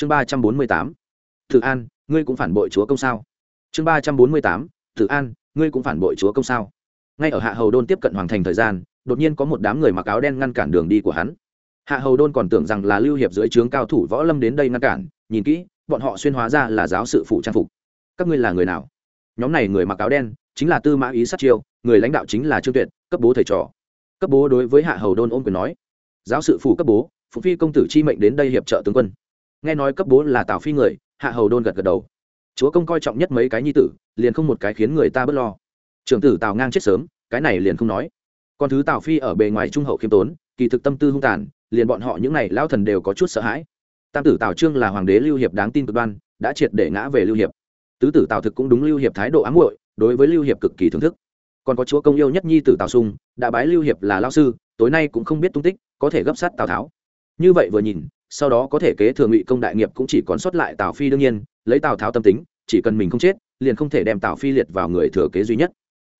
chương ba trăm bốn mươi tám an, ngươi cũng phản bội chúa công sao? Chương ba trăm bốn mươi tám an, ngươi cũng phản bội chúa công sao? Ngay ở hạ hầu đôn tiếp cận hoàng thành thời gian, đột nhiên có một đám người mặc áo đen ngăn cản đường đi của hắn. Hạ hầu đôn còn tưởng rằng là lưu hiệp dưới trướng cao thủ võ lâm đến đây ngăn cản, nhìn kỹ, bọn họ xuyên hóa ra là giáo sự phụ trang phục. Các ngươi là người nào? Nhóm này người mặc áo đen, chính là tư mã ý sát chiêu, người lãnh đạo chính là trương tuyệt, cấp bố thầy trò. Cấp bố đối với hạ hầu đôn ôm quyền nói, giáo sự phủ cấp bố phụ phi công tử chi mệnh đến đây hiệp trợ tướng quân nghe nói cấp bố là tào phi người, hạ hầu đôn gật gật đầu. Chúa công coi trọng nhất mấy cái nhi tử, liền không một cái khiến người ta bớt lo. Trưởng tử tào ngang chết sớm, cái này liền không nói. Còn thứ tào phi ở bề ngoài trung hậu khiêm tốn, kỳ thực tâm tư hung tàn, liền bọn họ những n à y lao thần đều có chút sợ hãi. Tam tử tào trương là hoàng đế lưu hiệp đáng tin cực đoan, đã triệt để ngã về lưu hiệp. Tứ tử tào thực cũng đúng lưu hiệp thái độ ám hội đối với lưu hiệp cực kỳ thưởng thức. Còn có chúa công yêu nhất nhi tử tào sung, đã bái lưu hiệp là lao sư, tối nay cũng không biết tung tích, có thể gấp sát tào tháo. Như vậy vừa nhìn sau đó có thể kế thừa ngụy công đại nghiệp cũng chỉ còn sót lại tào phi đương nhiên, lấy tào tháo tâm tính, chỉ cần mình không chết, liền không thể đem tào phi liệt vào người thừa kế duy nhất.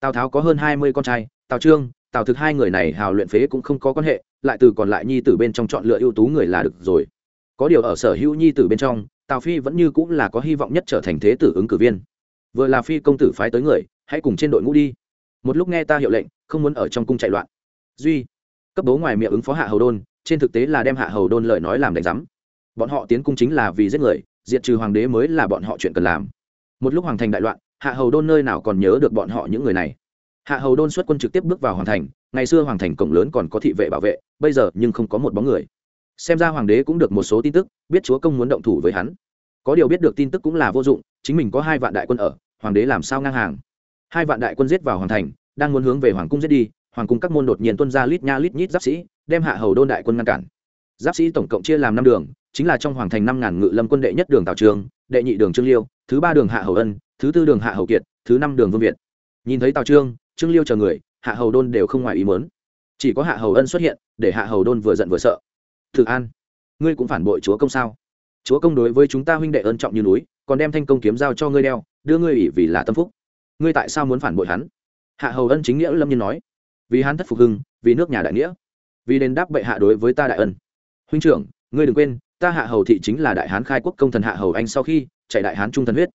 Tào tháo có hơn hai mươi con trai, tào trương, tào thực hai người này hào luyện phế cũng không có quan hệ, lại từ còn lại nhi tử bên trong chọn lựa ưu tú người là được rồi. Có điều ở sở hữu nhi tử bên trong, tào phi vẫn như cũng là có hy vọng nhất trở thành thế tử ứng cử viên. Vừa là phi công tử phái tới người, hãy cùng trên đội ngũ đi. Một lúc nghe ta hiệu lệnh, không muốn ở trong cung chạy loạn. Duy, cấp bố ngoài miệng ứng phó hạ hầu đôn trên thực tế là đem hạ hầu đôn lời nói làm đánh giám. Bọn họ tiến cung chính là vì giết người, diệt trừ hoàng đế mới là bọn họ chuyện cần làm. Một lúc hoàng thành đại loạn, hạ hầu đôn nơi nào còn nhớ được bọn họ những người này? Hạ hầu đôn xuất quân trực tiếp bước vào hoàng thành, ngày xưa hoàng thành cổng lớn còn có thị vệ bảo vệ, bây giờ nhưng không có một bóng người. Xem ra hoàng đế cũng được một số tin tức, biết chúa công muốn động thủ với hắn. Có điều biết được tin tức cũng là vô dụng, chính mình có hai vạn đại quân ở, hoàng đế làm sao ngang hàng? Hai vạn đại quân giết vào hoàng thành, đang muốn hướng về hoàng cung giết đi hoàng cung các môn đột nhiên tuân ra lít nha lít nhít giáp sĩ, đem hạ hầu đôn đại quân ngăn cản. Giáp sĩ tổng cộng chia làm năm đường, chính là trong hoàng thành năm ngàn ngự lâm quân đệ nhất đường tào trường, đệ nhị đường trương liêu, thứ ba đường hạ hầu ân, thứ tư đường hạ hầu kiệt, thứ năm đường vương việt. Nhìn thấy tào trương trương liêu chờ người, hạ hầu đôn đều không ngoài ý mớn chỉ có hạ hầu ân xuất hiện, để hạ hầu đôn vừa giận vừa sợ. Thử an, ngươi cũng phản bội chúa công sao? Chúa công đối với chúng ta huynh đệ ân trọng như núi, còn đem thanh công kiếm giao cho ngươi đeo, đưa ngươi ủy vì là tâm phúc. Ngươi tại sao muốn phản bội hắn? Hạ hầu ân chính nghĩa lâm nhiên nói vì hán thất phục hưng, vì nước nhà đại nghĩa, vì đền đáp bệ hạ đối với ta đại ân. Huynh trưởng, ngươi đừng quên, ta hạ hầu thị chính là đại hán khai quốc công thần hạ hầu anh sau khi chạy đại hán trung thần huyết.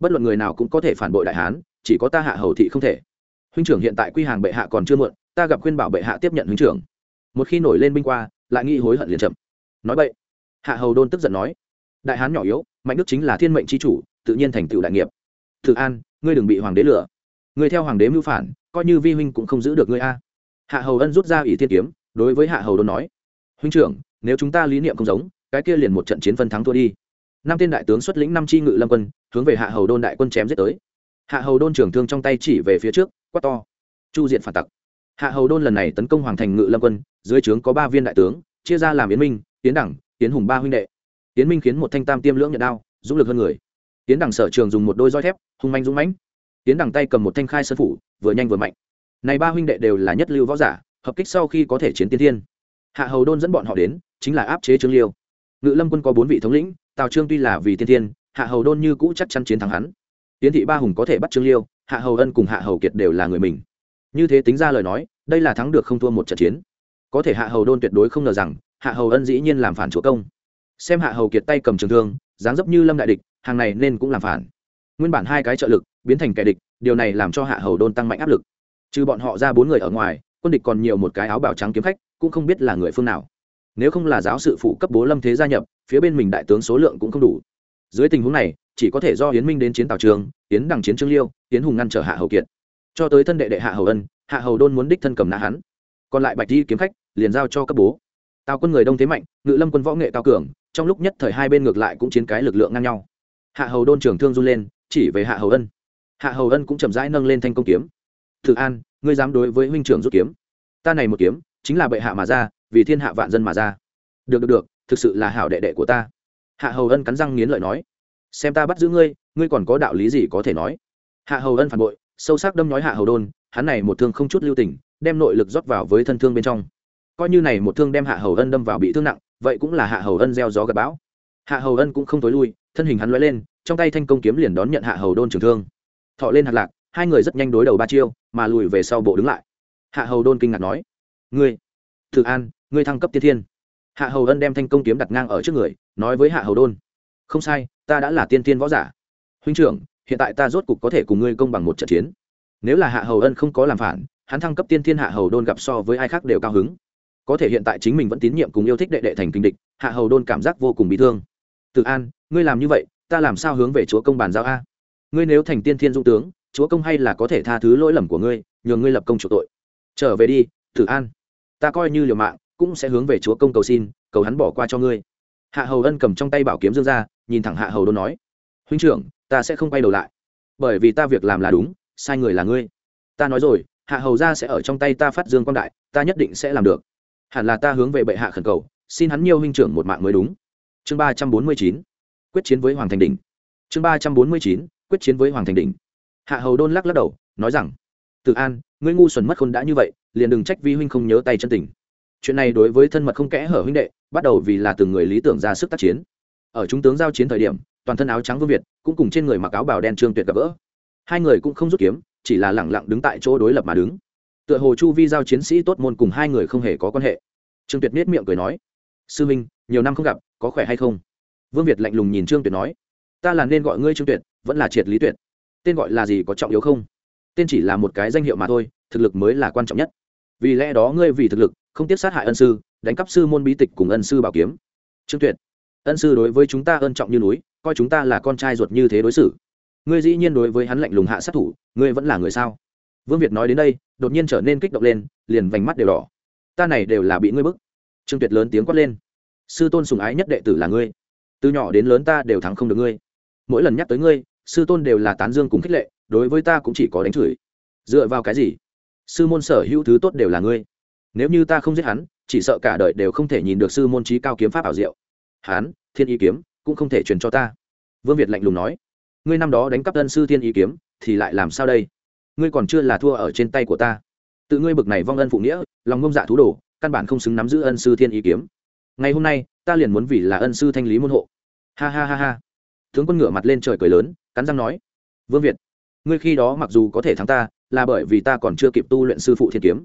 Bất luận người nào cũng có thể phản bội đại hán, chỉ có ta hạ hầu thị không thể. Huynh trưởng hiện tại quy hàng bệ hạ còn chưa muộn, ta gặp khuyên bảo bệ hạ tiếp nhận huynh trưởng. Một khi nổi lên binh qua, lại nghĩ hối hận liền chậm. Nói vậy, hạ hầu đôn tức giận nói, đại hán nhỏ yếu, mạnh đức chính là thiên mệnh c h i chủ, tự nhiên thành tựu đại nghiệp. Thử an, ngươi đừng bị hoàng đế lửa Người theo hoàng đế mưu phản, coi như vi huynh cũng không giữ được ngươi a. Hạ hầu ân rút ra ỷ thiên kiếm, đối với hạ hầu đôn nói, huynh trưởng, nếu chúng ta lý niệm không giống, cái kia liền một trận chiến phân thắng thua đi. Năm tên đại tướng xuất lĩnh năm tri ngự lâm quân, hướng về hạ hầu đôn đại quân chém giết tới. Hạ hầu đôn trưởng thương trong tay chỉ về phía trước, quát to, chu diện phản tặc. Hạ hầu đôn lần này tấn công hoàng thành ngự lâm quân, dưới trướng có ba viên đại tướng, chia ra làm yến minh tiến đẳng tiến hùng ba huynh đệ. Tiến minh khiến một thanh tam tiêm lưỡng nhận đao, dũng lực hơn người. Tiến đẳng sở trường dùng một đôi roi thép, hung manh dũng mãnh tiến đằng tay cầm một thanh khai sơn phủ, vừa nhanh vừa mạnh. Này ba huynh đệ đều là nhất lưu võ giả, hợp kích sau khi có thể chiến tiên thiên. Hạ hầu đôn dẫn bọn họ đến, chính là áp chế trương liêu. Ngự lâm quân có bốn vị thống lĩnh, tào trương tuy là vì tiên thiên, hạ hầu đôn như cũ chắc chắn chiến thắng hắn. Tiến thị ba hùng có thể bắt trương liêu, hạ hầu ân cùng hạ hầu kiệt đều là người mình. Như thế tính ra lời nói, đây là thắng được không thua một trận chiến. Có thể hạ hầu đôn tuyệt đối không ngờ rằng, hạ hầu ân dĩ nhiên làm phản chúa công. Xem hạ hầu kiệt tay cầm trường thương, dáng dấp như lâm đại địch, hàng này nên cũng làm phản nguyên bản hai cái trợ lực biến thành kẻ địch, điều này làm cho hạ hầu đôn tăng mạnh áp lực. Trừ bọn họ ra bốn người ở ngoài, quân địch còn nhiều một cái áo bào trắng kiếm khách, cũng không biết là người phương nào. Nếu không là giáo sự phụ cấp bố lâm thế gia nhập, phía bên mình đại tướng số lượng cũng không đủ. Dưới tình huống này, chỉ có thể do hiến minh đến chiến tào trường tiến đằng chiến trương liêu tiến hùng ngăn trở hạ hầu kiệt. Cho tới thân đệ đệ hạ hầu ân, hạ hầu đôn muốn đích thân cầm nã hắn. Còn lại bạch di kiếm khách, liền giao cho cấp bố. Tào quân người đông thế mạnh, ngự lâm quân võ nghệ cao cường, trong lúc nhất thời hai bên ngược lại cũng chiến cái lực lượng ngang nhau. Hạ hầu đôn trưởng thương run lên chỉ về hạ hầu ân. Hạ hầu ân cũng chậm rãi nâng lên thanh công kiếm. Thử an, ngươi dám đối với huynh trưởng rút kiếm? Ta này một kiếm, chính là bệ hạ mà ra, vì thiên hạ vạn dân mà ra. Được được được, thực sự là hảo đệ đệ của ta. Hạ hầu ân cắn răng nghiến lợi nói. Xem ta bắt giữ ngươi ngươi còn có đạo lý gì có thể nói? Hạ hầu ân phản bội, sâu sắc đâm nói hạ hầu đôn, hắn này một thương không chút lưu tình, đem nội lực rót vào với thân thương bên trong. Coi như này một thương đem hạ hầu ân đâm vào bị thương nặng, vậy cũng là hạ hầu ân gieo gió gặp bão. Hạ hầu ân cũng không tối lui thân hình hắn lóe lên, trong tay thanh công kiếm liền đón nhận hạ hầu đôn trường thương. Thọ lên hạt lạc, hai người rất nhanh đối đầu ba chiêu, mà lùi về sau bộ đứng lại. Hạ hầu đôn kinh ngạc nói, ngươi, thử an, ngươi thăng cấp tiên thiên. Hạ hầu ân đem thanh công kiếm đặt ngang ở trước người, nói với hạ hầu đôn, không sai, ta đã là tiên thiên võ giả. Huynh trưởng, hiện tại ta rốt cục có thể cùng ngươi công bằng một trận chiến. Nếu là hạ hầu ân không có làm phản, hắn thăng cấp tiên thiên hạ hầu đôn gặp so với ai khác đều cao hứng. Có thể hiện tại chính mình vẫn tín nhiệm cùng yêu thích đệ đệ thành kinh địch, hạ hầu đôn cảm giác vô cùng bị thương. Tự an ngươi làm như vậy, ta làm sao hướng về chúa công bàn giao a? Ngươi nếu thành tiên thiên dũng tướng, chúa công hay là có thể tha thứ lỗi lầm của ngươi, nhường ngươi lập công chủ tội. Trở về đi, tử an. Ta coi như liều mạng, cũng sẽ hướng về chúa công cầu xin, cầu hắn bỏ qua cho ngươi. Hạ hầu ân cầm trong tay bảo kiếm dương ra, nhìn thẳng hạ hầu đôn nói, huynh trưởng, ta sẽ không quay đầu lại. Bởi vì ta việc làm là đúng, sai người là ngươi. Ta nói rồi, hạ hầu ra sẽ ở trong tay ta phát dương quang đại, ta nhất định sẽ làm được. Hẳn là ta hướng về bệ hạ khẩn cầu, xin hắn nhiều huynh trưởng một mạng mới đúng. Chương ba trăm bốn mươi chín quyết chiến với hoàng thành Đỉnh. chương ba trăm bốn mươi chín, quyết chiến với hoàng thành Đỉnh. hạ hầu đôn lắc lắc đầu, nói rằng tự an, ngươi ngu xuẩn mất khôn đã như vậy, liền đừng trách vi huynh không nhớ tay chân tình. Chuyện này đối với thân mật không kẽ hở huynh đệ, bắt đầu vì là từng người lý tưởng ra sức tác chiến. Ở chúng tướng giao chiến thời điểm, toàn thân áo trắng vương việt cũng cùng trên người mặc áo bào đen trương tuyệt gặp gỡ. Hai người cũng không rút kiếm, chỉ là lẳng lặng đứng tại chỗ đối lập mà đứng. Tựa hồ chu vi giao chiến sĩ tốt môn cùng hai người không hề có quan hệ. Trương tuyệt nết miệng cười nói, sư minh, nhiều năm không gặp, có khỏe hay không? Vương việt lạnh lùng nhìn trương tuyệt nói, ta là nên gọi ngươi trương tuyệt, vẫn là triệt lý tuyệt. Tên gọi là gì có trọng yếu không? Tên chỉ là một cái danh hiệu mà thôi, thực lực mới là quan trọng nhất. Vì lẽ đó ngươi vì thực lực, không tiếp sát hại ân sư, đánh cắp sư môn bí tịch cùng ân sư bảo kiếm. Trương tuyệt, ân sư đối với chúng ta ân trọng như núi, coi chúng ta là con trai ruột như thế đối xử. Ngươi dĩ nhiên đối với hắn lạnh lùng hạ sát thủ, ngươi vẫn là người sao? Vương việt nói đến đây, đột nhiên trở nên kích động lên, liền vành mắt đều đỏ. Ta này đều là bị ngươi bức. Trương tuyệt lớn tiếng quát lên, sư tôn sùng ái nhất đệ tử là ngươi từ nhỏ đến lớn ta đều thắng không được ngươi. Mỗi lần nhắc tới ngươi, sư tôn đều là tán dương cùng khích lệ, đối với ta cũng chỉ có đánh chửi. Dựa vào cái gì? Sư môn sở hữu thứ tốt đều là ngươi. Nếu như ta không giết hắn, chỉ sợ cả đời đều không thể nhìn được sư môn trí cao kiếm pháp ảo diệu. Hắn, thiên ý kiếm, cũng không thể truyền cho ta. Vương việt lạnh lùng nói. Ngươi năm đó đánh cắp ân sư thiên ý kiếm, thì lại làm sao đây? Ngươi còn chưa là thua ở trên tay của ta. Tự ngươi bực này vong ân phụ nghĩa, lòng ngông dạ thú đồ, căn bản không xứng nắm giữ ân sư thiên ý kiếm. Ngày hôm nay, ta liền muốn vì là ân sư thanh lý môn hộ ha ha ha ha. Tướng quân ngửa mặt lên trời cười lớn, cắn răng nói, vương việt, ngươi khi đó mặc dù có thể thắng ta, là bởi vì ta còn chưa kịp tu luyện sư phụ thiên kiếm.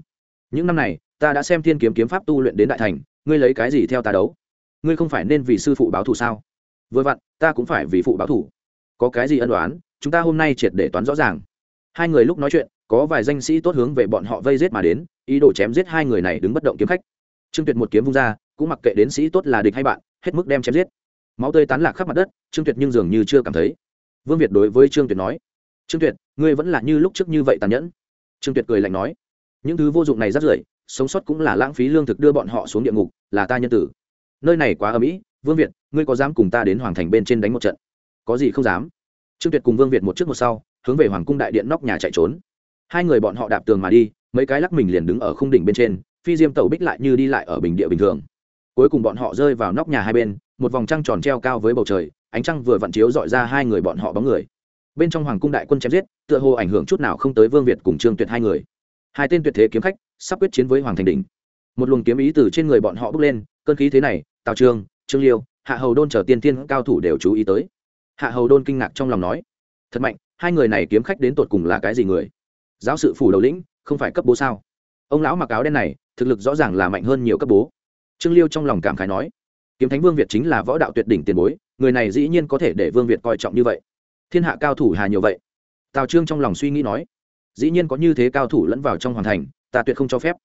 Những năm này, ta đã xem thiên kiếm kiếm pháp tu luyện đến đại thành, ngươi lấy cái gì theo ta đấu? Ngươi không phải nên vì sư phụ báo thù sao? Vừa vặn, ta cũng phải vì phụ báo thù. Có cái gì ân đoán chúng ta hôm nay triệt để toán rõ ràng. Hai người lúc nói chuyện, có vài danh sĩ tốt hướng về bọn họ vây giết mà đến, ý đồ chém giết hai người này đứng bất động kiếm khách. Trương tuyệt một kiếm vung ra, cũng mặc kệ đến sĩ tốt là địch hay bạn, hết mức đem chém giết máu tươi tán lạc khắp mặt đất, trương tuyệt nhưng dường như chưa cảm thấy. Vương việt đối với trương tuyệt nói, trương tuyệt, ngươi vẫn là như lúc trước như vậy tàn nhẫn. Trương tuyệt cười lạnh nói, những thứ vô dụng này rất rưởi, sống sót cũng là lãng phí lương thực đưa bọn họ xuống địa ngục, là ta nhân tử. Nơi này quá âm ỉ vương việt, ngươi có dám cùng ta đến hoàng thành bên trên đánh một trận? Có gì không dám. Trương tuyệt cùng vương việt một trước một sau, hướng về hoàng cung đại điện nóc nhà chạy trốn. Hai người bọn họ đạp tường mà đi, mấy cái lắc mình liền đứng ở khung đỉnh bên trên, phi diêm tẩu bích lại như đi lại ở bình địa bình thường. Cuối cùng bọn họ rơi vào nóc nhà hai bên một vòng trăng tròn treo cao với bầu trời, ánh trăng vừa vặn chiếu dọi ra hai người bọn họ bóng người. Bên trong hoàng cung đại quân chém giết, tựa hồ ảnh hưởng chút nào không tới vương việt cùng trương tuyệt hai người. Hai tên tuyệt thế kiếm khách sắp quyết chiến với hoàng thành đỉnh. Một luồng kiếm ý từ trên người bọn họ bước lên, cơn khí thế này, tào trương trương liêu, hạ hầu đôn chờ tiên tiên cao thủ đều chú ý tới. Hạ hầu đôn kinh ngạc trong lòng nói, thật mạnh, hai người này kiếm khách đến tột cùng là cái gì người? Giáo sự phủ đầu lĩnh, không phải cấp bố sao? Ông lão mặc áo đen này, thực lực rõ ràng là mạnh hơn nhiều cấp bố. Trương liêu trong lòng cảm khái nói kiếm thánh vương việt chính là võ đạo tuyệt đỉnh tiền bối, người này dĩ nhiên có thể để vương việt coi trọng như vậy. Thiên hạ cao thủ hà nhiều vậy. Tào trương trong lòng suy nghĩ nói, dĩ nhiên có như thế cao thủ lẫn vào trong hoàn thành, ta tuyệt không cho phép.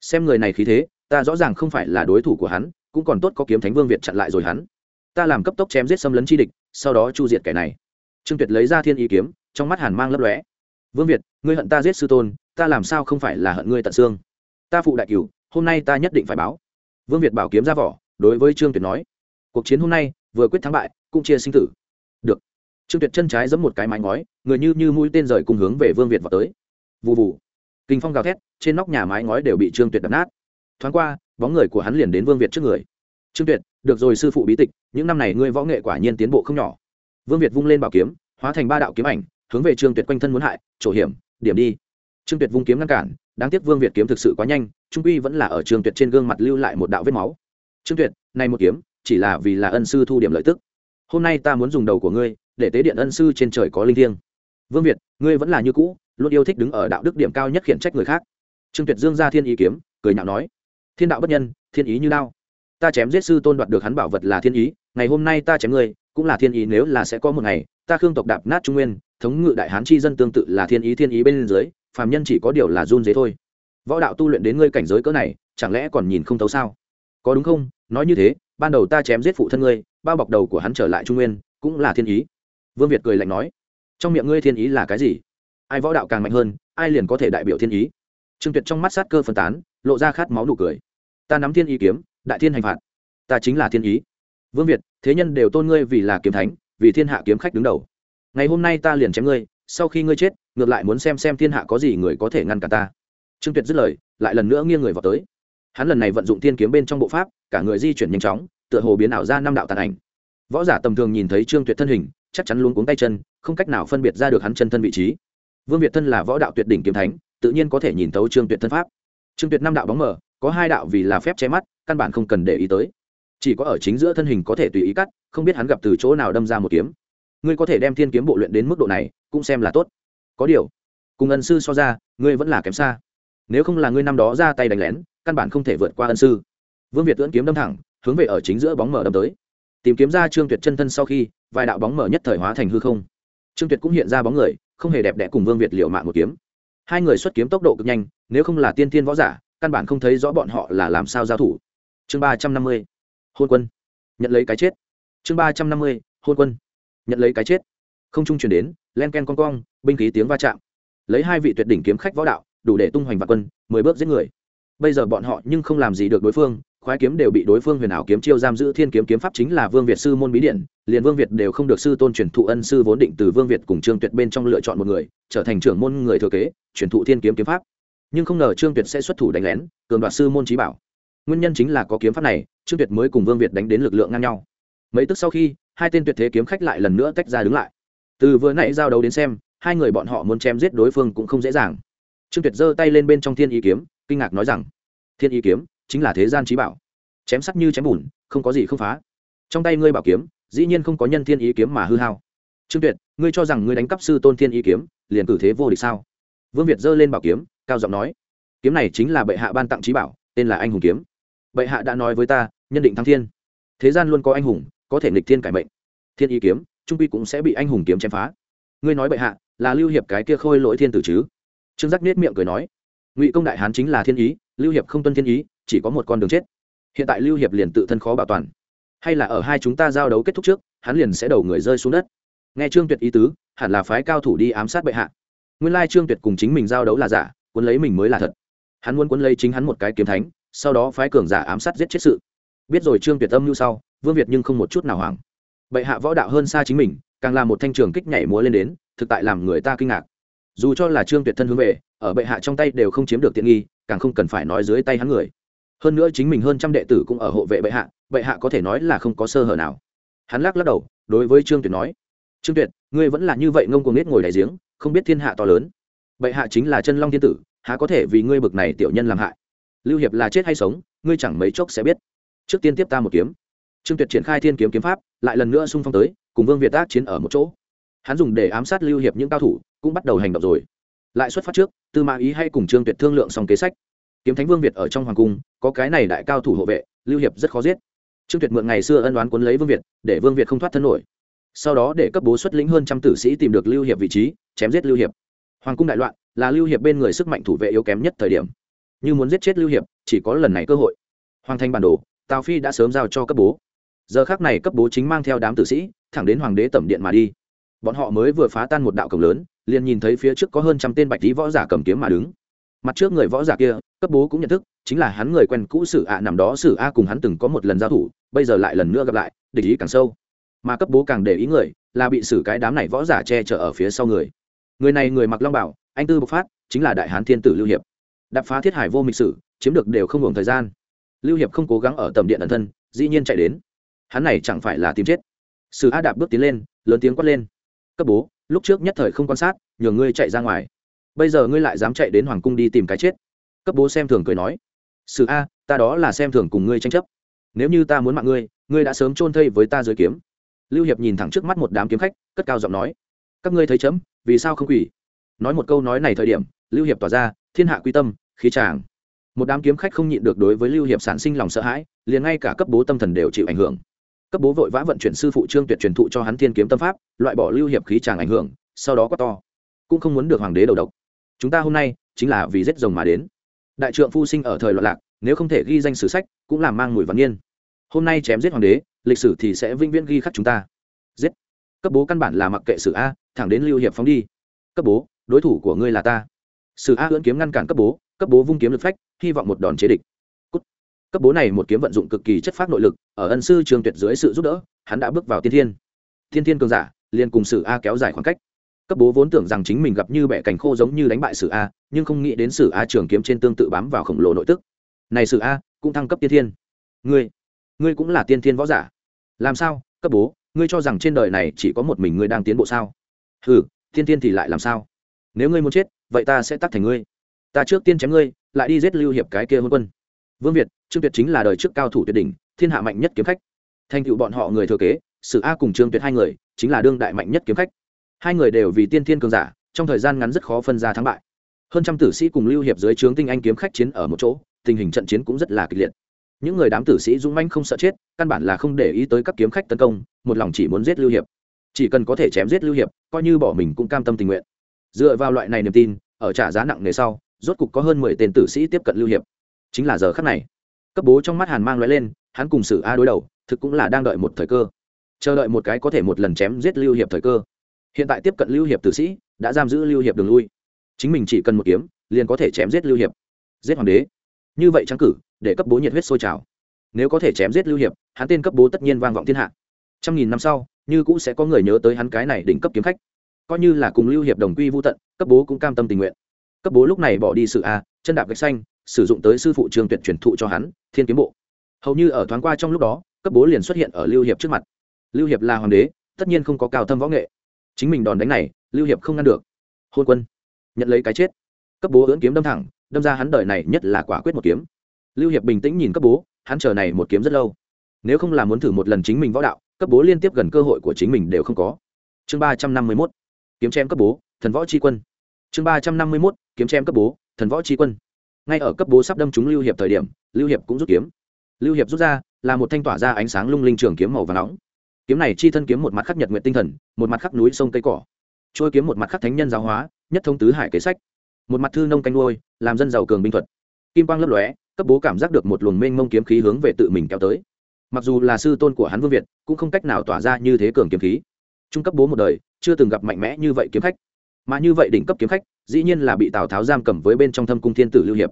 Xem người này khí thế, ta rõ ràng không phải là đối thủ của hắn, cũng còn tốt có kiếm thánh vương việt chặn lại rồi hắn. Ta làm cấp tốc chém giết xâm lấn chi địch, sau đó chu diệt kẻ này. Trương tuyệt lấy ra thiên ý kiếm, trong mắt hàn mang lấp lóe. Vương việt, ngươi hận ta giết sư tôn, ta làm sao không phải là hận ngươi tận xương? Ta phụ đại cửu, hôm nay ta nhất định phải báo. Vương việt bảo kiếm ra vỏ đối với trương tuyệt nói, cuộc chiến hôm nay, vừa quyết thắng bại, cũng chia sinh tử. Được. Trương tuyệt chân trái giẫm một cái mái ngói, người như như mũi tên rời cùng hướng về vương việt vào tới. Vụ vụ kinh phong gào thét, trên nóc nhà mái ngói đều bị trương tuyệt đập nát. Thoáng qua, bóng người của hắn liền đến vương việt trước người. Trương tuyệt, được rồi sư phụ bí tịch, những năm này ngươi võ nghệ quả nhiên tiến bộ không nhỏ. Vương việt vung lên bảo kiếm, hóa thành ba đạo kiếm ảnh, hướng về trương tuyệt quanh thân muốn hại trổ hiểm, điểm đi. Trương tuyệt vung kiếm ngăn cản, đáng tiếc vương việt kiếm thực sự quá nhanh, trung quy vẫn là ở trương tuyệt trên gương mặt lưu lại một đạo vết máu trương tuyệt nay một kiếm, chỉ là vì là ân sư thu điểm lợi tức. Hôm nay ta muốn dùng đầu của ngươi, để tế điện ân sư trên trời có linh thiêng. Vương việt, ngươi vẫn là như cũ, luôn yêu thích đứng ở đạo đức điểm cao nhất khiển trách người khác. Trương tuyệt dương ra thiên ý kiếm, cười nhạo nói, thiên đạo bất nhân, thiên ý như lao. Ta chém giết sư tôn đoạt được hắn bảo vật là thiên ý, ngày hôm nay ta chém ngươi, cũng là thiên ý nếu là sẽ có một ngày, ta khương tộc đạp nát trung nguyên, thống ngự đại hán chi dân tương tự là thiên ý thiên ý bên dưới, phàm nhân chỉ có điều là run dế thôi. Võ đạo tu luyện đến ngươi cảnh giới cỡ này, chẳng lẽ còn nhìn không thấu sao? Có đúng không? Nói như thế, ban đầu ta chém giết phụ thân ngươi, bao bọc đầu của hắn trở lại trung nguyên, cũng là thiên ý. Vương việt cười lạnh nói, trong miệng ngươi thiên ý là cái gì? Ai võ đạo càng mạnh hơn, ai liền có thể đại biểu thiên ý? Trương tuyệt trong mắt sát cơ phân tán, lộ ra khát máu nụ cười. Ta nắm thiên ý kiếm, đại thiên hành phạt. Ta chính là thiên ý. Vương việt, thế nhân đều tôn ngươi vì là kiếm thánh, vì thiên hạ kiếm khách đứng đầu. Ngày hôm nay ta liền chém ngươi, sau khi ngươi chết, ngược lại muốn xem xem thiên hạ có gì người có thể ngăn cả ta. Trương tuyệt dứt lời, lại lần nữa nghiêng người vào tới hắn lần này vận dụng thiên kiếm bên trong bộ pháp, cả người di chuyển nhanh chóng, tựa hồ biến ảo ra năm đạo tàn ảnh. Võ giả tầm thường nhìn thấy trương tuyệt thân hình, chắc chắn luôn cuống tay chân, không cách nào phân biệt ra được hắn chân thân vị trí. Vương việt thân là võ đạo tuyệt đỉnh kiếm thánh, tự nhiên có thể nhìn thấu trương tuyệt thân pháp. Trương tuyệt năm đạo bóng mờ, có hai đạo vì là phép che mắt, căn bản không cần để ý tới. Chỉ có ở chính giữa thân hình có thể tùy ý cắt, không biết hắn gặp từ chỗ nào đâm ra một kiếm. Ngươi có thể đem thiên kiếm bộ luyện đến mức độ này, cũng xem là tốt. Có điều, cùng ân sư so ra, ngươi vẫn là kém xa. Nếu không là ngươi năm đó ra tay đánh lén căn bản không thể vượt qua ân sư. Vương việt tưỡn kiếm đâm thẳng, hướng về ở chính giữa bóng mở đâm tới. Tìm kiếm ra trương tuyệt chân thân sau khi, vài đạo bóng mở nhất thời hóa thành hư không. Trương tuyệt cũng hiện ra bóng người, không hề đẹp đẽ cùng vương việt liệu mạng một kiếm. Hai người xuất kiếm tốc độ cực nhanh, nếu không là tiên thiên võ giả, căn bản không thấy rõ bọn họ là làm sao giao thủ. Chương ba trăm năm mươi, hôn quân. Nhận lấy cái chết. Chương ba trăm năm mươi, hôn quân. Nhận lấy cái chết. Không trung chuyển đến, len ken con cong, binh khí tiếng va chạm. Lấy hai vị tuyệt đỉnh kiếm khách võ đạo, đủ để tung hoành vạn quân, mười bước giết người bây giờ bọn họ nhưng không làm gì được đối phương, khoái kiếm đều bị đối phương huyền ảo kiếm chiêu giam giữ. Thiên kiếm kiếm pháp chính là vương việt sư môn bí điện liền vương việt đều không được sư tôn truyền thụ ân sư vốn định từ vương việt cùng trương tuyệt bên trong lựa chọn một người, trở thành trưởng môn người thừa kế, truyền thụ thiên kiếm kiếm pháp. Nhưng không ngờ trương tuyệt sẽ xuất thủ đánh lén, cường đoạt sư môn trí bảo. Nguyên nhân chính là có kiếm pháp này, trương tuyệt mới cùng vương việt đánh đến lực lượng ngang nhau. Mấy tức sau khi, hai tên tuyệt thế kiếm khách lại lần nữa tách ra đứng lại. Từ vừa nãy giao đấu đến xem, hai người bọn họ muốn chém giết đối phương cũng không dễ dàng. Trương tuyệt giơ tay lên bên trong thiên ý kiếm kinh ngạc nói rằng, thiên Y kiếm chính là thế gian trí bảo, chém sắc như chém bùn, không có gì không phá. Trong tay ngươi bảo kiếm, dĩ nhiên không có nhân thiên ý kiếm mà hư hao. Trương tuyệt, ngươi cho rằng ngươi đánh cắp sư tôn thiên ý kiếm, liền cử thế vô địch sao? Vương việt giơ lên bảo kiếm, cao giọng nói, kiếm này chính là bệ hạ ban tặng trí bảo, tên là anh hùng kiếm. Bệ hạ đã nói với ta, nhân định thăng thiên. Thế gian luôn có anh hùng, có thể nghịch thiên cải mệnh. Thiên ý kiếm, trung quy cũng sẽ bị anh hùng kiếm chém phá. Ngươi nói bệ hạ, là lưu hiệp cái kia khôi lỗi thiên tử chứ? Trương giác nết miệng cười nói ngụy công đại hán chính là thiên ý lưu hiệp không tuân thiên ý chỉ có một con đường chết hiện tại lưu hiệp liền tự thân khó bảo toàn hay là ở hai chúng ta giao đấu kết thúc trước hắn liền sẽ đầu người rơi xuống đất nghe trương tuyệt ý tứ hẳn là phái cao thủ đi ám sát bệ hạ nguyên lai trương tuyệt cùng chính mình giao đấu là giả cuốn lấy mình mới là thật hắn muốn cuốn lấy chính hắn một cái kiếm thánh sau đó phái cường giả ám sát giết chết sự biết rồi trương tuyệt âm như sau vương việt nhưng không một chút nào hoảng bệ hạ võ đạo hơn xa chính mình càng là một thanh trường kích nhảy múa lên đến thực tại làm người ta kinh ngạc dù cho là trương tuyệt thân hướng về ở bệ hạ trong tay đều không chiếm được tiện nghi, càng không cần phải nói dưới tay hắn người. Hơn nữa chính mình hơn trăm đệ tử cũng ở hộ vệ bệ hạ bệ hạ có thể nói là không có sơ hở nào. Hắn lắc lắc đầu, đối với trương tuyệt nói, trương tuyệt, ngươi vẫn là như vậy ngông cuồng nết ngồi đại giếng, không biết thiên hạ to lớn. Bệ hạ chính là chân long thiên tử, há có thể vì ngươi bực này tiểu nhân làm hại? Lưu hiệp là chết hay sống, ngươi chẳng mấy chốc sẽ biết. Trước tiên tiếp ta một kiếm. Trương tuyệt triển khai thiên kiếm kiếm pháp, lại lần nữa xung phong tới, cùng vương việt tác chiến ở một chỗ. Hắn dùng để ám sát lưu hiệp những cao thủ, cũng bắt đầu hành động rồi lại xuất phát trước, tư mã ý hay cùng trương tuyệt thương lượng xong kế sách. Kiếm thánh vương việt ở trong hoàng cung, có cái này đại cao thủ hộ vệ, lưu hiệp rất khó giết. Trương tuyệt mượn ngày xưa ân đoán cuốn lấy vương việt, để vương việt không thoát thân nổi. Sau đó để cấp bố xuất lĩnh hơn trăm tử sĩ tìm được lưu hiệp vị trí, chém giết lưu hiệp. Hoàng cung đại loạn, là lưu hiệp bên người sức mạnh thủ vệ yếu kém nhất thời điểm. Như muốn giết chết lưu hiệp, chỉ có lần này cơ hội. Hoàng thành bản đồ, tào phi đã sớm giao cho cấp bố. Giờ khác này cấp bố chính mang theo đám tử sĩ, thẳng đến hoàng đế tẩm điện mà đi. Bọn họ mới vừa phá tan một đạo cổng lớn liền nhìn thấy phía trước có hơn trăm tên bạch lý võ giả cầm kiếm mà đứng. Mặt trước người võ giả kia, cấp bố cũng nhận thức, chính là hắn người quen cũ sử a, nằm đó sử a cùng hắn từng có một lần giao thủ, bây giờ lại lần nữa gặp lại, địch ý càng sâu. Mà cấp bố càng để ý người, là bị xử cái đám này võ giả che chở ở phía sau người. Người này người mặc long bảo, anh tư bộc phát, chính là đại hán thiên tử lưu hiệp. Đập phá thiết hải vô mịch sử, chiếm được đều không ngừng thời gian. Lưu hiệp không cố gắng ở tầm điện ẩn thân, dĩ nhiên chạy đến. Hắn này chẳng phải là tìm chết. Sử a đạp bước tiến lên, lớn tiếng quát lên cấp bố, lúc trước nhất thời không quan sát, nhờ ngươi chạy ra ngoài. Bây giờ ngươi lại dám chạy đến hoàng cung đi tìm cái chết. Cấp bố xem thường cười nói. Sự a, ta đó là xem thường cùng ngươi tranh chấp. Nếu như ta muốn mạng ngươi ngươi đã sớm chôn thây với ta dưới kiếm. Lưu hiệp nhìn thẳng trước mắt một đám kiếm khách, cất cao giọng nói. Các ngươi thấy chấm, vì sao không quỷ nói một câu nói này thời điểm, lưu hiệp tỏ ra, thiên hạ quy tâm, khí tràng. Một đám kiếm khách không nhịn được đối với lưu hiệp sản sinh lòng sợ hãi, liền ngay cả cấp bố tâm thần đều chịu ảnh hưởng cấp bố vội vã vận chuyển sư phụ trương tuyệt truyền thụ cho hắn thiên kiếm tâm pháp, loại bỏ lưu hiệp khí tràng ảnh hưởng, sau đó quá to. Cũng không muốn được hoàng đế đầu độc. Chúng ta hôm nay chính là vì giết rồng mà đến. Đại trượng phu sinh ở thời loạn lạc, nếu không thể ghi danh sử sách, cũng làm mang mùi văn niên. Hôm nay chém giết hoàng đế, lịch sử thì sẽ vĩnh viễn ghi khắc chúng ta. Giết. Cấp bố căn bản là mặc kệ sử a, thẳng đến lưu hiệp phóng đi. Cấp bố, đối thủ của ngươi là ta. Sử a ưỡn kiếm ngăn cản cấp bố cấp bố vung kiếm lực phách, hy vọng một đòn chế địch cấp bố này một kiếm vận dụng cực kỳ chất phát nội lực, ở ân sư trường tuyệt dưới sự giúp đỡ, hắn đã bước vào tiên thiên. Thiên thiên cường giả, liền cùng sử a kéo dài khoảng cách. Cấp bố vốn tưởng rằng chính mình gặp như bẻ cành khô giống như đánh bại sử a, nhưng không nghĩ đến sử a trường kiếm trên tương tự bám vào khổng lồ nội tức. Này sử a, cũng thăng cấp tiên thiên. Ngươi ngươi cũng là tiên thiên võ giả. Làm sao, cấp bố, ngươi cho rằng trên đời này chỉ có một mình ngươi đang tiến bộ sao? Ừ tiên thiên thì lại làm sao? Nếu ngươi muốn chết, vậy ta sẽ tắt thành ngươi. Ta trước tiên chém ngươi, lại đi giết lưu hiệp cái kia hôn quân. Vương việt trương tuyệt chính là đời trước cao thủ tuyệt đỉnh, thiên hạ mạnh nhất kiếm khách. Thành tựu bọn họ người thừa kế, sử a cùng trương tuyệt hai người, chính là đương đại mạnh nhất kiếm khách. Hai người đều vì tiên thiên cường giả, trong thời gian ngắn rất khó phân ra thắng bại. Hơn trăm tử sĩ cùng lưu hiệp dưới trướng tinh anh kiếm khách chiến ở một chỗ, tình hình trận chiến cũng rất là kịch liệt. Những người đám tử sĩ dũng manh không sợ chết, căn bản là không để ý tới các kiếm khách tấn công, một lòng chỉ muốn giết lưu hiệp. Chỉ cần có thể chém giết lưu hiệp, coi như bỏ mình cũng cam tâm tình nguyện. Dựa vào loại này niềm tin, ở trả giá nặng nề sau, rốt cục có hơn mười tên tử sĩ tiếp cận lưu hiệp. Chính là giờ khắc này cấp bố trong mắt hàn mang loại lên, hắn cùng sử a đối đầu, thực cũng là đang đợi một thời cơ. Chờ đợi một cái có thể một lần chém giết lưu hiệp thời cơ. Hiện tại tiếp cận lưu hiệp tử sĩ, đã giam giữ lưu hiệp đường lui. Chính mình chỉ cần một kiếm, liền có thể chém giết lưu hiệp. Giết hoàng đế. Như vậy trắng cử, để cấp bố nhiệt huyết sôi trào. Nếu có thể chém giết lưu hiệp, hắn tên cấp bố tất nhiên vang vọng thiên hạ. Trăm nghìn năm sau, như cũng sẽ có người nhớ tới hắn cái này đỉnh cấp kiếm khách. Coi như là cùng lưu hiệp đồng quy vô tận, cấp bố cũng cam tâm tình nguyện. Cấp bố lúc này bỏ đi sự a, chân đạp gạch xanh sử dụng tới sư phụ trường tuyệt truyền thụ cho hắn, thiên kiếm bộ. Hầu như ở thoáng qua trong lúc đó, cấp bố liền xuất hiện ở lưu hiệp trước mặt. Lưu hiệp là hoàng đế, tất nhiên không có cao thâm võ nghệ. Chính mình đòn đánh này, lưu hiệp không ngăn được. Hôn quân. Nhận lấy cái chết. Cấp bố ưỡn kiếm đâm thẳng, đâm ra hắn đời này nhất là quả quyết một kiếm. Lưu hiệp bình tĩnh nhìn cấp bố, hắn chờ này một kiếm rất lâu. Nếu không là muốn thử một lần chính mình võ đạo, cấp bố liên tiếp gần cơ hội của chính mình đều không có. Chương ba trăm năm mươi mốt, kiếm chém cấp bố, thần võ tri quân. Chương ba trăm năm mươi mốt, kiếm chém cấp bố, thần võ tri quân ngay ở cấp bố sắp đâm trúng lưu hiệp thời điểm, lưu hiệp cũng rút kiếm. Lưu hiệp rút ra, là một thanh tỏa ra ánh sáng lung linh trường kiếm màu và nóng. Kiếm này chi thân kiếm một mặt khắc nhật nguyện tinh thần, một mặt khắc núi sông cây cỏ. Trôi kiếm một mặt khắc thánh nhân giáo hóa, nhất thông tứ hải kế sách. Một mặt thư nông canh nuôi, làm dân giàu cường binh thuật. Kim quang lấp lóe, cấp bố cảm giác được một luồng mênh mông kiếm khí hướng về tự mình kéo tới. Mặc dù là sư tôn của hắn vương việt, cũng không cách nào tỏa ra như thế cường kiếm khí. Trung cấp bố một đời, chưa từng gặp mạnh mẽ như vậy kiếm khách mà như vậy đỉnh cấp kiếm khách, dĩ nhiên là bị tào tháo giam cầm với bên trong thâm cung thiên tử lưu hiệp.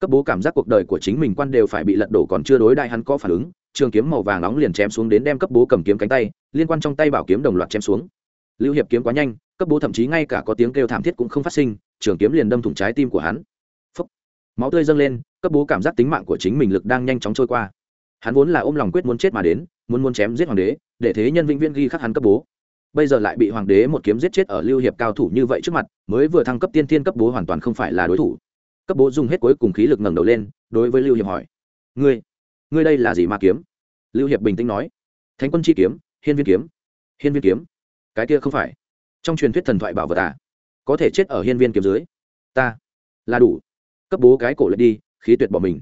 Cấp bố cảm giác cuộc đời của chính mình quan đều phải bị lật đổ còn chưa đối đại hắn có phản ứng, trường kiếm màu vàng nóng liền chém xuống đến đem cấp bố cầm kiếm cánh tay, liên quan trong tay bảo kiếm đồng loạt chém xuống. Lưu hiệp kiếm quá nhanh, cấp bố thậm chí ngay cả có tiếng kêu thảm thiết cũng không phát sinh, trường kiếm liền đâm thủng trái tim của hắn. Phúc. máu tươi dâng lên, cấp bố cảm giác tính mạng của chính mình lực đang nhanh chóng trôi qua. Hắn vốn là ôm lòng quyết muốn chết mà đến, muốn muốn chém giết hoàng đế, để thế nhân vĩnh viễn ghi khắc hắn cấp bố bây giờ lại bị hoàng đế một kiếm giết chết ở lưu hiệp cao thủ như vậy trước mặt, mới vừa thăng cấp tiên thiên cấp bố hoàn toàn không phải là đối thủ. Cấp bố dùng hết cuối cùng khí lực ngẩng đầu lên, đối với lưu hiệp hỏi, ngươi ngươi đây là gì mà kiếm? Lưu hiệp bình tĩnh nói, thánh quân chi kiếm, hiên viên kiếm. Hiên viên kiếm? Cái kia không phải. Trong truyền thuyết thần thoại bảo vật à? Có thể chết ở hiên viên kiếm dưới. Ta, là đủ. Cấp bố cái cổ lại đi, khí tuyệt bỏ mình.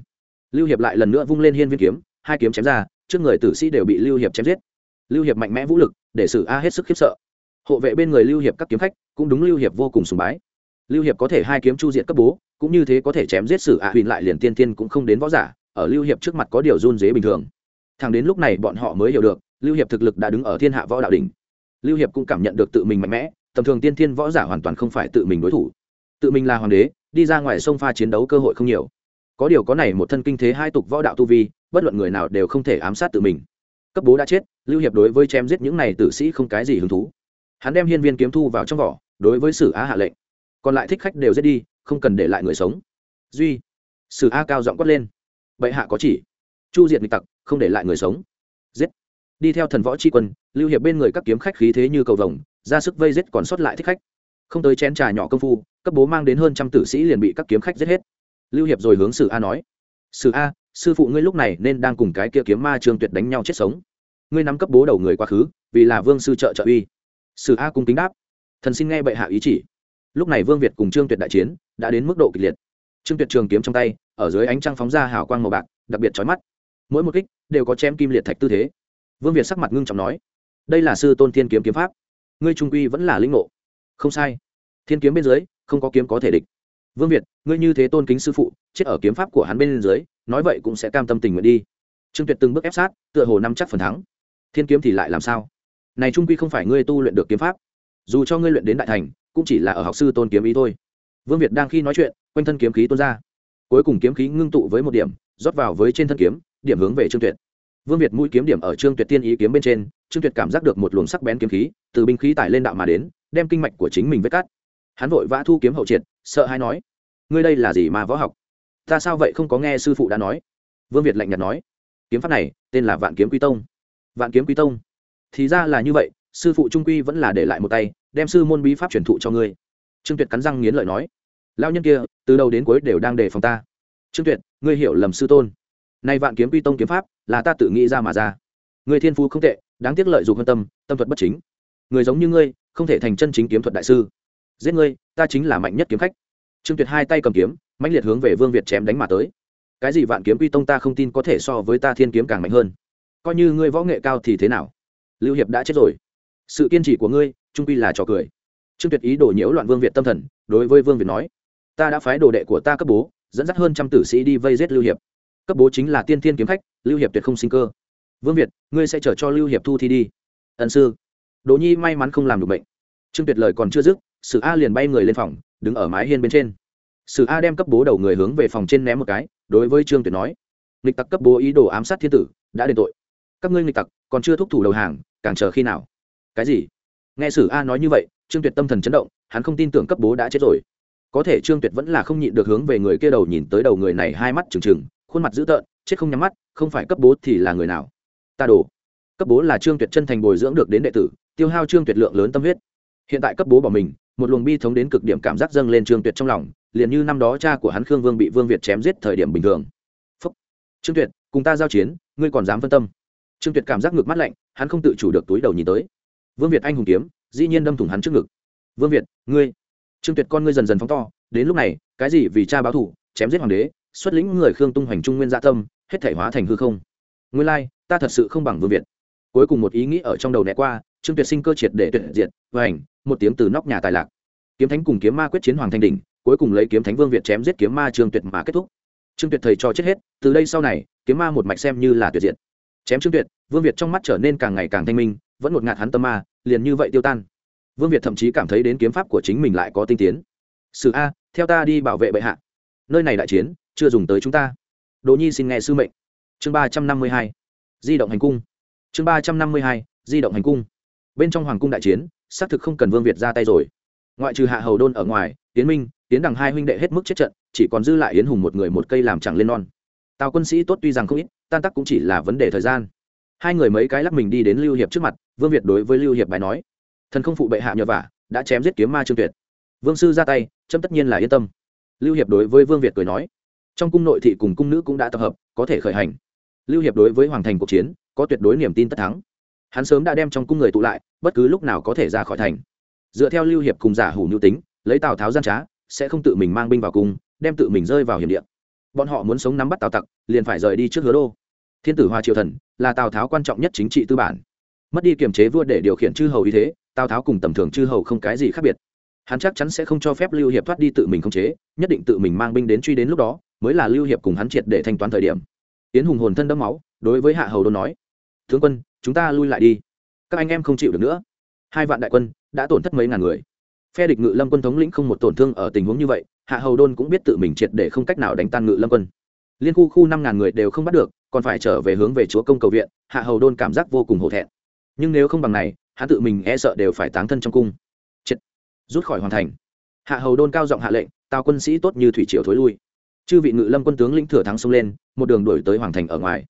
Lưu hiệp lại lần nữa vung lên hiên viên kiếm, hai kiếm chém ra, trước người tử sĩ đều bị lưu hiệp chém giết. Lưu hiệp mạnh mẽ vũ lực để sử a hết sức khiếp sợ. Hộ vệ bên người lưu hiệp các kiếm khách cũng đúng lưu hiệp vô cùng sùng bái. Lưu hiệp có thể hai kiếm chu diện cấp bố, cũng như thế có thể chém giết sử a huỳnh lại liền tiên tiên cũng không đến võ giả, ở lưu hiệp trước mặt có điều run dế bình thường. Thằng đến lúc này bọn họ mới hiểu được, lưu hiệp thực lực đã đứng ở thiên hạ võ đạo đỉnh. Lưu hiệp cũng cảm nhận được tự mình mạnh mẽ, tầm thường tiên thiên võ giả hoàn toàn không phải tự mình đối thủ. Tự mình là hoàng đế, đi ra ngoài sông pha chiến đấu cơ hội không nhiều. Có điều có này một thân kinh thế hai tục võ đạo tu vi, bất luận người nào đều không thể ám sát tự mình cấp bố đã chết, lưu hiệp đối với chém giết những này tử sĩ không cái gì hứng thú. Hắn đem hiên viên kiếm thu vào trong vỏ, đối với sử á hạ lệnh. Còn lại thích khách đều giết đi, không cần để lại người sống. Duy, sử a cao giọng quát lên. Bệ hạ có chỉ. Chu diệt nghịch tặc, không để lại người sống. Giết. Đi theo thần võ tri quân, lưu hiệp bên người các kiếm khách khí thế như cầu vồng, ra sức vây giết còn sót lại thích khách. Không tới chén trà nhỏ công phu, cấp bố mang đến hơn trăm tử sĩ liền bị các kiếm khách giết hết. Lưu hiệp rồi hướng sử a nói. Sư a, sư phụ ngươi lúc này nên đang cùng cái kia kiếm ma trương tuyệt đánh nhau chết sống. Ngươi nắm cấp bố đầu người quá khứ, vì là vương sư trợ trợ uy. Sử a cung kính đáp. Thần xin nghe bệ hạ ý chỉ. Lúc này vương việt cùng trương tuyệt đại chiến, đã đến mức độ kịch liệt. Trương tuyệt trường kiếm trong tay, ở dưới ánh trăng phóng ra hào quang màu bạc, đặc biệt chói mắt. Mỗi một kích, đều có chém kim liệt thạch tư thế. Vương việt sắc mặt ngưng trọng nói, đây là sư tôn thiên kiếm kiếm pháp. Ngươi trung quy vẫn là linh ngộ. Không sai. Thiên kiếm bên dưới, không có kiếm có thể địch vương việt, ngươi như thế tôn kính sư phụ, chết ở kiếm pháp của hắn bên dưới, nói vậy cũng sẽ cam tâm tình nguyện đi. Trương tuyệt từng bước ép sát, tựa hồ năm chắc phần thắng. Thiên kiếm thì lại làm sao? Này trung quy không phải ngươi tu luyện được kiếm pháp. Dù cho ngươi luyện đến đại thành, cũng chỉ là ở học sư tôn kiếm ý thôi. Vương việt đang khi nói chuyện, quanh thân kiếm khí tuôn ra. Cuối cùng kiếm khí ngưng tụ với một điểm, rót vào với trên thân kiếm, điểm hướng về trương tuyệt. Vương việt mũi kiếm điểm ở trương tuyệt tiên ý kiếm bên trên, trương tuyệt cảm giác được một luồng sắc bén kiếm khí, từ binh khí tải lên đạo mà đến, đem kinh mạch của chính mình vết cắt. Hắn vội vã thu kiếm hậu triệt sợ hay nói, ngươi đây là gì mà võ học? Ta sao vậy không có nghe sư phụ đã nói? Vương việt lạnh nhạt nói, kiếm pháp này, tên là vạn kiếm quy tông. Vạn kiếm quy tông? Thì ra là như vậy, sư phụ trung quy vẫn là để lại một tay, đem sư môn bí pháp truyền thụ cho ngươi. Trương tuyệt cắn răng nghiến lợi nói lao nhân kia, từ đầu đến cuối đều đang đề phòng ta. Trương tuyệt, ngươi hiểu lầm sư tôn. Nay vạn kiếm quy tông kiếm pháp, là ta tự nghĩ ra mà ra. Người thiên phú không tệ, đáng tiếc lợi dụng hơn tâm tâm thuật bất chính. Người giống như ngươi, không thể thành chân chính kiếm thuật đại sư giết ngươi, ta chính là mạnh nhất kiếm khách. Trương tuyệt hai tay cầm kiếm, mãnh liệt hướng về vương việt chém đánh mà tới. Cái gì vạn kiếm quy tông ta không tin có thể so với ta thiên kiếm càng mạnh hơn. Coi như ngươi võ nghệ cao thì thế nào? Lưu hiệp đã chết rồi. Sự kiên trì của ngươi, trung quy là trò cười. Trương tuyệt ý đổ nhiễu loạn vương việt tâm thần, đối với vương việt nói, ta đã phái đồ đệ của ta cấp bố, dẫn dắt hơn trăm tử sĩ đi vây giết lưu hiệp. Cấp bố chính là tiên thiên kiếm khách, lưu hiệp tuyệt không sinh cơ. Vương việt, ngươi sẽ chờ cho lưu hiệp thu thi đi. Ẩn sư. Đỗ nhi may mắn không làm được bệnh. Trương tuyệt lời còn chưa dứt sử a liền bay người lên phòng, đứng ở mái hiên bên trên. Sử a đem cấp bố đầu người hướng về phòng trên ném một cái, đối với trương tuyệt nói, nghịch tặc cấp bố ý đồ ám sát thiên tử, đã đền tội. Các ngươi nghịch tặc, còn chưa thúc thủ đầu hàng, càng chờ khi nào? Cái gì? Nghe sử a nói như vậy, trương tuyệt tâm thần chấn động, hắn không tin tưởng cấp bố đã chết rồi. Có thể trương tuyệt vẫn là không nhịn được hướng về người kia đầu nhìn tới đầu người này hai mắt trừng trừng, khuôn mặt dữ tợn, chết không nhắm mắt, không phải cấp bố thì là người nào? Ta đổ. Cấp bố là trương tuyệt chân thành bồi dưỡng được đến đệ tử, tiêu hao trương tuyệt lượng lớn tâm huyết. Hiện tại cấp bố bỏ mình một luồng bi thống đến cực điểm cảm giác dâng lên trương tuyệt trong lòng, liền như năm đó cha của hắn khương vương bị vương việt chém giết thời điểm bình thường. Phúc. trương tuyệt, cùng ta giao chiến, ngươi còn dám phân tâm? Trương tuyệt cảm giác ngược mắt lạnh, hắn không tự chủ được túi đầu nhìn tới. Vương việt anh hùng kiếm, dĩ nhiên đâm thủng hắn trước ngực. Vương việt, ngươi. Trương tuyệt con ngươi dần dần phóng to, đến lúc này, cái gì vì cha báo thủ chém giết hoàng đế, xuất lĩnh người khương tung hoành trung nguyên gia tâm, hết thể hóa thành hư không. Nguyên lai, ta thật sự không bằng vương việt. Cuối cùng một ý nghĩ ở trong đầu né qua, trương tuyệt sinh cơ triệt để tuyệt diệt và ảnh một tiếng từ nóc nhà tài lạc. Kiếm thánh cùng kiếm ma quyết chiến hoàng thanh đỉnh, cuối cùng lấy kiếm thánh vương việt chém giết kiếm ma trương tuyệt mà kết thúc. Trương tuyệt thầy cho chết hết, từ đây sau này, kiếm ma một mạch xem như là tuyệt diệt. Chém trương tuyệt, vương việt trong mắt trở nên càng ngày càng thanh minh, vẫn một ngạt hắn tâm ma, liền như vậy tiêu tan. Vương việt thậm chí cảm thấy đến kiếm pháp của chính mình lại có tinh tiến. Sử a, theo ta đi bảo vệ bệ hạ. Nơi này đại chiến, chưa dùng tới chúng ta. Đỗ nhi xin nghe sư mệnh. Chương ba trăm năm mươi hai. Di động hành cung. Chương ba trăm năm mươi hai, di động hành cung. Bên trong hoàng cung đại chiến xác thực không cần vương việt ra tay rồi ngoại trừ hạ hầu đôn ở ngoài tiến minh tiến đằng hai huynh đệ hết mức chết trận chỉ còn dư lại yến hùng một người một cây làm chẳng lên non tào quân sĩ tốt tuy rằng không ít tan tắc cũng chỉ là vấn đề thời gian hai người mấy cái lắc mình đi đến lưu hiệp trước mặt vương việt đối với lưu hiệp bài nói thần không phụ bệ hạ nhờ vả đã chém giết kiếm ma trương tuyệt vương sư ra tay trâm tất nhiên là yên tâm lưu hiệp đối với vương việt cười nói trong cung nội thị cùng cung nữ cũng đã tập hợp có thể khởi hành lưu hiệp đối với hoàng thành cuộc chiến có tuyệt đối niềm tin tất thắng hắn sớm đã đem trong cung người tụ lại, bất cứ lúc nào có thể ra khỏi thành. Dựa theo lưu hiệp cùng giả hủ nhu tính, lấy tào tháo gian trá, sẽ không tự mình mang binh vào cung, đem tự mình rơi vào hiểm địa. Bọn họ muốn sống nắm bắt tào tặc, liền phải rời đi trước hứa đô. Thiên tử hoa triều thần là tào tháo quan trọng nhất chính trị tư bản. Mất đi kiềm chế vua để điều khiển chư hầu ý thế, tào tháo cùng tầm thường chư hầu không cái gì khác biệt. Hắn chắc chắn sẽ không cho phép lưu hiệp thoát đi tự mình khống chế, nhất định tự mình mang binh đến truy đến lúc đó, mới là lưu hiệp cùng hắn triệt để thanh toán thời điểm. Yến hùng hồn thân đẫm máu, đối với hạ hầu đôn nói, tướng quân chúng ta lui lại đi. Các anh em không chịu được nữa. Hai vạn đại quân đã tổn thất mấy ngàn người. Phe địch ngự lâm quân thống lĩnh không một tổn thương ở tình huống như vậy, hạ hầu đôn cũng biết tự mình triệt để không cách nào đánh tan ngự lâm quân. Liên khu khu năm ngàn người đều không bắt được, còn phải trở về hướng về chúa công cầu viện, hạ hầu đôn cảm giác vô cùng hổ thẹn. Nhưng nếu không bằng này hạ tự mình e sợ đều phải táng thân trong cung. Triệt. Rút khỏi hoàn thành. Hạ hầu đôn cao giọng hạ lệnh, tào quân sĩ tốt như thủy triều thối lui. Chư vị ngự lâm quân tướng lĩnh thừa thắng xông lên, một đường đuổi tới hoàng thành ở ngoài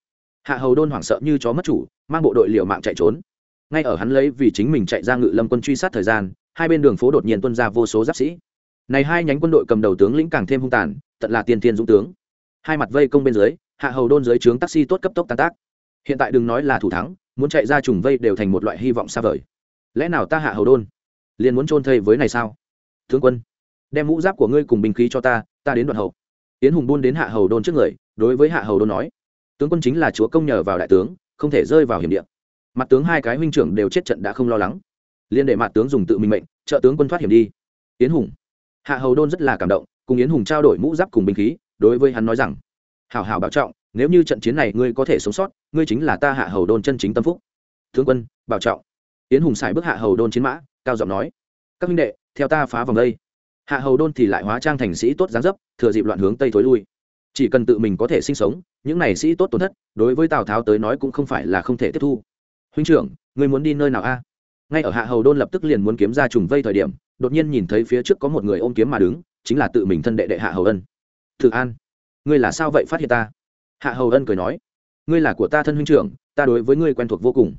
hạ hầu đôn hoảng sợ như chó mất chủ, mang bộ đội liều mạng chạy trốn. Ngay ở hắn lấy vì chính mình chạy ra ngự lâm quân truy sát thời gian, hai bên đường phố đột nhiên tuân ra vô số giáp sĩ. Này hai nhánh quân đội cầm đầu tướng lĩnh càng thêm hung tàn, tận là tiên thiên dũng tướng. Hai mặt vây công bên dưới, hạ hầu đôn dưới trướng taxi tốt cấp tốc tan tác. Hiện tại đừng nói là thủ thắng, muốn chạy ra trùng vây đều thành một loại hy vọng xa vời. Lẽ nào ta hạ hầu đôn, liền muốn trôn thây với này sao? Tướng quân, đem mũ giáp của ngươi cùng binh khí cho ta ta đến đoạn hậu. Tiến hùng buôn đến hạ hầu đôn trước người, đối với hạ hầu đôn nói tướng quân chính là chúa công nhờ vào đại tướng, không thể rơi vào hiểm địa. Mặt tướng hai cái huynh trưởng đều chết trận đã không lo lắng. Liên để mặt tướng dùng tự mình mệnh, trợ tướng quân thoát hiểm đi. Yến hùng. Hạ hầu đôn rất là cảm động, cùng yến hùng trao đổi mũ giáp cùng binh khí, đối với hắn nói rằng, hảo hảo bảo trọng, nếu như trận chiến này ngươi có thể sống sót, ngươi chính là ta hạ hầu đôn chân chính tâm phúc. Tướng quân, bảo trọng. Yến hùng xài bước hạ hầu đôn chiến mã, cao giọng nói, các huynh đệ, theo ta phá vòng đây. Hạ hầu đôn thì lại hóa trang thành sĩ tốt gián dấp, thừa dịp loạn hướng tây thối lui. Chỉ cần tự mình có thể sinh sống những này sĩ tốt tổn thất, đối với tào tháo tới nói cũng không phải là không thể tiếp thu. Huynh trưởng, người muốn đi nơi nào a? Ngay ở hạ hầu đôn lập tức liền muốn kiếm ra trùng vây thời điểm, đột nhiên nhìn thấy phía trước có một người ôm kiếm mà đứng, chính là tự mình thân đệ đệ hạ hầu ân. Thử an, ngươi là sao vậy phát hiện ta? Hạ hầu ân cười nói, ngươi là của ta thân huynh trưởng, ta đối với ngươi quen thuộc vô cùng.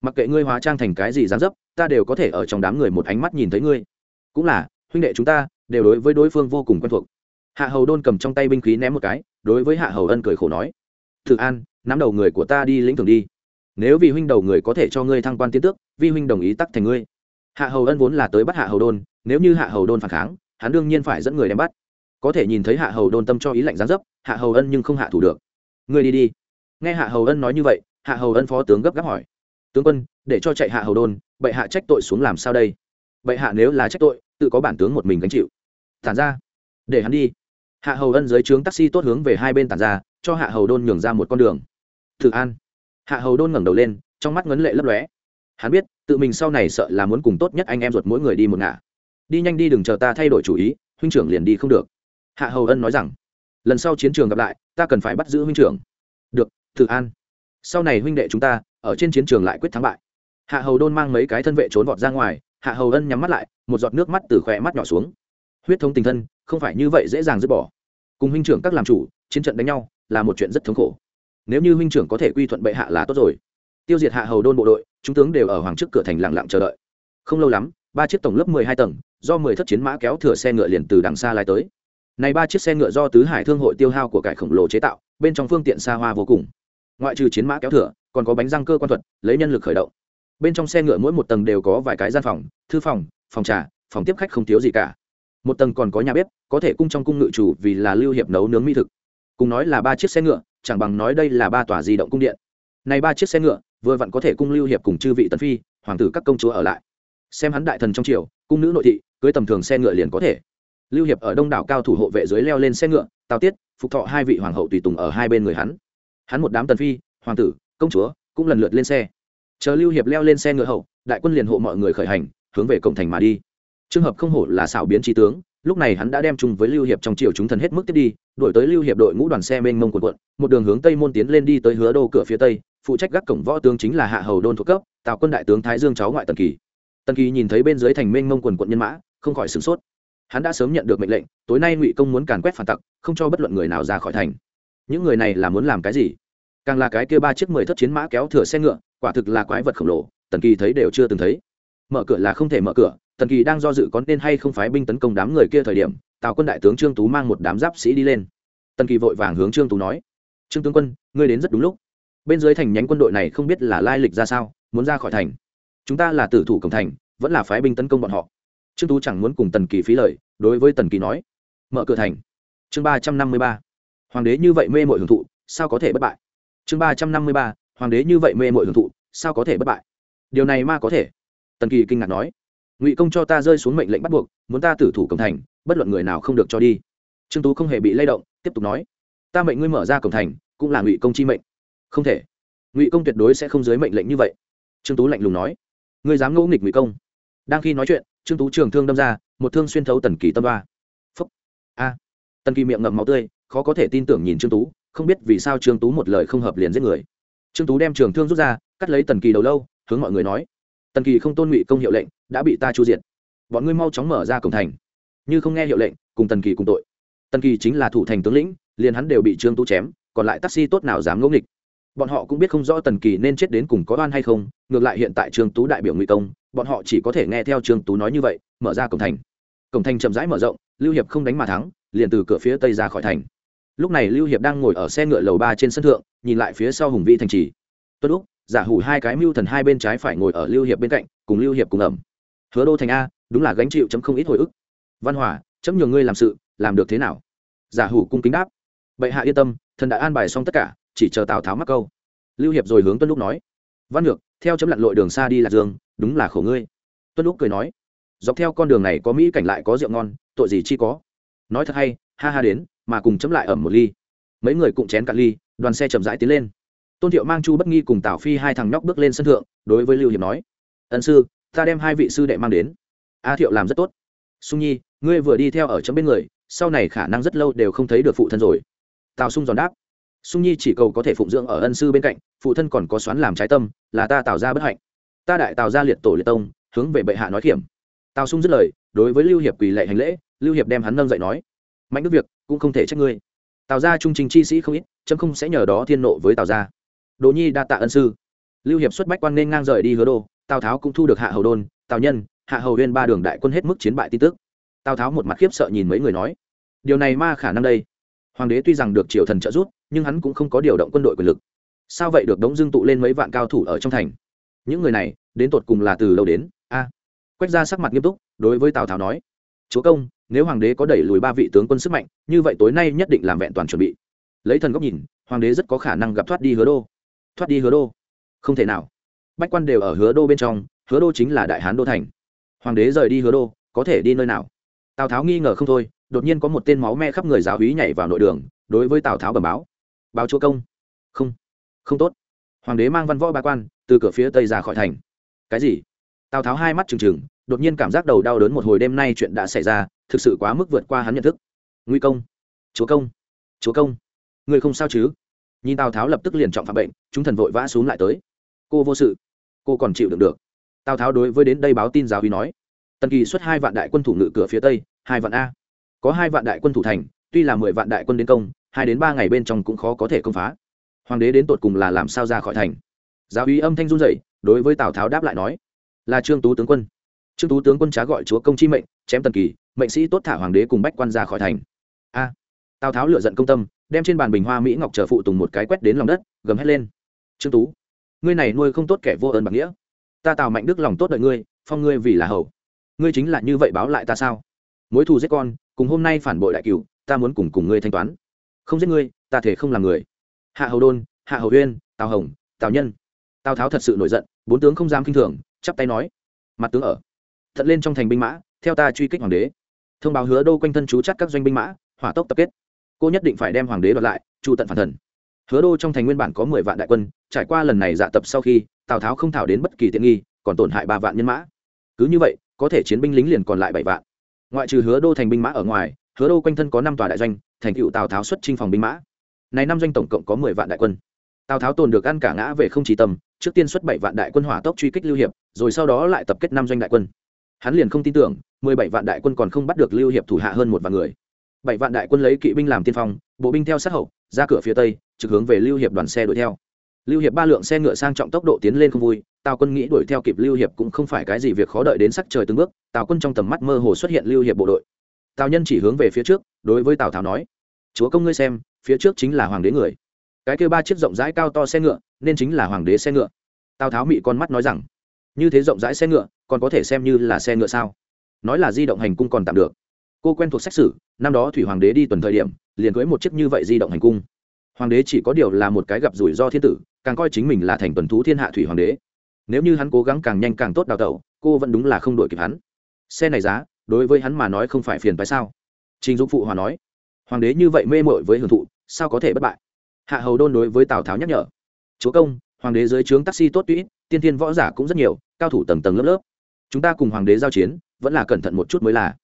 Mặc kệ ngươi hóa trang thành cái gì dán dấp, ta đều có thể ở trong đám người một ánh mắt nhìn thấy ngươi. Cũng là, huynh đệ chúng ta, đều đối với đối phương vô cùng quen thuộc. Hạ hầu đôn cầm trong tay binh khí ném một cái đối với hạ hầu ân cười khổ nói thử an, nắm đầu người của ta đi lĩnh thường đi. Nếu vì huynh đầu người có thể cho ngươi thăng quan tiến tước, vi huynh đồng ý tắc thành ngươi. Hạ hầu ân vốn là tới bắt hạ hầu đôn, nếu như hạ hầu đôn phản kháng, hắn đương nhiên phải dẫn người đem bắt. Có thể nhìn thấy hạ hầu đôn tâm cho ý lạnh gián dấp, hạ hầu ân nhưng không hạ thủ được. Ngươi đi đi. Nghe hạ hầu ân nói như vậy, hạ hầu ân phó tướng gấp gáp hỏi, tướng quân, để cho chạy hạ hầu đôn, bệ hạ trách tội xuống làm sao đây? Bệ hạ nếu là trách tội, tự có bản tướng một mình gánh chịu. Tản ra, để hắn đi hạ hầu ân dưới trướng taxi tốt hướng về hai bên tản ra, cho hạ hầu đôn nhường ra một con đường. Thử an. Hạ hầu đôn ngẩng đầu lên, trong mắt ngấn lệ lấp lóe. Hắn biết, tự mình sau này sợ là muốn cùng tốt nhất anh em ruột mỗi người đi một ngả. Đi nhanh đi đừng chờ ta thay đổi chủ ý, huynh trưởng liền đi không được. Hạ hầu ân nói rằng, lần sau chiến trường gặp lại, ta cần phải bắt giữ huynh trưởng. Được, thử an. Sau này huynh đệ chúng ta, ở trên chiến trường lại quyết thắng bại. Hạ hầu đôn mang mấy cái thân vệ trốn vọt ra ngoài, hạ hầu ân nhắm mắt lại, một giọt nước mắt từ khỏe mắt nhỏ xuống. Huyết thống tình thân không phải như vậy dễ dàng dứt bỏ. Cùng huynh trưởng các làm chủ, chiến trận đánh nhau là một chuyện rất thống khổ. Nếu như huynh trưởng có thể quy thuận bệ hạ là tốt rồi. Tiêu diệt hạ hầu đôn bộ đội, chúng tướng đều ở hoàng trước cửa thành lặng lặng chờ đợi. Không lâu lắm, ba chiếc tổng lớp mười hai tầng, do mười thất chiến mã kéo thừa xe ngựa liền từ đằng xa lái tới. Này ba chiếc xe ngựa do tứ hải thương hội tiêu hao của cải khổng lồ chế tạo, bên trong phương tiện xa hoa vô cùng. Ngoại trừ chiến mã kéo thừa, còn có bánh răng cơ quan thuật, lấy nhân lực khởi động. Bên trong xe ngựa mỗi một tầng đều có vài cái gian phòng, thư phòng phòng trà, phòng tiếp khách không thiếu gì cả một tầng còn có nhà bếp, có thể cung trong cung ngự chủ vì là lưu hiệp nấu nướng mỹ thực. Cùng nói là ba chiếc xe ngựa, chẳng bằng nói đây là ba tòa di động cung điện. Này ba chiếc xe ngựa, vừa vặn có thể cung lưu hiệp cùng chư vị tần phi, hoàng tử các công chúa ở lại. Xem hắn đại thần trong triều, cung nữ nội thị, cưới tầm thường xe ngựa liền có thể. Lưu hiệp ở đông đảo cao thủ hộ vệ dưới leo lên xe ngựa, tào tiết, phục thọ hai vị hoàng hậu tùy tùng ở hai bên người hắn. Hắn một đám tần phi, hoàng tử, công chúa, cũng lần lượt lên xe. Chờ lưu hiệp leo lên xe ngựa hậu, đại quân liền hộ mọi người khởi hành, hướng về cổng thành mà đi trường hợp không hổ là xảo biến trí tướng, lúc này hắn đã đem chung với lưu hiệp trong triều chúng thần hết mức tiếp đi đổi tới lưu hiệp đội ngũ đoàn xe mênh mông quần quận, một đường hướng tây môn tiến lên đi tới hứa đô cửa phía tây, phụ trách gác cổng võ tướng chính là hạ hầu đôn thuộc cấp, tào quân đại tướng thái dương cháu ngoại tần kỳ. Tần kỳ nhìn thấy bên dưới thành mênh mông quần quận nhân mã, không khỏi sửng sốt. Hắn đã sớm nhận được mệnh lệnh, tối nay ngụy công muốn càn quét phản tặc, không cho bất luận người nào ra khỏi thành. Những người này là muốn làm cái gì? Càng là cái kia ba chiếc mười thất chiến mã kéo thừa xe ngựa, quả thực là quái vật khổng lồ, tần kỳ thấy đều chưa từng thấy mở cửa là không thể mở cửa, tần kỳ đang do dự có nên hay không phái binh tấn công đám người kia thời điểm, tào quân đại tướng trương tú mang một đám giáp sĩ đi lên. Tần kỳ vội vàng hướng trương tú nói, trương tướng quân, ngươi đến rất đúng lúc. Bên dưới thành nhánh quân đội này không biết là lai lịch ra sao, muốn ra khỏi thành. Chúng ta là tử thủ cổng thành, vẫn là phái binh tấn công bọn họ. Trương tú chẳng muốn cùng tần kỳ phí lời, đối với tần kỳ nói, mở cửa thành. Chương ba trăm năm mươi ba. Hoàng đế như vậy mê mội hưởng thụ, sao có thể bất bại? Chương ba trăm năm mươi ba. Hoàng đế như vậy mê mội hưởng thụ, sao có thể bất bại? Điều này ma có thể tần kỳ kinh ngạc nói, ngụy công cho ta rơi xuống mệnh lệnh bắt buộc, muốn ta tử thủ cổng thành, bất luận người nào không được cho đi. Trương tú không hề bị lay động, tiếp tục nói, ta mệnh ngươi mở ra cổng thành, cũng là ngụy công chi mệnh. Không thể. Ngụy công tuyệt đối sẽ không dưới mệnh lệnh như vậy. Trương tú lạnh lùng nói, ngươi dám ngẫu nghịch ngụy công? Đang khi nói chuyện, trương tú trường thương đâm ra, một thương xuyên thấu tần kỳ tâm ba phúc. A. Tần kỳ miệng ngậm máu tươi, khó có thể tin tưởng nhìn trương tú, không biết vì sao trương tú một lời không hợp liền giết người. Trương tú đem trường thương rút ra, cắt lấy tần kỳ đầu lâu, hướng mọi người nói tần kỳ không tôn ngụy công hiệu lệnh, đã bị ta chu diệt. Bọn ngươi mau chóng mở ra cổng thành. Như không nghe hiệu lệnh, cùng tần kỳ cùng tội. Tần kỳ chính là thủ thành tướng lĩnh, liền hắn đều bị trương tú chém, còn lại taxi tốt nào dám ngẫu nghịch. Bọn họ cũng biết không rõ tần kỳ nên chết đến cùng có oan hay không, ngược lại hiện tại trương tú đại biểu ngụy công, bọn họ chỉ có thể nghe theo trương tú nói như vậy, mở ra cổng thành. Cổng thành chậm rãi mở rộng, lưu hiệp không đánh mà thắng, liền từ cửa phía tây ra khỏi thành. Lúc này lưu hiệp đang ngồi ở xe ngựa lầu ba trên sân thượng, nhìn lại phía sau hùng vĩ thành trì. Tuân úc giả hủ hai cái mưu thần hai bên trái phải ngồi ở lưu hiệp bên cạnh, cùng lưu hiệp cùng ẩm. Hứa đô thành a, đúng là gánh chịu chấm không ít hồi ức. Văn hòa, chấm nhường ngươi làm sự, làm được thế nào? Giả hủ cung kính đáp. Bệ hạ yên tâm, thần đã an bài xong tất cả, chỉ chờ tào tháo mắc câu. Lưu hiệp rồi hướng tuân lúc nói. Văn ngược theo chấm lặn lội đường xa đi lạc dương, đúng là khổ ngươi. Tuân lúc cười nói. Dọc theo con đường này có mỹ cảnh lại có rượu ngon, tội gì chi có. Nói thật hay, ha ha đến, mà cùng chấm lại ẩm một ly. Mấy người cùng chén cạn ly, đoàn xe chậm rãi tiến lên tôn thiệu mang chu bất nghi cùng tào phi hai thằng nhóc bước lên sân thượng, đối với lưu hiệp nói, ân sư, ta đem hai vị sư đệ mang đến. A thiệu làm rất tốt. Sung nhi, ngươi vừa đi theo ở chấm bên người, sau này khả năng rất lâu đều không thấy được phụ thân rồi. Tào sung giòn đáp. Sung nhi chỉ cầu có thể phụng dưỡng ở ân sư bên cạnh, phụ thân còn có xoán làm trái tâm, là ta tạo ra bất hạnh. Ta đại tào ra liệt tổ liệt tông, hướng về bệ hạ nói kiểm. Tào sung dứt lời, đối với lưu hiệp quỳ lệ hành lễ, lưu hiệp đem hắn nâng dậy nói, mạnh đức việc, cũng không thể trách ngươi. Tào ra trung trình chi sĩ không ít, chấm không sẽ nhờ đó thiên nộ với tào ra đỗ nhi đa tạ ân sư. Lưu hiệp xuất bách quan nên ngang rời đi hứa đô, tào tháo cũng thu được hạ hầu đôn, tào nhân, hạ hầu huyên ba đường đại quân hết mức chiến bại tin tức. Tào tháo một mặt khiếp sợ nhìn mấy người nói, điều này ma khả năng đây. Hoàng đế tuy rằng được triều thần trợ giúp, nhưng hắn cũng không có điều động quân đội quyền lực. Sao vậy được đống dương tụ lên mấy vạn cao thủ ở trong thành? Những người này, đến tột cùng là từ lâu đến? A. Quách ra sắc mặt nghiêm túc, đối với tào tháo nói, chúa công, nếu hoàng đế có đẩy lùi ba vị tướng quân sức mạnh, như vậy tối nay nhất định làm vẹn toàn chuẩn bị. Lấy thần góc nhìn, hoàng đế rất có khả năng gặp thoát đi hứa đô thoát đi hứa đô. Không thể nào. Bách quan đều ở hứa đô bên trong, hứa đô chính là đại hán đô thành. Hoàng đế rời đi hứa đô, có thể đi nơi nào? Tào tháo nghi ngờ không thôi, đột nhiên có một tên máu me khắp người giáo hí nhảy vào nội đường, đối với tào tháo bẩm báo. Báo chúa công. Không. Không tốt. Hoàng đế mang văn võ ba quan, từ cửa phía tây ra khỏi thành. Cái gì? Tào tháo hai mắt trừng trừng, đột nhiên cảm giác đầu đau đớn một hồi đêm nay chuyện đã xảy ra, thực sự quá mức vượt qua hắn nhận thức. Nguy công. Chúa công. Chúa công. Người không sao chứ? Nhìn tào tháo lập tức liền trọng phạm bệnh, chúng thần vội vã x u ố n g lại tới. Cô vô sự. Cô còn chịu được được. Tào tháo đối với đến đây báo tin giáo hí nói. Tần kỳ xuất hai vạn đại quân thủ ngự cửa phía tây, hai vạn a. Có hai vạn đại quân thủ thành, tuy là mười vạn đại quân đến công, hai đến ba ngày bên trong cũng khó có thể công phá. Hoàng đế đến tột cùng là làm sao ra khỏi thành? Giáo hí âm thanh run rẩy, đối với tào tháo đáp lại nói. Là trương tú tướng quân. Trương tú tướng quân trá gọi chúa công chi mệnh, chém tần kỳ, mệnh sĩ tốt thả hoàng đế cùng bách quan ra khỏi thành. A. Tào tháo lựa giận công tâm đem trên bàn bình hoa mỹ ngọc chờ phụ tùng một cái quét đến lòng đất, gầm hét lên. Trương tú, ngươi này nuôi không tốt kẻ vô ơn bạc nghĩa. Ta tào mạnh đức lòng tốt đợi ngươi, phong ngươi vì là hầu. Ngươi chính là như vậy báo lại ta sao? Mối thù giết con, cùng hôm nay phản bội đại cựu ta muốn cùng cùng ngươi thanh toán. Không giết ngươi, ta thể không làm người. Hạ hầu đôn, hạ hầu huyên tào hồng, tào nhân. Tào tháo thật sự nổi giận, bốn tướng không dám kinh thường, chắp tay nói, mặt tướng ở thận lên trong thành binh mã, theo ta truy kích hoàng đế. Thông báo hứa đô quanh thân chú chắc các doanh binh mã, hỏa tốc tập kết cô nhất định phải đem hoàng đế đoạt lại, chu tận phản thần. Hứa đô trong thành nguyên bản có mười vạn đại quân, trải qua lần này dạ tập sau khi, tào tháo không thảo đến bất kỳ tiện nghi, còn tổn hại ba vạn nhân mã. Cứ như vậy, có thể chiến binh lính liền còn lại bảy vạn. Ngoại trừ hứa đô thành binh mã ở ngoài, hứa đô quanh thân có năm tòa đại doanh, thành cựu tào tháo xuất chinh phòng binh mã. Này năm doanh tổng cộng có mười vạn đại quân. Tào tháo tồn được ăn cả ngã về không chỉ tâm trước tiên xuất bảy vạn đại quân hỏa tốc truy kích lưu hiệp, rồi sau đó lại tập kết năm doanh đại quân. Hắn liền không tin tưởng, mười bảy vạn đại quân còn không bắt được lưu hiệp thủ hạ hơn một vạn người bảy vạn đại quân lấy kỵ binh làm tiên phong, bộ binh theo sát hậu, ra cửa phía tây, trực hướng về lưu hiệp đoàn xe đuổi theo. Lưu hiệp ba lượng xe ngựa sang trọng tốc độ tiến lên không vui, tào quân nghĩ đuổi theo kịp lưu hiệp cũng không phải cái gì việc khó đợi đến sắc trời từng bước, tào quân trong tầm mắt mơ hồ xuất hiện lưu hiệp bộ đội. Tào nhân chỉ hướng về phía trước, đối với tào tháo nói, chúa công ngươi xem, phía trước chính là hoàng đế người. Cái kêu ba chiếc rộng rãi cao to xe ngựa, nên chính là hoàng đế xe ngựa. Tào tháo mị con mắt nói rằng, như thế rộng rãi xe ngựa, còn có thể xem như là xe ngựa sao? Nói là di động hành cung còn tạm được cô quen thuộc xét xử năm đó thủy hoàng đế đi tuần thời điểm, liền cưới một chiếc như vậy di động hành cung. Hoàng đế chỉ có điều là một cái gặp rủi ro thiên tử, càng coi chính mình là thành tuần thú thiên hạ thủy hoàng đế. Nếu như hắn cố gắng càng nhanh càng tốt đào tẩu, cô vẫn đúng là không đổi kịp hắn. Xe này giá, đối với hắn mà nói không phải phiền phải sao? Trình dũng phụ hòa nói, hoàng đế như vậy mê mội với hưởng thụ, sao có thể bất bại? Hạ hầu đôn đối với tào tháo nhắc nhở, chúa công, hoàng đế dưới trướng taxi tốt tũy tiên thiên võ giả cũng rất nhiều, cao thủ tầng tầng lớp lớp. Chúng ta cùng hoàng đế giao chiến, vẫn là cẩn thận một chút mới là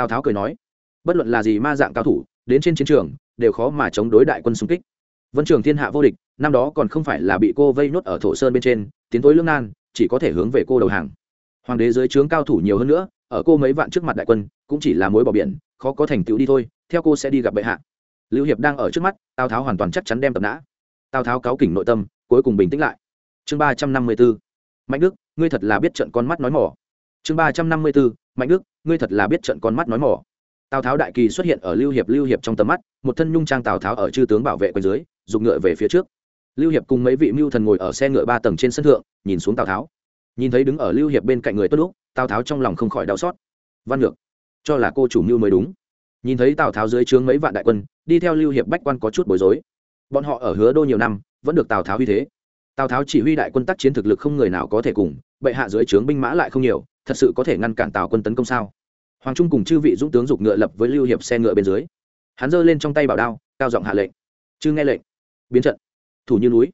tào tháo cười nói, bất luận là gì ma dạng cao thủ, đến trên chiến trường, đều khó mà chống đối đại quân xung kích. Vân trường thiên hạ vô địch, năm đó còn không phải là bị cô vây nốt ở thổ sơn bên trên, tiến tối lương nan, chỉ có thể hướng về cô đầu hàng. Hoàng đế dưới trướng cao thủ nhiều hơn nữa, ở cô mấy vạn trước mặt đại quân, cũng chỉ là mối bỏ biển, khó có thành tựu đi thôi, theo cô sẽ đi gặp bệ hạ. Lưu hiệp đang ở trước mắt, tào tháo hoàn toàn chắc chắn đem tập nã. Tào tháo cáo kỉnh nội tâm, cuối cùng bình tĩnh lại. Chương ba trăm năm mươi b ố mạnh đức, ngươi thật là biết trận con mắt nói mỏ. Chương ba trăm năm mươi b ố mạnh đức ngươi thật là biết trận con mắt nói mỏ. Tào tháo đại kỳ xuất hiện ở lưu hiệp lưu hiệp trong tầm mắt, một thân nhung trang tào tháo ở chư tướng bảo vệ quanh dưới dùng ngựa về phía trước. Lưu hiệp cùng mấy vị mưu thần ngồi ở xe ngựa ba tầng trên sân thượng, nhìn xuống tào tháo. Nhìn thấy đứng ở lưu hiệp bên cạnh người tốt lúc, tào tháo trong lòng không khỏi đau xót. Văn ngược, cho là cô chủ mưu mới đúng. Nhìn thấy tào tháo dưới trướng mấy vạn đại quân, đi theo lưu hiệp bách quan có chút bối rối. Bọn họ ở hứa đô nhiều năm, vẫn được tào tháo uy thế. Tào tháo chỉ huy đại quân tác chiến thực lực không người nào có thể cùng, bệ hạ dưới trướng binh mã lại không nhiều thật sự có thể ngăn cản tào quân tấn công sao? Hoàng trung cùng chư vị dũng tướng giục ngựa lập với lưu hiệp xe ngựa bên dưới. Hắn giơ lên trong tay bảo đao, cao giọng hạ lệnh. Chư nghe lệnh. Biến trận. Thủ như núi.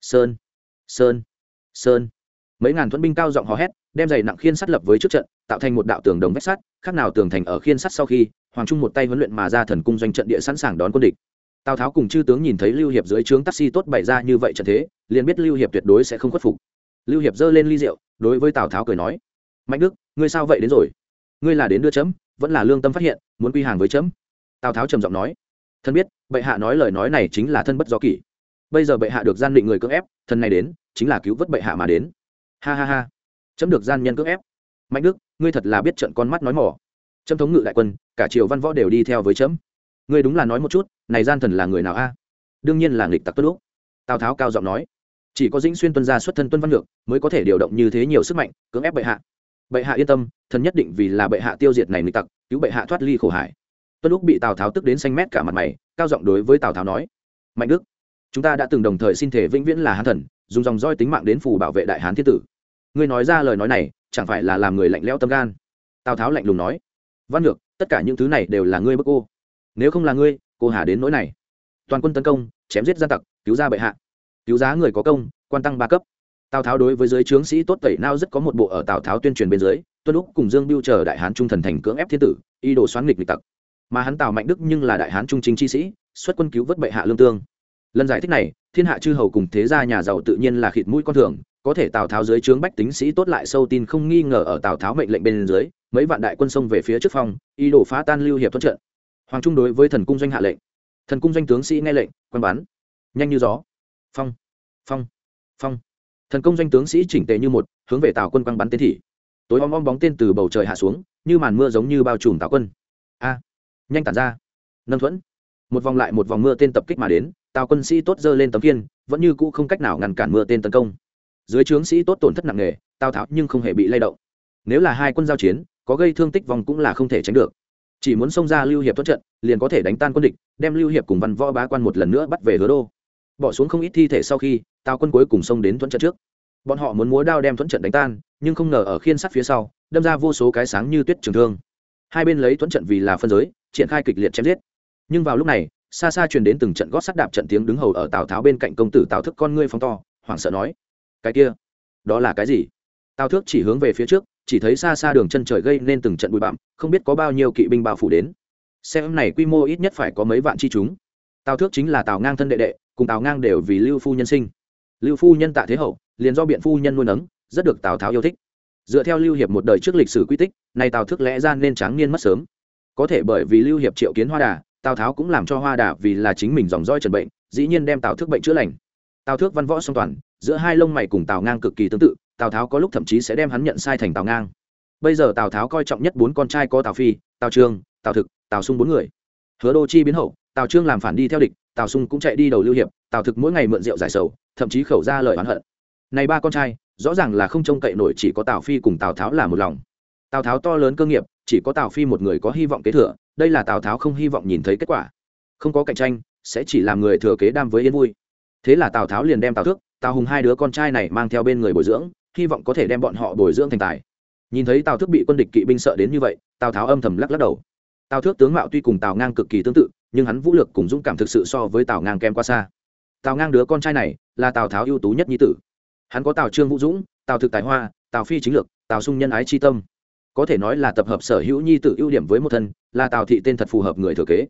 Sơn. Sơn. Sơn. Mấy ngàn thuẫn binh cao giọng hò hét, đem giày nặng khiên sắt lập với trước trận, tạo thành một đạo tường đồng vách sắt, khác nào tường thành ở khiên sắt sau khi, hoàng trung một tay huấn luyện mà ra thần cung doanh trận địa sẵn sàng đón quân địch. Tào tháo cùng chư tướng nhìn thấy lưu hiệp dưới trướng taxi tốt bày ra như vậy trận thế, liền biết lưu hiệp tuyệt đối sẽ không khuất phục. Lưu hiệp giơ lên ly rượu, đối với tào tháo cười nói mạnh đức ngươi sao vậy đến rồi? Ngươi là đến đưa chấm vẫn là lương tâm phát hiện muốn quy hàng với chấm? Tào tháo trầm giọng nói. Thân biết bệ hạ nói lời nói này chính là thân bất do kỷ. Bây giờ bệ hạ được gian định người cưỡng ép thân này đến chính là cứu vớt bệ hạ mà đến. Ha ha ha. Chấm được gian nhân cưỡng ép. Mạnh đức ngươi thật là biết trận con mắt nói mỏ. Chấm thống ngự đại quân cả triều văn võ đều đi theo với chấm. Ngươi đúng là nói một chút này gian thần là người nào a? Đương nhiên là nghịch tặc tuân lúc. Tào tháo cao giọng nói. Chỉ có dĩnh xuyên tuân gia xuất thân tuân văn lược, mới có thể điều động như thế nhiều sức mạnh cưỡng ép bệ hạ bệ hạ yên tâm, thần nhất định vì là bệ hạ tiêu diệt này nghịch tặc, cứu bệ hạ thoát ly khổ hải. Tuân lúc bị tào tháo tức đến xanh mét cả mặt mày, cao giọng đối với tào tháo nói, mạnh đức, chúng ta đã từng đồng thời xin thể vĩnh viễn là hán thần, dùng dòng roi tính mạng đến phù bảo vệ đại hán thiên tử. Ngươi nói ra lời nói này, chẳng phải là làm người lạnh lẽo tâm gan? Tào tháo lạnh lùng nói, văn ngược tất cả những thứ này đều là ngươi bức cô nếu không là ngươi, cô hà đến nỗi này. Toàn quân tấn công, chém giết gian tặc, cứu ra bệ hạ. Cứu giá người có công, quan tăng ba cấp tào tháo đối với giới trướng sĩ tốt tẩy nao rất có một bộ ở tào tháo tuyên truyền bên dưới, tuân lúc cùng dương biêu chờ đại hán trung thần thành cưỡng ép thiên tử y đồ xoán nghịch nghịch tặc. Mà hắn tào mạnh đức nhưng là đại hán trung chính chi sĩ, xuất quân cứu vớt bệ hạ lương tương. Lần giải thích này, thiên hạ chư hầu cùng thế gia nhà giàu tự nhiên là khịt mũi con thường, có thể tào tháo dưới trướng bách tính sĩ tốt lại sâu tin không nghi ngờ ở tào tháo mệnh lệnh bên dưới, mấy vạn đại quân xông về phía trước phòng y đổ phá tan lưu hiệp thuận trận. Hoàng trung đối với thần cung doanh hạ lệnh. Thần cung doanh tướng sĩ nghe lệnh, quan bắn. Nhanh như gió. Phong. Phong. Phong thần công doanh tướng sĩ chỉnh tề như một, hướng về tào quân quăng bắn tên thị. Tối om om bóng tên từ bầu trời hạ xuống, như màn mưa giống như bao trùm tào quân. A, nhanh tản ra. Nâng thuẫn. Một vòng lại một vòng mưa tên tập kích mà đến, tào quân sĩ tốt dơ lên tấm kiên vẫn như cũ không cách nào ngăn cản mưa tên tấn công. Dưới trướng sĩ tốt tổn thất nặng nề, tào tháo nhưng không hề bị lay động. Nếu là hai quân giao chiến, có gây thương tích vòng cũng là không thể tránh được. Chỉ muốn xông ra lưu hiệp thoát trận, liền có thể đánh tan quân địch, đem lưu hiệp cùng văn võ bá quan một lần nữa bắt về hứa đô bỏ xuống không ít thi thể sau khi, tào quân cuối cùng xông đến thuận trận trước. Bọn họ muốn múa đao đem thuận trận đánh tan, nhưng không ngờ ở khiên sắt phía sau, đâm ra vô số cái sáng như tuyết trường thương. Hai bên lấy thuận trận vì là phân giới, triển khai kịch liệt chém giết. Nhưng vào lúc này, xa xa truyền đến từng trận gót sắt đạp trận tiếng đứng hầu ở tào tháo bên cạnh công tử tào thức con ngươi phóng to, hoảng sợ nói, cái kia, đó là cái gì? Tào thước chỉ hướng về phía trước, chỉ thấy xa xa đường chân trời gây nên từng trận bụi bặm, không biết có bao nhiêu kỵ binh bao phủ đến. Xem này quy mô ít nhất phải có mấy vạn chi chúng tào thước chính là tào ngang thân đệ đệ, cùng tào ngang đều vì lưu phu nhân sinh. Lưu phu nhân tạ thế hậu, liền do biện phu nhân nuôi nấng, rất được tào tháo yêu thích. Dựa theo lưu hiệp một đời trước lịch sử quy tích, nay tào thước lẽ ra nên tráng niên mất sớm. Có thể bởi vì lưu hiệp triệu kiến hoa đà, tào tháo cũng làm cho hoa đà vì là chính mình dòng roi trần bệnh, dĩ nhiên đem tào thước bệnh chữa lành. Tào thước văn võ song toàn, giữa hai lông mày cùng tào ngang cực kỳ tương tự, tào tháo có lúc thậm chí sẽ đem hắn nhận sai thành tào ngang. Bây giờ tào tháo coi trọng nhất bốn con trai có tào phi, tào trương tào thực, tào sung bốn người. Hứa đô chi biến hậu tào trương làm phản đi theo địch, tào sung cũng chạy đi đầu lưu hiệp, tào thực mỗi ngày mượn rượu giải sầu, thậm chí khẩu ra lời oán hận. Này ba con trai, rõ ràng là không trông cậy nổi chỉ có tào phi cùng tào tháo là một lòng. Tào tháo to lớn cơ nghiệp, chỉ có tào phi một người có hy vọng kế thừa, đây là tào tháo không hy vọng nhìn thấy kết quả. Không có cạnh tranh, sẽ chỉ làm người thừa kế đam với yên vui. Thế là tào tháo liền đem tào thước, tào hùng hai đứa con trai này mang theo bên người bồi dưỡng, hy vọng có thể đem bọn họ bồi dưỡng thành tài. Nhìn thấy tào thước bị quân địch kỵ binh sợ đến như vậy, tào tháo âm thầm lắc lắc đầu. Tào thước tướng mạo tuy cùng tào ngang cực kỳ tương tự nhưng hắn vũ lực cùng dũng cảm thực sự so với tào ngang kém quá xa tào ngang đứa con trai này là tào tháo ưu tú nhất nhi tử hắn có tào trương vũ dũng tào thực tài hoa tào phi chính lược tào sung nhân ái chi tâm có thể nói là tập hợp sở hữu nhi tử ưu điểm với một thân là tào thị tên thật phù hợp người thừa kế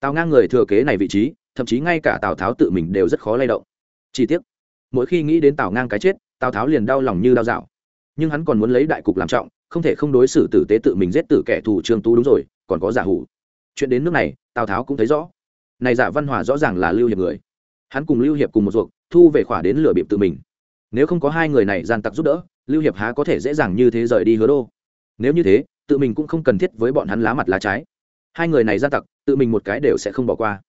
tào ngang người thừa kế này vị trí thậm chí ngay cả tào tháo tự mình đều rất khó lay động chi tiết mỗi khi nghĩ đến tào ngang cái chết tào tháo liền đau lòng như đau dạo nhưng hắn còn muốn lấy đại cục làm trọng không thể không đối xử tử tế tự mình giết tử kẻ thù trương tú đúng rồi còn có giả hủ chuyện đến nước này tào tháo cũng thấy rõ này giả văn hòa rõ ràng là lưu hiệp người hắn cùng lưu hiệp cùng một ruột, thu về khỏa đến lửa bịp tự mình. Nếu không có hai người này gian tặc giúp đỡ, lưu hiệp há có thể dễ dàng như thế rời đi hứa đô. Nếu như thế, tự mình cũng không cần thiết với bọn hắn lá mặt lá trái. Hai người này gian tặc, tự mình một cái đều sẽ không bỏ qua.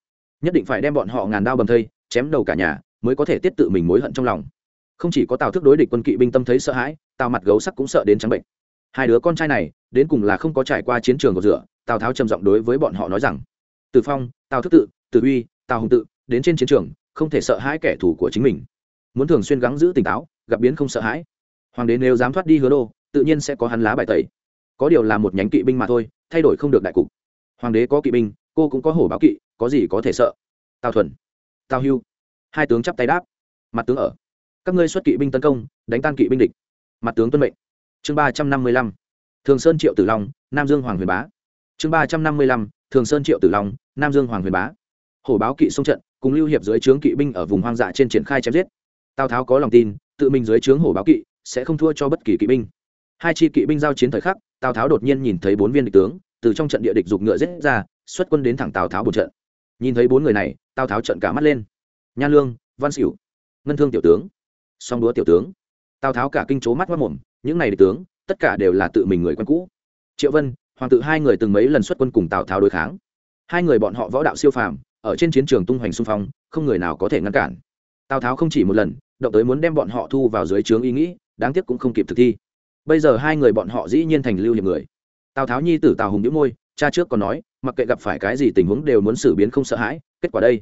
Nhất định phải đem bọn họ ngàn đao bầm thây, chém đầu cả nhà, mới có thể tiết tự mình mối hận trong lòng. Không chỉ có tào thức đối địch quân kỵ binh tâm thấy sợ hãi, tào mặt gấu sắc cũng sợ đến trắng bệnh. Hai đứa con trai này, đến cùng là không có trải qua chiến trường của rửa tào tháo trầm giọng đối với bọn họ nói rằng từ phong, tào thức tự từ uy, tào hùng tự đến trên chiến trường, không thể sợ hãi kẻ thù của chính mình. Muốn thường xuyên gắng giữ tỉnh táo, gặp biến không sợ hãi. Hoàng đế nếu dám thoát đi hứa đô, tự nhiên sẽ có hắn lá bài tẩy. Có điều là một nhánh kỵ binh mà thôi, thay đổi không được đại cục. Hoàng đế có kỵ binh, cô cũng có hổ báo kỵ, có gì có thể sợ. Tào thuần, tào hưu. Hai tướng chắp tay đáp. Mặt tướng ở. Các ngươi xuất kỵ binh tấn công, đánh tan kỵ binh địch. Mặt tướng tuân mệnh. Chương ba trăm năm mươi lăm. Thường sơn triệu tử long, nam dương hoàng huyền bá. Chương ba trăm năm mươi lăm thường sơn triệu tử long, nam dương hoàng huyền bá. Hổ báo kỵ sông trận, cùng lưu hiệp dưới trướng kỵ binh ở vùng hoang dã trên triển khai chém giết. Tào tháo có lòng tin, tự mình dưới trướng hổ báo kỵ, sẽ không thua cho bất kỳ kỵ binh. Hai chi kỵ binh giao chiến thời khắc, tào tháo đột nhiên nhìn thấy bốn viên địch tướng, từ trong trận địa địch dục ngựa giết ra, xuất quân đến thẳng tào tháo một trận. Nhìn thấy bốn người này, tào tháo trận cả mắt lên. Nha lương, văn xỉu ngân thương tiểu tướng, song đúa tiểu tướng. Tào tháo cả kinh chố mắt mất mồm, những này địch tướng, tất cả đều là tự mình người quen cũ. Triệu vân hoàng tự hai người từng mấy lần xuất quân cùng tào tháo đối kháng hai người bọn họ võ đạo siêu phàm ở trên chiến trường tung hoành xung phong không người nào có thể ngăn cản tào tháo không chỉ một lần động tới muốn đem bọn họ thu vào dưới trướng ý nghĩ đáng tiếc cũng không kịp thực thi bây giờ hai người bọn họ dĩ nhiên thành lưu hiệp người tào tháo nhi tử tào hùng đĩu môi cha trước còn nói mặc kệ gặp phải cái gì tình huống đều muốn xử biến không sợ hãi kết quả đây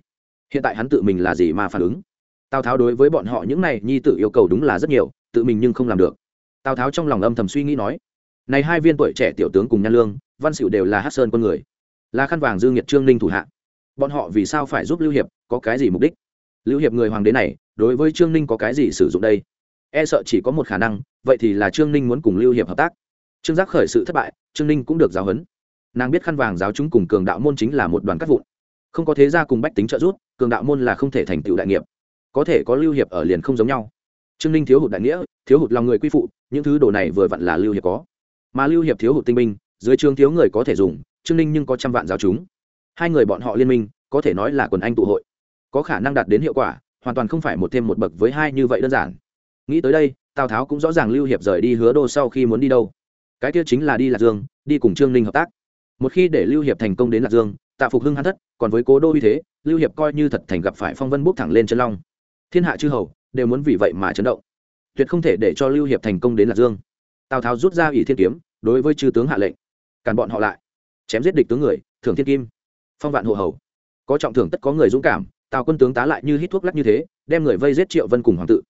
hiện tại hắn tự mình là gì mà phản ứng tào tháo đối với bọn họ những này nhi tử yêu cầu đúng là rất nhiều tự mình nhưng không làm được tào tháo trong lòng âm thầm suy nghĩ nói này hai viên tuổi trẻ tiểu tướng cùng nhan lương, văn sửu đều là hát sơn con người. Là khăn vàng dương nhiệt trương ninh thủ hạ. Bọn họ vì sao phải giúp lưu hiệp, có cái gì mục đích? Lưu hiệp người hoàng đế này, đối với trương ninh có cái gì sử dụng đây? E sợ chỉ có một khả năng, vậy thì là trương ninh muốn cùng lưu hiệp hợp tác. Trương giác khởi sự thất bại, trương ninh cũng được giáo huấn. Nàng biết khăn vàng giáo chúng cùng cường đạo môn chính là một đoàn cắt vụn. Không có thế gia cùng bách tính trợ giúp, cường đạo môn là không thể thành tựu đại nghiệp. Có thể có lưu hiệp ở liền không giống nhau. Trương ninh thiếu hụt đại nghĩa, thiếu hụt lòng người quy phụ, những thứ đồ này vừa vặn là lưu hiệp có mà lưu hiệp thiếu hụt tinh binh, dưới trường thiếu người có thể dùng, trương ninh nhưng có trăm vạn giáo chúng. Hai người bọn họ liên minh, có thể nói là quần anh tụ hội. Có khả năng đạt đến hiệu quả, hoàn toàn không phải một thêm một bậc với hai như vậy đơn giản. Nghĩ tới đây, tào tháo cũng rõ ràng lưu hiệp rời đi hứa đô sau khi muốn đi đâu. Cái kia chính là đi lạc dương, đi cùng trương ninh hợp tác. Một khi để lưu hiệp thành công đến lạc dương, tạ phục hưng hắn thất, còn với cố đô uy thế, lưu hiệp coi như thật thành gặp phải phong vân bốc thẳng lên chân long. Thiên hạ chư hầu, đều muốn vì vậy mà chấn động. Tuyệt không thể để cho lưu hiệp thành công đến lạc dương tào tháo rút ra ủy thiên kiếm, đối với chư tướng hạ lệnh càn bọn họ lại, chém giết địch tướng người, thưởng thiên kim, phong vạn hộ hầu. Có trọng thưởng tất có người dũng cảm, tào quân tướng tá lại như hít thuốc lắc như thế, đem người vây giết triệu vân cùng hoàng tự.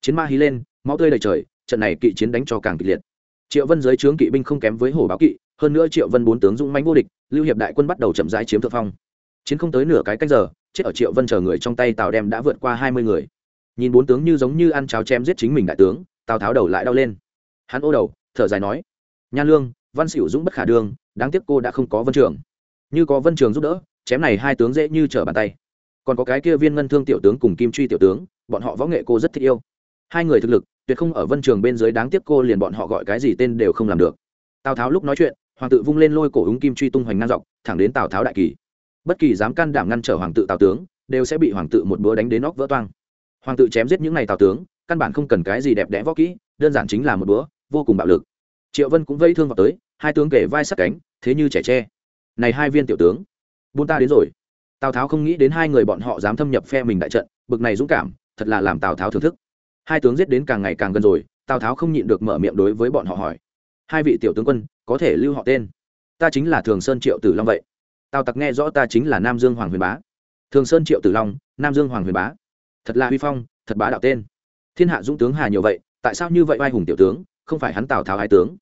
Chiến ma hí lên, máu tươi đầy trời, trận này kỵ chiến đánh cho càng kịch liệt. Triệu vân dưới trướng kỵ binh không kém với hổ báo kỵ, hơn nữa triệu vân bốn tướng dũng mãnh vô địch, lưu hiệp đại quân bắt đầu chậm rãi chiếm thượng phong. Chiến không tới nửa cái cách giờ, chết ở triệu vân chờ người trong tay tào đem đã vượt qua hai mươi người. Nhìn bốn tướng như giống như ăn cháo chém giết chính mình đại tướng, tào tháo đầu lại đau lên hắn ô đầu, thở dài nói nhan lương, văn xỉu dũng bất khả đương đáng tiếc cô đã không có vân trường. Như có vân trường giúp đỡ, chém này hai tướng dễ như trở bàn tay. Còn có cái kia viên ngân thương tiểu tướng cùng kim truy tiểu tướng, bọn họ võ nghệ cô rất thích yêu. Hai người thực lực, tuyệt không ở vân trường bên dưới đáng tiếc cô liền bọn họ gọi cái gì tên đều không làm được. Tào tháo lúc nói chuyện, hoàng tự vung lên lôi cổ ứng kim truy tung hoành ngang dọc, thẳng đến tào tháo đại kỳ. Bất kỳ dám can đảm ngăn trở hoàng tự tào tướng, đều sẽ bị hoàng tự một búa đánh đến óc vỡ toang. Hoàng tự chém giết những ngày tào tướng, căn bản không cần cái gì đẹp đẽ võ kỹ, đơn giản chính là một búa vô cùng bạo lực. Triệu vân cũng vây thương vào tới, hai tướng kể vai sát cánh, thế như trẻ tre. Này hai viên tiểu tướng, buôn ta đến rồi. Tào tháo không nghĩ đến hai người bọn họ dám thâm nhập phe mình đại trận, bực này dũng cảm, thật là làm tào tháo thưởng thức. Hai tướng giết đến càng ngày càng gần rồi, tào tháo không nhịn được mở miệng đối với bọn họ hỏi. Hai vị tiểu tướng quân, có thể lưu họ tên? Ta chính là thường sơn triệu tử long vậy. Tào tặc nghe rõ ta chính là nam dương hoàng huyền bá. Thường sơn triệu tử long, nam dương hoàng huyền bá. Thật là huy phong, thật bá đạo tên. Thiên hạ dũng tướng hà nhiều vậy, tại sao như vậy vai hùng tiểu tướng? Không phải hắn tào tháo hai tướng.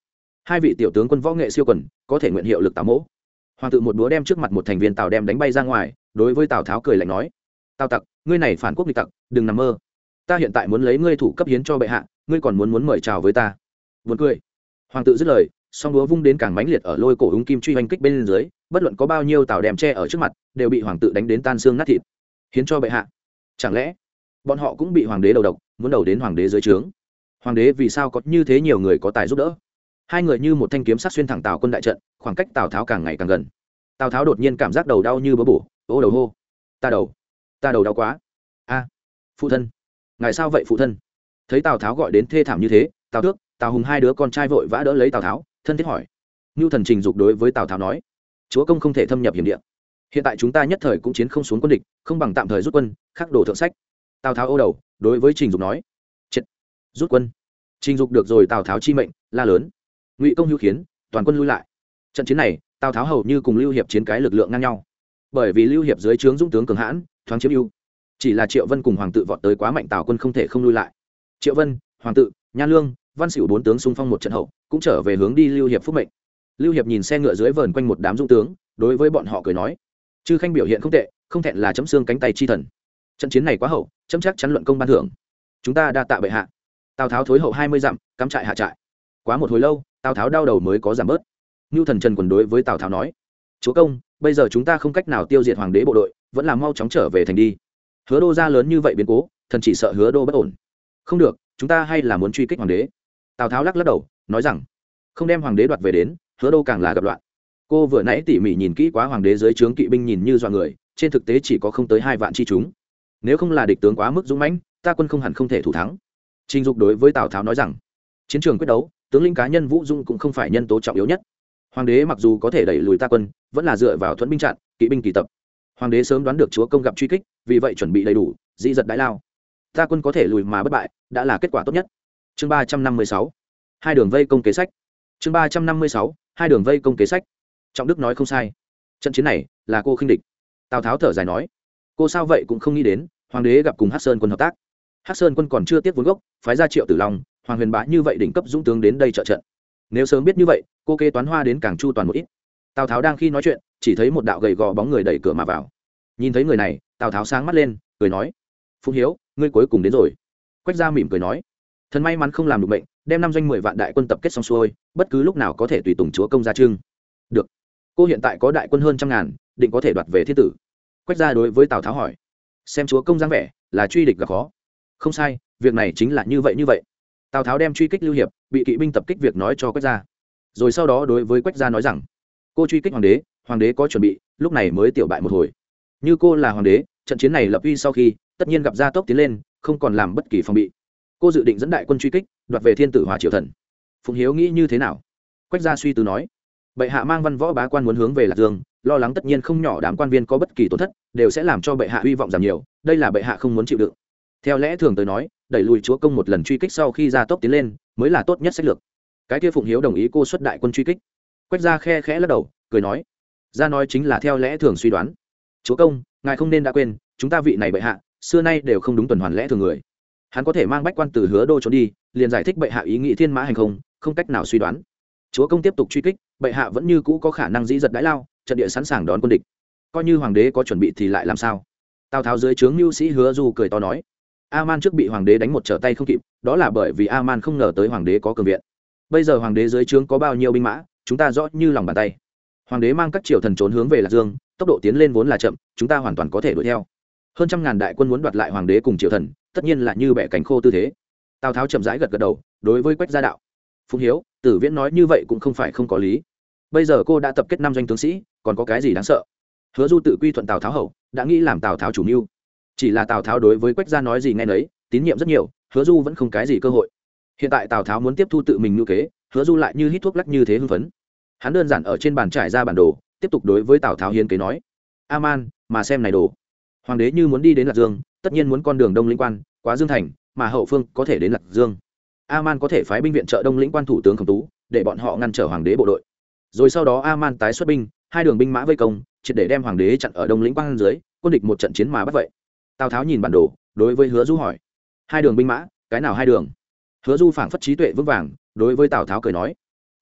Hai vị tiểu tướng quân võ nghệ siêu quần, có thể nguyện hiệu lực tào mỗ. Hoàng tự một búa đem trước mặt một thành viên tào đem đánh bay ra ngoài, đối với tào tháo cười lạnh nói, tào tặc, ngươi này phản quốc nghịch tặc, đừng nằm mơ. Ta hiện tại muốn lấy ngươi thủ cấp hiến cho bệ hạ, ngươi còn muốn muốn mời chào với ta. Vượt cười. Hoàng tự dứt lời, song búa vung đến càng mãnh liệt ở lôi cổ húng kim truy oanh kích bên dưới, bất luận có bao nhiêu tàu đèm tre ở trước mặt, đều bị hoàng tự đánh đến tan xương nát thịt. Hiến cho bệ hạ. Chẳng lẽ, bọn họ cũng bị hoàng đế đầu độc, muốn đầu đến hoàng đế dưới trướng? Hoàng đế vì sao có như thế nhiều người có tài giúp đỡ? Hai người như một thanh kiếm sát xuyên thẳng tào quân đại trận, khoảng cách tào tháo càng ngày càng gần. Tào tháo đột nhiên cảm giác đầu đau như bớ bổ, ô đầu hô, ta đầu ta đầu đau quá. A, phụ thân, ngài sao vậy phụ thân? Thấy tào tháo gọi đến thê thảm như thế, tào tước tào hùng hai đứa con trai vội vã đỡ lấy tào tháo, thân thiết hỏi. Ngưu thần trình dục đối với tào tháo nói, chúa công không thể thâm nhập hiểm địa. Hiện tại chúng ta nhất thời cũng chiến không xuống quân địch, không bằng tạm thời rút quân, khắc đồ thượng sách. Tào tháo ô đầu, đối với trình dục nói rút quân. Trình dục được rồi, tào tháo chi mệnh, la lớn. Ngụy công hữu khiến, toàn quân lui lại. Trận chiến này, tào tháo hầu như cùng lưu hiệp chiến cái lực lượng ngang nhau. Bởi vì lưu hiệp dưới trướng dũng tướng cường hãn, thoáng chiếm ưu. Chỉ là triệu vân cùng hoàng tự vọt tới quá mạnh, tào quân không thể không lui lại. Triệu vân, hoàng tự nhan lương, văn xỉu bốn tướng xung phong một trận hậu, cũng trở về hướng đi lưu hiệp phúc mệnh. Lưu hiệp nhìn xe ngựa dưới vờn quanh một đám dũng tướng, đối với bọn họ cười nói, chư khanh biểu hiện không tệ, không thẹn là chấm xương cánh tay chi thần. Trận chiến này quá hậu, chấm chắc chắn luận công ban thưởng. Chúng ta đa tạ bệ hạ tào tháo thối hậu hai mươi dặm, cắm trại hạ trại. Quá một hồi lâu, tào tháo đau đầu mới có giảm bớt. Ngưu thần trần quần đối với tào tháo nói, chúa công, bây giờ chúng ta không cách nào tiêu diệt hoàng đế bộ đội, vẫn là mau chóng trở về thành đi. Hứa đô ra lớn như vậy biến cố, thần chỉ sợ hứa đô bất ổn. Không được, chúng ta hay là muốn truy kích hoàng đế. Tào tháo lắc lắc đầu, nói rằng, không đem hoàng đế đoạt về đến, hứa đô càng là gặp loạn. Cô vừa nãy tỉ mỉ nhìn kỹ quá hoàng đế dưới trướng kỵ binh nhìn như dọa người, trên thực tế chỉ có không tới hai vạn chi chúng. Nếu không là địch tướng quá mức dũng mãnh, ta quân không hẳn không thể thủ thắng trình dục đối với tào tháo nói rằng, chiến trường quyết đấu, tướng lĩnh cá nhân vũ dung cũng không phải nhân tố trọng yếu nhất. Hoàng đế mặc dù có thể đẩy lùi ta quân, vẫn là dựa vào thuẫn binh chặn, kỵ binh kỳ tập. Hoàng đế sớm đoán được chúa công gặp truy kích, vì vậy chuẩn bị đầy đủ di giật đại lao. Ta quân có thể lùi mà bất bại, đã là kết quả tốt nhất. Chương ba trăm năm mươi sáu. Hai đường vây công kế sách. Chương ba trăm năm mươi sáu. Hai đường vây công kế sách. Trọng đức nói không sai. Trận chiến này là cô khinh địch. Tào tháo thở dài nói, cô sao vậy cũng không nghĩ đến, hoàng đế gặp cùng hát sơn quân hợp tác. Hắc sơn quân còn chưa tiếp vốn gốc, phái ra triệu tử long, hoàng huyền bá như vậy đỉnh cấp dũng tướng đến đây trợ trận. Nếu sớm biết như vậy, cô kế toán hoa đến càng chu toàn một ít. Tào tháo đang khi nói chuyện, chỉ thấy một đạo gầy gò bóng người đẩy cửa mà vào. Nhìn thấy người này, tào tháo sáng mắt lên, cười nói Phùng hiếu, ngươi cuối cùng đến rồi. Quách gia mỉm cười nói, thần may mắn không làm được bệnh đem năm doanh mười vạn đại quân tập kết xong xuôi, bất cứ lúc nào có thể tùy tùng chúa công gia trưng được. Cô hiện tại có đại quân hơn trăm ngàn, định có thể đoạt về thiên tử. Quách gia đối với tào tháo hỏi, xem chúa công dáng vẻ, là truy địch gặp khó không sai, việc này chính là như vậy như vậy. Tào tháo đem truy kích lưu hiệp, bị kỵ binh tập kích việc nói cho quách gia. Rồi sau đó đối với quách gia nói rằng, cô truy kích hoàng đế hoàng đế có chuẩn bị, lúc này mới tiểu bại một hồi. Như cô là hoàng đế, trận chiến này lập uy sau khi, tất nhiên gặp gia tốc tiến lên, không còn làm bất kỳ phòng bị. Cô dự định dẫn đại quân truy kích, đoạt về thiên tử hòa triều thần. Phụng hiếu nghĩ như thế nào? Quách gia suy tư nói, bệ hạ mang văn võ bá quan muốn hướng về lạc dương, lo lắng tất nhiên không nhỏ đám quan viên có bất kỳ tổn thất, đều sẽ làm cho bệ hạ hy vọng giảm nhiều, đây là bệ hạ không muốn chịu đựng theo lẽ thường tới nói, đẩy lùi chúa công một lần truy kích sau khi ra tốc tiến lên, mới là tốt nhất sách lược. Cái kia phụng hiếu đồng ý cô xuất đại quân truy kích. Quách ra khe khẽ lắc đầu, cười nói ra nói chính là theo lẽ thường suy đoán. Chúa công, ngài không nên đã quên, chúng ta vị này bệ hạ, xưa nay đều không đúng tuần hoàn lẽ thường người. Hắn có thể mang bách quan từ hứa đô trốn đi, liền giải thích bệ hạ ý nghĩ thiên mã hành không không cách nào suy đoán. Chúa công tiếp tục truy kích, bệ hạ vẫn như cũ có khả năng dĩ giật đãi lao, trận địa sẵn sàng đón quân địch. Coi như hoàng đế có chuẩn bị thì lại làm sao? Tào tháo dưới trướng mưu sĩ hứa du cười to nói Aman trước bị hoàng đế đánh một trở tay không kịp, đó là bởi vì Aman không ngờ tới hoàng đế có cường viện. Bây giờ hoàng đế dưới trướng có bao nhiêu binh mã, chúng ta rõ như lòng bàn tay. Hoàng đế mang các triều thần trốn hướng về lạc dương, tốc độ tiến lên vốn là chậm, chúng ta hoàn toàn có thể đuổi theo. Hơn trăm ngàn đại quân muốn đoạt lại hoàng đế cùng triều thần, tất nhiên là như bẻ cánh khô tư thế. Tào tháo chậm rãi gật gật đầu, đối với quách gia đạo. Phùng hiếu, tử viễn nói như vậy cũng không phải không có lý. Bây giờ cô đã tập kết năm doanh tướng sĩ, còn có cái gì đáng sợ? Hứa du tự quy thuận tào tháo hậu, đã nghĩ làm tào tháo chủ mưu chỉ là tào tháo đối với quách gia nói gì nghe nấy, tín nhiệm rất nhiều, hứa du vẫn không cái gì cơ hội. Hiện tại tào tháo muốn tiếp thu tự mình ngữ kế, hứa du lại như hít thuốc lắc như thế hưng phấn. Hắn đơn giản ở trên bàn trải ra bản đồ, tiếp tục đối với tào tháo hiến kế nói, a man, mà xem này đồ. Hoàng đế như muốn đi đến lạc dương, tất nhiên muốn con đường đông lĩnh quan, quá dương thành, mà hậu phương có thể đến lạc dương. A man có thể phái binh viện trợ đông lĩnh quan thủ tướng khổng tú, để bọn họ ngăn trở hoàng đế bộ đội. Rồi sau đó a man tái xuất binh, hai đường binh mã vây công, triệt để đem hoàng đế chặn ở đông lĩnh quan dưới, quân địch một trận chiến mà bắt vậy tào tháo nhìn bản đồ đối với hứa du hỏi hai đường binh mã cái nào hai đường hứa du phảng phất trí tuệ vững vàng đối với tào tháo cười nói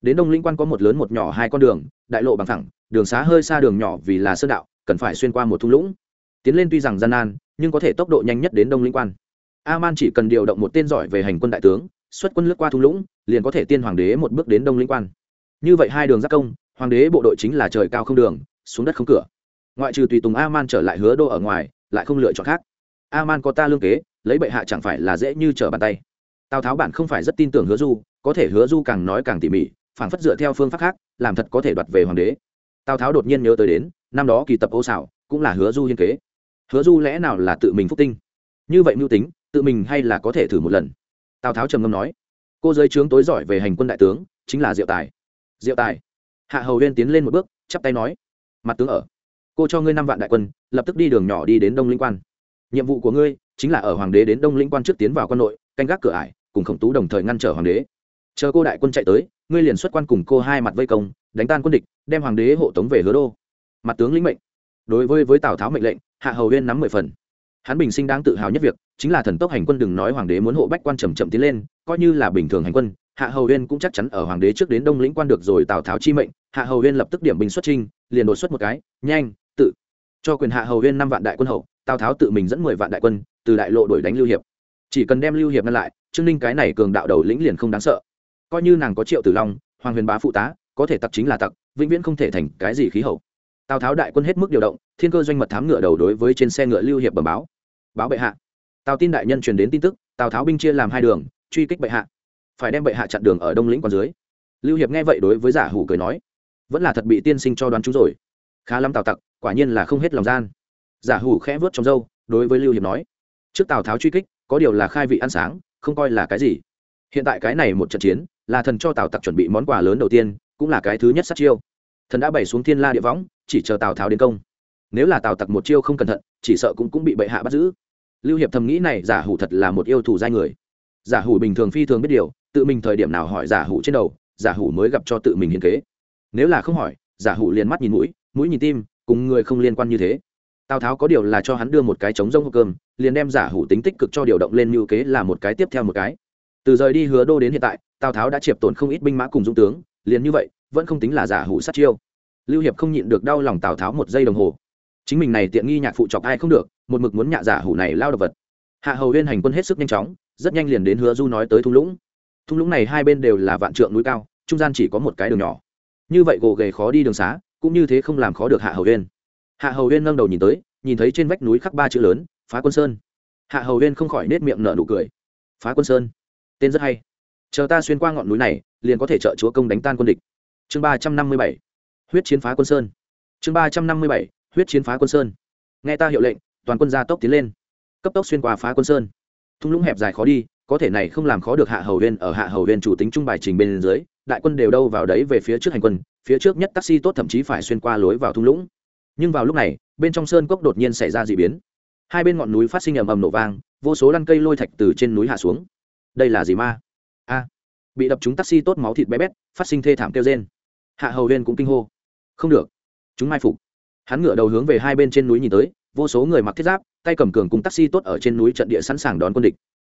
đến đông Linh quan có một lớn một nhỏ hai con đường đại lộ bằng thẳng đường xá hơi xa đường nhỏ vì là sơn đạo cần phải xuyên qua một thung lũng tiến lên tuy rằng gian nan nhưng có thể tốc độ nhanh nhất đến đông Linh quan a man chỉ cần điều động một tên giỏi về hành quân đại tướng xuất quân lướt qua thung lũng liền có thể tiên hoàng đế một bước đến đông Linh quan như vậy hai đường giác công hoàng đế bộ đội chính là trời cao không đường xuống đất không cửa ngoại trừ tùy tùng a man trở lại hứa đô ở ngoài lại không lựa chọn khác a man có ta lương kế, lấy bệ hạ chẳng phải là dễ như trở bàn tay. Tào tháo bản không phải rất tin tưởng hứa du, có thể hứa du càng nói càng tỉ mỉ phản phất dựa theo phương pháp khác, làm thật có thể đoạt về hoàng đế. Tào tháo đột nhiên nhớ tới đến, năm đó kỳ tập ô xảo cũng là hứa du hiên kế. Hứa du lẽ nào là tự mình phúc tinh? Như vậy mưu tính, tự mình hay là có thể thử một lần? Tào tháo trầm ngâm nói. Cô giới trướng tối giỏi về hành quân đại tướng, chính là diệu tài. Diệu tài. Hạ hầu huyên tiến lên một bước, chắp tay nói. Mặt tướng ở. Cô cho ngươi năm vạn đại quân, lập tức đi đường nhỏ đi đến đông linh quan nhiệm vụ của ngươi chính là ở hoàng đế đến đông lĩnh quan trước tiến vào quan nội, canh gác cửa ải, cùng khổng tú đồng thời ngăn trở hoàng đế. Chờ cô đại quân chạy tới, ngươi liền xuất quan cùng cô hai mặt vây công, đánh tan quân địch, đem hoàng đế hộ tống về hứa đô. Mặt tướng lĩnh mệnh. Đối với với tào tháo mệnh lệnh, hạ hầu huyên nắm mười phần. Hắn bình sinh đang tự hào nhất việc, chính là thần tốc hành quân đừng nói hoàng đế muốn hộ bách quan trầm chậm tiến lên, coi như là bình thường hành quân, hạ hầu huyên cũng chắc chắn ở hoàng đế trước đến đông lĩnh quan được rồi tào tháo chi mệnh, hạ hầu huyên lập tức điểm bình xuất trinh liền đột xuất một cái, nhanh, tự. Cho quyền hạ hầu huyên năm vạn đại quân hậu tào tháo tự mình dẫn mười vạn đại quân, từ đại lộ đuổi đánh lưu hiệp. Chỉ cần đem lưu hiệp ngăn lại, trương ninh cái này cường đạo đầu lĩnh liền không đáng sợ. Coi như nàng có triệu tử long, hoàng huyền bá phụ tá, có thể tặc chính là tặc, vĩnh viễn không thể thành cái gì khí hậu. Tào tháo đại quân hết mức điều động, thiên cơ doanh mật thám ngựa đầu đối với trên xe ngựa lưu hiệp bẩm báo. Báo bệ hạ. Tào tin đại nhân truyền đến tin tức, tào tháo binh chia làm hai đường, truy kích bệ hạ. Phải đem bệ hạ chặn đường ở đông lĩnh còn dưới. Lưu hiệp nghe vậy đối với giả hủ cười nói, vẫn là thật bị tiên sinh cho đoán chú rồi. Khá lắm tào tặc, quả nhiên là không hết lòng gian giả hủ khẽ vớt trong dâu đối với lưu hiệp nói, trước tào tháo truy kích, có điều là khai vị ăn sáng, không coi là cái gì. Hiện tại cái này một trận chiến, là thần cho tào tặc chuẩn bị món quà lớn đầu tiên, cũng là cái thứ nhất sát chiêu. Thần đã bày xuống thiên la địa võng, chỉ chờ tào tháo đến công. Nếu là tào tặc một chiêu không cẩn thận, chỉ sợ cũng cũng bị bệ hạ bắt giữ. Lưu hiệp thầm nghĩ này, giả hủ thật là một yêu thủ giai người. Giả hủ bình thường phi thường biết điều, tự mình thời điểm nào hỏi giả hủ trên đầu, giả hủ mới gặp cho tự mình hiến kế. Nếu là không hỏi, giả hủ liền mắt nhìn mũi mũi nhìn tim, cùng người không liên quan như thế tào tháo có điều là cho hắn đưa một cái trống rông hộp cơm, liền đem giả hủ tính tích cực cho điều động lên mưu kế là một cái tiếp theo một cái. Từ rời đi hứa đô đến hiện tại, tào tháo đã triệt tổn không ít binh mã cùng dũng tướng, liền như vậy, vẫn không tính là giả hủ sát chiêu. Lưu hiệp không nhịn được đau lòng tào tháo một giây đồng hồ. Chính mình này tiện nghi nhạc phụ chọc ai không được, một mực muốn nhạ giả hủ này lao đ vật. Hạ hầu huyên hành quân hết sức nhanh chóng, rất nhanh liền đến hứa du nói tới thung lũng. Thung lũng này hai bên đều là vạn trượng núi cao, trung gian chỉ có một cái đường nhỏ. Như vậy gồ ghề khó đi đường xá, cũng như thế không làm khó được hạ hầu huyên hạ hầu huyên nâng đầu nhìn tới, nhìn thấy trên vách núi khắc ba chữ lớn, phá quân sơn. Hạ hầu huyên không khỏi nết miệng nở nụ cười. Phá quân sơn. Tên rất hay. Chờ ta xuyên qua ngọn núi này, liền có thể trợ chúa công đánh tan quân địch. Chương ba trăm năm mươi bảy. Huyết chiến phá quân sơn. Chương ba trăm năm mươi bảy. Huyết chiến phá quân sơn. Nghe ta hiệu lệnh, toàn quân gia tốc tiến lên. Cấp tốc xuyên qua phá quân sơn. Thung lũng hẹp dài khó đi, có thể này không làm khó được hạ hầu huyên ở hạ hầu huyên chủ tính trung bài trình bên dưới, đại quân đều đâu vào đấy về phía trước hành quân, phía trước nhất taxi tốt thậm chí phải xuyên qua lối vào thung lũng nhưng vào lúc này, bên trong sơn cốc đột nhiên xảy ra d ị biến. Hai bên ngọn núi phát sinh ầm ầm nổ vang, vô số lăn cây lôi thạch từ trên núi hạ xuống. Đây là gì ma? A, bị đập chúng taxi tốt máu thịt bé bét, phát sinh thê thảm kêu trên hạ hầu huyên cũng kinh hô. Không được, chúng mai phục. Hắn ngựa đầu hướng về hai bên trên núi nhìn tới, vô số người mặc thiết giáp, tay cầm cường cùng taxi tốt ở trên núi trận địa sẵn sàng đón quân địch.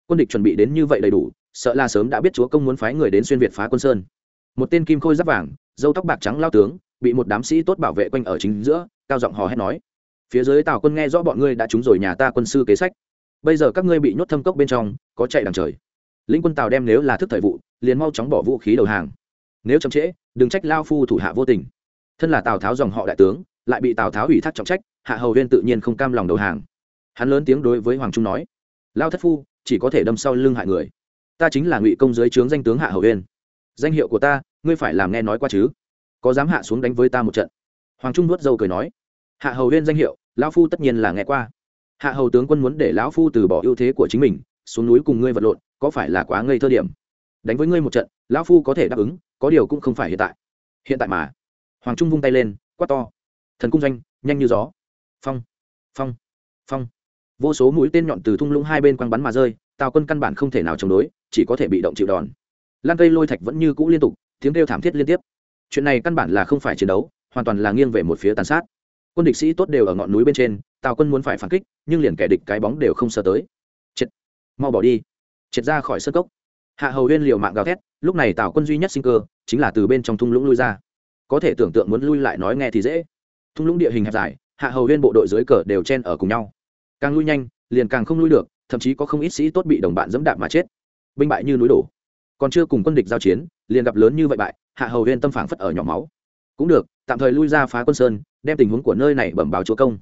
Quân địch chuẩn bị đến như vậy đầy đủ, sợ là sớm đã biết chúa công muốn phái người đến xuyên việt phá quân sơn. Một tên kim khôi giáp vàng dâu tóc bạc trắng lao tướng, bị một đám sĩ tốt bảo vệ quanh ở chính giữa cao giọng hò hét nói, phía dưới tào quân nghe rõ bọn ngươi đã trúng rồi nhà ta quân sư kế sách. Bây giờ các ngươi bị nhốt thâm cốc bên trong, có chạy đằng trời. Lĩnh quân tào đem nếu là thức thời vụ, liền mau chóng bỏ vũ khí đầu hàng. Nếu chậm trễ, đừng trách lao phu thủ hạ vô tình. Thân là tào tháo dòng họ đại tướng, lại bị tào tháo ủy thác trọng trách, hạ hầu huyên tự nhiên không cam lòng đầu hàng. Hắn lớn tiếng đối với hoàng trung nói, lao thất phu, chỉ có thể đâm sau lưng hại người. Ta chính là ngụy công dưới trướng danh tướng hạ hầu huyên. Danh hiệu của ta, ngươi phải làm nghe nói qua chứ. Có dám hạ xuống đánh với ta một trận. Hoàng trung nuốt dâu cười nói hạ hầu huyên danh hiệu, lão phu tất nhiên là nghe qua. Hạ hầu tướng quân muốn để lão phu từ bỏ ưu thế của chính mình, xuống núi cùng ngươi vật lộn, có phải là quá ngây thơ điểm? Đánh với ngươi một trận, lão phu có thể đáp ứng, có điều cũng không phải hiện tại. Hiện tại mà. Hoàng trung vung tay lên, quát to. Thần cung doanh, nhanh như gió. Phong phong phong. Vô số mũi tên nhọn từ thung lũng hai bên quăng bắn mà rơi, tào quân căn bản không thể nào chống đối, chỉ có thể bị động chịu đòn. Lan cây lôi thạch vẫn như cũ liên tục, tiếng kêu thảm thiết liên tiếp. Chuyện này căn bản là không phải chiến đấu, hoàn toàn là nghiêng về một phía tàn sát quân địch sĩ tốt đều ở ngọn núi bên trên, tào quân muốn phải phản kích, nhưng liền kẻ địch cái bóng đều không sơ tới. Triệt. Mau bỏ đi. Triệt ra khỏi sơ cốc. Hạ hầu huyên liều mạng gào thét, lúc này tào quân duy nhất sinh cơ, chính là từ bên trong thung lũng lui ra. Có thể tưởng tượng muốn lui lại nói nghe thì dễ. Thung lũng địa hình hẹp dài, hạ hầu huyên bộ đội dưới cờ đều chen ở cùng nhau. Càng lui nhanh, liền càng không lui được, thậm chí có không ít sĩ tốt bị đồng bạn dẫm đạp mà chết. Binh bại như núi đổ. Còn chưa cùng quân địch giao chiến, liền gặp lớn như vậy bại, hạ hầu huyên tâm phảng phất ở nhỏ máu cũng được, tạm thời lui ra phá quân sơn, đem tình huống của nơi này bẩm báo chúa công.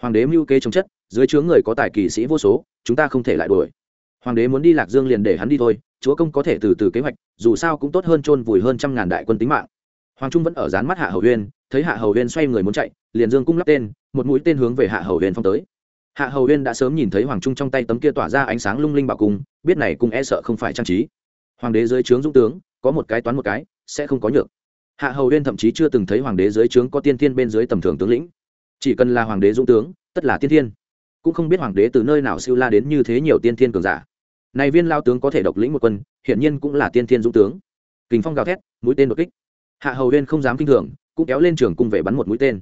Hoàng đế mưu kế chống chất, dưới chướng người có tài kỳ sĩ vô số, chúng ta không thể lại đuổi. Hoàng đế muốn đi lạc dương liền để hắn đi thôi, chúa công có thể từ từ kế hoạch, dù sao cũng tốt hơn chôn vùi hơn trăm ngàn đại quân tính mạng. Hoàng trung vẫn ở dán mắt hạ hầu huyên thấy hạ hầu huyên xoay người muốn chạy, liền dương cung lắp tên, một mũi tên hướng về hạ hầu huyên phong tới. Hạ hầu huyên đã sớm nhìn thấy hoàng trung trong tay tấm kia tỏa ra ánh sáng lung linh bảo cung, biết này cung e sợ không phải trang trí. Hoàng đế dưới trướng dũng tướng, có một cái toán một cái, sẽ không có nhược hạ hầu huyên thậm chí chưa từng thấy hoàng đế dưới trướng có tiên thiên bên dưới tầm thường tướng lĩnh. Chỉ cần là hoàng đế dũng tướng, tất là tiên thiên. Cũng không biết hoàng đế từ nơi nào siêu la đến như thế nhiều tiên thiên cường giả. Này viên lao tướng có thể độc lĩnh một quân, hiển nhiên cũng là tiên thiên dũng tướng. Kình phong gào thét, mũi tên đột kích. Hạ hầu huyên không dám kinh thường, cũng kéo lên trường cung về bắn một mũi tên.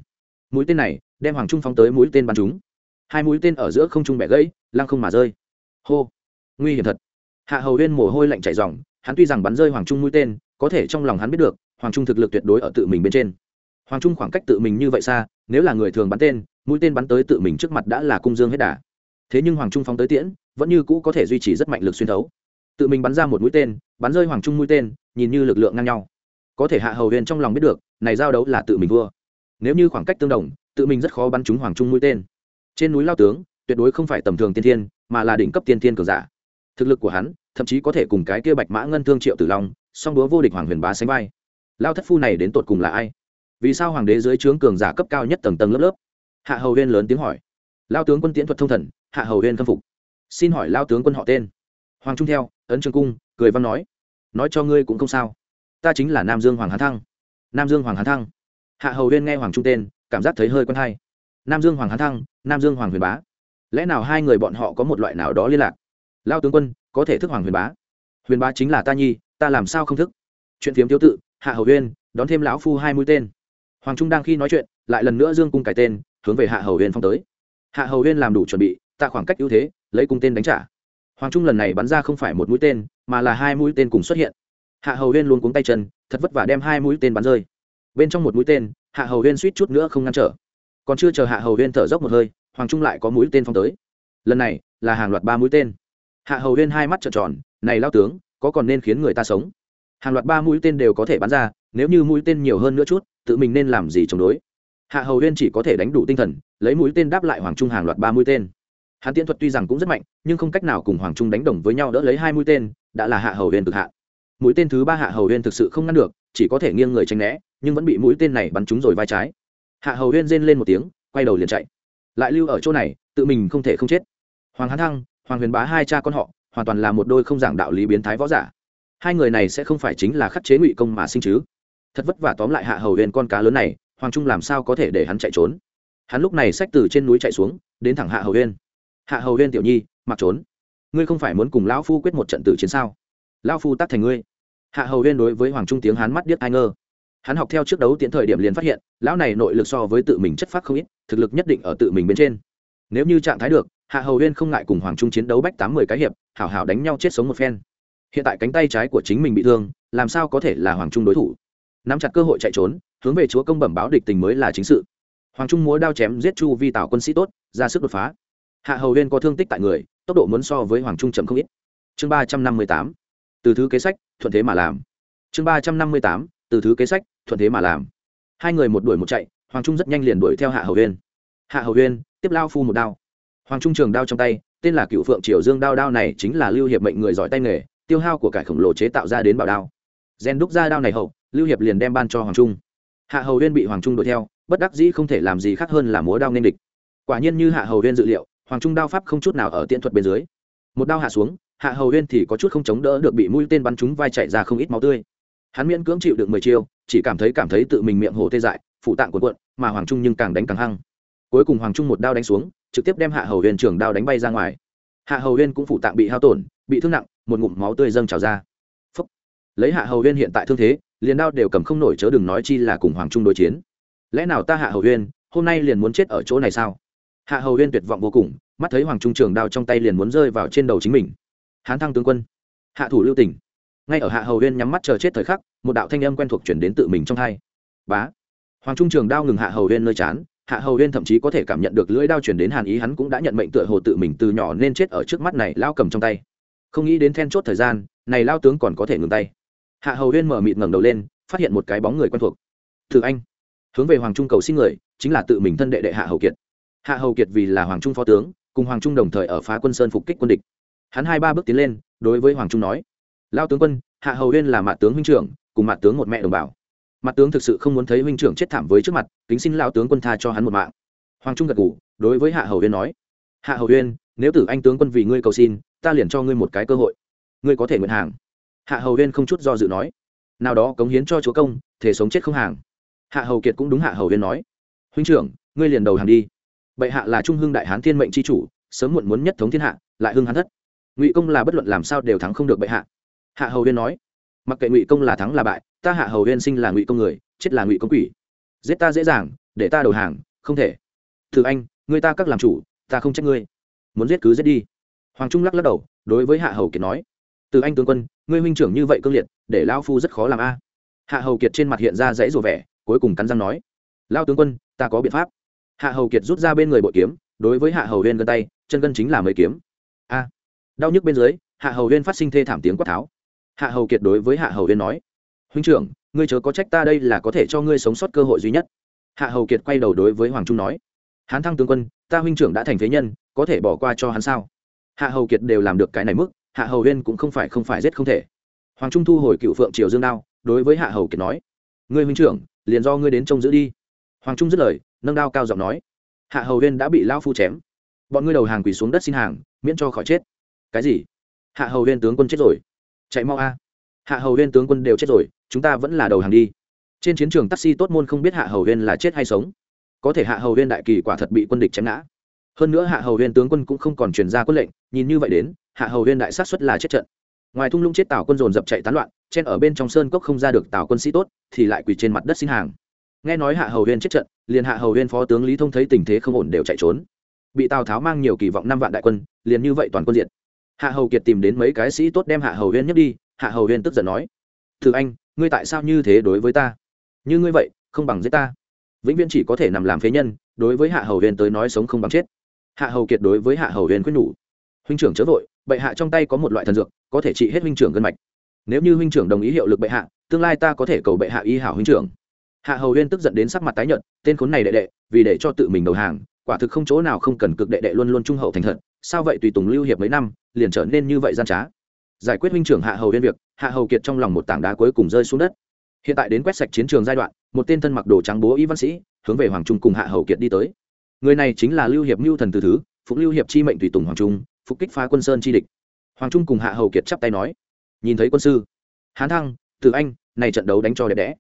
Mũi tên này, đem hoàng trung phóng tới mũi tên bắn chúng. Hai mũi tên ở giữa không trung bẻ gãy, lăng không mà rơi. Hô! Nguy hiểm thật. Hạ hầu huyên mồ hôi lạnh chảy dòng hắn tuy rằng bắn rơi hoàng trung mũi tên có thể trong lòng hắn biết được, hoàng trung thực lực tuyệt đối ở tự mình bên trên. Hoàng trung khoảng cách tự mình như vậy xa, nếu là người thường bắn tên, mũi tên bắn tới tự mình trước mặt đã là cung dương hết đà. Thế nhưng hoàng trung phóng tới tiễn, vẫn như cũ có thể duy trì rất mạnh lực xuyên thấu. Tự mình bắn ra một mũi tên, bắn rơi hoàng trung mũi tên, nhìn như lực lượng ngang nhau. Có thể hạ hầu huyền trong lòng biết được, này giao đấu là tự mình vua nếu như khoảng cách tương đồng, tự mình rất khó bắn trúng hoàng trung mũi tên. Trên núi lao tướng, tuyệt đối không phải tầm thường tiên thiên, mà là đỉnh cấp tiên thiên cường giả. Thực lực của hắn, thậm chí có thể cùng cái kia bạch mã ngân thương triệu tử long song đúa vô địch hoàng huyền bá sánh vai. Lao thất phu này đến tột cùng là ai? Vì sao hoàng đế dưới trướng cường giả cấp cao nhất tầng tầng lớp lớp? Hạ hầu huyên lớn tiếng hỏi. Lao tướng quân tiễn thuật thông thần, hạ hầu huyên khâm phục. Xin hỏi lao tướng quân họ tên? Hoàng trung theo, ấn trường cung, cười văn nói. Nói cho ngươi cũng không sao. Ta chính là nam dương hoàng hán thăng. Nam dương hoàng hán thăng. Hạ hầu huyên nghe hoàng trung tên, cảm giác thấy hơi quen hay. Nam dương hoàng hán thăng, nam dương hoàng huyền bá. Lẽ nào hai người bọn họ có một loại nào đó liên lạc? Lao tướng quân, có thể thức hoàng huyền bá huyền bá chính là ta nhi, ta làm sao không thức? Chuyện phiếm thiếu tự, hạ hầu huyên, đón thêm lão phu hai mũi tên. Hoàng trung đang khi nói chuyện, lại lần nữa dương cung cái tên, hướng về hạ hầu huyên phong tới. Hạ hầu huyên làm đủ chuẩn bị tạ khoảng cách ưu thế, lấy cung tên đánh trả. Hoàng trung lần này bắn ra không phải một mũi tên, mà là hai mũi tên cùng xuất hiện. Hạ hầu huyên luôn cuống tay chân, thật vất vả đem hai mũi tên bắn rơi. Bên trong một mũi tên, hạ hầu huyên suýt chút nữa không ngăn trở. Còn chưa chờ hạ hầu huyên thở dốc một hơi, hoàng trung lại có mũi tên phong tới. Lần này, là hàng loạt ba mũi tên. Hạ hầu huyên hai mắt trợn tròn này lao tướng, có còn nên khiến người ta sống? Hàng loạt ba mũi tên đều có thể bắn ra, nếu như mũi tên nhiều hơn nữa chút, tự mình nên làm gì chống đối? Hạ hầu huyên chỉ có thể đánh đủ tinh thần, lấy mũi tên đáp lại hoàng trung hàng loạt ba mũi tên. Hắn tiễn thuật tuy rằng cũng rất mạnh, nhưng không cách nào cùng hoàng trung đánh đồng với nhau đỡ lấy hai mũi tên, đã là hạ hầu huyên cực hạ mũi tên thứ ba hạ hầu huyên thực sự không ngăn được, chỉ có thể nghiêng người tránh né, nhưng vẫn bị mũi tên này bắn trúng rồi vai trái. Hạ hầu huyên rên lên một tiếng, quay đầu liền chạy. Lại lưu ở chỗ này, tự mình không thể không chết. Hoàng hán thăng, hoàng huyền bá hai cha con họ hoàn toàn là một đôi không giảng đạo lý biến thái võ giả. Hai người này sẽ không phải chính là khắc chế ngụy công mà sinh chứ? Thật vất vả tóm lại hạ hầu huyền con cá lớn này, hoàng trung làm sao có thể để hắn chạy trốn? Hắn lúc này xách từ trên núi chạy xuống, đến thẳng hạ hầu huyên hạ hầu huyên tiểu nhi, mặc trốn. Ngươi không phải muốn cùng lão phu quyết một trận tử chiến sao? Lão phu tắt thành ngươi. Hạ hầu huyên đối với hoàng trung tiếng hắn mắt điếc ai ngơ. Hắn học theo trước đấu tiến thời điểm liền phát hiện, lão này nội lực so với tự mình chất phát không ít, thực lực nhất định ở tự mình bên trên. Nếu như trạng thái được, hạ hầu huyên không ngại cùng hoàng trung chiến đấu bách tám mươi cái hiệp hảo hảo đánh nhau chết sống một phen. Hiện tại cánh tay trái của chính mình bị thương, làm sao có thể là hoàng trung đối thủ? Nắm chặt cơ hội chạy trốn, hướng về chúa công bẩm báo địch tình mới là chính sự. Hoàng trung múa đao chém giết chu vi tào quân sĩ tốt, ra sức đột phá. Hạ hầu huyên có thương tích tại người, tốc độ muốn so với hoàng trung chậm không ít. Chương ba trăm năm mươi tám, từ thứ kế sách, thuận thế mà làm. Chương ba trăm năm mươi tám, từ thứ kế sách, thuận thế mà làm. Hai người một đuổi một chạy, hoàng trung rất nhanh liền đuổi theo hạ hầu huyên hạ hầu huyên tiếp lao phu một đao. Hoàng trung trường đao trong tay tên là cựu phượng triều dương đao đao này chính là lưu hiệp mệnh người giỏi tay nghề, tiêu hao của cải khổng lồ chế tạo ra đến bảo đao. Gen đúc ra đao này hậu, lưu hiệp liền đem ban cho hoàng trung. Hạ hầu huyên bị hoàng trung đuổi theo, bất đắc dĩ không thể làm gì khác hơn là múa đao nên địch. Quả nhiên như hạ hầu huyên dự liệu, hoàng trung đao pháp không chút nào ở tiện thuật bên dưới. Một đao hạ xuống, hạ hầu huyên thì có chút không chống đỡ được bị mũi tên bắn trúng vai chạy ra không ít máu tươi. Hắn miễn cưỡng chịu được mười chiêu, chỉ cảm thấy cảm thấy tự mình miệng hổ tê dại phụ tạng cuộn cuộn, mà hoàng trung nhưng càng đánh càng hăng cuối cùng hoàng trung một đao đánh xuống, trực tiếp đem hạ hầu huyên trưởng đao đánh bay ra ngoài. Hạ hầu huyên cũng phụ tạng bị hao tổn, bị thương nặng, một ngụm máu tươi dâng trào ra. Phúc. lấy hạ hầu huyên hiện tại thương thế, liền đao đều cầm không nổi chớ đừng nói chi là cùng hoàng trung đối chiến. Lẽ nào ta hạ hầu huyên hôm nay liền muốn chết ở chỗ này sao? Hạ hầu huyên tuyệt vọng vô cùng, mắt thấy hoàng trung trường đao trong tay liền muốn rơi vào trên đầu chính mình. Hán thăng tướng quân. Hạ thủ lưu tỉnh ngay ở hạ hầu huyên nhắm mắt chờ chết thời khắc, một đạo thanh âm quen thuộc chuyển đến tự mình trong hai. Bá. Hoàng trung trường đao ngừng hạ hầu huyên nơi chán hạ hầu huyên thậm chí có thể cảm nhận được lưỡi đao chuyển đến hàn ý, hắn cũng đã nhận mệnh tựa hồ tự mình từ nhỏ nên chết ở trước mắt này lao cầm trong tay. Không nghĩ đến then chốt thời gian, này lao tướng còn có thể ngừng tay. Hạ hầu huyên mở mịt ngẩng đầu lên, phát hiện một cái bóng người quen thuộc. Thử anh. Hướng về hoàng trung cầu xin người, chính là tự mình thân đệ đệ hạ hầu kiệt. Hạ hầu kiệt vì là hoàng trung phó tướng, cùng hoàng trung đồng thời ở phá quân sơn phục kích quân địch. Hắn hai ba bước tiến lên, đối với hoàng trung nói lao tướng quân, hạ hầu huyên là mạ tướng huynh trưởng, cùng mạ tướng một mẹ đồng bào mặt tướng thực sự không muốn thấy huynh trưởng chết thảm với trước mặt, kính xin lao tướng quân tha cho hắn một mạng. Hoàng trung gật ngủ đối với hạ hầu huyên nói. Hạ hầu huyên nếu tử anh tướng quân vì ngươi cầu xin, ta liền cho ngươi một cái cơ hội. Ngươi có thể nguyện hàng. Hạ hầu huyên không chút do dự nói. Nào đó cống hiến cho chúa công, thể sống chết không hàng. Hạ hầu kiệt cũng đúng hạ hầu huyên nói. Huynh trưởng, ngươi liền đầu hàng đi. Bệ hạ là trung hưng đại hán thiên mệnh c h i chủ, sớm muộn muốn nhất thống thiên hạ, lại hưng hán thất. Ngụy công là bất luận làm sao đều thắng không được bệ hạ. Hạ hầu huyên nói mặc kệ ngụy công là thắng là bại, ta hạ hầu huyên sinh là ngụy công người, chết là ngụy công quỷ. Giết ta dễ dàng, để ta đầu hàng, không thể. Thử anh người ta các làm chủ, ta không trách ngươi. Muốn giết cứ giết đi. Hoàng trung lắc lắc đầu, đối với hạ hầu kiệt nói. Từ anh tướng quân, ngươi huynh trưởng như vậy cương liệt, để lao phu rất khó làm a. Hạ hầu kiệt trên mặt hiện ra dãy rùa vẻ, cuối cùng cắn răng nói. Lao tướng quân, ta có biện pháp. Hạ hầu kiệt rút ra bên người bội kiếm, đối với hạ hầu huyên gân tay, chân gân chính là mấy kiếm. A. Đau nhức bên dưới, hạ hầu huyên phát sinh thê thảm tiếng quát tháo hạ hầu kiệt đối với hạ hầu huyên nói, huynh trưởng, ngươi chớ có trách ta đây là có thể cho ngươi sống sót cơ hội duy nhất. Hạ hầu kiệt quay đầu đối với hoàng trung nói, hán thăng tướng quân, ta huynh trưởng đã thành phế nhân, có thể bỏ qua cho hắn sao? Hạ hầu kiệt đều làm được cái này mức, hạ hầu huyên cũng không phải không phải giết không thể. Hoàng trung thu hồi cựu phượng triều dương đao, đối với hạ hầu kiệt nói, ngươi huynh trưởng, liền do ngươi đến trông giữ đi. Hoàng trung dứt lời, nâng đao cao giọng nói, hạ hầu huyên đã bị lao phu chém. Bọn ngươi đầu hàng quỳ xuống đất xin hàng, miễn cho khỏi chết. Cái gì? Hạ hầu huyên tướng quân chết rồi chạy mau a. Hạ hầu huyên tướng quân đều chết rồi, chúng ta vẫn là đầu hàng đi. Trên chiến trường taxi tốt môn không biết hạ hầu huyên là chết hay sống. Có thể hạ hầu huyên đại kỳ quả thật bị quân địch chém ngã. Hơn nữa hạ hầu huyên tướng quân cũng không còn truyền ra quân lệnh, nhìn như vậy đến, hạ hầu huyên đại sát xuất là chết trận. Ngoài thung lũng chết tào quân dồn dập chạy tán loạn, chen ở bên trong sơn cốc không ra được tào quân sĩ tốt, thì lại quỳ trên mặt đất xin hàng. Nghe nói hạ hầu huyên chết trận, liền hạ hầu huyên phó tướng lý thông thấy tình thế không ổn đều chạy trốn. Bị tào tháo mang nhiều kỳ vọng năm vạn đại quân, liền như vậy toàn quân diện hạ hầu kiệt tìm đến mấy cái sĩ tốt đem hạ hầu huyên nhấc đi, hạ hầu huyên tức giận nói, thử anh, ngươi tại sao như thế đối với ta? Như ngươi vậy, không bằng giết ta. Vĩnh viễn chỉ có thể nằm làm phế nhân, đối với hạ hầu huyên tới nói sống không bằng chết. Hạ hầu kiệt đối với hạ hầu huyên quyết nhủ, huynh trưởng chớ vội, bệ hạ trong tay có một loại thần dược, có thể trị hết huynh trưởng gân mạch. Nếu như huynh trưởng đồng ý hiệu lực bệ hạ, tương lai ta có thể cầu bệ hạ y hảo huynh trưởng. Hạ hầu huyên tức giận đến sắc mặt tái nhợt, tên khốn này đệ đệ, vì để cho tự mình đầu hàng, quả thực không chỗ nào không cần cực đệ đệ luôn luôn trung hậu thành thật sao vậy tùy tùng lưu hiệp mấy năm, liền trở nên như vậy gian trá? Giải quyết huynh trưởng hạ hầu huyên việc, hạ hầu kiệt trong lòng một tảng đá cuối cùng rơi xuống đất. Hiện tại đến quét sạch chiến trường giai đoạn, một tên thân mặc đồ trắng bố y văn sĩ, hướng về hoàng trung cùng hạ hầu kiệt đi tới. Người này chính là lưu hiệp mưu thần từ thứ, phục lưu hiệp chi mệnh tùy tùng hoàng trung, phục kích phá quân sơn chi địch. Hoàng trung cùng hạ hầu kiệt chắp tay nói, nhìn thấy quân sư. Hán thăng, từ anh, này trận đấu đánh cho đẹp đẽ.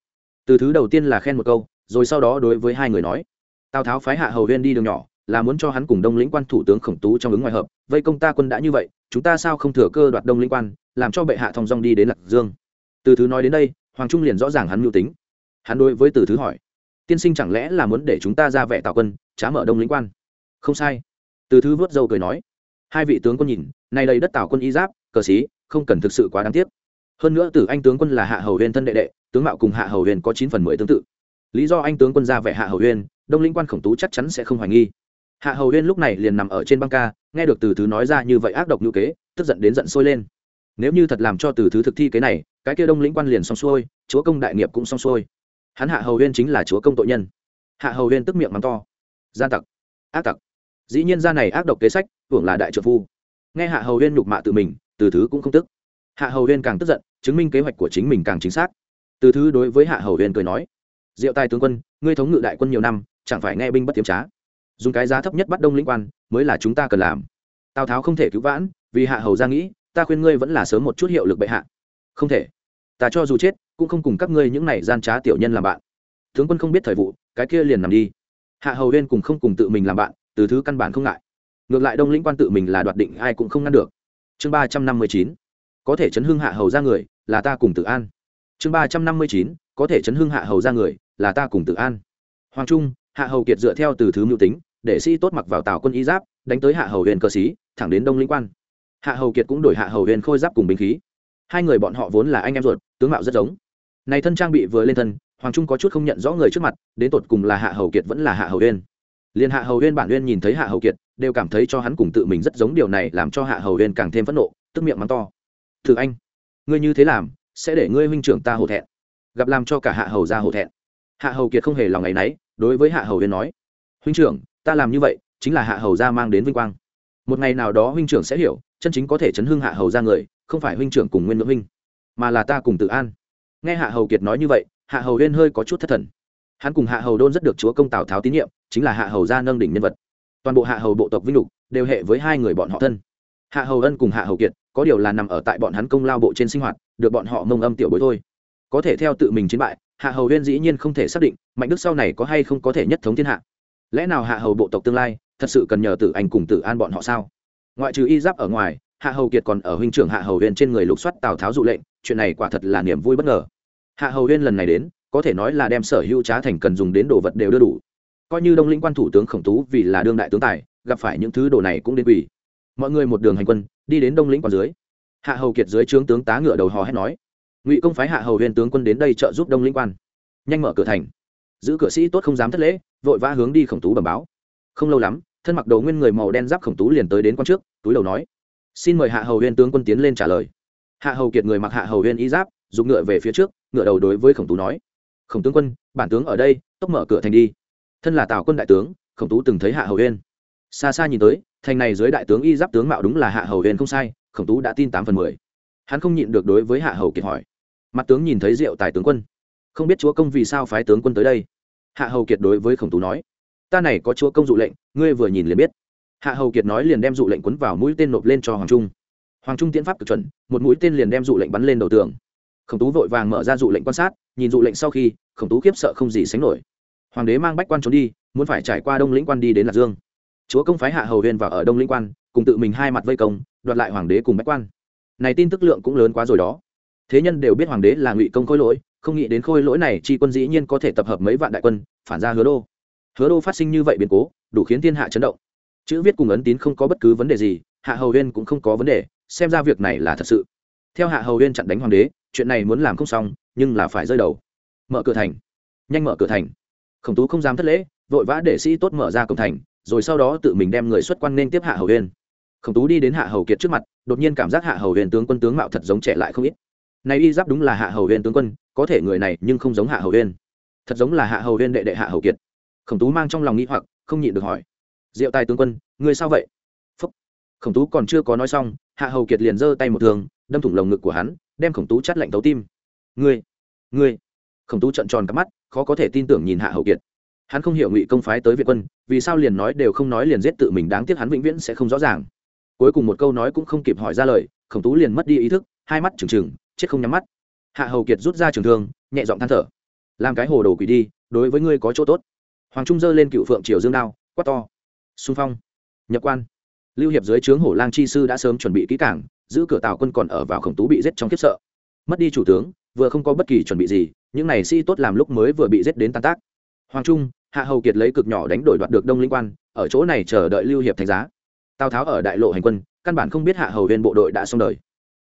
Từ thứ đầu tiên là khen một câu, rồi sau đó đối với hai người nói, tào tháo phái hạ hầu huyên đi đường nhỏ là muốn cho hắn cùng đông lĩnh quan thủ tướng khổng tú trong ứng ngoài hợp, vây công ta quân đã như vậy, chúng ta sao không thừa cơ đoạt đông lĩnh quan, làm cho bệ hạ thong dong đi đến lạc dương. Từ thứ nói đến đây, hoàng trung liền rõ ràng hắn mưu tính. Hắn đối với từ thứ hỏi, tiên sinh chẳng lẽ là muốn để chúng ta ra vẻ tào quân, trá mở đông lĩnh quan? Không sai. Từ thứ vớt dâu cười nói, hai vị tướng quân nhìn, nay đây đất tào quân y giáp, cờ xí, không cần thực sự quá đáng tiếc. Hơn nữa từ anh tướng quân là hạ hầu huyền thân đệ đệ, tướng mạo cùng hạ hầu huyền có chín phần mười tương tự. Lý do anh tướng quân ra vẻ hạ hầu huyền, đông lĩnh quan khổng tú chắc chắn sẽ không hoài nghi hạ hầu huyên lúc này liền nằm ở trên băng ca, nghe được từ thứ nói ra như vậy ác độc ngữ kế, tức giận đến giận sôi lên. Nếu như thật làm cho từ thứ thực thi cái này, cái kia đông lĩnh quan liền xong xuôi, chúa công đại nghiệp cũng xong xuôi. Hắn hạ hầu huyên chính là chúa công tội nhân. Hạ hầu huyên tức miệng mắng to. Gian tặc, ác tặc. Dĩ nhiên ra này ác độc kế sách hưởng là đại trợ phu. Nghe hạ hầu huyên nhục mạ tự mình, từ thứ cũng không tức. Hạ hầu huyên càng tức giận, chứng minh kế hoạch của chính mình càng chính xác. Từ thứ đối với hạ hầu huyên cười nói, diệu tài tướng quân, ngươi thống ngự đại quân nhiều năm, chẳng phải nghe binh bất tiếm trá? Dùng cái giá thấp nhất bắt đông lĩnh quan, mới là chúng ta cần làm. Tào tháo không thể cứu vãn, vì hạ hầu ra nghĩ, ta khuyên ngươi vẫn là sớm một chút hiệu lực bệ hạ. Không thể. Ta cho dù chết, cũng không cùng các ngươi những này gian trá tiểu nhân làm bạn. Tướng quân không biết thời vụ, cái kia liền nằm đi. Hạ hầu huyên cùng không cùng tự mình làm bạn, từ thứ căn bản không ngại. Ngược lại đông lĩnh quan tự mình là đoạt định, ai cũng không ngăn được. Chương ba trăm năm mươi chín. Có thể chấn hưng hạ hầu ra người, là ta cùng tự an. Chương ba trăm năm mươi chín. Có thể chấn hưng hạ hầu ra người, là ta cùng tự an. Hoàng trung hạ hầu kiệt dựa theo từ thứ mưu tính để sĩ tốt mặc vào tào quân y giáp đánh tới hạ hầu huyền cơ sĩ thẳng đến đông lĩnh quan hạ hầu kiệt cũng đổi hạ hầu huyền khôi giáp cùng binh khí hai người bọn họ vốn là anh em ruột tướng mạo rất giống này thân trang bị vừa lên thân hoàng trung có chút không nhận rõ người trước mặt đến tột cùng là hạ hầu kiệt vẫn là hạ hầu huyền liền hạ hầu huyền bản huyền nhìn thấy hạ hầu kiệt đều cảm thấy cho hắn cùng tự mình rất giống điều này làm cho hạ hầu huyền càng thêm phẫn nộ tức miệng mắng to thử anh ngươi như thế làm sẽ để ngươi huynh trưởng ta hổ thẹn gặp làm cho cả hạ hầu ra hổ thẹn hạ hầu kiệt không hề lòng ngày nấy đối với hạ hầu huyên nói, huynh trưởng, ta làm như vậy chính là hạ hầu gia mang đến vinh quang. Một ngày nào đó huynh trưởng sẽ hiểu, chân chính có thể chấn hưng hạ hầu ra người, không phải huynh trưởng cùng nguyên nữ huynh, mà là ta cùng tự an. Nghe hạ hầu kiệt nói như vậy, hạ hầu huyên hơi có chút thất thần. Hắn cùng hạ hầu đôn rất được chúa công tào tháo tín nhiệm, chính là hạ hầu gia nâng đỉnh nhân vật. Toàn bộ hạ hầu bộ tộc vinh lục đều hệ với hai người bọn họ thân. Hạ hầu ân cùng hạ hầu kiệt có điều là nằm ở tại bọn hắn công lao bộ trên sinh hoạt, được bọn họ mông âm tiểu bối thôi có thể theo tự mình chiến bại, hạ hầu huyên dĩ nhiên không thể xác định mạnh đức sau này có hay không có thể nhất thống thiên hạ. Lẽ nào hạ hầu bộ tộc tương lai thật sự cần nhờ tử anh cùng tử an bọn họ sao? Ngoại trừ y giáp ở ngoài, hạ hầu kiệt còn ở huynh trưởng hạ hầu huyên trên người lục soát tào tháo dụ lệnh, chuyện này quả thật là niềm vui bất ngờ. Hạ hầu huyên lần này đến, có thể nói là đem sở hữu trá thành cần dùng đến đồ vật đều đưa đủ. Coi như đông lĩnh quan thủ tướng khổng tú vì là đương đại tướng tài, gặp phải những thứ đồ này cũng đến quỳ. Mọi người một đường hành quân, đi đến đông lĩnh còn dưới. Hạ hầu kiệt dưới trướng tướng tá ngựa đầu hò hét nói ngụy công phái hạ hầu huyền tướng quân đến đây trợ giúp đông lĩnh quan nhanh mở cửa thành giữ cửa sĩ tốt không dám thất lễ vội vã hướng đi khổng tú bẩm báo không lâu lắm thân mặc đồ nguyên người màu đen giáp khổng tú liền tới đến quan trước túi đầu nói xin mời hạ hầu huyền tướng quân tiến lên trả lời hạ hầu kiệt người mặc hạ hầu huyền y giáp dùng ngựa về phía trước ngựa đầu đối với khổng tú nói khổng tướng quân bản tướng ở đây tốc mở cửa thành đi thân là tào quân đại tướng khổng tú từng thấy hạ hầu huyền xa xa nhìn tới thành này dưới đại tướng y giáp tướng mạo đúng là hạ hầu huyền không sai khổng tú đã tin tám phần mười hắn không nhịn được đối với hạ hầu kiệt hỏi mặt tướng nhìn thấy diệu tài tướng quân. Không biết chúa công vì sao phái tướng quân tới đây. Hạ hầu kiệt đối với khổng tú nói, ta này có chúa công dụ lệnh, ngươi vừa nhìn liền biết. Hạ hầu kiệt nói liền đem dụ lệnh quấn vào mũi tên nộp lên cho hoàng trung. Hoàng trung tiễn pháp cực chuẩn, một mũi tên liền đem dụ lệnh bắn lên đầu tường. Khổng tú vội vàng mở ra dụ lệnh quan sát, nhìn dụ lệnh sau khi, khổng tú khiếp sợ không gì sánh nổi. Hoàng đế mang bách quan trốn đi, muốn phải trải qua đông lĩnh quan đi đến lạc dương. Chúa công phái hạ hầu huyền vào ở đông lĩnh quan, cùng tự mình hai mặt vây công, đoạt lại hoàng đế cùng bách quan. Này tin tức lượng cũng lớn quá rồi đó thế nhân đều biết hoàng đế là ngụy công khôi lỗi, không nghĩ đến khôi lỗi này chi quân dĩ nhiên có thể tập hợp mấy vạn đại quân, phản ra hứa đô. Hứa đô phát sinh như vậy biến cố, đủ khiến thiên hạ chấn động. Chữ viết cùng ấn tín không có bất cứ vấn đề gì, hạ hầu huyên cũng không có vấn đề, xem ra việc này là thật sự. Theo hạ hầu huyên chặn đánh hoàng đế, chuyện này muốn làm không xong, nhưng là phải rơi đầu. Mở cửa thành. Nhanh mở cửa thành. Khổng tú không dám thất lễ, vội vã để sĩ tốt mở ra cổng thành, rồi sau đó tự mình đem người xuất quan nên tiếp hạ hầu huyên khổng tú đi đến hạ hầu kiệt trước mặt, đột nhiên cảm giác hạ hầu huyền tướng quân tướng mạo thật giống trẻ lại không ít này y giáp đúng là hạ hầu huyên tướng quân, có thể người này nhưng không giống hạ hầu huyên thật giống là hạ hầu huyên đệ đệ hạ hầu kiệt. Khổng tú mang trong lòng nghĩ hoặc, không nhịn được hỏi. Diệu tài tướng quân, ngươi sao vậy? Phúc. khổng tú còn chưa có nói xong, hạ hầu kiệt liền giơ tay một thường đâm thủng lồng ngực của hắn, đem khổng tú chắt lạnh tấu tim. Ngươi ngươi. Khổng tú trận tròn cắp mắt, khó có thể tin tưởng nhìn hạ hầu kiệt. Hắn không hiểu ngụy công phái tới việt quân, vì sao liền nói đều không nói liền giết tự mình đáng tiếc hắn vĩnh viễn sẽ không rõ ràng. Cuối cùng một câu nói cũng không kịp hỏi ra lời, khổng tú liền mất đi ý thức, hai mắt trừng trừng chết không nhắm mắt. Hạ hầu kiệt rút ra trường thương, nhẹ giọng than thở. Làm cái hồ đồ quỷ đi, đối với ngươi có chỗ tốt. Hoàng trung dơ lên cựu phượng triều dương đao, quát to. Xung phong. Nhập quan. Lưu hiệp dưới trướng hổ lang chi sư đã sớm chuẩn bị kỹ cảng giữ cửa tào quân còn ở vào khổng tú bị giết trong kiếp sợ. Mất đi chủ tướng, vừa không có bất kỳ chuẩn bị gì, những này sĩ tốt làm lúc mới vừa bị giết đến tan tác. Hoàng trung, hạ hầu kiệt lấy cực nhỏ đánh đổi đoạt được đông linh quan, ở chỗ này chờ đợi lưu hiệp thành giá. Tào tháo ở đại lộ hành quân, căn bản không biết hạ hầu viên bộ đội đã xong đời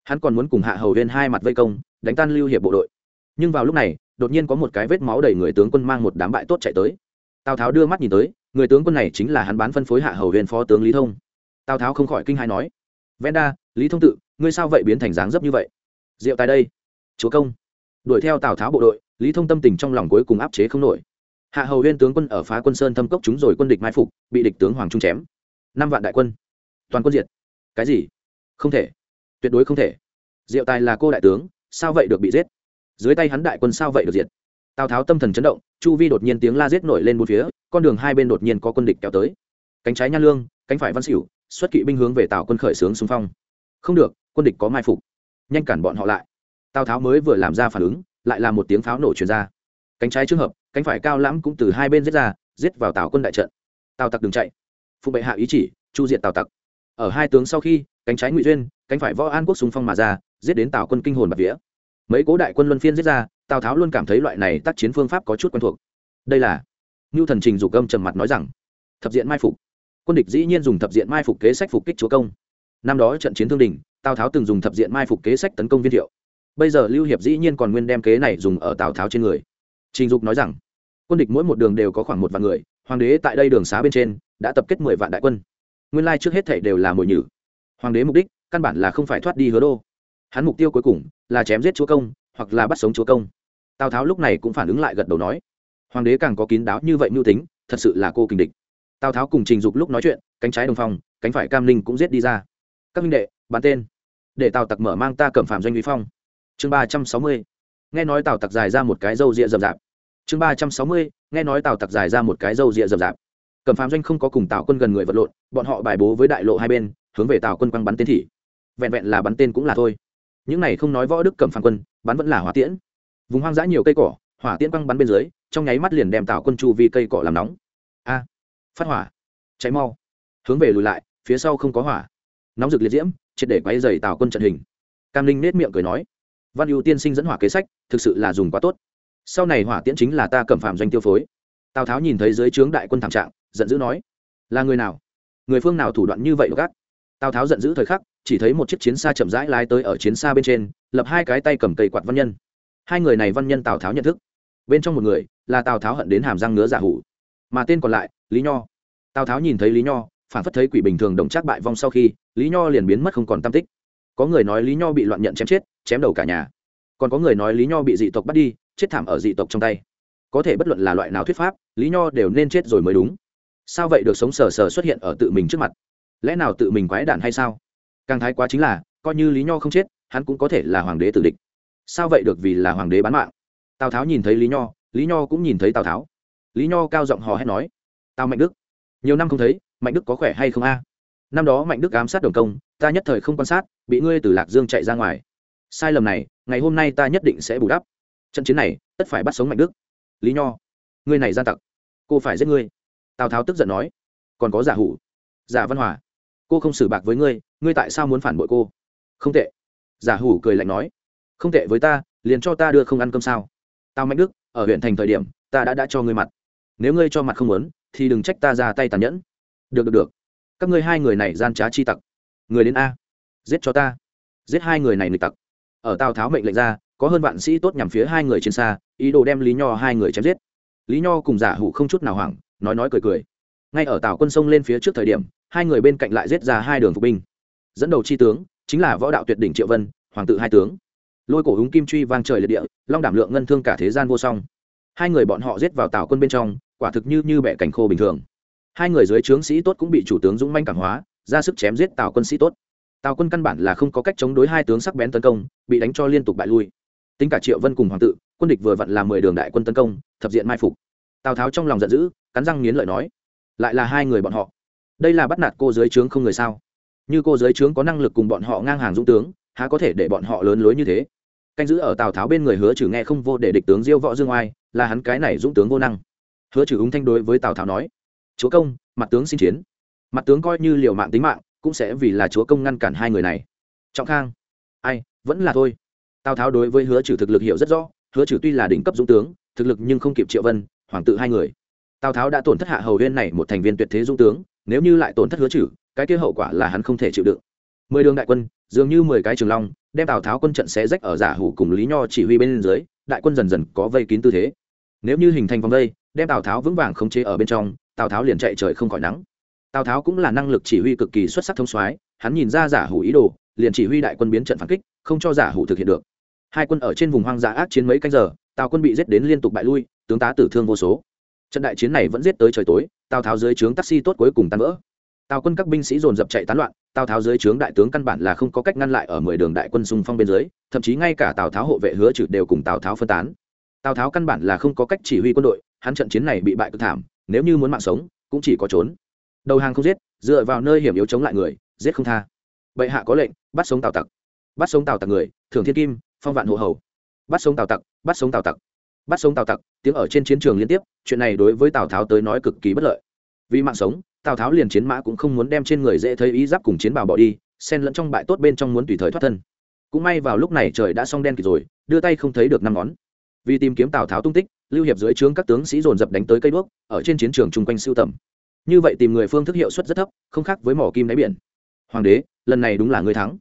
hắn còn muốn cùng hạ hầu huyên hai mặt vây công, đánh tan lưu hiệp bộ đội. Nhưng vào lúc này, đột nhiên có một cái vết máu đầy người tướng quân mang một đám bại tốt chạy tới. Tào tháo đưa mắt nhìn tới, người tướng quân này chính là hắn bán phân phối hạ hầu huyên phó tướng lý thông. Tào tháo không khỏi kinh hai nói venda lý thông tự, ngươi sao vậy biến thành dáng dấp như vậy? Diệu tại đây, chúa công. Đuổi theo tào tháo bộ đội, lý thông tâm tình trong lòng cuối cùng áp chế không nổi. Hạ hầu huyên tướng quân ở phá quân sơn thâm cốc chúng rồi quân địch mai phục, bị địch tướng hoàng trung chém. Năm vạn đại quân. Toàn quân diệt. Cái gì? Không thể tuyệt đối không thể. Diệu tài là cô đại tướng, sao vậy được bị giết? Dưới tay hắn đại quân sao vậy được diệt? Tào tháo tâm thần chấn động, chu vi đột nhiên tiếng la giết nổi lên một phía, con đường hai bên đột nhiên có quân địch kéo tới. Cánh trái nha lương, cánh phải văn xỉu, xuất kỵ binh hướng về tào quân khởi xướng xung phong. Không được, quân địch có mai phục. Nhanh cản bọn họ lại. Tào tháo mới vừa làm ra phản ứng, lại là một tiếng pháo nổ truyền ra. Cánh trái trường hợp, cánh phải cao lãm cũng từ hai bên giết ra, giết vào tào quân đại trận. Tào tặc đừng chạy. Phụ bệ hạ ý chỉ, chu diệt tào tặc ở hai tướng sau khi, cánh trái ngụy duyên, cánh phải võ an quốc xung phong mà ra, giết đến tào quân kinh hồn bạc vía. Mấy cố đại quân luân phiên giết ra, tào tháo luôn cảm thấy loại này tác chiến phương pháp có chút quen thuộc. Đây là ngưu thần trình dục gâm trầm mặt nói rằng, thập diện mai phục. Quân địch dĩ nhiên dùng thập diện mai phục kế sách phục kích chúa công. Năm đó trận chiến thương đình, tào tháo từng dùng thập diện mai phục kế sách tấn công viên thiệu. Bây giờ lưu hiệp dĩ nhiên còn nguyên đem kế này dùng ở tào tháo trên người. Trình dục nói rằng, quân địch mỗi một đường đều có khoảng một vạn người, hoàng đế tại đây đường xá bên trên đã tập kết mười vạn đại quân nguyên lai trước hết thảy đều là mồi nhử. Hoàng đế mục đích, căn bản là không phải thoát đi hứa đô. Hắn mục tiêu cuối cùng là chém giết chúa công, hoặc là bắt sống chúa công. Tào tháo lúc này cũng phản ứng lại gật đầu nói, hoàng đế càng có kín đáo như vậy mưu tính, thật sự là cô kình địch. Tào tháo cùng trình dục lúc nói chuyện, cánh trái đồng phong, cánh phải cam linh cũng giết đi ra. Các minh đệ bán tên. Để tào tặc mở mang ta cẩm phạm doanh uy phong. Chương ba trăm sáu mươi. Nghe nói tào tặc dài ra một cái râu rịa rậm rạp. Chương ba trăm sáu mươi, nghe nói tào tặc dài ra một cái râu rịa rậm rạp cẩm phạm doanh không có cùng tào quân gần người vật lộn, bọn họ bài bố với đại lộ hai bên, hướng về tào quân quăng bắn tên thị vẹn vẹn là bắn tên cũng là thôi. Những này không nói võ đức cẩm phàm quân, bắn vẫn là hỏa tiễn. Vùng hoang dã nhiều cây cỏ, hỏa tiễn quăng bắn bên dưới, trong nháy mắt liền đem tào quân chu vi cây cỏ làm nóng. A, phát hỏa, cháy mau. Hướng về lùi lại, phía sau không có hỏa. Nóng rực liệt diễm, triệt để quay dày tào quân trận hình. Cam linh nết miệng cười nói, văn ưu tiên sinh dẫn hỏa kế sách, thực sự là dùng quá tốt. Sau này hỏa tiễn chính là ta cẩm phạm doanh tiêu phối. Tào tháo nhìn thấy dưới trướng đại quân thảm trạng giận dữ nói, là người nào? Người phương nào thủ đoạn như vậy gác tào tháo giận dữ thời khắc, chỉ thấy một chiếc chiến xa chậm rãi lái tới ở chiến xa bên trên, lập hai cái tay cầm cây quạt văn nhân. Hai người này văn nhân tào tháo nhận thức. Bên trong một người là tào tháo hận đến hàm răng ngứa giả hủ. Mà tên còn lại, lý nho. Tào tháo nhìn thấy lý nho, phản phất thấy quỷ bình thường đồng trác bại vong sau khi, lý nho liền biến mất không còn tam tích. Có người nói lý nho bị loạn nhận chém chết, chém đầu cả nhà. Còn có người nói lý nho bị dị tộc bắt đi, chết thảm ở dị tộc trong tay. Có thể bất luận là loại nào thuyết pháp, lý nho đều nên chết rồi mới đúng sao vậy được sống sờ sờ xuất hiện ở tự mình trước mặt? Lẽ nào tự mình quái đản hay sao? Càng thái quá chính là, coi như lý nho không chết, hắn cũng có thể là hoàng đế tử địch. Sao vậy được vì là hoàng đế bán mạng? Tào tháo nhìn thấy lý nho lý nho cũng nhìn thấy tào tháo. Lý nho cao giọng hò hét nói, tào mạnh đức, nhiều năm không thấy, mạnh đức có khỏe hay không a? Năm đó mạnh đức ám sát đồng công, ta nhất thời không quan sát, bị ngươi từ lạc dương chạy ra ngoài. Sai lầm này, ngày hôm nay ta nhất định sẽ bù đắp. Trận chiến này, tất phải bắt sống mạnh đức. Lý nho, ngươi này gian tặc, cô phải giết ngươi tào tháo tức giận nói, còn có giả hủ, giả văn hòa, cô không xử bạc với ngươi ngươi tại sao muốn phản bội cô? Không tệ. Giả hủ cười lạnh nói, không tệ với ta, liền cho ta đưa không ăn cơm sao? Tao mạnh đức, ở huyện thành thời điểm, ta đã đã cho ngươi mặt. Nếu ngươi cho mặt không muốn, thì đừng trách ta ra tay tàn nhẫn. Được được được. Các ngươi hai người này gian trá chi tặc. Người đến a. Giết cho ta. Giết hai người này nghịch tặc. Ở tào tháo mệnh lệnh ra, có hơn vạn sĩ tốt nhằm phía hai người trên xa, ý đồ đem lý nho hai người chém giết. Lý nho cùng giả hủ không chút nào hoảng nói nói cười cười. Ngay ở tào quân sông lên phía trước thời điểm, hai người bên cạnh lại giết ra hai đường phục binh. Dẫn đầu chi tướng, chính là võ đạo tuyệt đỉnh triệu vân, hoàng tự hai tướng. Lôi cổ húng kim truy vang trời liệt địa, long đảm lượng ngân thương cả thế gian vô song. Hai người bọn họ giết vào tào quân bên trong, quả thực như như bẻ cảnh khô bình thường. Hai người dưới trướng sĩ tốt cũng bị chủ tướng dũng manh cảm hóa, ra sức chém giết tào quân sĩ tốt. Tào quân căn bản là không có cách chống đối hai tướng sắc bén tấn công, bị đánh cho liên tục bại lui. Tính cả triệu vân cùng hoàng tự, quân địch vừa vặn làm mười đường đại quân tấn công, thập diện mai phục tào tháo trong lòng giận dữ cắn răng nghiến lợi nói lại là hai người bọn họ đây là bắt nạt cô dưới trướng không người sao như cô dưới trướng có năng lực cùng bọn họ ngang hàng dũng tướng há có thể để bọn họ lớn lối như thế canh giữ ở tào tháo bên người hứa trừ nghe không vô để địch tướng diêu võ dương oai là hắn cái này dũng tướng vô năng hứa trừ ứng thanh đối với tào tháo nói chúa công mặt tướng xin chiến mặt tướng coi như liều mạng tính mạng cũng sẽ vì là chúa công ngăn cản hai người này trọng khang ai vẫn là thôi tào tháo đối với hứa trừ thực lực hiểu rất rõ hứa trừ tuy là đỉnh cấp dũng tướng thực lực nhưng không kịp triệu vân hoàng tự hai người. Tào tháo đã tổn thất hạ hầu huyên này một thành viên tuyệt thế dũng tướng, nếu như lại tổn thất hứa trừ, cái kia hậu quả là hắn không thể chịu đựng. Mười đường đại quân, dường như mười cái trường long, đem tào tháo quân trận sẽ rách ở giả hủ cùng lý nho chỉ huy bên dưới, đại quân dần dần có vây kín tư thế. Nếu như hình thành vòng vây đem tào tháo vững vàng khống chế ở bên trong, tào tháo liền chạy trời không khỏi nắng. Tào tháo cũng là năng lực chỉ huy cực kỳ xuất sắc thông soái, hắn nhìn ra giả hủ ý đồ, liền chỉ huy đại quân biến trận phản kích, không cho giả hủ thực hiện được. Hai quân ở trên vùng hoang dã ác chiến mấy canh giờ, tào quân bị giết đến liên tục bại lui tướng tá tử thương vô số. Trận đại chiến này vẫn giết tới trời tối, tào tháo dưới trướng taxi tốt cuối cùng tan vỡ. Tào quân các binh sĩ dồn dập chạy tán loạn, tào tháo dưới trướng đại tướng căn bản là không có cách ngăn lại ở mười đường đại quân xung phong bên dưới, thậm chí ngay cả tào tháo hộ vệ hứa trừ đều cùng tào tháo phân tán. Tào tháo căn bản là không có cách chỉ huy quân đội, hắn trận chiến này bị bại cực thảm, nếu như muốn mạng sống, cũng chỉ có trốn. Đầu hàng không giết, dựa vào nơi hiểm yếu chống lại người, giết không tha. Bệ hạ có lệnh, bắt sống tào tặc. Bắt sống tào tặc người thường thiên kim, phong vạn hộ hầu. Bắt sống tào tặc, bắt sống tào tặc bắt sống tào tặc, tiếng ở trên chiến trường liên tiếp, chuyện này đối với tào tháo tới nói cực kỳ bất lợi. Vì mạng sống, tào tháo liền chiến mã cũng không muốn đem trên người dễ thấy ý giáp cùng chiến bào bỏ đi, xen lẫn trong bại tốt bên trong muốn tùy thời thoát thân. Cũng may vào lúc này trời đã xong đen kịt rồi, đưa tay không thấy được năm ngón. Vì tìm kiếm tào tháo tung tích, lưu hiệp dưới trướng các tướng sĩ dồn dập đánh tới cây đuốc, ở trên chiến trường chung quanh siêu tầm. Như vậy tìm người phương thức hiệu suất rất thấp, không khác với mỏ kim đáy biển. Hoàng đế, lần này đúng là ngươi thắng.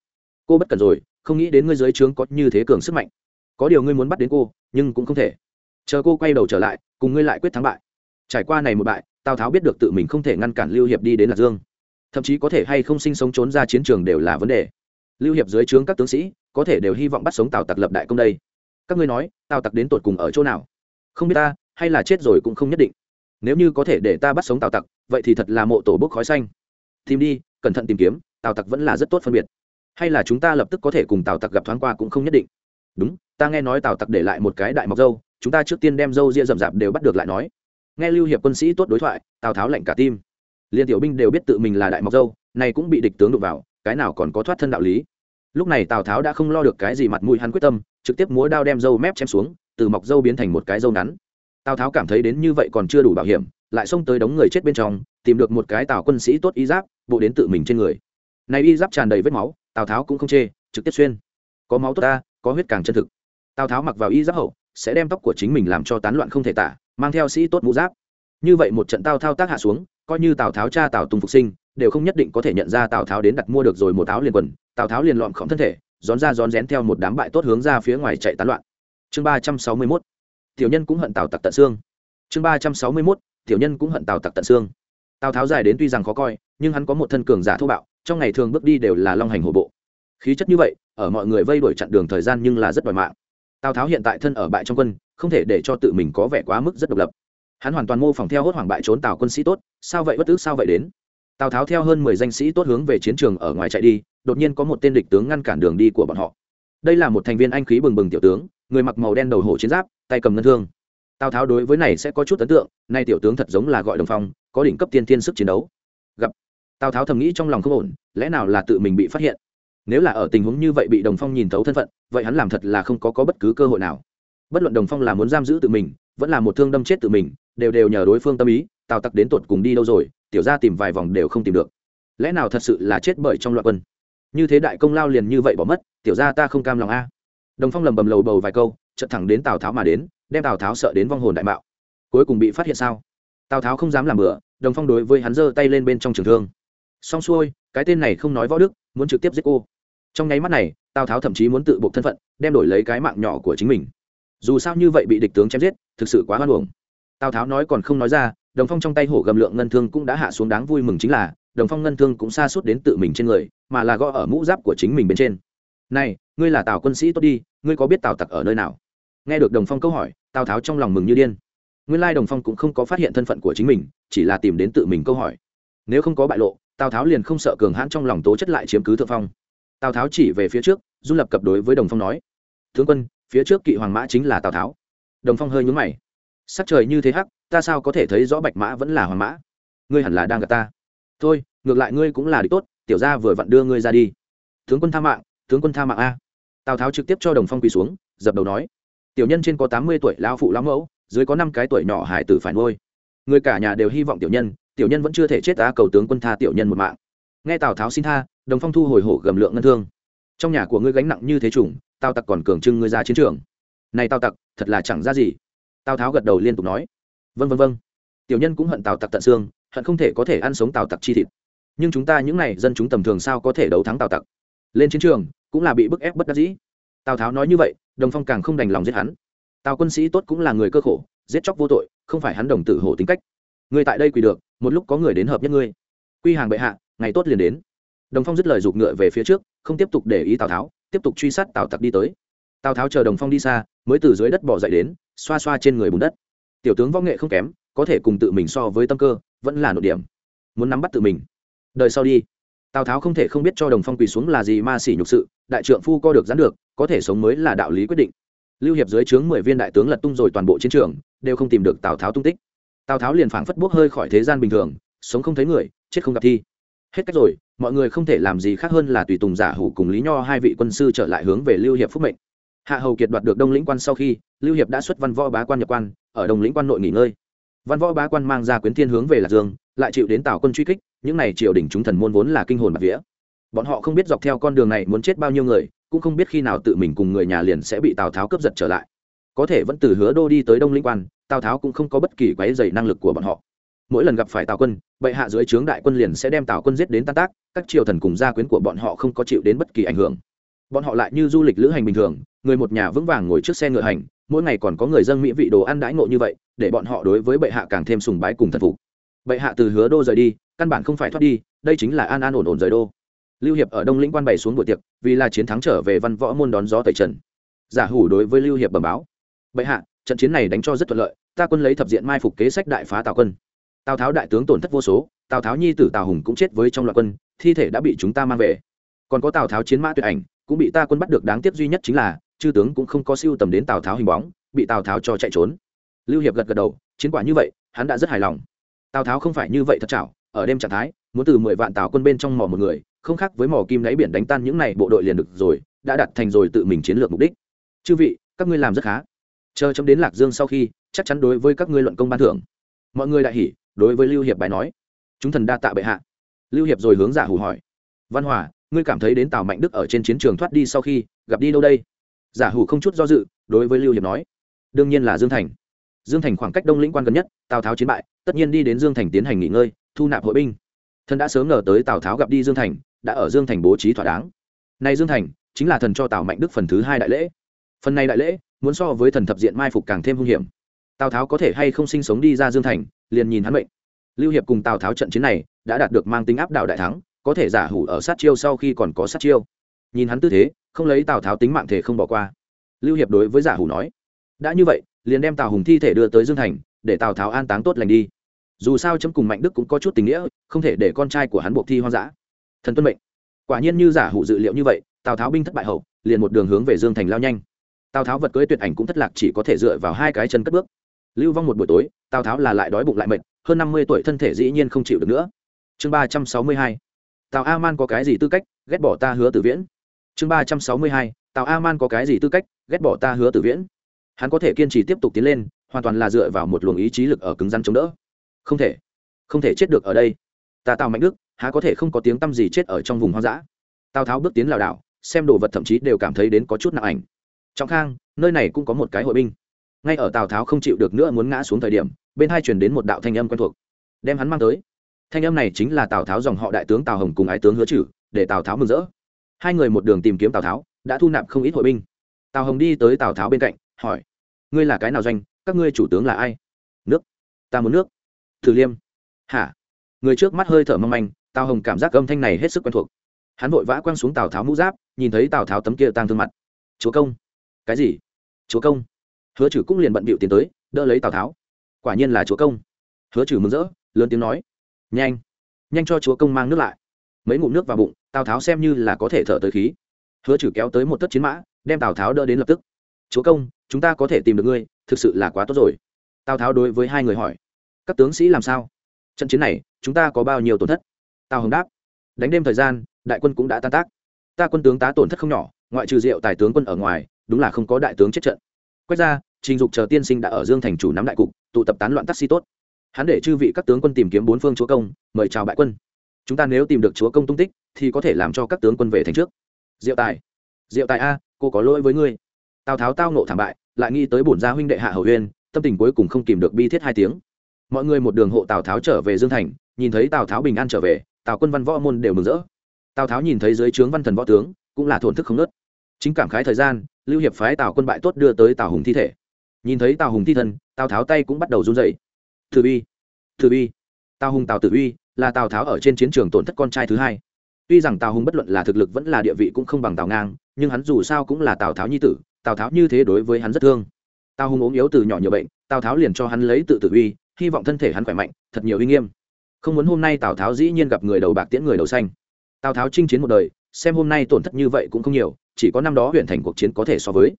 Cô bất cần rồi, không nghĩ đến ngươi dưới trướng có như thế cường sức mạnh. Có điều ngươi muốn bắt đến cô, nhưng cũng không thể chờ cô quay đầu trở lại, cùng ngươi lại quyết thắng bại. Trải qua này một bại, tào tháo biết được tự mình không thể ngăn cản lưu hiệp đi đến lạc dương. Thậm chí có thể hay không sinh sống trốn ra chiến trường đều là vấn đề. Lưu hiệp dưới trướng các tướng sĩ, có thể đều hy vọng bắt sống tào tặc lập đại công đây. Các ngươi nói, tào tặc đến tột cùng ở chỗ nào? Không biết ta, hay là chết rồi cũng không nhất định. Nếu như có thể để ta bắt sống tào tặc, vậy thì thật là mộ tổ bốc khói xanh. Tìm đi, cẩn thận tìm kiếm, tào tặc vẫn là rất tốt phân biệt. Hay là chúng ta lập tức có thể cùng tào tặc gặp thoáng qua cũng không nhất định. Đúng, ta nghe nói tào tặc để lại một cái đại mọc dâu chúng ta trước tiên đem dâu ria rậm rạp đều bắt được lại nói. Nghe lưu hiệp quân sĩ tốt đối thoại, tào tháo lạnh cả tim. Liên tiểu binh đều biết tự mình là đại mọc dâu, này cũng bị địch tướng đụng vào, cái nào còn có thoát thân đạo lý. Lúc này tào tháo đã không lo được cái gì mặt mũi hắn quyết tâm, trực tiếp múa đao đem dâu mép chém xuống, từ mọc dâu biến thành một cái dâu ngắn. Tào tháo cảm thấy đến như vậy còn chưa đủ bảo hiểm, lại xông tới đống người chết bên trong, tìm được một cái tào quân sĩ tốt y giáp, bộ đến tự mình trên người. Này y giáp tràn đầy vết máu, tào tháo cũng không chê, trực tiếp xuyên. Có máu tốt ta, có huyết càng chân thực. Tào tháo mặc vào y giáp hậu sẽ đem tóc của chính mình làm cho tán loạn không thể tả, mang theo sĩ tốt mũ giáp. Như vậy một trận tao thao tác hạ xuống, coi như tào tháo cha tào tùng phục sinh, đều không nhất định có thể nhận ra tào tháo đến đặt mua được rồi một áo liền quần. Tào tháo liền lọn khổng thân thể rón ra rón rén theo một đám bại tốt hướng ra phía ngoài chạy tán loạn. Chương ba trăm sáu mươi mốt. Tiểu nhân cũng hận tào tặc tận xương. Chương ba trăm sáu mươi mốt. Tiểu nhân cũng hận tào tặc tận xương. Tào tháo dài đến tuy rằng khó coi, nhưng hắn có một thân cường giả thô bạo, trong ngày thường bước đi đều là long hành hổ bộ. Khí chất như vậy, ở mọi người vây đuổi chặn đường thời gian nhưng là rất đòi mạng tào tháo hiện tại thân ở bại trong quân, không thể để cho tự mình có vẻ quá mức rất độc lập. Hắn hoàn toàn mô phỏng theo hốt hoảng bại trốn tào quân sĩ tốt, sao vậy bất tức sao vậy đến? Tào tháo theo hơn mười danh sĩ tốt hướng về chiến trường ở ngoài chạy đi, đột nhiên có một tên địch tướng ngăn cản đường đi của bọn họ. Đây là một thành viên anh khí bừng bừng tiểu tướng, người mặc màu đen đầu hổ chiến giáp, tay cầm ngân thương. Tào tháo đối với này sẽ có chút ấn tượng, nay tiểu tướng thật giống là gọi đồng phong, có đỉnh cấp tiên thiên sức chiến đấu. Gặp, tào tháo thầm nghĩ trong lòng không ổn, lẽ nào là tự mình bị phát hiện? Nếu là ở tình huống như vậy bị đồng phong nhìn thấu thân phận vậy hắn làm thật là không có, có bất cứ cơ hội nào. Bất luận đồng phong là muốn giam giữ tự mình vẫn là một thương đâm chết tự mình đều đều nhờ đối phương tâm ý tào tặc đến tột cùng đi đâu rồi tiểu ra tìm vài vòng đều không tìm được. Lẽ nào thật sự là chết bởi trong loạn quân? Như thế đại công lao liền như vậy bỏ mất tiểu ra ta không cam lòng a. Đồng phong lầm bầm lầu bầu vài câu chợt thẳng đến tào tháo mà đến đem tào tháo sợ đến vong hồn đại mạo. Cuối cùng bị phát hiện sao? Tào tháo không dám làm bừa đồng phong đối với hắn giơ tay lên bên trong trường thương. Xong xuôi cái tên này không nói võ đức muốn trực tiếp giết cô trong nháy mắt này, tào tháo thậm chí muốn tự buộc thân phận, đem đổi lấy cái mạng nhỏ của chính mình. Dù sao như vậy bị địch tướng chém giết, thực sự quá hoan hồng tào tháo nói còn không nói ra, đồng phong trong tay hổ gầm lượng ngân thương cũng đã hạ xuống đáng vui mừng chính là, đồng phong ngân thương cũng xa suốt đến tự mình trên người, mà là gõ ở mũ giáp của chính mình bên trên. Này, ngươi là tào quân sĩ tốt đi, ngươi có biết tào tặc ở nơi nào? Nghe được đồng phong câu hỏi, tào tháo trong lòng mừng như điên. Nguyên lai đồng phong cũng không có phát hiện thân phận của chính mình, chỉ là tìm đến tự mình câu hỏi. Nếu không có bại lộ, tào tháo liền không sợ cường hãn trong lòng tố chất lại chiếm cứ thượng phong tào tháo chỉ về phía trước du lập cập đối với đồng phong nói tướng quân phía trước kỵ hoàng mã chính là tào tháo đồng phong hơi nhún mày sắc trời như thế hắc ta sao có thể thấy rõ bạch mã vẫn là hoàng mã ngươi hẳn là đang gặp ta thôi ngược lại ngươi cũng là địch tốt tiểu gia vừa vặn đưa ngươi ra đi tướng quân tha mạng tướng quân tha mạng a tào tháo trực tiếp cho đồng phong quỳ xuống dập đầu nói tiểu nhân trên có tám mươi tuổi lao phụ lão mẫu dưới có năm cái tuổi nhỏ hải tử phải nuôi người cả nhà đều hy vọng tiểu nhân tiểu nhân vẫn chưa thể chết ta cầu tướng quân tha tiểu nhân một mạng nghe tào tháo xin tha đồng phong thu hồi hổ gầm lượng ngân thương. Trong nhà của ngươi gánh nặng như thế chủng, tào tặc còn cường trưng ngươi ra chiến trường. Này tào tặc, thật là chẳng ra gì. Tào tháo gật đầu liên tục nói. Vân vân vân tiểu nhân cũng hận tào tặc tận xương, hận không thể có thể ăn sống tào tặc chi thịt. Nhưng chúng ta những n à y dân chúng tầm thường sao có thể đấu thắng tào tặc? Lên chiến trường, cũng là bị bức ép bất đắc dĩ. Tào tháo nói như vậy, đồng phong càng không đành lòng giết hắn. Tào quân sĩ tốt cũng là người cơ khổ, giết chóc vô tội, không phải hắn đồng tử hổ tính cách. Người tại đây quỳ được, một lúc có người đến hợp nhất ngươi. Quy hàng bệ hạ, ngày tốt liền đến đồng phong dứt lời giục ngựa về phía trước, không tiếp tục để ý tào tháo, tiếp tục truy sát tào tặc đi tới. Tào tháo chờ đồng phong đi xa, mới từ dưới đất bỏ dậy đến, xoa xoa trên người bùn đất. Tiểu tướng võ nghệ không kém, có thể cùng tự mình so với tâm cơ, vẫn là nội điểm. Muốn nắm bắt tự mình. Đời sau đi. Tào tháo không thể không biết cho đồng phong quỳ xuống là gì ma xỉ nhục sự, đại trượng phu co được gián được, có thể sống mới là đạo lý quyết định. Lưu hiệp dưới trướng mười viên đại tướng lật tung rồi toàn bộ chiến trường, đều không tìm được tào tháo tung tích. Tào tháo liền phảng phất bốc hơi khỏi thế gian bình thường, sống không thấy người, chết không gặp thi hết cách rồi, mọi người không thể làm gì khác hơn là tùy tùng giả hủ cùng lý nho hai vị quân sư trở lại hướng về lưu hiệp phúc mệnh. Hạ hầu kiệt đoạt được đông lĩnh quan sau khi, lưu hiệp đã xuất văn võ bá quan nhập quan, ở đông lĩnh quan nội nghỉ ngơi. Văn võ bá quan mang ra quyến thiên hướng về lạc dương, lại chịu đến tào quân truy kích, những này triều đình chúng thần môn vốn là kinh hồn bạc vía. Bọn họ không biết dọc theo con đường này muốn chết bao nhiêu người, cũng không biết khi nào tự mình cùng người nhà liền sẽ bị tào tháo cướp giật trở lại. Có thể vẫn từ hứa đô đi tới đông linh quan, tào tháo cũng không có bất kỳ quái dày năng lực của bọn họ mỗi lần gặp phải tào quân, bệ hạ dưới trướng đại quân liền sẽ đem tào quân giết đến tan tác, các triều thần cùng gia quyến của bọn họ không có chịu đến bất kỳ ảnh hưởng. Bọn họ lại như du lịch lữ hành bình thường, người một nhà vững vàng ngồi trước xe ngựa hành, mỗi ngày còn có người dân mỹ vị đồ ăn đãi ngộ như vậy, để bọn họ đối với bệ hạ càng thêm sùng bái cùng thần phục. Bệ hạ từ hứa đô rời đi, căn bản không phải thoát đi, đây chính là an an ổn ổn rời đô. Lưu hiệp ở đông lĩnh quan bày xuống buổi tiệc, vì là chiến thắng trở về văn võ môn đón gió tẩy trần. Giả hủ đối với lưu hiệp bẩm báo, bệ hạ, trận chiến này đánh cho rất thuận lợi, ta quân lấy thập diện mai phục kế sách đại phá tào quân tào tháo đại tướng tổn thất vô số, tào tháo nhi tử tào hùng cũng chết với trong loạt quân, thi thể đã bị chúng ta mang về. Còn có tào tháo chiến mã tuyệt ảnh, cũng bị ta quân bắt được đáng tiếc duy nhất chính là, chư tướng cũng không có siêu tầm đến tào tháo hình bóng, bị tào tháo cho chạy trốn. Lưu hiệp gật gật đầu, chiến quả như vậy, hắn đã rất hài lòng. Tào tháo không phải như vậy thật chảo, ở đêm trạng thái, muốn từ mười vạn tào quân bên trong mỏ một người, không khác với mỏ kim đáy biển đánh tan những này bộ đội liền được rồi, đã đặt thành rồi tự mình chiến lược mục đích. Chư vị, các ngươi làm rất khá. Chờ chấm đến lạc dương sau khi, chắc chắn đối với các ngươi luận công ban thưởng. Mọi người đại hỉ đối với lưu hiệp bài nói, chúng thần đa tạ bệ hạ. Lưu hiệp rồi hướng giả hủ hỏi, văn hòa, ngươi cảm thấy đến tào mạnh đức ở trên chiến trường thoát đi sau khi gặp đi đâu đây? Giả hủ không chút do dự đối với lưu hiệp nói, đương nhiên là dương thành. Dương thành khoảng cách đông lĩnh quan gần nhất, tào tháo chiến bại, tất nhiên đi đến dương thành tiến hành nghỉ ngơi, thu nạp hội binh. Thần đã sớm ngờ tới tào tháo gặp đi dương thành, đã ở dương thành bố trí thỏa đáng. Nay dương thành chính là thần cho tào mạnh đức phần thứ hai đại lễ. Phần này đại lễ muốn so với thần thập diện mai phục càng thêm hung hiểm. Tào tháo có thể hay không sinh sống đi ra dương thành liền nhìn hắn mệnh. Lưu hiệp cùng tào tháo trận chiến này đã đạt được mang tính áp đảo đại thắng, có thể giả hủ ở sát chiêu sau khi còn có sát chiêu. Nhìn hắn tư thế, không lấy tào tháo tính mạng thể không bỏ qua. Lưu hiệp đối với giả hủ nói, đã như vậy, liền đem tào hùng thi thể đưa tới dương thành, để tào tháo an táng tốt lành đi. Dù sao chấm cùng mạnh đức cũng có chút tình nghĩa, không thể để con trai của hắn buộc thi hoang dã. Thần tuân mệnh. Quả nhiên như giả hủ dự liệu như vậy, tào tháo binh thất bại hậu, liền một đường hướng về dương thành lao nhanh. Tào tháo vật cưới tuyệt ảnh cũng thất lạc chỉ có thể dựa vào hai cái chân cất bước lưu vong một buổi tối, tào tháo là lại đói bụng lại mệt, hơn năm mươi tuổi thân thể dĩ nhiên không chịu được nữa. Chương ba trăm sáu mươi hai, tào a man có cái gì tư cách, ghét bỏ ta hứa tử viễn? Chương ba trăm sáu mươi hai, tào a man có cái gì tư cách, ghét bỏ ta hứa tử viễn? Hắn có thể kiên trì tiếp tục tiến lên, hoàn toàn là dựa vào một luồng ý chí lực ở cứng rắn chống đỡ. Không thể không thể chết được ở đây. Ta tào mạnh đức, há có thể không có tiếng t â m gì chết ở trong vùng hoang dã? Tào tháo bước tiến lảo đảo, xem đồ vật thậm chí đều cảm thấy đến có chút nặng ảnh. Trọng khang, nơi này cũng có một cái hội binh ngay ở tào tháo không chịu được nữa muốn ngã xuống thời điểm, bên hai chuyển đến một đạo thanh âm quen thuộc. Đem hắn mang tới. Thanh âm này chính là tào tháo dòng họ đại tướng tào hồng cùng ái tướng hứa chử để tào tháo mừng rỡ. Hai người một đường tìm kiếm tào tháo, đã thu nạp không ít hội binh. Tào hồng đi tới tào tháo bên cạnh, hỏi, ngươi là cái nào doanh? Các ngươi chủ tướng là ai? Nước. Ta muốn nước. Thử liêm. Hả? Người trước mắt hơi thở mâm anh tào hồng cảm giác âm thanh này hết sức quen thuộc. Hắn vội vã quăng xuống tào tháo mũ giáp, nhìn thấy tào tháo tấm kia tăng thương mặt. Chúa công. Cái gì? Chúa công hứa trừ cũng liền bận bịu tiến tới, đỡ lấy tào tháo. Quả nhiên là chúa công. Hứa trừ mừng rỡ, lớn tiếng nói. Nhanh nhanh cho chúa công mang nước lại. Mấy ngụm nước vào bụng, tào tháo xem như là có thể thở tới khí. Hứa trừ kéo tới một tất chiến mã, đem tào tháo đỡ đến lập tức. Chúa công, chúng ta có thể tìm được ngươi, thực sự là quá tốt rồi. Tào tháo đối với hai người hỏi. Các tướng sĩ làm sao? Trận chiến này, chúng ta có bao nhiêu tổn thất? Tào hồng đáp. Đánh đêm thời gian, đại quân cũng đã tan tác. Ta quân tướng tá tổn thất không nhỏ, ngoại trừ diệu tài tướng quân ở ngoài, đúng là không có đại tướng chết trận. Quét ra trình dục chờ tiên sinh đã ở dương thành chủ nắm đại cục, tụ tập tán loạn taxi tốt. Hắn để chư vị các tướng quân tìm kiếm bốn phương chúa công, mời chào bại quân. Chúng ta nếu tìm được chúa công tung tích, thì có thể làm cho các tướng quân về thành trước. Diệu tài. Diệu tài a, cô có lỗi với ngươi. Tào tháo tao nộ thảm bại, lại nghĩ tới bổn gia huynh đệ hạ hầu huyên tâm tình cuối cùng không kìm được bi thiết hai tiếng. Mọi người một đường hộ tào tháo trở về dương thành, nhìn thấy tào tháo bình an trở về, tào quân văn võ môn đều mừng rỡ. Tào tháo nhìn thấy dưới trướng văn thần võ tướng, cũng là thổn thức không nớt. Chính cảm khái thời gian, lưu hiệp phái tào quân bại tốt đưa tới tào hùng thi thể nhìn thấy tào hùng thi thân, tào tháo tay cũng bắt đầu run dậy thử uy thử uy. Tào hùng, tào tử uy là tào tháo ở trên chiến trường tổn thất con trai thứ hai. Tuy rằng tào hùng bất luận là thực lực vẫn là địa vị cũng không bằng tào ngang, nhưng hắn dù sao cũng là tào tháo nhi tử, tào tháo như thế đối với hắn rất thương. Tào hùng ốm yếu từ nhỏ nhiều bệnh, tào tháo liền cho hắn lấy tự tử uy, hy vọng thân thể hắn khỏe mạnh, thật nhiều uy nghiêm. Không muốn hôm nay tào tháo dĩ nhiên gặp người đầu bạc tiễn người đầu xanh. Tào tháo chinh chiến một đời, xem hôm nay tổn thất như vậy cũng không nhiều, chỉ có năm đó huyện thành cuộc chiến có thể so với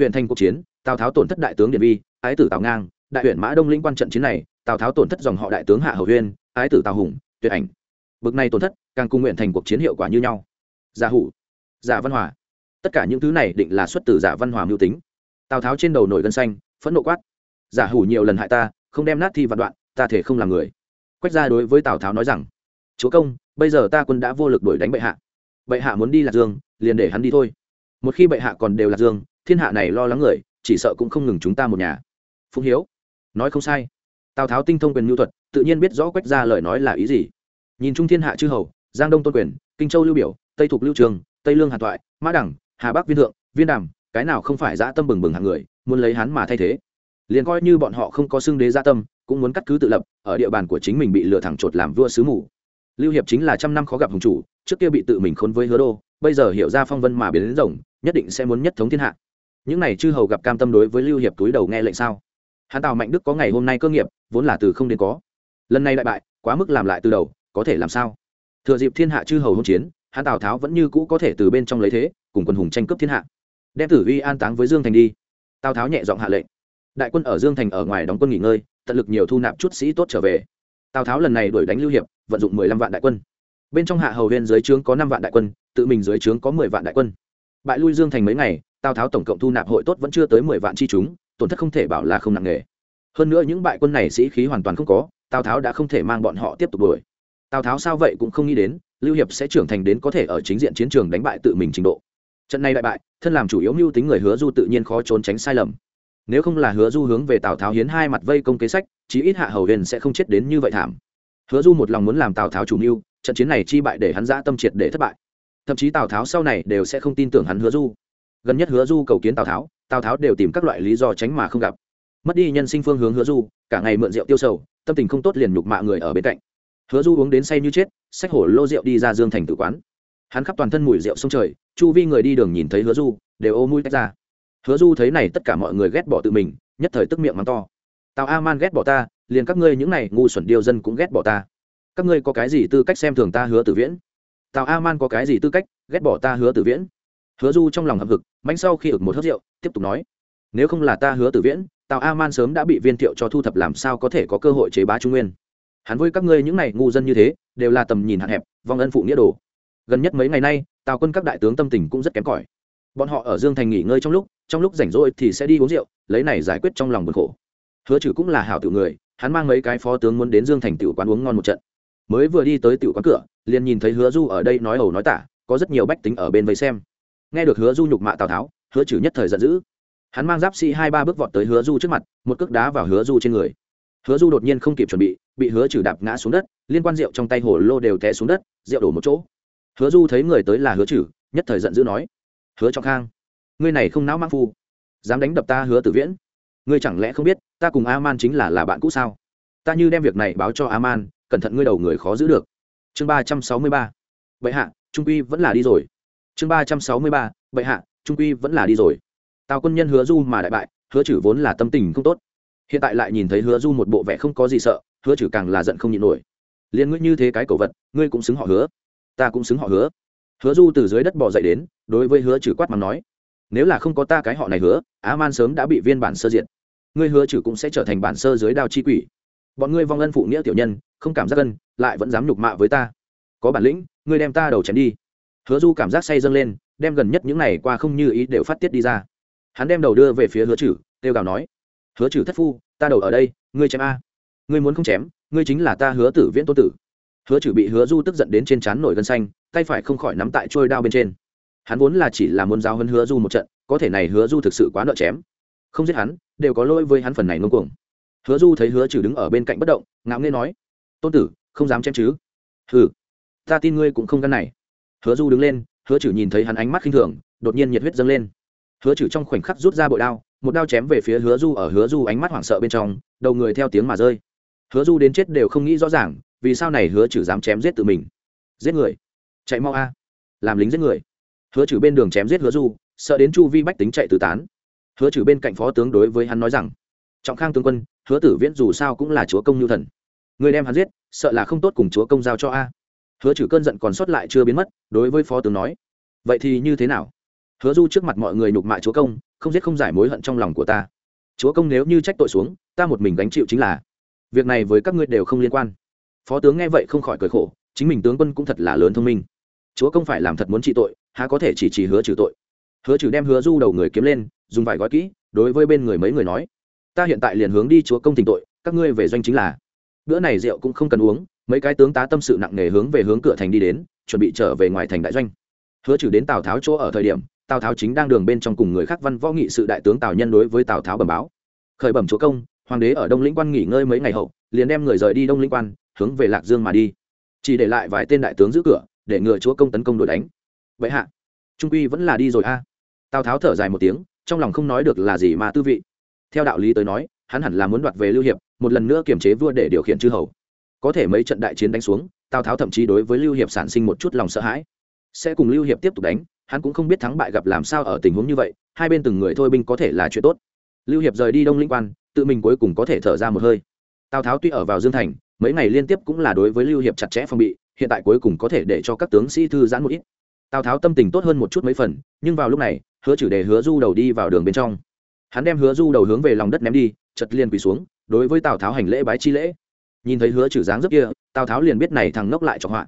huyện thành cuộc chiến, tào tháo tổn thất đại tướng điện vi ái tử tào ngang, đại huyện mã đông linh quan trận chiến này, tào tháo tổn thất dòng họ đại tướng hạ hầu huyên, ái tử tào hùng, tuyệt ảnh. Bực này tổn thất, càng cung nguyện thành cuộc chiến hiệu quả như nhau. Giả hủ, giả văn hòa. Tất cả những thứ này định là xuất từ giả văn hòa mưu tính. Tào tháo trên đầu nổi gân xanh, phẫn nộ quát. Giả hủ nhiều lần hại ta, không đem nát thi vạn đoạn, ta thể không làm người. Quách gia đối với tào tháo nói rằng, chúa công, bây giờ ta quân đã vô lực đuổi đánh bệ hạ. Bệ hạ muốn đi lạc dương, liền để hắn đi thôi. Một khi bệ hạ còn đều lạc dương thiên hạ này lo lắng người, chỉ sợ cũng không ngừng chúng ta một nhà. Phụng hiếu, nói không sai. Tào tháo tinh thông quyền nhu thuật, tự nhiên biết rõ quách ra lời nói là ý gì. Nhìn trung thiên hạ chư hầu, giang đông tôn quyền, kinh châu lưu biểu, tây thục lưu trường, tây lương hà thoại mã đẳng, hà bắc viên thượng, viên đàm, cái nào không phải dã tâm bừng bừng hạng người, muốn lấy hắn mà thay thế. Liền coi như bọn họ không có xưng đế gia tâm, cũng muốn cắt cứ tự lập, ở địa bàn của chính mình bị lừa thẳng chột làm vua sứ mù. Lưu hiệp chính là trăm năm khó gặp hùng chủ, trước kia bị tự mình khốn với hứa đô, bây giờ hiểu ra phong vân mà biến đến rồng, nhất định sẽ muốn nhất thống thiên hạ những này chư hầu gặp cam tâm đối với lưu hiệp túi đầu nghe lệnh sao? Hắn tào mạnh đức có ngày hôm nay cơ nghiệp, vốn là từ không đến có. Lần này đại bại, quá mức làm lại từ đầu, có thể làm sao? Thừa dịp thiên hạ chư hầu hôn chiến hắn tào tháo vẫn như cũ có thể từ bên trong lấy thế, cùng quân hùng tranh cướp thiên hạ. Đem tử uy an táng với dương thành đi. Tào tháo nhẹ giọng hạ lệnh. Đại quân ở dương thành ở ngoài đóng quân nghỉ ngơi, tận lực nhiều thu nạp chút sĩ tốt trở về. Tào tháo lần này đuổi đánh lưu hiệp, vận dụng mười lăm vạn đại quân. Bên trong hạ hầu huyên dưới trướng có năm vạn đại quân, tự mình dưới trướng có mười vạn đại quân. Bại lui dương thành mấy ngày tào tháo tổng cộng thu nạp hội tốt vẫn chưa tới mười vạn chi chúng, tổn thất không thể bảo là không nặng nề. Hơn nữa những bại quân này sĩ khí hoàn toàn không có, tào tháo đã không thể mang bọn họ tiếp tục đuổi. Tào tháo sao vậy cũng không nghĩ đến, lưu hiệp sẽ trưởng thành đến có thể ở chính diện chiến trường đánh bại tự mình trình độ. Trận này đại bại, thân làm chủ yếu mưu tính người hứa du tự nhiên khó trốn tránh sai lầm. Nếu không là hứa du hướng về tào tháo hiến hai mặt vây công kế sách, chí ít hạ hầu huyền sẽ không chết đến như vậy thảm. Hứa du một lòng muốn làm tào tháo chủ mưu, trận chiến này chi bại để hắn dã tâm triệt để thất bại. Thậm chí tào tháo sau này đều sẽ không tin tưởng hắn hứa du gần nhất hứa du cầu kiến tào tháo tào tháo đều tìm các loại lý do tránh mà không gặp. Mất đi nhân sinh phương hướng hứa du, cả ngày mượn rượu tiêu sầu, tâm tình không tốt liền nhục mạ người ở bên cạnh. Hứa du uống đến say như chết sách hổ lô rượu đi ra dương thành tử quán. Hắn khắp toàn thân mùi rượu sông trời, chu vi người đi đường nhìn thấy hứa du, đều ô mũi tách ra. Hứa du thấy này tất cả mọi người ghét bỏ tự mình, nhất thời tức miệng mắng to. Tào a man ghét bỏ ta, liền các ngươi những này ngu xuẩn điêu dân cũng ghét bỏ ta. Các ngươi có cái gì tư cách xem thường ta hứa tử viễn? Tào a man có cái gì tư cách ghét bỏ ta hứa tử viễn? Hứa du trong lòng hậm hực mạnh sau khi ực một hớt rượu, tiếp tục nói, nếu không là ta hứa tử viễn, tào a man sớm đã bị viên thiệu cho thu thập làm sao có thể có cơ hội chế bá trung nguyên? Hắn với các ngươi những này ngu dân như thế, đều là tầm nhìn hạn hẹp, vong ân phụ nghĩa đồ. Gần nhất mấy ngày nay, tào quân các đại tướng tâm tình cũng rất kém cỏi. Bọn họ ở dương thành nghỉ ngơi trong lúc trong lúc rảnh rỗi thì sẽ đi uống rượu, lấy này giải quyết trong lòng buồn khổ. Hứa trừ cũng là hảo tiểu người, hắn mang mấy cái phó tướng muốn đến dương thành tiểu quán uống ngon một trận. Mới vừa đi tới tiểu quán cửa, liền nhìn thấy hứa du ở đây nói ẩu nói tả, có rất nhiều bách tính ở bên vây xem nghe được hứa du nhục mạ tào tháo, hứa trừ nhất thời giận dữ. Hắn mang giáp sĩ hai ba bước vọt tới hứa du trước mặt, một cước đá vào hứa du trên người. Hứa du đột nhiên không kịp chuẩn bị bị hứa trừ đạp ngã xuống đất, liên quan rượu trong tay hồ lô đều té xuống đất, rượu đổ một chỗ. Hứa du thấy người tới là hứa trừ nhất thời giận dữ nói, hứa trọng khang, ngươi này không não mang phu, dám đánh đập ta hứa tử viễn. Ngươi chẳng lẽ không biết, ta cùng a man chính là là bạn cũ sao? Ta như đem việc này báo cho a man cẩn thận ngươi đầu người khó giữ được. Chương ba trăm sáu mươi ba. Vậy hạ, trung quy vẫn là đi rồi chương ba trăm sáu mươi ba vậy hạ, trung quy vẫn là đi rồi. Tào quân nhân hứa du mà đại bại, hứa chử vốn là tâm tình không tốt. Hiện tại lại nhìn thấy hứa du một bộ vẻ không có gì sợ, hứa chử càng là giận không nhịn nổi. Liền ngươi như thế cái cổ vật, ngươi cũng xứng họ hứa. Ta cũng xứng họ hứa. Hứa du từ dưới đất bò dậy đến, đối với hứa chử quát mắng nói, nếu là không có ta cái họ này hứa, á man sớm đã bị viên bản sơ diện ngươi hứa chử cũng sẽ trở thành bản sơ dưới đao chi quỷ. Bọn ngươi vong ân phụ nghĩa tiểu nhân, không cảm giác ân, lại vẫn dám nhục mạ với ta. Có bản lĩnh, ngươi đem ta đầu chém đi hứa du cảm giác say dâng lên, đem gần nhất những ngày qua không như ý đều phát tiết đi ra. Hắn đem đầu đưa về phía hứa chử kêu gào nói, hứa chử thất phu, ta đầu ở đây, ngươi chém a. Ngươi muốn không chém, ngươi chính là ta hứa tử viễn tô tử. Hứa chử bị hứa du tức giận đến trên trán nổi gân xanh, tay phải không khỏi nắm tại trôi đao bên trên. Hắn vốn là chỉ là muốn giáo hơn hứa du một trận, có thể này hứa du thực sự quá nợ chém. Không giết hắn, đều có lỗi với hắn phần này ngông cuồng. Hứa du thấy hứa trừ đứng ở bên cạnh bất động, ngạo nghê nói, tôn tử, không dám chém chứ? Hừ, ta tin ngươi cũng không gắn này hứa du đứng lên, hứa Chử nhìn thấy hắn ánh mắt khinh thường, đột nhiên nhiệt huyết dâng lên. Hứa Chử trong khoảnh khắc rút ra bội đao, một đao chém về phía hứa du ở hứa du ánh mắt hoảng sợ bên trong, đầu người theo tiếng mà rơi. Hứa du đến chết đều không nghĩ rõ ràng, vì sao này hứa Chử dám chém giết tự mình? Giết người. Chạy mau a. Làm lính giết người. Hứa Chử bên đường chém giết hứa du, sợ đến chu vi bách tính chạy tứ tán. Hứa Chử bên cạnh phó tướng đối với hắn nói rằng, trọng khang tướng quân, hứa tử viễn dù sao cũng là chúa công nhu thần. Người đem hắn giết, sợ là không tốt cùng chúa công giao cho a hứa trừ cơn giận còn sót lại chưa biến mất, đối với phó tướng nói, vậy thì như thế nào? Hứa du trước mặt mọi người nhục mạ chúa công, không giết không giải mối hận trong lòng của ta. Chúa công nếu như trách tội xuống, ta một mình gánh chịu chính là. Việc này với các ngươi đều không liên quan. Phó tướng nghe vậy không khỏi cười khổ, chính mình tướng quân cũng thật là lớn thông minh. Chúa công phải làm thật muốn trị tội, há có thể chỉ chỉ hứa trừ tội? Hứa trừ đem hứa du đầu người kiếm lên, dùng vài gói kỹ, đối với bên người mấy người nói, ta hiện tại liền hướng đi chúa công tình tội, các ngươi về doanh chính là. Bữa này rượu cũng không cần uống mấy cái tướng tá tâm sự nặng nề hướng về hướng cửa thành đi đến, chuẩn bị trở về ngoài thành đại doanh. Hứa trừ đến tào tháo chỗ ở thời điểm, tào tháo chính đang đường bên trong cùng người khác văn võ nghị sự đại tướng tào nhân đối với tào tháo bẩm báo. Khởi bẩm chúa công, hoàng đế ở đông lĩnh quan nghỉ ngơi mấy ngày hậu, liền đem người rời đi đông lĩnh quan, hướng về lạc dương mà đi. Chỉ để lại vài tên đại tướng giữ cửa, để ngừa chúa công tấn công đuổi đánh. Vậy hạ, trung quy vẫn là đi rồi a. Tào tháo thở dài một tiếng, trong lòng không nói được là gì mà tư vị. Theo đạo lý tới nói, hắn hẳn là muốn đoạt về lưu hiệp, một lần nữa kiềm chế vua để điều khiển chư hầu có thể mấy trận đại chiến đánh xuống, tào tháo thậm chí đối với lưu hiệp sản sinh một chút lòng sợ hãi. Sẽ cùng lưu hiệp tiếp tục đánh, hắn cũng không biết thắng bại gặp làm sao ở tình huống như vậy, hai bên từng người thôi binh có thể là chuyện tốt. Lưu hiệp rời đi đông linh quan, tự mình cuối cùng có thể thở ra một hơi. Tào tháo tuy ở vào dương thành, mấy ngày liên tiếp cũng là đối với lưu hiệp chặt chẽ phòng bị, hiện tại cuối cùng có thể để cho các tướng sĩ thư giãn một ít. Tào tháo tâm tình tốt hơn một chút mấy phần, nhưng vào lúc này, hứa chử đề hứa du đầu đi vào đường bên trong. Hắn đem hứa du đầu hướng về lòng đất ném đi chật liền quỳ xuống, đối với tào tháo hành lễ bái chi lễ nhìn thấy hứa trừ dáng dấp kia, tào tháo liền biết này thằng ngốc lại trọng họa.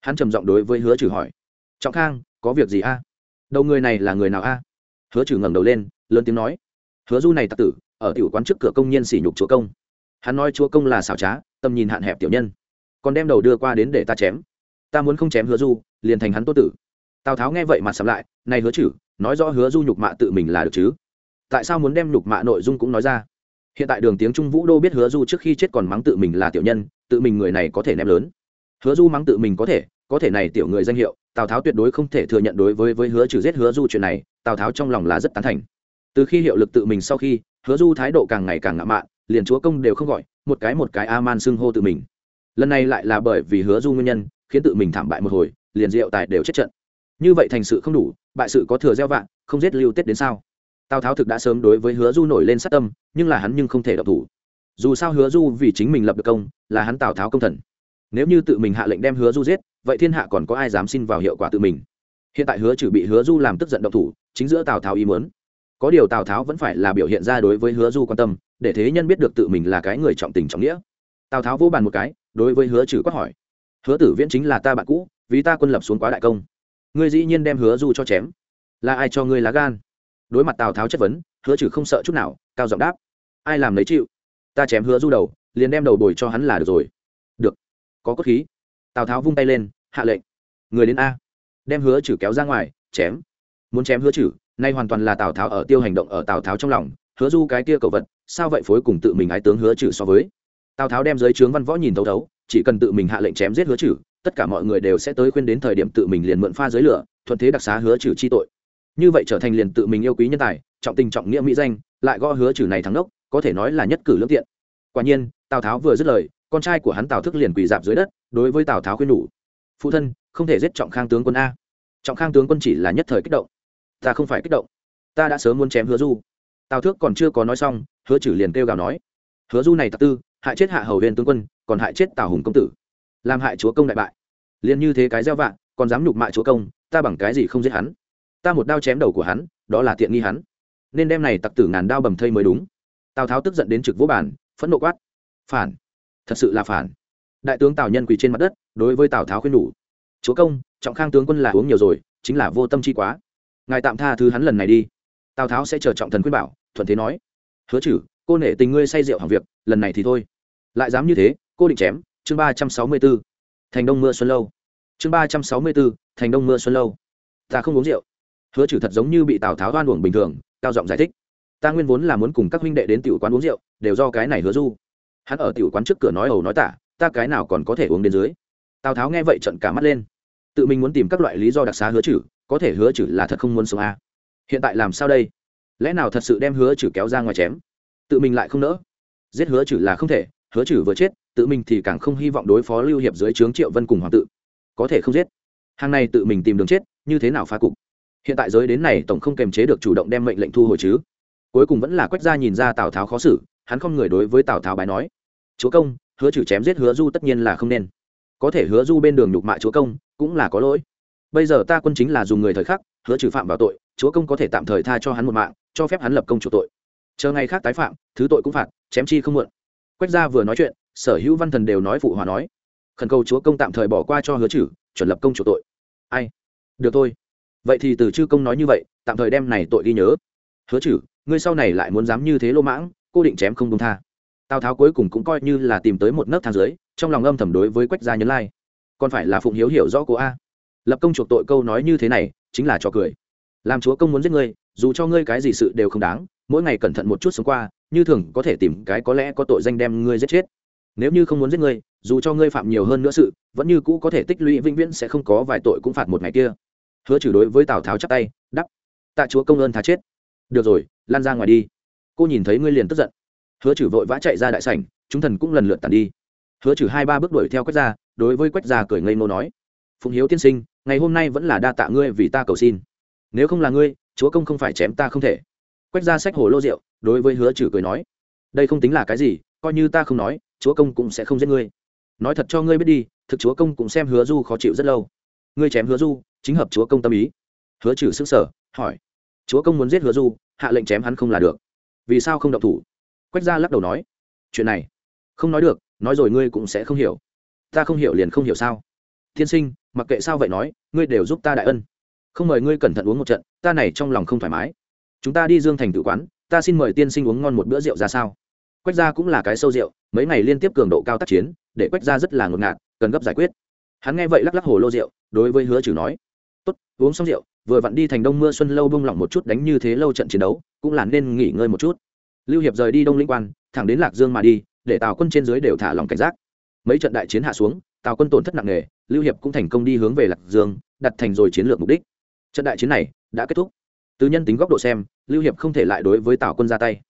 Hắn trầm giọng đối với hứa trừ hỏi, trọng khang, có việc gì a? Đầu người này là người nào a? Hứa trừ ngẩng đầu lên, lớn tiếng nói, hứa du này tặc tử, ở tiểu quán trước cửa công nhân sỉ nhục chúa công. Hắn nói chúa công là xảo trá, tầm nhìn hạn hẹp tiểu nhân. Còn đem đầu đưa qua đến để ta chém. Ta muốn không chém hứa du, liền thành hắn tô tử. Tào tháo nghe vậy mà sầm lại, này hứa trừ, nói rõ hứa du nhục mạ tự mình là được chứ? Tại sao muốn đem nhục mạ nội dung cũng nói ra? Hiện tại đường tiếng trung vũ đô biết hứa du trước khi chết còn mắng tự mình là tiểu nhân, tự mình người này có thể ném lớn. Hứa du mắng tự mình có thể có thể này tiểu người danh hiệu, tào tháo tuyệt đối không thể thừa nhận đối với với hứa trừ giết hứa du chuyện này, tào tháo trong lòng là rất tán thành. Từ khi hiệu lực tự mình sau khi, hứa du thái độ càng ngày càng ngạo mạn, liền chúa công đều không gọi, một cái một cái a man xưng hô tự mình. Lần này lại là bởi vì hứa du nguyên nhân, khiến tự mình thảm bại một hồi, liền diệu tài đều chết trận. Như vậy thành sự không đủ, bại sự có thừa gieo vạn không giết lưu tết đến sao? Tào tháo thực đã sớm đối với hứa du nổi lên sát tâm, nhưng là hắn nhưng không thể độc thủ. Dù sao hứa du vì chính mình lập được công, là hắn tào tháo công thần. Nếu như tự mình hạ lệnh đem hứa du giết, vậy thiên hạ còn có ai dám xin vào hiệu quả tự mình? Hiện tại hứa trừ bị hứa du làm tức giận độc thủ, chính giữa tào tháo ý muốn. Có điều tào tháo vẫn phải là biểu hiện ra đối với hứa du quan tâm, để thế nhân biết được tự mình là cái người trọng tình trọng nghĩa. Tào tháo vô bàn một cái, đối với hứa trừ quát hỏi, hứa tử viễn chính là ta bạn cũ, vì ta quân lập xuống quá đại công. Ngươi dĩ nhiên đem hứa du cho chém. Là ai cho ngươi lá gan? Đối mặt tào tháo chất vấn, hứa trừ không sợ chút nào, cao giọng đáp. Ai làm lấy chịu. Ta chém hứa du đầu, liền đem đầu bồi cho hắn là được rồi. Được. Có cốt khí. Tào tháo vung tay lên, hạ lệnh. Người đến a. Đem hứa trừ kéo ra ngoài, chém. Muốn chém hứa trừ, nay hoàn toàn là tào tháo ở tiêu hành động ở tào tháo trong lòng. Hứa du cái kia cầu vật, sao vậy phối cùng tự mình ái tướng hứa trừ so với? Tào tháo đem giới trướng văn võ nhìn thấu thấu, chỉ cần tự mình hạ lệnh chém giết hứa trừ, tất cả mọi người đều sẽ tới khuyên đến thời điểm tự mình liền mượn pha giới lửa, thuận thế đặc xá hứa trừ chi tội như vậy trở thành liền tự mình yêu quý nhân tài, trọng tình trọng nghĩa mỹ danh, lại gõ hứa trừ này thắng đốc có thể nói là nhất cử lương tiện. Quả nhiên, tào tháo vừa dứt lời, con trai của hắn tào thức liền quỳ dạp dưới đất, đối với tào tháo khuyên nhủ, phụ thân, không thể giết trọng khang tướng quân a. Trọng khang tướng quân chỉ là nhất thời kích động. Ta không phải kích động. Ta đã sớm muốn chém hứa du. Tào thước còn chưa có nói xong, hứa chử liền kêu gào nói, hứa du này tạc tư, hại chết hạ hầu huyền tướng quân, còn hại chết tào hùng công tử. Làm hại chúa công đại bại. Liền như thế cái gieo vạ, còn dám nhục mại chúa công, ta bằng cái gì không giết hắn? Ta một đao chém đầu của hắn, đó là tiện nghi hắn. Nên đem này tặc tử ngàn đao bầm thây mới đúng. Tào tháo tức giận đến trực vỗ bản phẫn nộ quát. Phản. Thật sự là phản. Đại tướng tào nhân quỳ trên mặt đất, đối với tào tháo khuyên nhủ. Chúa công, trọng khang tướng quân là uống nhiều rồi, chính là vô tâm chi quá. Ngài tạm tha thứ hắn lần này đi. Tào tháo sẽ chờ trọng thần khuyên bảo, thuận thế nói. Hứa chử cô nể tình ngươi say rượu hỏng việc, lần này thì thôi. Lại dám như thế, cô định chém, chương ba trăm sáu mươi b ố thành đông mưa xuân lâu. Chương ba trăm sáu mươi b ố thành đông mưa xuân lâu. Ta không uống rượu hứa chử thật giống như bị tào tháo đoan uổng bình thường cao giọng giải thích ta nguyên vốn là muốn cùng các huynh đệ đến tiểu quán uống rượu đều do cái này hứa du hắn ở tiểu quán trước cửa nói ầu nói tả ta cái nào còn có thể uống đến dưới tào tháo nghe vậy trận cả mắt lên tự mình muốn tìm các loại lý do đặc xá hứa chử có thể hứa chử là thật không muốn sống a hiện tại làm sao đây lẽ nào thật sự đem hứa chử kéo ra ngoài chém tự mình lại không nỡ giết hứa chử là không thể hứa chử vừa chết tự mình thì càng không hy vọng đối phó lưu hiệp dưới trướng triệu vân cùng hoàng tự có thể không giết hàng này tự mình tìm đường chết như thế nào phá cục hiện tại giới đến này tổng không kềm chế được chủ động đem mệnh lệnh thu hồi chứ. Cuối cùng vẫn là quách gia nhìn ra tào tháo khó xử, hắn không người đối với tào tháo bái nói. Chúa công, hứa trừ chém giết hứa du tất nhiên là không nên. Có thể hứa du bên đường nhục mạ chúa công, cũng là có lỗi. Bây giờ ta quân chính là dùng người thời khắc, hứa trừ phạm vào tội, chúa công có thể tạm thời tha cho hắn một mạng, cho phép hắn lập công chủ tội. Chờ ngày khác tái phạm, thứ tội cũng phạt, chém chi không muộn. Quách gia vừa nói chuyện, sở hữu văn thần đều nói phụ hòa nói. Khẩn cầu chúa công tạm thời bỏ qua cho hứa trừ, chuẩn lập công chủ tội. Ai? Được thôi vậy thì từ chư công nói như vậy, tạm thời đem này tội ghi nhớ. Hứa chử ngươi sau này lại muốn dám như thế lô mãng, cô định chém không công tha. Tào tháo cuối cùng cũng coi như là tìm tới một nấc thang dưới, trong lòng âm thầm đối với quách gia nhấn lai. Còn phải là phụng hiếu hiểu rõ của a. Lập công chuộc tội câu nói như thế này, chính là cho cười. Làm chúa công muốn giết ngươi, dù cho ngươi cái gì sự đều không đáng, mỗi ngày cẩn thận một chút sống qua, như thường có thể tìm cái có lẽ có tội danh đem ngươi giết chết. Nếu như không muốn giết ngươi, dù cho ngươi phạm nhiều hơn nữa sự, vẫn như cũ có thể tích lũy vĩnh viễn sẽ không có vài tội cũng phạt một ngày kia hứa trừ đối với tào tháo chắp tay đắp tạ chúa công ơn thá chết. Được rồi, lan ra ngoài đi. Cô nhìn thấy ngươi liền tức giận. Hứa trừ vội vã chạy ra đại sảnh, chúng thần cũng lần lượt tàn đi. Hứa trừ hai ba bước đuổi theo quách gia, đối với quách gia cười ngây ngô nói, phụng hiếu tiên sinh, ngày hôm nay vẫn là đa tạ ngươi vì ta cầu xin. Nếu không là ngươi, chúa công không phải chém ta không thể. Quách gia sách hồ lô rượu, đối với hứa trừ cười nói, đây không tính là cái gì, coi như ta không nói, chúa công cũng sẽ không giết ngươi. Nói thật cho ngươi biết đi, thực chúa công cũng xem hứa du khó chịu rất lâu. Ngươi chém hứa du chính hợp chúa công tâm ý. Hứa trừ sức sở hỏi, chúa công muốn giết hứa du, hạ lệnh chém hắn không là được. Vì sao không động thủ? Quách gia lắc đầu nói, chuyện này, không nói được, nói rồi ngươi cũng sẽ không hiểu. Ta không hiểu liền không hiểu sao. Tiên sinh, mặc kệ sao vậy nói, ngươi đều giúp ta đại ân. Không mời ngươi cẩn thận uống một trận, ta này trong lòng không thoải mái. Chúng ta đi dương thành tử quán, ta xin mời tiên sinh uống ngon một bữa rượu ra sao? Quách gia cũng là cái sâu rượu, mấy ngày liên tiếp cường độ cao tác chiến, để quách gia rất là ngột ngạt, cần gấp giải quyết. Hắn nghe vậy lắc lắc hồ lô rượu, đối với hứa trừ nói uống xong rượu, vừa vặn đi thành đông mưa xuân lâu bông lỏng một chút đánh như thế lâu trận chiến đấu, cũng là nên nghỉ ngơi một chút. Lưu hiệp rời đi đông linh quan, thẳng đến lạc dương mà đi, để tào quân trên dưới đều thả lòng cảnh giác. Mấy trận đại chiến hạ xuống, tào quân tổn thất nặng nề, lưu hiệp cũng thành công đi hướng về lạc dương, đặt thành rồi chiến lược mục đích. Trận đại chiến này đã kết thúc. Từ nhân tính góc độ xem, lưu hiệp không thể lại đối với tào quân ra tay.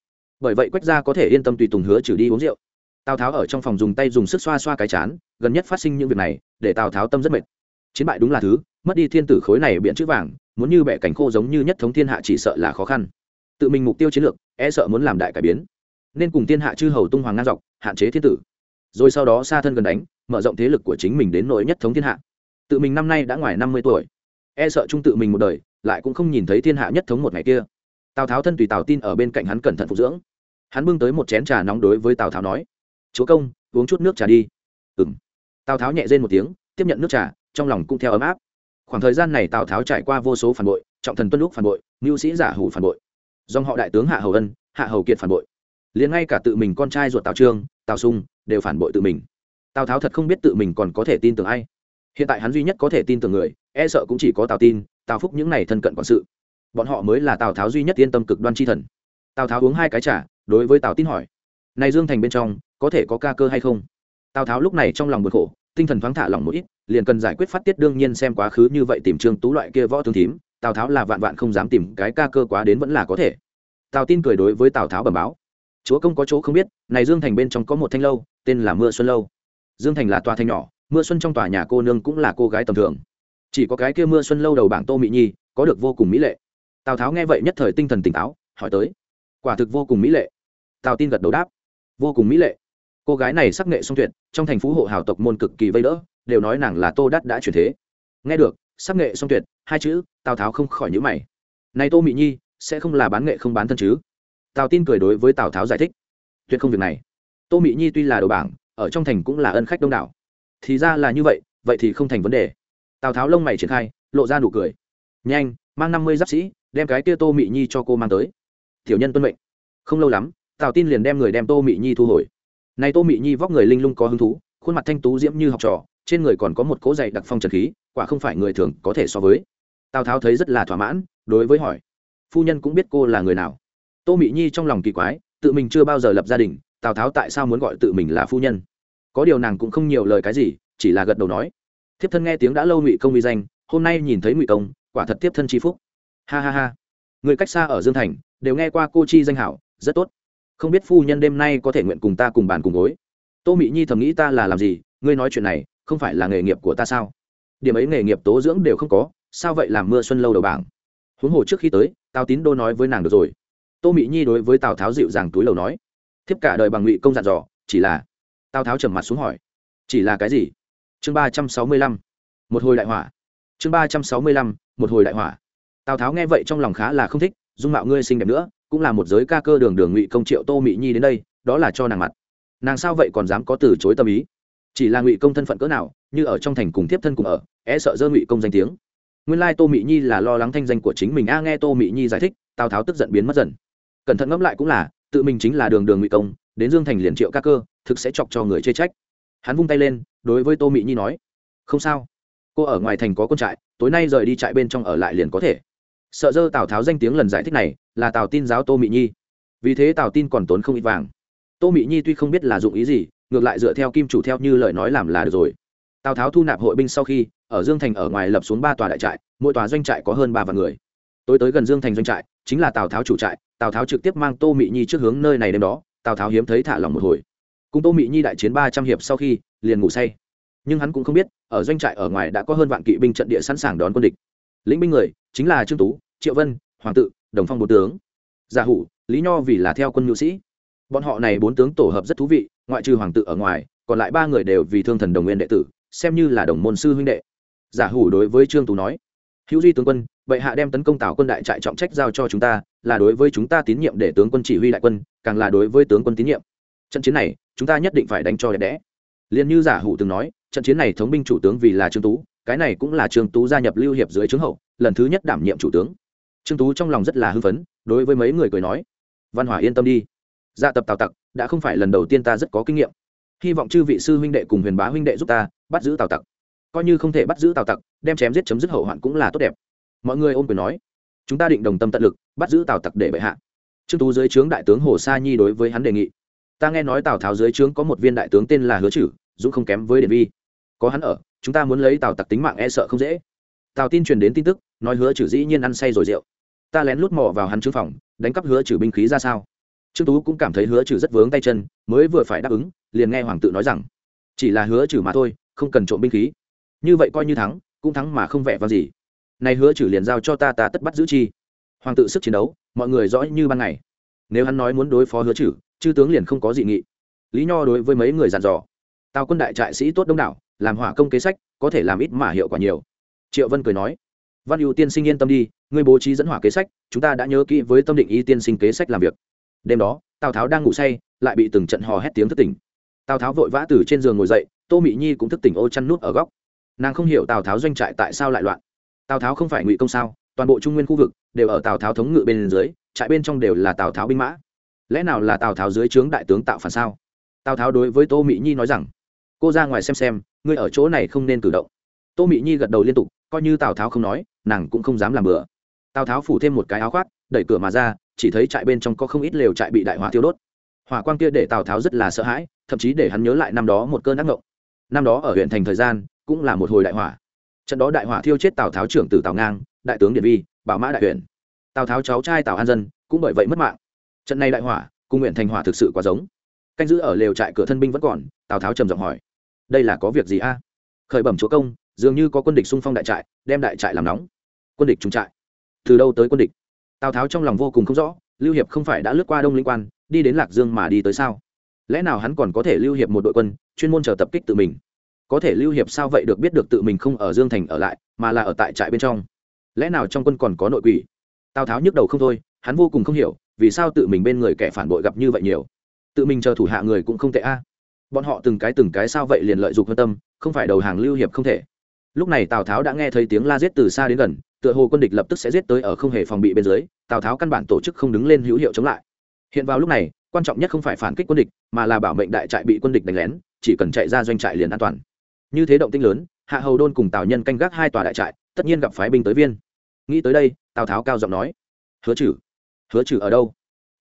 Bởi vậy quách gia có thể yên tâm tùy tùng hứa trừ đi uống rượu. Tào tháo ở trong phòng dùng tay dùng sức xoa xoa cái chán, gần nhất phát sinh những việc này, để tào tháo tâm rất mệt. Chiến bại đúng là thứ mất đi thiên tử khối này biện chữ vàng, muốn như bẻ cánh khô giống như nhất thống thiên hạ chỉ sợ là khó khăn. Tự mình mục tiêu chiến lược e sợ muốn làm đại cải biến. Nên cùng thiên hạ chư hầu tung hoàng ngang dọc, hạn chế thiên tử. Rồi sau đó xa thân gần đánh, mở rộng thế lực của chính mình đến nỗi nhất thống thiên hạ. Tự mình năm nay đã ngoài năm mươi tuổi. E sợ trung tự mình một đời, lại cũng không nhìn thấy thiên hạ nhất thống một ngày kia. Tào tháo thân tùy tào tin ở bên cạnh hắn cẩn thận phục dưỡng. Hắn bưng tới một chén trà nóng đối với tào tháo nói, chúa công, uống chút nước trà đi. Ừ m tào tháo nhẹ rên một tiếng, tiếp nhận nước trà, trong lòng cũng theo ấm áp khoảng thời gian này tào tháo trải qua vô số phản bội, trọng thần tuân lúc phản bội, mưu sĩ giả hủ phản bội. Dòng họ đại tướng hạ hầu ân, hạ hầu kiệt phản bội. Liền ngay cả tự mình con trai ruột tào trương, tào sung đều phản bội tự mình. Tào tháo thật không biết tự mình còn có thể tin tưởng ai. Hiện tại hắn duy nhất có thể tin tưởng người e sợ cũng chỉ có tào tin, tào phúc những này thân cận quản sự. Bọn họ mới là tào tháo duy nhất yên tâm cực đoan c h i thần. Tào tháo uống hai cái trả đối với tào tin hỏi, này dương thành bên trong, có thể có ca cơ hay không? Tào tháo lúc này trong lòng bực khổ tinh thần thoáng thả lòng một ít, liền cần giải quyết phát tiết đương nhiên xem quá khứ như vậy tìm trương tú loại kia võ tướng thím, tào tháo là vạn vạn không dám tìm, cái ca cơ quá đến vẫn là có thể. Tào tin cười đối với tào tháo bẩm báo. Chúa công có chỗ không biết, này dương thành bên trong có một thanh lâu, tên là mưa xuân lâu. Dương thành là tòa thanh nhỏ, mưa xuân trong tòa nhà cô nương cũng là cô gái tầm thường. Chỉ có cái kia mưa xuân lâu đầu bảng tô mỹ nhi, có được vô cùng mỹ lệ. Tào tháo nghe vậy nhất thời tinh thần tỉnh táo, hỏi tới. Quả thực vô cùng mỹ lệ. Tào tin gật đầu đáp. Vô cùng mỹ lệ cô gái này sắc nghệ song tuyệt, trong thành phú hộ hào tộc môn cực kỳ vây đỡ, đều nói nàng là tô đắt đã chuyển thế. Nghe được, sắc nghệ song tuyệt, hai chữ, tào tháo không khỏi nhữ mày. Này tô mỹ nhi, sẽ không là bán nghệ không bán thân chứ? Tào tin cười đối với tào tháo giải thích. Tuyệt không việc này. Tô mỹ nhi tuy là đầu bảng, ở trong thành cũng là ân khách đông đảo. Thì ra là như vậy vậy thì không thành vấn đề. Tào tháo lông mày triển khai, lộ ra nụ cười. Nhanh, mang năm mươi giáp sĩ, đem cái kia tô mỹ nhi cho cô mang tới. Tiểu nhân tuân mệnh. Không lâu lắm, tào tin liền đem người đem tô mỹ nhi thu hồi này tô mỹ nhi vóc người linh lung có hứng thú, khuôn mặt thanh tú diễm như học trò, trên người còn có một cỗ dày đặc phong trần khí, quả không phải người thường có thể so với. Tào tháo thấy rất là thỏa mãn, đối với hỏi, phu nhân cũng biết cô là người nào? Tô mỹ nhi trong lòng kỳ quái, tự mình chưa bao giờ lập gia đình, tào tháo tại sao muốn gọi tự mình là phu nhân? Có điều nàng cũng không nhiều lời cái gì, chỉ là gật đầu nói, thiếp thân nghe tiếng đã lâu ngụy công uy danh, hôm nay nhìn thấy ngụy công, quả thật tiếp thân c phúc. Ha ha ha. Người cách xa ở dương thành, đều nghe qua cô chi danh hảo, rất tốt không biết phu nhân đêm nay có thể nguyện cùng ta cùng bàn cùng gối. Tô Mị nhi thầm nghĩ ta là làm gì? Ngươi nói chuyện này, không phải là nghề nghiệp của ta sao? Điểm ấy nghề nghiệp tố dưỡng đều không có, sao vậy làm mưa xuân lâu đầu bảng? Huống hồ trước khi tới, tào tín đô nói với nàng được rồi. Tô Mị nhi đối với tào tháo dịu dàng túi lầu nói. Thiếp cả đời bằng ngụy công dặn dò, chỉ là tào tháo trầm mặt xuống hỏi. Chỉ là cái gì? Chương ba trăm sáu mươi lăm, một hồi đại hỏa chương ba trăm sáu mươi lăm, một hồi đại hỏa tào tháo nghe vậy trong lòng khá là không thích, dung mạo ngươi xinh đẹp nữa cũng là một giới ca cơ đường đường ngụy công triệu tô mỹ nhi đến đây, đó là cho nàng mặt. Nàng sao vậy còn dám có từ chối tâm ý? Chỉ là ngụy công thân phận cỡ nào, như ở trong thành cùng tiếp thân cùng ở e sợ dơ ngụy công danh tiếng. Nguyên lai tô mỹ nhi là lo lắng thanh danh của chính mình, a, nghe tô mỹ nhi giải thích, tào tháo tức giận biến mất dần. Cẩn thận ngẫm lại cũng là, tự mình chính là đường đường ngụy công, đến dương thành liền triệu ca cơ, thực sẽ chọc cho người chê trách. Hắn vung tay lên, đối với tô mỹ nhi nói, không sao, cô ở ngoài thành có con trại, tối nay rời đi trại bên trong ở lại liền có thể sợ dơ tào tháo danh tiếng lần giải thích này là tào tin giáo tô mỹ nhi vì thế tào tin còn tốn không ít vàng tô mỹ nhi tuy không biết là dụng ý gì ngược lại dựa theo kim chủ theo như lời nói làm là được rồi tào tháo thu nạp hội binh sau khi ở dương thành ở ngoài lập xuống ba tòa đại trại mỗi tòa doanh trại có hơn ba vạn người tối tới gần dương thành doanh trại chính là tào tháo chủ trại tào tháo trực tiếp mang tô mỹ nhi trước hướng nơi này đêm đó tào tháo hiếm thấy thả lòng một hồi cùng tô mỹ nhi đại chiến ba trăm hiệp sau khi liền ngủ say nhưng hắn cũng không biết ở doanh trại ở ngoài đã có hơn vạn kỵ binh trận địa sẵn sàng đón quân địch lĩnh binh người chính là trương tú triệu vân, hoàng tự, đồng phong bốn tướng. Giả hủ, lý nho vì là theo quân nhu sĩ. Bọn họ này bốn tướng tổ hợp rất thú vị, ngoại trừ hoàng tự ở ngoài, còn lại ba người đều vì thương thần đồng nguyên đệ tử, xem như là đồng môn sư huynh đệ. Giả hủ đối với trương tú nói, hữu duy tướng quân, bệ hạ đem tấn công tào quân đại trại trọng trách giao cho chúng ta, là đối với chúng ta tín nhiệm để tướng quân chỉ huy đại quân, càng là đối với tướng quân tín nhiệm. Trận chiến này, chúng ta nhất định phải đánh cho đẹp đẽ. Liền như giả hủ từng nói, trận chiến này thống binh chủ tướng vì là trương tú, cái này cũng là trương tú gia nhập lưu hiệp dưới trướng hậu, lần thứ nhất đảm nhiệm chủ tướng trương tú trong lòng rất là hưng phấn, đối với mấy người cười nói, văn hỏa yên tâm đi. Dạ tập tào tặc, đã không phải lần đầu tiên ta rất có kinh nghiệm. Hy vọng chư vị sư huynh đệ cùng huyền bá huynh đệ giúp ta bắt giữ tào tặc. Coi như không thể bắt giữ tào tặc, đem chém giết chấm dứt hậu hoạn cũng là tốt đẹp. Mọi người ôm quyền nói, chúng ta định đồng tâm tận lực, bắt giữ tào tặc để bệ hạ. Trương tú dưới trướng đại tướng hồ sa nhi đối với hắn đề nghị. Ta nghe nói tào tháo dưới trướng có một viên đại tướng tên là hứa chử, dũng không kém với điện vi. Có hắn ở, chúng ta muốn lấy tào tặc tính mạng e sợ không dễ. Tào tin truyền đến tin tức, nói hứa Chử dĩ nhiên ăn say rồi rượu ta lén lút mò vào hắn trướng phòng, đánh cắp hứa trừ binh khí ra sao? Trương tú cũng cảm thấy hứa trừ rất vướng tay chân, mới vừa phải đáp ứng, liền nghe hoàng tự nói rằng, chỉ là hứa trừ mà thôi, không cần trộm binh khí. Như vậy coi như thắng, cũng thắng mà không vẻ vào gì. Này hứa trừ liền giao cho ta ta tất bắt giữ chi. Hoàng tự sức chiến đấu, mọi người rõ như ban ngày. Nếu hắn nói muốn đối phó hứa trừ, chư tướng liền không có dị nghị. Lý nho đối với mấy người dàn dò, tào quân đại trại sĩ tốt đông đảo, làm hỏa công kế sách, có thể làm ít mà hiệu quả nhiều. Triệu vân cười nói văn ưu tiên sinh yên tâm đi, ngươi bố trí dẫn hỏa kế sách, chúng ta đã nhớ kỹ với tâm định y tiên sinh kế sách làm việc. Đêm đó, tào tháo đang ngủ say, lại bị từng trận hò hét tiếng thức tỉnh. Tào tháo vội vã từ trên giường ngồi dậy, tô mị nhi cũng thức tỉnh ô chăn nút ở góc. Nàng không hiểu tào tháo doanh trại tại sao lại loạn. Tào tháo không phải ngụy công sao, toàn bộ trung nguyên khu vực đều ở tào tháo thống ngự bên dưới, trại bên trong đều là tào tháo binh mã. Lẽ nào là tào tháo dưới trướng đại tướng tạo phản sao? Tào tháo đối với tô mỹ nhi nói rằng, cô ra ngoài xem xem, ngươi ở chỗ này không nên cử động. Tô mỹ nhi gật đầu liên tục, coi như tào tháo không nói nàng cũng không dám làm bừa. Tào tháo phủ thêm một cái áo khoác, đẩy cửa mà ra, chỉ thấy trại bên trong có không ít lều trại bị đại hỏa tiêu đốt. Hỏa quang kia để tào tháo rất là sợ hãi, thậm chí để hắn nhớ lại năm đó một cơn ác ngộng năm đó ở huyện thành thời gian, cũng là một hồi đại hỏa. Trận đó đại hỏa thiêu chết tào tháo trưởng tử tào ngang, đại tướng điện vi, bảo mã đại huyện. Tào tháo cháu trai tào an dân, cũng bởi vậy mất mạng. Trận này đại hỏa, cùng nguyện thành hỏa thực sự quá giống. Canh giữ ở lều trại cửa thân binh vẫn còn, tào tháo trầm giọng hỏi, đây là có việc gì a? Khởi bẩm chúa công, dường như có quân địch xung phong đại trại, đem đại trại làm nóng quân địch trùng trại. Từ đâu tới quân địch? Tào tháo trong lòng vô cùng không rõ, lưu hiệp không phải đã lướt qua đông linh quan, đi đến lạc dương mà đi tới sao? Lẽ nào hắn còn có thể lưu hiệp một đội quân, chuyên môn chờ tập kích tự mình? Có thể lưu hiệp sao vậy được biết được tự mình không ở dương thành ở lại, mà là ở tại trại bên trong? Lẽ nào trong quân còn có nội quỷ? Tào tháo nhức đầu không thôi, hắn vô cùng không hiểu, vì sao tự mình bên người kẻ phản bội gặp như vậy nhiều? Tự mình chờ thủ hạ người cũng không tệ a. Bọn họ từng cái từng cái sao vậy liền lợi dụng quan tâm, không phải đầu hàng lưu hiệp không thể. Lúc này tào tháo đã nghe thấy tiếng la giết từ xa đến gần tựa hồ quân địch lập tức sẽ giết tới ở không hề phòng bị bên dưới, tào tháo căn bản tổ chức không đứng lên hữu hiệu chống lại. Hiện vào lúc này, quan trọng nhất không phải phản kích quân địch, mà là bảo mệnh đại trại bị quân địch đánh lén, chỉ cần chạy ra doanh trại liền an toàn. Như thế động tinh lớn, hạ hầu đôn cùng tào nhân canh gác hai tòa đại trại, tất nhiên gặp phái binh tới viên. Nghĩ tới đây, tào tháo cao giọng nói, hứa chử hứa chử ở đâu?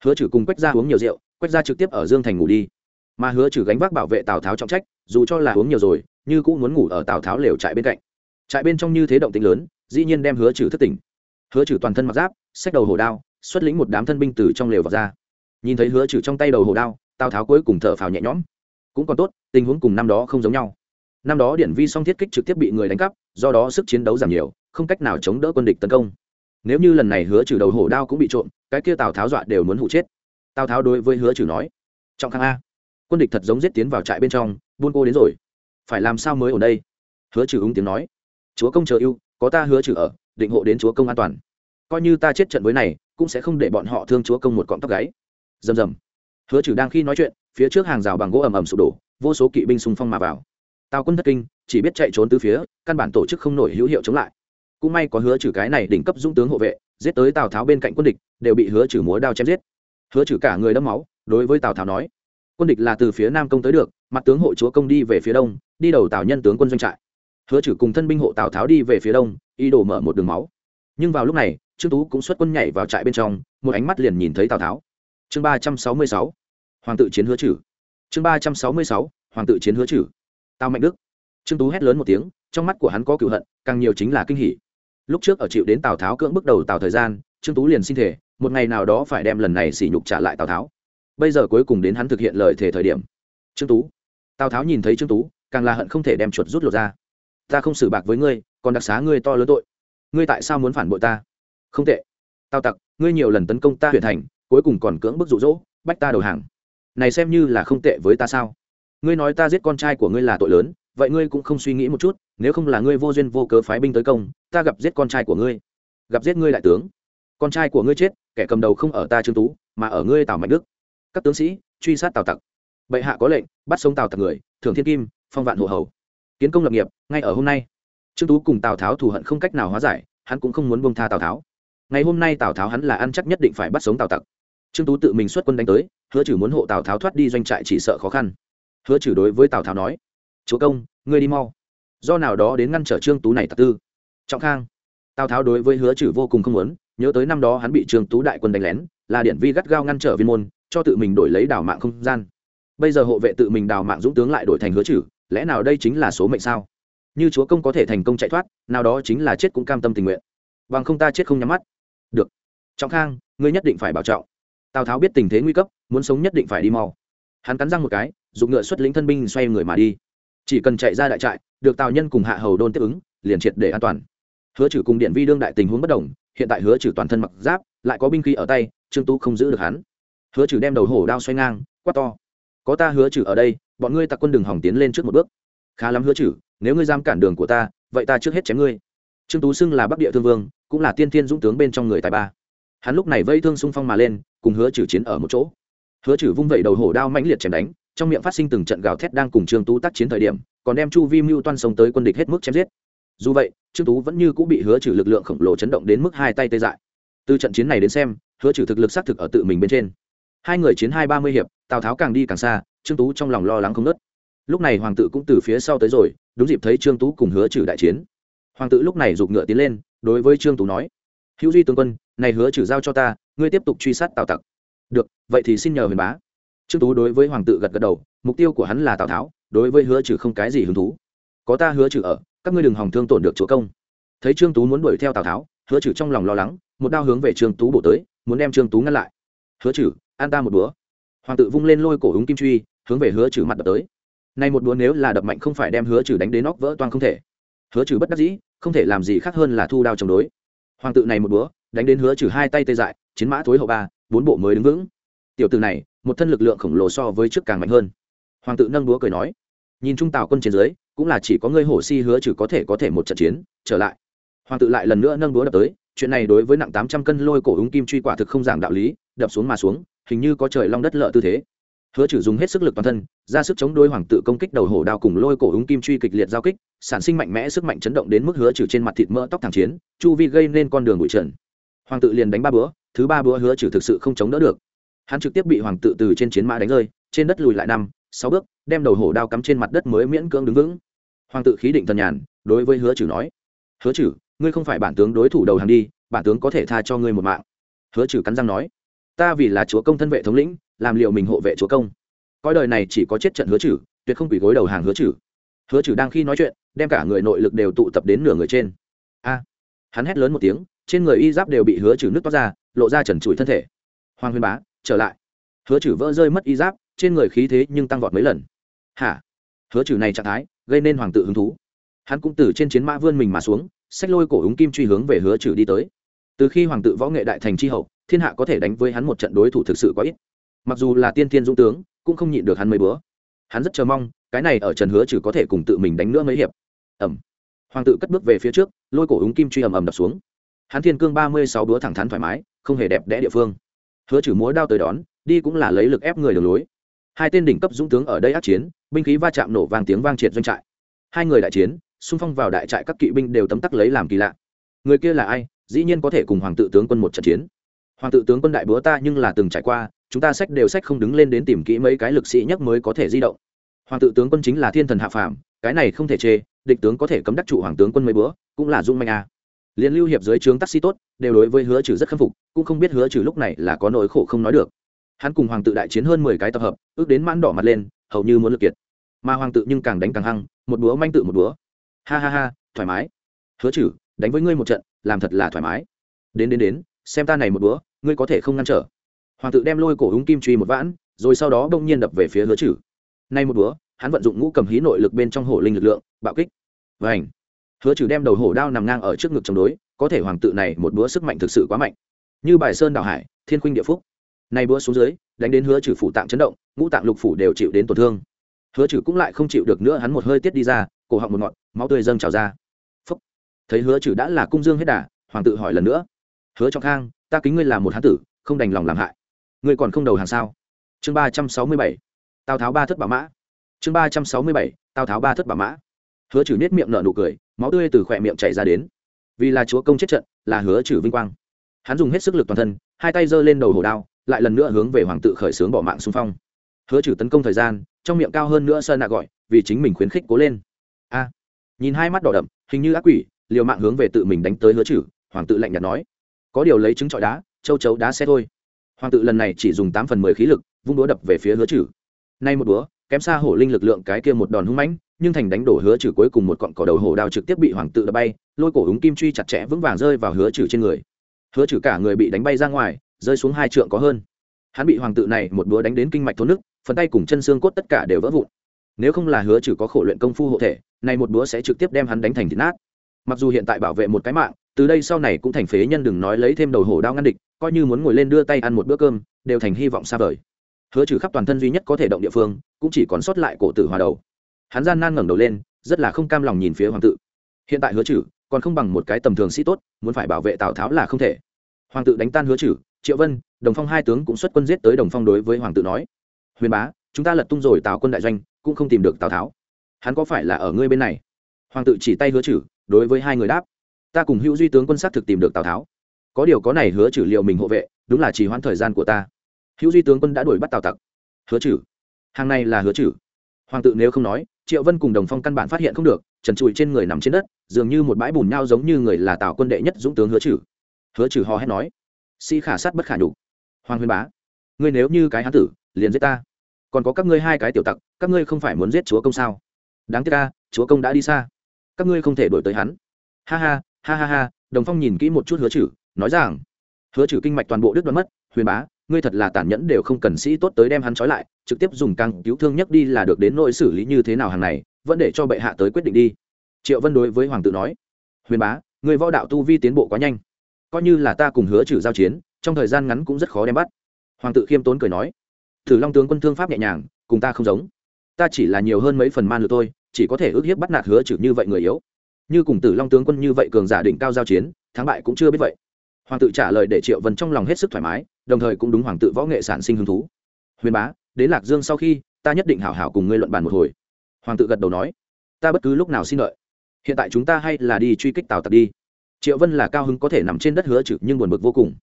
Hứa chử cùng quách ra uống nhiều rượu, quách ra trực tiếp ở dương thành ngủ đi. Mà hứa chử gánh vác bảo vệ tào tháo trọng trách, dù cho là uống nhiều rồi, như cũng muốn ngủ ở tào tháo lều trại bên cạnh. Trại bên trong như thế động tĩnh lớn dĩ nhiên đem hứa trừ thất tỉnh. Hứa trừ toàn thân mặc giáp, xách đầu hổ đao, xuất lĩnh một đám thân binh từ trong lều vào ra. Nhìn thấy hứa trừ trong tay đầu hổ đao, tào tháo cuối cùng thở phào nhẹ nhõm. Cũng còn tốt, tình huống cùng năm đó không giống nhau. Năm đó điện vi song thiết kích trực tiếp bị người đánh cắp, do đó sức chiến đấu giảm nhiều, không cách nào chống đỡ quân địch tấn công. Nếu như lần này hứa trừ đầu hổ đao cũng bị trộm, cái kia tào tháo dọa đều muốn hụ chết. Tào tháo đối với hứa trừ nói, trọng khang a, quân địch thật giống giết tiến vào trại bên trong, buôn cô đến rồi. Phải làm sao mới ở đây? Hứa trừ úng tiếng nói, chúa công chờ ưu có ta hứa trừ ở, định hộ đến chúa công an toàn. Coi như ta chết trận với này, cũng sẽ không để bọn họ thương chúa công một cọng tóc gáy. Rầm rầm. Hứa trừ đang khi nói chuyện, phía trước hàng rào bằng gỗ ầm ầm sụp đổ, vô số kỵ binh xung phong mà vào. Tào quân thất kinh, chỉ biết chạy trốn từ phía, căn bản tổ chức không nổi hữu hiệu chống lại. Cũng may có hứa trừ cái này đỉnh cấp dũng tướng hộ vệ, giết tới tào tháo bên cạnh quân địch, đều bị hứa trừ múa đao chém giết. Hứa trừ cả người đẫm máu, đối với tào tháo nói, quân địch là từ phía nam công tới được, mặt tướng hộ chúa công đi về phía đông, đi đầu tào nhân tướng quân doanh trại hứa trừ cùng thân binh hộ tào tháo đi về phía đông, ý đồ mở một đường máu. Nhưng vào lúc này, trương tú cũng xuất quân nhảy vào trại bên trong, một ánh mắt liền nhìn thấy tào tháo. Chương ba trăm sáu mươi sáu, hoàng tự chiến hứa trừ chương ba trăm sáu mươi sáu, hoàng tự chiến hứa trừ tào mạnh đức. Trương tú hét lớn một tiếng, trong mắt của hắn có cựu hận, càng nhiều chính là kinh hỉ. Lúc trước ở chịu đến tào tháo cưỡng bước đầu tào thời gian, trương tú liền xin thể một ngày nào đó phải đem lần này sỉ nhục trả lại tào tháo. Bây giờ cuối cùng đến hắn thực hiện lời thể thời điểm. Trương tú. Tào tháo nhìn thấy trương tú, càng là hận không thể đem chuột rút lột ra ta không xử bạc với ngươi, còn đặc xá ngươi to lớn tội. Ngươi tại sao muốn phản bội ta? Không tệ. Tao tặc, ngươi nhiều lần tấn công ta huyện thành, cuối cùng còn cưỡng bức rụ rỗ bách ta đầu hàng. Này xem như là không tệ với ta sao? Ngươi nói ta giết con trai của ngươi là tội lớn, vậy ngươi cũng không suy nghĩ một chút, nếu không là ngươi vô duyên vô cớ phái binh tới công, ta gặp giết con trai của ngươi. Gặp giết ngươi đại tướng. Con trai của ngươi chết, kẻ cầm đầu không ở ta trương tú, mà ở ngươi tào mạnh đức. Các tướng sĩ, truy sát tào tặc. Bệ hạ có lệnh, bắt sống tào tặc người thường thiên kim, phong vạn hộ hầu kiến công lập nghiệp, ngay ở hôm nay. Trương tú cùng tào tháo thù hận không cách nào hóa giải, hắn cũng không muốn buông tha tào tháo. Ngày hôm nay tào tháo hắn là ăn chắc nhất định phải bắt sống tào tặc. Trương tú tự mình xuất quân đánh tới, hứa chử muốn hộ tào tháo thoát đi doanh trại chỉ sợ khó khăn. Hứa chử đối với tào tháo nói, chúa công, ngươi đi mau. Do nào đó đến ngăn trở trương tú này tặc tư. Trọng khang, tào tháo đối với hứa chử vô cùng không muốn, nhớ tới năm đó hắn bị trương tú đại quân đánh lén, là điện vi gắt gao ngăn trở viên môn, cho tự mình đổi lấy đảo mạng không gian. Bây giờ hộ vệ tự mình đào mạng dũng tướng lại đổi thành hứa chử lẽ nào đây chính là số mệnh sao? Như chúa công có thể thành công chạy thoát, nào đó chính là chết cũng cam tâm tình nguyện. Bằng không ta chết không nhắm mắt. Được. Trọng khang, ngươi nhất định phải bảo trọng. Tào tháo biết tình thế nguy cấp, muốn sống nhất định phải đi mau. Hắn cắn răng một cái, dùng ngựa xuất lĩnh thân binh xoay người mà đi. Chỉ cần chạy ra đại trại, được tào nhân cùng hạ hầu đôn tiếp ứng, liền triệt để an toàn. Hứa trừ cùng điện vi đương đại tình huống bất đồng, hiện tại hứa trừ toàn thân mặc giáp, lại có binh khí ở tay, trương tú không giữ được hắn. Hứa trừ đem đầu hổ đao xoay ngang, quát to. Có ta hứa trừ ở đây bọn ngươi tặc quân đừng hỏng tiến lên trước một bước. Khá lắm hứa Chử, nếu ngươi dám cản đường của ta vậy ta trước hết chém ngươi. Trương tú xưng là bắc địa thương vương cũng là tiên thiên dũng tướng bên trong người tài ba. Hắn lúc này vây thương xung phong mà lên cùng hứa Chử chiến ở một chỗ. Hứa Chử vung vẩy đầu hổ đao mãnh liệt chém đánh trong miệng phát sinh từng trận gào thét đang cùng trương tú tác chiến thời điểm còn đem chu vi mưu toan sống tới quân địch hết mức chém giết. Dù vậy trương tú vẫn như cũng bị hứa trừ lực lượng khổng lồ chấn động đến mức hai tay tê dại. Từ trận chiến này đến xem hứa trừ thực lực xác thực ở tự mình bên trên hai người chiến hai ba mươi hiệp, tào tháo càng đi càng xa, trương tú trong lòng lo lắng không nớt lúc này hoàng tự cũng từ phía sau tới rồi, đúng dịp thấy trương tú cùng hứa trừ đại chiến. Hoàng tự lúc này giục ngựa tiến lên, đối với trương tú nói, hữu duy tướng quân, này hứa trừ giao cho ta, ngươi tiếp tục truy sát tào tặc. Được, vậy thì xin nhờ huyền bá. Trương tú đối với hoàng tự gật gật đầu, mục tiêu của hắn là tào tháo, đối với hứa trừ không cái gì hứng thú. Có ta hứa trừ ở, các ngươi đừng hòng thương tổn được chúa công. Thấy trương tú muốn đuổi theo tào tháo, hứa trừ trong lòng lo lắng, một đao hướng về trương tú bổ tới, muốn đem trương tú ngăn lại. Hứa trừ an ta một búa. Hoàng tự vung lên lôi cổ húng kim truy, hướng về hứa trừ mặt đập tới. Nay một búa nếu là đập mạnh không phải đem hứa trừ đánh đến nóc vỡ toang không thể. Hứa trừ bất đắc dĩ, không thể làm gì khác hơn là thu đao chống đối. Hoàng tự này một búa, đánh đến hứa trừ hai tay tê dại, chiến mã thối hậu ba, bốn bộ mới đứng vững. Tiểu từ này, một thân lực lượng khổng lồ so với trước càng mạnh hơn. Hoàng tự nâng búa cười nói, nhìn trung tào quân trên dưới, cũng là chỉ có ngươi hổ si hứa trừ có thể có thể một trận chiến, trở lại. Hoàng tự lại lần nữa nâng búa đập tới, chuyện này đối với nặng tám trăm cân lôi cổ úng kim truy quả thực không giảng đạo lý, đập xuống mà xuống hình như có trời long đất lợ tư thế. Hứa trừ dùng hết sức lực toàn thân ra sức chống đôi hoàng tự công kích đầu hổ đao cùng lôi cổ úng kim truy kịch liệt giao kích sản sinh mạnh mẽ sức mạnh chấn động đến mức hứa trừ trên mặt thịt mỡ tóc thẳng chiến chu vi gây nên con đường bụi trần. Hoàng tự liền đánh ba bữa, thứ ba bữa hứa trừ thực sự không chống đỡ được. Hắn trực tiếp bị hoàng tự từ trên chiến mã đánh rơi trên đất lùi lại năm sáu bước đem đầu hổ đao cắm trên mặt đất mới miễn cưỡng đứng vững. Hoàng tự khí định thần nhàn đối với hứa trừ nói hứa trừ ngươi không phải bản tướng đối thủ đầu hàng đi bản tướng có thể tha cho ngươi một mạng. Hứa trừ cắn răng nói ta vì là chúa công thân vệ thống lĩnh, làm liệu mình hộ vệ chúa công. Coi đời này chỉ có chết trận hứa trừ, tuyệt không quỷ gối đầu hàng hứa trừ. Hứa trừ đang khi nói chuyện, đem cả người nội lực đều tụ tập đến nửa người trên. A! Hắn hét lớn một tiếng, trên người y giáp đều bị hứa trừ nước toát ra, lộ ra trần trụi thân thể. Hoàng huyền bá, trở lại. Hứa trừ vỡ rơi mất y giáp, trên người khí thế nhưng tăng vọt mấy lần. Hả? Hứa trừ này trạng thái, gây nên hoàng tự hứng thú. Hắn cũng từ trên chiến mã vươn mình mà xuống, xách lôi cổ ứng kim truy hướng về hứa trừ đi tới. Từ khi hoàng tự võ nghệ đại thành tri hậu thiên hạ có thể đánh với hắn một trận đối thủ thực sự quá ít. Mặc dù là tiên thiên dũng tướng, cũng không nhịn được hắn mấy bữa. Hắn rất chờ mong, cái này ở trần hứa trừ có thể cùng tự mình đánh nữa mấy hiệp. Ẩm hoàng tự cất bước về phía trước, lôi cổ úng kim truy ầm ầm đập xuống. Hắn thiên cương ba mươi sáu búa thẳng thắn thoải mái, không hề đẹp đẽ địa phương. Hứa trừ múa đao tới đón, đi cũng là lấy lực ép người đường lối. Hai tên đỉnh cấp dũng tướng ở đây át chiến, binh khí va chạm nổ vang tiếng vang triệt doanh trại. Hai người đại chiến, xung phong vào đại trại các kỵ binh đều tấm tắc lấy làm kỳ lạ. Người kia là ai? Dĩ nhiên có thể cùng hoàng tự tướng quân một trận chiến hoàng tự tướng quân đại búa ta nhưng là từng trải qua, chúng ta sách đều sách không đứng lên đến tìm kỹ mấy cái lực sĩ nhất mới có thể di động. Hoàng tự tướng quân chính là thiên thần hạ phàm, cái này không thể chê, địch tướng có thể cấm đắc chủ hoàng tướng quân mấy búa, cũng là dung manh a. À. liên lưu hiệp dưới trướng taxi tốt, đều đối với hứa trừ rất khâm phục, cũng không biết hứa trừ lúc này là có nỗi khổ không nói được. Hắn cùng hoàng tự đại chiến hơn mười cái tập hợp, ước đến mãn đỏ mặt lên, hầu như muốn lực kiệt. Mà hoàng tự nhưng càng đánh càng hăng, một búa manh tự một búa. Ha ha ha, thoải mái. Hứa trừ, đánh với ngươi một trận, làm thật là thoải mái. Đến đến đến, xem ta này một búa ngươi có thể không ngăn trở. Hoàng tự đem lôi cổ húng kim truy một vãn, rồi sau đó đông nhiên đập về phía hứa trừ. Nay một búa hắn vận dụng ngũ cầm hí nội lực bên trong hổ linh lực lượng, bạo kích. Và ảnh hứa trừ đem đầu hổ đao nằm ngang ở trước ngực chống đối, có thể hoàng tự này một búa sức mạnh thực sự quá mạnh. Như bài sơn đảo hải, thiên khuynh địa phúc. Nay búa xuống dưới, đánh đến hứa trừ phủ tạng chấn động, ngũ tạng lục phủ đều chịu đến tổn thương. Hứa trừ cũng lại không chịu được nữa, hắn một hơi tiết đi ra, cổ họng một ngọn, máu tươi dâng trào ra. Phúc. thấy hứa trừ đã là cung dương hết đà, hoàng tự hỏi lần nữa. Hứa cho khang ta kính ngươi là một hán tử không đành lòng làm hại. Ngươi còn không đầu hàng sao? Chương ba trăm sáu mươi bảy tào tháo ba thất bảo mã. Chương ba trăm sáu mươi bảy tào tháo ba thất bảo mã. Hứa chử nết miệng nở nụ cười máu tươi từ khỏe miệng chảy ra đến. Vì là chúa công chết trận là hứa chử vinh quang. Hắn dùng hết sức lực toàn thân hai tay giơ lên đầu hổ đao lại lần nữa hướng về hoàng tự khởi xướng bỏ mạng xung phong. Hứa chử tấn công thời gian trong miệng cao hơn nữa sơn nạ gọi vì chính mình khuyến khích cố lên. A. Nhìn hai mắt đỏ đậm hình như ác quỷ liều mạng hướng về tự mình đánh tới hứa chử, hoàng tự lạnh nhạt nói có điều lấy trứng trọi đá châu chấu đá xe thôi. Hoàng tự lần này chỉ dùng tám phần mười khí lực vung đũa đập về phía hứa trừ. Nay một đũa, kém xa hổ linh lực lượng cái kia một đòn hung mãnh nhưng thành đánh đổ hứa trừ cuối cùng một cọn cỏ đầu hổ đao trực tiếp bị hoàng tự đập bay lôi cổ úng kim truy chặt chẽ vững vàng rơi vào hứa trừ trên người. Hứa trừ cả người bị đánh bay ra ngoài rơi xuống hai trượng có hơn. Hắn bị hoàng tự này một búa đánh đến kinh mạch thốn nước phần tay cùng chân xương cốt tất cả đều vỡ vụn. Nếu không là hứa trừ có khổ luyện công phu hộ thể này một búa sẽ trực tiếp đem hắn đánh thành thịt nát. Mặc dù hiện tại bảo vệ một cái mạng từ đây sau này cũng thành phế nhân đừng nói lấy thêm đầu hổ đao ngăn địch, coi như muốn ngồi lên đưa tay ăn một bữa cơm, đều thành hy vọng xa vời. Hứa trừ khắp toàn thân duy nhất có thể động địa phương, cũng chỉ còn sót lại cổ tử hòa đầu. Hắn gian nan ngẩng đầu lên, rất là không cam lòng nhìn phía hoàng tự hiện tại hứa trừ, còn không bằng một cái tầm thường sĩ tốt, muốn phải bảo vệ tào tháo là không thể. Hoàng tự đánh tan hứa trừ, triệu vân, đồng phong hai tướng cũng xuất quân giết tới đồng phong đối với hoàng tự nói. Huyền bá, chúng ta lật tung rồi tào quân đại doanh, cũng không tìm được tào tháo. Hắn có phải là ở ngươi bên này? Hoàng tự chỉ tay hứa trừ, đối với hai người đáp ta cùng hữu duy tướng quân sát thực tìm được tào tháo có điều có này hứa trừ liệu mình hộ vệ đúng là chỉ hoãn thời gian của ta hữu duy tướng quân đã đuổi bắt tào tặc hứa trừ hàng này là hứa trừ hoàng tự nếu không nói triệu vân cùng đồng phong căn bản phát hiện không được trần trụi trên người nằm trên đất dường như một bãi bùn nhau giống như người là tào quân đệ nhất dũng tướng hứa trừ hứa trừ hò hét nói sĩ khả sát bất khả nhục hoàng huyền bá ngươi nếu như cái hán tử liền giết ta còn có các ngươi hai cái tiểu tặc các ngươi không phải muốn giết chúa công sao đáng tiếc ca chúa công đã đi xa các ngươi không thể đổi tới hắn ha ha ha ha ha, đồng phong nhìn kỹ một chút hứa chử nói rằng, hứa chử kinh mạch toàn bộ đứt đoán mất, huyền bá, ngươi thật là tàn nhẫn đều không cần sĩ tốt tới đem hắn trói lại, trực tiếp dùng căng cứu thương nhất đi là được đến nỗi xử lý như thế nào hàng này, vẫn để cho bệ hạ tới quyết định đi. Triệu vân đối với hoàng tự nói, huyền bá người võ đạo tu vi tiến bộ quá nhanh, coi như là ta cùng hứa trừ giao chiến, trong thời gian ngắn cũng rất khó đem bắt. Hoàng tự khiêm tốn cười nói, thử long tướng quân thương pháp nhẹ nhàng, cùng ta không giống. Ta chỉ là nhiều hơn mấy phần man lượt thôi, chỉ có thể ước hiếp bắt nạt hứa trừ như vậy người yếu như cùng tử long tướng quân như vậy cường giả đỉnh cao giao chiến, thắng bại cũng chưa biết vậy. Hoàng tự trả lời để triệu vân trong lòng hết sức thoải mái, đồng thời cũng đúng hoàng tự võ nghệ sản sinh hứng thú. Huyền bá, đến lạc dương sau khi, ta nhất định hảo hảo cùng ngươi luận bàn một hồi. Hoàng tự gật đầu nói. Ta bất cứ lúc nào xin lợi. Hiện tại chúng ta hay là đi truy kích tào tặc đi. Triệu vân là cao hứng có thể nằm trên đất hứa trực nhưng buồn bực vô cùng.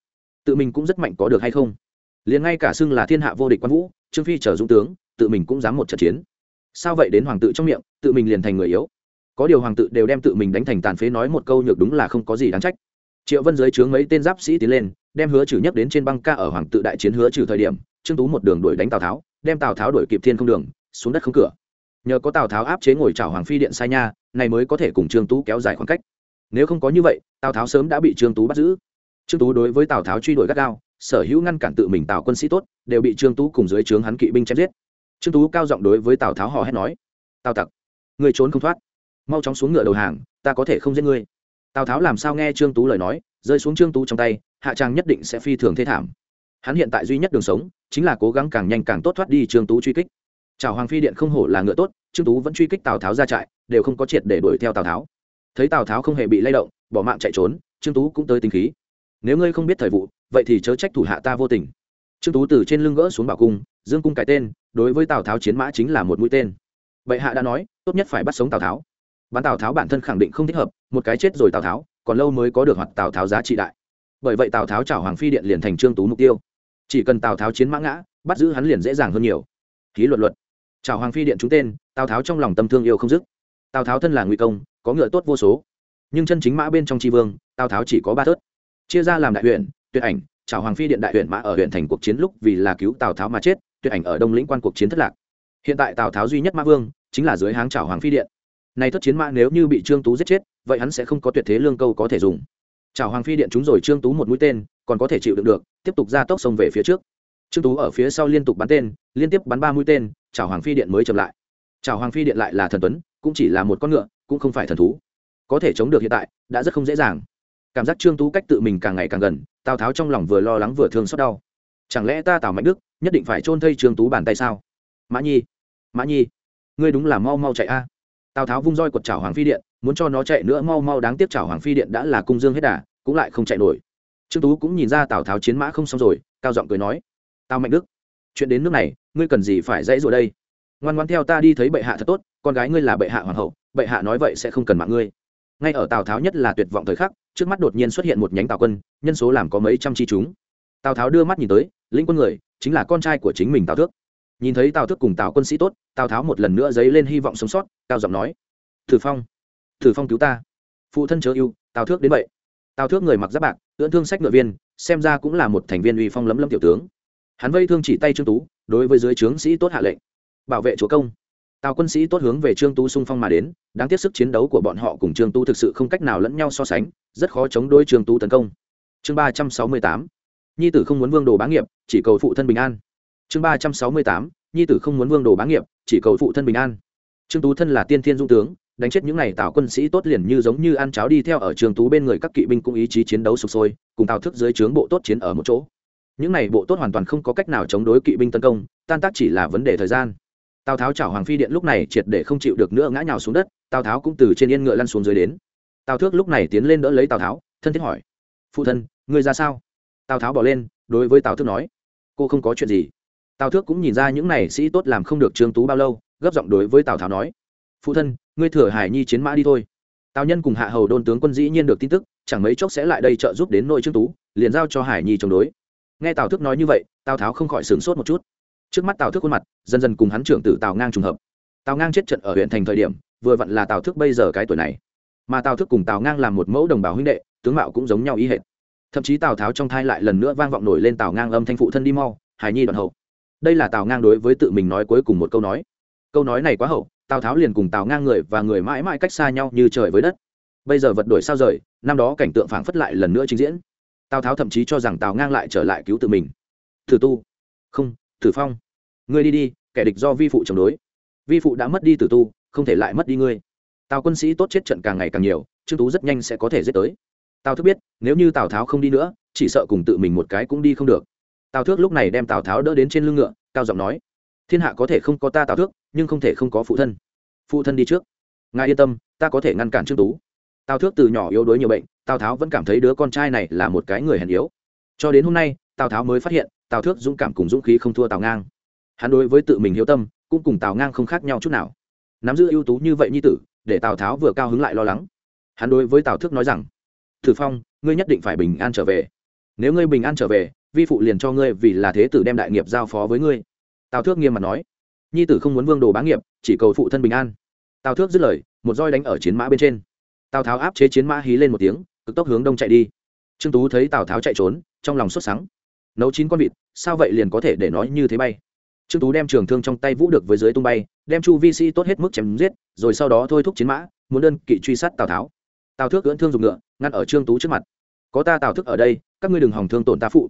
Tự mình cũng rất mạnh có được hay không? Liền ngay cả xưng là thiên hạ vô địch quan vũ, trương phi chờ dũng tướng, tự mình cũng dám một trận chiến. Sao vậy đến hoàng tự trong miệng, tự mình liền thành người yếu? Có điều hoàng tự đều đem tự mình đánh thành tàn phế nói một câu nhược đúng là không có gì đáng trách. Triệu vân dưới trướng mấy tên giáp sĩ tiến lên, đem hứa trừ nhất đến trên băng ca ở hoàng tự đại chiến hứa trừ thời điểm, trương tú một đường đuổi đánh tào tháo, đem tào tháo đuổi kịp thiên không đường, xuống đất không cửa. Nhờ có tào tháo áp chế ngồi chảo hoàng phi điện sai nha, này mới có thể cùng trương tú kéo dài khoảng cách. Nếu không có như vậy, tào tháo sớm đã bị trương tú bắt giữ. Trương tú đối với tào tháo truy đuổi gắt gao, sở hữu ngăn cản tự mình tào quân sĩ tốt, đều bị trương tú cùng dưới trướng hắn kỵ binh chém giết. Trương tú cao giọng đối với tào tháo hò hét nói, tào tặc, người trốn không thoát mau chóng xuống ngựa đầu hàng, ta có thể không giết ngươi. Tào tháo làm sao nghe trương tú lời nói, rơi xuống trương tú trong tay, hạ trang nhất định sẽ phi thường thế thảm. Hắn hiện tại duy nhất đường sống, chính là cố gắng càng nhanh càng tốt thoát đi trương tú truy kích. Chào hoàng phi điện không hổ là ngựa tốt, trương tú vẫn truy kích tào tháo ra trại, đều không có triệt để đuổi theo tào tháo. Thấy tào tháo không hề bị lay động, bỏ mạng chạy trốn, trương tú cũng tới tính khí. Nếu ngươi không biết thời vụ, vậy thì chớ trách thủ hạ ta vô tình. Trương tú từ trên lưng gỡ xuống bảo cung, dương cung cái tên, đối với tào tháo chiến mã chính là một mũi tên. Bệ hạ đã nói, tốt nhất phải bắt sống tào tháo bán tào tháo bản thân khẳng định không thích hợp, một cái chết rồi tào tháo, còn lâu mới có được hoặc tào tháo giá trị đại. Bởi vậy tào tháo chảo hoàng phi điện liền thành trương tú mục tiêu. Chỉ cần tào tháo chiến mã ngã, bắt giữ hắn liền dễ dàng hơn nhiều. Ký luật luật. Chảo hoàng phi điện trúng tên, tào tháo trong lòng tâm thương yêu không dứt. Tào tháo thân là nguy công, có ngựa tốt vô số. Nhưng chân chính mã bên trong tri vương, tào tháo chỉ có ba thớt. Chia ra làm đại huyện, tuyệt ảnh, chảo hoàng phi điện đại huyện mã ở huyện thành cuộc chiến lúc vì là cứu tào tháo mà chết, tuyệt ảnh ở đông lĩnh quan cuộc chiến thất lạc. Hiện tại tào tháo duy nhất mã vương, chính là dưới háng chảo hoàng phi điện này thất chiến mã nếu như bị trương tú giết chết, vậy hắn sẽ không có tuyệt thế lương câu có thể dùng. Chào hoàng phi điện chúng rồi trương tú một mũi tên, còn có thể chịu đựng được, tiếp tục ra tốc sông về phía trước. Trương tú ở phía sau liên tục bắn tên, liên tiếp bắn ba mũi tên chào hoàng phi điện mới chậm lại. Chào hoàng phi điện lại là thần tuấn, cũng chỉ là một con ngựa, cũng không phải thần thú. Có thể chống được hiện tại, đã rất không dễ dàng. Cảm giác trương tú cách tự mình càng ngày càng gần, tào tháo trong lòng vừa lo lắng vừa thương xót đau. Chẳng lẽ ta tào mạnh đức, nhất định phải chôn thây trương tú bàn tay sao? Mã nhi mã nhi, ngươi đúng là mau mau chạy a tào tháo vung roi quật chảo hoàng phi điện, muốn cho nó chạy nữa mau mau đáng tiếc chảo hoàng phi điện đã là cung dương hết đà, cũng lại không chạy nổi. Trương tú cũng nhìn ra tào tháo chiến mã không xong rồi, cao giọng cười nói, tào mạnh đức, chuyện đến nước này, ngươi cần gì phải dãy rồi đây? Ngoan ngoan theo ta đi thấy bệ hạ thật tốt, con gái ngươi là bệ hạ hoàng hậu, bệ hạ nói vậy sẽ không cần mạng ngươi. Ngay ở tào tháo nhất là tuyệt vọng thời khắc, trước mắt đột nhiên xuất hiện một nhánh tào quân, nhân số làm có mấy trăm chi chúng. Tào tháo đưa mắt nhìn tới, lĩnh quân người, chính là con trai của chính mình tào thước nhìn thấy tào thước cùng tào quân sĩ tốt, tào tháo một lần nữa dấy lên hy vọng sống sót, cao giọng nói, thử phong thử phong cứu ta. Phụ thân chớ yêu tào thước đến vậy. Tào thước người mặc giáp bạc, ưỡn thương sách ngựa viên, xem ra cũng là một thành viên uy phong lấm lâm tiểu tướng. Hắn vây thương chỉ tay trương tú, đối với dưới trướng sĩ tốt hạ lệnh, bảo vệ chúa công. Tào quân sĩ tốt hướng về trương tú xung phong mà đến, đáng tiếc sức chiến đấu của bọn họ cùng trương tú thực sự không cách nào lẫn nhau so sánh, rất khó chống đôi trương tú tấn công. Chương ba trăm sáu mươi tám, nhi tử không muốn vương đồ bá nghiệp, chỉ cầu phụ thân bình an chương ba trăm sáu mươi tám, nhi tử không muốn vương đồ bá nghiệp, chỉ cầu phụ thân bình an. Trương tú thân là tiên thiên dung tướng, đánh chết những n à y tào quân sĩ tốt liền như giống như ăn cháo đi theo ở trường tú bên người các kỵ binh cũng ý chí chiến đấu sụp sôi, cùng tào thức dưới trướng bộ tốt chiến ở một chỗ. Những n à y bộ tốt hoàn toàn không có cách nào chống đối kỵ binh tấn công, tan tác chỉ là vấn đề thời gian. Tào tháo chảo hoàng phi điện lúc này triệt để không chịu được nữa ngã nhào xuống đất, tào tháo cũng từ trên yên ngựa lăn xuống dưới đến. Tào thước lúc này tiến lên đỡ lấy tào tháo, thân thiết hỏi, phụ thân, ngươi ra sao? Tào tháo bỏ lên, đối với tào thước nói, cô không có chuyện gì tào thước cũng nhìn ra những này sĩ tốt làm không được trương tú bao lâu, gấp giọng đối với tào tháo nói, phụ thân, ngươi thừa hải nhi chiến mã đi thôi. Tào nhân cùng hạ hầu đôn tướng quân dĩ nhiên được tin tức, chẳng mấy chốc sẽ lại đây trợ giúp đến nội trương tú, liền giao cho hải nhi chống đối. Nghe tào thước nói như vậy, tào tháo không khỏi sửng sốt một chút. Trước mắt tào thước khuôn mặt, dần dần cùng hắn trưởng tử tào ngang trùng hợp. Tào ngang chết trận ở huyện thành thời điểm, vừa vặn là tào thước bây giờ cái tuổi này. Mà tào thước cùng tào ngang làm một mẫu đồng bào huynh đệ, tướng mạo cũng giống nhau ý hệt. Thậm chí tào tháo trong thai lại lần nữa vang vọng nổi lên tào ngang âm thanh phụ thân đi mau, hải nhi đoạn hậu đây là tào ngang đối với tự mình nói cuối cùng một câu nói câu nói này quá hậu tào tháo liền cùng tào ngang người và người mãi mãi cách xa nhau như trời với đất bây giờ vật đổi sao rời năm đó cảnh tượng phảng phất lại lần nữa trình diễn tào tháo thậm chí cho rằng tào ngang lại trở lại cứu tự mình thử tu không thử phong ngươi đi đi kẻ địch do vi phụ chống đối vi phụ đã mất đi tử tu không thể lại mất đi ngươi tào quân sĩ tốt chết trận càng ngày càng nhiều trương tú rất nhanh sẽ có thể giết tới tào thức biết nếu như tào tháo không đi nữa chỉ sợ cùng tự mình một cái cũng đi không được tào thước lúc này đem tào tháo đỡ đến trên lưng ngựa, cao giọng nói, thiên hạ có thể không có ta tào thước, nhưng không thể không có phụ thân. Phụ thân đi trước. Ngài yên tâm, ta có thể ngăn cản trương tú. Tào thước từ nhỏ yếu đuối nhiều bệnh, tào tháo vẫn cảm thấy đứa con trai này là một cái người hèn yếu. Cho đến hôm nay, tào tháo mới phát hiện, tào thước dũng cảm cùng dũng khí không thua tào ngang. Hắn đối với tự mình hiếu tâm, cũng cùng tào ngang không khác nhau chút nào. Nắm giữ ưu tú như vậy như tử, để tào tháo vừa cao hứng lại lo lắng. Hắn đối với tào thước nói rằng, thử phong, ngươi nhất định phải bình an trở về. Nếu ngươi bình an trở về vi phụ liền cho ngươi vì là thế tử đem đại nghiệp giao phó với ngươi. Tào thước nghiêm mặt nói, nhi tử không muốn vương đồ bá nghiệp, chỉ cầu phụ thân bình an. Tào thước dứt lời, một roi đánh ở chiến mã bên trên. Tào tháo áp chế chiến mã hí lên một tiếng, cực tốc hướng đông chạy đi. Trương tú thấy tào tháo chạy trốn, trong lòng sốt sắng. Nấu chín con vịt, sao vậy liền có thể để nói như thế bay? Trương tú đem trường thương trong tay vũ được với dưới tung bay, đem chu vi sĩ tốt hết mức chém giết, rồi sau đó thôi thúc chiến mã, muốn đơn kỵ truy sát tào tháo. Tào thước cưỡn thương dùng ngựa, ngăn ở trương tú trước mặt. Có ta tào thức ở đây, các ngươi đừng hòng thương tổn ta phụ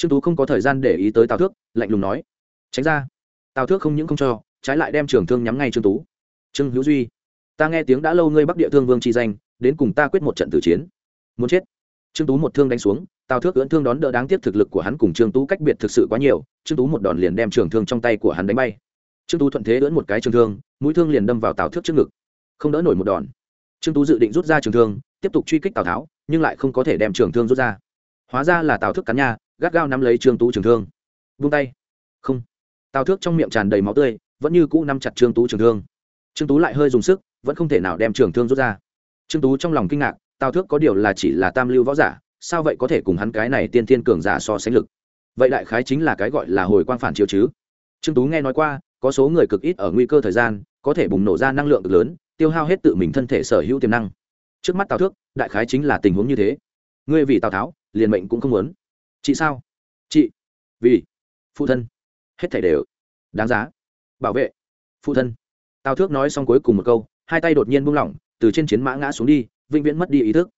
trương tú không có thời gian để ý tới tào thước, lạnh lùng nói. Tránh ra. Tào thước không những không cho, trái lại đem trường thương nhắm ngay trương tú. Trương hữu duy, ta nghe tiếng đã lâu ngươi bắc địa thương vương chi danh, đến cùng ta quyết một trận tử chiến. Muốn chết. Trương tú một thương đánh xuống, tào thước ưỡn thương đón đỡ đáng tiếc thực lực của hắn cùng trương tú cách biệt thực sự quá nhiều, trương tú một đòn liền đem trường thương trong tay của hắn đánh bay. Trương tú thuận thế ưỡn một cái trường thương, mũi thương liền đâm vào tào thước trước ngực. Không đỡ nổi một đòn. Trương tú dự định rút ra trường thương, tiếp tục truy kích tào tháo, nhưng lại không có thể đem trường thương rút ra. Hóa ra là tào thước cắn nha gắt gao nắm lấy trương tú trường thương. Vung tay. Không. Tào thước trong miệng tràn đầy máu tươi, vẫn như cũ nắm chặt trương tú trường thương. Trương tú lại hơi dùng sức, vẫn không thể nào đem trường thương rút ra. Trương tú trong lòng kinh ngạc, tào thước có điều là chỉ là tam lưu võ giả, sao vậy có thể cùng hắn cái này tiên thiên cường giả so sánh lực? Vậy đại khái chính là cái gọi là hồi quang phản chiếu chứ. Trương tú nghe nói qua, có số người cực ít ở nguy cơ thời gian, có thể bùng nổ ra năng lượng cực lớn, tiêu hao hết tự mình thân thể sở hữu tiềm năng. Trước mắt tào thước, đại khái chính là tình huống như thế. Ngươi vì tào tháo, liền mệnh cũng không muốn chị sao? Chị. Vì. Phụ thân. Hết thảy đều đáng giá. Bảo vệ. Phụ thân. Tào thước nói xong cuối cùng một câu, hai tay đột nhiên buông lỏng, từ trên chiến mã ngã xuống đi, vĩnh viễn mất đi ý thức.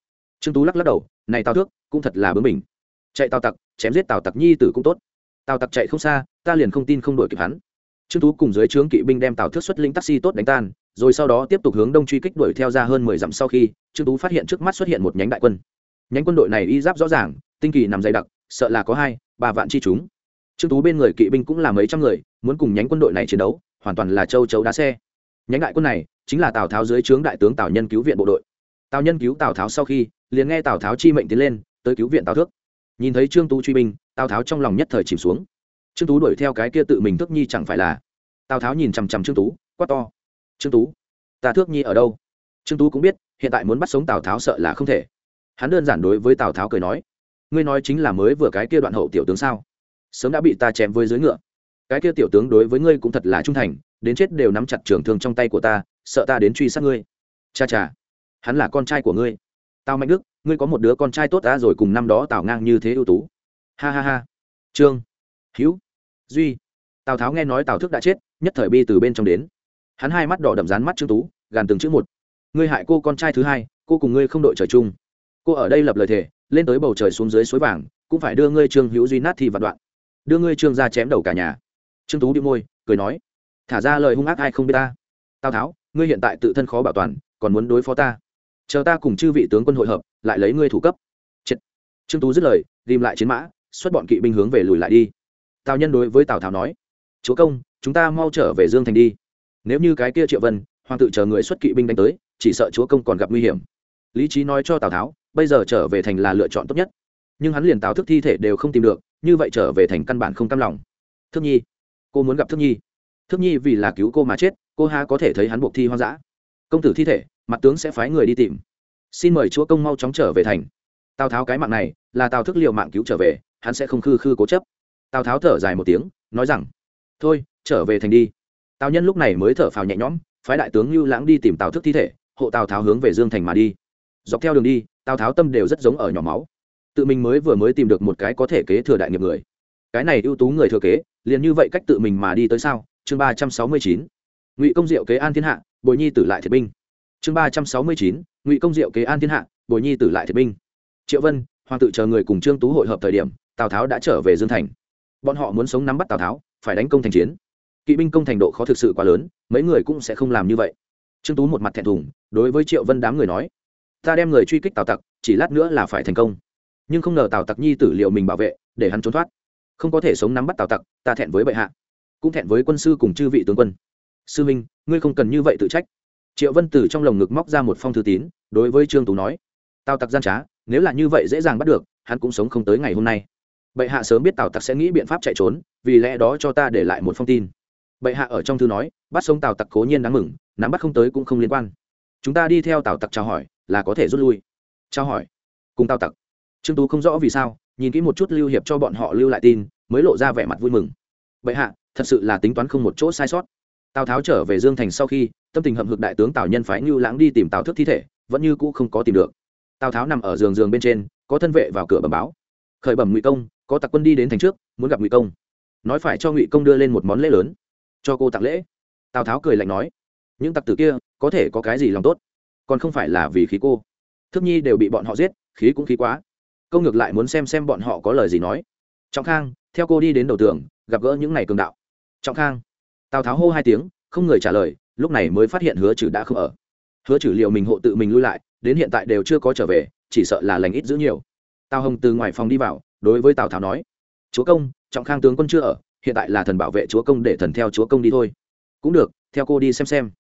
Trương tú lắc lắc đầu, này tào thước, cũng thật là bướng mình chạy tào tặc, chém giết tào tặc nhi tử cũng tốt. Tào tặc chạy không xa, ta liền không tin không đuổi kịp hắn. Trương tú cùng dưới trướng kỵ binh đem tào thước xuất linh taxi tốt đánh tan, rồi sau đó tiếp tục hướng đông truy kích đuổi theo ra hơn mười dặm sau khi, trương tú phát hiện trước mắt xuất hiện một nhánh đại quân. Nhánh quân đội này y giáp rõ ràng, tinh kỳ nằm dày đặc sợ là có hai, ba vạn chi chúng. Trương tú bên người kỵ binh cũng là mấy trăm người, muốn cùng nhánh quân đội này chiến đấu, hoàn toàn là châu chấu đá xe. Nhánh đại quân này chính là tào tháo dưới trướng đại tướng tào nhân cứu viện bộ đội. Tào nhân cứu tào tháo sau khi, liền nghe tào tháo chi mệnh tiến lên, tới cứu viện tào thước. Nhìn thấy trương tú truy binh, tào tháo trong lòng nhất thời chìm xuống. Trương tú đuổi theo cái kia tự mình Thước nhi chẳng phải là? Tào tháo nhìn chằm chằm trương tú, quát to. Trương tú, ta thước nhi ở đâu? Trương tú cũng biết, hiện tại muốn bắt sống tào tháo sợ là không thể. Hắn đơn giản đối với tào tháo cười nói ngươi nói chính là mới vừa cái kia đoạn hậu tiểu tướng sao? Sớm đã bị ta chém với dưới ngựa. Cái kia tiểu tướng đối với ngươi cũng thật là trung thành, đến chết đều nắm chặt trường thương trong tay của ta, sợ ta đến truy sát ngươi. Cha cha, hắn là con trai của ngươi. Tào mạnh đức, ngươi có một đứa con trai tốt ta rồi cùng năm đó tào ngang như thế ưu tú. Ha ha ha. Trương hữu duy. Tào tháo nghe nói tào thức đã chết, nhất thời bi từ bên trong đến. Hắn hai mắt đỏ đậm rán mắt trương tú, gàn từng chữ một. Ngươi hại cô con trai thứ hai, cô cùng ngươi không đội trời chung. Cô ở đây lập lời thề lên tới bầu trời xuống dưới suối vàng, cũng phải đưa ngươi trương hữu duy nát thì vạn đoạn. Đưa ngươi trương ra chém đầu cả nhà. Trương tú bị môi, cười nói, thả ra lời hung ác ai không biết ta. Tào tháo, ngươi hiện tại tự thân khó bảo toàn, còn muốn đối phó ta. Chờ ta cùng chư vị tướng quân hội hợp, lại lấy ngươi thủ cấp. Chết. trương tú dứt lời, ghim lại chiến mã, xuất bọn kỵ binh hướng về lùi lại đi. Tào nhân đối với tào tháo nói, chúa công, chúng ta mau trở về dương thành đi. Nếu như cái kia triệu vân, hoàng tự chờ người xuất kỵ binh đánh tới, chỉ sợ chúa công còn gặp nguy hiểm. Lý trí nói cho tào tháo bây giờ trở về thành là lựa chọn tốt nhất. Nhưng hắn liền táo thức thi thể đều không tìm được, như vậy trở về thành căn bản không cam lòng. Thức nhi, cô muốn gặp thức nhi. Thức nhi vì là cứu cô mà chết, cô ha có thể thấy hắn buộc thi hoang dã. Công tử thi thể, mặt tướng sẽ phái người đi tìm. Xin mời chúa công mau chóng trở về thành. Tào tháo cái mạng này, là tào thức liệu mạng cứu trở về, hắn sẽ không khư khư cố chấp. Tào tháo thở dài một tiếng, nói rằng, thôi, trở về thành đi. Tào nhân lúc này mới thở phào nhẹ nhõm, phái đại tướng lưu lãng đi tìm tào thức thi thể, hộ tào tháo hướng về dương thành mà đi dọc theo đường đi, tào tháo tâm đều rất giống ở nhỏ máu. Tự mình mới vừa mới tìm được một cái có thể kế thừa đại nghiệp người. Cái này ưu tú người thừa kế, liền như vậy cách tự mình mà đi tới sao? Chương ba trăm sáu mươi chín. Ngụy công diệu kế an thiên hạ, bồi nhi tử lại thiệt binh. Chương ba trăm sáu mươi chín. Ngụy công diệu kế an thiên hạ, bồi nhi tử lại thiệt binh. Triệu vân, hoàng tự chờ người cùng trương tú hội hợp thời điểm, tào tháo đã trở về dương thành. Bọn họ muốn sống nắm bắt tào tháo, phải đánh công thành chiến. Kỵ binh công thành độ khó thực sự quá lớn, mấy người cũng sẽ không làm như vậy. Trương tú một mặt thẹn thùng, đối với triệu vân đám người nói ta đem người truy kích tào tặc, chỉ lát nữa là phải thành công. Nhưng không ngờ tào tặc nhi tử liệu mình bảo vệ, để hắn trốn thoát. Không có thể sống nắm bắt tào tặc, ta thẹn với bệ hạ. Cũng thẹn với quân sư cùng chư vị tướng quân. Sư minh, ngươi không cần như vậy tự trách. Triệu vân Tử trong lồng ngực móc ra một phong thư tín, đối với trương tú nói, tào tặc gian trá, nếu là như vậy dễ dàng bắt được, hắn cũng sống không tới ngày hôm nay. Bệ hạ sớm biết tào tặc sẽ nghĩ biện pháp chạy trốn, vì lẽ đó cho ta để lại một phong tin. Bệ hạ ở trong thư nói, bắt sống tào tặc cố nhiên đáng mừng, nắm bắt không tới cũng không liên quan. Chúng ta đi theo tào tặc chào hỏi là có thể rút lui. Trao hỏi. Cùng tao tặc. Trương tú không rõ vì sao, nhìn kỹ một chút lưu hiệp cho bọn họ lưu lại tin, mới lộ ra vẻ mặt vui mừng. Bệ hạ, thật sự là tính toán không một chỗ sai sót. Tào tháo trở về dương thành sau khi, tâm tình hậm hực đại tướng tào nhân phái ngưu lãng đi tìm tào thức thi thể, vẫn như cũ không có tìm được. Tào tháo nằm ở giường giường bên trên, có thân vệ vào cửa bẩm báo. Khởi bẩm ngụy công, có tặc quân đi đến thành trước, muốn gặp ngụy công. Nói phải cho ngụy công đưa lên một món lễ lớn. Cho cô tặng lễ. Tào tháo cười lạnh nói, những tặc tử kia, có thể có cái gì lòng tốt? Còn không phải là vì khí cô. Thức nhi đều bị bọn họ giết, khí cũng khí quá. Câu ngược lại muốn xem xem bọn họ có lời gì nói. Trọng khang, theo cô đi đến đầu tường, gặp gỡ những ngày cường đạo. Trọng khang, tào tháo hô hai tiếng, không người trả lời, lúc này mới phát hiện hứa trừ đã không ở. Hứa trừ liệu mình hộ tự mình lui lại, đến hiện tại đều chưa có trở về, chỉ sợ là lành ít giữ nhiều. Tào hồng từ ngoài phòng đi vào, đối với tào tháo nói, chúa công, trọng khang tướng quân chưa ở, hiện tại là thần bảo vệ chúa công để thần theo chúa công đi thôi. Cũng được, theo cô đi xem xem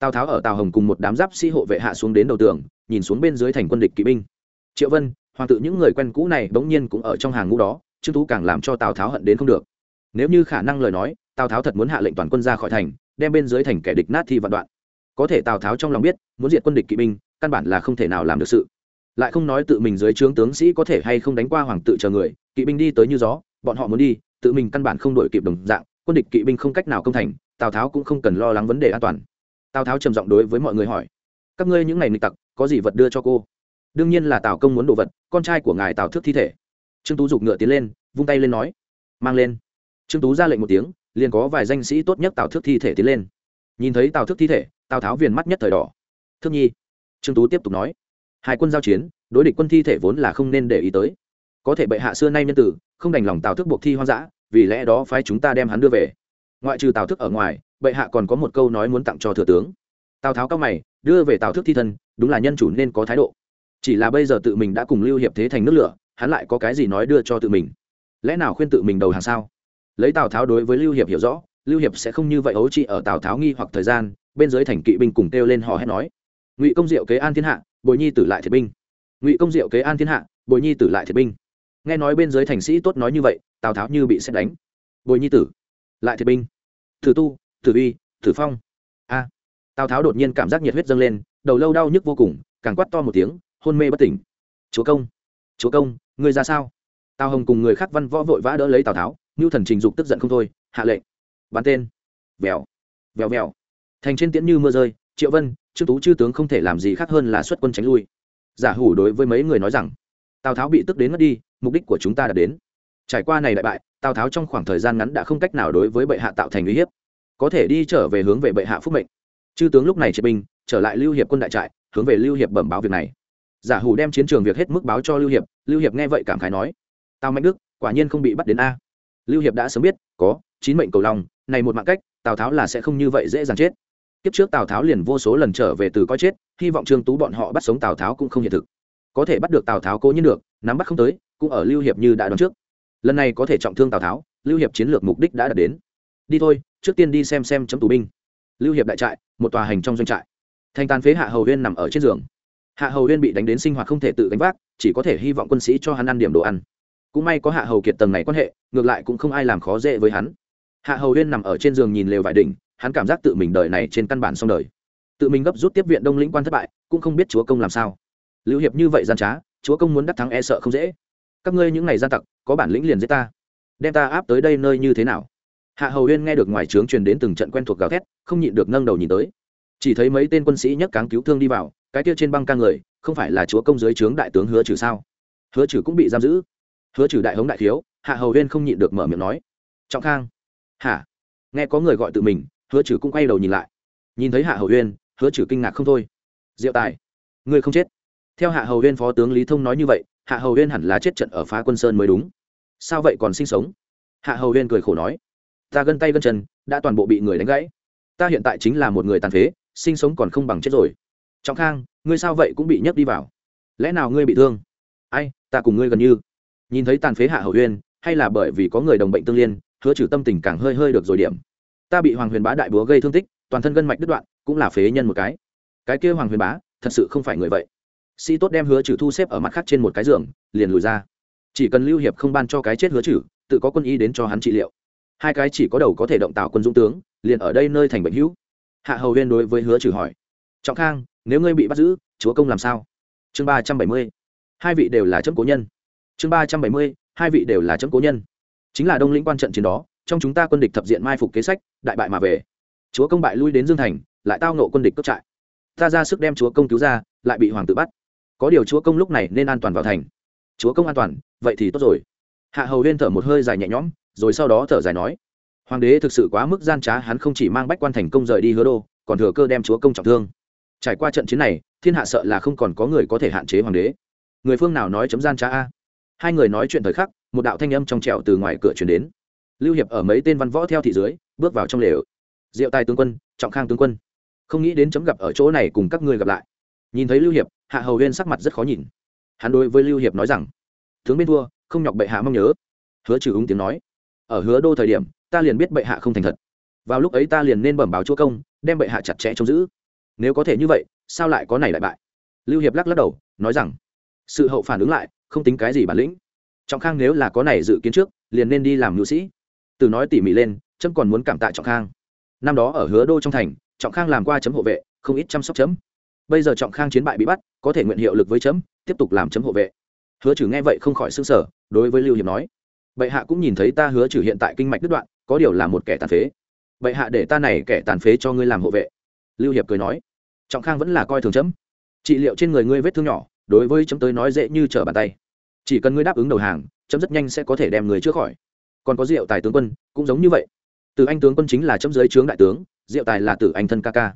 tào tháo ở tào hồng cùng một đám giáp sĩ hộ vệ hạ xuống đến đầu tường, nhìn xuống bên dưới thành quân địch kỵ binh. Triệu vân, hoàng tự những người quen cũ này bỗng nhiên cũng ở trong hàng ngũ đó, trương tú càng làm cho tào tháo hận đến không được. Nếu như khả năng lời nói, tào tháo thật muốn hạ lệnh toàn quân ra khỏi thành, đem bên dưới thành kẻ địch nát thi vạn đoạn. Có thể tào tháo trong lòng biết, muốn diệt quân địch kỵ binh, căn bản là không thể nào làm được sự. Lại không nói tự mình dưới trướng tướng sĩ có thể hay không đánh qua hoàng tự chờ người, kỵ binh đi tới như gió, bọn họ muốn đi, tự mình căn bản không đổi kịp đồng dạng, quân địch kỵ binh không cách nào công thành, tào tháo cũng không cần lo lắng vấn đề an toàn tào tháo trầm giọng đối với mọi người hỏi các ngươi những ngày nịch tặc có gì vật đưa cho cô đương nhiên là tào công muốn đồ vật con trai của ngài tào thước thi thể trương tú giục ngựa tiến lên vung tay lên nói mang lên trương tú ra lệnh một tiếng liền có vài danh sĩ tốt nhất tào thước thi thể tiến lên nhìn thấy tào thước thi thể tào tháo viền mắt nhất thời đỏ thước nhi trương tú tiếp tục nói hai quân giao chiến đối địch quân thi thể vốn là không nên để ý tới có thể bệ hạ xưa nay nhân tử không đành lòng tào thức buộc thi hoang dã vì lẽ đó phái chúng ta đem hắn đưa về ngoại trừ tào thức ở ngoài bệ hạ còn có một câu nói muốn tặng cho thừa tướng. Tào tháo cao mày, đưa về tào thức thi thân, đúng là nhân chủ nên có thái độ. Chỉ là bây giờ tự mình đã cùng lưu hiệp thế thành nước lửa, hắn lại có cái gì nói đưa cho tự mình? Lẽ nào khuyên tự mình đầu hàng sao? Lấy tào tháo đối với lưu hiệp hiểu rõ, lưu hiệp sẽ không như vậy ấu trị ở tào tháo nghi hoặc thời gian, bên dưới thành kỵ binh cùng kêu lên hò hét nói. Ngụy công diệu kế an thiên hạ, bồi nhi tử lại thiệt binh. Ngụy công diệu kế an thiên hạ, bồi nhi tử lại thiệt binh. Nghe nói bên dưới thành sĩ tốt nói như vậy, tào tháo như bị xét đánh. Bồi nhi tử, lại thiệt binh. Thử tu thử uy thử phong. A. Tào tháo đột nhiên cảm giác nhiệt huyết dâng lên, đầu lâu đau nhức vô cùng, càng quát to một tiếng, hôn mê bất tỉnh. Chúa công chúa công người ra sao? Tào hồng cùng người khác văn võ vội vã đỡ lấy tào tháo như thần trình dục tức giận không thôi, hạ lệnh. Bắn tên. Vèo. Vèo vèo. Thành trên tiễn như mưa rơi, triệu vân, trương tú chư tướng không thể làm gì khác hơn là xuất quân tránh lui. Giả hủ đối với mấy người nói rằng, tào tháo bị tức đến mất đi, mục đích của chúng ta đã đến. Trải qua này đại bại, tào tháo trong khoảng thời gian ngắn đã không cách nào đối với bệ hạ tạo thành uy hiếp có thể đi trở về hướng về bệ hạ phúc mệnh. Chư tướng lúc này triệt binh, trở lại lưu hiệp quân đại trại, hướng về lưu hiệp bẩm báo việc này. Giả hủ đem chiến trường việc hết mức báo cho lưu hiệp lưu hiệp nghe vậy cảm khái nói, tào mạnh đức, quả nhiên không bị bắt đến a. Lưu hiệp đã sớm biết, có, chín mệnh cầu lòng này một mạng cách, tào tháo là sẽ không như vậy dễ dàng chết. Kiếp trước tào tháo liền vô số lần trở về từ coi chết, hy vọng trương tú bọn họ bắt sống tào tháo cũng không hiện thực. Có thể bắt được tào tháo cố nhiên được, nắm bắt không tới, cũng ở lưu hiệp như đã đoán trước. Lần này có thể trọng thương tào tháo, lưu hiệp chiến lược mục đích đã đạt đến. Đi thôi trước tiên đi xem xem chấm tù binh. Lưu hiệp đại trại, một tòa hành trong doanh trại. Thanh tàn phế hạ hầu huyên nằm ở trên giường. Hạ hầu huyên bị đánh đến sinh hoạt không thể tự gánh vác, chỉ có thể hy vọng quân sĩ cho hắn ăn điểm đồ ăn. Cũng may có hạ hầu kiệt tầng này quan hệ, ngược lại cũng không ai làm khó dễ với hắn. Hạ hầu huyên nằm ở trên giường nhìn lều vải đỉnh, hắn cảm giác tự mình đời này trên căn bản xong đời. Tự mình gấp rút tiếp viện đông lĩnh quan thất bại, cũng không biết chúa công làm sao. Lưu hiệp như vậy gian trá, chúa công muốn đắc thắng e sợ không dễ. Các ngươi những ngày gian tặc, có bản lĩnh liền giết ta. Đem ta áp tới đây nơi như thế nào? Hạ hầu huyên nghe được ngoài trướng truyền đến từng trận quen thuộc gào thét, không nhịn được nâng đầu nhìn tới. Chỉ thấy mấy tên quân sĩ nhấc cáng cứu thương đi vào, cái kia trên băng ca người, không phải là chúa công dưới trướng đại tướng hứa trừ sao? Hứa trừ cũng bị giam giữ. Hứa trừ đại hống đại thiếu, hạ hầu huyên không nhịn được mở miệng nói. Trọng khang. Hả? Nghe có người gọi tự mình, hứa trừ cũng quay đầu nhìn lại. Nhìn thấy hạ hầu huyên hứa trừ kinh ngạc không thôi. Diệu tài, ngươi không chết. Theo hạ hầu huyên phó tướng lý thông nói như vậy, hạ hầu huyên hẳn là chết trận ở phá quân sơn mới đúng. Sao vậy còn sinh sống? Hạ hầu huyên cười khổ nói ta gân tay gân chân, đã toàn bộ bị người đánh gãy. Ta hiện tại chính là một người tàn phế, sinh sống còn không bằng chết rồi. Trọng khang, ngươi sao vậy cũng bị nhấc đi vào? Lẽ nào ngươi bị thương? Ai, ta cùng ngươi gần như. Nhìn thấy tàn phế hạ hầu huyên hay là bởi vì có người đồng bệnh tương liên, hứa trừ tâm tình càng hơi hơi được rồi điểm. Ta bị hoàng huyền bá đại búa gây thương tích, toàn thân gân mạch đứt đoạn, cũng là phế nhân một cái. Cái kia hoàng huyền bá, thật sự không phải người vậy. Sĩ tốt đem hứa trừ thu xếp ở mặt khác trên một cái giường, liền lùi ra. Chỉ cần lưu hiệp không ban cho cái chết hứa trừ, tự có quân y đến cho hắn trị liệu hai cái chỉ có đầu có thể động tạo quân dũng tướng, liền ở đây nơi thành bệnh hữu. Hạ hầu huyên đối với hứa trừ hỏi, trọng khang, nếu ngươi bị bắt giữ, chúa công làm sao? Chương ba trăm bảy mươi, hai vị đều là chấm cố nhân. Chương ba trăm bảy mươi, hai vị đều là chấm cố nhân. Chính là đông lĩnh quan trận chiến đó, trong chúng ta quân địch thập diện mai phục kế sách, đại bại mà về. Chúa công bại lui đến dương thành, lại tao nộ quân địch cướp trại. Ta ra sức đem chúa công cứu ra, lại bị hoàng tử bắt. Có điều chúa công lúc này nên an toàn vào thành. Chúa công an toàn, vậy thì tốt rồi. Hạ hầu huyên thở một hơi dài nhẹ nhõm rồi sau đó thở dài nói, hoàng đế thực sự quá mức gian trá, hắn không chỉ mang bách quan thành công rời đi hứa đô, còn thừa cơ đem chúa công trọng thương. Trải qua trận chiến này, thiên hạ sợ là không còn có người có thể hạn chế hoàng đế. Người phương nào nói chấm gian trá a? Hai người nói chuyện thời khắc, một đạo thanh âm trong trẻo từ ngoài cửa chuyển đến. Lưu hiệp ở mấy tên văn võ theo thị dưới, bước vào trong lều. Diệu tài tướng quân, trọng khang tướng quân, không nghĩ đến chấm gặp ở chỗ này cùng các ngươi gặp lại. Nhìn thấy lưu hiệp, hạ hầu huyên sắc mặt rất khó nhìn. Hắn đối với lưu hiệp nói rằng, tướng bên thua không nhọc bệ hạ mong nhớ. Hứa trừ ứng tiếng nói ở hứa đô thời điểm, ta liền biết bệ hạ không thành thật. Vào lúc ấy ta liền nên bẩm báo chúa công, đem bệ hạ chặt chẽ trông giữ. Nếu có thể như vậy, sao lại có này lại bại? Lưu hiệp lắc lắc đầu, nói rằng, sự hậu phản ứng lại, không tính cái gì bản lĩnh. Trọng khang nếu là có này dự kiến trước, liền nên đi làm nhu sĩ. Từ nói tỉ mỉ lên, chấm còn muốn cảm tạ trọng khang. Năm đó ở hứa đô trong thành, trọng khang làm qua chấm hộ vệ, không ít chăm sóc chấm. Bây giờ trọng khang chiến bại bị bắt, có thể nguyện hiệu lực với chấm, tiếp tục làm chấm hộ vệ. Hứa trừ nghe vậy không khỏi s ư n g sở đối với lưu hiệp nói bệ hạ cũng nhìn thấy ta hứa trừ hiện tại kinh mạch đứt đoạn, có điều là một kẻ tàn phế. Bệ hạ để ta này kẻ tàn phế cho ngươi làm hộ vệ. Lưu hiệp cười nói. Trọng khang vẫn là coi thường chấm. Trị liệu trên người ngươi vết thương nhỏ, đối với chấm tới nói dễ như trở bàn tay. Chỉ cần ngươi đáp ứng đầu hàng, chấm rất nhanh sẽ có thể đem người chữa khỏi. Còn có diệu tài tướng quân, cũng giống như vậy. Từ anh tướng quân chính là chấm dưới trướng đại tướng, diệu tài là tử anh thân ca ca.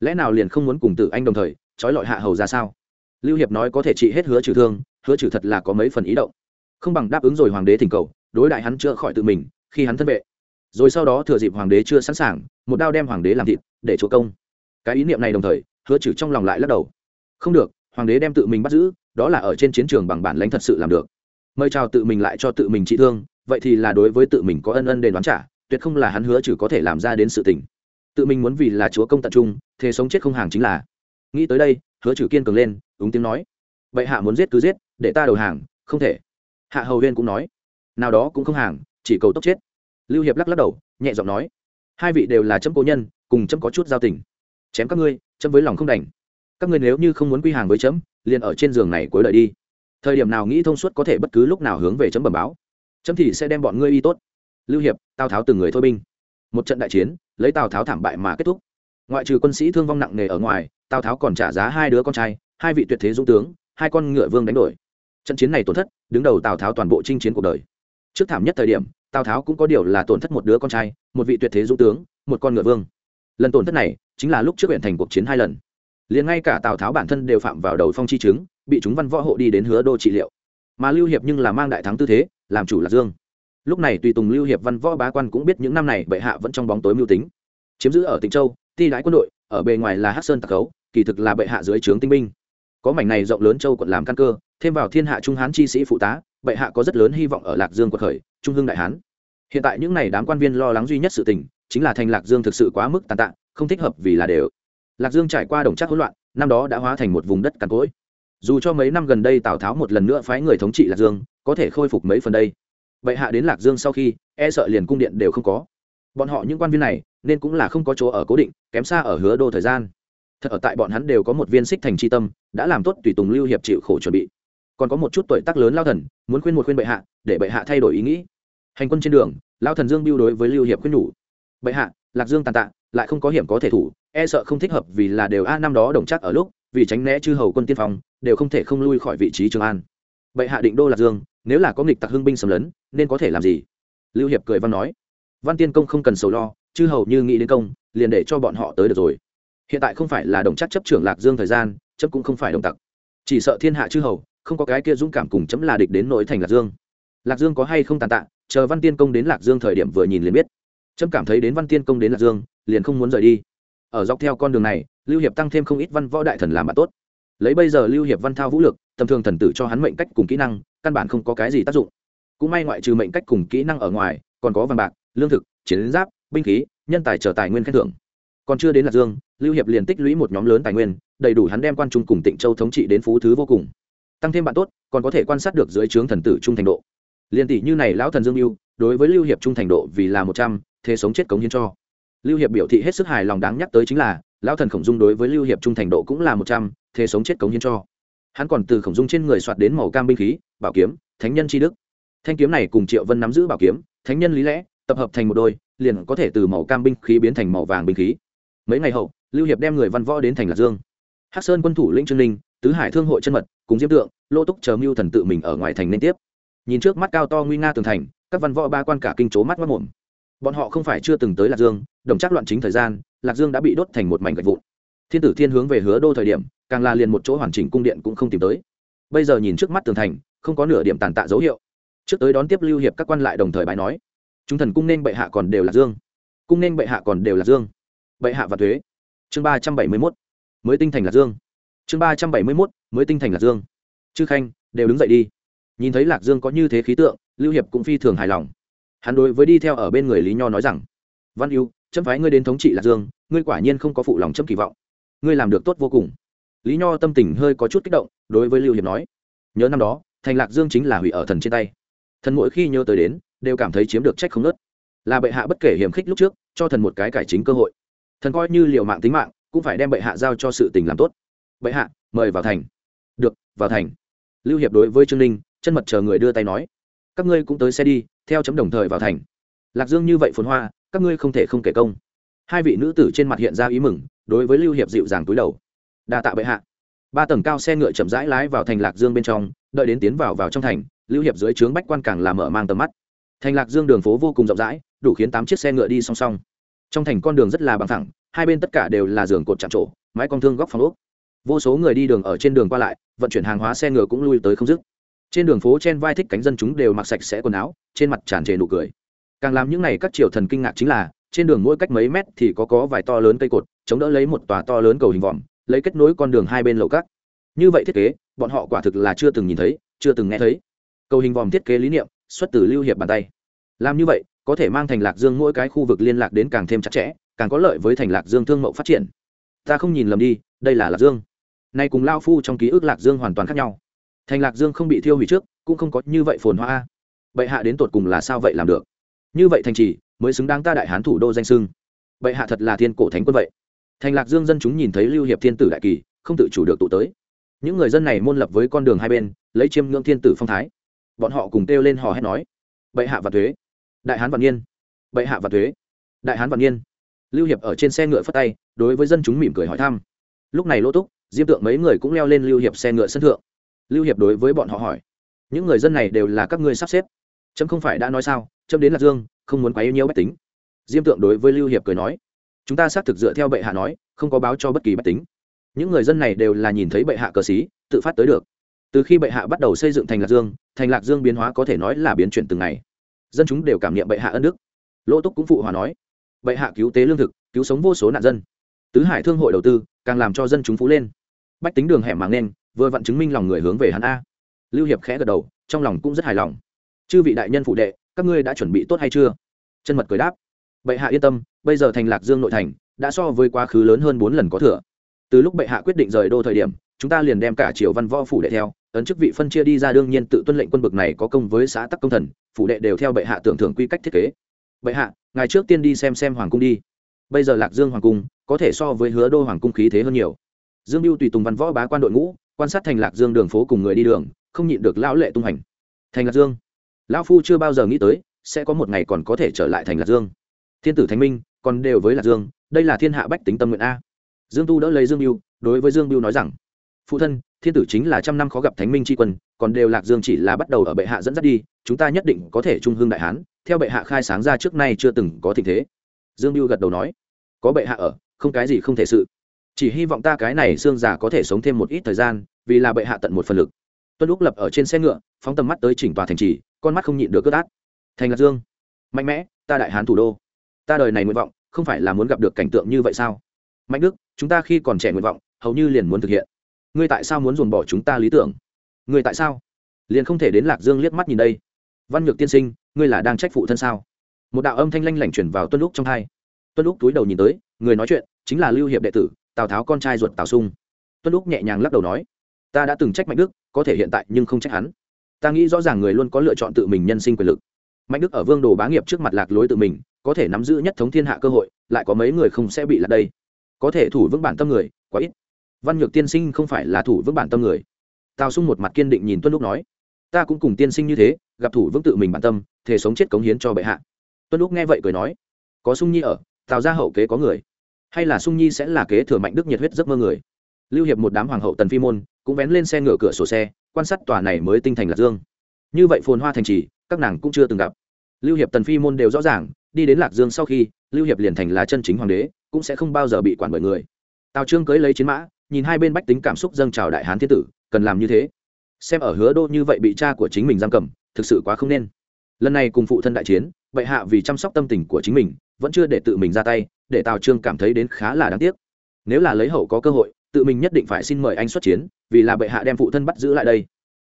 Lẽ nào liền không muốn cùng tử anh đồng thời, trói lọi hạ hầu ra sao? Lưu hiệp nói có thể trị hết hứa trừ thương, hứa trừ thật là có mấy phần ý động không bằng đáp ứng rồi hoàng đế thỉnh cầu, đối đại hắn chữa khỏi tự mình, khi hắn thân vệ. Rồi sau đó thừa dịp hoàng đế chưa sẵn sàng, một đao đem hoàng đế làm thịt, để chúa công. Cái ý niệm này đồng thời, hứa trừ trong lòng lại lắc đầu. Không được, hoàng đế đem tự mình bắt giữ, đó là ở trên chiến trường bằng bản lãnh thật sự làm được. Mời chào tự mình lại cho tự mình trị thương, vậy thì là đối với tự mình có ân ân đền đoán trả, tuyệt không là hắn hứa trừ có thể làm ra đến sự tình. Tự mình muốn vì là chúa công tận trung, thế sống chết không hàng chính là. Nghĩ tới đây, hứa trừ kiên cường lên, ứng tiếng nói. Vậy hạ muốn giết cứ giết, để ta đầu hàng, không thể hạ hầu huyên cũng nói, nào đó cũng không hàng, chỉ cầu tốc chết. Lưu hiệp lắc lắc đầu, nhẹ giọng nói, hai vị đều là chấm cố nhân, cùng chấm có chút giao tình. Chém các ngươi, chấm với lòng không đành. Các ngươi nếu như không muốn quy hàng với chấm, liền ở trên giường này cuối đời đi. Thời điểm nào nghĩ thông suốt có thể bất cứ lúc nào hướng về chấm bẩm báo. Chấm thì sẽ đem bọn ngươi y tốt. Lưu hiệp, tào tháo từng người thôi binh. Một trận đại chiến, lấy tào tháo thảm bại mà kết thúc. Ngoại trừ quân sĩ thương vong nặng nề ở ngoài, tào tháo còn trả giá hai đứa con trai, hai vị tuyệt thế dũng tướng, hai con ngựa vương đánh đổi trận chiến này tổn thất, đứng đầu tào tháo toàn bộ chinh chiến cuộc đời. Trước thảm nhất thời điểm, tào tháo cũng có điều là tổn thất một đứa con trai, một vị tuyệt thế dũng tướng, một con ngựa vương. Lần tổn thất này, chính là lúc trước huyện thành cuộc chiến hai lần. Liền ngay cả tào tháo bản thân đều phạm vào đầu phong chi chứng, bị chúng văn võ hộ đi đến hứa đô trị liệu. Mà lưu hiệp nhưng là mang đại thắng tư thế, làm chủ lạc dương. Lúc này tùy tùng lưu hiệp văn võ bá quan cũng biết những năm này bệ hạ vẫn trong bóng tối mưu tính. Chiếm giữ ở tịnh châu, ti đái quân đội, ở bề ngoài là hát sơn tạc khấu, kỳ thực là bệ hạ dưới trướng tinh binh. Có mảnh này rộng lớn châu quận làm căn cơ thêm vào thiên hạ trung hán chi sĩ phụ tá, bệ hạ có rất lớn hy vọng ở lạc dương quật khởi, trung hưng đại hán. Hiện tại những n à y đám quan viên lo lắng duy nhất sự tình, chính là thành lạc dương thực sự quá mức tàn tạ, không thích hợp vì là đều. Lạc dương trải qua đồng chắc hỗn loạn, năm đó đã hóa thành một vùng đất cằn cỗi. Dù cho mấy năm gần đây tào tháo một lần nữa phái người thống trị lạc dương, có thể khôi phục mấy phần đây. Bệ hạ đến lạc dương sau khi e sợ liền cung điện đều không có. Bọn họ những quan viên này, nên cũng là không có chỗ ở cố định, kém xa ở hứa đô thời gian. Thật ở tại bọn hắn đều có một viên xích thành c tâm, đã làm tốt tùy tùng lưu hiệp chịu khổ chuẩn bị còn có một chút tuổi tác lớn lao thần, muốn khuyên một khuyên bệ hạ, để bệ hạ thay đổi ý nghĩ. Hành quân trên đường, lao thần dương biêu đối với lưu hiệp khuyên nhủ. Bệ hạ, lạc dương tàn tạ, lại không có hiểm có thể thủ e sợ không thích hợp vì là đều a năm đó đồng chắc ở lúc, vì tránh né chư hầu quân tiên phong, đều không thể không lui khỏi vị trí trường an. Bệ hạ định đô lạc dương, nếu là có nghịch tặc hưng binh xâm lấn, nên có thể làm gì? Lưu hiệp cười văn nói. Văn tiên công không cần sầu lo, chư hầu như nghĩ đến công, liền để cho bọn họ tới được rồi. Hiện tại không phải là đồng chắc chấp trưởng lạc dương thời gian, chấp cũng không phải đồng tặc. Chỉ sợ thiên hạ chư hầu không có cái kia dũng cảm cùng chấm là địch đến nỗi thành lạc dương. Lạc dương có hay không tàn tạ, chờ văn tiên công đến lạc dương thời điểm vừa nhìn liền biết. Trâm cảm thấy đến văn tiên công đến lạc dương, liền không muốn rời đi. Ở dọc theo con đường này, lưu hiệp tăng thêm không ít văn võ đại thần làm bạn tốt. Lấy bây giờ lưu hiệp văn thao vũ lực, tầm thường thần tử cho hắn mệnh cách cùng kỹ năng, căn bản không có cái gì tác dụng. Cũng may ngoại trừ mệnh cách cùng kỹ năng ở ngoài, còn có vàng bạc, lương thực, chiến giáp, binh khí, nhân tài trở tài nguyên khen thưởng. Còn chưa đến lạc dương, lưu hiệp liền tích lũy một nhóm lớn tài nguyên, đầy đủ hắn đem quan trung cùng tịnh châu thống trị đến phú thứ vô cùng tăng thêm bạn tốt, còn có thể quan sát được dưới trướng thần tử trung thành độ. Liền tỷ như này lão thần dương mưu đối với lưu hiệp trung thành độ vì là một trăm, thế sống chết cống hiến cho. Lưu hiệp biểu thị hết sức hài lòng đáng nhắc tới chính là, lão thần khổng dung đối với lưu hiệp trung thành độ cũng là một trăm, thế sống chết cống hiến cho. Hắn còn từ khổng dung trên người soạt đến màu cam binh khí, bảo kiếm, thánh nhân tri đức. Thanh kiếm này cùng triệu vân nắm giữ bảo kiếm, thánh nhân lý lẽ, tập hợp thành một đôi, liền có thể từ màu cam binh khí biến thành màu vàng binh khí. Mấy ngày hậu, lưu hiệp đem người văn võ đến thành lạc dương. Hắc sơn quân thủ lĩnh trương ninh tứ hải thương hội chân mật, cùng diêm tượng, lô túc chờ mưu thần tự mình ở ngoài thành nên tiếp. Nhìn trước mắt cao to nguy nga tường thành, các văn võ ba quan cả kinh chố mắt mất mồm. Bọn họ không phải chưa từng tới lạc dương, đồng chắc loạn chính thời gian, lạc dương đã bị đốt thành một mảnh gạch vụn. Thiên tử thiên hướng về hứa đô thời điểm, càng là liền một chỗ hoàn chỉnh cung điện cũng không tìm tới. Bây giờ nhìn trước mắt tường thành, không có nửa điểm tàn tạ dấu hiệu. Trước tới đón tiếp lưu hiệp các quan lại đồng thời bài nói, chúng thần cung nên bệ hạ còn đều là dương. Cung nên bệ hạ còn đều là dương. Bệ hạ và thuế. Chương ba trăm bảy mươi mốt. Mới tinh thành lạc dương chương ba trăm bảy mươi mốt, mới tinh thành lạc dương. Chư khanh, đều đứng dậy đi. Nhìn thấy lạc dương có như thế khí tượng, lưu hiệp cũng phi thường hài lòng. Hắn đối với đi theo ở bên người lý nho nói rằng, văn yêu chấm phái ngươi đến thống trị lạc dương, ngươi quả nhiên không có phụ lòng chấm kỳ vọng. Ngươi làm được tốt vô cùng. Lý nho tâm tình hơi có chút kích động, đối với lưu hiệp nói, nhớ năm đó, thành lạc dương chính là hủy ở thần trên tay. Thần mỗi khi nhớ tới đến, đều cảm thấy chiếm được trách không nớt. Là bệ hạ bất kể hiểm khích lúc trước, cho thần một cái cải chính cơ hội. Thần coi như liệu mạng tính mạng, cũng phải đem bệ hạ giao cho sự tình làm tốt bệ hạ, mời vào thành. Được, vào thành. Lưu hiệp đối với trương ninh, chân mật chờ người đưa tay nói, các ngươi cũng tới xe đi, theo chấm đồng thời vào thành. Lạc dương như vậy phồn hoa, các ngươi không thể không kể công. Hai vị nữ tử trên mặt hiện ra ý mừng, đối với lưu hiệp dịu dàng túi đầu. Đa tạ bệ hạ. Ba tầng cao xe ngựa chậm rãi lái vào thành lạc dương bên trong, đợi đến tiến vào vào trong thành, lưu hiệp dưới trướng bách quan càng làm mở mang tầm mắt. Thành lạc dương đường phố vô cùng rộng rãi, đủ khiến tám chiếc xe ngựa đi song song. Trong thành con đường rất là bằng thẳng, hai bên tất cả đều là giường cột chạm trổ, mái con thương góc phòng ốc vô số người đi đường ở trên đường qua lại, vận chuyển hàng hóa xe ngựa cũng lui tới không dứt. Trên đường phố trên vai thích cánh dân chúng đều mặc sạch sẽ quần áo, trên mặt tràn trề nụ cười. Càng làm những n à y các triều thần kinh ngạc chính là, trên đường mỗi cách mấy mét thì có có vài to lớn cây cột, chống đỡ lấy một tòa to lớn cầu hình vòm, lấy kết nối con đường hai bên lầu cát. Như vậy thiết kế, bọn họ quả thực là chưa từng nhìn thấy, chưa từng nghe thấy. Cầu hình vòm thiết kế lý niệm, xuất từ lưu hiệp bàn tay. Làm như vậy, có thể mang thành lạc dương mỗi cái khu vực liên lạc đến càng thêm chặt chẽ, càng có lợi với thành lạc dương thương mậu phát triển. Ta không nhìn lầm đi, đây là lạc dương nay cùng lao phu trong ký ức lạc dương hoàn toàn khác nhau. Thành lạc dương không bị thiêu hủy trước, cũng không có như vậy phồn hoa. Bệ hạ đến tột cùng là sao vậy làm được? Như vậy thành trì, mới xứng đáng ta đại hán thủ đô danh sưng bệ hạ thật là thiên cổ thánh quân vậy. Thành lạc dương dân chúng nhìn thấy lưu hiệp thiên tử đại kỳ, không tự chủ được tụ tới. Những người dân này môn lập với con đường hai bên, lấy chiêm ngưỡng thiên tử phong thái. Bọn họ cùng kêu lên hò hét nói, bệ hạ và thuế, đại hán vạn niên, bệ hạ và thuế, đại hán vạn niên. Lưu hiệp ở trên xe ngựa phất tay, đối với dân chúng mỉm cười hỏi thăm. Lúc này lỗ túc diêm tượng mấy người cũng leo lên lưu hiệp xe ngựa sân thượng. Lưu hiệp đối với bọn họ hỏi, những người dân này đều là các ngươi sắp xếp. Trâm không phải đã nói sao trâm đến lạc dương, không muốn quá yêu nhiễu bách tính. Diêm tượng đối với lưu hiệp cười nói, chúng ta xác thực dựa theo bệ hạ nói, không có báo cho bất kỳ bách tính. Những người dân này đều là nhìn thấy bệ hạ cờ xí, tự phát tới được. Từ khi bệ hạ bắt đầu xây dựng thành lạc dương, thành lạc dương biến hóa có thể nói là biến chuyển từng ngày. Dân chúng đều cảm nghiệm bệ hạ ân đức. Lỗ túc cũng phụ hòa nói, bệ hạ cứu tế lương thực, cứu sống vô số nạn dân. Tứ hải thương hội đầu tư càng làm cho dân chúng phú lên. Bách tính đường hẻm màng nên, vừa vặn chứng minh lòng người hướng về hắn a. Lưu hiệp khẽ gật đầu, trong lòng cũng rất hài lòng. Chư vị đại nhân phụ đệ, các ngươi đã chuẩn bị tốt hay chưa? Chân mật cười đáp. Bệ hạ yên tâm, bây giờ thành lạc dương nội thành, đã so với quá khứ lớn hơn bốn lần có thừa. Từ lúc bệ hạ quyết định rời đô thời điểm, chúng ta liền đem cả triều văn võ phủ đệ theo, ấn chức vị phân chia đi ra đương nhiên tự tuân lệnh quân bực này có công với xã tắc công thần, phủ đệ đều theo bệ hạ tưởng thưởng quy cách thiết kế. Bệ hạ ngày trước tiên đi xem xem hoàng cung đi bây giờ lạc dương hoàng cung có thể so với hứa đô hoàng cung khí thế hơn nhiều. Dương mưu tùy tùng văn võ bá quan đội ngũ, quan sát thành lạc dương đường phố cùng người đi đường, không nhịn được lão lệ tung hành. Thành lạc dương. Lão phu chưa bao giờ nghĩ tới sẽ có một ngày còn có thể trở lại thành lạc dương. Thiên tử thánh minh còn đều với lạc dương, đây là thiên hạ bách tính tâm nguyện a. Dương tu đỡ lấy dương mưu đối với dương mưu nói rằng, phụ thân, thiên tử chính là trăm năm khó gặp thánh minh tri quân, còn đều lạc dương chỉ là bắt đầu ở bệ hạ dẫn dắt đi, chúng ta nhất định có thể trung hương đại hán, theo bệ hạ khai sáng ra trước nay chưa từng có tình thế dương mưu gật đầu nói, có bệ hạ ở, không cái gì không thể sự. Chỉ hy vọng ta cái này xương già có thể sống thêm một ít thời gian, vì là bệ hạ tận một phần lực. Tuân lúc lập ở trên xe ngựa, phóng tầm mắt tới chỉnh tòa thành trì, con mắt không nhịn được cướp át thành lạc dương, mạnh mẽ, ta đại hán thủ đô. Ta đời này nguyện vọng, không phải là muốn gặp được cảnh tượng như vậy sao? Mạnh đức, chúng ta khi còn trẻ nguyện vọng, hầu như liền muốn thực hiện. Ngươi tại sao muốn dồn bỏ chúng ta lý tưởng? Ngươi tại sao liền không thể đến lạc dương liếc mắt nhìn đây? Văn nhược tiên sinh, ngươi là đang trách phụ thân sao? Một đạo âm thanh lanh lảnh chuyển vào tuân lúc trong hai. Tuân lúc túi đầu nhìn tới, người nói chuyện chính là lưu hiệp đệ tử, tào tháo con trai ruột tào sung. Tuân lúc nhẹ nhàng lắc đầu nói, ta đã từng trách mạnh đức, có thể hiện tại nhưng không trách hắn. Ta nghĩ rõ ràng người luôn có lựa chọn tự mình nhân sinh quyền lực. Mạnh đức ở vương đồ bá nghiệp trước mặt lạc lối tự mình, có thể nắm giữ nhất thống thiên hạ cơ hội, lại có mấy người không sẽ bị lạc đây. Có thể thủ vững bản tâm người, quá ít. Văn nhược tiên sinh không phải là thủ vững bản tâm người. Tào sung một mặt kiên định nhìn tuân lúc nói, ta cũng cùng tiên sinh như thế, gặp thủ vững tự mình bản tâm thể sống chết cống hiến cho bệ hạ tuân lúc nghe vậy cười nói, có sung nhi ở, tào ra hậu kế có người. Hay là sung nhi sẽ là kế thừa mạnh đức nhiệt huyết giấc mơ người? Lưu hiệp một đám hoàng hậu tần phi môn cũng vén lên xe ngựa cửa sổ xe, quan sát tòa này mới tinh thành lạc dương. Như vậy phồn hoa thành trì, các nàng cũng chưa từng gặp. Lưu hiệp tần phi môn đều rõ ràng, đi đến lạc dương sau khi, lưu hiệp liền thành là chân chính hoàng đế, cũng sẽ không bao giờ bị quản bởi người. Tào trương cưới lấy chiến mã, nhìn hai bên bách tính cảm xúc dâng trào đại hán thiên tử, cần làm như thế? Xem ở hứa đô như vậy bị cha của chính mình giam cầm, thực sự quá không nên. Lần này cùng phụ thân đại chiến bệ hạ vì chăm sóc tâm tình của chính mình, vẫn chưa để tự mình ra tay, để tào trương cảm thấy đến khá là đáng tiếc. Nếu là lấy hậu có cơ hội, tự mình nhất định phải xin mời anh xuất chiến, vì là bệ hạ đem phụ thân bắt giữ lại đây.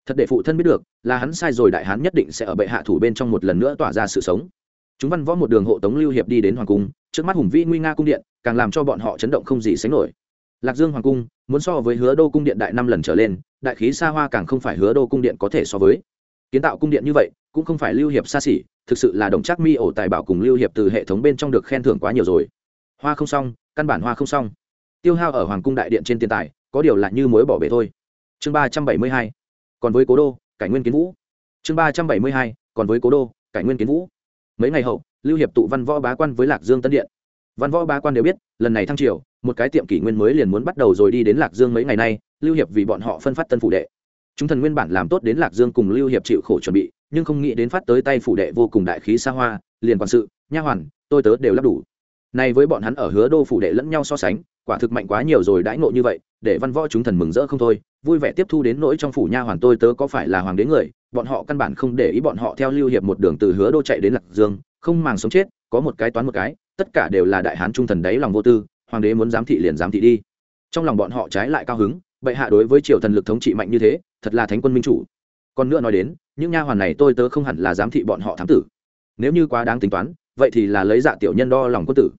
Thật để phụ thân biết được, là hắn sai rồi đại hán nhất định sẽ ở bệ hạ thủ bên trong một lần nữa tỏa ra sự sống. Chúng văn võ một đường hộ tống lưu hiệp đi đến hoàng cung, trước mắt hùng vĩ nguy nga cung điện, càng làm cho bọn họ chấn động không gì sánh nổi. Lạc dương hoàng cung, muốn so với hứa đô cung điện đại năm lần trở lên, đại khí xa hoa càng không phải hứa đô cung điện có thể so với. Kiến tạo cung điện như vậy cũng không phải lưu hiệp xa xỉ, thực sự là đồng trác mi ổ tài bảo cùng lưu hiệp từ hệ thống bên trong được khen thưởng quá nhiều rồi. Hoa không xong, căn bản hoa không xong. Tiêu hao ở hoàng cung đại điện trên tiền tài, có điều là như mối bỏ bể thôi. Chương ba trăm bảy mươi hai, còn với cố đô, cải nguyên kiến vũ. Chương ba trăm bảy mươi hai, còn với cố đô, cải nguyên kiến vũ. Mấy ngày hậu, lưu hiệp tụ văn võ bá quan với lạc dương tân điện. Văn võ bá quan đều biết, lần này thăng triều, một cái tiệm kỷ nguyên mới liền muốn bắt đầu rồi đi đến lạc dương mấy ngày nay, lưu hiệp vì bọn họ phân phát tân phụ đệ. Chúng thần nguyên bản làm tốt đến lạc dương cùng lưu hiệp chịu khổ chuẩn bị nhưng không nghĩ đến phát tới tay phủ đệ vô cùng đại khí xa hoa, liền quản sự, nha hoàn, tôi tớ đều lắp đủ. Này với bọn hắn ở hứa đô phủ đệ lẫn nhau so sánh, quả thực mạnh quá nhiều rồi đãi ngộ như vậy, để văn võ chúng thần mừng rỡ không thôi, vui vẻ tiếp thu đến nỗi trong phủ nha hoàn tôi tớ có phải là hoàng đế người, bọn họ căn bản không để ý bọn họ theo lưu hiệp một đường từ hứa đô chạy đến lạc dương, không màng sống chết, có một cái toán một cái, tất cả đều là đại hán trung thần đấy lòng vô tư, hoàng đế muốn giám thị liền giám thị đi. Trong lòng bọn họ trái lại cao hứng, bệ hạ đối với triều thần lực thống trị mạnh như thế, thật là thánh quân minh chủ còn nữa nói đến, những nha hoàn này tôi tớ không hẳn là giám thị bọn họ thám tử. Nếu như quá đáng tính toán, vậy thì là lấy dạ tiểu nhân đo lòng quân tử.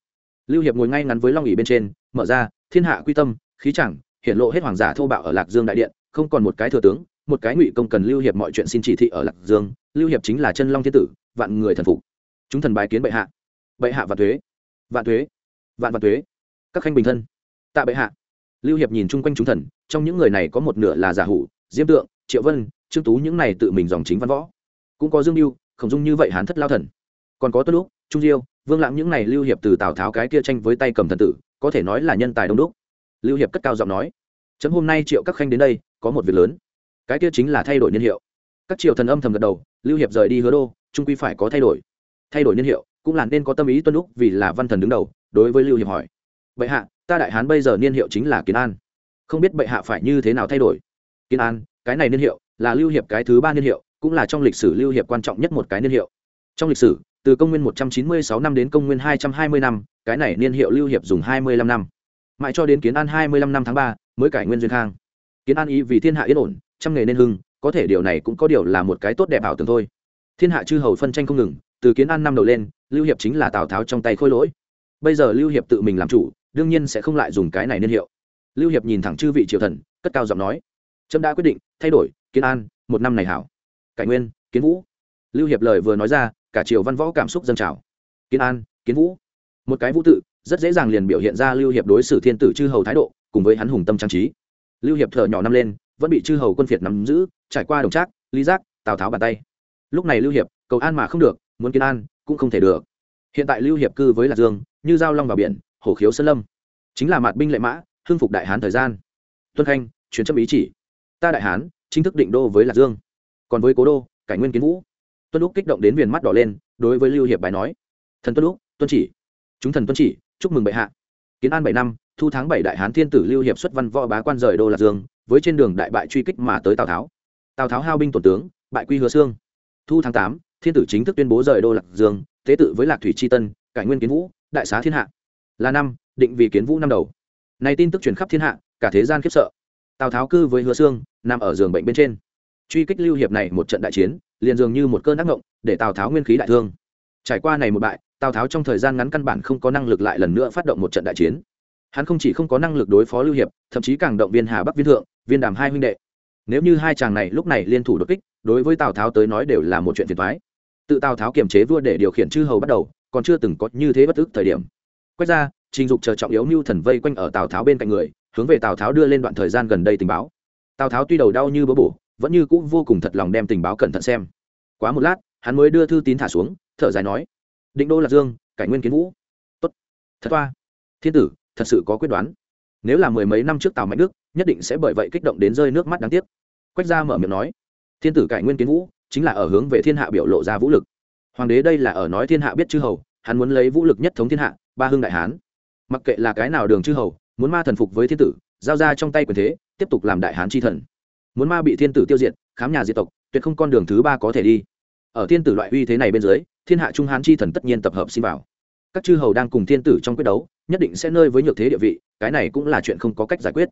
Lưu hiệp ngồi ngay ngắn với long ỉ bên trên, mở ra, thiên hạ quy tâm, khí chẳng hiện lộ hết hoàng giả thô bạo ở lạc dương đại điện, không còn một cái thừa tướng, một cái ngụy công cần lưu hiệp mọi chuyện xin chỉ thị ở lạc dương, lưu hiệp chính là chân long thiên tử, vạn người thần phục. Chúng thần bài kiến bệ hạ. Bệ hạ vạn thuế. Vạn thuế. Vạn vạn thuế. Các khanh bình thân. Tạ bệ hạ. Lưu hiệp nhìn chung quanh chúng thần, trong những người này có một nửa là giả hủ, diêm tượng, triệu vân trương tú những này tự mình dòng chính văn võ. Cũng có dương mưu không dung như vậy hán thất lao thần. Còn có tuân lúc trung diêu, vương lãng những này lưu hiệp từ tào tháo cái kia tranh với tay cầm thần tử, có thể nói là nhân tài đông đúc. Lưu hiệp cất cao giọng nói, chấm hôm nay triệu các khanh đến đây, có một việc lớn. Cái kia chính là thay đổi niên hiệu. Các triều thần âm thầm gật đầu, lưu hiệp rời đi hứa đô, trung quy phải có thay đổi. Thay đổi niên hiệu, cũng là nên có tâm ý tuân lúc vì là văn thần đứng đầu, đối với lưu hiệp hỏi, bệ hạ, ta đại hán bây giờ niên hiệu chính là kiến an. Không biết bệ hạ phải như thế nào thay đổi? Kiến an, cái này niên hiệu là lưu hiệp cái thứ ba niên hiệu cũng là trong lịch sử lưu hiệp quan trọng nhất một cái niên hiệu. Trong lịch sử từ công nguyên 196 năm đến công nguyên 220 năm cái này niên hiệu lưu hiệp dùng 25 năm. Mãi cho đến kiến an 25 năm tháng 3, mới cải nguyên duyên khang. Kiến an ý vì thiên hạ yên ổn trăm nghề nên hưng có thể điều này cũng có điều là một cái tốt đẹp ảo tưởng thôi. Thiên hạ chư hầu phân tranh không ngừng từ kiến an năm đầu lên lưu hiệp chính là tào tháo trong tay khôi lỗi. Bây giờ lưu hiệp tự mình làm chủ đương nhiên sẽ không lại dùng cái này niên hiệu. Lưu hiệp nhìn thẳng chư vị triều thần cất cao giọng nói trâm đã quyết định thay đổi kiến an, một năm này hảo. Cải nguyên, kiến vũ. Lưu hiệp lời vừa nói ra, cả triều văn võ cảm xúc dâng trào. Kiến an, kiến vũ. Một cái vũ tự, rất dễ dàng liền biểu hiện ra lưu hiệp đối xử thiên tử chư hầu thái độ, cùng với hắn hùng tâm trang trí. Lưu hiệp thở nhỏ năm lên, vẫn bị chư hầu quân phiệt nắm giữ, trải qua đồng trác lý giác, tào tháo bàn tay. Lúc này lưu hiệp, cầu an mà không được, muốn kiến an cũng không thể được. Hiện tại lưu hiệp cư với lạc dương, như giao long vào biển, hổ khiếu sơn lâm. Chính là mạt binh lệ mã, hưng phục đại hán thời gian. Tuân khanh chuyến chấp ý chỉ. Ta đại hán chính thức định đô với lạc dương. Còn với cố đô, cải nguyên kiến vũ. Tuân lúc kích động đến viền mắt đỏ lên, đối với lưu hiệp bài nói, thần tuân lúc tuân chỉ. Chúng thần tuân chỉ, chúc mừng bệ hạ. Kiến an bảy năm, thu tháng bảy đại hán thiên tử lưu hiệp xuất văn võ bá quan rời đô lạc dương, với trên đường đại bại truy kích mà tới tào tháo. Tào tháo hao binh tổn tướng, bại quy hứa xương thu tháng tám, thiên tử chính thức tuyên bố rời đô lạc dương, tế tự với lạc thủy tri tân, cải nguyên kiến vũ, đại xá thiên hạ. Là năm, định vì kiến vũ năm đầu. Này tin tức truyền khắp thiên hạ, cả thế gian khiếp sợ. Tào tháo cư với hứa xương nằm ở giường bệnh bên trên. Truy kích lưu hiệp này một trận đại chiến, liền dường như một cơn ác ngộng để tào tháo nguyên khí đại thương. Trải qua này một bại, tào tháo trong thời gian ngắn căn bản không có năng lực lại lần nữa phát động một trận đại chiến. Hắn không chỉ không có năng lực đối phó lưu hiệp, thậm chí càng động viên hà bắc viên thượng, viên đàm hai huynh đệ. Nếu như hai chàng này lúc này liên thủ đột kích, đối với tào tháo tới nói đều là một chuyện phiền thoái tự tào tháo kiềm chế vua để điều khiển chư hầu bắt đầu, còn chưa từng có như thế bất tức thời điểm. Quét ra, trình dục chờ trọng yếu mưu thần vây quanh ở tào tháo bên cạnh người, hướng về tào tháo đưa lên đoạn thời gian gần đây tình báo tào tháo tuy đầu đau như bỡ bổ, vẫn như cũng vô cùng thật lòng đem tình báo cẩn thận xem. Quá một lát, hắn mới đưa thư tín thả xuống, thở dài nói, định đô lạc dương, cải nguyên kiến vũ. Tốt, thật toa thiên tử, thật sự có quyết đoán. Nếu là mười mấy năm trước tào mạnh đức, nhất định sẽ bởi vậy kích động đến rơi nước mắt đáng tiếc. Quách gia mở miệng nói, thiên tử cải nguyên kiến vũ, chính là ở hướng về thiên hạ biểu lộ ra vũ lực. Hoàng đế đây là ở nói thiên hạ biết chư hầu, hắn muốn lấy vũ lực nhất thống thiên hạ, ba hưng đại hán. Mặc kệ là cái nào đường chư hầu, muốn ma thần phục với thiên tử, giao ra trong tay quyền thế tiếp tục làm đại hán chi thần. Muốn ma bị thiên tử tiêu diệt, khám nhà diệt tộc, tuyệt không con đường thứ ba có thể đi. Ở thiên tử loại uy thế này bên dưới, thiên hạ trung hán chi thần tất nhiên tập hợp xin vào. Các chư hầu đang cùng thiên tử trong quyết đấu, nhất định sẽ nơi với nhược thế địa vị, cái này cũng là chuyện không có cách giải quyết.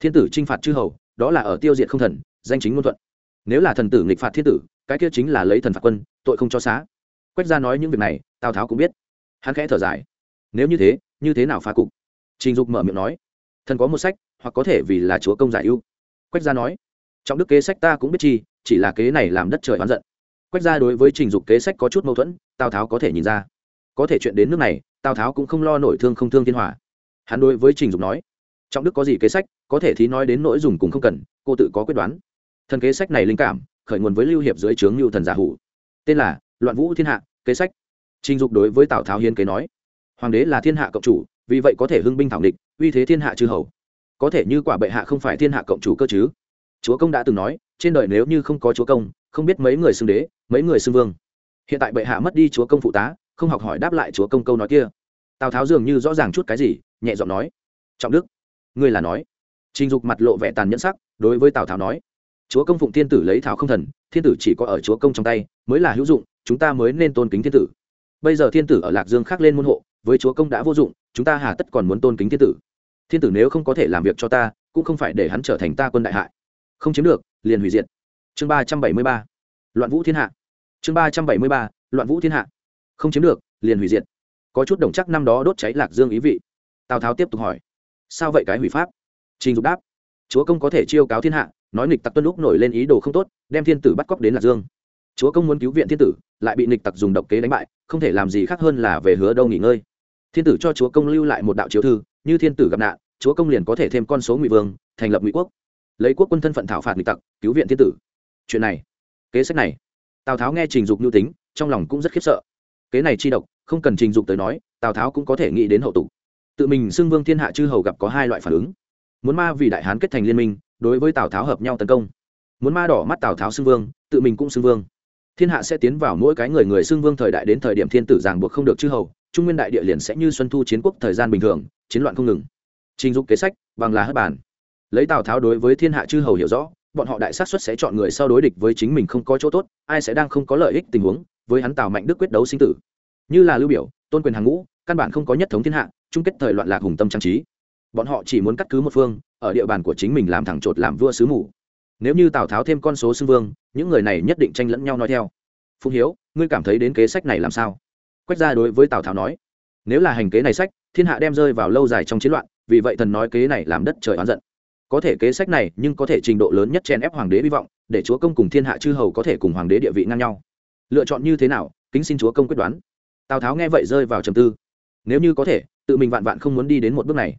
Thiên tử t r i n h phạt chư hầu, đó là ở tiêu diệt không thần, danh chính ngôn thuận. Nếu là thần tử nghịch phạt thiên tử, cái kia chính là lấy thần phạt quân, tội không cho xá. Quách ra nói những việc này, tào tháo cũng biết. Hắn khẽ thở dài. Nếu như thế như thế nào phá cục? Trình dục mở miệng nói. Thần có một sách hoặc có thể vì là chúa công giải ưu. Quách gia nói trong đức kế sách ta cũng biết chi, chỉ là kế này làm đất trời oán giận. Quách gia đối với trình dục kế sách có chút mâu thuẫn, tào tháo có thể nhìn ra. Có thể chuyện đến nước này, tào tháo cũng không lo nổi thương không thương thiên hòa hắn đối với trình dục nói trong đức có gì kế sách, có thể thì nói đến nỗi dùng cùng không cần, cô tự có quyết đoán. Thần kế sách này linh cảm, khởi nguồn với lưu hiệp dưới trướng lưu thần giả hủ. Tên là loạn vũ thiên hạ, kế sách. Trình dục đối với tào tháo hiến kế nói, hoàng đế là thiên hạ cộng chủ, vì vậy có thể hưng binh thảo địch uy thế thiên hạ chư hầu có thể như quả bệ hạ không phải thiên hạ cộng chủ cơ chứ? Chúa công đã từng nói, trên đời nếu như không có chúa công, không biết mấy người xưng đế, mấy người xưng vương. Hiện tại bệ hạ mất đi chúa công phụ tá, không học hỏi đáp lại chúa công câu nói kia. Tào tháo dường như rõ ràng chút cái gì, nhẹ giọng nói, trọng đức, ngươi là nói. Trình dục mặt lộ vẻ tàn nhẫn sắc, đối với tào tháo nói, chúa công phụng thiên tử lấy thảo không thần, thiên tử chỉ có ở chúa công trong tay, mới là hữu dụng, chúng ta mới nên tôn kính thiên tử. Bây giờ thiên tử ở lạc dương khác lên môn hộ, với chúa công đã vô dụng, chúng ta hà tất còn muốn tôn kính thiên tử thiên tử nếu không có thể làm việc cho ta, cũng không phải để hắn trở thành ta quân đại hại. Không chiếm được, liền hủy diệt. Chương ba trăm bảy mươi ba. Loạn vũ thiên hạ. Chương ba trăm bảy mươi ba, loạn vũ thiên hạ. Không chiếm được, liền hủy diệt. Có chút đồng chắc năm đó đốt cháy lạc dương ý vị. Tào tháo tiếp tục hỏi. Sao vậy cái hủy pháp? Trình dục đáp. Chúa công có thể chiêu cáo thiên hạ, nói nghịch tặc tuân lúc nổi lên ý đồ không tốt, đem thiên tử bắt cóc đến lạc dương. Chúa công muốn cứu viện thiên tử, lại bị nghịch tặc dùng độc kế đánh bại, không thể làm gì khác hơn là về hứa đâu nghỉ ngơi. Thiên tử cho chúa công lưu lại một đạo chiếu thư như thiên tử gặp nạn, chúa công liền có thể thêm con số ngụy vương, thành lập ngụy quốc. Lấy quốc quân thân phận thảo phạt nghịch tặc, cứu viện thiên tử. Chuyện này, kế sách này, tào tháo nghe trình dục nhu tính, trong lòng cũng rất khiếp sợ. Kế này chi độc, không cần trình dục tới nói, tào tháo cũng có thể nghĩ đến hậu tục. Tự mình xưng vương thiên hạ chư hầu gặp có hai loại phản ứng. Muốn ma vì đại hán kết thành liên minh, đối với tào tháo hợp nhau tấn công. Muốn ma đỏ mắt tào tháo xưng vương, tự mình cũng xưng vương. Thiên hạ sẽ tiến vào mỗi cái người người xưng vương thời đại đến thời điểm thiên tử giảng buộc không được chư hầu, trung nguyên đại địa liền sẽ như xuân thu chiến quốc thời gian bình thường chiến loạn không ngừng. Trình dục kế sách, bằng là hất bản lấy tào tháo đối với thiên hạ chư hầu hiểu rõ, bọn họ đại sát xuất sẽ chọn người sau đối địch với chính mình không có chỗ tốt, ai sẽ đang không có lợi ích tình huống, với hắn tào mạnh đức quyết đấu sinh tử. Như là lưu biểu, tôn quyền hàng ngũ, căn bản không có nhất thống thiên hạ, chung kết thời loạn lạc hùng tâm trang trí. Bọn họ chỉ muốn cắt cứ một phương, ở địa bàn của chính mình làm thẳng trột làm vua sứ mù. Nếu như tào tháo thêm con số xưng vương, những người này nhất định tranh lẫn nhau nói theo. Phụng hiếu, ngươi cảm thấy đến kế sách này làm sao? Quách gia đối với tào tháo nói, nếu là hành kế này sách thiên hạ đem rơi vào lâu dài trong chiến loạn, vì vậy thần nói kế này làm đất trời oán giận. Có thể kế sách này, nhưng có thể trình độ lớn nhất chen ép hoàng đế hy vọng, để chúa công cùng thiên hạ chư hầu có thể cùng hoàng đế địa vị ngang nhau. Lựa chọn như thế nào, kính xin chúa công quyết đoán. Tào tháo nghe vậy rơi vào trầm tư. Nếu như có thể, tự mình vạn vạn không muốn đi đến một bước này.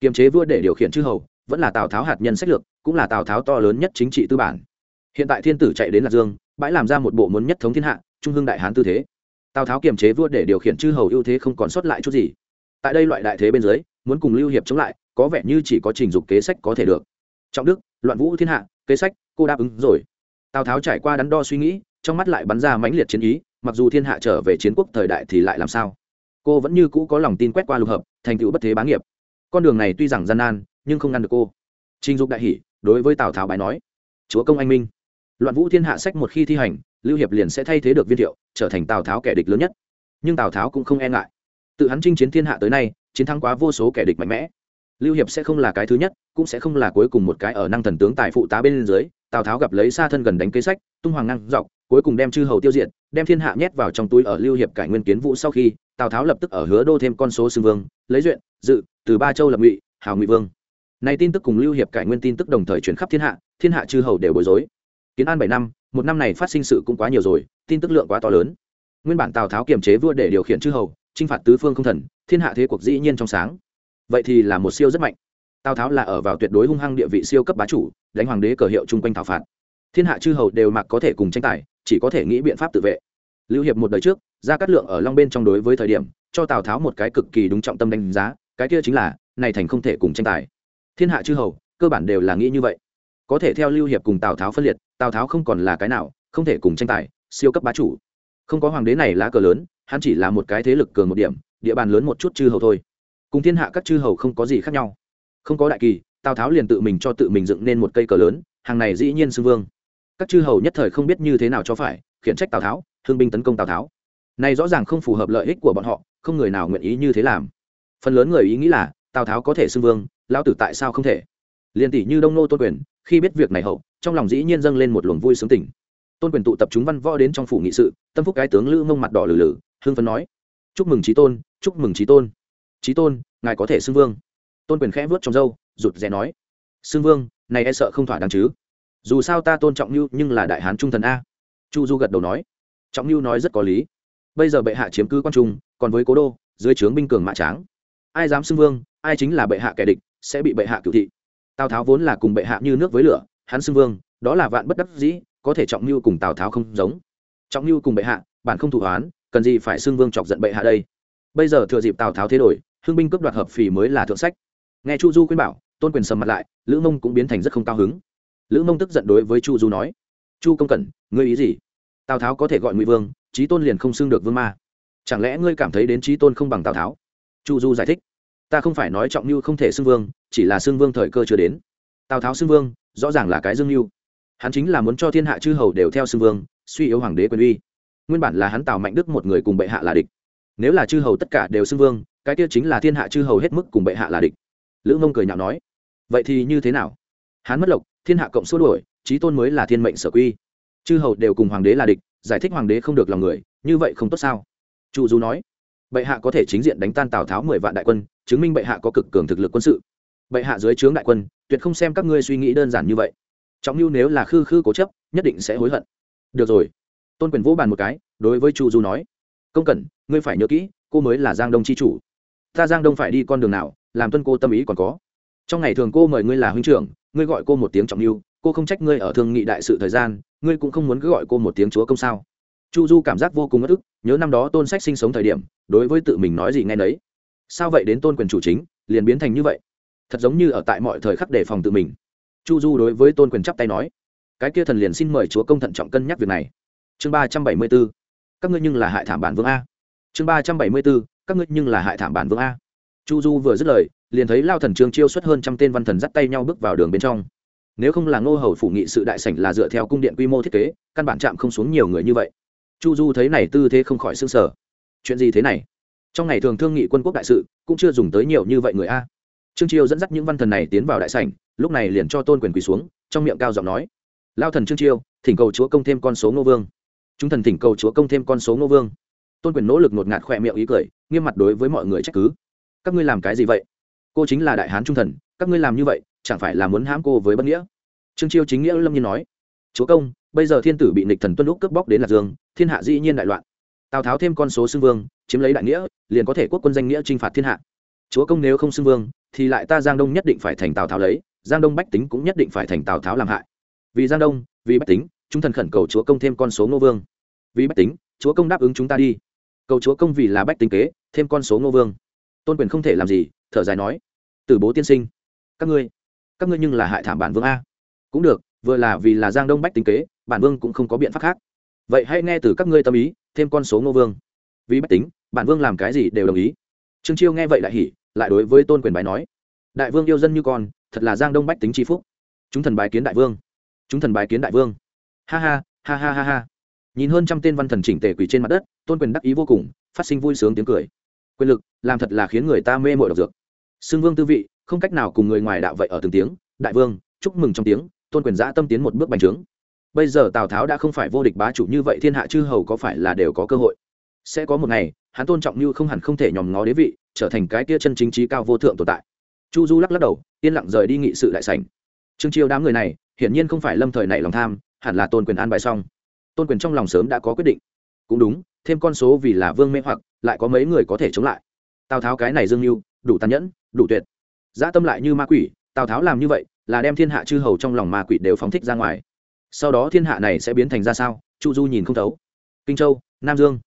Kiềm chế vua để điều khiển chư hầu, vẫn là tào tháo hạt nhân sách lược, cũng là tào tháo to lớn nhất chính trị tư bản. Hiện tại thiên tử chạy đến lạc dương, bãi làm ra một bộ muốn nhất thống thiên hạ, trung hương đại hán tư thế. Tào tháo kiềm chế vua để điều khiển chư hầu ưu thế không còn sót lại chút gì tại đây loại đại thế bên dưới, muốn cùng lưu hiệp chống lại, có vẻ như chỉ có trình dục kế sách có thể được. Trọng đức, loạn vũ thiên hạ, kế sách, cô đáp ứng rồi. Tào tháo trải qua đắn đo suy nghĩ, trong mắt lại bắn ra mãnh liệt chiến ý, mặc dù thiên hạ trở về chiến quốc thời đại thì lại làm sao? Cô vẫn như cũ có lòng tin quét qua lục hợp, thành tựu bất thế bá nghiệp. Con đường này tuy rằng gian nan, nhưng không ngăn được cô. Trình dục đại hỷ đối với tào tháo bài nói, chúa công anh minh. Loạn vũ thiên hạ sách một khi thi hành, lưu hiệp liền sẽ thay thế được viên thiệu, trở thành tào tháo kẻ địch lớn nhất. Nhưng tào tháo cũng không e ngại tự hắn chinh chiến thiên hạ tới nay, chiến thắng quá vô số kẻ địch mạnh mẽ. Lưu hiệp sẽ không là cái thứ nhất, cũng sẽ không là cuối cùng một cái ở năng thần tướng tài phụ tá bên dưới, tào tháo gặp lấy xa thân gần đánh kế sách, tung hoàng năng dọc, cuối cùng đem chư hầu tiêu diệt, đem thiên hạ nhét vào trong túi ở lưu hiệp cải nguyên kiến vũ sau khi, tào tháo lập tức ở hứa đô thêm con số xưng vương, lấy duyện, dự, từ ba châu lập ngụy, hào ngụy vương. Này tin tức cùng lưu hiệp cải nguyên tin tức đồng thời chuyển khắp thiên hạ thiên hạ chư hầu đều bối rối. Kiến an bảy năm, một năm này phát sinh sự cũng quá nhiều rồi, tin tức lượng quá to lớn. Nguyên bản tào tháo kiềm chế vua để điều khiển chư hầu chinh phạt tứ phương không thần, thiên hạ thế cuộc dĩ nhiên trong sáng. Vậy thì là một siêu rất mạnh. Tào tháo là ở vào tuyệt đối hung hăng địa vị siêu cấp bá chủ, đánh hoàng đế cờ hiệu chung quanh thảo phạt. Thiên hạ chư hầu đều mặc có thể cùng tranh tài, chỉ có thể nghĩ biện pháp tự vệ. Lưu hiệp một đời trước ra cắt lượng ở long bên trong đối với thời điểm, cho tào tháo một cái cực kỳ đúng trọng tâm đánh giá, cái kia chính là, này thành không thể cùng tranh tài. Thiên hạ chư hầu, cơ bản đều là nghĩ như vậy. Có thể theo lưu hiệp cùng tào tháo phân liệt, tào tháo không còn là cái nào, không thể cùng tranh tài, siêu cấp bá chủ. Không có hoàng đế này lá cờ lớn hắn chỉ là một cái thế lực cường một điểm, địa bàn lớn một chút chư hầu thôi. Cùng thiên hạ các chư hầu không có gì khác nhau. Không có đại kỳ, tào tháo liền tự mình cho tự mình dựng nên một cây cờ lớn, hàng này dĩ nhiên xưng vương. Các chư hầu nhất thời không biết như thế nào cho phải, khiển trách tào tháo, thương binh tấn công tào tháo. Này rõ ràng không phù hợp lợi ích của bọn họ, không người nào nguyện ý như thế làm. Phần lớn người ý nghĩ là, tào tháo có thể xưng vương, lão tử tại sao không thể? Liền tỷ như đông nô tôn quyền, khi biết việc này hậu, trong lòng dĩ nhiên dâng lên một luồng vui sướng tỉnh tôn quyền tụ tập chúng văn võ đến trong phủ nghị sự, tâm phúc cái tướng lữ mông mặt đỏ lử lử hương phấn nói, chúc mừng trí tôn, chúc mừng trí tôn. Trí tôn, ngài có thể xưng vương. Tôn quyền khẽ vớt trong râu, rụt rè nói, xưng vương, này e sợ không thỏa đáng chứ. Dù sao ta tôn trọng như nhưng là đại hán trung thần a. Chu du gật đầu nói, trọng như nói rất có lý. Bây giờ bệ hạ chiếm cứ quan trung, còn với cố đô, dưới trướng binh cường mã tráng. Ai dám xưng vương, ai chính là bệ hạ kẻ địch, sẽ bị bệ hạ cựu thị. Tào tháo vốn là cùng bệ hạ như nước với lửa, hắn xưng vương, đó là vạn bất đắc dĩ có thể trọng mưu cùng tào tháo không giống trọng mưu cùng bệ hạ bản không thủ hoán cần gì phải xưng vương chọc giận bệ hạ đây bây giờ thừa dịp tào tháo thế đổi hưng binh cướp đoạt hợp phì mới là thượng sách nghe chu du khuyên bảo tôn quyền sầm mặt lại lữ mông cũng biến thành rất không cao hứng lữ mông tức giận đối với chu du nói chu công cẩn ngươi ý gì tào tháo có thể gọi ngụy vương trí tôn liền không xưng được vương ma chẳng lẽ ngươi cảm thấy đến trí tôn không bằng tào tháo chu du giải thích ta không phải nói trọng mưu không thể xưng vương chỉ là xưng vương thời cơ chưa đến tào tháo xưng vương rõ ràng là cái dương mưu hắn chính là muốn cho thiên hạ chư hầu đều theo xưng vương, suy yếu hoàng đế quyền uy. Nguyên bản là hắn tào mạnh đức một người cùng bệ hạ là địch. Nếu là chư hầu tất cả đều xưng vương, cái kia chính là thiên hạ chư hầu hết mức cùng bệ hạ là địch. Lữ mông cười nhạo nói, vậy thì như thế nào? Hắn mất lộc, thiên hạ cộng xua đuổi trí tôn mới là thiên mệnh sở quy. Chư hầu đều cùng hoàng đế là địch, giải thích hoàng đế không được lòng người, như vậy không tốt sao? Chu du nói, bệ hạ có thể chính diện đánh tan tào tháo mười vạn đại quân, chứng minh bệ hạ có cực cường thực lực quân sự. Bệ hạ dưới trướng đại quân, tuyệt không xem các ngươi suy nghĩ đơn giản như vậy trọng lưu nếu là khư khư cố chấp, nhất định sẽ hối hận. Được rồi. Tôn quyền vỗ bàn một cái, đối với chu du nói. Công cẩn, ngươi phải nhớ kỹ, cô mới là giang đông c h i chủ. Ta giang đông phải đi con đường nào, làm tuân cô tâm ý còn có. Trong ngày thường cô mời ngươi là huynh trưởng, ngươi gọi cô một tiếng trọng lưu cô không trách ngươi ở thương nghị đại sự thời gian, ngươi cũng không muốn cứ gọi cô một tiếng chúa công sao? Chu du cảm giác vô cùng ất ức, nhớ năm đó tôn sách sinh sống thời điểm, đối với tự mình nói gì ngay nấy. Sao vậy đến tôn quyền chủ chính, liền biến thành như vậy? Thật giống như ở tại mọi thời khắc đề phòng tự mình chu du đối với tôn quyền chắp tay nói, cái kia thần liền xin mời chúa công thận trọng cân nhắc việc này. Chương ba trăm bảy mươi b ố các ngươi nhưng là hại thảm bản vương a. Chương ba trăm bảy mươi b ố các ngươi nhưng là hại thảm bản vương a. Chu du vừa dứt lời, liền thấy lao thần trương chiêu xuất hơn trăm tên văn thần dắt tay nhau bước vào đường bên trong. Nếu không là ngô hầu phủ nghị sự đại sảnh là dựa theo cung điện quy mô thiết kế, căn bản chạm không xuống nhiều người như vậy. Chu du thấy này tư thế không khỏi s ư n g sở chuyện gì thế này? Trong ngày thường thương nghị quân quốc đại sự, cũng chưa dùng tới nhiều như vậy người a. Trương chiêu dẫn dắt những văn thần này tiến vào đại sảnh lúc này liền cho tôn quyền quỳ xuống, trong miệng cao giọng nói, lao thần trương chiêu, thỉnh cầu chúa công thêm con số ngô vương. Chúng thần thỉnh cầu chúa công thêm con số ngô vương. Tôn quyền nỗ lực ngột ngạt khỏe miệng ý cười, nghiêm mặt đối với mọi người trách cứ. Các ngươi làm cái gì vậy? Cô chính là đại hán trung thần, các ngươi làm như vậy, chẳng phải là muốn hãm cô với bất nghĩa? Trương chiêu chính nghĩa lâm nhiên nói, chúa công, bây giờ thiên tử bị nịch thần tuân lúc cướp bóc đến lạc dương, thiên hạ dĩ nhiên đại loạn. Tào tháo thêm con số xưng vương, chiếm lấy đại nghĩa, liền có thể quốc quân danh nghĩa t r i n h phạt thiên hạ. Chúa công nếu không xưng vương, thì lại ta giang đông nhất định phải thành tào tháo lấy giang đông bách tính cũng nhất định phải thành tào tháo làm hại. Vì giang đông, vì bách tính, chúng thần khẩn cầu chúa công thêm con số ngô vương. Vì bách tính, chúa công đáp ứng chúng ta đi. Cầu chúa công vì là bách tính kế, thêm con số ngô vương. Tôn quyền không thể làm gì, thở dài nói. Từ bố tiên sinh, các ngươi các ngươi nhưng là hại thảm bản vương a. Cũng được, vừa là vì là giang đông bách tính kế, bản vương cũng không có biện pháp khác. Vậy hãy nghe từ các ngươi tâm ý, thêm con số ngô vương. Vì bách tính, bản vương làm cái gì đều đồng ý. Trương chiêu nghe vậy lại hỉ, lại đối với tôn quyền bài nói. Đại vương yêu dân như con thật là giang đông bách tính tri phúc. Chúng thần bài kiến đại vương. Chúng thần bài kiến đại vương. Ha ha ha ha ha ha. Nhìn hơn trăm tên văn thần chỉnh tề quỳ trên mặt đất, tôn quyền đắc ý vô cùng, phát sinh vui sướng tiếng cười. Quyền lực, làm thật là khiến người ta mê mội độc dược. Xưng vương tư vị, không cách nào cùng người ngoài đạo vậy ở từng tiếng, đại vương, chúc mừng trong tiếng, tôn quyền giã tâm tiến một bước bành trướng. Bây giờ tào tháo đã không phải vô địch bá chủ như vậy, thiên hạ chư hầu có phải là đều có cơ hội? Sẽ có một ngày, hắn tôn trọng như không hẳn không thể nhòm ngó đế vị, trở thành cái kia chân chính trí cao vô thượng tồn tại chu du lắc lắc đầu, yên lặng rời đi nghị sự đại sảnh. Trương chiêu đám người này, hiển nhiên không phải lâm thời này lòng tham, hẳn là tôn quyền an bài xong. Tôn quyền trong lòng sớm đã có quyết định. Cũng đúng, thêm con số vì là vương mê hoặc, lại có mấy người có thể chống lại. Tào tháo cái này dương mưu đủ tàn nhẫn, đủ tuyệt. Dã tâm lại như ma quỷ, tào tháo làm như vậy, là đem thiên hạ chư hầu trong lòng ma quỷ đều phóng thích ra ngoài. Sau đó thiên hạ này sẽ biến thành ra sao, chu du nhìn không thấu. Kinh châu, nam dương,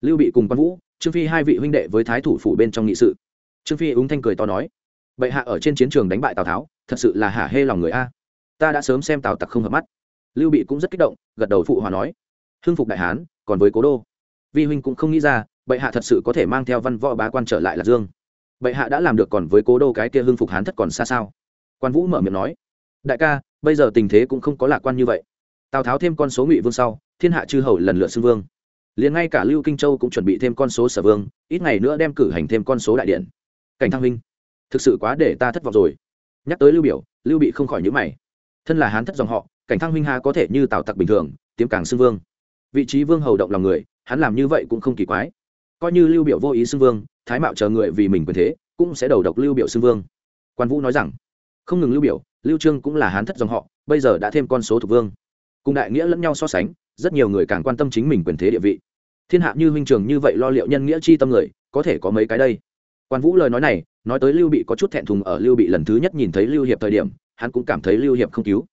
lưu bị cùng quan vũ, trương phi hai vị huynh đệ với thái thủ phủ bên trong nghị sự. Trương phi úng thanh cười to nói bệ hạ ở trên chiến trường đánh bại tào tháo, thật sự là hả hê lòng người a. Ta đã sớm xem tào tặc không hợp mắt. Lưu bị cũng rất kích động, gật đầu phụ hòa nói. Hưng phục đại hán, còn với cố đô. Vi huynh cũng không nghĩ ra, bệ hạ thật sự có thể mang theo văn võ bá quan trở lại lạc dương. Bệ hạ đã làm được còn với cố đô cái kia hưng phục hán thất còn xa sao? Quan vũ mở miệng nói. Đại ca, bây giờ tình thế cũng không có lạc quan như vậy. Tào tháo thêm con số ngụy vương sau, thiên hạ chư hầu lần lượt xưng vương. Liền ngay cả lưu kinh châu cũng chuẩn bị thêm con số sở vương, ít ngày nữa đem cử hành thêm con số đại điện. Cảnh thăng huynh thực sự quá để ta thất vọng rồi. Nhắc tới lưu biểu, lưu bị không khỏi nhíu mày. Thân là hán thất dòng họ, cảnh thăng huynh hà có thể như tào tặc bình thường, tiếm càng xưng vương. Vị trí vương hầu động lòng người, hắn làm như vậy cũng không kỳ quái. Coi như lưu biểu vô ý xưng vương, thái mạo chờ người vì mình quyền thế, cũng sẽ đầu độc lưu biểu xưng vương. Quan vũ nói rằng, không ngừng lưu biểu, lưu trương cũng là hán thất dòng họ, bây giờ đã thêm con số thuộc vương. Cùng đại nghĩa lẫn nhau so sánh, rất nhiều người càng quan tâm chính mình quyền thế địa vị. Thiên hạ như huynh trường như vậy lo liệu nhân nghĩa chi tâm người, có thể có mấy cái đây? Quan vũ lời nói này, nói tới lưu bị có chút thẹn thùng ở lưu bị lần thứ nhất nhìn thấy lưu hiệp thời điểm, hắn cũng cảm thấy lưu hiệp không cứu.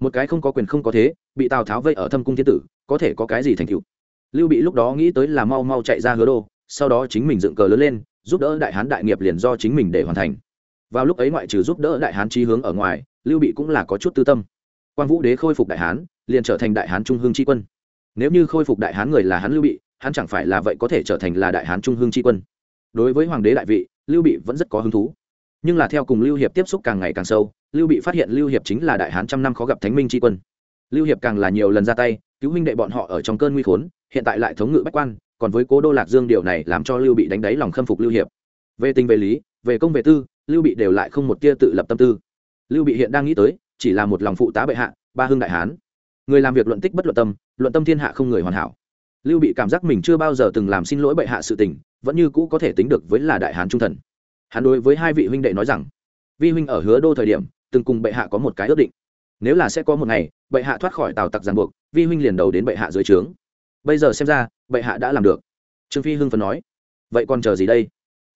Một cái không có quyền không có thế, bị tào tháo vây ở thâm cung thiên tử, có thể có cái gì thành cựu lưu bị lúc đó nghĩ tới là mau mau chạy ra hứa đô, sau đó chính mình dựng cờ lớn lên, giúp đỡ đại hán đại nghiệp liền do chính mình để hoàn thành. Vào lúc ấy ngoại trừ giúp đỡ đại hán trí hướng ở ngoài, lưu bị cũng là có chút tư tâm. Quan vũ đế khôi phục đại hán, liền trở thành đại hán trung hương tri quân. Nếu như khôi phục đại hán người là hắn lưu bị, hắn chẳng phải là vậy có thể trở thành là đại hán trung hương tri quân đối với hoàng đế đại vị, lưu bị vẫn rất có hứng thú. Nhưng là theo cùng lưu hiệp tiếp xúc càng ngày càng sâu, lưu bị phát hiện lưu hiệp chính là đại hán trăm năm khó gặp thánh minh tri quân. Lưu hiệp càng là nhiều lần ra tay, cứu huynh đệ bọn họ ở trong cơn nguy khốn, hiện tại lại thống ngự bách quan, còn với cố đô lạc dương điều này làm cho lưu bị đánh đáy lòng khâm phục lưu hiệp. Về tình về lý, về công về tư, lưu bị đều lại không một tia tự lập tâm tư. Lưu bị hiện đang nghĩ tới, chỉ là một lòng phụ tá bệ hạ, ba hưng đại hán. Người làm việc luận tích bất luận tâm luận tâm thiên hạ không người hoàn hảo. Lưu bị cảm giác mình chưa bao giờ từng làm xin lỗi bệ hạ sự tình vẫn như cũ có thể tính được với là đại hán trung thần. Hắn đối với hai vị huynh đệ nói rằng, vi huynh ở hứa đô thời điểm, từng cùng bệ hạ có một cái ước định. Nếu là sẽ có một ngày, bệ hạ thoát khỏi tào tặc giàn buộc, vi huynh liền đầu đến bệ hạ dưới trướng. Bây giờ xem ra, bệ hạ đã làm được. Trương phi hưng phần nói, vậy còn chờ gì đây?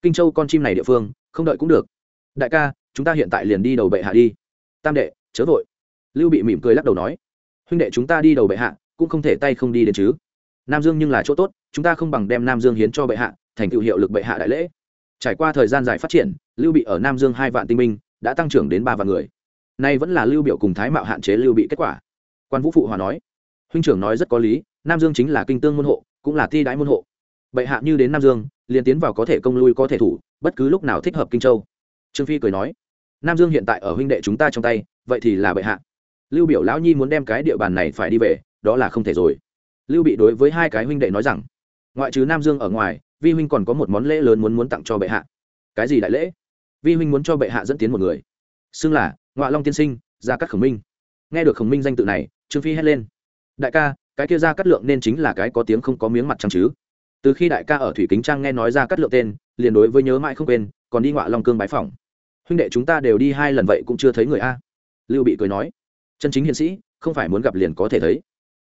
Kinh châu con chim này địa phương, không đợi cũng được. Đại ca, chúng ta hiện tại liền đi đầu bệ hạ đi. Tam đệ, chớ vội. Lưu bị mỉm cười lắc đầu nói, huynh đệ chúng ta đi đầu bệ hạ, cũng không thể tay không đi đến chứ. Nam dương nhưng là chỗ tốt, chúng ta không bằng đem nam dương hiến cho bệ hạ thành tựu hiệu lực bệ hạ đại lễ. Trải qua thời gian dài phát triển, lưu bị ở nam dương hai vạn tinh minh đã tăng trưởng đến ba vạn người. Nay vẫn là lưu biểu cùng thái mạo hạn chế lưu bị kết quả. Quan vũ phụ hòa nói, huynh trưởng nói rất có lý, nam dương chính là kinh tương môn hộ, cũng là thi đái môn hộ. Bệ hạ như đến nam dương, liền tiến vào có thể công lui có thể thủ, bất cứ lúc nào thích hợp kinh châu. Trương phi cười nói, nam dương hiện tại ở huynh đệ chúng ta trong tay, vậy thì là bệ hạ. Lưu biểu lão nhi muốn đem cái địa bàn này phải đi về, đó là không thể rồi. Lưu bị đối với hai cái huynh đệ nói rằng, ngoại trừ nam dương ở ngoài vi huynh còn có một món lễ lớn muốn muốn tặng cho bệ hạ. Cái gì đại lễ? Vi huynh muốn cho bệ hạ dẫn tiến một người. Xưng là ngoại long tiên sinh, gia cát khổng minh. Nghe được khổng minh danh tự này, trương phi hét lên. Đại ca, cái kia gia cát lượng nên chính là cái có tiếng không có miếng mặt trăng chứ? Từ khi đại ca ở thủy kính trang nghe nói ra cát lượng tên, liền đối với nhớ mãi không quên, còn đi ngoại long cương bái phỏng. Huynh đệ chúng ta đều đi hai lần vậy cũng chưa thấy người a. Lưu bị cười nói. Chân chính hiền sĩ, không phải muốn gặp liền có thể thấy.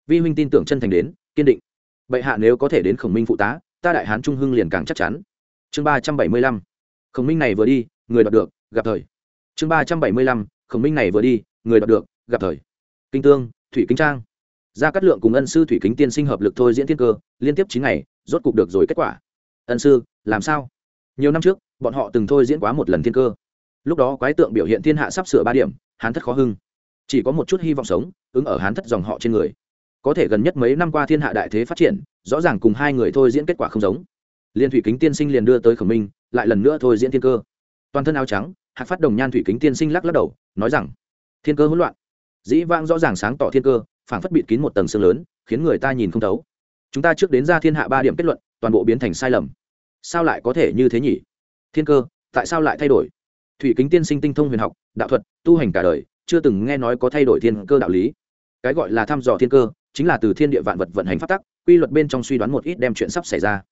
Vi huynh tin tưởng chân thành đến, kiên định. Bệ hạ nếu có thể đến khổng minh phụ tá ta đại hán trung hưng liền càng chắc chắn. Chương ba trăm bảy mươi lăm. Khổng minh này vừa đi, người đọc được, gặp thời. Chương ba trăm bảy mươi lăm. Khổng minh này vừa đi, người đọc được, gặp thời. Kinh tương, thủy kính trang. Gia cát lượng cùng ân sư thủy kính tiên sinh hợp lực thôi diễn thiên cơ, liên tiếp chín ngày, rốt cục được rồi kết quả. Ân sư, làm sao? Nhiều năm trước, bọn họ từng thôi diễn quá một lần thiên cơ. Lúc đó quái tượng biểu hiện thiên hạ sắp sửa ba điểm, hán thất khó hưng. Chỉ có một chút hy vọng sống, ứng ở hán thất dòng họ trên người có thể gần nhất mấy năm qua thiên hạ đại thế phát triển, rõ ràng cùng hai người thôi diễn kết quả không giống. Liên thủy kính tiên sinh liền đưa tới khổng minh, lại lần nữa thôi diễn thiên cơ. Toàn thân áo trắng, hạc phát đồng nhan thủy kính tiên sinh lắc lắc đầu, nói rằng, thiên cơ hỗn loạn. Dĩ vãng rõ ràng sáng tỏ thiên cơ, phảng phất bịt kín một tầng xương lớn, khiến người ta nhìn không thấu. Chúng ta trước đến ra thiên hạ ba điểm kết luận, toàn bộ biến thành sai lầm. Sao lại có thể như thế nhỉ? Thiên cơ, tại sao lại thay đổi? Thủy kính tiên sinh tinh thông huyền học, đạo thuật, tu hành cả đời, chưa từng nghe nói có thay đổi thiên cơ đạo lý. Cái gọi là thăm dò thiên cơ chính là từ thiên địa vạn vật vận hành pháp tắc, quy luật bên trong suy đoán một ít đem chuyện sắp xảy ra.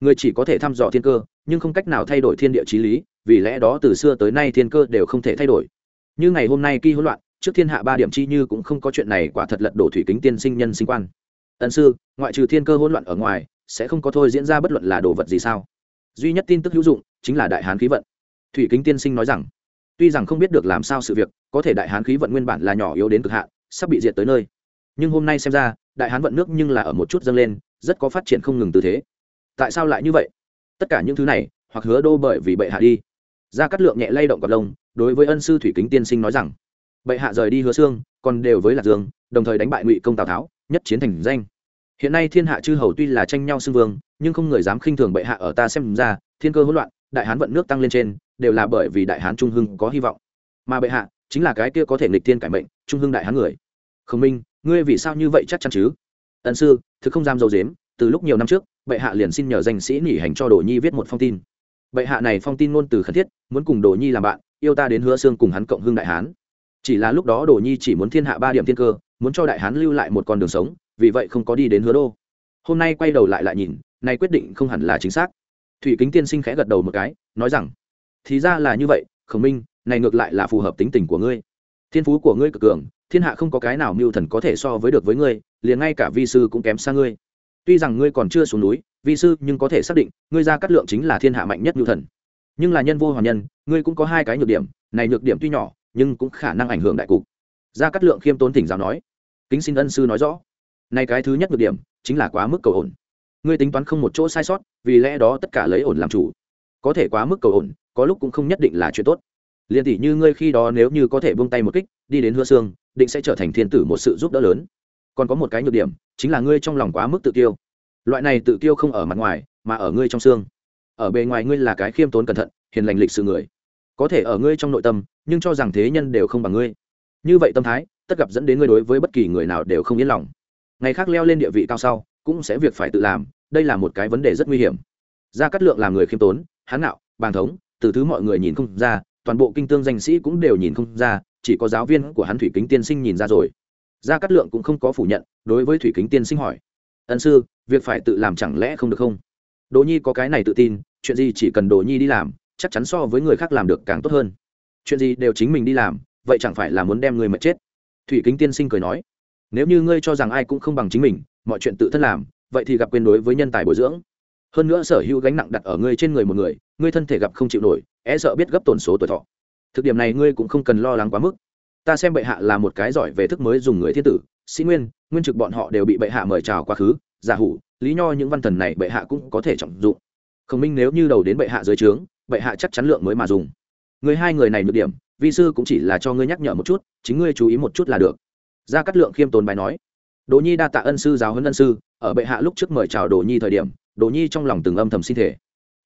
Người chỉ có thể thăm dò thiên cơ, nhưng không cách nào thay đổi thiên địa trí lý, vì lẽ đó từ xưa tới nay thiên cơ đều không thể thay đổi. Như ngày hôm nay kỳ hỗn loạn, trước thiên hạ ba điểm chi như cũng không có chuyện này quả thật lật đổ thủy kính tiên sinh nhân sinh quan. Ẩn sư, ngoại trừ thiên cơ hỗn loạn ở ngoài, sẽ không có thôi diễn ra bất luận là đồ vật gì sao? Duy nhất tin tức hữu dụng, chính là đại hán khí vận. Thủy kính tiên sinh nói rằng, tuy rằng không biết được làm sao sự việc, có thể đại hán khí vận nguyên bản là nhỏ yếu đến cực hạn, sắp bị diệt tới nơi nhưng hôm nay xem ra, đại hán vận nước nhưng là ở một chút dâng lên, rất có phát triển không ngừng tư thế. Tại sao lại như vậy? Tất cả những thứ này, hoặc hứa đô bởi vì bệ hạ đi. Ra cắt lượng nhẹ lay động cặp lông, đối với ân sư thủy kính tiên sinh nói rằng, bệ hạ rời đi hứa xương, còn đều với lạc dương, đồng thời đánh bại ngụy công tào tháo, nhất chiến thành danh. Hiện nay thiên hạ chư hầu tuy là tranh nhau xưng vương, nhưng không người dám khinh thường bệ hạ ở ta xem ra, thiên cơ hỗn loạn, đại hán vận nước tăng lên trên, đều là bởi vì đại hán trung hưng có hy vọng. Mà bệ hạ, chính là cái kia có thể nghịch thiên cải mệnh, trung hưng đại hán người. Khổng minh ngươi vì sao như vậy chắc chắn chứ? Ân sư, thực không dám dâu dếm, từ lúc nhiều năm trước, bệ hạ liền xin nhờ danh sĩ nghỉ hành cho đồ nhi viết một phong tin. Bệ hạ này phong tin ngôn từ khẩn thiết, muốn cùng đồ nhi làm bạn, yêu ta đến hứa xương cùng hắn cộng hưng đại hán. Chỉ là lúc đó đồ nhi chỉ muốn thiên hạ ba điểm thiên cơ, muốn cho đại hán lưu lại một con đường sống, vì vậy không có đi đến hứa đô. Hôm nay quay đầu lại lại nhìn, nay quyết định không hẳn là chính xác. Thủy kính tiên sinh khẽ gật đầu một cái, nói rằng, thì ra là như vậy, khổng minh, này ngược lại là phù hợp tính tình của ngươi. Thiên phú của ngươi cực cường thiên hạ không có cái nào mưu thần có thể so với được với ngươi, liền ngay cả vi sư cũng kém xa ngươi. Tuy rằng ngươi còn chưa xuống núi, vi sư nhưng có thể xác định, ngươi ra cắt lượng chính là thiên hạ mạnh nhất mưu thần. Nhưng là nhân vô hoàn nhân, ngươi cũng có hai cái nhược điểm, này nhược điểm tuy nhỏ, nhưng cũng khả năng ảnh hưởng đại cục. Ra cắt lượng khiêm tốn thỉnh giáo nói. Kính xin ân sư nói rõ. Này cái thứ nhất nhược điểm, chính là quá mức cầu ổn. Ngươi tính toán không một chỗ sai sót, vì lẽ đó tất cả lấy ổn làm chủ. Có thể quá mức cầu ổn, có lúc cũng không nhất định là chuyện tốt liền tỷ như ngươi khi đó nếu như có thể buông tay một kích, đi đến hứa xương, định sẽ trở thành thiên tử một sự giúp đỡ lớn. Còn có một cái nhược điểm, chính là ngươi trong lòng quá mức tự tiêu loại này tự tiêu không ở mặt ngoài, mà ở ngươi trong xương. Ở bề ngoài ngươi là cái khiêm tốn cẩn thận, hiền lành lịch sự người. Có thể ở ngươi trong nội tâm, nhưng cho rằng thế nhân đều không bằng ngươi. Như vậy tâm thái, tất gặp dẫn đến ngươi đối với bất kỳ người nào đều không yên lòng. Ngày khác leo lên địa vị cao sau, cũng sẽ việc phải tự làm, đây là một cái vấn đề rất nguy hiểm. Gia cát lượng là người khiêm tốn hán nạo bàng thống, từ thứ mọi người nhìn không ra toàn bộ kinh tương danh sĩ cũng đều nhìn không ra, chỉ có giáo viên của hắn thủy kính tiên sinh nhìn ra rồi. Gia cát lượng cũng không có phủ nhận, đối với thủy kính tiên sinh hỏi, ân sư, việc phải tự làm chẳng lẽ không được không? Đỗ nhi có cái này tự tin, chuyện gì chỉ cần đỗ nhi đi làm, chắc chắn so với người khác làm được càng tốt hơn. Chuyện gì đều chính mình đi làm, vậy chẳng phải là muốn đem người mà chết? Thủy kính tiên sinh cười nói, nếu như ngươi cho rằng ai cũng không bằng chính mình, mọi chuyện tự thân làm, vậy thì gặp quên đối với nhân tài bồi dưỡng. Hơn nữa sở hữu gánh nặng đặt ở ngươi trên người một người, ngươi thân thể gặp không chịu nổi e sợ biết gấp tổn số tuổi thọ. Thực điểm này ngươi cũng không cần lo lắng quá mức. Ta xem bệ hạ là một cái giỏi về thức mới dùng người thiên tử, sĩ nguyên nguyên trực bọn họ đều bị bệ hạ mời chào quá khứ, giả hủ, lý nho những văn thần này bệ hạ cũng có thể trọng dụng. Khổng minh nếu như đầu đến bệ hạ dưới trướng, bệ hạ chắc chắn lượng mới mà dùng. Người hai người này nhược điểm, vi sư cũng chỉ là cho ngươi nhắc nhở một chút, chính ngươi chú ý một chút là được. Gia cát lượng khiêm tốn bài nói, đồ nhi đa tạ ân sư giáo huấn ân sư, ở bệ hạ lúc trước mời chào đồ nhi thời điểm, đồ nhi trong lòng từng âm thầm xin thể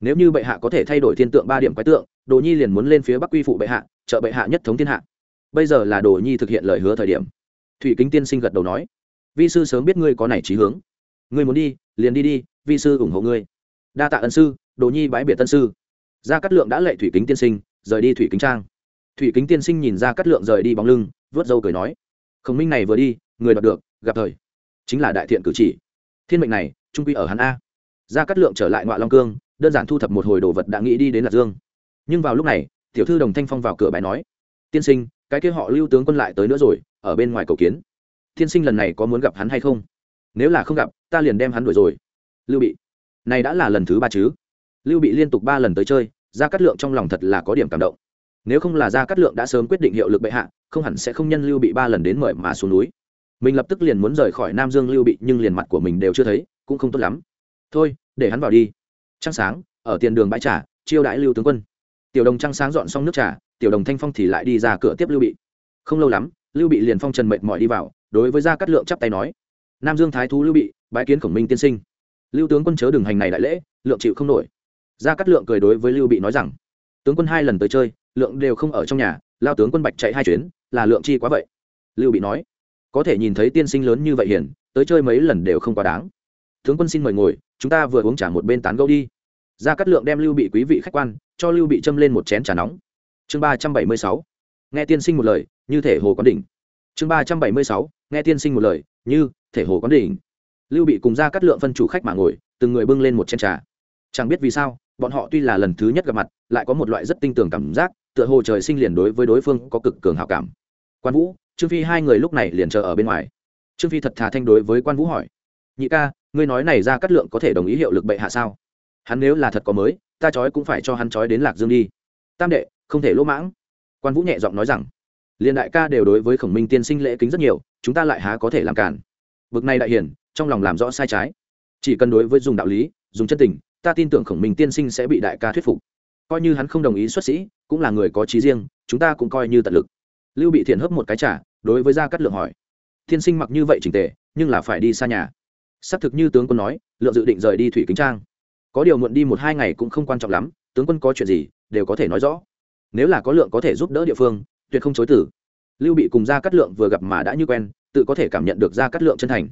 nếu như bệ hạ có thể thay đổi thiên tượng ba điểm quái tượng, đồ nhi liền muốn lên phía bắc quy phụ bệ hạ, trợ bệ hạ nhất thống thiên hạ. Bây giờ là đồ nhi thực hiện lời hứa thời điểm. Thủy kính tiên sinh gật đầu nói, vi sư sớm biết ngươi có này trí hướng. Ngươi muốn đi, liền đi đi, vi sư ủng hộ ngươi. Đa tạ ân sư, đồ nhi bái biệt tân sư. Gia cát lượng đã lệ thủy kính tiên sinh, rời đi thủy kính trang. Thủy kính tiên sinh nhìn ra cát lượng rời đi bóng lưng, vớt dâu cười nói, khổng minh này vừa đi, người đọc được, gặp thời. Chính là đại thiện cử chỉ. Thiên mệnh này, trung quy ở hắn a. Gia cát lượng trở lại ngoại long cương đơn giản thu thập một hồi đồ vật đã nghĩ đi đến lạc dương. Nhưng vào lúc này, tiểu thư đồng thanh phong vào cửa bài nói, tiên sinh, cái kia họ lưu tướng quân lại tới nữa rồi, ở bên ngoài cầu kiến. Tiên sinh lần này có muốn gặp hắn hay không? Nếu là không gặp, ta liền đem hắn đuổi rồi. Lưu bị, này đã là lần thứ ba chứ? Lưu bị liên tục ba lần tới chơi, gia cát lượng trong lòng thật là có điểm cảm động. Nếu không là gia cát lượng đã sớm quyết định hiệu lực bệ hạ, không hẳn sẽ không nhân lưu bị ba lần đến mời mà xuống núi. Mình lập tức liền muốn rời khỏi nam dương lưu bị, nhưng liền mặt của mình đều chưa thấy, cũng không tốt lắm. Thôi, để hắn vào đi trăng sáng, ở tiền đường bãi trà, chiêu đãi lưu tướng quân. Tiểu đồng trăng sáng dọn xong nước trà, tiểu đồng thanh phong thì lại đi ra cửa tiếp lưu bị. Không lâu lắm, lưu bị liền phong trần mệt mỏi đi vào, đối với gia cát lượng chắp tay nói, nam dương thái thú lưu bị bãi kiến khổng minh tiên sinh. Lưu tướng quân chớ đường hành này đại lễ, lượng chịu không nổi. Gia cát lượng cười đối với lưu bị nói rằng, tướng quân hai lần tới chơi, lượng đều không ở trong nhà, lao tướng quân bạch chạy hai chuyến, là lượng chi quá vậy? Lưu bị nói, có thể nhìn thấy tiên sinh lớn như vậy hiển tới chơi mấy lần đều không quá đáng tướng quân xin mời ngồi, chúng ta vừa uống trả một bên tán gẫu đi. Gia cát lượng đem lưu bị quý vị khách quan, cho lưu bị châm lên một chén trà nóng. Chương ba trăm bảy mươi sáu. Nghe tiên sinh một lời, như thể hồ quán đỉnh. Chương ba trăm bảy mươi sáu. Nghe tiên sinh một lời, như thể hồ quán đỉnh. Lưu bị cùng gia cát lượng phân chủ khách mà ngồi, từng người bưng lên một chén trà. Chẳng biết vì sao, bọn họ tuy là lần thứ nhất gặp mặt, lại có một loại rất tinh tường cảm giác, tựa hồ trời sinh liền đối với đối phương có cực cường hào cảm. Quan vũ, trương phi hai người lúc này liền chờ ở bên ngoài. Trương phi thật thà thanh đối với quan vũ hỏi nhị ca, ngươi nói này ra cát lượng có thể đồng ý hiệu lực bệ hạ sao? Hắn nếu là thật có mới, ta chói cũng phải cho hắn chói đến lạc dương đi. Tam đệ, không thể lỗ mãng. Quan vũ nhẹ giọng nói rằng, liền đại ca đều đối với khổng minh tiên sinh lễ kính rất nhiều, chúng ta lại há có thể làm cản. Bực này đại hiển trong lòng làm rõ sai trái. Chỉ cần đối với dùng đạo lý, dùng chân tình, ta tin tưởng khổng minh tiên sinh sẽ bị đại ca thuyết phục. Coi như hắn không đồng ý xuất sĩ, cũng là người có trí riêng, chúng ta cũng coi như tận lực. Lưu bị thiện hấp một cái trả đối với gia cát lượng hỏi. Tiên sinh mặc như vậy trình tề, nhưng là phải đi xa nhà xác thực như tướng quân nói, lượng dự định rời đi thủy kính trang. Có điều muộn đi một hai ngày cũng không quan trọng lắm, tướng quân có chuyện gì, đều có thể nói rõ. Nếu là có lượng có thể giúp đỡ địa phương, tuyệt không chối tử lưu bị cùng gia cát lượng vừa gặp mà đã như quen, tự có thể cảm nhận được gia cát lượng chân thành.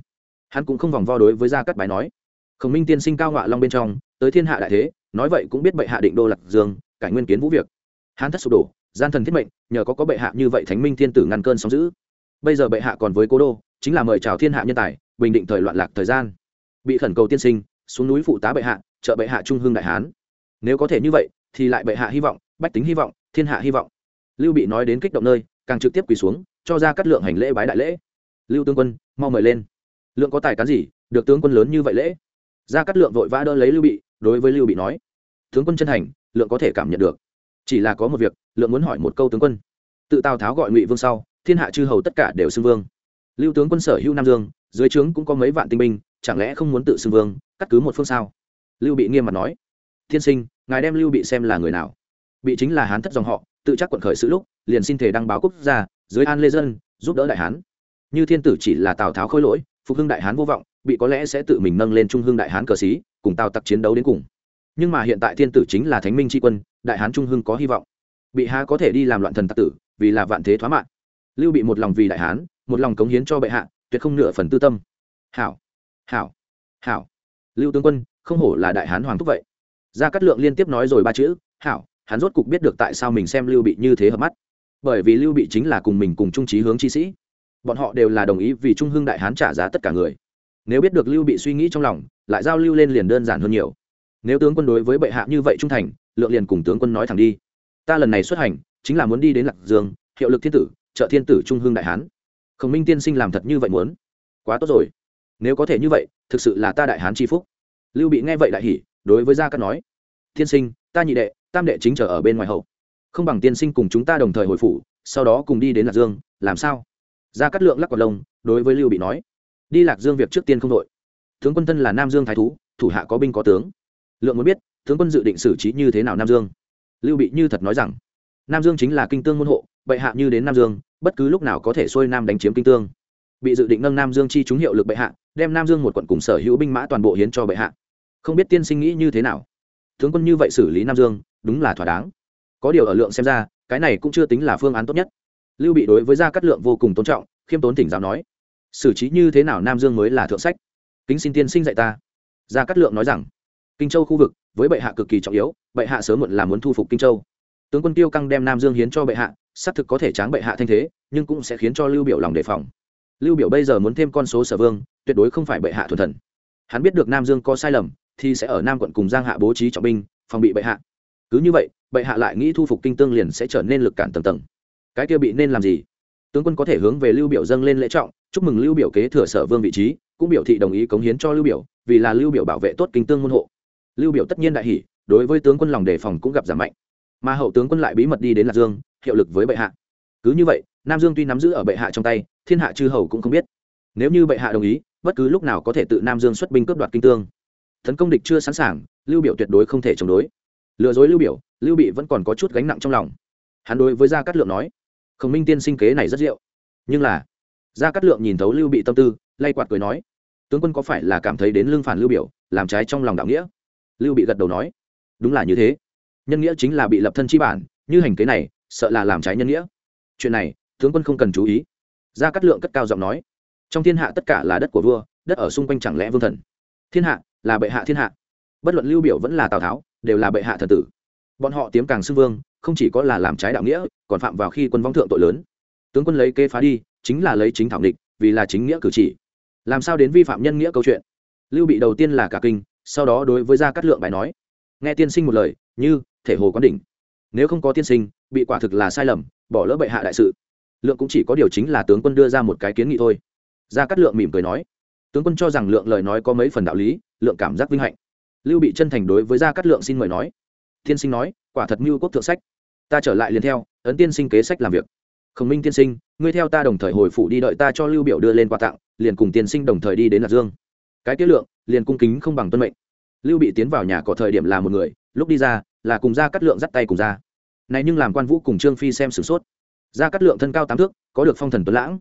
Hắn cũng không vòng vo đối với gia cát bái nói. Khổng minh tiên sinh cao ngọa long bên trong, tới thiên hạ đại thế, nói vậy cũng biết bệ hạ định đô lạc dương, cải nguyên kiến vũ việc. Hán thất sụp đổ, gian thần thiết mệnh, nhờ có có bệ hạ như vậy thánh minh thiên tử ngăn cơn sóng giữ bây giờ bệ hạ còn với cố đô, chính là mời chào thiên hạ nhân tài bình định thời loạn lạc thời gian. Bị khẩn cầu tiên sinh, xuống núi phụ tá bệ hạ, trợ bệ hạ trung hương đại hán. Nếu có thể như vậy, thì lại bệ hạ hy vọng, bách tính hy vọng, thiên hạ hy vọng. Lưu bị nói đến kích động nơi, càng trực tiếp quỳ xuống, cho ra cắt lượng hành lễ bái đại lễ. Lưu tướng quân, mau mời lên. Lượng có tài cán gì, được tướng quân lớn như vậy lễ? Ra cắt lượng vội vã đỡ lấy lưu bị, đối với lưu bị nói. Tướng quân chân thành lượng có thể cảm nhận được. Chỉ là có một việc, lượng muốn hỏi một câu tướng quân. Tự tào tháo gọi ngụy vương sau, thiên hạ chư hầu tất cả đều xưng vương. Lưu tướng quân sở hữu nam dương dưới trướng cũng có mấy vạn tinh binh, chẳng lẽ không muốn tự xưng vương, cắt cứ một phương sao? Lưu bị nghiêm mặt nói. Thiên sinh, ngài đem lưu bị xem là người nào? Bị chính là hán thất dòng họ, tự chắc quận khởi sự lúc, liền xin thể đăng báo quốc gia, dưới an lê dân, giúp đỡ đại hán. Như thiên tử chỉ là tào tháo khôi lỗi, phục hưng đại hán vô vọng, bị có lẽ sẽ tự mình nâng lên trung hưng đại hán cờ xí, cùng tào tặc chiến đấu đến cùng. Nhưng mà hiện tại thiên tử chính là thánh minh tri quân, đại hán trung hưng có hy vọng. Bị há có thể đi làm loạn thần tặc tử, vì là vạn thế thoá mạng. Lưu bị một lòng vì đại hán, một lòng cống hiến cho bệ hạ tuyệt không nửa phần tư tâm. Hảo hảo hảo. Lưu tướng quân, không hổ là đại hán hoàng thúc vậy. Gia cát lượng liên tiếp nói rồi ba chữ, hảo, hắn rốt cục biết được tại sao mình xem lưu bị như thế hợp mắt. Bởi vì lưu bị chính là cùng mình cùng trung trí hướng chi sĩ. Bọn họ đều là đồng ý vì trung hưng đại hán trả giá tất cả người. Nếu biết được lưu bị suy nghĩ trong lòng, lại giao lưu lên liền đơn giản hơn nhiều. Nếu tướng quân đối với bệ hạ như vậy trung thành, lượng liền cùng tướng quân nói thẳng đi. Ta lần này xuất hành, chính là muốn đi đến lạc dương, hiệu lực thiên tử, trợ thiên tử trung hưng đại hán khổng minh tiên sinh làm thật như vậy muốn. Quá tốt rồi. Nếu có thể như vậy, thực sự là ta đại hán tri phúc. Lưu bị nghe vậy đại hỉ, đối với gia cát nói, tiên sinh, ta nhị đệ, tam đệ chính trở ở bên ngoài hậu. Không bằng tiên sinh cùng chúng ta đồng thời hồi phủ, sau đó cùng đi đến lạc dương, làm sao? Gia cát lượng lắc quả lông, đối với lưu bị nói, đi lạc dương việc trước tiên không đội tướng quân thân là nam dương thái thú, thủ hạ có binh có tướng. Lượng muốn biết, tướng quân dự định xử trí như thế nào nam dương? Lưu bị như thật nói rằng, nam dương chính là kinh tương môn hộ bệ hạ như đến nam dương, bất cứ lúc nào có thể xuôi nam đánh chiếm kinh tương. Bị dự định nâng nam dương chi chúng hiệu lực bệ hạ, đem nam dương một quận cùng sở hữu binh mã toàn bộ hiến cho bệ hạ. Không biết tiên sinh nghĩ như thế nào? Tướng quân như vậy xử lý nam dương, đúng là thỏa đáng. Có điều ở lượng xem ra, cái này cũng chưa tính là phương án tốt nhất. Lưu bị đối với gia cát lượng vô cùng tôn trọng, khiêm tốn thỉnh giáo nói, xử trí như thế nào nam dương mới là thượng sách? Kính xin tiên sinh dạy ta. Gia cát lượng nói rằng, kinh châu khu vực, với bệ hạ cực kỳ trọng yếu, bệ hạ sớm muộn là muốn thu phục kinh châu. Tướng quân tiêu căng đem nam dương hiến cho bệ hạ xác thực có thể tráng bệ hạ thanh thế, nhưng cũng sẽ khiến cho lưu biểu lòng đề phòng. Lưu biểu bây giờ muốn thêm con số sở vương, tuyệt đối không phải bệ hạ thuần thần. Hắn biết được nam dương có sai lầm, thì sẽ ở nam quận cùng giang hạ bố trí trọng binh, phòng bị bệ hạ. Cứ như vậy, bệ hạ lại nghĩ thu phục kinh tương liền sẽ trở nên lực cản tầng tầng. Cái kia bị nên làm gì? Tướng quân có thể hướng về lưu biểu dâng lên lễ trọng, chúc mừng lưu biểu kế thừa sở vương vị trí, cũng biểu thị đồng ý cống hiến cho lưu biểu, vì là lưu biểu bảo vệ tốt kinh tương môn hộ. Lưu biểu tất nhiên đại hỉ, đối với tướng quân lòng đề phòng cũng gặp giảm mạnh. Mà hậu tướng quân lại bí mật đi đến lạc dương hiệu lực với bệ hạ. Cứ như vậy, nam dương tuy nắm giữ ở bệ hạ trong tay, thiên hạ chư hầu cũng không biết. Nếu như bệ hạ đồng ý, bất cứ lúc nào có thể tự nam dương xuất binh cướp đoạt kinh tương. Tấn công địch chưa sẵn sàng, lưu biểu tuyệt đối không thể chống đối. Lừa dối lưu biểu, lưu bị vẫn còn có chút gánh nặng trong lòng. Hắn đối với gia cát lượng nói, khổng minh tiên sinh kế này rất diệu nhưng là gia cát lượng nhìn thấu lưu bị tâm tư, lay quạt cười nói, tướng quân có phải là cảm thấy đến lương phản lưu biểu, làm trái trong lòng đạo nghĩa? Lưu bị gật đầu nói, đúng là như thế. Nhân nghĩa chính là bị lập thân chi bản, như hành kế này sợ là làm trái nhân nghĩa. Chuyện này, tướng quân không cần chú ý. Gia cát lượng cất cao giọng nói, trong thiên hạ tất cả là đất của vua, đất ở xung quanh chẳng lẽ vương thần? Thiên hạ, là bệ hạ thiên hạ. Bất luận lưu biểu vẫn là tào tháo, đều là bệ hạ thần tử. Bọn họ tiếm càng xưng vương, không chỉ có là làm trái đạo nghĩa, còn phạm vào khi quân vong thượng tội lớn. Tướng quân lấy kế phá đi, chính là lấy chính thảo địch vì là chính nghĩa cử chỉ. Làm sao đến vi phạm nhân nghĩa câu chuyện? Lưu bị đầu tiên là cả kinh, sau đó đối với gia cát lượng bài nói, nghe tiên sinh một lời, như thể hồ quán đỉnh. Nếu không có tiên sinh bị quả thực là sai lầm, bỏ lỡ bệ hạ đại sự. Lượng cũng chỉ có điều chính là tướng quân đưa ra một cái kiến nghị thôi. Gia cát lượng mỉm cười nói. Tướng quân cho rằng lượng lời nói có mấy phần đạo lý, lượng cảm giác vinh hạnh. Lưu bị chân thành đối với gia cát lượng xin mời nói. Tiên sinh nói, quả thật mưu quốc thượng sách. Ta trở lại liền theo, ấn tiên sinh kế sách làm việc. Khổng minh tiên sinh, ngươi theo ta đồng thời hồi phủ đi đợi ta cho lưu biểu đưa lên quà tặng, liền cùng tiên sinh đồng thời đi đến lạc dương. Cái tiết lượng, liền cung kính không bằng tuân mệnh. Lưu bị tiến vào nhà có thời điểm là một người, lúc đi ra, là cùng ra cắt lượng dắt tay cùng ra này nhưng làm quan vũ cùng trương phi xem sửng sốt. Ra cắt lượng thân cao tám thước, có được phong thần tuấn lãng.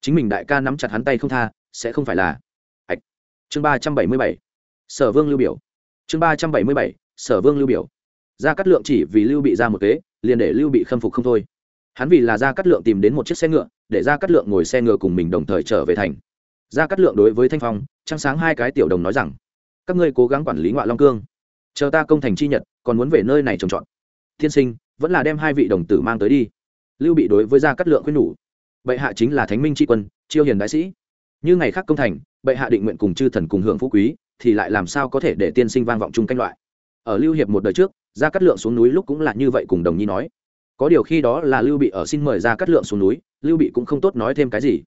Chính mình đại ca nắm chặt hắn tay không tha, sẽ không phải là ạch chương ba trăm bảy mươi bảy. Sở vương lưu biểu. Chương ba trăm bảy mươi bảy. Sở vương lưu biểu. Ra cắt lượng chỉ vì lưu bị ra một kế, liền để lưu bị khâm phục không thôi. Hắn vì là ra cắt lượng tìm đến một chiếc xe ngựa, để ra cắt lượng ngồi xe ngựa cùng mình đồng thời trở về thành. Ra cắt lượng đối với thanh phong, trăng sáng hai cái tiểu đồng nói rằng, các ngươi cố gắng quản lý ngoại long cương. Chờ ta công thành chi nhật, còn muốn về nơi này trồng trọt. Thiên sinh vẫn là đem hai vị đồng tử mang tới đi. Lưu bị đối với gia cát lượng khuyên nhủ, bệ hạ chính là thánh minh tri quân, chiêu hiền đại sĩ. Như ngày khác công thành, bệ hạ định nguyện cùng chư thần cùng hưởng phú quý, thì lại làm sao có thể để tiên sinh vang vọng chung canh loại? Ở lưu hiệp một đời trước, gia cát lượng xuống núi lúc cũng là như vậy cùng đồng nhi nói. Có điều khi đó là lưu bị ở xin mời gia cát lượng xuống núi, lưu bị cũng không tốt nói thêm cái gì.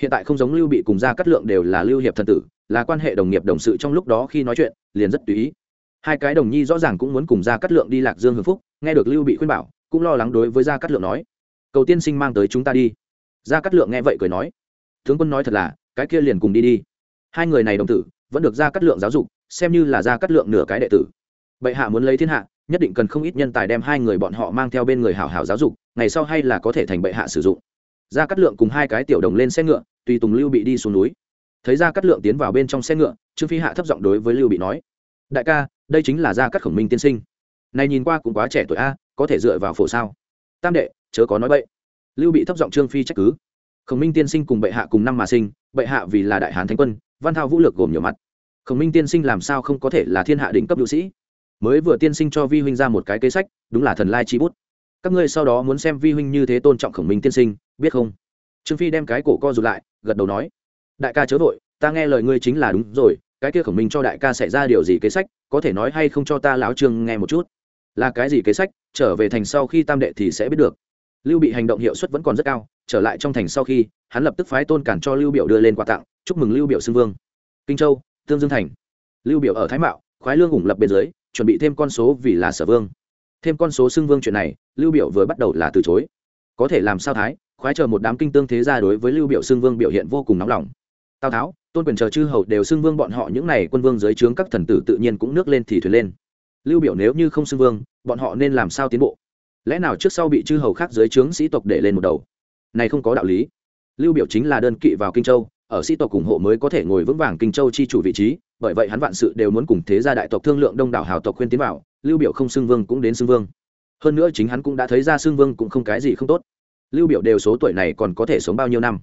Hiện tại không giống lưu bị cùng gia cát lượng đều là lưu hiệp thần tử, là quan hệ đồng nghiệp đồng sự trong lúc đó khi nói chuyện, liền rất tùy ý hai cái đồng nhi rõ ràng cũng muốn cùng gia cát lượng đi lạc dương hưng phúc, nghe được lưu bị khuyên bảo, cũng lo lắng đối với gia cát lượng nói, cầu tiên sinh mang tới chúng ta đi. Gia cát lượng nghe vậy cười nói, tướng quân nói thật là, cái kia liền cùng đi đi. Hai người này đồng tử, vẫn được gia cát lượng giáo dục, xem như là gia cát lượng nửa cái đệ tử. Bệ hạ muốn lấy thiên hạ, nhất định cần không ít nhân tài đem hai người bọn họ mang theo bên người hảo hảo giáo dục, ngày sau hay là có thể thành bệ hạ sử dụng. Gia cát lượng cùng hai cái tiểu đồng lên xe ngựa, tùy tùng lưu bị đi xuống núi. Thấy gia cát lượng tiến vào bên trong xe ngựa, trương phi hạ thấp giọng đối với lưu bị nói đại ca, đây chính là gia cát khổng minh tiên sinh. Này nhìn qua cũng quá trẻ tuổi a, có thể dựa vào phổ sao? Tam đệ, chớ có nói bậy. Lưu bị thấp giọng trương phi trách cứ. Khổng minh tiên sinh cùng bệ hạ cùng năm mà sinh, bệ hạ vì là đại hán thánh quân, văn thao vũ lược gồm nhiều mặt. Khổng minh tiên sinh làm sao không có thể là thiên hạ đỉnh cấp hữu sĩ? Mới vừa tiên sinh cho vi huynh ra một cái kế sách, đúng là thần lai chi bút. Các ngươi sau đó muốn xem vi huynh như thế tôn trọng khổng minh tiên sinh, biết không? Trương phi đem cái cổ co rụt lại, gật đầu nói. Đại ca chớ vội, ta nghe lời ngươi chính là đúng rồi cái kia khổng minh cho đại ca xảy ra điều gì kế sách, có thể nói hay không cho ta lão trương nghe một chút. Là cái gì kế sách, trở về thành sau khi tam đệ thì sẽ biết được. Lưu bị hành động hiệu suất vẫn còn rất cao, trở lại trong thành sau khi, hắn lập tức phái tôn cản cho lưu biểu đưa lên quà tặng, chúc mừng lưu biểu xưng vương. Kinh châu, tương dương thành. Lưu biểu ở thái mạo, khoái lương ủng lập bên dưới, chuẩn bị thêm con số vì là sở vương. Thêm con số xưng vương chuyện này, lưu biểu vừa bắt đầu là từ chối. Có thể làm sao thái, khoái chờ một đám kinh tương thế gia đối với lưu biểu xưng vương biểu hiện vô cùng nóng lòng. Tào tháo tôn quyền chờ chư hầu đều xưng vương bọn họ những này quân vương dưới trướng các thần tử tự nhiên cũng nước lên thì thuyền lên. Lưu biểu nếu như không xưng vương, bọn họ nên làm sao tiến bộ? Lẽ nào trước sau bị chư hầu khác dưới trướng sĩ tộc để lên một đầu? Này không có đạo lý. Lưu biểu chính là đơn kỵ vào kinh châu, ở sĩ tộc ủng hộ mới có thể ngồi vững vàng kinh châu chi chủ vị trí, bởi vậy hắn vạn sự đều muốn cùng thế gia đại tộc thương lượng đông đảo hào tộc khuyên tiến vào, lưu biểu không xưng vương cũng đến xưng vương. Hơn nữa chính hắn cũng đã thấy ra xưng vương cũng không cái gì không tốt. Lưu biểu đều số tuổi này còn có thể sống bao nhiêu năm?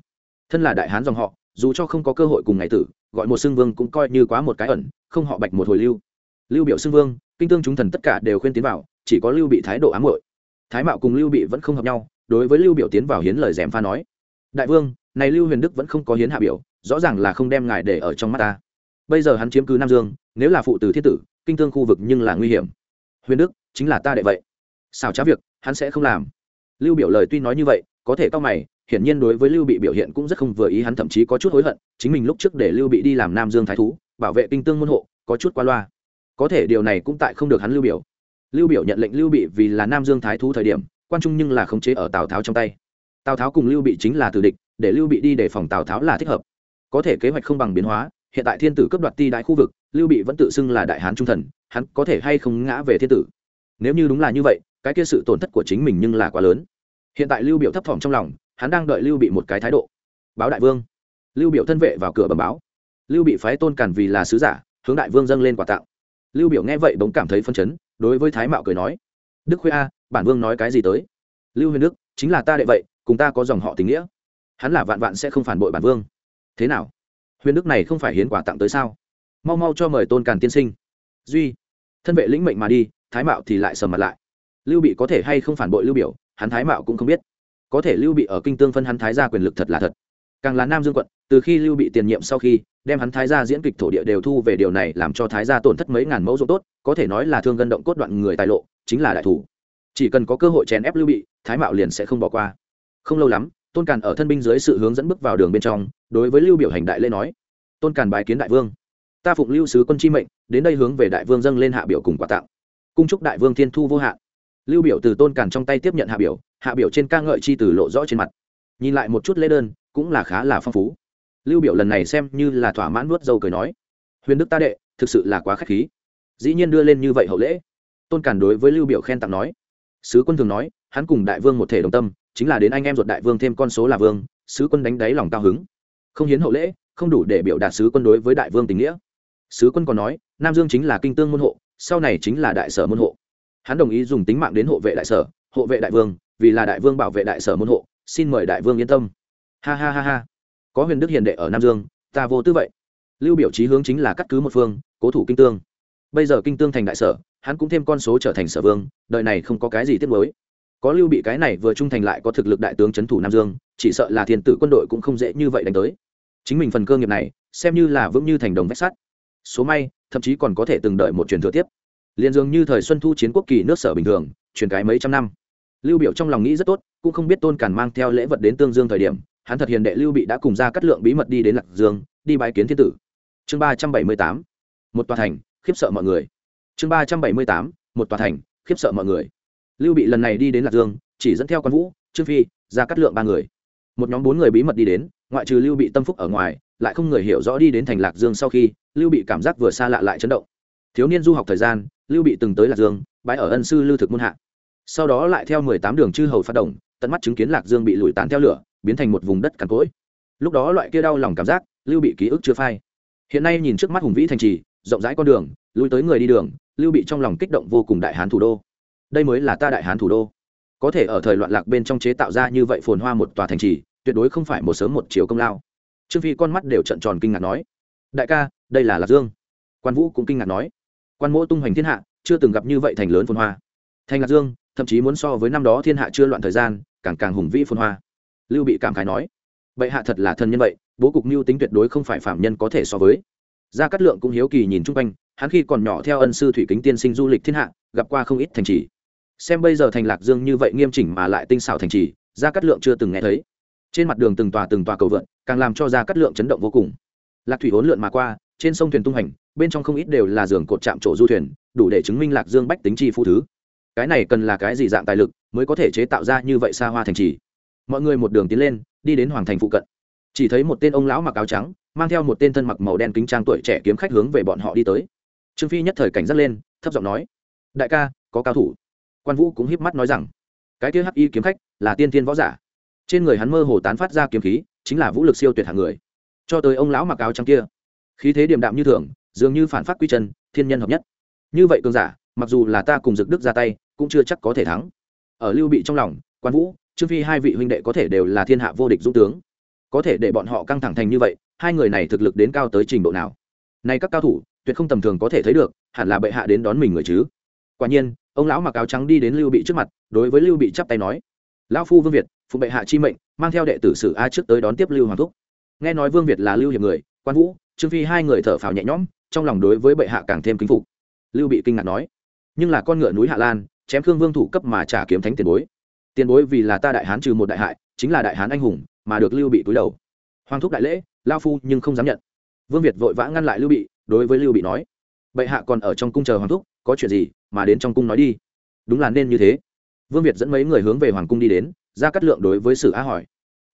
Thân là đại hán dòng họ dù cho không có cơ hội cùng ngày tử, gọi một xưng vương cũng coi như quá một cái ẩn, không họ bạch một hồi lưu. Lưu biểu xưng vương, kinh tương chúng thần tất cả đều khuyên tiến vào, chỉ có lưu bị thái độ ám muội. Thái mạo cùng lưu bị vẫn không hợp nhau, đối với lưu biểu tiến vào hiến lời dèm pha nói, đại vương, này lưu huyền đức vẫn không có hiến hạ biểu, rõ ràng là không đem ngài để ở trong mắt ta. Bây giờ hắn chiếm cứ nam dương, nếu là phụ tử thiết tử, kinh tương khu vực nhưng là nguy hiểm. Huyền đức, chính là ta đệ vậy. Sao trá việc, hắn sẽ không làm. Lưu biểu lời tuy nói như vậy, có thể cao mày hiển nhiên đối với lưu bị biểu hiện cũng rất không vừa ý, hắn thậm chí có chút hối hận, chính mình lúc trước để lưu bị đi làm nam dương thái thú, bảo vệ kinh tương môn hộ, có chút qua loa. Có thể điều này cũng tại không được hắn lưu biểu. Lưu biểu nhận lệnh lưu bị vì là nam dương thái thú thời điểm, quan trung nhưng là khống chế ở tào tháo trong tay. Tào tháo cùng lưu bị chính là tử địch, để lưu bị đi để phòng tào tháo là thích hợp. Có thể kế hoạch không bằng biến hóa, hiện tại thiên tử cấp đoạt ti đại khu vực, lưu bị vẫn tự xưng là đại hán trung thần, hắn có thể hay không ngã về thiên tử? Nếu như đúng là như vậy, cái kia sự tổn thất của chính mình nhưng là quá lớn. Hiện tại lưu biểu thấp thỏm trong lòng hắn đang đợi lưu bị một cái thái độ. Báo đại vương. Lưu biểu thân vệ vào cửa bẩm báo. Lưu bị phái tôn càn vì là sứ giả, hướng đại vương dâng lên quà tặng. Lưu biểu nghe vậy bỗng cảm thấy phân chấn, đối với thái mạo cười nói, đức khuê a, bản vương nói cái gì tới? Lưu huyền đức, chính là ta đệ vậy, cùng ta có dòng họ tình nghĩa. Hắn là vạn vạn sẽ không phản bội bản vương. Thế nào? Huyền đức này không phải hiến quà tặng tới sao? Mau mau cho mời tôn càn tiên sinh. Duy. Thân vệ lĩnh mệnh mà đi, thái mạo thì lại sầm mặt lại. Lưu bị có thể hay không phản bội lưu biểu, hắn thái mạo cũng không biết có thể lưu bị ở kinh tương phân hắn thái gia quyền lực thật là thật. Càng là nam dương quận, từ khi lưu bị tiền nhiệm sau khi, đem hắn thái gia diễn kịch thổ địa đều thu về điều này làm cho thái gia tổn thất mấy ngàn mẫu ruộng tốt, có thể nói là thương gân động cốt đoạn người tài lộ, chính là đại thủ. Chỉ cần có cơ hội chèn ép lưu bị, thái mạo liền sẽ không bỏ qua. Không lâu lắm, tôn càn ở thân binh dưới sự hướng dẫn bước vào đường bên trong, đối với lưu biểu hành đại lễ nói, tôn càn bài kiến đại vương. Ta phụng lưu sứ quân chi mệnh, đến đây hướng về đại vương dâng lên hạ biểu cùng quà tặng. Cung chúc đại vương thiên thu vô hạn. Lưu biểu từ tôn càn trong tay tiếp nhận hạ biểu hạ biểu trên ca ngợi chi từ lộ rõ trên mặt. Nhìn lại một chút lễ đơn, cũng là khá là phong phú. Lưu biểu lần này xem như là thỏa mãn nuốt dâu cười nói, huyền đức ta đệ, thực sự là quá khách khí. Dĩ nhiên đưa lên như vậy hậu lễ. Tôn cản đối với lưu biểu khen tặng nói, sứ quân thường nói, hắn cùng đại vương một thể đồng tâm, chính là đến anh em ruột đại vương thêm con số là vương, sứ quân đánh đáy lòng cao hứng. Không hiến hậu lễ, không đủ để biểu đạt sứ quân đối với đại vương tình nghĩa. Sứ quân còn nói, nam dương chính là kinh tương môn hộ, sau này chính là đại sở môn hộ. Hắn đồng ý dùng tính mạng đến hộ vệ đại sở, hộ vệ đại vương vì là đại vương bảo vệ đại sở môn hộ, xin mời đại vương yên tâm. Ha ha ha ha. Có huyền đức hiền đệ ở nam dương, ta vô tư vậy. Lưu biểu chí hướng chính là cắt cứ một phương, cố thủ kinh tương. Bây giờ kinh tương thành đại sở, hắn cũng thêm con số trở thành sở vương, đời này không có cái gì tiếc mới có lưu bị cái này vừa trung thành lại có thực lực đại tướng trấn thủ nam dương, chỉ sợ là thiên tử quân đội cũng không dễ như vậy đánh tới. Chính mình phần cơ nghiệp này, xem như là vững như thành đồng vách sắt. Số may, thậm chí còn có thể từng đợi một truyền thừa tiếp. Liền dường như thời xuân thu chiến quốc kỳ nước sở bình thường, truyền cái mấy trăm năm lưu biểu trong lòng nghĩ rất tốt, cũng không biết tôn càn mang theo lễ vật đến tương dương thời điểm, hắn thật hiền đệ lưu bị đã cùng ra cắt lượng bí mật đi đến lạc dương, đi bái kiến thiên tử. Chương ba trăm bảy mươi tám, một tòa thành, khiếp sợ mọi người. Chương ba trăm bảy mươi tám, một tòa thành, khiếp sợ mọi người. Lưu bị lần này đi đến lạc dương, chỉ dẫn theo quan vũ, trương phi, ra cắt lượng ba người. Một nhóm bốn người bí mật đi đến, ngoại trừ lưu bị tâm phúc ở ngoài, lại không người hiểu rõ đi đến thành lạc dương sau khi, lưu bị cảm giác vừa xa lạ lại chấn động. Thiếu niên du học thời gian, lưu bị từng tới lạc dương bãi ở ân sư lưu thực môn hạ sau đó lại theo mười tám đường chư hầu phát động, tận mắt chứng kiến lạc dương bị lùi tán theo lửa, biến thành một vùng đất cằn cỗi. Lúc đó loại kia đau lòng cảm giác, lưu bị ký ức chưa phai. Hiện nay nhìn trước mắt hùng vĩ thành trì, rộng rãi con đường, lui tới người đi đường, lưu bị trong lòng kích động vô cùng đại hán thủ đô. Đây mới là ta đại hán thủ đô. Có thể ở thời loạn lạc bên trong chế tạo ra như vậy phồn hoa một tòa thành trì, tuyệt đối không phải một sớm một chiều công lao. Trương phi con mắt đều trận tròn kinh ngạc nói, đại ca, đây là lạc dương. Quan vũ cũng kinh ngạc nói, quan mỗ tung hoành thiên hạ, chưa từng gặp như vậy thành lớn phồn hoa. Thành lạc dương thậm chí muốn so với năm đó thiên hạ chưa loạn thời gian, càng càng hùng vĩ phồn hoa. Lưu bị cảm khái nói, bệ hạ thật là thân nhân vậy, bố cục mưu tính tuyệt đối không phải phạm nhân có thể so với. Gia cát lượng cũng hiếu kỳ nhìn chung quanh, hắn khi còn nhỏ theo ân sư thủy kính tiên sinh du lịch thiên hạ, gặp qua không ít thành trì. Xem bây giờ thành lạc dương như vậy nghiêm chỉnh mà lại tinh xảo thành trì, gia cát lượng chưa từng nghe thấy. Trên mặt đường từng tòa từng tòa cầu vượn, càng làm cho gia cát lượng chấn động vô cùng. Lạc thủy hỗn lượn mà qua, trên sông thuyền tung hành, bên trong không ít đều là giường cột chạm trổ du thuyền, đủ để chứng minh lạc dương bách tính chi phú thứ cái này cần là cái gì dạng tài lực mới có thể chế tạo ra như vậy xa hoa thành trì? Mọi người một đường tiến lên, đi đến hoàng thành phụ cận. Chỉ thấy một tên ông lão mặc áo trắng, mang theo một tên thân mặc màu đen kính trang tuổi trẻ kiếm khách hướng về bọn họ đi tới. Trương phi nhất thời cảnh giác lên, thấp giọng nói, đại ca, có cao thủ. Quan vũ cũng híp mắt nói rằng, cái kia hắc y kiếm khách là tiên thiên võ giả. Trên người hắn mơ hồ tán phát ra kiếm khí, chính là vũ lực siêu tuyệt hạng người. Cho tới ông lão mặc áo trắng kia, khí thế điềm đạm như thường, dường như phản phát quy chân, thiên nhân hợp nhất. Như vậy cường giả mặc dù là ta cùng dực đức ra tay, cũng chưa chắc có thể thắng. Ở lưu bị trong lòng, quan vũ, trương phi hai vị huynh đệ có thể đều là thiên hạ vô địch dũng tướng. Có thể để bọn họ căng thẳng thành như vậy, hai người này thực lực đến cao tới trình độ nào? Nay các cao thủ, tuyệt không tầm thường có thể thấy được, hẳn là bệ hạ đến đón mình người chứ? Quả nhiên, ông lão mặc áo trắng đi đến lưu bị trước mặt, đối với lưu bị chắp tay nói, lão phu vương việt, phụ bệ hạ chi mệnh, mang theo đệ tử sử a trước tới đón tiếp lưu hoàng thúc. Nghe nói vương việt là lưu hiệp người, quan vũ, trương phi hai người thở phào nhẹ nhõm, trong lòng đối với bệ hạ càng thêm kính phục. Lưu bị kinh ngạc nói nhưng là con ngựa núi hạ lan, chém khương vương thủ cấp mà trả kiếm thánh tiền bối. Tiền bối vì là ta đại hán trừ một đại hại, chính là đại hán anh hùng, mà được lưu bị túi đầu. Hoàng thúc đại lễ, lao phu nhưng không dám nhận. Vương việt vội vã ngăn lại lưu bị, đối với lưu bị nói, bệ hạ còn ở trong cung chờ hoàng thúc, có chuyện gì mà đến trong cung nói đi. Đúng là nên như thế. Vương việt dẫn mấy người hướng về hoàng cung đi đến ra cắt lượng đối với sử a hỏi,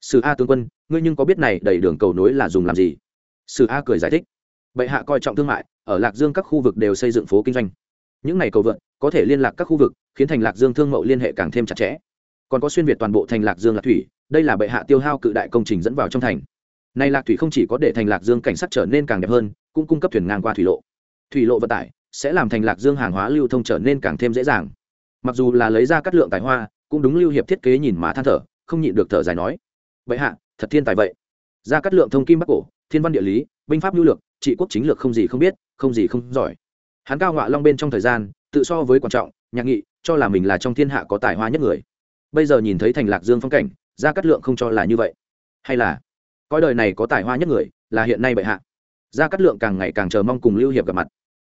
sử a tướng quân, ngươi nhưng có biết này đầy đường cầu nối là dùng làm gì? Sử a cười giải thích, bệ hạ coi trọng thương mại, ở lạc dương các khu vực đều xây dựng phố kinh doanh những này cầu vượn có thể liên lạc các khu vực, khiến thành lạc dương thương mậu liên hệ càng thêm chặt chẽ. Còn có xuyên việt toàn bộ thành lạc dương lạc thủy, đây là bệ hạ tiêu hao cự đại công trình dẫn vào trong thành. Này lạc thủy không chỉ có để thành lạc dương cảnh sắc trở nên càng đẹp hơn, cũng cung cấp thuyền ngang qua thủy lộ. Thủy lộ vận tải sẽ làm thành lạc dương hàng hóa lưu thông trở nên càng thêm dễ dàng. Mặc dù là lấy ra cắt lượng tài hoa, cũng đúng lưu hiệp thiết kế nhìn má than thở, không nhịn được thở dài nói, Bệ hạ, thật thiên tài vậy. Ra cắt lượng thông kim bắc cổ, thiên văn địa lý, binh pháp lưu lược, trị quốc chính lược không gì không biết, không gì không giỏi hắn cao ngọa long bên trong thời gian, tự so với quan trọng, nhạc nghị, cho là mình là trong thiên hạ có tài hoa nhất người. Bây giờ nhìn thấy thành lạc dương phong cảnh, gia cát lượng không cho là như vậy. Hay là coi đời này có tài hoa nhất người, là hiện nay bệ hạ. Gia cát lượng càng ngày càng chờ mong cùng lưu hiệp gặp mặt.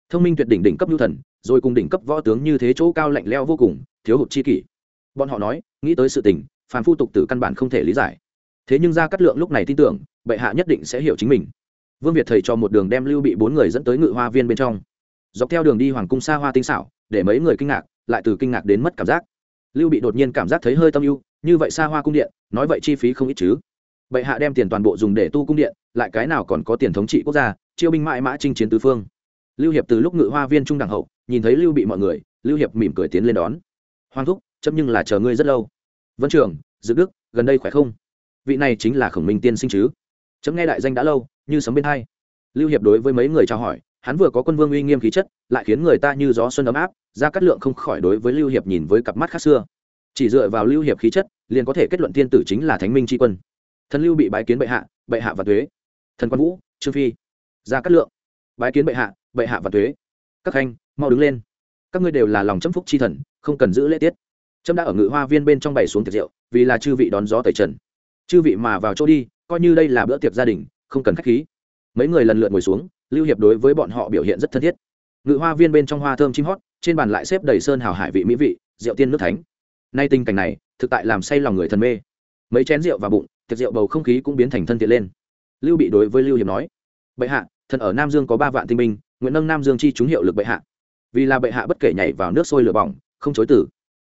Thông minh tuyệt đỉnh đỉnh cấp lưu thần, rồi cùng đỉnh cấp võ tướng như thế chỗ cao lạnh leo vô cùng, thiếu hụt chi kỷ. Bọn họ nói, nghĩ tới sự tình, phàm phu tục tử căn bản không thể lý giải. Thế nhưng gia cát lượng lúc này tin tưởng, bệ hạ nhất định sẽ hiểu chính mình. Vương việt thầy cho một đường đem lưu bị bốn người dẫn tới ngự hoa viên bên trong dọc theo đường đi hoàng cung xa hoa tinh xảo, để mấy người kinh ngạc, lại từ kinh ngạc đến mất cảm giác. Lưu bị đột nhiên cảm giác thấy hơi tâm ưu, như vậy xa hoa cung điện, nói vậy chi phí không ít chứ. Bệ hạ đem tiền toàn bộ dùng để tu cung điện, lại cái nào còn có tiền thống trị quốc gia, chiêu binh mãi mã chinh chiến tứ phương. Lưu hiệp từ lúc ngự hoa viên trung đẳng hậu, nhìn thấy lưu bị mọi người, lưu hiệp mỉm cười tiến lên đón. Hoàng thúc chấm nhưng là chờ ngươi rất lâu. Vân trường, dự đức, gần đây khỏe không? Vị này chính là khổng minh tiên sinh chứ. Chấm nghe đại danh đã lâu, như sấm bên hai. Lưu hiệp đối với mấy người trao hỏi hắn vừa có quân vương uy nghiêm khí chất, lại khiến người ta như gió xuân ấm áp, ra cắt lượng không khỏi đối với lưu hiệp nhìn với cặp mắt khác xưa. Chỉ dựa vào lưu hiệp khí chất, liền có thể kết luận thiên tử chính là thánh minh tri quân. Thần lưu bị bái kiến bệ hạ bệ hạ và thuế thần quan vũ, trương phi. Ra cắt lượng. Bái kiến bệ hạ bệ hạ và thuế các khanh, mau đứng lên. Các ngươi đều là lòng chấm phúc chi thần, không cần giữ lễ tiết. Trâm đã ở ngự hoa viên bên trong bày xuống tiệc rượu, vì là chư vị đón gió tẩy trần. Chư vị mà vào chỗ đi, coi như đây là bữa tiệc gia đình, không cần khách khí. Mấy người lần lượt ngồi xuống lưu hiệp đối với bọn họ biểu hiện rất thân thiết. Ngự hoa viên bên trong hoa thơm chim hót, trên bàn lại xếp đầy sơn hào hải vị mỹ vị, rượu tiên nước thánh. Nay tình cảnh này, thực tại làm say lòng người thần mê. Mấy chén rượu và bụng, tiệc rượu bầu không khí cũng biến thành thân thiện lên. Lưu bị đối với lưu hiệp nói, bệ hạ, thần ở nam dương có ba vạn tinh binh nguyễn nâng nam dương chi chúng hiệu lực bệ hạ. Vì là bệ hạ bất kể nhảy vào nước sôi lửa bỏng, không chối tử.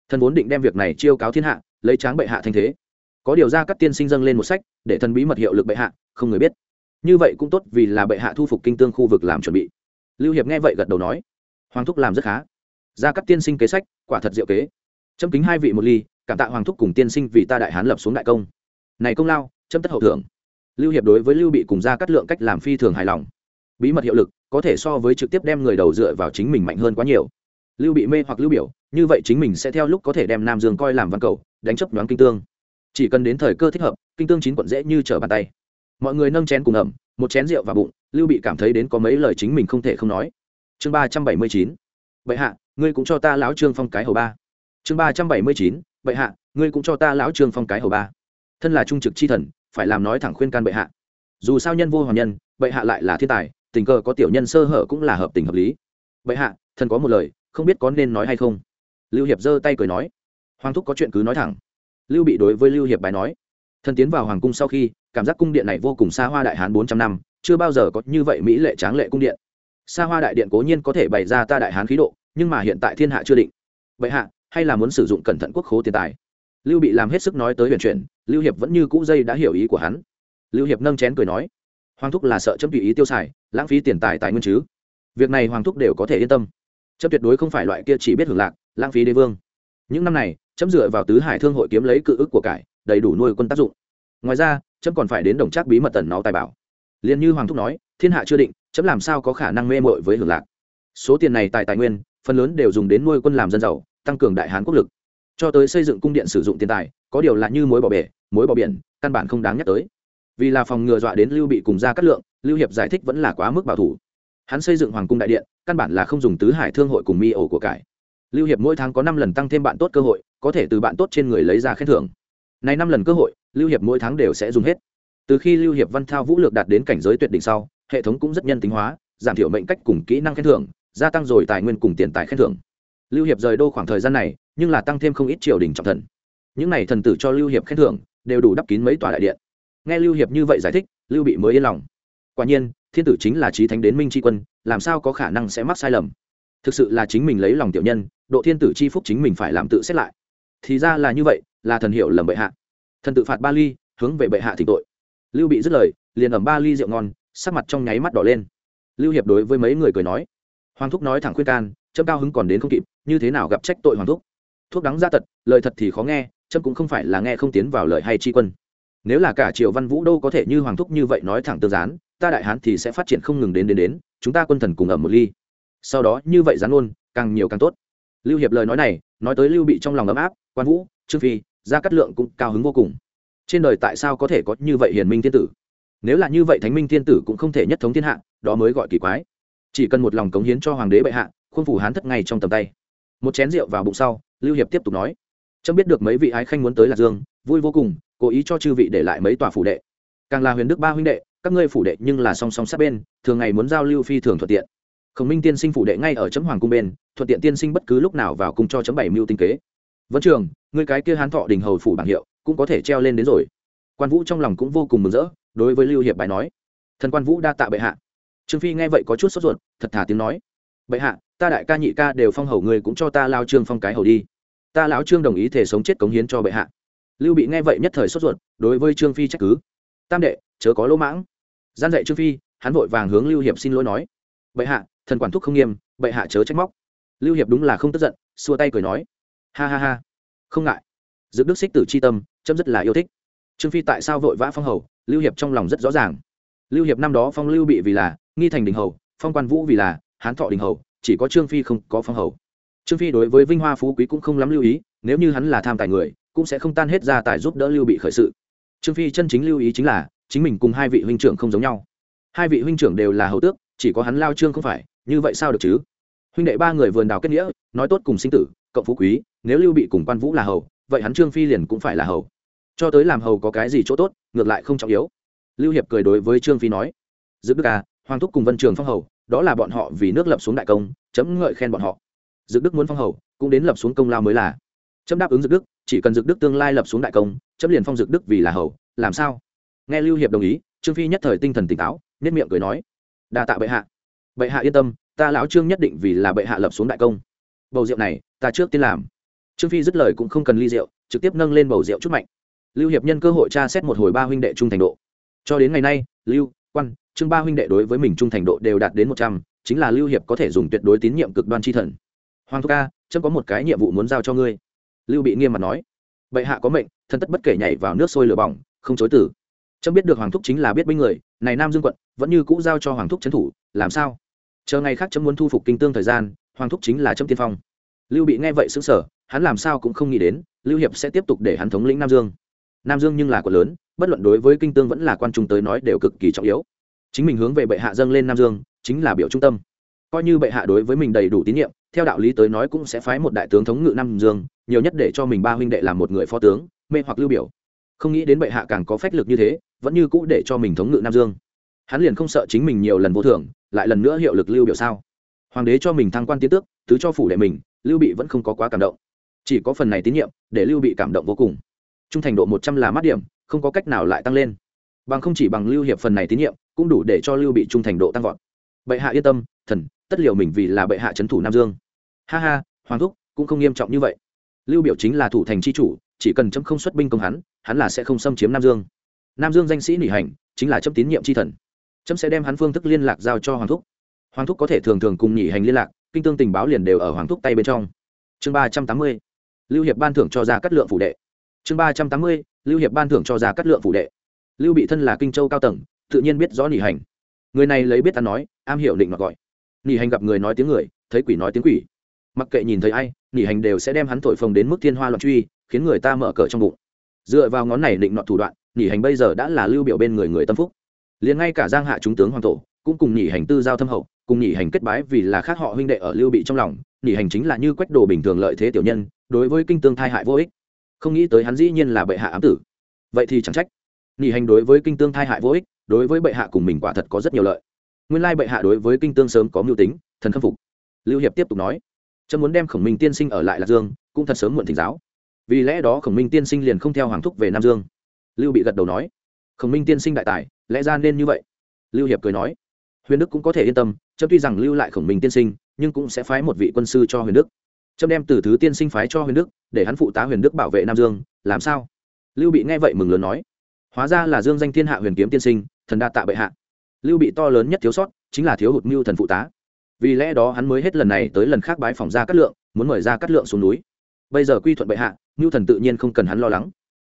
Thần vốn định đem việc này chiêu cáo thiên hạ, lấy tráng bệ hạ thành thế. Có điều ra các tiên sinh dâng lên một sách, để thần bí mật hiệu lực bệ hạ, không người biết như vậy cũng tốt vì là bệ hạ thu phục kinh tương khu vực làm chuẩn bị. Lưu hiệp nghe vậy gật đầu nói, hoàng thúc làm rất khá. Ra các tiên sinh kế sách, quả thật diệu kế. Châm kính hai vị một ly, cảm tạ hoàng thúc cùng tiên sinh vì ta đại hán lập xuống đại công. Này công lao, châm tất hậu thưởng. Lưu hiệp đối với lưu bị cùng ra cắt lượng cách làm phi thường hài lòng. Bí mật hiệu lực, có thể so với trực tiếp đem người đầu dựa vào chính mình mạnh hơn quá nhiều. Lưu bị mê hoặc lưu biểu, như vậy chính mình sẽ theo lúc có thể đem nam dương coi làm văn cầu, đánh chấp nhoáng kinh tương. Chỉ cần đến thời cơ thích hợp, kinh tương chín quận dễ như trở bàn tay mọi người nâng chén cùng ẩm, một chén rượu vào bụng, lưu bị cảm thấy đến có mấy lời chính mình không thể không nói. Chương ba trăm bảy mươi chín. Bệ hạ, ngươi cũng cho ta lão trương phong cái hầu ba. Chương ba trăm bảy mươi chín. Bệ hạ, ngươi cũng cho ta lão trương phong cái hầu ba. Thân là trung trực chi thần, phải làm nói thẳng khuyên can bệ hạ. Dù sao nhân vô hoàng nhân, bệ hạ lại là thiên tài, tình cờ có tiểu nhân sơ hở cũng là hợp tình hợp lý. Bệ hạ, thần có một lời, không biết có nên nói hay không? Lưu hiệp giơ tay cười nói. Hoàng thúc có chuyện cứ nói thẳng. Lưu bị đối với lưu hiệp bài nói thần tiến vào hoàng cung sau khi, cảm giác cung điện này vô cùng xa hoa đại hán bốn trăm năm, chưa bao giờ có như vậy mỹ lệ tráng lệ cung điện. Xa hoa đại điện cố nhiên có thể bày ra ta đại hán khí độ, nhưng mà hiện tại thiên hạ chưa định. Vậy hạ, hay là muốn sử dụng cẩn thận quốc khố tiền tài? Lưu bị làm hết sức nói tới huyền chuyển, lưu hiệp vẫn như cũ dây đã hiểu ý của hắn. Lưu hiệp nâng chén cười nói, hoàng thúc là sợ chấm tùy ý tiêu xài, lãng phí tiền tài tài nguyên chứ. Việc này hoàng thúc đều có thể yên tâm. Chấm tuyệt đối không phải loại kia chỉ biết hưởng lạc, lãng phí đế vương. Những năm này, chấm dựa vào tứ hải thương hội kiếm lấy cự ức của cải đầy đủ nuôi quân tác dụng. Ngoài ra, chấm còn phải đến đồng trác bí mật tần nó tài bảo. Liền như hoàng thúc nói, thiên hạ chưa định, chấm làm sao có khả năng mê mội với hưởng lạc? Số tiền này tại tài nguyên, phần lớn đều dùng đến nuôi quân làm dân giàu, tăng cường đại hán quốc lực. Cho tới xây dựng cung điện sử dụng tiền tài, có điều là như mối bỏ bể mối bỏ biển, căn bản không đáng nhắc tới. Vì là phòng ngừa dọa đến lưu bị cùng ra cắt lượng, lưu hiệp giải thích vẫn là quá mức bảo thủ. Hắn xây dựng hoàng cung đại điện, căn bản là không dùng tứ hải thương hội cùng mi ổ của cải. Lưu hiệp mỗi tháng có năm lần tăng thêm bạn tốt cơ hội, có thể từ bạn tốt trên người lấy ra khen thưởng này năm lần cơ hội, lưu hiệp mỗi tháng đều sẽ dùng hết. Từ khi lưu hiệp văn thao vũ lược đạt đến cảnh giới tuyệt đỉnh sau, hệ thống cũng rất nhân tính hóa, giảm thiểu mệnh cách cùng kỹ năng khen thưởng, gia tăng rồi tài nguyên cùng tiền tài khen thưởng. Lưu hiệp rời đô khoảng thời gian này, nhưng là tăng thêm không ít triều đình trọng thần. Những này thần tử cho lưu hiệp khen thưởng, đều đủ đắp kín mấy tòa đại điện. Nghe lưu hiệp như vậy giải thích, lưu bị mới yên lòng. Quả nhiên, thiên tử chính là trí thánh đến minh tri quân, làm sao có khả năng sẽ mắc sai lầm? Thực sự là chính mình lấy lòng tiểu nhân, độ thiên tử chi phúc chính mình phải làm tự xét lại thì ra là như vậy là thần hiệu lầm bệ hạ. Thần tự phạt ba ly hướng về bệ hạ thì tội. Lưu bị dứt lời liền ẩm ba ly rượu ngon sắc mặt trong nháy mắt đỏ lên. Lưu hiệp đối với mấy người cười nói hoàng thúc nói thẳng khuyên can chấm cao hứng còn đến không kịp như thế nào gặp trách tội hoàng thúc? Thuốc đắng ra tật lời thật thì khó nghe trâm cũng không phải là nghe không tiến vào lời hay tri quân. Nếu là cả triều văn vũ đâu có thể như hoàng thúc như vậy nói thẳng tương gián ta đại hán thì sẽ phát triển không ngừng đến đến đến chúng ta quân thần cùng ẩm một ly. Sau đó như vậy gián luôn, càng nhiều càng tốt. Lưu hiệp lời nói này nói tới lưu bị trong lòng ấm áp quan vũ trương phi gia cát lượng cũng cao hứng vô cùng trên đời tại sao có thể có như vậy hiền minh thiên tử nếu là như vậy thánh minh thiên tử cũng không thể nhất thống thiên hạ đó mới gọi kỳ quái chỉ cần một lòng cống hiến cho hoàng đế bệ hạ khuôn phủ hán thất ngay trong tầm tay một chén rượu vào bụng sau lưu hiệp tiếp tục nói trâm biết được mấy vị ái khanh muốn tới lạc dương vui vô cùng cố ý cho chư vị để lại mấy tòa phủ đệ càng là huyền đức ba huynh đệ các ngươi phủ đệ nhưng là song song sát bên thường ngày muốn giao lưu phi thường thuận tiện khổng minh tiên sinh phủ đệ ngay ở chấm hoàng cung bên thuận tiện tiên sinh bất cứ lúc nào vào cung cho chấm bảy mưu tinh kế vẫn trường người cái kia hán thọ đình hầu phủ bảng hiệu, cũng có thể treo lên đến rồi. Quan vũ trong lòng cũng vô cùng mừng rỡ, đối với lưu hiệp bài nói. Thần quan vũ đa tạ bệ hạ. Trương phi nghe vậy có chút sốt ruột, thật thà tiếng nói. Bệ hạ, ta đại ca nhị ca đều phong hầu người cũng cho ta lao trương phong cái hầu đi. Ta lão trương đồng ý thể sống chết cống hiến cho bệ hạ. Lưu bị nghe vậy nhất thời sốt ruột, đối với trương phi trách cứ. Tam đệ, chớ có lỗ mãng. Gian dạy trương phi, hắn vội vàng hướng lưu hiệp xin lỗi nói. Bệ hạ, thần quản thúc không nghiêm, bệ hạ chớ trách móc. Lưu hiệp đúng là không tức giận, xua tay cười nói ha ha ha. Không ngại. Giữ đức xích tử c h i tâm, chấm rất là yêu thích. Trương phi tại sao vội vã phong hầu, lưu hiệp trong lòng rất rõ ràng. Lưu hiệp năm đó phong lưu bị vì là, nghi thành đình hầu, phong quan vũ vì là, hán thọ đình hầu, chỉ có trương phi không có phong hầu. Trương phi đối với vinh hoa phú quý cũng không lắm lưu ý, nếu như hắn là tham tài người, cũng sẽ không tan hết ra tài giúp đỡ lưu bị khởi sự. Trương phi chân chính lưu ý chính là, chính mình cùng hai vị huynh trưởng không giống nhau. Hai vị huynh trưởng đều là hầu tước, chỉ có hắn lao trương không phải, như vậy sao được chứ? Huynh đệ ba người vườn đào kết nghĩa, nói tốt cùng sinh tử cộng phú quý, nếu lưu bị cùng quan vũ là hầu, vậy hắn trương phi liền cũng phải là hầu. Cho tới làm hầu có cái gì chỗ tốt, ngược lại không trọng yếu. Lưu hiệp cười đối với trương phi nói, giữ đức à hoàng thúc cùng vân trường phong hầu, đó là bọn họ vì nước lập xuống đại công, chấm ngợi khen bọn họ. Dực đức muốn phong hầu, cũng đến lập xuống công lao mới là. Chấm đáp ứng dực đức, chỉ cần dực đức tương lai lập xuống đại công, chấm liền phong dực đức vì là hầu, làm sao? Nghe lưu hiệp đồng ý, trương phi nhất thời tinh thần tỉnh táo nhất miệng cười nói, đa tạ bệ hạ. Bệ hạ yên tâm, ta lão trương nhất định vì là bệ hạ lập xuống đại công bầu rượu này, ta trước tiên làm. Trương phi dứt lời cũng không cần ly rượu, trực tiếp nâng lên bầu rượu chút mạnh. Lưu hiệp nhân cơ hội tra xét một hồi ba huynh đệ trung thành độ. Cho đến ngày nay, lưu, quan, trương ba huynh đệ đối với mình trung thành độ đều đạt đến một trăm, chính là lưu hiệp có thể dùng tuyệt đối tín nhiệm cực đoan chi thần. Hoàng thúc ca trâm có một cái nhiệm vụ muốn giao cho ngươi. Lưu bị nghiêm mặt nói. Bệ hạ có mệnh, thân tất bất kể nhảy vào nước sôi lửa bỏng, không chối tử trâm biết được hoàng thúc chính là biết binh người, này nam dương quận vẫn như cũ giao cho hoàng thúc trấn thủ, làm sao? Chờ ngày khác trâm muốn thu phục kinh tương thời gian hoàng thúc chính là trâm tiên phong. Lưu bị nghe vậy xứng sở hắn làm sao cũng không nghĩ đến, lưu hiệp sẽ tiếp tục để hắn thống lĩnh nam dương. Nam dương nhưng là quận lớn, bất luận đối với kinh tương vẫn là quan trung tới nói đều cực kỳ trọng yếu. Chính mình hướng về bệ hạ dâng lên nam dương, chính là biểu trung tâm. Coi như bệ hạ đối với mình đầy đủ tín nhiệm, theo đạo lý tới nói cũng sẽ phái một đại tướng thống ngự nam dương, nhiều nhất để cho mình ba huynh đệ làm một người phó tướng, mê hoặc lưu biểu. Không nghĩ đến bệ hạ càng có phách lực như thế, vẫn như cũ để cho mình thống ngự nam dương. Hắn liền không sợ chính mình nhiều lần vô thưởng lại lần nữa hiệu lực lưu biểu sao? Hoàng đế cho mình thăng quan tiến tước, tứ cho phủ đệ mình, lưu bị vẫn không có quá cảm động. Chỉ có phần này tín nhiệm, để lưu bị cảm động vô cùng. Trung thành độ một trăm là mát điểm, không có cách nào lại tăng lên. Bằng không chỉ bằng lưu hiệp phần này tín nhiệm, cũng đủ để cho lưu bị trung thành độ tăng vọt. Bệ hạ yên tâm, thần, tất liệu mình vì là bệ hạ trấn thủ nam dương. Ha ha, hoàng thúc, cũng không nghiêm trọng như vậy. Lưu biểu chính là thủ thành chi chủ, chỉ cần chấm không xuất binh công hắn hắn là sẽ không xâm chiếm nam dương. Nam dương danh sĩ nỉ hành, chính là chấm tín nhiệm chi thần. Chấm sẽ đem hắn phương thức liên lạc giao cho hoàng thúc hoàng thúc có thể thường thường cùng nhị hành liên lạc, kinh tương tình báo liền đều ở hoàng thúc tay bên trong. Chương ba trăm tám mươi, lưu hiệp ban thưởng cho ra cắt lượng phủ đệ. Chương ba trăm tám mươi, lưu hiệp ban thưởng cho ra cắt lượng phủ đệ. Lưu bị thân là kinh châu cao tầng, tự nhiên biết rõ nỉ hành. Người này lấy biết ta nói, am hiểu định mà gọi. Nỉ hành gặp người nói tiếng người, thấy quỷ nói tiếng quỷ. Mặc kệ nhìn thấy ai nỉ hành đều sẽ đem hắn thổi phồng đến mức thiên hoa loạn truy, khiến người ta mở cờ trong bụng. Dựa vào ngón này định nọ thủ đoạn nỉ hành bây giờ đã là lưu biểu bên người người tâm phúc. Liền ngay cả giang hạ chúng tướng hoàng tổ cũng cùng nhị hành tư giao thâm hậu, cùng nhị hành kết bái vì là khác họ huynh đệ ở lưu bị trong lòng, nhị hành chính là như quách đồ bình thường lợi thế tiểu nhân, đối với kinh tương thai hại vô ích. Không nghĩ tới hắn dĩ nhiên là bệ hạ ám tử. Vậy thì chẳng trách. Nhị hành đối với kinh tương thai hại vô ích, đối với bệ hạ cùng mình quả thật có rất nhiều lợi. Nguyên lai bệ hạ đối với kinh tương sớm có mưu tính, thần khâm phục. Lưu hiệp tiếp tục nói trâm muốn đem khổng minh tiên sinh ở lại lạc dương, cũng thật sớm muộn thỉnh giáo. Vì lẽ đó khổng minh tiên sinh liền không theo hoàng thúc về nam dương. Lưu bị gật đầu nói, khổng minh tiên sinh đại tài, lẽ ra nên như vậy. Lưu hiệp cười nói huyền đức cũng có thể yên tâm, trâm tuy rằng lưu lại khổng minh tiên sinh, nhưng cũng sẽ phái một vị quân sư cho huyền đức. Trâm đem từ thứ tiên sinh phái cho huyền đức, để hắn phụ tá huyền đức bảo vệ nam dương, làm sao? Lưu bị nghe vậy mừng lớn nói, hóa ra là dương danh thiên hạ huyền kiếm tiên sinh, thần đa tạ bệ hạ. Lưu bị to lớn nhất thiếu sót, chính là thiếu hụt mưu thần phụ tá. Vì lẽ đó hắn mới hết lần này tới lần khác bái phòng ra cát lượng, muốn mời ra cát lượng xuống núi. Bây giờ quy thuận bệ hạ, mưu thần tự nhiên không cần hắn lo lắng.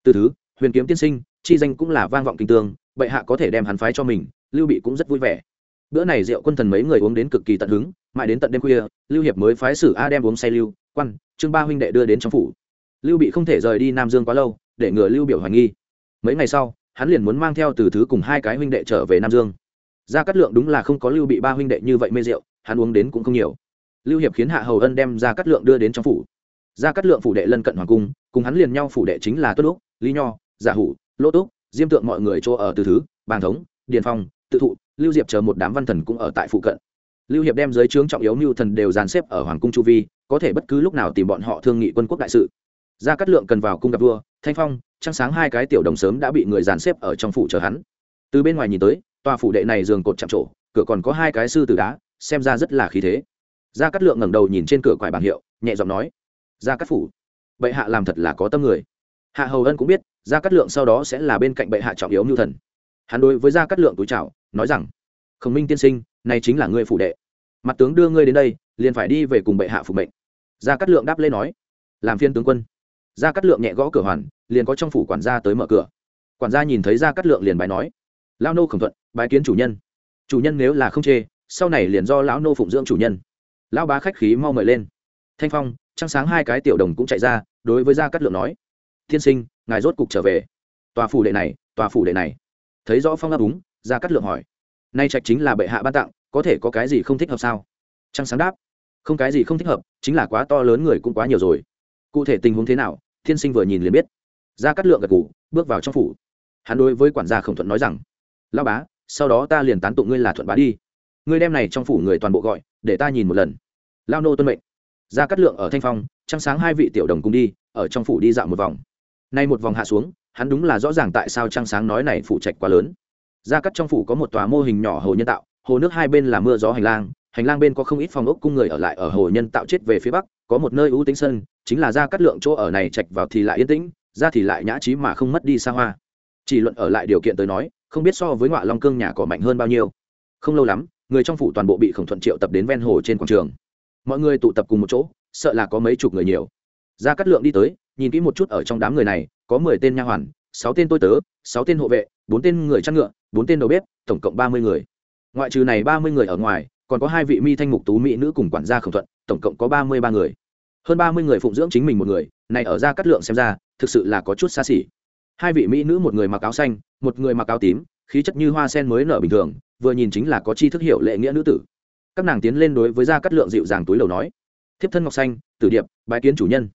Từ thứ, huyền kiếm tiên sinh, chi danh cũng là vang vọng kinh tương, bệ hạ có thể đem hắn phái cho mình, lưu bị cũng rất vui vẻ bữa này rượu quân thần mấy người uống đến cực kỳ tận hứng mãi đến tận đêm khuya lưu hiệp mới phái sử a đem uống say lưu quan trương ba huynh đệ đưa đến trong phủ. Lưu bị không thể rời đi nam dương quá lâu để ngừa lưu biểu hoài nghi. Mấy ngày sau hắn liền muốn mang theo từ thứ cùng hai cái huynh đệ trở về nam dương. Gia cát lượng đúng là không có lưu bị ba huynh đệ như vậy mê rượu hắn uống đến cũng không nhiều. Lưu hiệp khiến hạ hầu ân đem gia cát lượng đưa đến trong phủ. Gia cát lượng phủ đệ lân cận hoàng cung cùng hắn liền nhau phủ đệ chính là tuất lỗ, lý nho giả hủ lỗ túc diêm tượng mọi người chỗ ở từ thứ bàn thống điền phong tự thụ lưu diệp chờ một đám văn thần cũng ở tại phụ cận. Lưu hiệp đem giới trướng trọng yếu mưu thần đều dàn xếp ở hoàng cung chu vi, có thể bất cứ lúc nào tìm bọn họ thương nghị quân quốc đại sự. Gia cát lượng cần vào cung gặp vua, thanh phong, trăng sáng hai cái tiểu đồng sớm đã bị người dàn xếp ở trong phủ chờ hắn. Từ bên ngoài nhìn tới, tòa phủ đệ này giường cột chạm trổ, cửa còn có hai cái sư từ đá, xem ra rất là khí thế. Gia cát lượng ngẩng đầu nhìn trên cửa quải bảng hiệu, nhẹ giọng nói, gia cát phủ, bệ hạ làm thật là có tâm người. Hạ hầu ân cũng biết, gia cát lượng sau đó sẽ là bên cạnh bệ hạ trọng yếu mưu thần hắn đối với gia cát lượng túi chào, nói rằng, khổng minh tiên sinh, này chính là ngươi phủ đệ. Mặt tướng đưa ngươi đến đây, liền phải đi về cùng bệ hạ phục mệnh. Gia cát lượng đáp lễ nói, làm phiên tướng quân. Gia cát lượng nhẹ gõ cửa hoàn, liền có trong phủ quản gia tới mở cửa. Quản gia nhìn thấy gia cát lượng liền bài nói lao nô khổng thuận bài kiến chủ nhân. Chủ nhân nếu là không chê, sau này liền do lão nô phụng dưỡng chủ nhân. Lão bá khách khí mau mời lên. Thanh phong, trăng sáng hai cái tiểu đồng cũng chạy ra, đối với gia cát lượng nói thiên sinh, ngài rốt cục trở về. Tòa phủ đệ này, tòa phủ đệ này thấy rõ phong ấp úng, gia cát lượng hỏi. Nay trạch chính là bệ hạ ban tặng, có thể có cái gì không thích hợp sao? Trăng sáng đáp. Không cái gì không thích hợp, chính là quá to lớn người cũng quá nhiều rồi. Cụ thể tình huống thế nào, thiên sinh vừa nhìn liền biết. Gia cát lượng gật ngủ bước vào trong phủ. Hắn đối với quản gia khổng thuận nói rằng lao bá, sau đó ta liền tán tụng ngươi là thuận bá đi. Ngươi đem này trong phủ người toàn bộ gọi, để ta nhìn một lần. Lao nô tuân mệnh. Gia cát lượng ở thanh phong, trăng sáng hai vị tiểu đồng cùng đi, ở trong phủ đi dạo một vòng. Nay một vòng hạ xuống hắn đúng là rõ ràng tại sao trăng sáng nói này phụ trạch quá lớn. Gia cát trong phủ có một tòa mô hình nhỏ hồ nhân tạo, hồ nước hai bên là mưa gió hành lang hành lang bên có không ít phòng ốc cung người ở lại ở hồ nhân tạo chết về phía bắc, có một nơi ưu tính sân, chính là gia cát lượng chỗ ở này trạch vào thì lại yên tĩnh, ra thì lại nhã trí mà không mất đi xa hoa. Chỉ luận ở lại điều kiện tới nói, không biết so với ngọa long cương nhà cỏ mạnh hơn bao nhiêu. Không lâu lắm, người trong phủ toàn bộ bị khổng thuận triệu tập đến ven hồ trên quảng trường. Mọi người tụ tập cùng một chỗ, sợ là có mấy chục người nhiều. Gia cát lượng đi tới nhìn kỹ một chút ở trong đám người này, có mười tên nha hoàn, sáu tên tôi tớ, sáu tên hộ vệ, bốn tên người chăn ngựa, bốn tên đầu bếp, tổng cộng ba mươi người. Ngoại trừ này ba mươi người ở ngoài, còn có hai vị mi thanh mục tú mỹ nữ cùng quản gia khổng thuận, tổng cộng có ba mươi ba người. Hơn ba mươi người phụng dưỡng chính mình một người, này ở gia cát lượng xem ra, thực sự là có chút xa xỉ. Hai vị mỹ nữ một người mặc áo xanh, một người mặc áo tím, khí chất như hoa sen mới nở bình thường, vừa nhìn chính là có chi thức hiểu lệ nghĩa nữ tử. Các nàng tiến lên đối với gia cát lượng dịu dàng túi lầu nói, thiếp thân ngọc xanh, tử điệp, bái kiến chủ nhân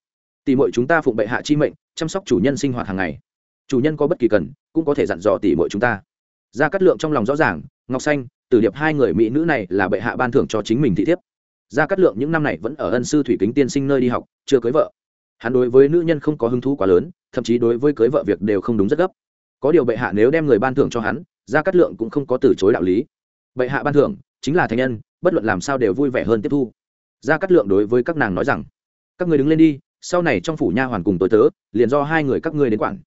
tỷ muội chúng ta phụng bệ hạ chi mệnh, chăm sóc chủ nhân sinh hoạt hàng ngày. Chủ nhân có bất kỳ cần, cũng có thể dặn dò tỷ muội chúng ta. Gia cát lượng trong lòng rõ ràng, ngọc xanh, tử điệp hai người mỹ nữ này là bệ hạ ban thưởng cho chính mình thị thiếp. Gia cát lượng những năm này vẫn ở ân sư thủy kính tiên sinh nơi đi học, chưa cưới vợ. Hắn đối với nữ nhân không có hứng thú quá lớn, thậm chí đối với cưới vợ việc đều không đúng rất gấp. Có điều bệ hạ nếu đem người ban thưởng cho hắn, gia cát lượng cũng không có từ chối đạo lý. Bệ hạ ban thưởng, chính là thành nhân, bất luận làm sao đều vui vẻ hơn tiếp thu. Gia cát lượng đối với các nàng nói rằng, các người đứng lên đi sau này trong phủ nha hoàn cùng tối tớ, liền do hai người các ngươi đến quản.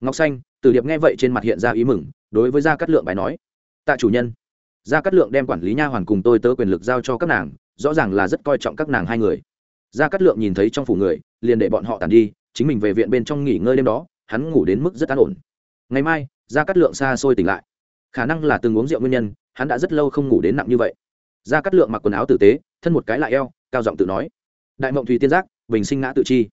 Ngọc xanh, từ điệp nghe vậy trên mặt hiện ra ý mừng, đối với gia cát lượng bài nói, tạ chủ nhân. Gia cát lượng đem quản lý nha hoàn cùng tôi tớ quyền lực giao cho các nàng, rõ ràng là rất coi trọng các nàng hai người. Gia cát lượng nhìn thấy trong phủ người, liền để bọn họ tàn đi, chính mình về viện bên trong nghỉ ngơi đêm đó, hắn ngủ đến mức rất an ổn. Ngày mai, gia cát lượng xa xôi tỉnh lại. Khả năng là từng uống rượu nguyên nhân, hắn đã rất lâu không ngủ đến nặng như vậy. Gia cát lượng mặc quần áo tử tế, thân một cái lại eo, cao giọng tự nói, đại mộng thùy tiên giác bình sinh ngã tự chi.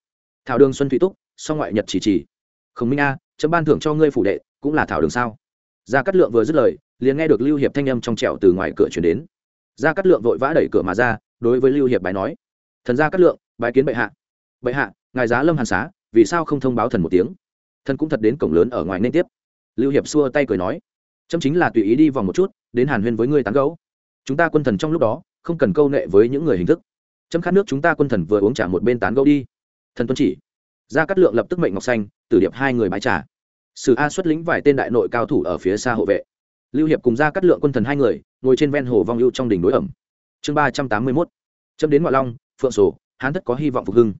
Thảo đường xuân thủy túc, song ngoại nhật chỉ chỉ. Khổng minh a, chấm ban thưởng cho ngươi phủ đệ, cũng là thảo đường sao? Gia cát lượng vừa dứt lời, liền nghe được lưu hiệp thanh âm trong trẻo từ ngoài cửa chuyển đến. Gia cát lượng vội vã đẩy cửa mà ra, đối với lưu hiệp bài nói, thần gia cát lượng bài kiến bệ hạ. Bệ hạ, ngài giá lâm hàn xá, vì sao không thông báo thần một tiếng? Thần cũng thật đến cổng lớn ở ngoài nên tiếp. Lưu hiệp xua tay cười nói, chấm chính là tùy ý đi vòng một chút, đến hàn huyên với ngươi tán gấu chúng ta quân thần trong lúc đó, không cần câu nệ với những người hình thức chấm khát nước chúng ta quân thần vừa uống trả một bên tán gẫu đi. Thần tuân chỉ. Gia cát lượng lập tức mệnh ngọc xanh, tử điệp hai người bãi trả sử a xuất lĩnh vài tên đại nội cao thủ ở phía xa hộ vệ. Lưu hiệp cùng gia cát lượng quân thần hai người, ngồi trên ven hồ vong ưu trong đỉnh đối ẩm. Chương ba trăm tám mươi mốt. Chấm đến ngoại long, phượng sổ, hán thất có hy vọng phục hưng.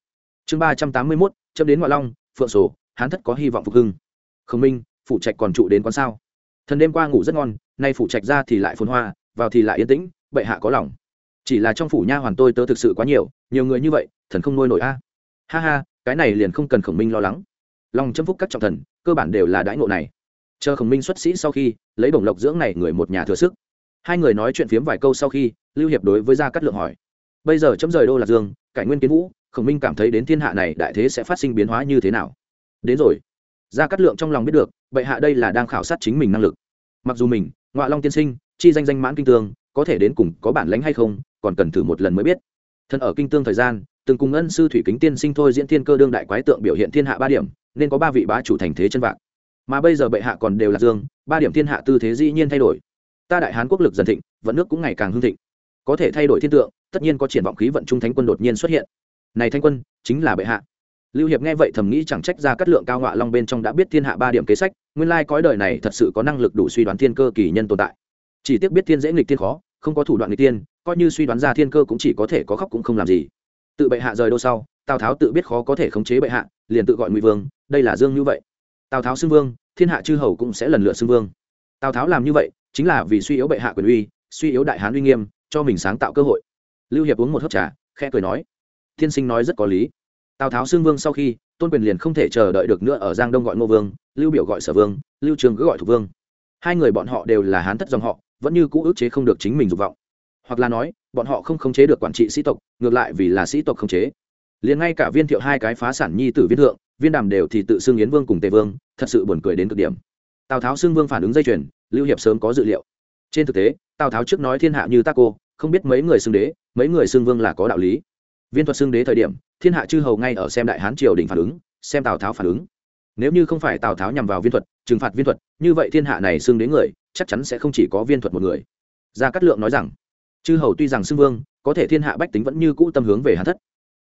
Chương ba trăm tám mươi mốt. Chấm đến ngoại long, phượng sổ, hán thất có hy vọng phục hưng. Khổng minh phụ trạch còn trụ đến quán sao? Thần đêm qua ngủ rất ngon, nay phụ trạch ra thì lại phồn hoa, vào thì lại yên tĩnh, bệ hạ có lòng chỉ là trong phủ nha hoàn tôi tớ thực sự quá nhiều nhiều người như vậy, thần không nuôi nổi a. Ha ha, cái này liền không cần khổng minh lo lắng. Lòng châm phúc các trọng thần, cơ bản đều là đãi ngộ này. Chờ khổng minh xuất sĩ sau khi, lấy bổng lộc dưỡng này người một nhà thừa sức. Hai người nói chuyện phiếm vài câu sau khi, lưu hiệp đối với gia cát lượng hỏi. Bây giờ chấm rời đô lạc dương, cải nguyên kiến vũ, khổng minh cảm thấy đến thiên hạ này đại thế sẽ phát sinh biến hóa như thế nào? Đến rồi. Gia cát lượng trong lòng biết được, bệ hạ đây là đang khảo sát chính mình năng lực. Mặc dù mình ngoại long tiên sinh, chi danh danh mãn kinh tương có thể đến cùng có bản lãnh hay không, còn cần thử một lần mới biết. Thân ở kinh tương thời gian, từng cùng ân sư thủy kính tiên sinh thôi diễn thiên cơ đương đại quái tượng biểu hiện thiên hạ ba điểm, nên có ba vị bá chủ thành thế chân vạc. Mà bây giờ bệ hạ còn đều là dương, ba điểm thiên hạ tư thế dĩ nhiên thay đổi. Ta đại hán quốc lực dần thịnh, vận nước cũng ngày càng hưng thịnh. Có thể thay đổi thiên tượng, tất nhiên có triển vọng khí vận trung thánh quân đột nhiên xuất hiện. Này thanh quân, chính là bệ hạ. Lưu hiệp nghe vậy thầm nghĩ chẳng trách ra cát lượng cao ngọa long bên trong đã biết thiên hạ ba điểm kế sách, nguyên lai cõi đời này thật sự có năng lực đủ suy đoán thiên cơ kỳ nhân tồn tại chỉ tiếc biết thiên dễ nghịch thiên khó, không có thủ đoạn nghịch tiên coi như suy đoán ra thiên cơ cũng chỉ có thể có khóc cũng không làm gì. Tự bệ hạ rời đô sau, tào tháo tự biết khó có thể khống chế bệ hạ, liền tự gọi ngụy vương, đây là dương như vậy. Tào tháo xưng vương, thiên hạ chư hầu cũng sẽ lần lượt xưng vương. Tào tháo làm như vậy, chính là vì suy yếu bệ hạ quyền uy, suy yếu đại hán uy nghiêm, cho mình sáng tạo cơ hội. Lưu hiệp uống một hớp trà, khẽ cười nói, thiên sinh nói rất có lý. Tào tháo xưng vương sau khi, tôn quyền liền không thể chờ đợi được nữa ở giang đông gọi ngô vương, lưu biểu gọi sở vương, lưu trường cứ gọi thủ vương. Hai người bọn họ đều là hán thất dòng họ vẫn như cũ ức chế không được chính mình dục vọng. Hoặc là nói, bọn họ không khống chế được quản trị sĩ tộc, ngược lại vì là sĩ tộc khống chế. Liền ngay cả viên thiệu hai cái phá sản nhi tử viên thượng, viên đàm đều thì tự xưng yến vương cùng tề vương, thật sự buồn cười đến cực điểm. Tào tháo xưng vương phản ứng dây chuyền, lưu hiệp sớm có dự liệu. Trên thực tế, tào tháo trước nói thiên hạ như ta cô, không biết mấy người xưng đế, mấy người xưng vương là có đạo lý. Viên thuật xưng đế thời điểm, thiên hạ chư hầu ngay ở xem đại hán triều đình phản ứng, xem tào tháo phản ứng. Nếu như không phải tào tháo nhằm vào viên thuật, trừng phạt viên thuật, như vậy thiên hạ này xưng đế người chắc chắn sẽ không chỉ có viên thuật một người. Gia cát lượng nói rằng, chư hầu tuy rằng xưng vương, có thể thiên hạ bách tính vẫn như cũ tâm hướng về hán thất.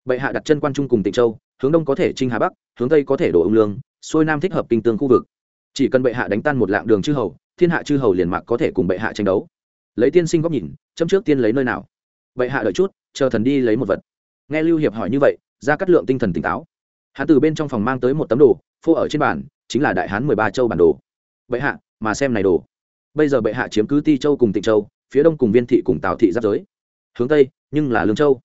Bệ hạ đặt chân quan trung cùng tịnh châu, hướng đông có thể trinh hà bắc, hướng tây có thể đổ ông lương, xuôi nam thích hợp kinh tương khu vực. Chỉ cần bệ hạ đánh tan một lạng đường chư hầu, thiên hạ chư hầu liền mạc có thể cùng bệ hạ tranh đấu. Lấy tiên sinh góc nhìn, chấm trước tiên lấy nơi nào? Bệ hạ đợi chút, chờ thần đi lấy một vật. Nghe lưu hiệp hỏi như vậy ra cắt lượng tinh thần tỉnh táo. Hắn từ bên trong phòng mang tới một tấm đồ, phô ở trên bàn, chính là đại hán mười ba châu bản đồ. Bệ hạ, mà xem này đồ bây giờ bệ hạ chiếm cứ ti châu cùng tịnh châu, phía đông cùng viên thị cùng tào thị giáp giới. Hướng tây, nhưng là lương châu.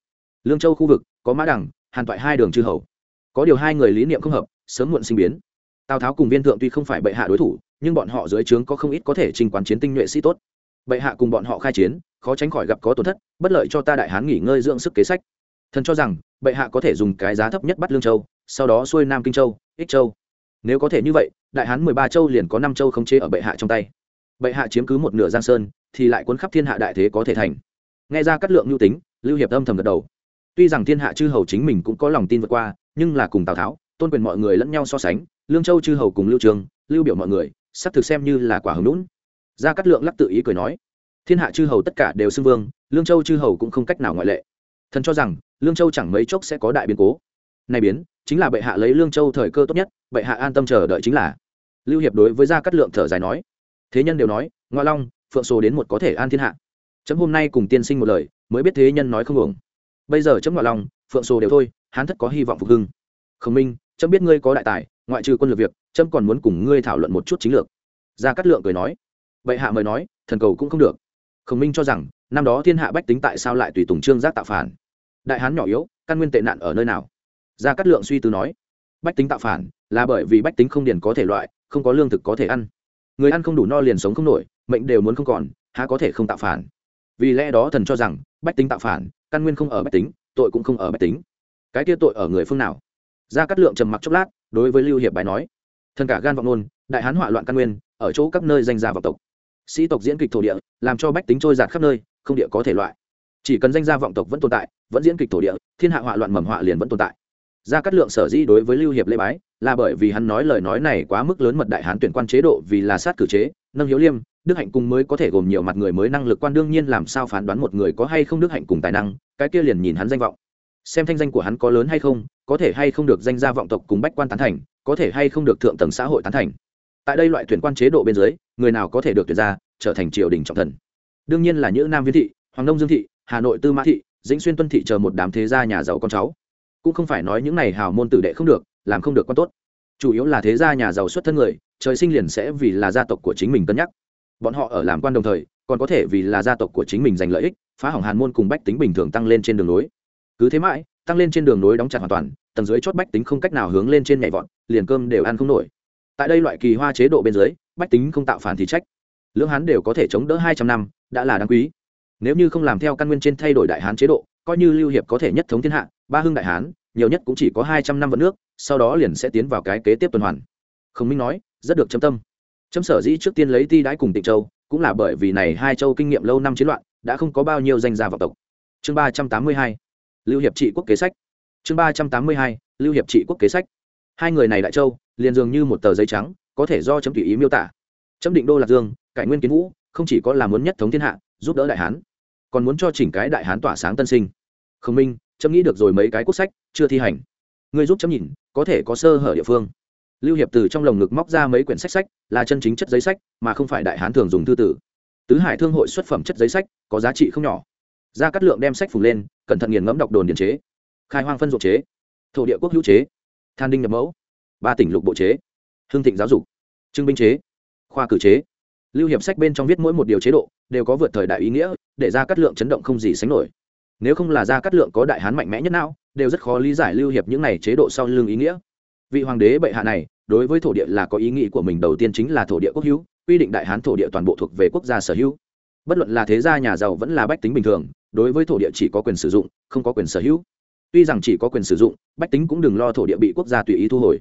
Lương châu khu vực, có mã đẳng, hàn toại hai đường chư hầu. Có điều hai người lý niệm không hợp, sớm muộn sinh biến. Tào tháo cùng viên thượng tuy không phải bệ hạ đối thủ, nhưng bọn họ dưới trướng có không ít có thể trình quán chiến tinh nhuệ sĩ tốt. Bệ hạ cùng bọn họ khai chiến, khó tránh khỏi gặp có tổn thất, bất lợi cho ta đại hán nghỉ ngơi dưỡng sức kế sách. Thần cho rằng, bệ hạ có thể dùng cái giá thấp nhất bắt lương châu, sau đó xuôi nam kinh châu, ích châu. Nếu có thể như vậy, đại hán mười ba châu liền có năm châu không chế ở bệ hạ trong tay bệ hạ chiếm cứ một nửa giang sơn, thì lại cuốn khắp thiên hạ đại thế có thể thành. Nghe ra cắt lượng nhu tính, lưu hiệp âm thầm gật đầu. Tuy rằng thiên hạ chư hầu chính mình cũng có lòng tin vượt qua, nhưng là cùng tào tháo, tôn quyền mọi người lẫn nhau so sánh, lương châu chư hầu cùng lưu trường, lưu biểu mọi người, sắp thực xem như là quả hứng lũn. Gia cát lượng lắc tự ý cười nói, thiên hạ chư hầu tất cả đều xưng vương, lương châu chư hầu cũng không cách nào ngoại lệ. Thần cho rằng, lương châu chẳng mấy chốc sẽ có đại biến cố. Này biến, chính là bệ hạ lấy lương châu thời cơ tốt nhất, bệ hạ an tâm chờ đợi chính là. Lưu hiệp đối với gia cát lượng thở dài nói thế nhân đều nói, ngoa long, phượng sổ đến một có thể an thiên hạ. Chấm hôm nay cùng tiên sinh một lời, mới biết thế nhân nói không hưởng bây giờ chấm ngoa long, phượng sổ đều thôi hán thất có hy vọng phục hưng. Khổng minh, chấm biết ngươi có đại tài, ngoại trừ quân lược việc, chấm còn muốn cùng ngươi thảo luận một chút chính lược. Gia cát lượng cười nói, bệ hạ mời nói, thần cầu cũng không được. Khổng minh cho rằng, năm đó thiên hạ bách tính tại sao lại tùy tùng trương giác tạo phản? Đại hán nhỏ yếu, căn nguyên tệ nạn ở nơi nào? Gia cát lượng suy tư nói, bách tính tạo phản là bởi vì bách tính không điền có thể loại, không có lương thực có thể ăn người ăn không đủ no liền sống không nổi, mệnh đều muốn không còn, há có thể không tạo phản? Vì lẽ đó thần cho rằng, bách tính tạo phản, căn nguyên không ở bách tính, tội cũng không ở bách tính. Cái kia tội ở người phương nào? Ra cắt lượng trầm mặc chốc lát, đối với lưu hiệp bài nói, thần cả gan vọng ngôn, đại hán hỏa loạn căn nguyên, ở chỗ các nơi danh gia vọng tộc. Sĩ tộc diễn kịch thổ địa, làm cho bách tính trôi giạt khắp nơi, không địa có thể loại. Chỉ cần danh gia vọng tộc vẫn tồn tại, vẫn diễn kịch thổ địa, thiên hạ hỏa loạn mầm họa liền vẫn tồn tại gia cát lượng sở dĩ đối với lưu hiệp lễ bái là bởi vì hắn nói lời nói này quá mức lớn mật đại hán tuyển quan chế độ vì là sát cử chế, nâng hiếu liêm, đức hạnh cùng mới có thể gồm nhiều mặt người mới năng lực quan đương nhiên làm sao phán đoán một người có hay không đức hạnh cùng tài năng, cái kia liền nhìn hắn danh vọng. Xem thanh danh của hắn có lớn hay không, có thể hay không được danh gia vọng tộc cùng bách quan tán thành, có thể hay không được thượng tầng xã hội tán thành. Tại đây loại tuyển quan chế độ bên dưới, người nào có thể được tuyển ra, trở thành triều đình trọng thần. Đương nhiên là những nam viên thị, hoàng nông dương thị, hà nội tư mã thị, dĩnh xuyên tuân thị chờ một đám thế gia nhà giàu con cháu cũng không phải nói những này hào môn tử đệ không được, làm không được quan tốt. Chủ yếu là thế gia nhà giàu xuất thân người, trời sinh liền sẽ vì là gia tộc của chính mình cân nhắc. Bọn họ ở làm quan đồng thời, còn có thể vì là gia tộc của chính mình giành lợi ích, phá hỏng hàn môn cùng bách tính bình thường tăng lên trên đường nối cứ thế mãi, tăng lên trên đường nối đóng chặt hoàn toàn, tầng dưới chót bách tính không cách nào hướng lên trên nhảy vọt, liền cơm đều ăn không nổi. Tại đây loại kỳ hoa chế độ bên dưới, bách tính không tạo phản thì trách. Lưỡng hán đều có thể chống đỡ hai trăm năm, đã là đáng quý. Nếu như không làm theo căn nguyên trên thay đổi đại hán chế độ coi như lưu hiệp có thể nhất thống thiên hạ, ba hưng đại hán, nhiều nhất cũng chỉ có hai trăm năm vận nước, sau đó liền sẽ tiến vào cái kế tiếp tuần hoàn. Khổng minh nói, rất được châm tâm. Chấm sở dĩ trước tiên lấy ti đãi cùng tịnh châu, cũng là bởi vì này hai châu kinh nghiệm lâu năm chiến loạn, đã không có bao nhiêu danh gia vọng tộc. Chương ba trăm tám mươi hai, lưu hiệp trị quốc kế sách. Chương ba trăm tám mươi hai, lưu hiệp trị quốc kế sách. Hai người này đại châu, liền dường như một tờ giấy trắng, có thể do chấm tùy ý miêu tả. Chấm định đô lạc dương, cải nguyên kiến vũ, không chỉ có là muốn nhất thống thiên hạ, giúp đỡ đại hán còn muốn cho chỉnh cái đại hán tỏa sáng tân sinh. Khổng minh, chấm nghĩ được rồi mấy cái quốc sách, chưa thi hành. Ngươi giúp chấm nhìn, có thể có sơ hở địa phương. Lưu hiệp từ trong lồng ngực móc ra mấy quyển sách sách, là chân chính chất giấy sách, mà không phải đại hán thường dùng thư tử. Tứ hải thương hội xuất phẩm chất giấy sách, có giá trị không nhỏ. Ra cắt lượng đem sách phùng lên, cẩn thận nghiền ngẫm đọc đồn điện chế. Khai hoang phân dụng chế. Thổ địa quốc hữu chế. Than đinh nhập mẫu. Ba tỉnh lục bộ chế. Hương thịnh giáo dục. Trưng binh chế. Khoa cử chế. Lưu hiệp sách bên trong viết mỗi một điều chế độ đều có vượt thời đại ý nghĩa, để ra cắt lượng chấn động không gì sánh nổi. Nếu không là ra cắt lượng có đại hán mạnh mẽ nhất nào đều rất khó lý giải lưu hiệp những này chế độ sau lưng ý nghĩa. Vị hoàng đế bệ hạ này, đối với thổ địa là có ý nghĩ của mình đầu tiên chính là thổ địa quốc hữu, quy định đại hán thổ địa toàn bộ thuộc về quốc gia sở hữu. Bất luận là thế gia nhà giàu vẫn là bách tính bình thường, đối với thổ địa chỉ có quyền sử dụng, không có quyền sở hữu. Tuy rằng chỉ có quyền sử dụng, bách tính cũng đừng lo thổ địa bị quốc gia tùy ý thu hồi.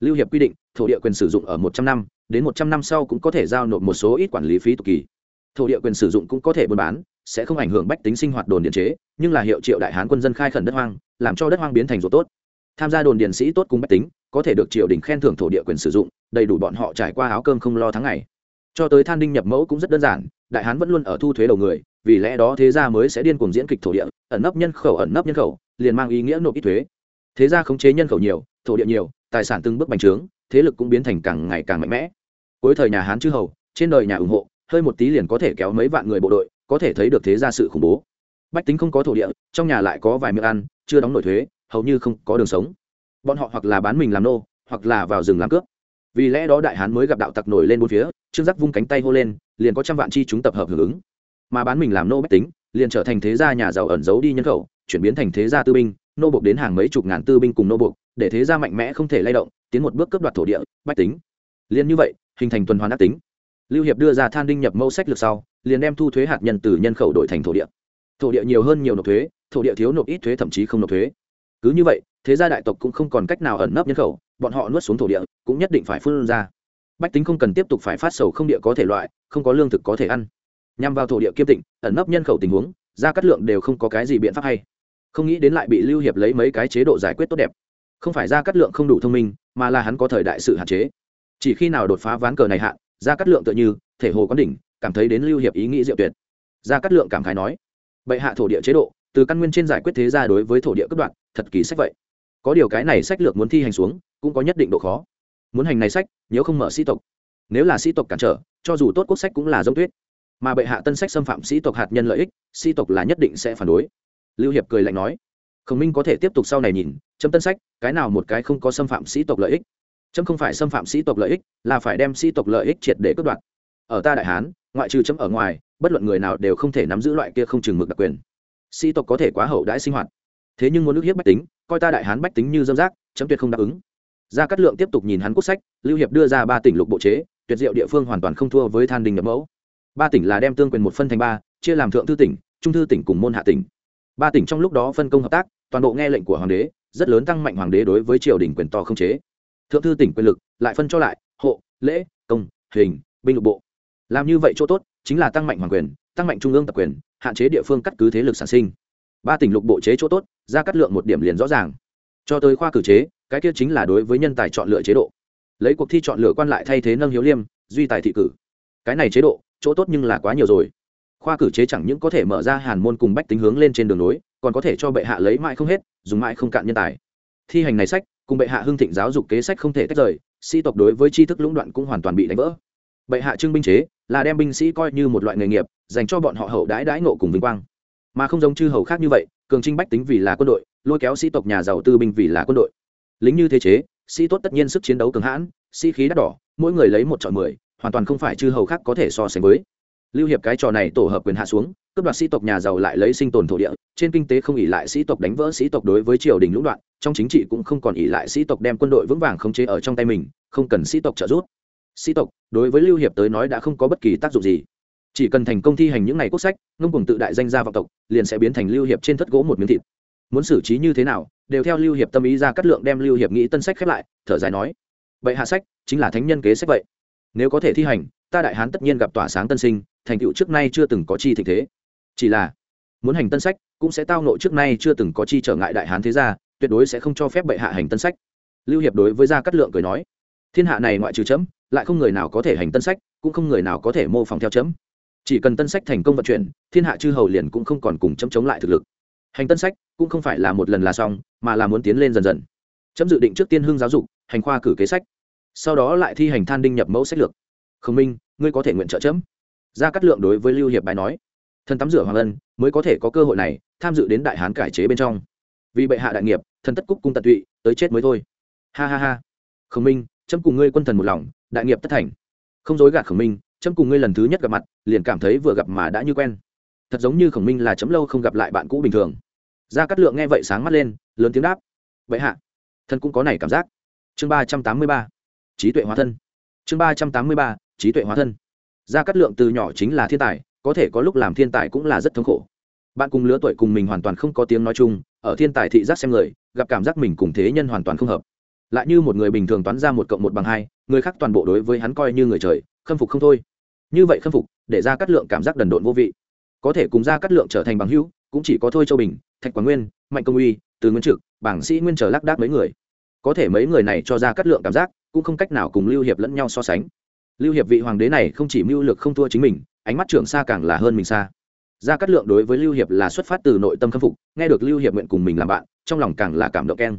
Lưu hiệp quy định, thổ địa quyền sử dụng ở một trăm năm, đến một trăm năm sau cũng có thể giao nộp một số ít quản lý phí tục kỳ thổ địa quyền sử dụng cũng có thể buôn bán, sẽ không ảnh hưởng bách tính sinh hoạt đồn điện chế, nhưng là hiệu triệu đại hán quân dân khai khẩn đất hoang, làm cho đất hoang biến thành ruộng tốt. Tham gia đồn điện sĩ tốt cùng bách tính, có thể được triều đình khen thưởng thổ địa quyền sử dụng, đầy đủ bọn họ trải qua áo cơm không lo tháng ngày. Cho tới than đinh nhập mẫu cũng rất đơn giản, đại hán vẫn luôn ở thu thuế đầu người, vì lẽ đó thế gia mới sẽ điên cuồng diễn kịch thổ địa, ẩn nấp nhân khẩu, ẩn nấp nhân khẩu, liền mang ý nghĩa nộp ít thuế. Thế gia khống chế nhân khẩu nhiều, thổ địa nhiều, tài sản từng bước bành trướng, thế lực cũng biến thành càng ngày càng mạnh mẽ. Cuối thời nhà hán chư hầu, trên đời nhà ủng hộ hơi một tí liền có thể kéo mấy vạn người bộ đội, có thể thấy được thế gia sự khủng bố. Bách tính không có thổ địa, trong nhà lại có vài miệng ăn, chưa đóng nổi thuế, hầu như không có đường sống. Bọn họ hoặc là bán mình làm nô, hoặc là vào rừng làm cướp. Vì lẽ đó đại hán mới gặp đạo tặc nổi lên bốn phía, trương giác vung cánh tay hô lên, liền có trăm vạn chi chúng tập hợp hưởng ứng. Mà bán mình làm nô bách tính, liền trở thành thế gia nhà giàu ẩn giấu đi nhân khẩu, chuyển biến thành thế gia tư binh, nô buộc đến hàng mấy chục ngàn tư binh cùng nô buộc, để thế gia mạnh mẽ không thể lay động, tiến một bước cướp đoạt thổ địa, bách tính. Liền như vậy, hình thành tuần hoàn ác tính lưu hiệp đưa ra than đinh nhập mẫu sách lược sau, liền đem thu thuế hạt nhân từ nhân khẩu đổi thành thổ địa. Thổ địa nhiều hơn nhiều nộp thuế, thổ địa thiếu nộp ít thuế thậm chí không nộp thuế. Cứ như vậy, thế gia đại tộc cũng không còn cách nào ẩn nấp nhân khẩu, bọn họ nuốt xuống thổ địa, cũng nhất định phải phun ra. Bách tính không cần tiếp tục phải phát sầu không địa có thể loại, không có lương thực có thể ăn. Nhằm vào thổ địa kiêm tịnh, ẩn nấp nhân khẩu tình huống ra cắt lượng đều không có cái gì biện pháp hay. Không nghĩ đến lại bị lưu hiệp lấy mấy cái chế độ giải quyết tốt đẹp. Không phải ra cắt lượng không đủ thông minh, mà là hắn có thời đại sự hạn chế. Chỉ khi nào đột phá ván cờ này hạn ra cắt lượng tựa như, thể hồ quán đỉnh, cảm thấy đến lưu hiệp ý nghĩ diệu tuyệt. Ra cắt lượng cảm khái nói, bệ hạ thổ địa chế độ, từ căn nguyên trên giải quyết thế gia đối với thổ địa cấp đoạn thật kỳ sách vậy. Có điều cái này sách lược muốn thi hành xuống, cũng có nhất định độ khó. Muốn hành này sách, nếu không mở sĩ tộc. Nếu là sĩ tộc cản trở, cho dù tốt quốc sách cũng là dông tuyết. Mà bệ hạ tân sách xâm phạm sĩ tộc hạt nhân lợi ích, sĩ tộc là nhất định sẽ phản đối. Lưu hiệp cười lạnh nói, khổng minh có thể tiếp tục sau này nhìn, chấm tân sách, cái nào một cái không có xâm phạm sĩ tộc lợi ích chấm không phải xâm phạm sĩ tộc lợi ích, là phải đem sĩ tộc lợi ích triệt để cướp đoạt. Ở ta đại hán, ngoại trừ chấm ở ngoài, bất luận người nào đều không thể nắm giữ loại kia không chừng mực đặc quyền. Sĩ tộc có thể quá hậu đãi sinh hoạt. Thế nhưng muốn ước hiếp bách tính, coi ta đại hán bách tính như dâm rác, chấm tuyệt không đáp ứng. Gia cát lượng tiếp tục nhìn hắn quốc sách, lưu hiệp đưa ra ba tỉnh lục bộ chế, tuyệt diệu địa phương hoàn toàn không thua với than đình nhập mẫu. Ba tỉnh là đem tương quyền một phân thành ba, chia làm thượng thư tỉnh, trung thư tỉnh cùng môn hạ tỉnh. Ba tỉnh trong lúc đó phân công hợp tác, toàn bộ nghe lệnh của hoàng đế, rất lớn tăng mạnh hoàng đế đối với triều đình quyền to không chế thượng thư tỉnh quyền lực, lại phân cho lại, hộ, lễ, công, hình, binh lục bộ. Làm như vậy chỗ tốt chính là tăng mạnh hoàng quyền, tăng mạnh trung ương tập quyền, hạn chế địa phương cắt cứ thế lực sản sinh. Ba tỉnh lục bộ chế chỗ tốt, ra cắt lượng một điểm liền rõ ràng. Cho tới khoa cử chế, cái kia chính là đối với nhân tài chọn lựa chế độ. Lấy cuộc thi chọn lựa quan lại thay thế nâng hiếu liêm, duy tài thị cử. Cái này chế độ, chỗ tốt nhưng là quá nhiều rồi. Khoa cử chế chẳng những có thể mở ra hàn môn cùng bách tính hướng lên trên đường nối, còn có thể cho bệ hạ lấy mãi không hết, dùng mãi không cạn nhân tài. Thi hành này sách cùng bệ hạ hưng thịnh giáo dục kế sách không thể tách rời, sĩ tộc đối với tri thức lũng đoạn cũng hoàn toàn bị đánh vỡ. Bệ hạ trưng binh chế, là đem binh sĩ coi như một loại nghề nghiệp, dành cho bọn họ hậu đãi đãi ngộ cùng vinh quang. Mà không giống chư hầu khác như vậy, cường trinh bách tính vì là quân đội, lôi kéo sĩ tộc nhà giàu tư binh vì là quân đội. Lính như thế chế, sĩ tốt tất nhiên sức chiến đấu cường hãn, sĩ khí đắt đỏ, mỗi người lấy một chọn mười, hoàn toàn không phải chư hầu khác có thể so sánh với. Lưu hiệp cái trò này tổ hợp quyền hạ xuống cướp đoạt sĩ tộc nhà giàu lại lấy sinh tồn thổ địa, trên kinh tế không ỉ lại sĩ tộc đánh vỡ sĩ tộc đối với triều đình lũng đoạn, trong chính trị cũng không còn ỉ lại sĩ tộc đem quân đội vững vàng khống chế ở trong tay mình, không cần sĩ tộc trợ giúp. Sĩ tộc, đối với lưu hiệp tới nói đã không có bất kỳ tác dụng gì. Chỉ cần thành công thi hành những ngày quốc sách, ngông cùng tự đại danh gia vọng tộc, liền sẽ biến thành lưu hiệp trên thất gỗ một miếng thịt. Muốn xử trí như thế nào, đều theo lưu hiệp tâm ý ra cắt lượng đem lưu hiệp nghĩ tân sách khép lại, thở dài nói vậy hạ sách, chính là thánh nhân kế sách vậy. Nếu có thể thi hành, ta đại hán tất nhiên gặp tỏa sáng tân sinh, thành tựu trước nay chưa từng có chi thịnh thế chỉ là, muốn hành tân sách cũng sẽ tao nộ trước nay chưa từng có chi trở ngại đại hán thế gia, tuyệt đối sẽ không cho phép bệ hạ hành tân sách. Lưu hiệp đối với gia cát lượng cười nói, thiên hạ này ngoại trừ chấm, lại không người nào có thể hành tân sách, cũng không người nào có thể mô phỏng theo chấm. Chỉ cần tân sách thành công vận chuyển, thiên hạ chư hầu liền cũng không còn cùng chấm chống lại thực lực. Hành tân sách cũng không phải là một lần là xong, mà là muốn tiến lên dần dần. Chấm dự định trước tiên hương giáo dục, hành khoa cử kế sách, sau đó lại thi hành than đinh nhập mẫu sách lược. Khổng minh, ngươi có thể nguyện trợ chấm? Gia cát lượng đối với lưu hiệp bài nói thần tắm rửa hoàng ân mới có thể có cơ hội này tham dự đến đại hán cải chế bên trong. Vì bệ hạ đại nghiệp, thần tất cúc cung tận tụy, tới chết mới thôi. Ha ha ha. Khổng minh, chấm cùng ngươi quân thần một lòng, đại nghiệp tất thành. Không dối gạt khổng minh, chấm cùng ngươi lần thứ nhất gặp mặt, liền cảm thấy vừa gặp mà đã như quen. Thật giống như khổng minh là chấm lâu không gặp lại bạn cũ bình thường. Gia cát lượng nghe vậy sáng mắt lên, lớn tiếng đáp. Vậy hạ thân cũng có này cảm giác. Chương ba trăm tám mươi ba. Trí tuệ hóa thân. Chương ba trăm tám mươi ba, trí tuệ hóa thân. Gia cát lượng từ nhỏ chính là thiên tài có thể có lúc làm thiên tài cũng là rất thống khổ. Bạn cùng lứa tuổi cùng mình hoàn toàn không có tiếng nói chung, ở thiên tài thị giác xem người, gặp cảm giác mình cùng thế nhân hoàn toàn không hợp. Lại như một người bình thường toán ra một cộng một bằng hai, người khác toàn bộ đối với hắn coi như người trời, khâm phục không thôi. Như vậy khâm phục, để ra cắt lượng cảm giác đần độn vô vị. Có thể cùng ra cắt lượng trở thành bằng hữu, cũng chỉ có thôi châu bình, thạch quảng nguyên, mạnh công uy, từ nguyên trực, bảng sĩ nguyên trở lác đác mấy người. Có thể mấy người này cho ra cắt lượng cảm giác, cũng không cách nào cùng lưu hiệp lẫn nhau so sánh. Lưu hiệp vị hoàng đế này không chỉ mưu lược không thua chính mình ánh mắt trưởng xa càng là hơn mình xa. Gia cát lượng đối với lưu hiệp là xuất phát từ nội tâm khâm phục, nghe được lưu hiệp nguyện cùng mình làm bạn, trong lòng càng là cảm động keng.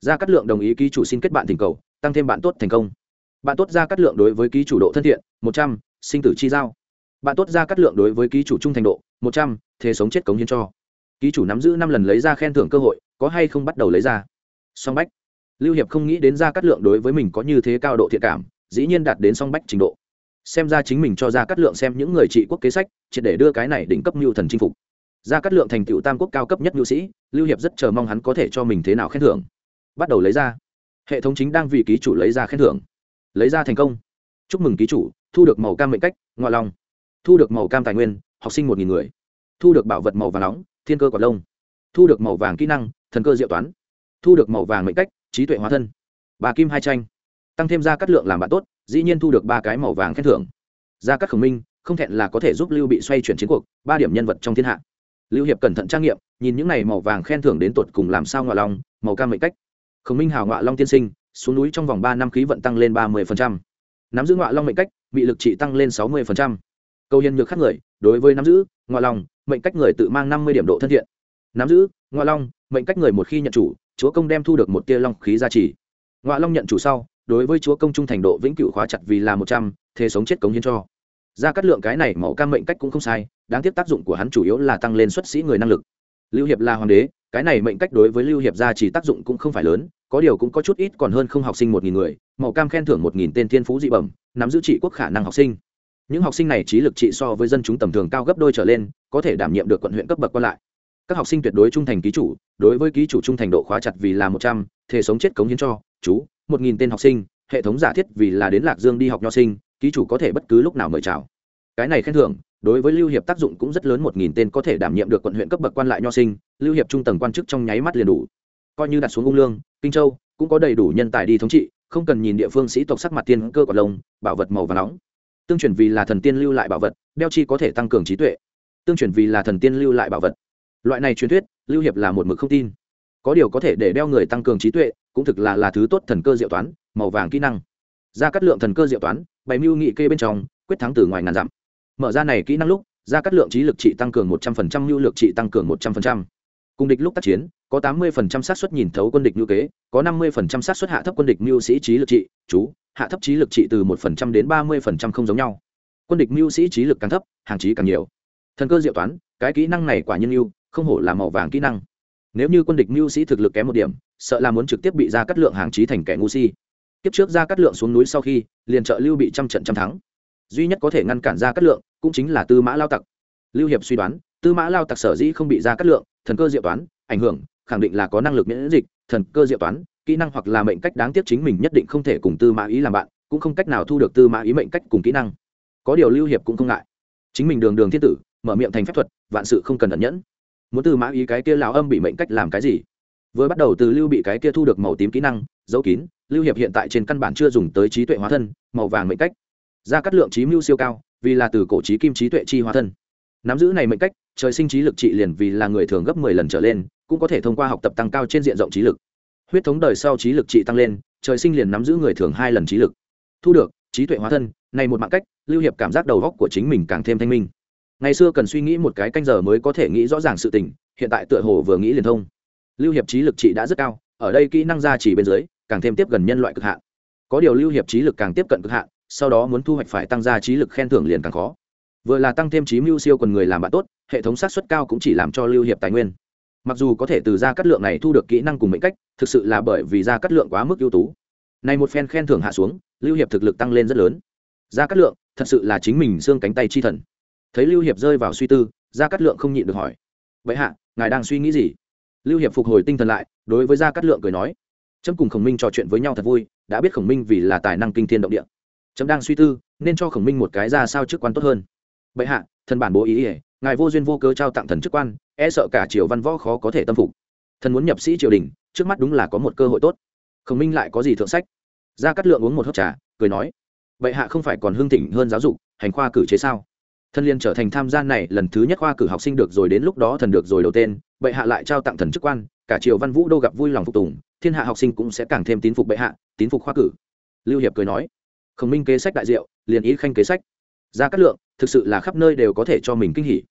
Gia cát lượng đồng ý ký chủ xin kết bạn tình cầu, tăng thêm bạn tốt thành công. Bạn tốt gia cát lượng đối với ký chủ độ thân thiện, một trăm, sinh tử chi giao. Bạn tốt gia cát lượng đối với ký chủ trung thành độ, một trăm, thế sống chết cống hiến cho. Ký chủ nắm giữ năm lần lấy ra khen thưởng cơ hội, có hay không bắt đầu lấy ra? Song bách. Lưu hiệp không nghĩ đến gia cát lượng đối với mình có như thế cao độ thiện cảm, dĩ nhiên đạt đến song bách trình độ xem ra chính mình cho ra cát lượng xem những người trị quốc kế sách, triệt để đưa cái này đỉnh cấp mưu thần chinh phục. Ra cát lượng thành tựu tam quốc cao cấp nhất nhu sĩ, lưu hiệp rất chờ mong hắn có thể cho mình thế nào khen thưởng. Bắt đầu lấy ra. Hệ thống chính đang vì ký chủ lấy ra khen thưởng. Lấy ra thành công. Chúc mừng ký chủ, thu được màu cam mệnh cách, ngoại long thu được màu cam tài nguyên, học sinh một nghìn người. Thu được bảo vật màu vàng nóng, thiên cơ quả lông. Thu được màu vàng kỹ năng, thần cơ diệu toán. Thu được màu vàng mệnh cách, trí tuệ hóa thân. Bà kim hai tranh tăng thêm ra cắt lượng làm bạn tốt, dĩ nhiên thu được ba cái màu vàng khen thưởng. Gia cát khổng minh, không thẹn là có thể giúp lưu bị xoay chuyển chiến cuộc, ba điểm nhân vật trong thiên hạ. Lưu hiệp cẩn thận trang nghiệm, nhìn những này màu vàng khen thưởng đến tột cùng làm sao ngọa long, màu cam mệnh cách. Khổng minh hào ngọa long tiên sinh, xuống núi trong vòng ba năm khí vận tăng lên ba mươi nắm giữ ngọa long mệnh cách, bị lực trị tăng lên sáu mươi câu hiền nhược khác người, đối với nắm giữ ngọa long, mệnh cách người tự mang năm mươi điểm độ thân thiện. Nắm giữ ngọa long, mệnh cách người một khi nhận chủ, chúa công đem thu được một tia long khí gia trì. Ngọa long nhận chủ sau đối với chúa công trung thành độ vĩnh cửu khóa chặt vì là một trăm, thế sống chết cống hiến cho. Ra cắt lượng cái này mẫu cam mệnh cách cũng không sai, đáng tiếc tác dụng của hắn chủ yếu là tăng lên xuất sĩ người năng lực. Lưu hiệp là hoàng đế, cái này mệnh cách đối với lưu hiệp gia chỉ tác dụng cũng không phải lớn, có điều cũng có chút ít còn hơn không học sinh một nghìn người, mẫu cam khen thưởng một nghìn tên thiên phú dị bẩm, nắm giữ trị quốc khả năng học sinh. Những học sinh này trí lực trị so với dân chúng tầm thường cao gấp đôi trở lên, có thể đảm nhiệm được quận huyện cấp bậc còn lại. Các học sinh tuyệt đối trung thành ký chủ, đối với ký chủ trung thành độ khóa chặt vì là một trăm thể sống chết cống hiến cho chú, một nghìn tên học sinh, hệ thống giả thiết vì là đến lạc dương đi học nho sinh, ký chủ có thể bất cứ lúc nào mời chào. Cái này khen thưởng, đối với lưu hiệp tác dụng cũng rất lớn, một nghìn tên có thể đảm nhiệm được quận huyện cấp bậc quan lại nho sinh, lưu hiệp trung tầng quan chức trong nháy mắt liền đủ. Coi như đặt xuống ung lương, kinh châu cũng có đầy đủ nhân tài đi thống trị, không cần nhìn địa phương sĩ tộc sắc mặt tiên cơ quả lông, bảo vật màu và nóng. Tương truyền vì là thần tiên lưu lại bảo vật, đeo chi có thể tăng cường trí tuệ. Tương truyền vì là thần tiên lưu lại bảo vật. Loại này truyền thuyết, lưu hiệp là một mực không tin. Có điều có thể để đeo người tăng cường trí tuệ cũng thực là là thứ tốt thần cơ diệu toán, màu vàng kỹ năng. Ra cắt lượng thần cơ diệu toán, bày mưu nghị kê bên trong, quyết thắng từ ngoài ngàn dặm. Mở ra này kỹ năng lúc ra cắt lượng trí lực trị tăng cường một trăm phần trăm lưu lực trị tăng cường một trăm phần trăm. Cùng địch lúc tác chiến, có tám mươi phần trăm xác suất nhìn thấu quân địch ngữ kế, có năm mươi phần trăm xác suất hạ thấp quân địch mưu sĩ trí lực trị, chú, hạ thấp trí lực trị từ một phần trăm đến ba mươi phần trăm không giống nhau. Quân địch mưu sĩ trí lực càng thấp, hàng trí càng nhiều. Thần cơ diệu toán, cái kỹ năng này quả nhiên mưu không hổ là màu vàng kỹ năng. Nếu như quân địch mưu sĩ thực lực kém một điểm sợ là muốn trực tiếp bị ra cắt lượng hàng trí thành kẻ ngu si. Kiếp trước ra cắt lượng xuống núi sau khi, liền trợ lưu bị trăm trận trăm thắng. Duy nhất có thể ngăn cản ra cắt lượng, cũng chính là tư mã lao tặc. Lưu hiệp suy đoán, tư mã lao tặc sở dĩ không bị ra cắt lượng, thần cơ diệu toán, ảnh hưởng, khẳng định là có năng lực miễn dịch, thần cơ diệu toán, kỹ năng hoặc là mệnh cách đáng tiếc chính mình nhất định không thể cùng tư mã ý làm bạn, cũng không cách nào thu được tư mã ý mệnh cách cùng kỹ năng. Có điều lưu hiệp cũng không ngại. Chính mình đường đường thiên tử, mở miệng thành phép thuật, vạn sự không cần ẩn nhẫn. Muốn tư mã ý cái kia lão âm bị mệnh cách làm cái gì? Vừa bắt đầu từ lưu bị cái kia thu được màu tím kỹ năng, dấu kín, lưu hiệp hiện tại trên căn bản chưa dùng tới trí tuệ hóa thân, màu vàng mệnh cách. Ra cắt lượng trí mưu siêu cao, vì là từ cổ trí kim trí tuệ chi hóa thân. Nắm giữ này mệnh cách, trời sinh trí lực trị liền vì là người thường gấp mười lần trở lên, cũng có thể thông qua học tập tăng cao trên diện rộng trí lực. Huyết thống đời sau trí lực trị tăng lên, trời sinh liền nắm giữ người thường hai lần trí lực. Thu được, trí tuệ hóa thân, này một mạng cách, lưu hiệp cảm giác đầu góc của chính mình càng thêm thanh minh. Ngày xưa cần suy nghĩ một cái canh giờ mới có thể nghĩ rõ ràng sự tình, hiện tại tựa hồ vừa nghĩ liền thông lưu hiệp trí lực trị đã rất cao, ở đây kỹ năng gia chỉ bên dưới, càng thêm tiếp gần nhân loại cực hạn. Có điều lưu hiệp trí lực càng tiếp cận cực hạn, sau đó muốn thu hoạch phải tăng gia trí lực khen thưởng liền càng khó. Vừa là tăng thêm trí mưu siêu quần người làm bạn tốt, hệ thống sát xuất cao cũng chỉ làm cho lưu hiệp tài nguyên. Mặc dù có thể từ gia cắt lượng này thu được kỹ năng cùng mệnh cách, thực sự là bởi vì gia cắt lượng quá mức ưu tú. Này một phen khen thưởng hạ xuống, lưu hiệp thực lực tăng lên rất lớn. Gia cắt lượng, thật sự là chính mình xương cánh tay chi thần. Thấy lưu hiệp rơi vào suy tư, gia cát lượng không nhịn được hỏi. Vậy hạ, ngài đang suy nghĩ gì? Lưu hiệp phục hồi tinh thần lại, đối với gia cát lượng cười nói trâm cùng khổng minh trò chuyện với nhau thật vui, đã biết khổng minh vì là tài năng kinh thiên động địa. Trâm đang suy tư, nên cho khổng minh một cái ra sao chức quan tốt hơn. Bệ hạ, thần bản bố ý ỉa ngài vô duyên vô cớ trao tặng thần chức quan e sợ cả triều văn võ khó có thể tâm phục. Thần muốn nhập sĩ triều đình, trước mắt đúng là có một cơ hội tốt. Khổng minh lại có gì thượng sách? Gia cát lượng uống một hớp trà, cười nói, Bệ hạ không phải còn hương thịnh hơn giáo dục, hành khoa cử chế sao? Thần liên trở thành tham gia này lần thứ nhất khoa cử học sinh được rồi đến lúc đó thần được rồi đầu tên, bệ hạ lại trao tặng thần chức quan, cả triều văn vũ đô gặp vui lòng phục tùng, thiên hạ học sinh cũng sẽ càng thêm tín phục bệ hạ, tín phục khoa cử. Lưu hiệp cười nói, khổng minh kế sách đại diệu, liền ý khanh kế sách. Ra cát lượng, thực sự là khắp nơi đều có thể cho mình kinh hỉ.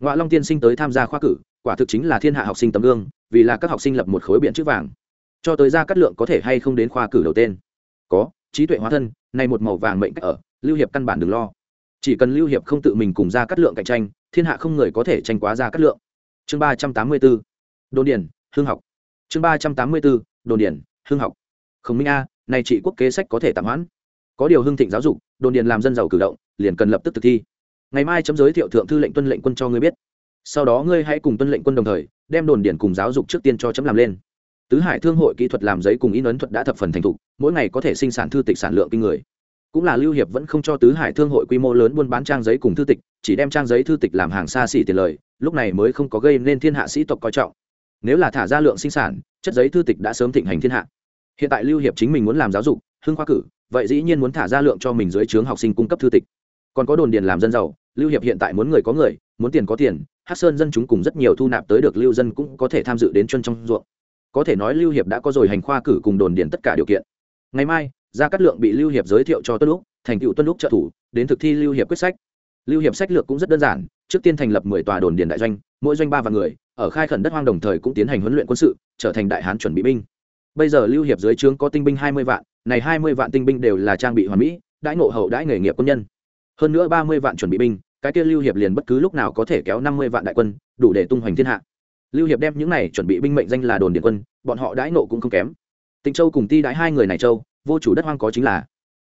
Ngoại long tiên sinh tới tham gia khoa cử, quả thực chính là thiên hạ học sinh tấm gương, vì là các học sinh lập một khối biện chữ vàng. Cho tới ra cát lượng có thể hay không đến khoa cử đầu tên. Có, trí tuệ hóa thân này một màu vàng mệnh cách ở, lưu hiệp căn bản đừng lo chỉ cần lưu hiệp không tự mình cùng ra cắt lượng cạnh tranh, thiên hạ không người có thể tranh quá ra cắt lượng. Chương ba trăm tám mươi bốn, đồn điển hương học. Chương ba trăm tám mươi bốn, đồn điển hương học. Khổng minh a này trị quốc kế sách có thể tạm hoãn. Có điều hưng thịnh giáo dục, đồn điền làm dân giàu cử động, liền cần lập tức thực thi. Ngày mai chấm giới thiệu thượng thư lệnh tuân lệnh quân cho ngươi biết. Sau đó ngươi hãy cùng tuân lệnh quân đồng thời, đem đồn điền cùng giáo dục trước tiên cho chấm làm lên. Tứ hải thương hội kỹ thuật làm giấy cùng in ấn thuật đã thập phần thành thục, mỗi ngày có thể sinh sản thư tịch sản lượng kinh người cũng là lưu hiệp vẫn không cho tứ hải thương hội quy mô lớn buôn bán trang giấy cùng thư tịch, chỉ đem trang giấy thư tịch làm hàng xa xỉ tiền lời, lúc này mới không có gây nên thiên hạ sĩ tộc coi trọng. Nếu là thả ra lượng sinh sản, chất giấy thư tịch đã sớm thịnh hành thiên hạ. Hiện tại lưu hiệp chính mình muốn làm giáo dục, hưng khoa cử, vậy dĩ nhiên muốn thả ra lượng cho mình dưới trướng học sinh cung cấp thư tịch. Còn có đồn điền làm dân giàu, lưu hiệp hiện tại muốn người có người, muốn tiền có tiền, hát sơn dân chúng cùng rất nhiều thu nạp tới được lưu dân cũng có thể tham dự đến chân trong ruộng. Có thể nói lưu hiệp đã có rồi hành khoa cử cùng đồn điền tất cả điều kiện. Ngày mai gia cát lượng bị lưu hiệp giới thiệu cho tuân lúc thành cựu tuân lúc trợ thủ, đến thực thi lưu hiệp quyết sách. Lưu hiệp sách lược cũng rất đơn giản, trước tiên thành lập mười tòa đồn điền đại doanh, mỗi doanh ba vạn người, ở khai khẩn đất hoang đồng thời cũng tiến hành huấn luyện quân sự, trở thành đại hán chuẩn bị binh. Bây giờ lưu hiệp dưới trướng có tinh binh hai mươi vạn, này hai mươi vạn tinh binh đều là trang bị hoàn mỹ, đãi ngộ hậu đãi nghề nghiệp quân nhân. Hơn nữa ba mươi vạn chuẩn bị binh, cái kia lưu hiệp liền bất cứ lúc nào có thể kéo năm mươi vạn đại quân, đủ để tung hoành thiên hạ. Lưu hiệp đem những này chuẩn bị binh mệnh danh là đồn điền quân, bọn họ đãi ngộ cũng không kém. Tịnh châu cùng ti đãi hai người này châu vô chủ đất hoang có chính là.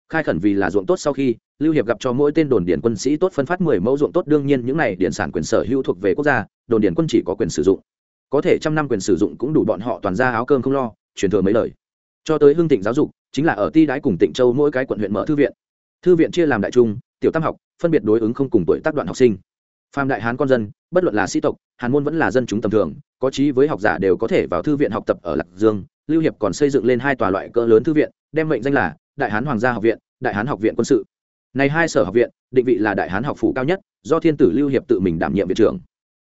Khai khẩn vì là ruộng tốt sau khi, lưu hiệp gặp cho mỗi tên đồn điển quân sĩ tốt phân phát mười mẫu ruộng tốt, đương nhiên những này điển sản quyền sở hữu thuộc về quốc gia, đồn điển quân chỉ có quyền sử dụng. Có thể trăm năm quyền sử dụng cũng đủ bọn họ toàn ra áo cơm không lo, truyền thừa mấy lời. Cho tới hương tịnh giáo dục, chính là ở ti đái cùng tịnh châu mỗi cái quận huyện mở thư viện. Thư viện chia làm đại trung, tiểu tam học, phân biệt đối ứng không cùng tuổi tác đoạn học sinh. Phàm đại hán con dân, bất luận là sĩ tộc, hàn môn vẫn là dân chúng tầm thường có trí với học giả đều có thể vào thư viện học tập ở lạc dương, lưu hiệp còn xây dựng lên hai tòa loại cỡ lớn thư viện, đem mệnh danh là đại hán hoàng gia học viện, đại hán học viện quân sự. Này hai sở học viện, định vị là đại hán học phủ cao nhất, do thiên tử lưu hiệp tự mình đảm nhiệm viện trưởng.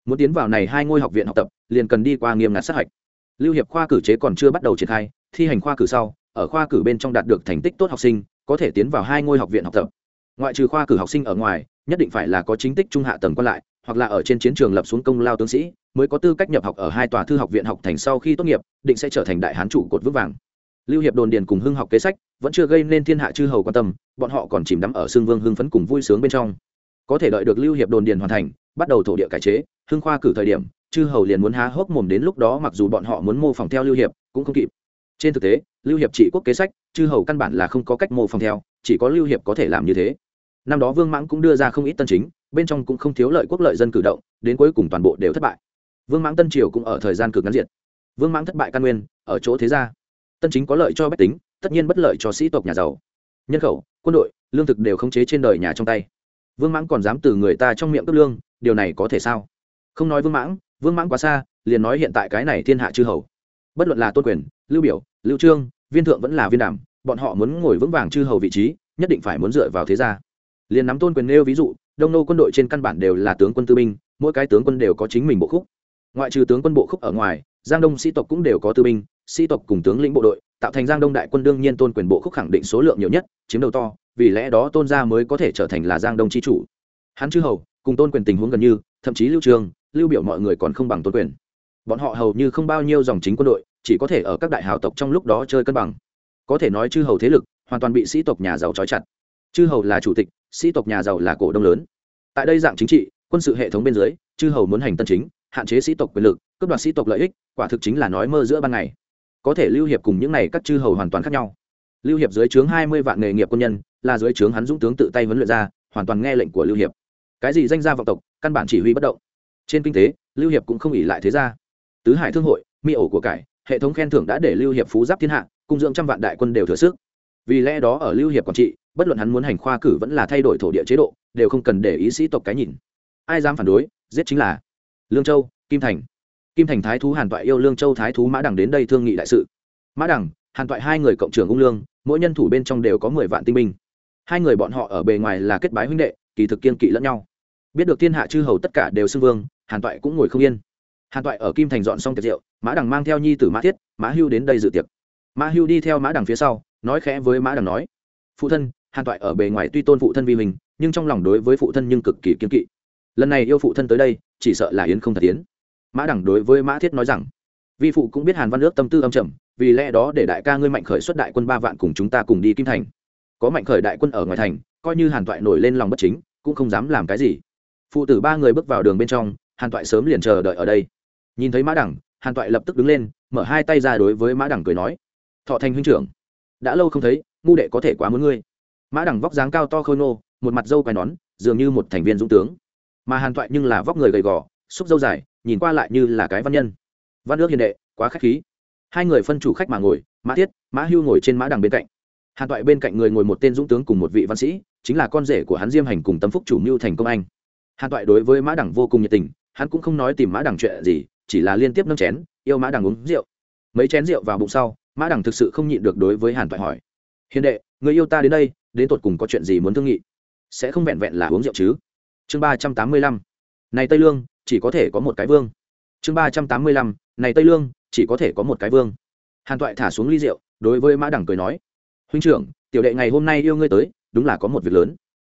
Muốn tiến vào này hai ngôi học viện học tập, liền cần đi qua nghiêm ngặt sát hạch. Lưu hiệp khoa cử chế còn chưa bắt đầu triển khai, thi hành khoa cử sau, ở khoa cử bên trong đạt được thành tích tốt học sinh, có thể tiến vào hai ngôi học viện học tập. Ngoại trừ khoa cử học sinh ở ngoài, nhất định phải là có chính tích trung hạ tầng quan lại hoặc là ở trên chiến trường lập xuống công lao tướng sĩ, mới có tư cách nhập học ở hai tòa thư học viện học thành sau khi tốt nghiệp, định sẽ trở thành đại hán trụ cột vững vàng. Lưu hiệp đồn điền cùng hưng học kế sách vẫn chưa gây nên thiên hạ chư hầu quan tâm, bọn họ còn chìm đắm ở xương vương hưng phấn cùng vui sướng bên trong. Có thể đợi được lưu hiệp đồn điền hoàn thành, bắt đầu thổ địa cải chế, hưng khoa cử thời điểm, chư hầu liền muốn há hốc mồm đến lúc đó mặc dù bọn họ muốn mô phỏng theo lưu hiệp, cũng không kịp. Trên thực tế, lưu hiệp trị quốc kế sách, chư hầu căn bản là không có cách mô phỏng theo, chỉ có lưu hiệp có thể làm như thế. Năm đó vương mãng cũng đưa ra không ít tân chính bên trong cũng không thiếu lợi quốc lợi dân cử động, đến cuối cùng toàn bộ đều thất bại. Vương mãng tân triều cũng ở thời gian cực ngắn diệt. Vương mãng thất bại căn nguyên, ở chỗ thế gia. Tân chính có lợi cho bách tính, tất nhiên bất lợi cho sĩ tộc nhà giàu. Nhân khẩu, quân đội, lương thực đều khống chế trên đời nhà trong tay. Vương mãng còn dám từ người ta trong miệng cấp lương, điều này có thể sao? Không nói vương mãng vương mãng quá xa, liền nói hiện tại cái này thiên hạ chư hầu. Bất luận là tôn quyền, lưu biểu, lưu trương, viên thượng vẫn là viên đàm, bọn họ muốn ngồi vững vàng chư hầu vị trí, nhất định phải muốn dựa vào thế gia liền nắm tôn quyền nêu ví dụ, đông nô quân đội trên căn bản đều là tướng quân tư binh, mỗi cái tướng quân đều có chính mình bộ khúc. Ngoại trừ tướng quân bộ khúc ở ngoài, giang đông sĩ tộc cũng đều có tư binh, sĩ tộc cùng tướng lĩnh bộ đội, tạo thành giang đông đại quân đương nhiên tôn quyền bộ khúc khẳng định số lượng nhiều nhất, chiếm đầu to, vì lẽ đó tôn gia mới có thể trở thành là giang đông chi chủ. Hắn chư hầu, cùng tôn quyền tình huống gần như, thậm chí lưu trường, lưu biểu mọi người còn không bằng tôn quyền. Bọn họ hầu như không bao nhiêu dòng chính quân đội, chỉ có thể ở các đại hào tộc trong lúc đó chơi cân bằng. Có thể nói chư hầu thế lực, hoàn toàn bị sĩ tộc nhà giàu trói chặt chư hầu là chủ tịch, sĩ tộc nhà giàu là cổ đông lớn. Tại đây dạng chính trị, quân sự hệ thống bên dưới, chư hầu muốn hành tân chính, hạn chế sĩ tộc quyền lực, cướp đoạt sĩ tộc lợi ích, quả thực chính là nói mơ giữa ban ngày. Có thể lưu hiệp cùng những này các chư hầu hoàn toàn khác nhau. Lưu hiệp dưới trướng hai mươi vạn nghề nghiệp quân nhân, là dưới trướng hắn dũng tướng tự tay huấn luyện ra, hoàn toàn nghe lệnh của lưu hiệp. Cái gì danh gia vọng tộc, căn bản chỉ huy bất động. Trên kinh tế, lưu hiệp cũng không ỉ lại thế gia. Tứ hải thương hội, mi ổ của cải, hệ thống khen thưởng đã để lưu hiệp phú giáp thiên hạ, cung dưỡng trăm vạn đại quân đều thừa sức. Vì lẽ đó ở lưu hiệp quản trị bất luận hắn muốn hành khoa cử vẫn là thay đổi thổ địa chế độ, đều không cần để ý sĩ tộc cái nhìn. Ai dám phản đối, giết chính là lương châu, kim thành. Kim thành thái thú hàn toại yêu lương châu thái thú mã đằng đến đây thương nghị đại sự. Mã đằng, hàn toại hai người cộng trưởng ung lương, mỗi nhân thủ bên trong đều có mười vạn tinh binh. Hai người bọn họ ở bề ngoài là kết bái huynh đệ, kỳ thực kiên kỵ lẫn nhau. Biết được thiên hạ chư hầu tất cả đều xưng vương, hàn toại cũng ngồi không yên. Hàn toại ở kim thành dọn xong tiệc rượu, mã đằng mang theo nhi tử mã thiết, mã hưu đến đây dự tiệc. Mã hưu đi theo mã đằng phía sau, nói khẽ với mã đằng nói, phụ thân hàn toại ở bề ngoài tuy tôn phụ thân vi mình nhưng trong lòng đối với phụ thân nhưng cực kỳ kiên kỵ. Lần này yêu phụ thân tới đây, chỉ sợ là yến không thật tiến mã đẳng đối với mã thiết nói rằng, vi phụ cũng biết hàn văn ước tâm tư âm trầm, vì lẽ đó để đại ca ngươi mạnh khởi xuất đại quân ba vạn cùng chúng ta cùng đi kim thành. Có mạnh khởi đại quân ở ngoài thành, coi như hàn toại nổi lên lòng bất chính, cũng không dám làm cái gì. Phụ tử ba người bước vào đường bên trong, hàn toại sớm liền chờ đợi ở đây. Nhìn thấy mã đẳng, hàn toại lập tức đứng lên, mở hai tay ra đối với mã đẳng cười nói, thọ thành huynh trưởng, đã lâu không thấy, ngu đệ có thể quá muốn ngươi mã Đằng vóc dáng cao to khôi nô một mặt dâu quai nón, dường như một thành viên dũng tướng. Mà hàn toại nhưng là vóc người gầy gò, xúc dâu dài, nhìn qua lại như là cái văn nhân. Văn ước hiền đệ, quá k h á c h khí. Hai người phân chủ khách mà ngồi, mã thiết, mã hưu ngồi trên mã đằng bên cạnh. Hàn toại bên cạnh người ngồi một tên dũng tướng cùng một vị văn sĩ, chính là con rể của hắn diêm hành cùng tâm phúc chủ mưu thành công anh. Hàn toại đối với mã đằng vô cùng nhiệt tình, hắn cũng không nói tìm mã đằng chuyện gì, chỉ là liên tiếp nâng chén, yêu mã đằng uống rượu. Mấy chén rượu vào bụng sau, mã đằng thực sự không nhịn được đối với hàn toại hỏi. Hiền đệ, người yêu ta đến đây đến tột cùng có chuyện gì muốn thương nghị? Sẽ không vẹn vẹn là uống rượu chứ? Chương ba trăm tám mươi lăm. Này tây lương, chỉ có thể có một cái vương. Chương ba trăm tám mươi lăm. Này tây lương, chỉ có thể có một cái vương. Hàn toại thả xuống ly rượu, đối với mã đẳng cười nói, huynh trưởng, tiểu đệ ngày hôm nay yêu ngươi tới, đúng là có một việc lớn.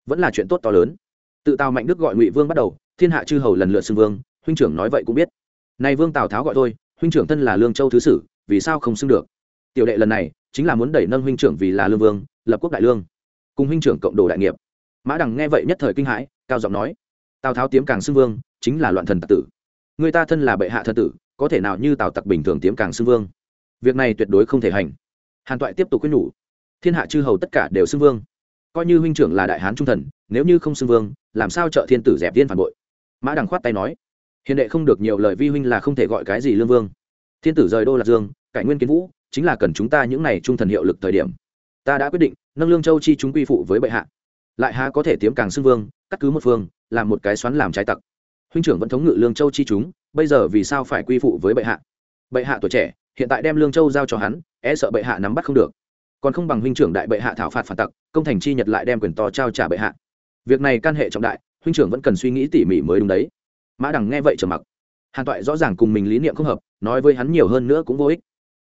Vẫn là chuyện tốt to lớn. Tự tào mạnh đức gọi ngụy vương bắt đầu, thiên hạ chư hầu lần lượt xưng vương. Huynh trưởng nói vậy cũng biết. Này vương tào tháo gọi tôi huynh trưởng thân là lương châu thứ sử, vì sao không xưng được? Tiểu đệ lần này, chính là muốn đẩy nâng huynh trưởng vì là lương vương, lập quốc đại lương cùng huynh trưởng cộng đồ đại nghiệp. Mã đằng nghe vậy nhất thời kinh hãi, cao giọng nói, tào tháo tiếm càng xưng vương chính là loạn thần tặc tử. Người ta thân là bệ hạ thân tử, có thể nào như tào tặc bình thường tiếm càng xưng vương? Việc này tuyệt đối không thể hành. Hàn toại tiếp tục quyết nhủ, thiên hạ chư hầu tất cả đều xưng vương. Coi như huynh trưởng là đại hán trung thần, nếu như không xưng vương, làm sao trợ thiên tử dẹp viên phản bội? Mã đằng khoát tay nói, hiền đệ không được nhiều lời vi huynh là không thể gọi cái gì lương vương. Thiên tử rời đô lạc dương, cải nguyên kiến vũ, chính là cần chúng ta những n à y trung thần hiệu lực thời điểm ta đã quyết định, nâng lương châu chi chúng quy phụ với bệ hạ. Lại há có thể tiếm càng xưng vương, cắt cứ một phương, làm một cái xoắn làm trái tặc. Huynh trưởng vẫn thống ngự lương châu chi chúng, bây giờ vì sao phải quy phụ với bệ hạ? Bệ hạ tuổi trẻ, hiện tại đem lương châu giao cho hắn e sợ bệ hạ nắm bắt không được. Còn không bằng huynh trưởng đại bệ hạ thảo phạt phản tặc, công thành chi nhật lại đem quyền to trao trả bệ hạ. Việc này can hệ trọng đại, huynh trưởng vẫn cần suy nghĩ tỉ mỉ mới đúng đấy. Mã đằng nghe vậy trầm mặc. Hàn toại rõ ràng cùng mình lý niệm không hợp, nói với hắn nhiều hơn nữa cũng vô ích.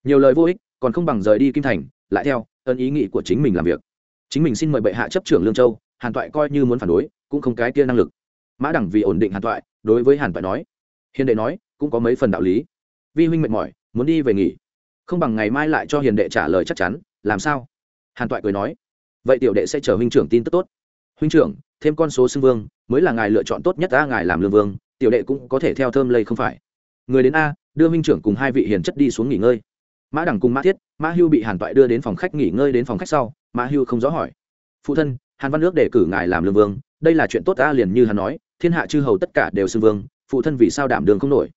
Nhiều lời vô ích, còn không bằng rời đi kim thành, lại theo ân ý nghĩ của chính mình làm việc. Chính mình xin mời bệ hạ chấp trưởng lương châu, hàn toại coi như muốn phản đối, cũng không cái kia năng lực. Mã đẳng vì ổn định hàn toại, đối với hàn toại nói, hiền đệ nói, cũng có mấy phần đạo lý. Vi huynh mệt mỏi, muốn đi về nghỉ. Không bằng ngày mai lại cho hiền đệ trả lời chắc chắn, làm sao? Hàn toại cười nói, vậy tiểu đệ sẽ chờ huynh trưởng tin tức tốt. Huynh trưởng, thêm con số xưng vương, mới là ngài lựa chọn tốt nhất ta, ngài làm lương vương, tiểu đệ cũng có thể theo thơm lây không phải. Người đến a, đưa huynh trưởng cùng hai vị hiền chất đi xuống nghỉ ngơi mã Đằng cùng mã thiết, mã hưu bị hàn toại đưa đến phòng khách nghỉ ngơi đến phòng khách sau, mã hưu không rõ hỏi. Phụ thân, hàn văn nước đề cử ngài làm lương vương, đây là chuyện tốt ta liền như hắn nói, thiên hạ chư hầu tất cả đều xưng vương, phụ thân vì sao đảm đường không nổi?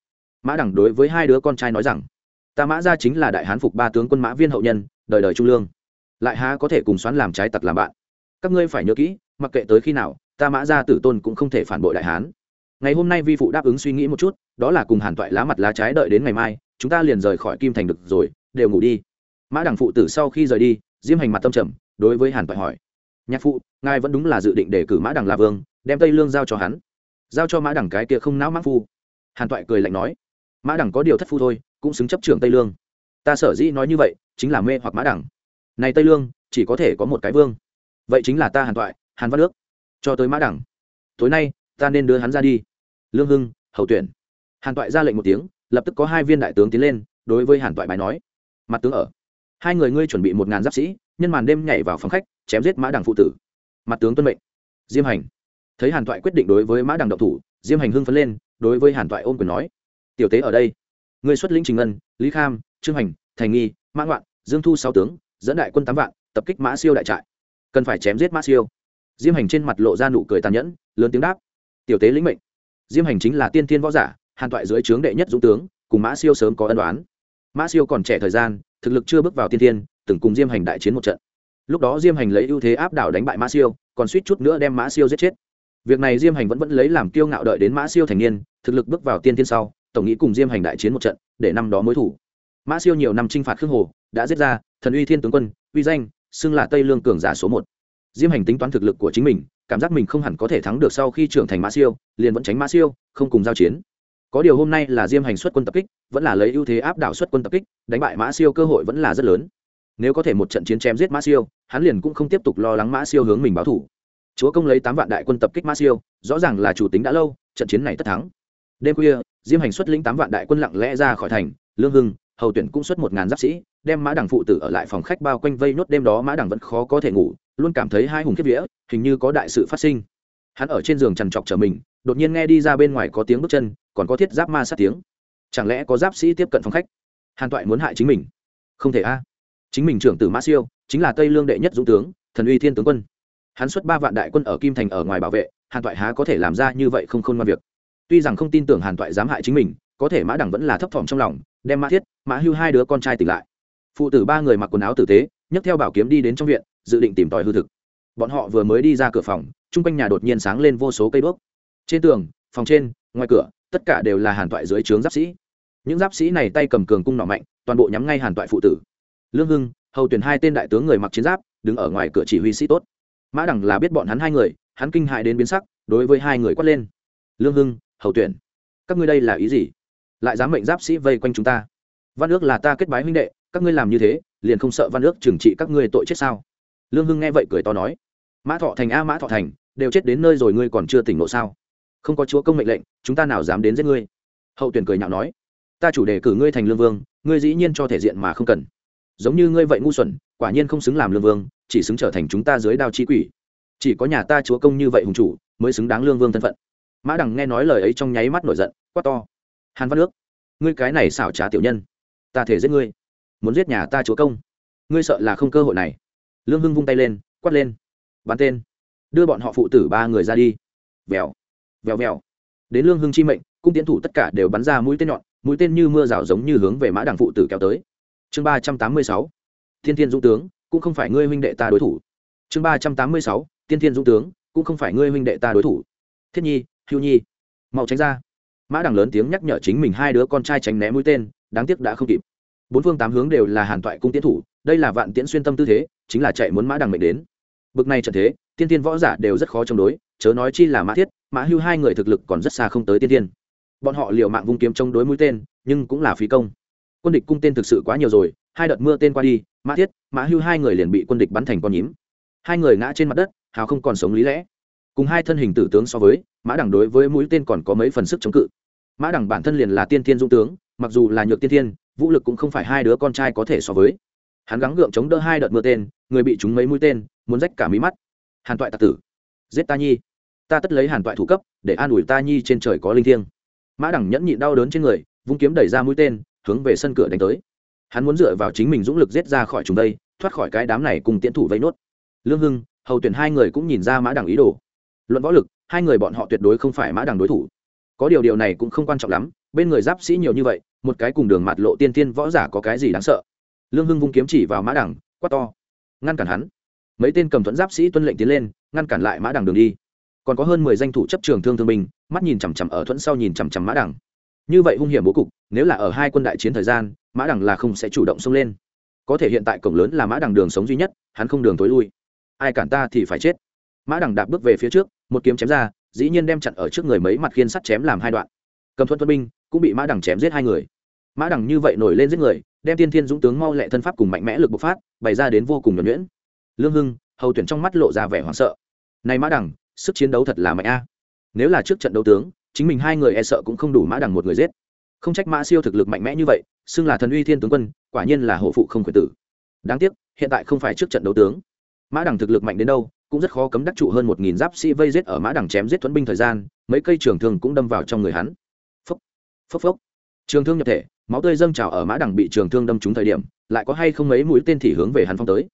Mã đẳng đối với hai đứa con trai nói rằng, ta mã gia chính là đại hán phục ba tướng quân mã viên hậu nhân, đời đời trung lương. Lại há có thể cùng xoắn làm trái tặc làm bạn? Các ngươi phải nhớ kỹ, mặc kệ tới khi nào, ta mã gia tử tôn cũng không thể phản bội đại hán. Ngày hôm nay vi phụ đáp ứng suy nghĩ một chút, đó là cùng hàn toại lá mặt lá trái đợi đến ngày mai, chúng ta liền rời khỏi kim thành được rồi đều ngủ đi. Mã Đằng phụ tử sau khi rời đi, diêm hành mặt tâm trầm, đối với hàn toại hỏi, nhạc phụ, ngài vẫn đúng là dự định để cử mã Đằng là vương, đem tây lương giao cho hắn? Giao cho mã Đằng cái kia không não mã phu. Hàn toại cười lạnh nói, mã Đằng có điều thất phu thôi, cũng xứng chấp trưởng tây lương. Ta sở dĩ nói như vậy, chính là mê hoặc mã Đằng. này tây lương, chỉ có thể có một cái vương. Vậy chính là ta hàn toại, hàn văn nước cho tới mã đẳng tối nay, ta nên đưa hắn ra đi. Lương hưng, hậu tuyển. Hàn toại ra lệnh một tiếng, lập tức có hai viên đại tướng tiến lên, đối với hàn toại bài nói mặt tướng ở. Hai người ngươi chuẩn bị một ngàn giáp sĩ, nhân màn đêm nhảy vào phòng khách, chém giết mã đằng phụ tử. Mặt tướng tuân mệnh. Diêm hành. Thấy hàn toại quyết định đối với mã đằng độc thủ, diêm hành hưng phấn lên, đối với hàn toại ôm quyền nói, tiểu tế ở đây. Người xuất lĩnh trình ngân, lý kham, trương hành, thành nghi, mã ngoạn, dương thu sáu tướng, dẫn đại quân tám vạn, tập kích mã siêu đại trại. Cần phải chém giết mã siêu. Diêm hành trên mặt lộ ra nụ cười tàn nhẫn, lớn tiếng đáp, tiểu tế lĩnh mệnh. Diêm hành chính là tiên thiên võ giả, hàn toại dưới trướng đệ nhất dũng tướng, cùng mã siêu sớm có ân đoán mã siêu còn trẻ thời gian, thực lực chưa bước vào tiên tiên từng cùng diêm hành đại chiến một trận. Lúc đó diêm hành lấy ưu thế áp đảo đánh bại mã siêu, còn suýt chút nữa đem mã siêu giết chết. Việc này diêm hành vẫn vẫn lấy làm kiêu ngạo đợi đến mã siêu thành niên, thực lực bước vào tiên tiên sau, tổng nghĩ cùng diêm hành đại chiến một trận, để năm đó mối thủ. Mã siêu nhiều năm t r i n h phạt khương hồ, đã giết ra, thần uy thiên tướng quân, uy danh, xưng là tây lương cường giả số một. Diêm hành tính toán thực lực của chính mình, cảm giác mình không hẳn có thể thắng được sau khi trưởng thành mã siêu, liền vẫn tránh mã siêu, không cùng giao chiến có điều hôm nay là diêm hành xuất quân tập kích, vẫn là lấy ưu thế áp đảo xuất quân tập kích, đánh bại mã siêu cơ hội vẫn là rất lớn. Nếu có thể một trận chiến chém giết mã siêu, hắn liền cũng không tiếp tục lo lắng mã siêu hướng mình báo thủ. Chúa công lấy tám vạn đại quân tập kích mã siêu, rõ ràng là chủ tính đã lâu, trận chiến này tất thắng. Đêm khuya, diêm hành xuất lĩnh tám vạn đại quân lặng lẽ ra khỏi thành, lương hưng, hầu tuyển cũng xuất một ngàn giáp sĩ, đem mã đằng phụ tử ở lại phòng khách bao quanh vây nốt đêm đó mã đằng vẫn khó có thể ngủ, luôn cảm thấy hai hùng kiếp vía, hình như có đại sự phát sinh. Hắn ở trên giường trằn trọc trở mình, đột nhiên nghe đi ra bên ngoài có tiếng bước chân còn có thiết giáp ma sát tiếng. Chẳng lẽ có giáp sĩ tiếp cận phòng khách? Hàn toại muốn hại chính mình. Không thể a. Chính mình trưởng tử mã siêu chính là tây lương đệ nhất dũng tướng, thần uy thiên tướng quân. Hắn xuất ba vạn đại quân ở kim thành ở ngoài bảo vệ, hàn toại há có thể làm ra như vậy không khôn ngoan việc. Tuy rằng không tin tưởng hàn toại dám hại chính mình, có thể mã đẳng vẫn là thấp thỏm trong lòng, đem mã thiết, mã hưu hai đứa con trai tỉnh lại. Phụ tử ba người mặc quần áo tử tế, nhấc theo bảo kiếm đi đến trong viện, dự định tìm tòi hư thực. Bọn họ vừa mới đi ra cửa phòng, chung quanh nhà đột nhiên sáng lên vô số cây đuốc. Trên tường, phòng trên, ngoài cửa tất cả đều là hàn toại dưới trướng giáp sĩ. Những giáp sĩ này tay cầm cường cung nỏ mạnh, toàn bộ nhắm ngay hàn toại phụ tử. Lương hưng, hầu tuyển hai tên đại tướng người mặc chiến giáp, đứng ở ngoài cửa chỉ huy sĩ tốt. Mã đẳng là biết bọn hắn hai người, hắn kinh hại đến biến sắc, đối với hai người quát lên. Lương hưng, hầu tuyển, các ngươi đây là ý gì? Lại dám mệnh giáp sĩ vây quanh chúng ta? Văn ước là ta kết bái huynh đệ, các ngươi làm như thế, liền không sợ văn ước trừng trị các ngươi tội chết sao? Lương hưng nghe vậy cười to nói. Mã thọ thành a, mã thọ thành, đều chết đến nơi rồi ngươi còn chưa tỉnh lộ sao? Không có chúa công mệnh lệnh, chúng ta nào dám đến giết ngươi? Hậu tuyển cười nhạo nói, ta chủ đề cử ngươi thành lương vương, ngươi dĩ nhiên cho thể diện mà không cần. Giống như ngươi vậy ngu xuẩn, quả nhiên không xứng làm lương vương, chỉ xứng trở thành chúng ta dưới đao chi quỷ. Chỉ có nhà ta chúa công như vậy hùng chủ, mới xứng đáng lương vương thân phận. Mã đằng nghe nói lời ấy trong nháy mắt nổi giận, quát to, hàn văn nước, ngươi cái này xảo trá tiểu nhân, ta thể giết ngươi. Muốn giết nhà ta chúa công. Ngươi sợ là không cơ hội này. Lương hưng vung tay lên, quát lên, bắn tên. Đưa bọn họ phụ tử ba người ra đi. Vèo vèo vèo. Đến lương hưng chi mệnh, cung tiến thủ tất cả đều bắn ra mũi tên nhọn, mũi tên như mưa rào giống như hướng về mã đằng phụ tử kéo tới. Chương ba trăm tám mươi sáu, thiên thiên dũng tướng, cũng không phải ngươi huynh đệ ta đối thủ. Chương ba trăm tám mươi sáu tiên thiên dũng tướng, cũng không phải ngươi huynh đệ ta đối thủ. Thiết nhi, hưu nhi, mau tránh ra. Mã đằng lớn tiếng nhắc nhở chính mình hai đứa con trai tránh né mũi tên, đáng tiếc đã không kịp. Bốn phương tám hướng đều là hàn toại cung tiến thủ, đây là vạn tiễn xuyên tâm tư thế, chính là chạy muốn mã đằng mệnh đến. Bực này trận thế tiên tiên võ giả đều rất khó chống đối chớ nói chi là mã thiết, mã hưu hai người thực lực còn rất xa không tới tiên tiên bọn họ liều mạng vung kiếm chống đối mũi tên, nhưng cũng là phí công. Quân địch cung tên thực sự quá nhiều rồi, hai đợt mưa tên qua đi, mã thiết, mã hưu hai người liền bị quân địch bắn thành con nhím. Hai người ngã trên mặt đất, hào không còn sống lý lẽ. Cùng hai thân hình tử tướng so với, mã đẳng đối với mũi tên còn có mấy phần sức chống cự. Mã đẳng bản thân liền là tiên thiên dung tướng, mặc dù là nhược tiên thiên, vũ lực cũng không phải hai đứa con trai có thể so với. Hắn gắng gượng chống đỡ hai đợt mưa tên, người bị chúng mấy mũi tên, muốn rách cả mí mắt. Hàn toại tạc tử. Giết ta nhi ta tất lấy hàn toại thủ cấp, để an ủi ta nhi trên trời có linh thiêng. Mã đẳng nhẫn nhịn đau đớn trên người, vung kiếm đẩy ra mũi tên, hướng về sân cửa đánh tới. Hắn muốn dựa vào chính mình dũng lực giết ra khỏi chúng đây, thoát khỏi cái đám này cùng tiễn thủ vây nốt. Lương hưng, hầu tuyển hai người cũng nhìn ra mã đẳng ý đồ. Luận võ lực, hai người bọn họ tuyệt đối không phải mã đẳng đối thủ. Có điều điều này cũng không quan trọng lắm, bên người giáp sĩ nhiều như vậy, một cái cùng đường mặt lộ tiên tiên võ giả có cái gì đáng sợ? Lương hưng vung kiếm chỉ vào mã đẳng, quát to, ngăn cản hắn. Mấy tên cầm thuẫn giáp sĩ tuân lệnh tiến lên, ngăn cản lại mã đẳng đường đi còn có hơn mười danh thủ chấp trường thương thương binh, mắt nhìn chằm chằm ở thuẫn sau nhìn chằm chằm mã đẳng như vậy hung hiểm bố cục, nếu là ở hai quân đại chiến thời gian, mã đẳng là không sẽ chủ động xông lên. Có thể hiện tại cổng lớn là mã đẳng đường sống duy nhất, hắn không đường tối lui. Ai cản ta thì phải chết. Mã đẳng đạp bước về phía trước, một kiếm chém ra, dĩ nhiên đem chặn ở trước người mấy mặt khiên sắt chém làm hai đoạn. Cầm thuận thuẫn binh, cũng bị mã đẳng chém giết hai người. Mã đẳng như vậy nổi lên giết người, đem tiên thiên dũng tướng mau lẹ thân pháp cùng mạnh mẽ lực bộc phát, bày ra đến vô cùng nhuẩn nhuyễn. Lương hưng, hầu tuyển trong mắt lộ ra vẻ hoảng sợ. Này mã đẳng sức chiến đấu thật là mạnh a. Nếu là trước trận đấu tướng, chính mình hai người e sợ cũng không đủ mã đằng một người giết. Không trách mã siêu thực lực mạnh mẽ như vậy, xưng là thần uy thiên tướng quân, quả nhiên là hổ phụ không khuyển tử. Đáng tiếc, hiện tại không phải trước trận đấu tướng. Mã đằng thực lực mạnh đến đâu, cũng rất khó cấm đắc trụ hơn một nghìn giáp sĩ vây giết ở mã đằng chém giết thuẫn binh thời gian, mấy cây trường thương cũng đâm vào trong người hắn. Phốc phốc phốc. Trường thương nhập thể, máu tươi dâng trào ở mã đằng bị trường thương đâm trúng thời điểm, lại có hay không mấy mũi tên thì hướng về hắn phong tới.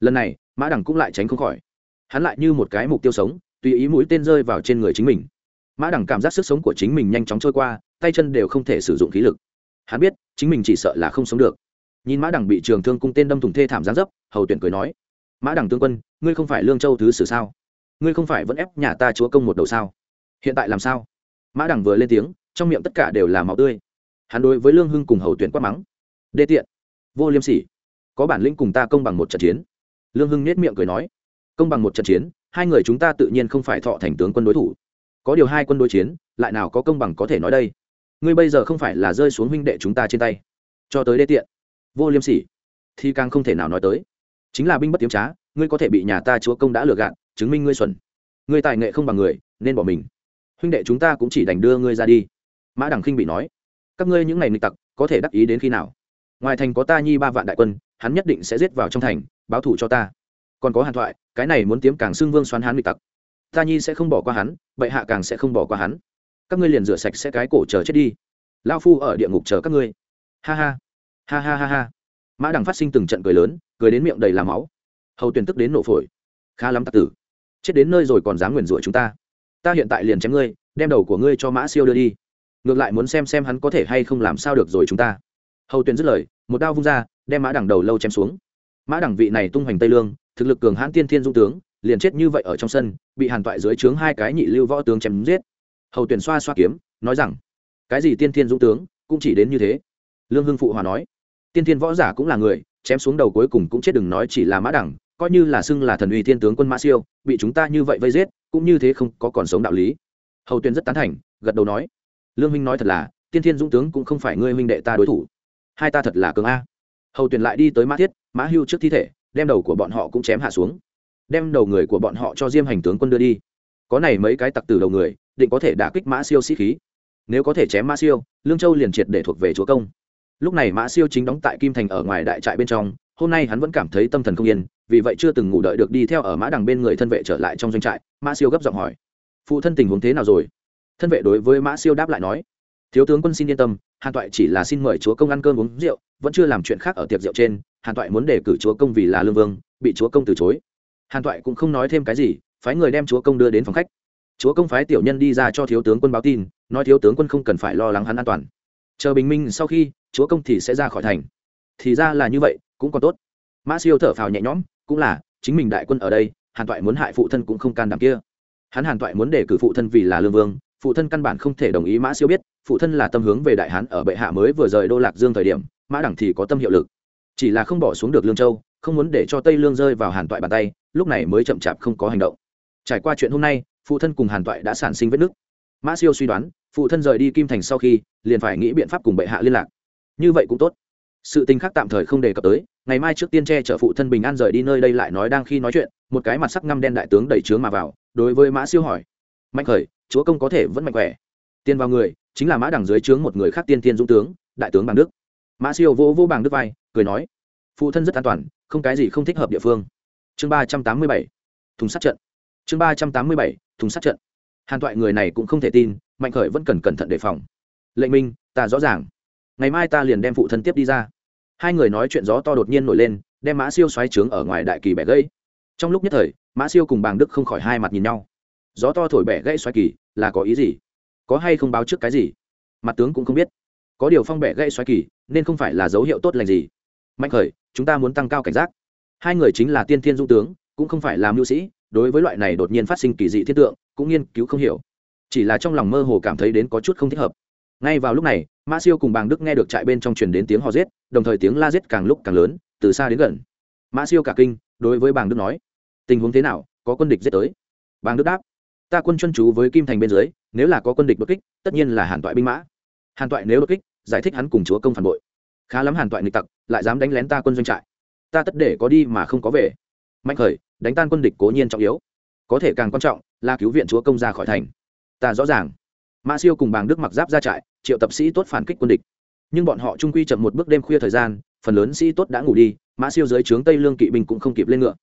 Lần này, mã đằng cũng lại tránh không khỏi. Hắn lại như một cái mục tiêu sống tùy ý mũi tên rơi vào trên người chính mình. Mã đẳng cảm giác sức sống của chính mình nhanh chóng trôi qua, tay chân đều không thể sử dụng khí lực. Hắn biết, chính mình chỉ sợ là không sống được. Nhìn mã đẳng bị trường thương cung tên đâm thùng thê thảm gián dấp, hầu tuyển cười nói, mã đẳng tướng quân, ngươi không phải lương châu thứ sử sao? Ngươi không phải vẫn ép nhà ta chúa công một đầu sao? Hiện tại làm sao? Mã đẳng vừa lên tiếng, trong miệng tất cả đều là máu tươi. Hắn đối với lương hưng cùng hầu tuyển quát mắng, đê tiện, vô liêm sỉ. Có bản lĩnh cùng ta công bằng một trận chiến. Lương hưng nết miệng cười nói, công bằng một trận chiến hai người chúng ta tự nhiên không phải thọ thành tướng quân đối thủ. Có điều hai quân đối chiến, lại nào có công bằng có thể nói đây? Ngươi bây giờ không phải là rơi xuống huynh đệ chúng ta trên tay. Cho tới đê tiện. Vô liêm sỉ. Thì càng không thể nào nói tới. Chính là binh bất tiếm trá, ngươi có thể bị nhà ta chúa công đã lừa gạt, chứng minh ngươi xuẩn. Ngươi tài nghệ không bằng người, nên bỏ mình. Huynh đệ chúng ta cũng chỉ đành đưa ngươi ra đi. Mã đằng khinh bị nói. Các ngươi những ngày nghịch tặc, có thể đắc ý đến khi nào? Ngoài thành có ta nhi ba vạn đại quân, hắn nhất định sẽ giết vào trong thành, báo thủ cho ta còn có hàn thoại, cái này muốn tiếm càng xưng vương xoắn hắn bị tặc. Ta nhi sẽ không bỏ qua hắn, bệ hạ càng sẽ không bỏ qua hắn. Các ngươi liền rửa sạch sẽ cái cổ chờ chết đi. Lao phu ở địa ngục chờ các ngươi. Ha ha. Ha ha ha ha. Mã đằng phát sinh từng trận cười lớn, cười đến miệng đầy làm máu. Hầu tuyển tức đến nổ phổi. Khá lắm tặc tử. Chết đến nơi rồi còn dám nguyền rủa chúng ta. Ta hiện tại liền chém ngươi, đem đầu của ngươi cho mã siêu đưa đi. Ngược lại muốn xem xem hắn có thể hay không làm sao được rồi chúng ta. Hầu tuyển dứt lời, một đao vung ra, đem mã đằng đầu lâu chém xuống. Mã đẳng vị này tung hoành tây lương thực lực cường hãn tiên thiên dung tướng, liền chết như vậy ở trong sân, bị hàn toại dưới trướng hai cái nhị lưu võ tướng chém giết. Hầu tuyển xoa xoa kiếm, nói rằng, cái gì tiên thiên dung tướng, cũng chỉ đến như thế. Lương hưng phụ hòa nói, tiên thiên võ giả cũng là người, chém xuống đầu cuối cùng cũng chết đừng nói chỉ là mã đẳng, coi như là xưng là thần uy thiên tướng quân mã siêu, bị chúng ta như vậy vây giết, cũng như thế không có còn sống đạo lý. Hầu tuyển rất tán thành, gật đầu nói, lương minh nói thật là, tiên thiên dũng tướng cũng không phải ngươi huynh đệ ta đối thủ. Hai ta thật là cường a. Hầu tuyển lại đi tới mã thiết, mã hưu trước thi thể đem đầu của bọn họ cũng chém hạ xuống, đem đầu người của bọn họ cho diêm hành tướng quân đưa đi. Có này mấy cái tặc từ đầu người, định có thể đả kích mã siêu sĩ khí. Nếu có thể chém mã siêu, lương châu liền triệt để thuộc về chúa công. Lúc này mã siêu chính đóng tại kim thành ở ngoài đại trại bên trong, hôm nay hắn vẫn cảm thấy tâm thần không yên, vì vậy chưa từng ngủ đợi được đi theo ở mã đằng bên người thân vệ trở lại trong doanh trại, mã siêu gấp giọng hỏi, phụ thân tình huống thế nào rồi? Thân vệ đối với mã siêu đáp lại nói, thiếu tướng quân xin yên tâm, hàn toại chỉ là xin mời chúa công ăn cơm uống rượu, vẫn chưa làm chuyện khác ở tiệc rượu trên hàn toại muốn đề cử chúa công vì là lương vương, bị chúa công từ chối. Hàn toại cũng không nói thêm cái gì, phái người đem chúa công đưa đến phòng khách. Chúa công phái tiểu nhân đi ra cho thiếu tướng quân báo tin, nói thiếu tướng quân không cần phải lo lắng hắn an toàn. Chờ bình minh sau khi, chúa công thì sẽ ra khỏi thành. Thì ra là như vậy, cũng còn tốt. Mã siêu thở phào nhẹ nhõm, cũng là, chính mình đại quân ở đây, hàn toại muốn hại phụ thân cũng không can đảm kia. Hắn hàn toại muốn đề cử phụ thân vì là lương vương, phụ thân căn bản không thể đồng ý mã siêu biết, phụ thân là tâm hướng về đại hán ở bệ hạ mới vừa rời đô lạc dương thời điểm, mã đẳng thì có tâm hiệu lực chỉ là không bỏ xuống được lương châu, không muốn để cho tây lương rơi vào hàn toại bàn tay, lúc này mới chậm chạp không có hành động. Trải qua chuyện hôm nay, phụ thân cùng hàn toại đã sản sinh vết nứt. Mã siêu suy đoán, phụ thân rời đi kim thành sau khi, liền phải nghĩ biện pháp cùng bệ hạ liên lạc. Như vậy cũng tốt. Sự tình khác tạm thời không đề cập tới, ngày mai trước tiên che chở phụ thân bình an rời đi nơi đây lại nói đang khi nói chuyện, một cái mặt sắc ngăm đen đại tướng đẩy trướng mà vào, đối với mã siêu hỏi. Mạnh khởi, chúa công có thể vẫn mạnh khỏe. Tiên vào người, chính là mã đằng dưới trướng một người khác tiên tiên dũng tướng, đại tướng bằng đức mã siêu vô vô bằng đức vai, cười nói, phụ thân rất an toàn, không cái gì không thích hợp địa phương. Chương ba trăm tám mươi bảy, thùng sát trận. Chương ba trăm tám mươi bảy, thùng sát trận. Hàn toại người này cũng không thể tin, mạnh khởi vẫn cần cẩn thận đề phòng. Lệnh minh, ta rõ ràng. Ngày mai ta liền đem phụ thân tiếp đi ra. Hai người nói chuyện gió to đột nhiên nổi lên, đem mã siêu xoáy trướng ở ngoài đại kỳ bẻ gây trong lúc nhất thời, mã siêu cùng bàng đức không khỏi hai mặt nhìn nhau. Gió to thổi bẻ gãy xoáy kỳ, là có ý gì? Có hay không báo trước cái gì? Mặt tướng cũng không biết. Có điều phong bẻ gãy xoáy kỳ nên không phải là dấu hiệu tốt lành gì. Mạnh khởi, chúng ta muốn tăng cao cảnh giác. Hai người chính là tiên thiên dung tướng, cũng không phải là mưu sĩ, đối với loại này đột nhiên phát sinh kỳ dị thiên tượng, cũng nghiên cứu không hiểu. Chỉ là trong lòng mơ hồ cảm thấy đến có chút không thích hợp. Ngay vào lúc này mã siêu cùng bàng đức nghe được trại bên trong truyền đến tiếng hò rết đồng thời tiếng la rết càng lúc càng lớn, từ xa đến gần. Mã siêu cả kinh, đối với bàng đức nói, tình huống thế nào, có quân địch giết tới? Bàng đức đáp, ta quân chân chú với kim thành bên dưới, nếu là có quân địch đột kích, tất nhiên là hàn toại binh mã. Hàn toại nếu đột kích giải thích hắn cùng chúa công phản bội. Khá lắm hàn toại nghịch tặc, lại dám đánh lén ta quân doanh trại. Ta tất để có đi mà không có về. Mạnh khởi, đánh tan quân địch cố nhiên trọng yếu. Có thể càng quan trọng là cứu viện chúa công ra khỏi thành. Ta rõ ràng. Mã siêu cùng bàng đức mặc giáp ra trại, triệu tập sĩ tốt phản kích quân địch. Nhưng bọn họ trung quy chậm một bước đêm khuya thời gian, phần lớn sĩ tốt đã ngủ đi mã siêu dưới trướng tây lương kỵ binh cũng không kịp lên ngựa.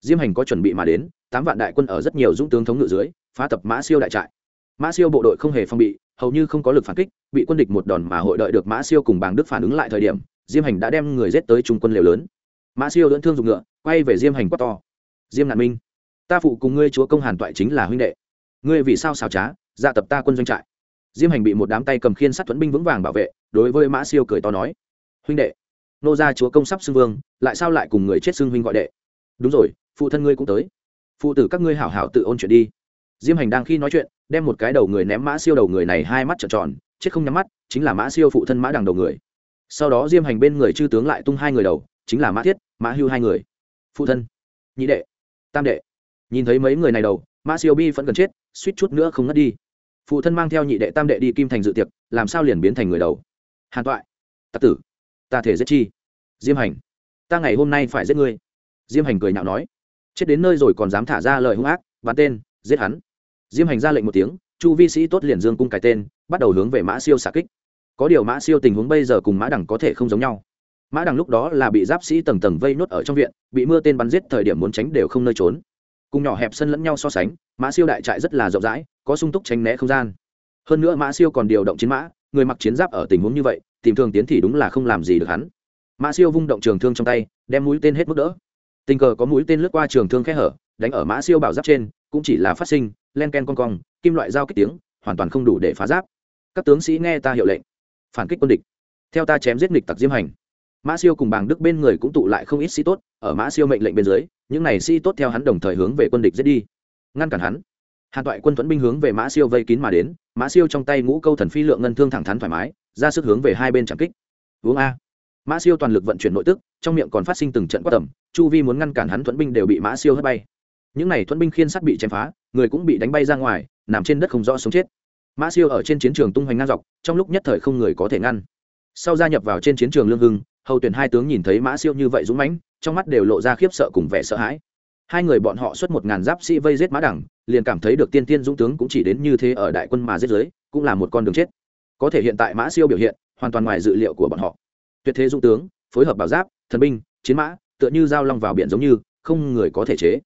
Diêm hành có chuẩn bị mà đến, tám vạn đại quân ở rất nhiều dũng tướng thống ngự dưới, phá tập mã siêu đại trại. Mã siêu bộ đội không hề phong bị hầu như không có lực phản kích, bị quân địch một đòn mà hội đợi được mã siêu cùng bàng đức phản ứng lại thời điểm, diêm hành đã đem người giết tới trung quân liều lớn. Mã siêu lưỡn thương dùng ngựa, quay về diêm hành quát to. Diêm nạn minh, ta phụ cùng ngươi chúa công hàn toại chính là huynh đệ. Ngươi vì sao xào trá dạ tập ta quân doanh trại? Diêm hành bị một đám tay cầm khiên sát thuẫn binh vững vàng bảo vệ, đối với mã siêu cười to nói, huynh đệ, nô gia chúa công sắp xưng vương, lại sao lại cùng người chết xưng huynh gọi đệ? Đúng rồi, phụ thân ngươi cũng tới. Phụ tử các ngươi hảo hảo tự ôn chuyện đi. Diêm hành đang khi nói chuyện đem một cái đầu người ném mã siêu đầu người này hai mắt trợn tròn, chết không nhắm mắt, chính là mã siêu phụ thân mã đằng đầu người. Sau đó diêm hành bên người chư tướng lại tung hai người đầu, chính là mã thiết, mã hưu hai người. Phụ thân, nhị đệ, tam đệ. Nhìn thấy mấy người này đầu, mã siêu bi vẫn gần chết, suýt chút nữa không ngất đi. Phụ thân mang theo nhị đệ tam đệ đi kim thành dự tiệc, làm sao liền biến thành người đầu? Hàn toại, tặc tử, ta thể giết chi? Diêm hành, ta ngày hôm nay phải giết ngươi. Diêm hành cười nhạo nói, chết đến nơi rồi còn dám thả ra lời hung ác bắn tên, giết hắn diêm hành ra lệnh một tiếng, chu vi sĩ tốt liền dương cung cái tên, bắt đầu hướng về mã siêu xạ kích. Có điều mã siêu tình huống bây giờ cùng mã đằng có thể không giống nhau. Mã đằng lúc đó là bị giáp sĩ tầng tầng vây nốt ở trong viện, bị mưa tên bắn giết thời điểm muốn tránh đều không nơi trốn. Cùng nhỏ hẹp sân lẫn nhau so sánh, mã siêu đại trại rất là rộng rãi, có sung túc tránh né không gian. Hơn nữa mã siêu còn điều động chiến mã, người mặc chiến giáp ở tình huống như vậy, tìm thường tiến thì đúng là không làm gì được hắn. Mã siêu vung động trường thương trong tay, đem mũi tên hết mức đỡ. Tình cờ có mũi tên lướt qua trường thương khe hở, đánh ở mã siêu bảo giáp trên, cũng chỉ là phát sinh len ken con cong, kim loại dao kích tiếng, hoàn toàn không đủ để phá giáp. Các tướng sĩ nghe ta hiệu lệnh, phản kích quân địch. Theo ta chém giết nghịch tặc diêm hành. Mã siêu cùng bàng đức bên người cũng tụ lại không ít sĩ tốt, ở mã siêu mệnh lệnh bên dưới, những này sĩ tốt theo hắn đồng thời hướng về quân địch giết đi. Ngăn cản hắn. Hàn toại quân thuẫn binh hướng về mã siêu vây kín mà đến, mã siêu trong tay ngũ câu thần phi lượng ngân thương thẳng thắn thoải mái, ra sức hướng về hai bên trảm kích. Uống a. Mã siêu toàn lực vận chuyển nội tức, trong miệng còn phát sinh từng trận quát tầm, chu vi muốn ngăn cản hắn thuẫn binh đều bị mã siêu hất bay. Những này thuẫn binh khiên sắt bị chém phá người cũng bị đánh bay ra ngoài, nằm trên đất không rõ sống chết. Mã siêu ở trên chiến trường tung hoành ngang dọc, trong lúc nhất thời không người có thể ngăn. Sau gia nhập vào trên chiến trường lương hưng, hầu tuyển hai tướng nhìn thấy mã siêu như vậy dũng mãnh, trong mắt đều lộ ra khiếp sợ cùng vẻ sợ hãi. Hai người bọn họ xuất một ngàn giáp sĩ vây giết mã đẳng, liền cảm thấy được tiên tiên dũng tướng cũng chỉ đến như thế ở đại quân mà giết giới, cũng là một con đường chết. Có thể hiện tại mã siêu biểu hiện, hoàn toàn ngoài dự liệu của bọn họ. Tuyệt thế dũng tướng, phối hợp bảo giáp, thần binh, chiến mã, tựa như dao long vào biển giống như, không người có thể chế.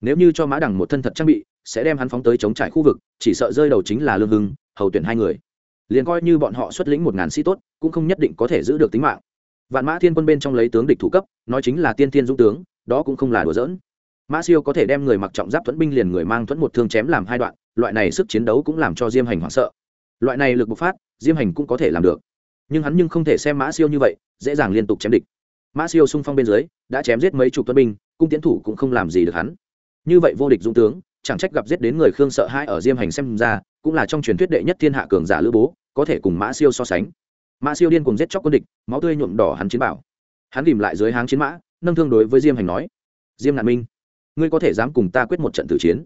Nếu như cho mã đẳng một thân thật trang bị sẽ đem hắn phóng tới chống trải khu vực, chỉ sợ rơi đầu chính là lương hưng, hầu tuyển hai người. Liền coi như bọn họ xuất lĩnh một ngàn sĩ tốt, cũng không nhất định có thể giữ được tính mạng. Vạn mã thiên quân bên trong lấy tướng địch thủ cấp, nói chính là tiên tiên dũng tướng, đó cũng không là đùa giỡn. Mã siêu có thể đem người mặc trọng giáp thuẫn binh liền người mang thuẫn một thương chém làm hai đoạn, loại này sức chiến đấu cũng làm cho diêm hành hoảng sợ. Loại này lực bộc phát, diêm hành cũng có thể làm được. Nhưng hắn nhưng không thể xem mã siêu như vậy, dễ dàng liên tục chém địch. Mã siêu xung phong bên dưới, đã chém giết mấy chục tuấn binh, cung tiến thủ cũng không làm gì được hắn. Như vậy vô địch dũng tướng chẳng trách gặp giết đến người khương sợ hãi ở diêm hành xem ra, cũng là trong truyền thuyết đệ nhất thiên hạ cường giả lữ bố, có thể cùng mã siêu so sánh. Mã siêu điên cùng giết chóc quân địch, máu tươi nhuộm đỏ hắn chiến bảo. Hắn tìm lại dưới háng chiến mã, nâng thương đối với diêm hành nói, diêm nạn minh, ngươi có thể dám cùng ta quyết một trận tử chiến?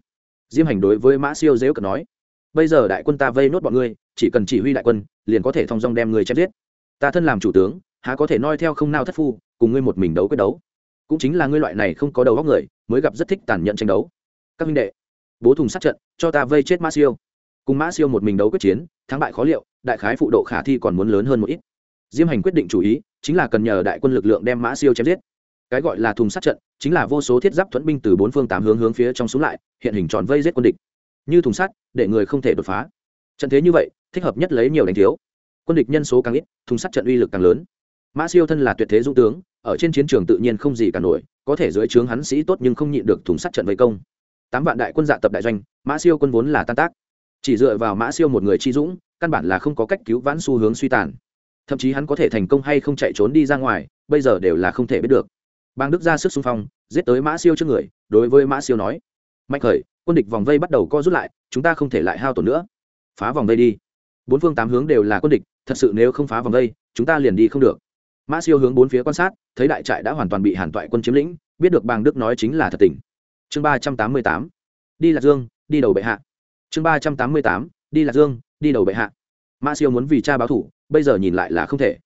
Diêm hành đối với mã siêu dễu cận nói, bây giờ đại quân ta vây nốt bọn ngươi, chỉ cần chỉ huy đại quân, liền có thể thong dong đem người chém giết. Ta thân làm chủ tướng, há có thể noi theo không nao thất phu, cùng ngươi một mình đấu quyết đấu. Cũng chính là ngươi loại này không có đầu góc người, mới gặp rất thích tàn nhẫn tranh đấu. Các minh đệ bố thùng sát trận, cho ta vây chết mã siêu. Cùng mã siêu một mình đấu quyết chiến, thắng bại khó liệu, đại khái phụ độ khả thi còn muốn lớn hơn một ít. Diêm hành quyết định chủ ý, chính là cần nhờ đại quân lực lượng đem mã siêu chém giết. Cái gọi là thùng sát trận, chính là vô số thiết giáp thuẫn binh từ bốn phương tám hướng hướng phía trong xuống lại, hiện hình tròn vây giết quân địch. Như thùng sắt, để người không thể đột phá. Trận thế như vậy, thích hợp nhất lấy nhiều đánh thiếu. Quân địch nhân số càng ít, thùng sắt trận uy lực càng lớn. Mã siêu thân là tuyệt thế dũng tướng, ở trên chiến trường tự nhiên không gì cả nổi, có thể dưới trướng hắn sĩ tốt nhưng không nhịn được thùng sắt trận vây công tám vạn đại quân dạ tập đại doanh, mã siêu quân vốn là tan tác. Chỉ dựa vào mã siêu một người chi dũng, căn bản là không có cách cứu vãn xu hướng suy tàn. Thậm chí hắn có thể thành công hay không chạy trốn đi ra ngoài, bây giờ đều là không thể biết được. Bang đức ra sức xung phong, giết tới mã siêu trước người, đối với mã siêu nói, mạnh khởi, quân địch vòng vây bắt đầu co rút lại, chúng ta không thể lại hao tổn nữa. Phá vòng vây đi. Bốn phương tám hướng đều là quân địch, thật sự nếu không phá vòng vây, chúng ta liền đi không được. Mã siêu hướng bốn phía quan sát, thấy đại trại đã hoàn toàn bị hàn toại quân chiếm lĩnh, biết được bang đức nói chính là thật tình chương ba trăm tám mươi tám. Đi lạc dương, đi đầu bệ hạ. Chương ba trăm tám mươi tám. Đi lạc dương, đi đầu bệ hạ. Mã siêu muốn vì cha báo thủ, bây giờ nhìn lại là không thể.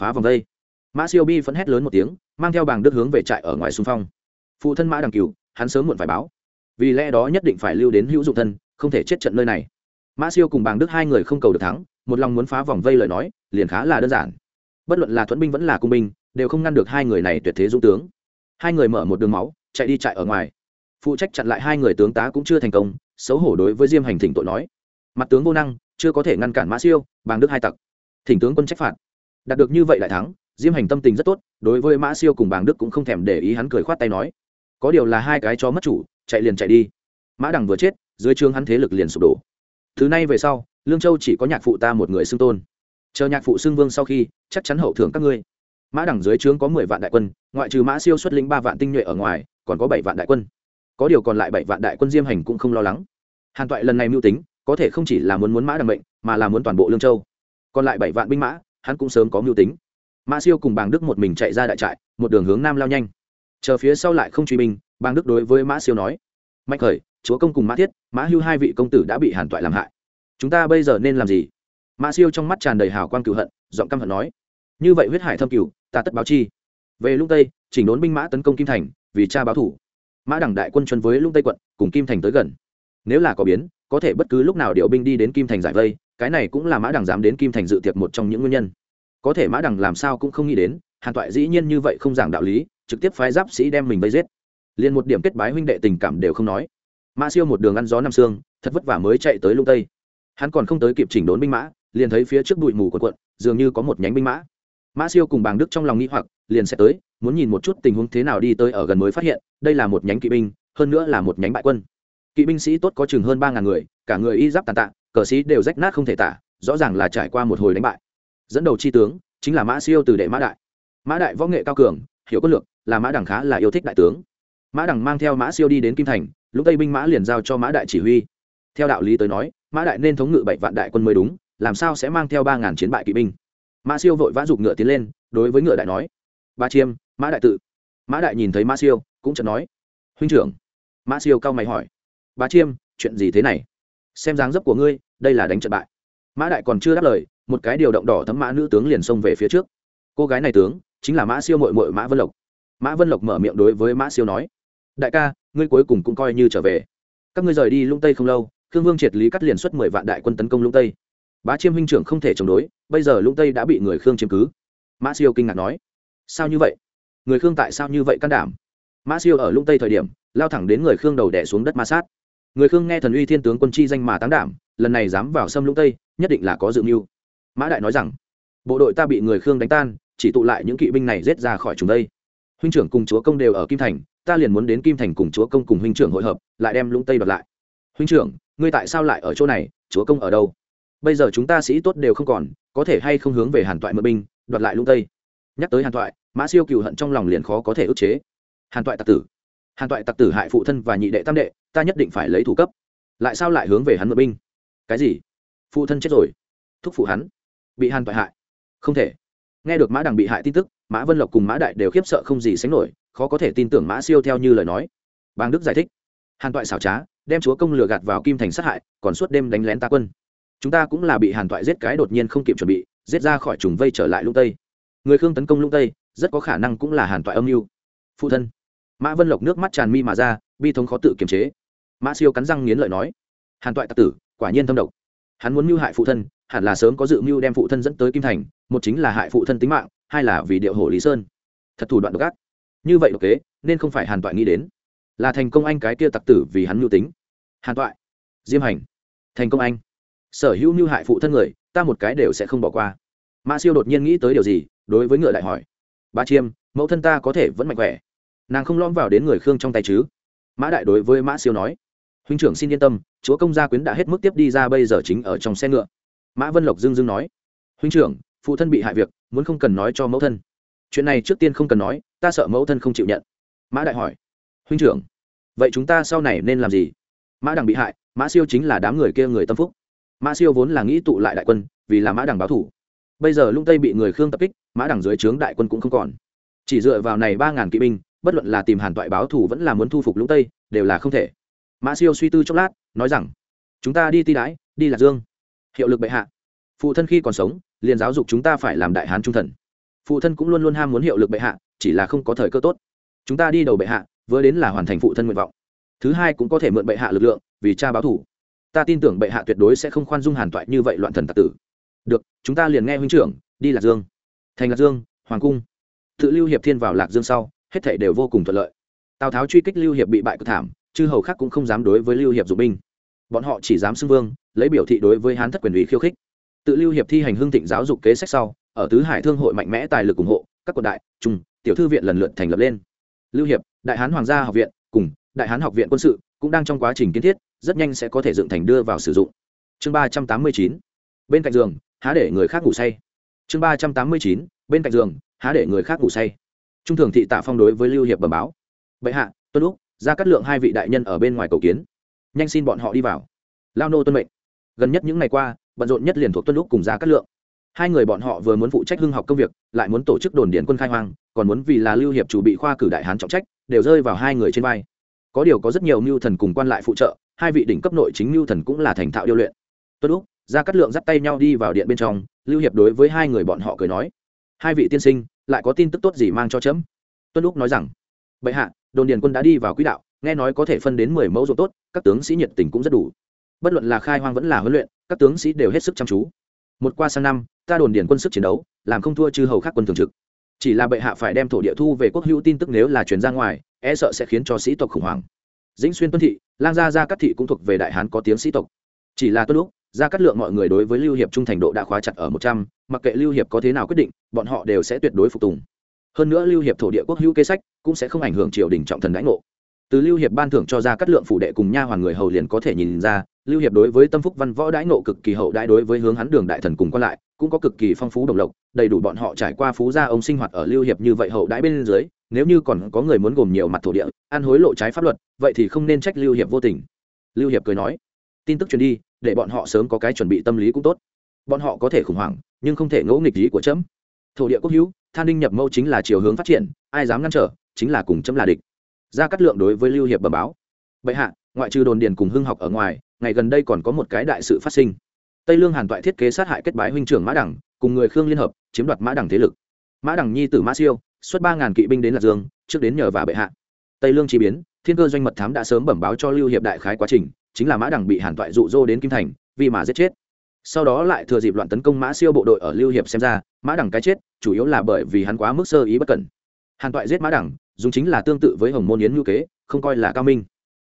Phá vòng vây mã siêu bi phẫn hét lớn một tiếng, mang theo bàng đức hướng về trại ở ngoài xung phong. Phụ thân mã đằng cửu, hắn sớm muộn phải báo. Vì lẽ đó nhất định phải lưu đến hữu dụng thân, không thể chết trận nơi này. Mã siêu cùng bàng đức hai người không cầu được thắng, một lòng muốn phá vòng vây lời nói, liền khá là đơn giản. Bất luận là thuẫn binh vẫn là cung binh, đều không ngăn được hai người này tuyệt thế dũng tướng. Hai người mở một đường máu, chạy đi chạy ở ngoài phụ trách chặn lại hai người tướng tá cũng chưa thành công, xấu hổ đối với diêm hành thỉnh tội nói. Mặt tướng vô năng, chưa có thể ngăn cản mã siêu, bàng đức hai tặc. Thỉnh tướng quân trách phạt. Đạt được như vậy lại thắng, diêm hành tâm tình rất tốt, đối với mã siêu cùng bàng đức cũng không thèm để ý hắn cười khoát tay nói. Có điều là hai cái chó mất chủ, chạy liền chạy đi. Mã đằng vừa chết, dưới trương hắn thế lực liền sụp đổ. Thứ nay về sau, lương châu chỉ có nhạc phụ ta một người xưng tôn. Chờ nhạc phụ xưng vương sau khi, chắc chắn hậu thưởng các ngươi. Mã Đằng dưới trướng có mười vạn đại quân, ngoại trừ mã siêu xuất lĩnh ba vạn tinh nhuệ ở ngoài, còn có bảy vạn đại quân có điều còn lại bảy vạn đại quân diêm hành cũng không lo lắng. Hàn toại lần này mưu tính, có thể không chỉ là muốn muốn mã đằng mệnh, mà là muốn toàn bộ lương châu. Còn lại bảy vạn binh mã, hắn cũng sớm có mưu tính. Mã siêu cùng bàng đức một mình chạy ra đại trại, một đường hướng nam lao nhanh. Chờ phía sau lại không truy binh, bàng đức đối với mã siêu nói, mạnh khởi, chúa công cùng mã thiết, mã hưu hai vị công tử đã bị hàn toại làm hại. Chúng ta bây giờ nên làm gì? Mã siêu trong mắt tràn đầy hào quang cựu hận, giọng căm hận nói, như vậy huyết hải thâm cựu ta tất báo chi. Về lung tây, chỉnh đốn binh mã tấn công kim thành, vì cha báo thủ mã đẳng đại quân chuân với Lung tây quận, cùng kim thành tới gần. Nếu là có biến, có thể bất cứ lúc nào điều binh đi đến kim thành giải vây, cái này cũng là mã đẳng dám đến kim thành dự tiệc một trong những nguyên nhân. Có thể mã đẳng làm sao cũng không nghĩ đến, hàn toại dĩ nhiên như vậy không giảng đạo lý, trực tiếp phái giáp sĩ đem mình vây giết. Liền một điểm kết bái huynh đệ tình cảm đều không nói. Mã siêu một đường ăn gió năm xương, thật vất vả mới chạy tới lung tây. Hắn còn không tới kịp chỉnh đốn binh mã, liền thấy phía trước bụi mù quần quận, dường như có một nhánh binh mã mã siêu cùng bàng đức trong lòng nghĩ hoặc, liền sẽ tới, muốn nhìn một chút tình huống thế nào đi tới ở gần mới phát hiện, đây là một nhánh kỵ binh, hơn nữa là một nhánh bại quân. Kỵ binh sĩ tốt có chừng hơn ba ngàn người, cả người y giáp tàn tạ, cờ sĩ đều rách nát không thể tả, rõ ràng là trải qua một hồi đánh bại. Dẫn đầu tri tướng, chính là mã siêu từ đệ mã đại. Mã đại võ nghệ cao cường, hiểu quân lược, là mã đẳng khá là yêu thích đại tướng. Mã đẳng mang theo mã siêu đi đến kim thành, lúc tây binh mã liền giao cho mã đại chỉ huy. Theo đạo lý tới nói, mã đại nên thống ngự bảy vạn đại quân mới đúng, làm sao sẽ mang theo ba ngàn chiến bại kỵ binh? Mã siêu vội vã giục ngựa tiến lên, đối với ngựa đại nói, ba chiêm, mã đại tự. Mã đại nhìn thấy mã siêu, cũng chợt nói, huynh trưởng. Mã siêu cao mày hỏi bá chiêm, chuyện gì thế này? Xem dáng dấp của ngươi, đây là đánh trận bại. Mã đại còn chưa đáp lời, một cái điều động đỏ thấm mã nữ tướng liền xông về phía trước. Cô gái này tướng, chính là mã siêu mội mội mã vân lộc. Mã vân lộc mở miệng đối với mã siêu nói, đại ca, ngươi cuối cùng cũng coi như trở về. Các ngươi rời đi lung tây không lâu, khương vương triệt lý cắt liền xuất mười vạn đại quân tấn công lung tây bá chiêm huynh trưởng không thể chống đối, bây giờ lung tây đã bị người khương chiếm cứ. Mã siêu kinh ngạc nói, sao như vậy? Người khương tại sao như vậy can đảm? Mã siêu ở lung tây thời điểm, lao thẳng đến người khương đầu đẻ xuống đất ma sát. Người khương nghe thần uy thiên tướng quân chi danh mà tán đảm, lần này dám vào xâm lũng tây, nhất định là có dự mưu. Mã đại nói rằng, bộ đội ta bị người khương đánh tan, chỉ tụ lại những kỵ binh này rết ra khỏi chúng đây. Huynh trưởng cùng chúa công đều ở kim thành, ta liền muốn đến kim thành cùng chúa công cùng huynh trưởng hội hợp, lại đem lũng tây đoạt lại. Huynh trưởng, ngươi tại sao lại ở chỗ này? Chúa công ở đâu? Bây giờ chúng ta sĩ tốt đều không còn, có thể hay không hướng về hàn toại mượn binh, đoạt lại Lung tây? Nhắc tới hàn toại, mã siêu cựu hận trong lòng liền khó có thể ức chế. Hàn toại tặc tử. Hàn toại tặc tử hại phụ thân và nhị đệ tam đệ, ta nhất định phải lấy thủ cấp. Lại sao lại hướng về hắn mượn binh? Cái gì? Phụ thân chết rồi. Thúc phụ hắn. Bị hàn toại hại. Không thể. Nghe được mã đằng bị hại tin tức, mã vân lộc cùng mã đại đều khiếp sợ không gì sánh nổi, khó có thể tin tưởng mã siêu theo như lời nói. Bang đức giải thích. Hàn toại xảo trá, đem chúa công lừa gạt vào kim thành sát hại, còn suốt đêm đánh lén ta quân chúng ta cũng là bị hàn toại giết cái đột nhiên không kịp chuẩn bị, giết ra khỏi trùng vây trở lại lũng tây. Người khương tấn công lũng tây, rất có khả năng cũng là hàn toại âm mưu. Phụ thân, mã vân lộc nước mắt tràn mi mà ra, bi thống khó tự kiềm chế. Mã siêu cắn răng nghiến lợi nói, hàn toại tặc tử, quả nhiên thâm độc. Hắn muốn mưu hại phụ thân, hẳn là sớm có dự mưu đem phụ thân dẫn tới kim thành, một chính là hại phụ thân tính mạng, hai là vì điệu hổ lý sơn. Thật thủ đoạn độc ác. Như vậy độc kế, nên không phải hàn toại nghĩ đến. Là thành công anh cái kia tặc tử vì hắn mưu tính. Hàn toại diêm hành, thành công anh sở hữu mưu hại phụ thân người, ta một cái đều sẽ không bỏ qua. Mã siêu đột nhiên nghĩ tới điều gì, đối với ngựa lại hỏi. Ba chiêm, mẫu thân ta có thể vẫn mạnh khỏe. Nàng không lom vào đến người khương trong tay chứ? Mã đại đối với mã siêu nói. Huynh trưởng xin yên tâm, chúa công gia quyến đã hết mức tiếp đi ra bây giờ chính ở trong xe ngựa. Mã vân lộc dưng dưng nói. Huynh trưởng, phụ thân bị hại việc, muốn không cần nói cho mẫu thân. Chuyện này trước tiên không cần nói, ta sợ mẫu thân không chịu nhận. Mã đại hỏi. Huynh trưởng, vậy chúng ta sau này nên làm gì? Mã đằng bị hại, mã siêu chính là đám người kia người tâm phúc mã siêu vốn là nghĩ tụ lại đại quân, vì là mã đằng báo thủ. Bây giờ lung tây bị người khương tập kích, mã đằng dưới trướng đại quân cũng không còn. Chỉ dựa vào này ba ngàn kỵ binh, bất luận là tìm hàn toại báo thủ vẫn là muốn thu phục lung tây, đều là không thể. Mã siêu suy tư chốc lát, nói rằng, chúng ta đi ti đái đi lạc dương. Hiệu lực bệ hạ. Phụ thân khi còn sống, liền giáo dục chúng ta phải làm đại hán trung thần. Phụ thân cũng luôn luôn ham muốn hiệu lực bệ hạ, chỉ là không có thời cơ tốt. Chúng ta đi đầu bệ hạ, vừa đến là hoàn thành phụ thân nguyện vọng. Thứ hai cũng có thể mượn bệ hạ lực lượng, vì cha báo thủ ta tin tưởng bệ hạ tuyệt đối sẽ không khoan dung hàn toại như vậy loạn thần tạc tử. Được, chúng ta liền nghe huynh trưởng, đi lạc dương. Thành lạc dương, hoàng cung. Tự lưu hiệp thiên vào lạc dương sau, hết thảy đều vô cùng thuận lợi. Tào tháo truy kích lưu hiệp bị bại cực thảm, chư hầu khác cũng không dám đối với lưu hiệp dụng binh. Bọn họ chỉ dám xưng vương, lấy biểu thị đối với hán thất quyền ủy khiêu khích. Tự lưu hiệp thi hành hương thịnh giáo dục kế sách sau, ở tứ hải thương hội mạnh mẽ tài lực ủng hộ, các quận đại, trung, tiểu thư viện lần lượt thành lập lên. Lưu hiệp, đại hán hoàng gia học viện, cùng đại hán học viện quân sự cũng đang trong quá trình kiến thiết rất nhanh sẽ có thể dựng thành đưa vào sử dụng. Chương ba trăm tám mươi chín, bên cạnh giường, há để người khác ngủ say. Chương ba trăm tám mươi chín, bên cạnh giường, há để người khác ngủ say. Trung thường thị tạ phong đối với lưu hiệp bẩm báo. Bệ hạ, tuân lúc ra cắt lượng hai vị đại nhân ở bên ngoài cầu kiến. Nhanh xin bọn họ đi vào. Lao nô tuân mệnh. Gần nhất những ngày qua, bận rộn nhất liền thuộc tuân lúc cùng ra cắt lượng. Hai người bọn họ vừa muốn phụ trách hưng học công việc, lại muốn tổ chức đồn điện quân khai hoang, còn muốn vì là lưu hiệp chủ bị khoa cử đại hán trọng trách, đều rơi vào hai người trên vai. Có điều có rất nhiều mưu thần cùng quan lại phụ trợ hai vị đỉnh cấp nội chính lưu thần cũng là thành thạo điêu luyện. Tuân lúc ra cắt lượng dắt tay nhau đi vào điện bên trong, lưu hiệp đối với hai người bọn họ cười nói, hai vị tiên sinh, lại có tin tức tốt gì mang cho chấm? Tuân lúc nói rằng, bệ hạ, đồn điền quân đã đi vào quỹ đạo, nghe nói có thể phân đến mười mẫu ruộng tốt, các tướng sĩ nhiệt tình cũng rất đủ. Bất luận là khai hoang vẫn là huấn luyện, các tướng sĩ đều hết sức chăm chú. Một qua sang năm, ta đồn điền quân sức chiến đấu, làm không thua chư hầu khác quân thường trực. Chỉ là bệ hạ phải đem thổ địa thu về quốc hữu tin tức nếu là truyền ra ngoài e sợ sẽ khiến cho sĩ tộc khủng hoảng dĩnh xuyên tuân thị, lang gia gia cát thị cũng thuộc về đại hán có tiếng sĩ tộc. Chỉ là tuân lúc, gia cát lượng mọi người đối với lưu hiệp trung thành độ đã khóa chặt ở một trăm, mặc kệ lưu hiệp có thế nào quyết định, bọn họ đều sẽ tuyệt đối phục tùng. Hơn nữa lưu hiệp thổ địa quốc hữu kế sách cũng sẽ không ảnh hưởng triều đình trọng thần đãi ngộ. Từ lưu hiệp ban thưởng cho ra cát lượng phủ đệ cùng nha hoàn người hầu liền có thể nhìn ra, lưu hiệp đối với tâm phúc văn võ đãi ngộ cực kỳ hậu đãi đối với hướng hắn đường đại thần cùng quan lại, cũng có cực kỳ phong phú đồng lộc, đầy đủ bọn họ trải qua phú gia ông sinh hoạt ở lưu hiệp như vậy hậu đãi bên dưới nếu như còn có người muốn gồm nhiều mặt thổ địa, ăn hối lộ trái pháp luật, vậy thì không nên trách lưu hiệp vô tình. Lưu hiệp cười nói. Tin tức truyền đi, để bọn họ sớm có cái chuẩn bị tâm lý cũng tốt. Bọn họ có thể khủng hoảng, nhưng không thể ngỗ nghịch lý của trẫm thổ địa quốc hữu, than Ninh nhập mâu chính là chiều hướng phát triển, ai dám ngăn trở, chính là cùng chấm là địch. Ra cắt lượng đối với lưu hiệp bẩm báo. Bệ hạ, ngoại trừ đồn điền cùng hưng học ở ngoài, ngày gần đây còn có một cái đại sự phát sinh. Tây lương hàn toại thiết kế sát hại kết bái huynh trưởng mã đẳng cùng người khương liên hợp, chiếm đoạt mã đẳng thế lực. Mã đẳng nhi tử mã siêu xuất ba ngàn kỵ binh đến lạc dương, trước đến nhờ và bệ hạ. Tây lương chi biến, thiên cơ doanh mật thám đã sớm bẩm báo cho lưu hiệp đại khái quá trình, chính là mã Đằng bị hàn toại dụ dỗ đến kim thành, vì mà giết chết. Sau đó lại thừa dịp loạn tấn công mã siêu bộ đội ở lưu hiệp xem ra, mã Đằng cái chết, chủ yếu là bởi vì hắn quá mức sơ ý bất cẩn. Hàn toại giết mã Đằng dùng chính là tương tự với hồng môn yến ngữ kế, không coi là cao minh.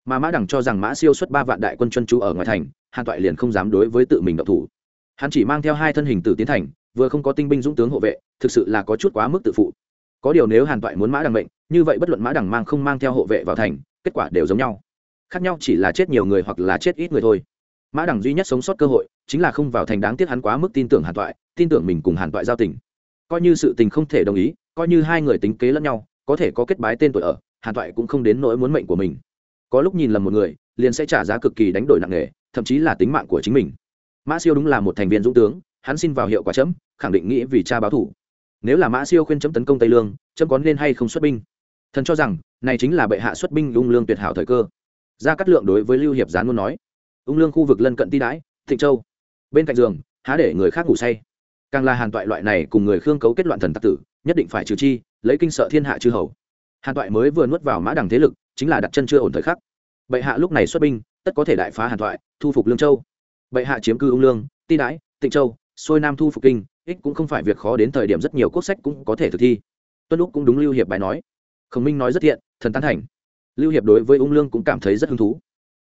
Mà mã Đằng cho rằng mã siêu xuất ba vạn đại quân chân trú ở ngoài thành, hàn toại liền không dám đối với tự mình độc thủ. Hắn chỉ mang theo hai thân hình tử tiến thành, vừa không có tinh binh dũng tướng hộ vệ, thực sự là có chút quá mức tự phụ có điều nếu hàn toại muốn mã đằng mệnh, như vậy bất luận mã đằng mang không mang theo hộ vệ vào thành, kết quả đều giống nhau. Khác nhau chỉ là chết nhiều người hoặc là chết ít người thôi. Mã đằng duy nhất sống sót cơ hội chính là không vào thành đáng tiếc hắn quá mức tin tưởng hàn toại, tin tưởng mình cùng hàn toại giao tình. Coi như sự tình không thể đồng ý, coi như hai người tính kế lẫn nhau, có thể có kết bái tên tuổi ở, hàn toại cũng không đến nỗi muốn mệnh của mình. Có lúc nhìn lầm một người, liền sẽ trả giá cực kỳ đánh đổi nặng nề, thậm chí là tính mạng của chính mình. Mã siêu đúng là một thành viên dũng tướng, hắn xin vào hiệu quả chấm, khẳng định nghĩ vì cha báo thủ nếu là mã siêu khuyên chấm tấn công tây lương, chấm có nên hay không xuất binh? Thần cho rằng, này chính là bệ hạ xuất binh ung lương tuyệt hảo thời cơ. Ra cắt lượng đối với lưu hiệp gián muốn nói, ung lương khu vực lân cận ti đãi, thịnh châu. Bên cạnh giường, há để người khác ngủ say. Càng là hàn toại loại này cùng người khương cấu kết loạn thần tặc tử, nhất định phải trừ chi, lấy kinh sợ thiên hạ chư hầu. Hàn toại mới vừa nuốt vào mã đằng thế lực, chính là đặt chân chưa ổn thời khắc. Bệ hạ lúc này xuất binh, tất có thể đại phá hàn toại, thu phục lương châu. Bệ hạ chiếm cư ung lương, ti đãi tịnh châu xuôi nam thu phục kinh, ích cũng không phải việc khó đến thời điểm rất nhiều quốc sách cũng có thể thực thi. Tuân lúc cũng đúng lưu hiệp bài nói. Khổng minh nói rất thiện, thần tán thành. Lưu hiệp đối với ung lương cũng cảm thấy rất hứng thú.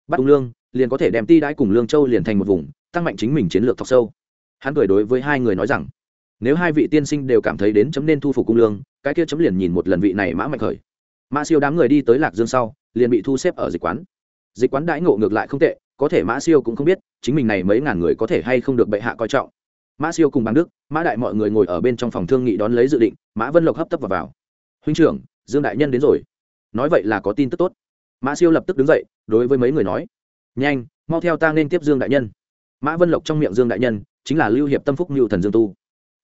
Bắt ung lương, liền có thể đem ti đãi cùng lương châu liền thành một vùng, tăng mạnh chính mình chiến lược thọc sâu. Hắn cười đối với hai người nói rằng, nếu hai vị tiên sinh đều cảm thấy đến chấm nên thu phục cung lương, cái kia chấm liền nhìn một lần vị này mã mạnh khởi. Mã siêu đám người đi tới lạc dương sau, liền bị thu xếp ở dịch quán. Dịch quán đãi ngộ ngược lại không tệ, có thể mã siêu cũng không biết, chính mình này mấy ngàn người có thể hay không được bệ hạ coi trọng mã siêu cùng bằng đức mã đại mọi người ngồi ở bên trong phòng thương nghị đón lấy dự định mã vân lộc hấp tấp vào, vào. huynh trưởng dương đại nhân đến rồi. Nói vậy là có tin tức tốt. Mã siêu lập tức đứng dậy đối với mấy người nói. Nhanh mau theo ta nên tiếp dương đại nhân. Mã vân lộc trong miệng dương đại nhân chính là lưu hiệp tâm phúc mưu thần dương tu.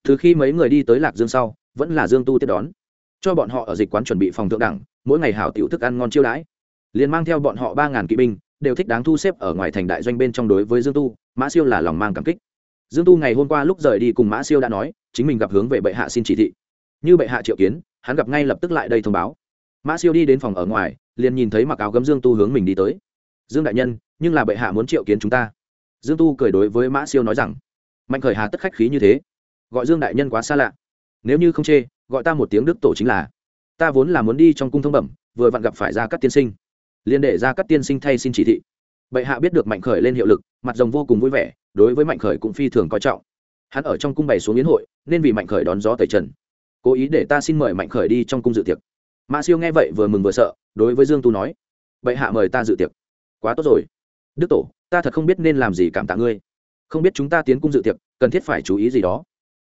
Từ khi mấy người đi tới lạc dương sau vẫn là dương tu tiếp đón. Cho bọn họ ở dịch quán chuẩn bị phòng thượng đẳng mỗi ngày hảo tiểu thức ăn ngon chiêu đãi. Liền mang theo bọn họ ba ngàn kỵ binh đều thích đáng thu xếp ở ngoài thành đại doanh bên trong đối với dương tu mã siêu là lòng mang cảm kích dương tu ngày hôm qua lúc rời đi cùng mã siêu đã nói, chính mình gặp hướng về bệ hạ xin chỉ thị. Như bệ hạ triệu kiến, hắn gặp ngay lập tức lại đây thông báo. Mã siêu đi đến phòng ở ngoài, liền nhìn thấy mặc áo gấm dương tu hướng mình đi tới. Dương đại nhân, nhưng là bệ hạ muốn triệu kiến chúng ta. Dương tu cười đối với mã siêu nói rằng, mạnh khởi hà tất khách khí như thế. Gọi dương đại nhân quá xa lạ. Nếu như không chê, gọi ta một tiếng đức tổ chính là. Ta vốn là muốn đi trong cung thông bẩm, vừa vặn gặp phải ra các tiên sinh. Liên để ra các tiên sinh thay xin chỉ thị. Bệ hạ biết được mạnh khởi lên hiệu lực, mặt rồng vô cùng vui vẻ đối với mạnh khởi cũng phi thường coi trọng. Hắn ở trong cung bày xuống yến hội, nên vì mạnh khởi đón gió tẩy trần. Cố ý để ta xin mời mạnh khởi đi trong cung dự tiệc. Mã siêu nghe vậy vừa mừng vừa sợ, đối với dương tu nói, bệ hạ mời ta dự tiệc. Quá tốt rồi. Đức tổ, ta thật không biết nên làm gì cảm tạ ngươi. Không biết chúng ta tiến cung dự tiệc, cần thiết phải chú ý gì đó.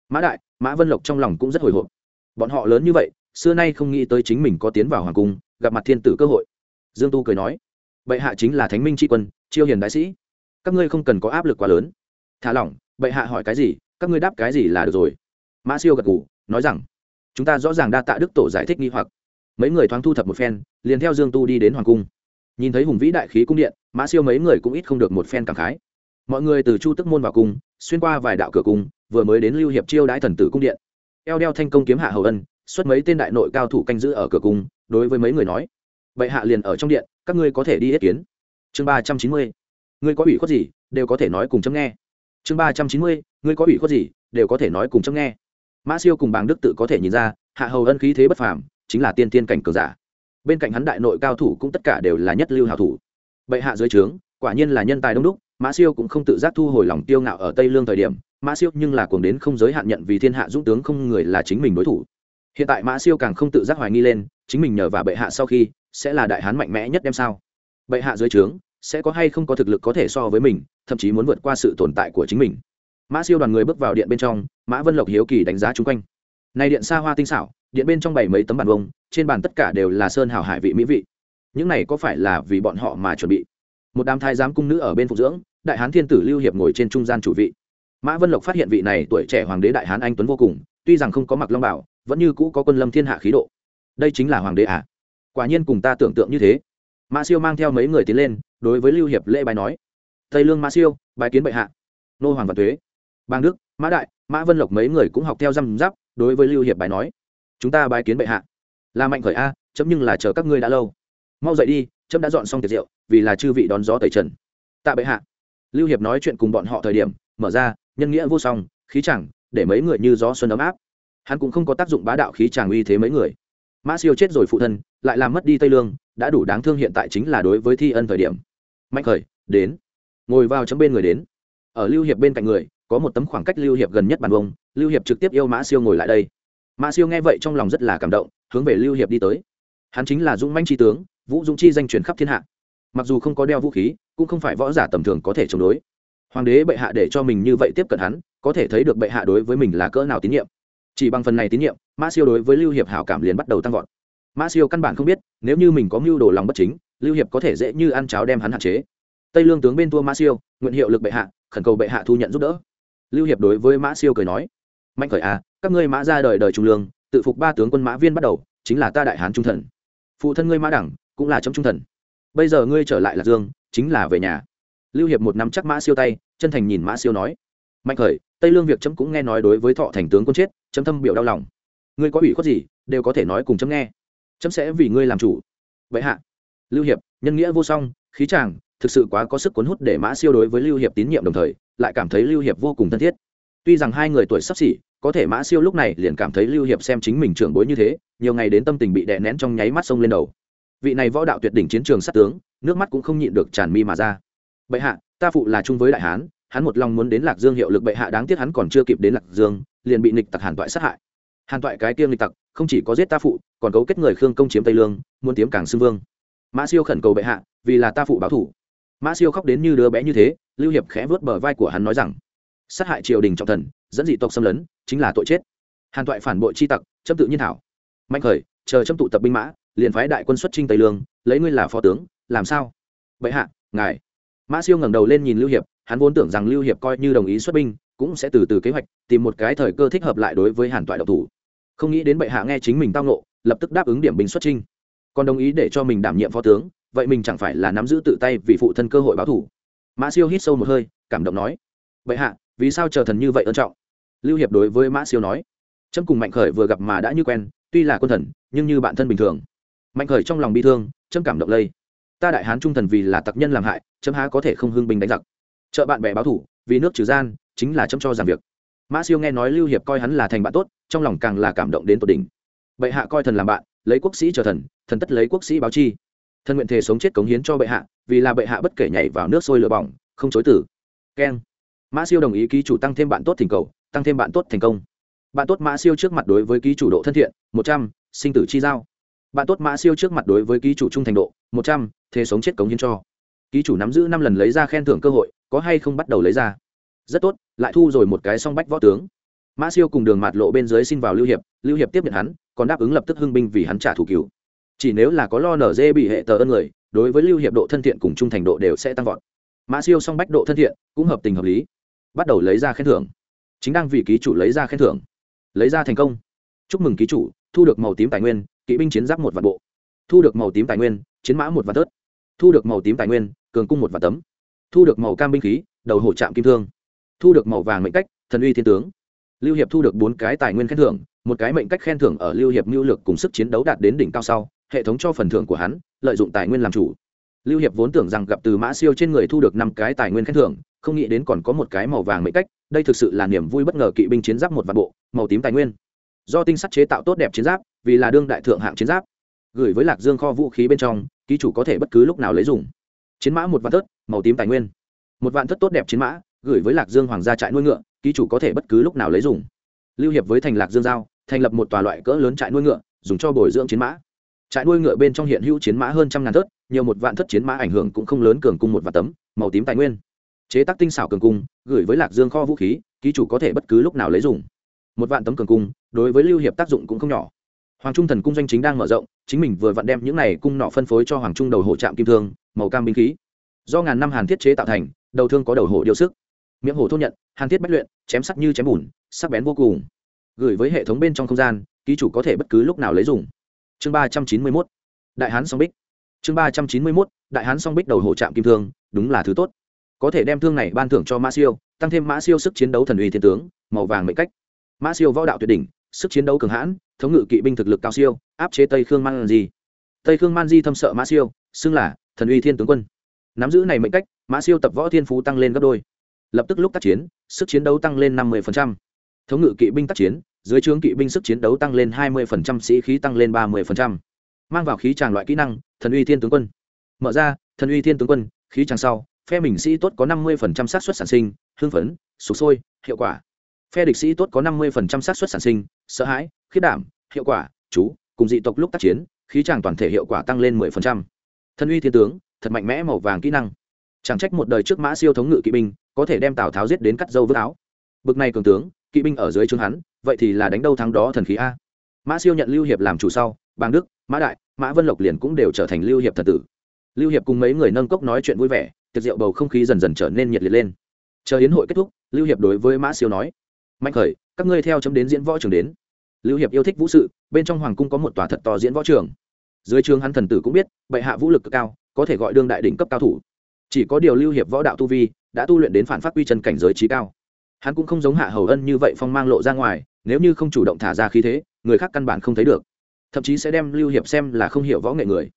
Mã đại, mã vân lộc trong lòng cũng rất hồi hộp. Bọn họ lớn như vậy, xưa nay không nghĩ tới chính mình có tiến vào hoàng cung, gặp mặt thiên tử cơ hội. Dương tu cười nói, bệ hạ chính là thánh minh tri quân, chiêu hiền đại sĩ. Các ngươi không cần có áp lực quá lớn thả lỏng, bệ hạ hỏi cái gì, các ngươi đáp cái gì là được rồi. Mã siêu gật ngủ nói rằng, chúng ta rõ ràng đa tạ đức tổ giải thích nghi hoặc. Mấy người thoáng thu thập một phen, liền theo dương tu đi đến hoàng cung. Nhìn thấy hùng vĩ đại khí cung điện, mã siêu mấy người cũng ít không được một phen cảm khái. Mọi người từ chu tức môn vào cung, xuyên qua vài đạo cửa cung, vừa mới đến lưu hiệp chiêu đãi thần tử cung điện. Eo đeo thanh công kiếm hạ hầu ân, xuất mấy tên đại nội cao thủ canh giữ ở cửa cung, đối với mấy người nói, bệ hạ liền ở trong điện, các ngươi có thể đi ý kiến. Chương ba trăm chín mươi, ngươi có ủy khuất gì, đều có thể nói cùng chấm nghe chương ba trăm chín mươi, ngươi có ủy khuất gì, đều có thể nói cùng chấm nghe. Mã siêu cùng bàng đức tự có thể nhìn ra, hạ hầu ân khí thế bất phàm, chính là tiên tiên cảnh cường giả. Bên cạnh hắn đại nội cao thủ cũng tất cả đều là nhất lưu hào thủ. Bệ hạ dưới trướng, quả nhiên là nhân tài đông đúc, mã siêu cũng không tự giác thu hồi lòng tiêu ngạo ở tây lương thời điểm, mã siêu nhưng là cuồng đến không giới hạn nhận vì thiên hạ dũng tướng không người là chính mình đối thủ. Hiện tại mã siêu càng không tự giác hoài nghi lên, chính mình nhờ vào bệ hạ sau khi, sẽ là đại hán mạnh mẽ nhất đem sao. Bệ hạ dưới trướng, sẽ có hay không có thực lực có thể so với mình thậm chí muốn vượt qua sự tồn tại của chính mình. Mã siêu đoàn người bước vào điện bên trong, mã vân lộc hiếu kỳ đánh giá chung quanh. Này điện xa hoa tinh xảo, điện bên trong bảy mấy tấm bàn vông trên bàn tất cả đều là sơn hảo hải vị mỹ vị. Những này có phải là vì bọn họ mà chuẩn bị? Một đám thái giám cung nữ ở bên phục dưỡng, đại hán thiên tử lưu hiệp ngồi trên trung gian chủ vị. Mã vân lộc phát hiện vị này tuổi trẻ hoàng đế đại hán anh tuấn vô cùng, tuy rằng không có mặc long bảo, vẫn như cũ có quân lâm thiên hạ khí độ. Đây chính là hoàng đế à? Quả nhiên cùng ta tưởng tượng như thế. Mã siêu mang theo mấy người tiến lên, đối với lưu hiệp lễ bài nói tây lương mã siêu bài kiến bệ hạ. Nô hoàng và thuế bang đức, mã đại, mã vân lộc mấy người cũng học theo răm giáp đối với lưu hiệp bài nói. Chúng ta bài kiến bệ hạ. Là mạnh khởi a, chấm nhưng là chờ các ngươi đã lâu. Mau dậy đi, chấm đã dọn xong tiệc rượu, vì là chư vị đón gió tẩy trần. Tạ bệ hạ. Lưu hiệp nói chuyện cùng bọn họ thời điểm, mở ra, nhân nghĩa vô song, khí chẳng, để mấy người như gió xuân ấm áp. Hắn cũng không có tác dụng bá đạo khí chàng uy thế mấy người. Mã siêu chết rồi phụ thân, lại làm mất đi tây lương, đã đủ đáng thương hiện tại chính là đối với thi ân thời điểm. Mạnh khởi, đến ngồi vào chấm bên người đến. Ở lưu hiệp bên cạnh người, có một tấm khoảng cách lưu hiệp gần nhất bàn bông lưu hiệp trực tiếp yêu mã siêu ngồi lại đây. Mã siêu nghe vậy trong lòng rất là cảm động, hướng về lưu hiệp đi tới. Hắn chính là dũng manh tri tướng, vũ dũng chi danh truyền khắp thiên hạ. Mặc dù không có đeo vũ khí, cũng không phải võ giả tầm thường có thể chống đối. Hoàng đế bệ hạ để cho mình như vậy tiếp cận hắn, có thể thấy được bệ hạ đối với mình là cỡ nào tín nhiệm. Chỉ bằng phần này tín nhiệm, mã siêu đối với lưu hiệp hảo cảm liền bắt đầu tăng vọt. Mã siêu căn bản không biết, nếu như mình có mưu đồ lòng bất chính, lưu hiệp có thể dễ như ăn cháo đem hắn hạn chế tây lương tướng bên thua mã siêu, nguyện hiệu lực bệ hạ, khẩn cầu bệ hạ thu nhận giúp đỡ. Lưu hiệp đối với mã siêu cười nói, mạnh khởi à các ngươi mã ra đời đời trung lương, tự phục ba tướng quân mã viên bắt đầu, chính là ta đại hán trung thần. Phụ thân ngươi mã đẳng, cũng là trong trung thần. Bây giờ ngươi trở lại lạc dương, chính là về nhà. Lưu hiệp một nắm chắc mã siêu tay, chân thành nhìn mã siêu nói, mạnh khởi, tây lương việc chấm cũng nghe nói đối với thọ thành tướng quân chết, chấm thâm biểu đau lòng. Ngươi có ủy khuất gì, đều có thể nói cùng chấm nghe. Chấm sẽ vì ngươi làm chủ. Vậy hạ. Lưu hiệp, nhân nghĩa vô song, khí chàng thực sự quá có sức cuốn hút để mã siêu đối với lưu hiệp tín nhiệm đồng thời, lại cảm thấy lưu hiệp vô cùng thân thiết. Tuy rằng hai người tuổi sắp xỉ, có thể mã siêu lúc này liền cảm thấy lưu hiệp xem chính mình trưởng bối như thế, nhiều ngày đến tâm tình bị đè nén trong nháy mắt sông lên đầu. Vị này võ đạo tuyệt đỉnh chiến trường sát tướng, nước mắt cũng không nhịn được tràn mi mà ra. Bệ hạ, ta phụ là chung với đại hán, hắn một lòng muốn đến lạc dương hiệu lực bệ hạ đáng tiếc hắn còn chưa kịp đến lạc dương, liền bị nịch tặc hàn toại sát hại. Hàn toại cái tiêm nịch tặc, không chỉ có giết ta phụ, còn cấu kết người khương công chiếm tây lương, muốn tiếm cảng xưng vương. Mã siêu khẩn cầu bệ hạ, vì là ta phụ báo thủ mã siêu khóc đến như đứa bé như thế, lưu hiệp khẽ vớt bờ vai của hắn nói rằng, sát hại triều đình trọng thần, dẫn dị tộc xâm lấn, chính là tội chết. Hàn toại phản bội chi tặc, chấm tự nhiên thảo. Mạnh khởi, chờ chấm tụ tập binh mã, liền phái đại quân xuất trinh tây lương, lấy ngươi là phó tướng, làm sao? Bệ hạ, ngài. Mã siêu ngẩng đầu lên nhìn lưu hiệp, hắn vốn tưởng rằng lưu hiệp coi như đồng ý xuất binh, cũng sẽ từ từ kế hoạch, tìm một cái thời cơ thích hợp lại đối với hàn toại độc thủ. Không nghĩ đến bệ hạ nghe chính mình tao nộ lập tức đáp ứng điểm binh xuất trinh còn đồng ý để cho mình đảm nhiệm phó tướng vậy mình chẳng phải là nắm giữ tự tay vì phụ thân cơ hội báo thủ mã siêu hít sâu một hơi, cảm động nói. Vậy hạ, vì sao chờ thần như vậy ân trọng? Lưu hiệp đối với mã siêu nói. Trâm cùng mạnh khởi vừa gặp mà đã như quen, tuy là quân thần, nhưng như bạn thân bình thường. Mạnh khởi trong lòng bi thương, trâm cảm động lây. Ta đại hán trung thần vì là tặc nhân làm hại, trâm há có thể không hưng binh đánh giặc? Trợ bạn bè báo thủ vì nước trừ gian, chính là trâm cho giảm việc. Mã siêu nghe nói lưu hiệp coi hắn là thành bạn tốt, trong lòng càng là cảm động đến tột đỉnh. Bệ hạ coi thần làm bạn, lấy quốc sĩ chờ thần thần tất lấy quốc sĩ báo chi thân nguyện thể sống chết cống hiến cho bệ hạ, vì là bệ hạ bất kể nhảy vào nước sôi lửa bỏng, không chối tử keng. Mã siêu đồng ý ký chủ tăng thêm bạn tốt thỉnh cầu, tăng thêm bạn tốt thành công. Bạn tốt mã siêu trước mặt đối với ký chủ độ thân thiện, một trăm, sinh tử chi giao. Bạn tốt mã siêu trước mặt đối với ký chủ trung thành độ, một trăm thế sống chết cống hiến cho. Ký chủ nắm giữ năm lần lấy ra khen thưởng cơ hội, có hay không bắt đầu lấy ra? Rất tốt, lại thu rồi một cái song bách võ tướng. Mã siêu cùng đường mạt lộ bên dưới xin vào lưu hiệp lưu hiệp tiếp nhận hắn, còn đáp ứng lập tức hưng binh vì hắn trả thù cứu chỉ nếu là có lo nở dê bị hệ tờ ơn người, đối với lưu hiệp độ thân thiện cùng trung thành độ đều sẽ tăng vọt. Mã siêu song bách độ thân thiện, cũng hợp tình hợp lý. Bắt đầu lấy ra khen thưởng. Chính đang vì ký chủ lấy ra khen thưởng. Lấy ra thành công. Chúc mừng ký chủ, thu được màu tím tài nguyên, kỵ binh chiến giáp một vạn bộ. Thu được màu tím tài nguyên, chiến mã một vạn tớt thu được màu tím tài nguyên, cường cung một vạn tấm. Thu được màu cam binh khí, đầu hổ trạm kim thương. Thu được màu vàng mệnh cách, thần uy thiên tướng. Lưu hiệp thu được bốn cái tài nguyên khen thưởng, một cái mệnh cách khen thưởng ở lưu hiệp mưu lược cùng sức chiến đấu đạt đến đỉnh cao sau hệ thống cho phần thưởng của hắn, lợi dụng tài nguyên làm chủ. Lưu hiệp vốn tưởng rằng gặp từ mã siêu trên người thu được năm cái tài nguyên khen thưởng, không nghĩ đến còn có một cái màu vàng mệnh cách, đây thực sự là niềm vui bất ngờ kỵ binh chiến giáp một vạn bộ, màu tím tài nguyên. Do tinh sắt chế tạo tốt đẹp chiến giáp, vì là đương đại thượng hạng chiến giáp. Gửi với lạc dương kho vũ khí bên trong, ký chủ có thể bất cứ lúc nào lấy dùng. Chiến mã một vạn thất màu tím tài nguyên. Một vạn thất tốt đẹp chiến mã, gửi với lạc dương hoàng gia trại nuôi ngựa, ký chủ có thể bất cứ lúc nào lấy dùng. Lưu hiệp với thành lạc dương giao, thành lập một tòa loại cỡ lớn trại nuôi ngựa, dùng cho bồi dưỡng chiến mã trại nuôi ngựa bên trong hiện hữu chiến mã hơn trăm ngàn thất nhiều một vạn thất chiến mã ảnh hưởng cũng không lớn cường cung một vạn tấm, màu tím tài nguyên. Chế tác tinh xảo cường cung, gửi với lạc dương kho vũ khí, ký chủ có thể bất cứ lúc nào lấy dùng. Một vạn tấm cường cung, đối với lưu hiệp tác dụng cũng không nhỏ. Hoàng trung thần cung doanh chính đang mở rộng, chính mình vừa vặn đem những này cung nọ phân phối cho hoàng trung đầu hộ trạm kim thương, màu cam binh khí. Do ngàn năm hàn thiết chế tạo thành, đầu thương có đầu hổ điều sức. Miệng hổ thốt nhận, hàn thiết bách luyện, chém sắc như chém bùn, sắc bén vô cùng. Gửi với hệ thống bên trong không gian, ký chủ có thể bất cứ lúc nào lấy dùng chương ba trăm chín mươi mốt, đại hán song bích. Chương ba trăm chín mươi mốt, đại hán song bích đầu hổ trạm kim thương, đúng là thứ tốt. Có thể đem thương này ban thưởng cho mã siêu, tăng thêm mã siêu sức chiến đấu thần uy thiên tướng, màu vàng mệnh cách. Mã siêu võ đạo tuyệt đỉnh, sức chiến đấu cường hãn, thống ngự kỵ binh thực lực cao siêu, áp chế tây khương man di. Tây khương man di thâm sợ mã siêu, xưng là thần uy thiên tướng quân. Nắm giữ này mệnh cách, mã siêu tập võ thiên phú tăng lên gấp đôi. Lập tức lúc tác chiến, sức chiến đấu tăng lên năm mươi thống ngự kỵ binh tác chiến dưới trướng kỵ binh sức chiến đấu tăng lên hai mươi sĩ khí tăng lên ba mươi mang vào khí tràng loại kỹ năng, thần uy thiên tướng quân. Mở ra, thần uy thiên tướng quân, khí tràng sau, phe mình sĩ tốt có năm mươi xác suất sản sinh, hưng phấn, sục sôi, hiệu quả. Phe địch sĩ tốt có năm mươi xác suất sản sinh, sợ hãi khiếp đảm, hiệu quả, chú, cùng dị tộc lúc tác chiến, khí tràng toàn thể hiệu quả tăng lên 10%. Thần uy thiên tướng, thật mạnh mẽ màu vàng kỹ năng. Chẳng trách một đời trước mã siêu thống ngự kỵ binh, có thể đem tào tháo giết đến cắt râu vứt áo. Bực này cường tướng, kỵ binh ở dưới trướng hắn vậy thì là đánh đâu thắng đó thần khí a. Mã siêu nhận lưu hiệp làm chủ sau bang đức, mã đại, mã vân lộc liền cũng đều trở thành lưu hiệp thần tử. Lưu hiệp cùng mấy người nâng cốc nói chuyện vui vẻ, tiệc rượu bầu không khí dần dần trở nên nhiệt liệt lên. Chờ yến hội kết thúc, lưu hiệp đối với mã siêu nói, mạnh khởi, các ngươi theo chấm đến diễn võ trường đến. Lưu hiệp yêu thích vũ sự, bên trong hoàng cung có một tòa thật to diễn võ trường. Dưới trường hắn thần tử cũng biết, bệ hạ vũ lực cực cao, có thể gọi đương đại đỉnh cấp cao thủ. Chỉ có điều lưu hiệp võ đạo tu vi, đã tu luyện đến phản phát quy chân cảnh giới trí cao hắn cũng không giống hạ hầu ân như vậy phong mang lộ ra ngoài, nếu như không chủ động thả ra khí thế, người khác căn bản không thấy được. Thậm chí sẽ đem lưu hiệp xem là không hiểu võ nghệ người.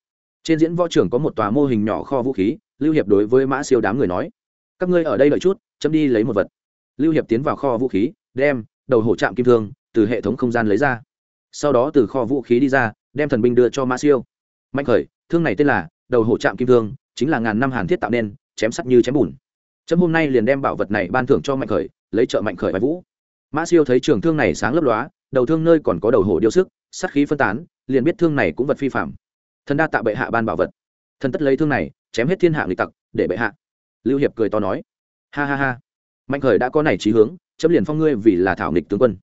Trên diễn võ trường có một tòa mô hình nhỏ kho vũ khí, lưu hiệp đối với mã siêu đám người nói, các ngươi ở đây đợi chút, chấm đi lấy một vật. Lưu hiệp tiến vào kho vũ khí, đem đầu hổ trạm kim thương từ hệ thống không gian lấy ra. Sau đó từ kho vũ khí đi ra, đem thần binh đưa cho mã siêu. Mạnh khởi, thương này tên là đầu hổ trạm kim thương, chính là ngàn năm hàn thiết tạo nên, chém sắt như chém bùn. Chấm hôm nay liền đem bảo vật này ban thưởng cho mạnh khởi lấy trợ mạnh khởi bài vũ. Mã siêu thấy trường thương này sáng lấp lóa, đầu thương nơi còn có đầu hổ điêu sức sắt khí phân tán, liền biết thương này cũng vật phi phạm thần đa tạ bệ hạ ban bảo vật. Thần tất lấy thương này, chém hết thiên hạ nghịch tặc, để bệ hạ. Lưu hiệp cười to nói. Ha ha ha. Mạnh khởi đã có này trí hướng, chấm liền phong ngươi vì là thảo nghịch tướng quân.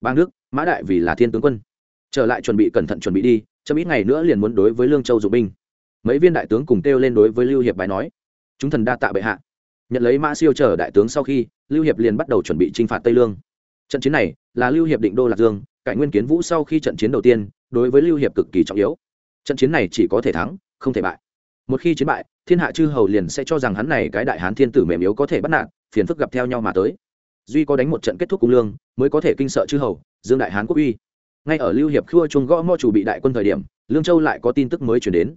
Bang nước mã đại vì là thiên tướng quân. Trở lại chuẩn bị cẩn thận chuẩn bị đi, chấm ít ngày nữa liền muốn đối với lương châu dụng binh. Mấy viên đại tướng cùng kêu lên đối với lưu hiệp bài nói. Chúng thần đa tạ bệ hạ. Nhận lấy mã siêu chờ đại tướng sau khi lưu hiệp liền bắt đầu chuẩn bị t r i n h phạt tây lương. Trận chiến này là lưu hiệp định đô lạc dương, cải nguyên kiến vũ sau khi trận chiến đầu tiên, đối với lưu hiệp cực kỳ trọng yếu. Trận chiến này chỉ có thể thắng, không thể bại. Một khi chiến bại, thiên hạ chư hầu liền sẽ cho rằng hắn này cái đại hán thiên tử mềm yếu có thể bắt nạt, phiền phức gặp theo nhau mà tới. Duy có đánh một trận kết thúc cung lương, mới có thể kinh sợ chư hầu, dương đại hán quốc uy. Ngay ở lưu hiệp khua chuông gõ mo chủ bị đại quân thời điểm, lương châu lại có tin tức mới chuyển đến.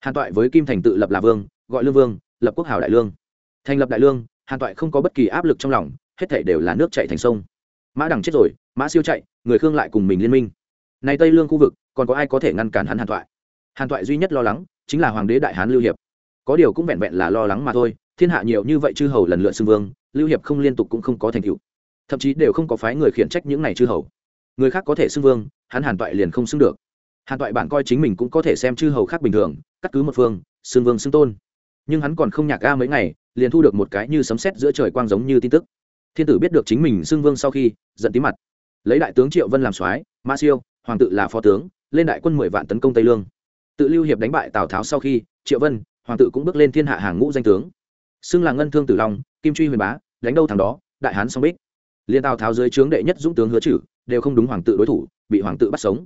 Hàn toại với kim thành tự lập là vương, gọi lương vương, lập quốc hào đại lương. Thành lập đại lương hàn toại không có bất kỳ áp lực trong lòng, hết thể đều là nước chạy thành sông. Mã đằng chết rồi, mã siêu chạy, người khương lại cùng mình liên minh. Này tây lương khu vực, còn có ai có thể ngăn cản hắn hàn toại? Hàn toại duy nhất lo lắng, chính là hoàng đế đại hán lưu hiệp. Có điều cũng vẹn vẹn là lo lắng mà thôi, thiên hạ nhiều như vậy chư hầu lần lượt xưng vương, lưu hiệp không liên tục cũng không có thành tựu. Thậm chí đều không có phái người khiển trách những này chư hầu. Người khác có thể xưng vương, hắn hàn toại liền không xưng được. Hàn toại bản coi chính mình cũng có thể xem chư hầu khác bình thường, cắt cứ một phương, xưng vương xưng tôn nhưng hắn còn không nhạc ga mấy ngày, liền thu được một cái như sấm sét giữa trời quang giống như tin tức. Thiên tử biết được chính mình xưng vương sau khi, giận tí mặt. Lấy đại tướng triệu vân làm soái, ma siêu, hoàng tự là phó tướng, lên đại quân mười vạn tấn công tây lương. Tự lưu hiệp đánh bại tào tháo sau khi, triệu vân, hoàng tự cũng bước lên thiên hạ hàng ngũ danh tướng. Xưng là ngân thương tử long, kim truy huyền bá, đánh đâu thằng đó, đại hán song bích. Liên tào tháo dưới trướng đệ nhất dũng tướng hứa chử, đều không đúng hoàng tự đối thủ, bị hoàng tự bắt sống.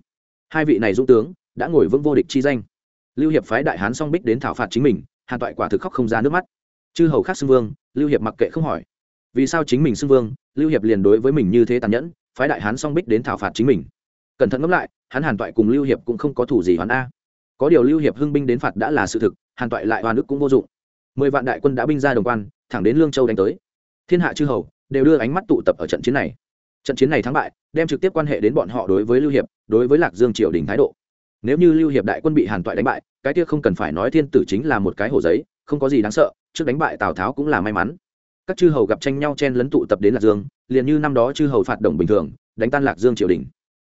Hai vị này dũng tướng, đã ngồi vững vô địch chi danh. Lưu hiệp phái đại hán song bích đến thảo phạt chính mình hàn toại quả thực khóc không ra nước mắt. Chư hầu khác xưng vương, lưu hiệp mặc kệ không hỏi. Vì sao chính mình xưng vương, lưu hiệp liền đối với mình như thế tàn nhẫn, phái đại hán song bích đến thảo phạt chính mình. Cẩn thận ngẫm lại, hắn hàn toại cùng lưu hiệp cũng không có thủ gì hoán a. Có điều lưu hiệp hưng binh đến phạt đã là sự thực, hàn toại lại hoàn ức cũng vô dụng. Mười vạn đại quân đã binh ra đồng quan, thẳng đến lương châu đánh tới. Thiên hạ chư hầu đều đưa ánh mắt tụ tập ở trận chiến này. Trận chiến này thắng bại, đem trực tiếp quan hệ đến bọn họ đối với lưu hiệp, đối với lạc dương triều đình thái độ nếu như lưu hiệp đại quân bị hàn toại đánh bại, cái kia không cần phải nói thiên tử chính là một cái hồ giấy, không có gì đáng sợ, trước đánh bại tào tháo cũng là may mắn. Các chư hầu gặp tranh nhau chen lấn tụ tập đến lạc dương, liền như năm đó chư hầu phạt đồng bình thường, đánh tan lạc dương triều đình.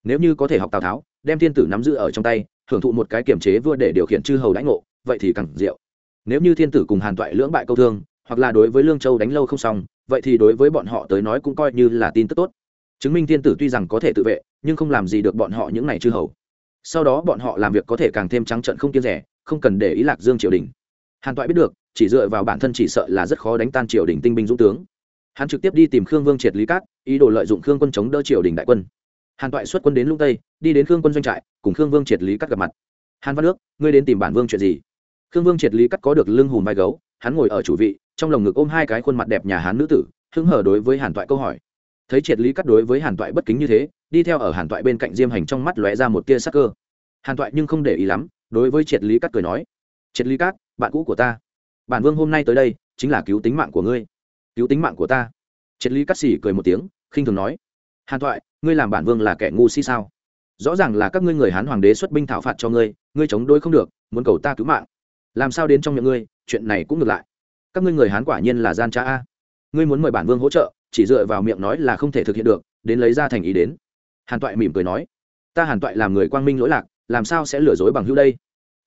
Nếu như có thể học tào tháo, đem thiên tử nắm giữ ở trong tay hưởng thụ một cái kiểm chế vua để điều khiển chư hầu đãi ngộ, vậy thì càng diệu. Nếu như thiên tử cùng hàn toại lưỡng bại câu thương, hoặc là đối với lương châu đánh lâu không xong, vậy thì đối với bọn họ tới nói cũng coi như là tin tức tốt. Chứng minh thiên tử tuy rằng có thể tự vệ, nhưng không làm gì được bọn họ những n à y chư hầu sau đó bọn họ làm việc có thể càng thêm trắng trận không kiên rẻ, không cần để ý lạc dương triều đình. Hàn toại biết được, chỉ dựa vào bản thân chỉ sợ là rất khó đánh tan triều đình tinh binh dũng tướng. Hắn trực tiếp đi tìm khương vương triệt lý cát, ý đồ lợi dụng khương quân chống đỡ triều đình đại quân. Hàn toại xuất quân đến lũng tây, đi đến khương quân doanh trại, cùng khương vương triệt lý cát gặp mặt. Hàn văn nước, ngươi đến tìm bản vương chuyện gì? Khương vương triệt lý cát có được lưng hùm vai gấu, hắn ngồi ở chủ vị, trong lồng ngực ôm hai cái khuôn mặt đẹp nhà hán nữ tử, hứng hở đối với hàn toại câu hỏi thấy triệt lý cắt đối với hàn toại bất kính như thế, đi theo ở hàn toại bên cạnh diêm hành trong mắt lóe ra một tia sắc cơ. Hàn toại nhưng không để ý lắm, đối với triệt lý cắt cười nói, triệt lý cắt, bạn cũ của ta. Bản vương hôm nay tới đây, chính là cứu tính mạng của ngươi. Cứu tính mạng của ta? Triệt lý cắt xỉ cười một tiếng, khinh thường nói, hàn toại, ngươi làm bản vương là kẻ ngu si sao? Rõ ràng là các ngươi người hán hoàng đế xuất binh thảo phạt cho ngươi ngươi chống đối không được, muốn cầu ta cứu mạng. Làm sao đến trong miệng ngươi, chuyện này cũng ngược lại. Các ngươi người hán quả nhiên là gian trá a. Ngươi muốn mời bản vương hỗ trợ chỉ dựa vào miệng nói là không thể thực hiện được, đến lấy ra thành ý đến. Hàn toại mỉm cười nói, ta hàn toại làm người quang minh lỗi lạc, làm sao sẽ lừa dối bằng hữu đây?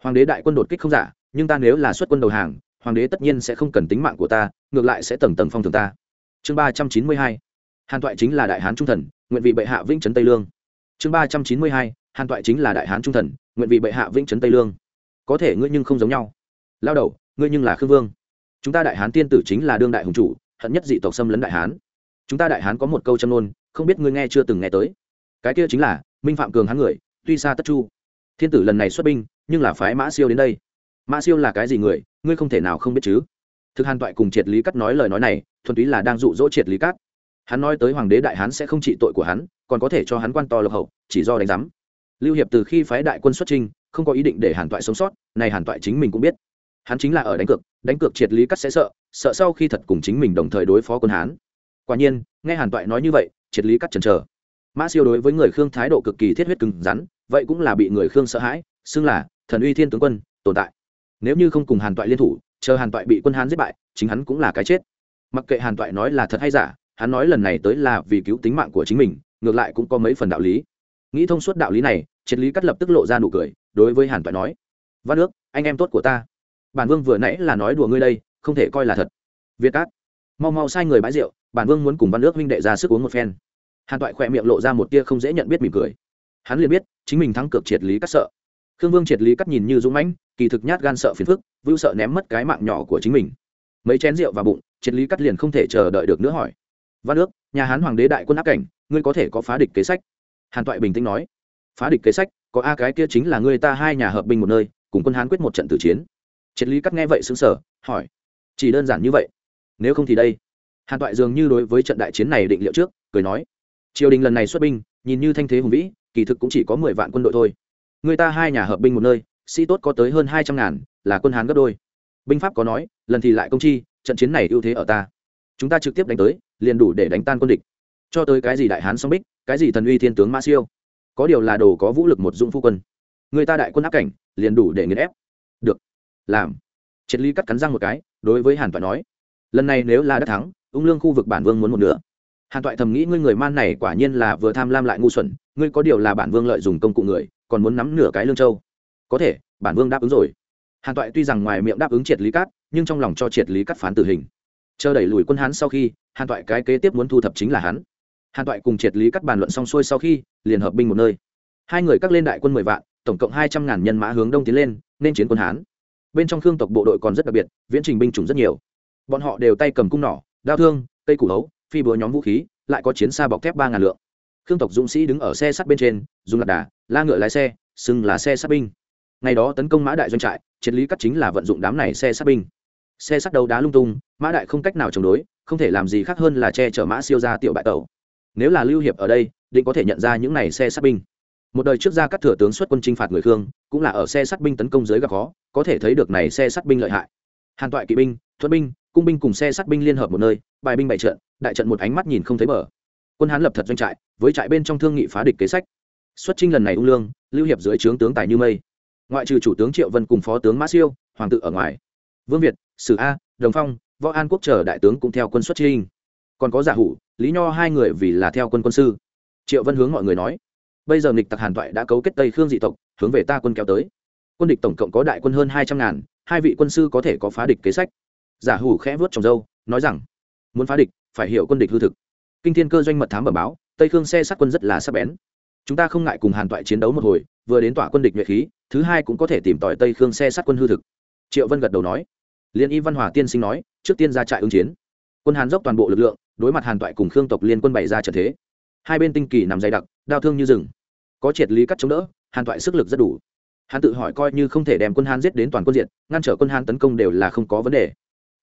Hoàng đế đại quân đột kích không giả, nhưng ta nếu là xuất quân đầu hàng, hoàng đế tất nhiên sẽ không cần tính mạng của ta, ngược lại sẽ tầng tầng phong thường ta. Chương ba trăm chín mươi hai, hàn toại chính là đại hán trung thần, nguyện vị bệ hạ vĩnh trấn tây lương. Chương ba trăm chín mươi hai, hàn toại chính là đại hán trung thần, nguyện vì bệ hạ vĩnh trấn tây lương. Có thể ngươi nhưng không giống nhau. Lao đầu, ngươi nhưng là khương vương. Chúng ta đại hán tiên tử chính là đương đại hùng chủ, hận nhất dị tộc xâm lấn đại hán chúng ta đại hán có một câu châm ngôn, không biết ngươi nghe chưa từng nghe tới. Cái kia chính là minh phạm cường hán người tuy xa tất chu. Thiên tử lần này xuất binh nhưng là phái mã siêu đến đây. Mã siêu là cái gì người ngươi không thể nào không biết chứ? Thực hàn toại cùng triệt lý cắt nói lời nói này thuần túy là đang dụ dỗ triệt lý cắt hắn nói tới hoàng đế đại hán sẽ không trị tội của hắn còn có thể cho hắn quan to lộc hậu chỉ do đánh giám. Lưu hiệp từ khi phái đại quân xuất trinh không có ý định để hàn toại sống sót này hàn toại chính mình cũng biết. Hắn chính là ở đánh cược đánh cược triệt lý cắt sẽ sợ sợ sau khi thật cùng chính mình đồng thời đối phó quân hán quả nhiên, nghe hàn toại nói như vậy, triệt lý cắt chần chờ. Mã siêu đối với người khương thái độ cực kỳ thiết huyết cứng rắn, vậy cũng là bị người khương sợ hãi, xưng là thần uy thiên tướng quân, tồn tại. Nếu như không cùng hàn toại liên thủ, chờ hàn toại bị quân hán giết bại, chính hắn cũng là cái chết. Mặc kệ hàn toại nói là thật hay giả, hắn nói lần này tới là vì cứu tính mạng của chính mình, ngược lại cũng có mấy phần đạo lý. Nghĩ thông suốt đạo lý này, triệt lý cắt lập tức lộ ra nụ cười, đối với hàn toại nói, văn ước, anh em tốt của ta. Bản vương vừa nãy là nói đùa ngươi đây, không thể coi là thật. Việt cát mau mau sai người bãi rượu, bản vương muốn cùng văn ước huynh đệ ra sức uống một phen. Hàn toại khỏe miệng lộ ra một tia không dễ nhận biết mỉm cười. Hắn liền biết, chính mình thắng cược triệt lý cắt sợ. Khương vương triệt lý cắt nhìn như dũng mãnh, kỳ thực nhát gan sợ phiền phức, vưu sợ ném mất cái mạng nhỏ của chính mình. Mấy chén rượu vào bụng, triệt lý cắt liền không thể chờ đợi được nữa hỏi. Văn ước, nhà hán hoàng đế đại quân áp cảnh, ngươi có thể có phá địch kế sách? Hàn toại bình tĩnh nói. Phá địch kế sách, có a cái kia chính là ngươi ta hai nhà hợp binh một nơi, cùng quân hán quyết một trận tử chiến. Triệt lý cắt nghe vậy xứng sở hỏi. Chỉ đơn giản như vậy? Nếu không thì đây. Hàn toại dường như đối với trận đại chiến này định liệu trước, cười nói, triều đình lần này xuất binh, nhìn như thanh thế hùng vĩ, kỳ thực cũng chỉ có mười vạn quân đội thôi. Người ta hai nhà hợp binh một nơi, sĩ tốt có tới hơn hai trăm ngàn, là quân hán gấp đôi. Binh pháp có nói, lần thì lại công chi, trận chiến này ưu thế ở ta. Chúng ta trực tiếp đánh tới, liền đủ để đánh tan quân địch. Cho tới cái gì đại hán song bích, cái gì thần uy thiên tướng ma siêu. Có điều là đồ có vũ lực một dũng phu quân. Người ta đại quân áp cảnh, liền đủ để nghiền ép. Được. Làm. Triệt ly cắt cắn răng một cái, đối với hàn toại nói lần này nếu là đã thắng, ung lương khu vực bản vương muốn một nửa. Hàn toại thầm nghĩ, ngươi người man này quả nhiên là vừa tham lam lại ngu xuẩn, ngươi có điều là bản vương lợi dùng công cụ người, còn muốn nắm nửa cái lương châu. Có thể, bản vương đáp ứng rồi. Hàn toại tuy rằng ngoài miệng đáp ứng triệt lý cát, nhưng trong lòng cho triệt lý cắt phán tử hình. Chờ đẩy lùi quân hán sau khi, hàn toại cái kế tiếp muốn thu thập chính là hắn. Hàn toại cùng triệt lý cắt bàn luận xong xuôi sau khi, liền hợp binh một nơi. Hai người cắt lên đại quân mười vạn, tổng cộng hai trăm ngàn nhân mã hướng đông tiến lên, nên chiến quân hán. Bên trong khương tộc bộ đội còn rất đặc biệt, viễn trình binh chủng rất nhiều bọn họ đều tay cầm cung nỏ, đao thương, cây củ hấu, phi búa nhóm vũ khí, lại có chiến xa bọc thép ba ngàn lượng. Khương tộc dũng sĩ đứng ở xe sắt bên trên, dùng lạc đà, la ngựa lái xe, xưng là xe sát binh. Ngày đó tấn công mã đại doanh trại, triệt lý cắt chính là vận dụng đám này xe sát binh. Xe sắt đầu đá lung tung, mã đại không cách nào chống đối, không thể làm gì khác hơn là che chở mã siêu ra tiểu bại tẩu. Nếu là lưu hiệp ở đây, định có thể nhận ra những này xe sát binh. Một đời trước ra các thừa tướng xuất quân chinh phạt người khương, cũng là ở xe sát binh tấn công dưới gặp khó, có thể thấy được này xe sát binh lợi hại. Hàn toại kỵ binh, thuận binh cung binh cùng xe sát binh liên hợp một nơi, bài binh bại trận, đại trận một ánh mắt nhìn không thấy bờ. Quân hán lập thật doanh trại, với trại bên trong thương nghị phá địch kế sách. Xuất chinh lần này ung lương, lưu hiệp dưới trướng tướng tài như mây. Ngoại trừ chủ tướng triệu vân cùng phó tướng mã siêu, hoàng tự ở ngoài. Vương việt, sử a, đồng phong, võ an quốc chờ đại tướng cũng theo quân xuất trinh còn có giả hủ, lý nho hai người vì là theo quân quân sư. Triệu vân hướng mọi người nói, bây giờ nghịch tặc hàn toại đã cấu kết tây khương dị tộc, hướng về ta quân kéo tới. Quân địch tổng cộng có đại quân hơn hai trăm ngàn, hai vị quân sư có thể có phá địch kế sách giả hủ khẽ vớt trong dâu, nói rằng, muốn phá địch, phải hiểu quân địch hư thực. Kinh thiên cơ doanh mật thám bẩm báo, tây khương xe sát quân rất là sắc bén. Chúng ta không ngại cùng hàn toại chiến đấu một hồi, vừa đến tỏa quân địch nhuệ khí, thứ hai cũng có thể tìm tỏi tây khương xe sát quân hư thực. Triệu vân gật đầu nói. Liên y văn hòa tiên sinh nói, trước tiên ra trại ứng chiến. Quân hàn dốc toàn bộ lực lượng, đối mặt hàn toại cùng khương tộc liên quân bày ra trận thế. Hai bên tinh kỳ nằm dày đặc, đau thương như rừng. Có triệt lý cắt chống đỡ, hàn toại sức lực rất đủ. Hắn tự hỏi coi như không thể đem quân hàn giết đến toàn quân diện, ngăn trở quân hàn tấn công đều là không có vấn đề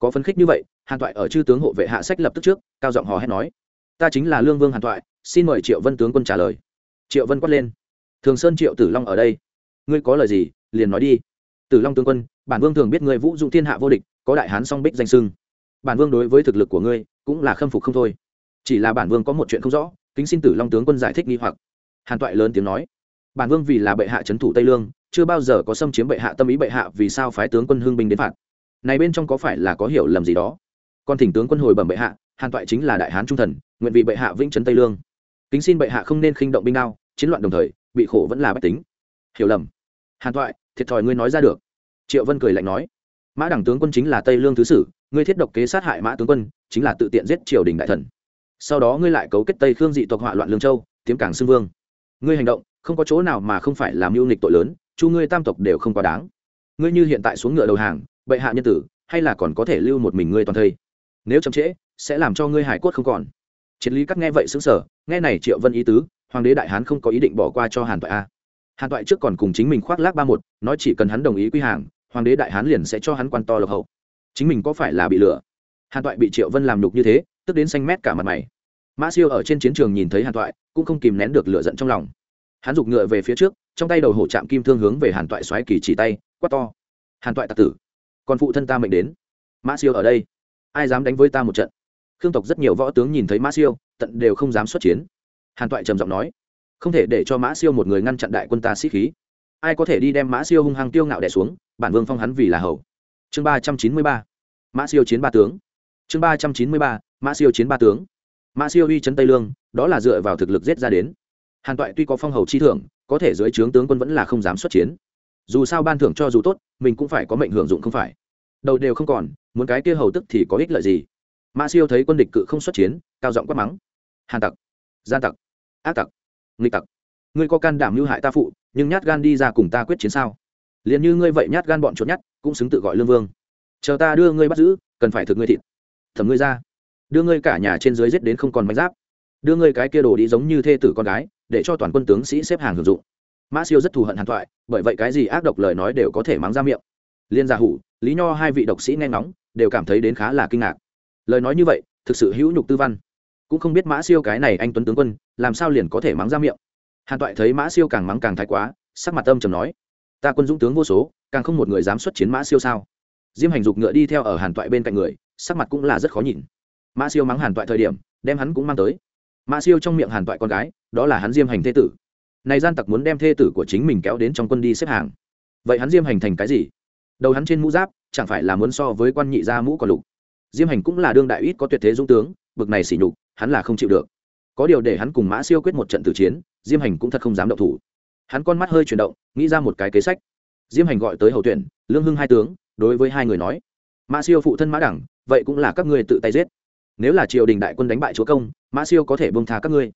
có phấn khích như vậy, hàn toại ở chư tướng hộ vệ hạ sách lập tức trước, cao giọng hò hét nói, ta chính là lương vương hàn toại xin mời triệu vân tướng quân trả lời. Triệu vân quát lên, thường sơn triệu tử long ở đây, ngươi có lời gì, liền nói đi. Tử long tướng quân, bản vương thường biết ngươi vũ dụng thiên hạ vô địch, có đại hán song bích danh sưng bản vương đối với thực lực của ngươi, cũng là khâm phục không thôi. Chỉ là bản vương có một chuyện không rõ, kính xin tử long tướng quân giải thích nghi hoặc. Hàn toại lớn tiếng nói, bản vương vì là bệ hạ trấn thủ tây lương, chưa bao giờ có xâm chiếm bệ hạ tâm ý bệ hạ vì sao phái tướng quân hương binh đến phạt này bên trong có phải là có hiểu lầm gì đó? Còn thỉnh tướng quân hồi bẩm bệ hạ, hàn toại chính là đại hán trung thần, nguyện vì bệ hạ vĩnh trấn tây lương. Kính xin bệ hạ không nên khinh động binh đao, chiến loạn đồng thời, bị khổ vẫn là bách tính. Hiểu lầm. Hàn toại, thiệt thòi ngươi nói ra được. Triệu vân cười lạnh nói. Mã đẳng tướng quân chính là tây lương thứ sử, ngươi thiết độc kế sát hại mã tướng quân, chính là tự tiện giết triều đình đại thần. Sau đó ngươi lại cấu kết tây khương dị tộc họa loạn lương châu, tiếm cảng xưng vương. Ngươi hành động, không có chỗ nào mà không phải làm mưu nghịch tội lớn, chu ngươi tam tộc đều không quá đáng. Ngươi như hiện tại xuống ngựa đầu hàng bệ hạ nhân tử, hay là còn có thể lưu một mình ngươi toàn thây? Nếu chậm trễ, sẽ làm cho ngươi hải cốt không còn. Triết lý cắt nghe vậy xứng sở nghe này triệu vân ý tứ, hoàng đế đại hán không có ý định bỏ qua cho hàn toại a. Hàn toại trước còn cùng chính mình khoác lác ba một, nói chỉ cần hắn đồng ý quy hàng, hoàng đế đại hán liền sẽ cho hắn quan to lộc hậu. Chính mình có phải là bị lừa? Hàn toại bị triệu vân làm nhục như thế, tức đến xanh mét cả mặt mày. Mã siêu ở trên chiến trường nhìn thấy hàn toại, cũng không kìm nén được lửa giận trong lòng. Hắn giục ngựa về phía trước, trong tay đầu hổ chạm kim thương hướng về hàn toại xoáy kỳ chỉ tay, quát to. Hàn toại tạc tử còn phụ thân ta mệnh đến. Mã siêu ở đây. Ai dám đánh với ta một trận? Khương tộc rất nhiều võ tướng nhìn thấy mã siêu, tận đều không dám xuất chiến. Hàn toại trầm giọng nói, không thể để cho mã siêu một người ngăn chặn đại quân ta sĩ khí. Ai có thể đi đem mã siêu hung hăng tiêu ngạo đẻ xuống, bản vương phong hắn vì là hầu. Chương ba trăm chín mươi ba. Mã siêu chiến ba tướng. Chương ba trăm chín mươi ba. Mã siêu chiến ba tướng. Mã siêu uy chấn tây lương, đó là dựa vào thực lực giết ra đến. Hàn toại tuy có phong hầu chi thưởng, có thể dưới trướng tướng quân vẫn là không dám xuất chiến. Dù sao ban thưởng cho dù tốt, mình cũng phải có mệnh hưởng dụng không phải đầu đều không còn, muốn cái kia hầu tức thì có ích lợi gì? Mã siêu thấy quân địch cự không xuất chiến, cao giọng quát mắng. Hàn tặc, gian tặc, ác tặc, nghịch tặc. Ngươi có can đảm mưu hại ta phụ, nhưng nhát gan đi ra cùng ta quyết chiến sao? Liền như ngươi vậy nhát gan bọn trốn nhát, cũng xứng tự gọi lương vương. Chờ ta đưa ngươi bắt giữ, cần phải thực ngươi thịt. Thẩm ngươi ra. Đưa ngươi cả nhà trên dưới giết đến không còn manh giáp. Đưa ngươi cái kia đồ đi giống như thê tử con gái, để cho toàn quân tướng sĩ xếp hàng hưởng dụng. Mã siêu rất thù hận hàn thoại, bởi vậy cái gì ác độc lời nói đều có thể mắng ra miệng. Liên gia hủ lý nho hai vị độc sĩ nghe ngóng, đều cảm thấy đến khá là kinh ngạc. Lời nói như vậy, thực sự hữu nhục tư văn. Cũng không biết mã siêu cái này anh tuấn tướng quân, làm sao liền có thể mắng ra miệng. Hàn toại thấy mã siêu càng mắng càng thái quá, sắc mặt âm trầm nói, ta quân dũng tướng vô số, càng không một người dám xuất chiến mã siêu sao? Diêm hành dục ngựa đi theo ở hàn toại bên cạnh người, sắc mặt cũng là rất khó nhìn. Mã siêu mắng hàn toại thời điểm, đem hắn cũng mang tới. Mã siêu trong miệng hàn toại con gái, đó là hắn diêm hành thê tử. Này gian tặc muốn đem thê tử của chính mình kéo đến trong quân đi xếp hàng. Vậy hắn diêm hành thành cái gì? Đầu hắn trên mũ giáp, chẳng phải là muốn so với quan nhị gia mũ còn lục. Diêm hành cũng là đương đại ít có tuyệt thế dũng tướng, bực này xỉ nhục, hắn là không chịu được. Có điều để hắn cùng mã siêu quyết một trận tử chiến, diêm hành cũng thật không dám động thủ. Hắn con mắt hơi chuyển động, nghĩ ra một cái kế sách. Diêm hành gọi tới hậu tuyển, lương hưng hai tướng, đối với hai người nói, mã siêu phụ thân mã đẳng, vậy cũng là các ngươi tự tay giết. Nếu là triều đình đại quân đánh bại chúa công, mã siêu có thể bông tha các ngươi.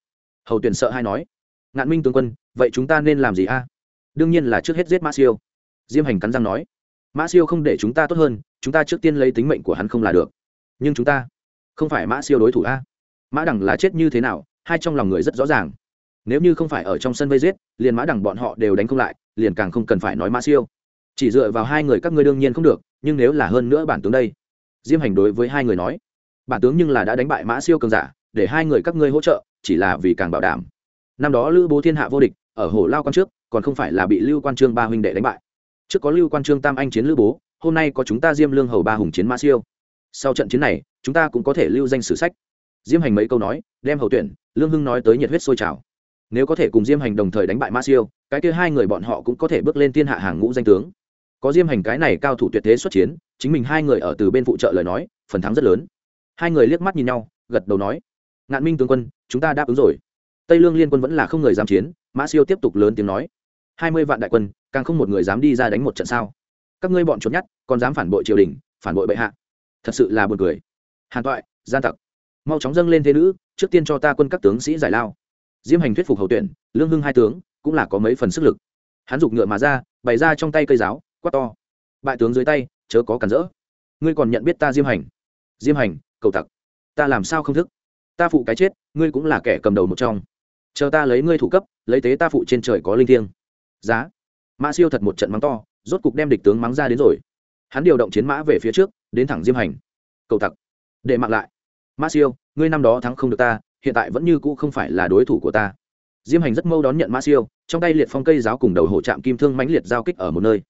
Hầu tuyển sợ hai nói, ngạn minh tướng quân, vậy chúng ta nên làm gì a? Đương nhiên là trước hết giết mã siêu. Diêm hành cắn răng nói mã siêu không để chúng ta tốt hơn, chúng ta trước tiên lấy tính mệnh của hắn không là được. Nhưng chúng ta không phải mã siêu đối thủ a. Mã đẳng là chết như thế nào, hai trong lòng người rất rõ ràng. Nếu như không phải ở trong sân vây giết, liền mã đẳng bọn họ đều đánh không lại, liền càng không cần phải nói mã siêu. Chỉ dựa vào hai người các ngươi đương nhiên không được, nhưng nếu là hơn nữa bản tướng đây. Diêm hành đối với hai người nói, bản tướng nhưng là đã đánh bại mã siêu cường giả, để hai người các ngươi hỗ trợ, chỉ là vì càng bảo đảm. Năm đó lữ bố thiên hạ vô địch, ở hồ lao quan trước, còn không phải là bị lưu quan trương ba huynh đệ đánh bại trước có lưu quan trương tam anh chiến lữ bố, hôm nay có chúng ta diêm lương hầu ba hùng chiến Ma siêu. Sau trận chiến này, chúng ta cũng có thể lưu danh sử sách. Diêm hành mấy câu nói, đem hậu tuyển, lương hưng nói tới nhiệt huyết sôi trào. Nếu có thể cùng diêm hành đồng thời đánh bại ma siêu, cái kia hai người bọn họ cũng có thể bước lên thiên hạ hàng ngũ danh tướng. Có diêm hành cái này cao thủ tuyệt thế xuất chiến, chính mình hai người ở từ bên phụ trợ lời nói, phần thắng rất lớn. Hai người liếc mắt nhìn nhau, gật đầu nói, ngạn minh tướng quân, chúng ta đáp ứng rồi. Tây lương liên quân vẫn là không người dám chiến, mã siêu tiếp tục lớn tiếng nói, hai mươi vạn đại quân càng không một người dám đi ra đánh một trận sao? Các ngươi bọn trốn nhát, còn dám phản bội triều đình, phản bội bệ hạ. Thật sự là buồn cười. Hàn toại, gian tặc. Mau chóng dâng lên thế nữ, trước tiên cho ta quân các tướng sĩ giải lao. Diêm hành thuyết phục hậu tuyển, lương hưng hai tướng, cũng là có mấy phần sức lực. Hắn giục ngựa mà ra, bày ra trong tay cây giáo, quát to. Bại tướng dưới tay, chớ có cản rỡ. Ngươi còn nhận biết ta diêm hành? Diêm hành, cầu tặc. Ta làm sao không thức? Ta phụ cái chết, ngươi cũng là kẻ cầm đầu một trong. Chờ ta lấy ngươi thủ cấp, lấy tế ta phụ trên trời có linh thiêng. Giá mã siêu thật một trận mắng to, rốt cục đem địch tướng mắng ra đến rồi. Hắn điều động chiến mã về phía trước, đến thẳng diêm hành. Cầu tặc, để mặc lại. Mã siêu, ngươi năm đó thắng không được ta, hiện tại vẫn như cũ không phải là đối thủ của ta. Diêm hành rất mâu đón nhận mã siêu, trong tay liệt phong cây giáo cùng đầu hổ trạm kim thương mãnh liệt giao kích ở một nơi.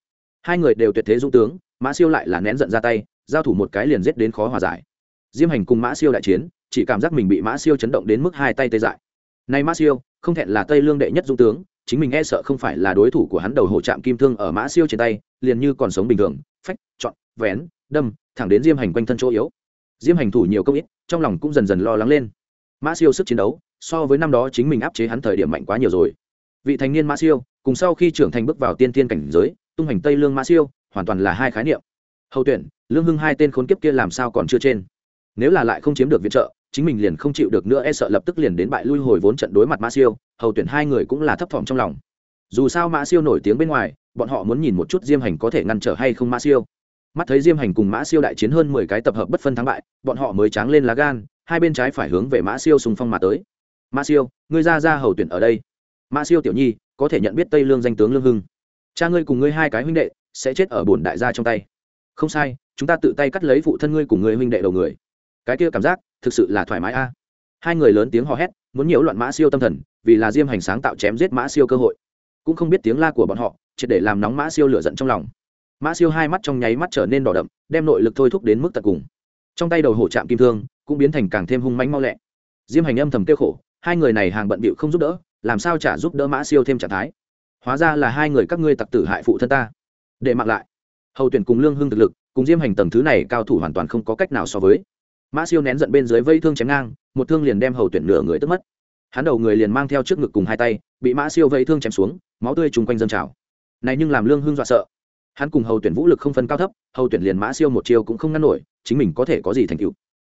Hai người đều tuyệt thế dũng tướng mã siêu lại là nén giận ra tay, giao thủ một cái liền giết đến khó hòa giải. Diêm hành cùng mã siêu đại chiến, chỉ cảm giác mình bị mã siêu chấn động đến mức hai tay tê dại. Nay mã siêu, không thẹn là tây lương đệ nhất dũng tướng chính mình e sợ không phải là đối thủ của hắn đầu hổ trạm kim thương ở mã siêu trên tay, liền như còn sống bình thường, phách, chọn, vén, đâm, thẳng đến diêm hành quanh thân chỗ yếu. Diêm hành thủ nhiều công ít, trong lòng cũng dần dần lo lắng lên. Mã siêu sức chiến đấu, so với năm đó chính mình áp chế hắn thời điểm mạnh quá nhiều rồi. Vị thành niên mã siêu, cùng sau khi trưởng thành bước vào tiên tiên cảnh giới, tung hành tây lương mã siêu, hoàn toàn là hai khái niệm. Hậu tuyển, lương hưng hai tên khốn kiếp kia làm sao còn chưa trên? Nếu là lại không chiếm được viện trợ chính mình liền không chịu được nữa e sợ lập tức liền đến bại lui hồi vốn trận đối mặt mã siêu, hầu tuyển hai người cũng là thấp thỏm trong lòng. Dù sao mã siêu nổi tiếng bên ngoài, bọn họ muốn nhìn một chút diêm hành có thể ngăn trở hay không mã siêu. Mắt thấy diêm hành cùng mã siêu đại chiến hơn mười cái tập hợp bất phân thắng bại, bọn họ mới tráng lên lá gan, hai bên trái phải hướng về mã siêu xung phong mà tới. Mã siêu, ngươi ra ra hầu tuyển ở đây. Mã siêu tiểu nhi, có thể nhận biết tây lương danh tướng lương hưng. Cha ngươi cùng ngươi hai cái huynh đệ sẽ chết ở bổn đại gia trong tay. Không sai, chúng ta tự tay cắt lấy phụ thân ngươi cùng ngươi huynh đệ đầu người. Cái kia cảm giác thực sự là thoải mái a. Hai người lớn tiếng hò hét, muốn nhiễu loạn mã siêu tâm thần, vì là diêm hành sáng tạo chém giết mã siêu cơ hội. Cũng không biết tiếng la của bọn họ, triệt để làm nóng mã siêu lửa giận trong lòng. Mã siêu hai mắt trong nháy mắt trở nên đỏ đậm, đem nội lực thôi thúc đến mức tận cùng. Trong tay đầu hổ trạm kim thương, cũng biến thành càng thêm hung mánh mau lẹ. Diêm hành âm thầm kêu khổ, hai người này hàng bận bịu không giúp đỡ, làm sao trả giúp đỡ mã siêu thêm trạng thái. Hóa ra là hai người các ngươi tặc tử hại phụ thân ta. Để mặc lại. Hầu tuyển cùng lương hưng thực lực, cùng diêm hành tầng thứ này cao thủ hoàn toàn không có cách nào so với mã siêu nén giận bên dưới vây thương chém ngang, một thương liền đem hầu tuyển nửa người tức mất. Hắn đầu người liền mang theo trước ngực cùng hai tay, bị mã siêu vây thương chém xuống, máu tươi chung quanh dân trào. Này nhưng làm lương hưng dọa sợ. Hắn cùng hầu tuyển vũ lực không phân cao thấp, hầu tuyển liền mã siêu một chiêu cũng không ngăn nổi, chính mình có thể có gì thành cựu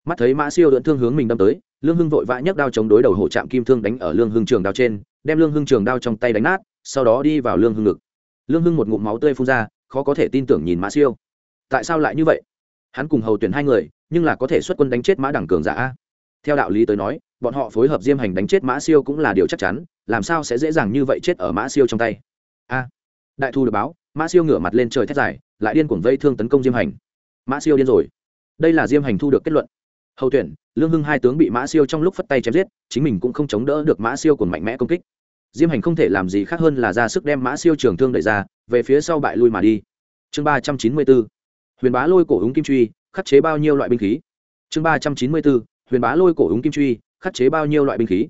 mắt thấy mã siêu đượn thương hướng mình đâm tới, lương hưng vội vã nhấc đao chống đối đầu hổ trạm kim thương đánh ở lương hưng trường đao trên, đem lương hưng trường đao trong tay đánh nát, sau đó đi vào lương hưng ngực. Lương hưng một ngụm máu tươi phun ra, khó có thể tin tưởng nhìn mã siêu. Tại sao lại như vậy? Hắn cùng hầu tuyển hai người nhưng là có thể xuất quân đánh chết mã đẳng cường giả theo đạo lý tới nói, bọn họ phối hợp diêm hành đánh chết mã siêu cũng là điều chắc chắn, làm sao sẽ dễ dàng như vậy chết ở mã siêu trong tay? A. Đại thu được báo, mã siêu ngửa mặt lên trời thét dài, lại điên cuồng vây thương tấn công diêm hành. Mã siêu điên rồi. Đây là diêm hành thu được kết luận. Hầu tuyển, lương hưng hai tướng bị mã siêu trong lúc phất tay chém giết, chính mình cũng không chống đỡ được mã siêu của mạnh mẽ công kích. Diêm hành không thể làm gì khác hơn là ra sức đem mã siêu trường thương đẩy ra, về phía sau bại lui mà đi. Chương ba trăm chín mươi bốn. Huyền bá lôi cổ húng kim truy khắc chế bao nhiêu loại binh khí? Chương ba trăm chín mươi bốn, huyền bá lôi cổ úng kim truy, khắc chế bao nhiêu loại binh khí?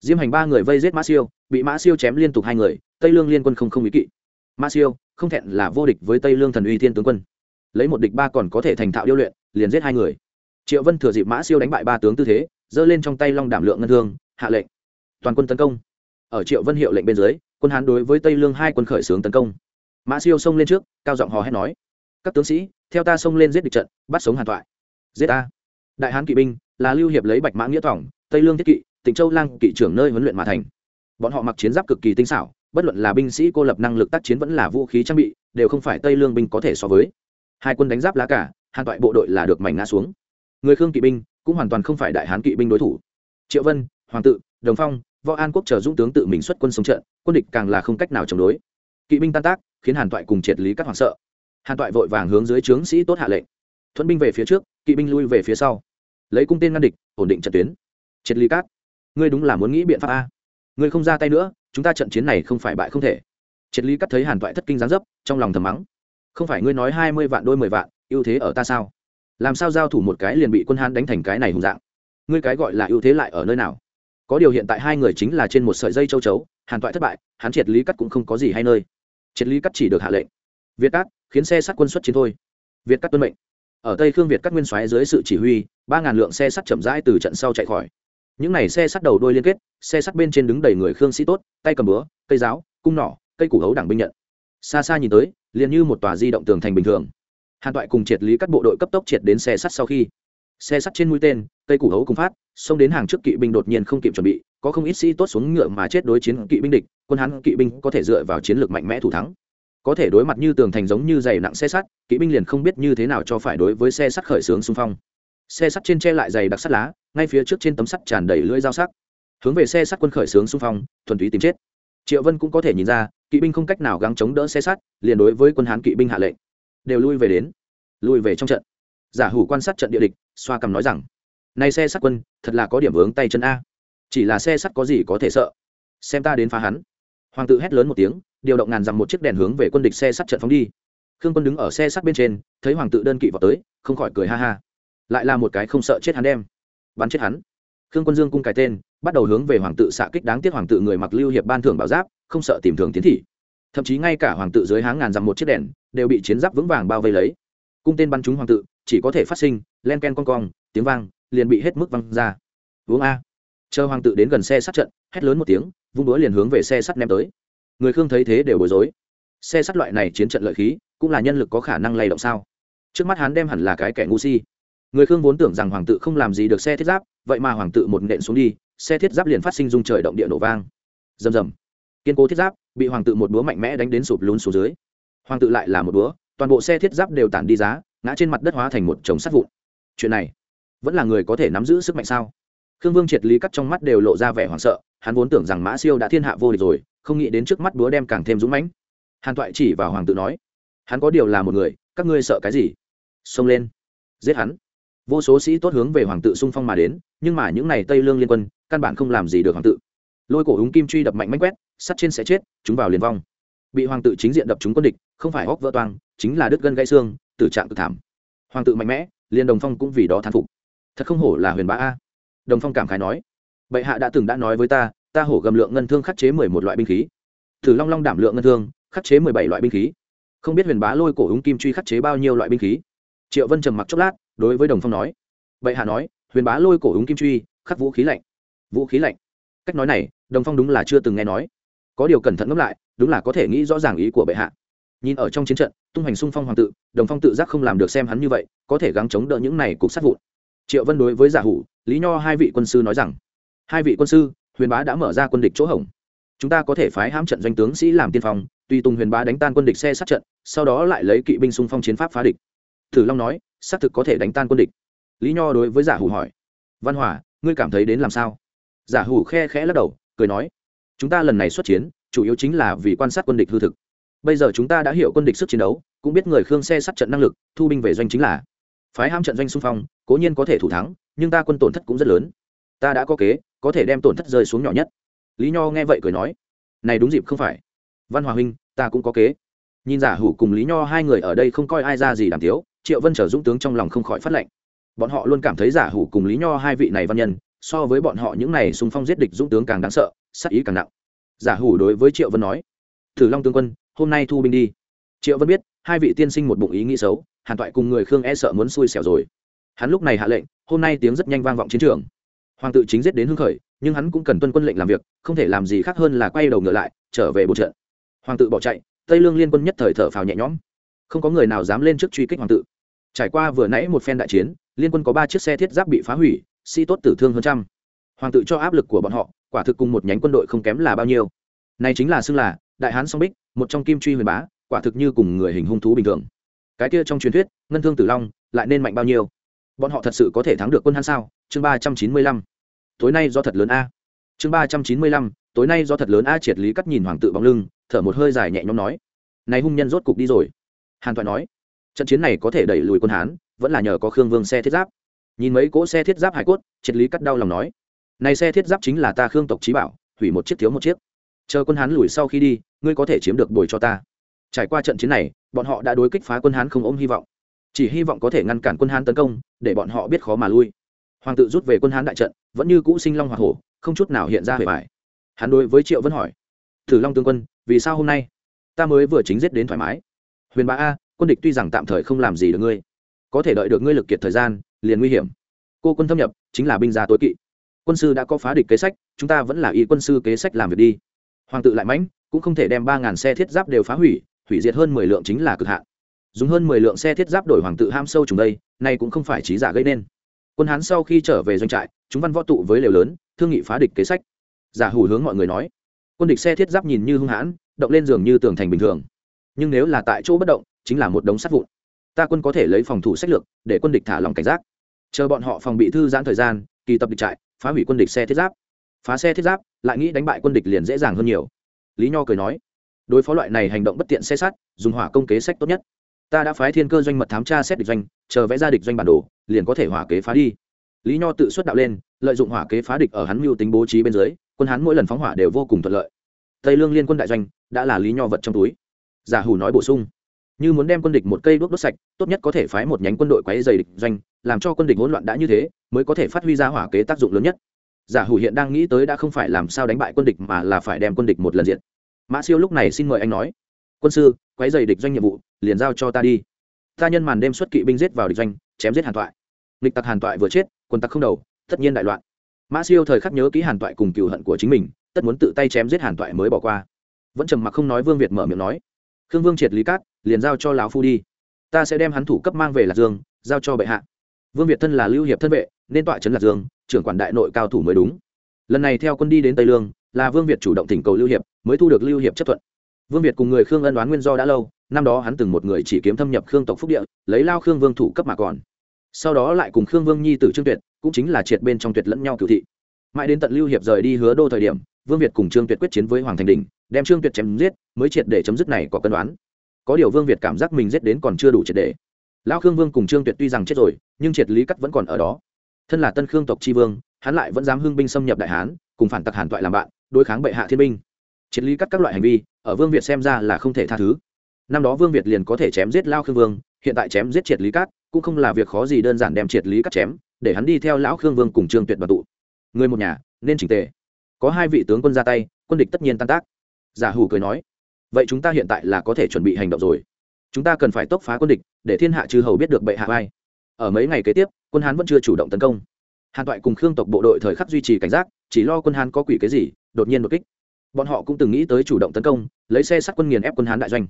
Diêm hành ba người vây giết mã siêu, bị mã siêu chém liên tục hai người, tây lương liên quân không không ý kỵ. Mã siêu, không thẹn là vô địch với tây lương thần uy thiên tướng quân. Lấy một địch ba còn có thể thành thạo điêu luyện, liền giết hai người. Triệu vân thừa dịp mã siêu đánh bại ba tướng tư thế, giơ lên trong tay long đảm lượng ngân thương, hạ lệnh. Toàn quân tấn công. Ở triệu vân hiệu lệnh bên dưới, quân hán đối với tây lương hai quân khởi xướng tấn công. Mã siêu xông lên trước, cao giọng hò hét nói các tướng sĩ, theo ta xông lên giết địch trận, bắt sống hàn toại giết ta. Đại hán kỵ binh, là lưu hiệp lấy bạch mã nghĩa thỏng tây lương thiết kỵ tỉnh châu lang kỵ trưởng nơi huấn luyện mà thành. Bọn họ mặc chiến giáp cực kỳ tinh xảo, bất luận là binh sĩ cô lập năng lực tác chiến vẫn là vũ khí trang bị, đều không phải tây lương binh có thể so với. Hai quân đánh giáp lá cả, hàn toại bộ đội là được mảnh ngã xuống. Người khương kỵ binh cũng hoàn toàn không phải đại hán kỵ binh đối thủ. Triệu vân, hoàng tự, đồng phong, võ an quốc chờ dũng tướng tự mình xuất quân sống trận, quân địch càng là không cách nào chống đối. Kỵ binh tan tác, khiến hàn toại cùng triệt lý các hoàng sợ hàn toại vội vàng hướng dưới trướng sĩ tốt hạ lệnh. Thuận binh về phía trước, kỵ binh lui về phía sau. Lấy cung tên ngăn địch, ổn định trận tuyến. Triệt ly cát. Ngươi đúng là muốn nghĩ biện pháp a. Ngươi không ra tay nữa, chúng ta trận chiến này không phải bại không thể. Triệt ly cắt thấy hàn toại thất kinh gián dấp, trong lòng thầm mắng. Không phải ngươi nói hai mươi vạn đôi mười vạn, ưu thế ở ta sao? Làm sao giao thủ một cái liền bị quân hán đánh thành cái này hùng dạng? Ngươi cái gọi là ưu thế lại ở nơi nào? Có điều hiện tại hai người chính là trên một sợi dây châu chấu, hàn toại thất bại, hắn triệt lý cắt cũng không có gì hay nơi. Triệt lý cắt chỉ được hạ lệnh việt cát, khiến xe sát quân xuất chiến thôi. Việt Cát tuân mệnh. Ở tây khương việt Cát nguyên xoáy dưới sự chỉ huy, ba ngàn lượng xe sắt chậm rãi từ trận sau chạy khỏi. Những này xe sắt đầu đôi liên kết, xe sắt bên trên đứng đầy người khương sĩ tốt, tay cầm búa, cây giáo, cung nỏ, cây củ hấu đảng binh nhận. Xa xa nhìn tới, liền như một tòa di động tường thành bình thường. Hàn toại cùng triệt lý các bộ đội cấp tốc triệt đến xe sắt sau khi. Xe sắt trên mũi tên, cây củ hấu cùng phát, xông đến hàng trước kỵ binh đột nhiên không kịp chuẩn bị, có không ít sĩ tốt xuống ngựa mà chết đối chiến kỵ binh địch, quân hắn kỵ binh có thể dựa vào chiến lược mạnh mẽ thủ thắng có thể đối mặt như tường thành giống như dày nặng xe sắt, kỵ binh liền không biết như thế nào cho phải đối với xe sắt khởi xướng xung phong. Xe sắt trên tre lại dày đặc sắt lá, ngay phía trước trên tấm sắt tràn đầy lưỡi dao sắc. Hướng về xe sắt quân khởi xướng xung phong, thuần túy tìm chết. Triệu vân cũng có thể nhìn ra, kỵ binh không cách nào gắng chống đỡ xe sắt, liền đối với quân hán kỵ binh hạ lệnh. Đều lui về đến, lui về trong trận. Giả hủ quan sát trận địa địch, xoa cầm nói rằng nay xe sắt quân, thật là có điểm vướng tay chân a. Chỉ là xe sắt có gì có thể sợ? Xem ta đến phá hắn hoàng tự hét lớn một tiếng, điều động ngàn dặm một chiếc đèn hướng về quân địch xe sắt trận phóng đi. Khương quân đứng ở xe sắt bên trên, thấy hoàng tự đơn kỵ vào tới, không khỏi cười ha ha. Lại là một cái không sợ chết hắn đem. Bắn chết hắn. Khương quân dương cung cái tên, bắt đầu hướng về hoàng tự xạ kích đáng tiếc hoàng tự người mặc lưu hiệp ban thưởng bảo giáp, không sợ tìm thường tiến thị. Thậm chí ngay cả hoàng tự dưới háng ngàn dặm một chiếc đèn, đều bị chiến giáp vững vàng bao vây lấy. Cung tên bắn trúng hoàng tự chỉ có thể phát sinh, len ken con cong, tiếng vang, liền bị hết mức văng ra. Uống a. Chờ hoàng tự đến gần xe sát trận, hét lớn một tiếng vung đũa liền hướng về xe sắt ném tới. Người khương thấy thế đều bối rối. Xe sắt loại này chiến trận lợi khí, cũng là nhân lực có khả năng lay động sao? Trước mắt hắn đem hẳn là cái kẻ ngu si. Người khương vốn tưởng rằng hoàng tự không làm gì được xe thiết giáp, vậy mà hoàng tự một nện xuống đi, xe thiết giáp liền phát sinh dung trời động địa nổ vang. Rầm rầm. Kiên cố thiết giáp bị hoàng tự một búa mạnh mẽ đánh đến sụp lún xuống dưới. Hoàng tự lại là một búa toàn bộ xe thiết giáp đều tản đi giá, ngã trên mặt đất hóa thành một chồng sắt vụn. Chuyện này vẫn là người có thể nắm giữ sức mạnh sao? Khương vương triệt lý cắt trong mắt đều lộ ra vẻ hoảng sợ hắn vốn tưởng rằng mã siêu đã thiên hạ vô địch rồi, không nghĩ đến trước mắt búa đem càng thêm dũng mãnh. Hàn toại chỉ vào hoàng tự nói, hắn có điều là một người, các ngươi sợ cái gì? Xông lên, giết hắn. Vô số sĩ tốt hướng về hoàng tự xung phong mà đến, nhưng mà những n à y tây lương liên quân, căn bản không làm gì được hoàng tự lôi cổ húng kim truy đập mạnh mánh quét, sắt trên sẽ chết, chúng vào liền vong. Bị hoàng tự chính diện đập chúng quân địch, không phải hóc vỡ toang, chính là đứt gân gãy xương, tử trạng cực thảm. Hoàng tự mạnh mẽ, liền đồng phong cũng vì đó thán phục. Thật không hổ là huyền bá a. Đồng phong cảm khái nói bệ hạ đã từng đã nói với ta ta hổ gầm lượng ngân thương khắc chế mười một loại binh khí. Thử long long đảm lượng ngân thương, khắc chế mười bảy loại binh khí. Không biết huyền bá lôi cổ húng kim truy khắc chế bao nhiêu loại binh khí? Triệu vân trầm mặc chốc lát, đối với đồng phong nói. Bệ hạ nói, huyền bá lôi cổ húng kim truy, khắc vũ khí lạnh. Vũ khí lạnh. Cách nói này, đồng phong đúng là chưa từng nghe nói. Có điều cẩn thận ngẫm lại, đúng là có thể nghĩ rõ ràng ý của bệ hạ. Nhìn ở trong chiến trận, tung hành xung phong hoàng tự, đồng phong tự giác không làm được xem hắn như vậy, có thể gắng chống đỡ những này cục sát vụn. Triệu vân đối với giả hủ, lý nho hai vị quân sư nói rằng hai vị quân sư, huyền bá đã mở ra quân địch chỗ hỏng chúng ta có thể phái hãm trận doanh tướng sĩ làm tiên phong, tùy tùng huyền bá đánh tan quân địch xe sát trận, sau đó lại lấy kỵ binh xung phong chiến pháp phá địch. Thử long nói, xác thực có thể đánh tan quân địch. Lý nho đối với giả hủ hỏi, văn hỏa ngươi cảm thấy đến làm sao? Giả hủ khe khẽ lắc đầu, cười nói, chúng ta lần này xuất chiến, chủ yếu chính là vì quan sát quân địch hư thực. Bây giờ chúng ta đã hiểu quân địch sức chiến đấu, cũng biết người khương xe sát trận năng lực, thu binh về doanh chính là phái ham trận doanh xung phong, cố nhiên có thể thủ thắng, nhưng ta quân tổn thất cũng rất lớn. Ta đã có kế có thể đem tổn thất rơi xuống nhỏ nhất. Lý nho nghe vậy cười nói, này đúng dịp không phải. Văn hòa huynh, ta cũng có kế. Nhìn giả hủ cùng lý nho hai người ở đây không coi ai ra gì đàm tiếu, triệu vân trở dũng tướng trong lòng không khỏi phát lệnh. Bọn họ luôn cảm thấy giả hủ cùng lý nho hai vị này văn nhân, so với bọn họ những này xung phong giết địch dũng tướng càng đáng sợ sắc ý càng nặng. Giả hủ đối với triệu vân nói, thử long tướng quân, hôm nay thu binh đi. Triệu vân biết, hai vị tiên sinh một bụng ý nghĩ xấu, hàn toại cùng người khương e sợ muốn xui xẻo rồi. Hắn lúc này hạ lệnh, hôm nay tiếng rất nhanh vang vọng chiến trường hoàng tự chính giết đến hưng khởi, nhưng hắn cũng cần tuân quân lệnh làm việc, không thể làm gì khác hơn là quay đầu ngựa lại, trở về bộ trận hoàng tự bỏ chạy, tây lương liên quân nhất thời thở phào nhẹ nhõm. Không có người nào dám lên trước truy kích hoàng tự. Trải qua vừa nãy một phen đại chiến, liên quân có ba chiếc xe thiết giáp bị phá hủy, sĩ tốt tử thương hơn trăm. Hoàng tự cho áp lực của bọn họ, quả thực cùng một nhánh quân đội không kém là bao nhiêu. Này chính là xưng là đại hán song bích, một trong kim truy huyền bá, quả thực như cùng người hình hung thú bình thường. Cái kia trong truyền thuyết, ngân thương tử long lại nên mạnh bao nhiêu? Bọn họ thật sự có thể thắng được quân hán sao? Chương ba trăm chín mươi lăm tối nay do thật lớn a. Chương ba trăm chín mươi lăm, tối nay do thật lớn a, triệt lý cắt nhìn hoàng tự bóng lưng, thở một hơi dài nhẹ nhõm nói. Này hung nhân rốt cục đi rồi. Hàn thoại nói. Trận chiến này có thể đẩy lùi quân hán, vẫn là nhờ có khương vương xe thiết giáp. Nhìn mấy cỗ xe thiết giáp hải cốt, triệt lý cắt đau lòng nói. Này xe thiết giáp chính là ta khương tộc trí bảo, hủy một chiếc thiếu một chiếc. Chờ quân hán lùi sau khi đi, ngươi có thể chiếm được bồi cho ta. Trải qua trận chiến này, bọn họ đã đối kích phá quân hán không ôm hy vọng. Chỉ hy vọng có thể ngăn cản quân hán tấn công, để bọn họ biết khó mà lui hoàng tự rút về quân hán đại trận, vẫn như cũ sinh long hoa hổ, không chút nào hiện ra hề bài hắn đối với triệu vẫn hỏi, thử long tướng quân, vì sao hôm nay ta mới vừa chính giết đến thoải mái? Huyền bá a, quân địch tuy rằng tạm thời không làm gì được ngươi, có thể đợi được ngươi lực kiệt thời gian, liền nguy hiểm. Cô quân thâm nhập, chính là binh gia tối kỵ. Quân sư đã có phá địch kế sách, chúng ta vẫn là y quân sư kế sách làm việc đi. Hoàng tự lại mãnh, cũng không thể đem ba ngàn xe thiết giáp đều phá hủy hủy diệt hơn mười lượng chính là cực hạn. Dùng hơn mười lượng xe thiết giáp đổi hoàng tự ham sâu trùng đây, nay cũng không phải trí giả gây nên quân hán sau khi trở về doanh trại, chúng văn võ tụ với lều lớn, thương nghị phá địch kế sách. Giả hủ hướng mọi người nói, quân địch xe thiết giáp nhìn như hung hãn, động lên giường như tường thành bình thường. Nhưng nếu là tại chỗ bất động, chính là một đống sắt vụn. Ta quân có thể lấy phòng thủ sách lược, để quân địch thả lòng cảnh giác. Chờ bọn họ phòng bị thư giãn thời gian, kỳ tập địch trại, phá hủy quân địch xe thiết giáp. Phá xe thiết giáp, lại nghĩ đánh bại quân địch liền dễ dàng hơn nhiều. Lý nho cười nói, đối phó loại này hành động bất tiện xe sắt, dùng hỏa công kế sách tốt nhất ta đã phái thiên cơ doanh mật thám tra xét địch doanh, chờ vẽ ra địch doanh bản đồ, liền có thể hỏa kế phá đi. Lý nho tự xuất đạo lên, lợi dụng hỏa kế phá địch ở hắn mưu tính bố trí bên dưới, quân hắn mỗi lần phóng hỏa đều vô cùng thuận lợi. Tây lương liên quân đại doanh đã là lý nho vật trong túi. Giả hủ nói bổ sung, như muốn đem quân địch một cây đuốc đốt sạch, tốt nhất có thể phái một nhánh quân đội quấy dày địch doanh, làm cho quân địch hỗn loạn đã như thế, mới có thể phát huy ra hỏa kế tác dụng lớn nhất. Giả hủ hiện đang nghĩ tới đã không phải làm sao đánh bại quân địch mà là phải đem quân địch một lần diện. Mã siêu lúc này xin mời anh nói quân sư, quấy dày địch doanh nhiệm vụ, liền giao cho ta đi. Ta nhân màn đêm xuất kỵ binh giết vào địch doanh, chém giết hàn toại. Địch tặc hàn toại vừa chết, quân tặc không đầu, tất nhiên đại loạn. Mã siêu thời khắc nhớ ký hàn toại cùng cựu hận của chính mình, tất muốn tự tay chém giết hàn toại mới bỏ qua. Vẫn trầm mặc không nói vương việt mở miệng nói, khương vương triệt lý cát, liền giao cho lão phu đi. Ta sẽ đem hắn thủ cấp mang về lạc dương, giao cho bệ hạ. Vương việt thân là lưu hiệp thân vệ, nên tọa trấn lạc dương, trưởng quản đại nội cao thủ mới đúng. Lần này theo quân đi đến tây lương, là vương việt chủ động thỉnh cầu lưu hiệp, mới thu được lưu hiệp chấp thuận vương việt cùng người khương ân đoán nguyên do đã lâu, năm đó hắn từng một người chỉ kiếm thâm nhập khương tộc phúc địa, lấy lao khương vương thủ cấp mà còn. Sau đó lại cùng khương vương nhi tử trương tuyệt, cũng chính là triệt bên trong tuyệt lẫn nhau cựu thị. Mãi đến tận lưu hiệp rời đi hứa đô thời điểm, vương việt cùng trương tuyệt quyết chiến với hoàng thành đình, đem trương tuyệt chém giết, mới triệt để chấm dứt này có cân đoán. Có điều vương việt cảm giác mình giết đến còn chưa đủ triệt để. Lão khương vương cùng trương tuyệt tuy rằng chết rồi, nhưng triệt lý cắt vẫn còn ở đó. Thân là tân khương tộc tri vương, hắn lại vẫn dám hưng binh xâm nhập đại hán, cùng phản tặc hàn toại làm bạn, đối kháng bệ hạ thiên binh. Triệt lý cắt các loại hành vi ở vương việt xem ra là không thể tha thứ. Năm đó vương việt liền có thể chém giết lao khương vương, hiện tại chém giết triệt lý cát, cũng không là việc khó gì đơn giản đem triệt lý Cát chém, để hắn đi theo lão khương vương cùng trương tuyệt đoàn tụ. Người một nhà, nên chỉnh tề. Có hai vị tướng quân ra tay, quân địch tất nhiên tan tác. Giả hủ cười nói, vậy chúng ta hiện tại là có thể chuẩn bị hành động rồi. Chúng ta cần phải tốc phá quân địch, để thiên hạ chư hầu biết được bệ hạ vai ở mấy ngày kế tiếp, quân hán vẫn chưa chủ động tấn công. Hàn toại cùng khương tộc bộ đội thời khắc duy trì cảnh giác, chỉ lo quân hán có quỷ cái gì, đột nhiên đột kích bọn họ cũng từng nghĩ tới chủ động tấn công, lấy xe sắt quân nghiền ép quân hán đại doanh.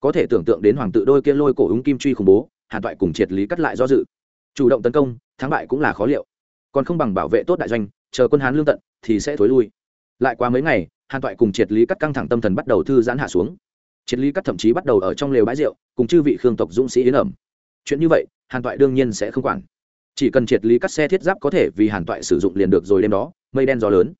Có thể tưởng tượng đến hoàng tự đôi kia lôi cổ ứng kim truy khủng bố, hàn toại cùng triệt lý cắt lại do dự. Chủ động tấn công, thắng bại cũng là khó liệu. Còn không bằng bảo vệ tốt đại doanh, chờ quân hán lương tận, thì sẽ thối lui. Lại qua mấy ngày, hàn toại cùng triệt lý cắt căng thẳng tâm thần bắt đầu thư giãn hạ xuống. Triệt lý cắt thậm chí bắt đầu ở trong lều bãi rượu, cùng chư vị khương tộc dũng sĩ yến ẩm. Chuyện như vậy, hàn toại đương nhiên sẽ không quản. Chỉ cần triệt lý cắt xe thiết giáp có thể vì hàn toại sử dụng liền được rồi đêm đó, mây đen gió lớn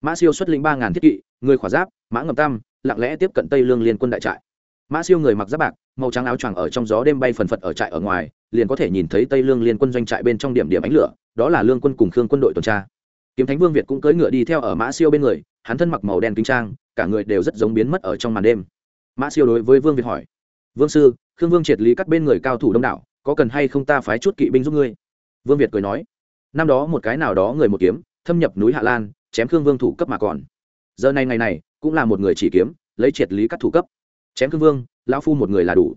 mã siêu xuất lĩnh ba ngàn thiết kỵ, người khỏa giáp, mã ngầm tam, lặng lẽ tiếp cận tây lương liên quân đại trại. Mã siêu người mặc giáp bạc, màu trắng áo choàng ở trong gió đêm bay phần phật ở trại ở ngoài, liền có thể nhìn thấy tây lương liên quân doanh trại bên trong điểm điểm ánh lửa, đó là lương quân cùng khương quân đội tuần tra. Kiếm thánh vương việt cũng cưỡi ngựa đi theo ở mã siêu bên người, hắn thân mặc màu đen kinh trang, cả người đều rất giống biến mất ở trong màn đêm. Mã siêu đối với vương việt hỏi, vương sư, khương vương triệt lý các bên người cao thủ đông đảo, có cần hay không ta phái chút kỵ binh giúp ngươi? Vương việt cười nói, năm đó một cái nào đó người một kiếm, thâm nhập núi hạ lan chém khương vương thủ cấp mà còn. Giờ này ngày này, cũng là một người chỉ kiếm, lấy triệt lý các thủ cấp. Chém khương vương, lão phu một người là đủ.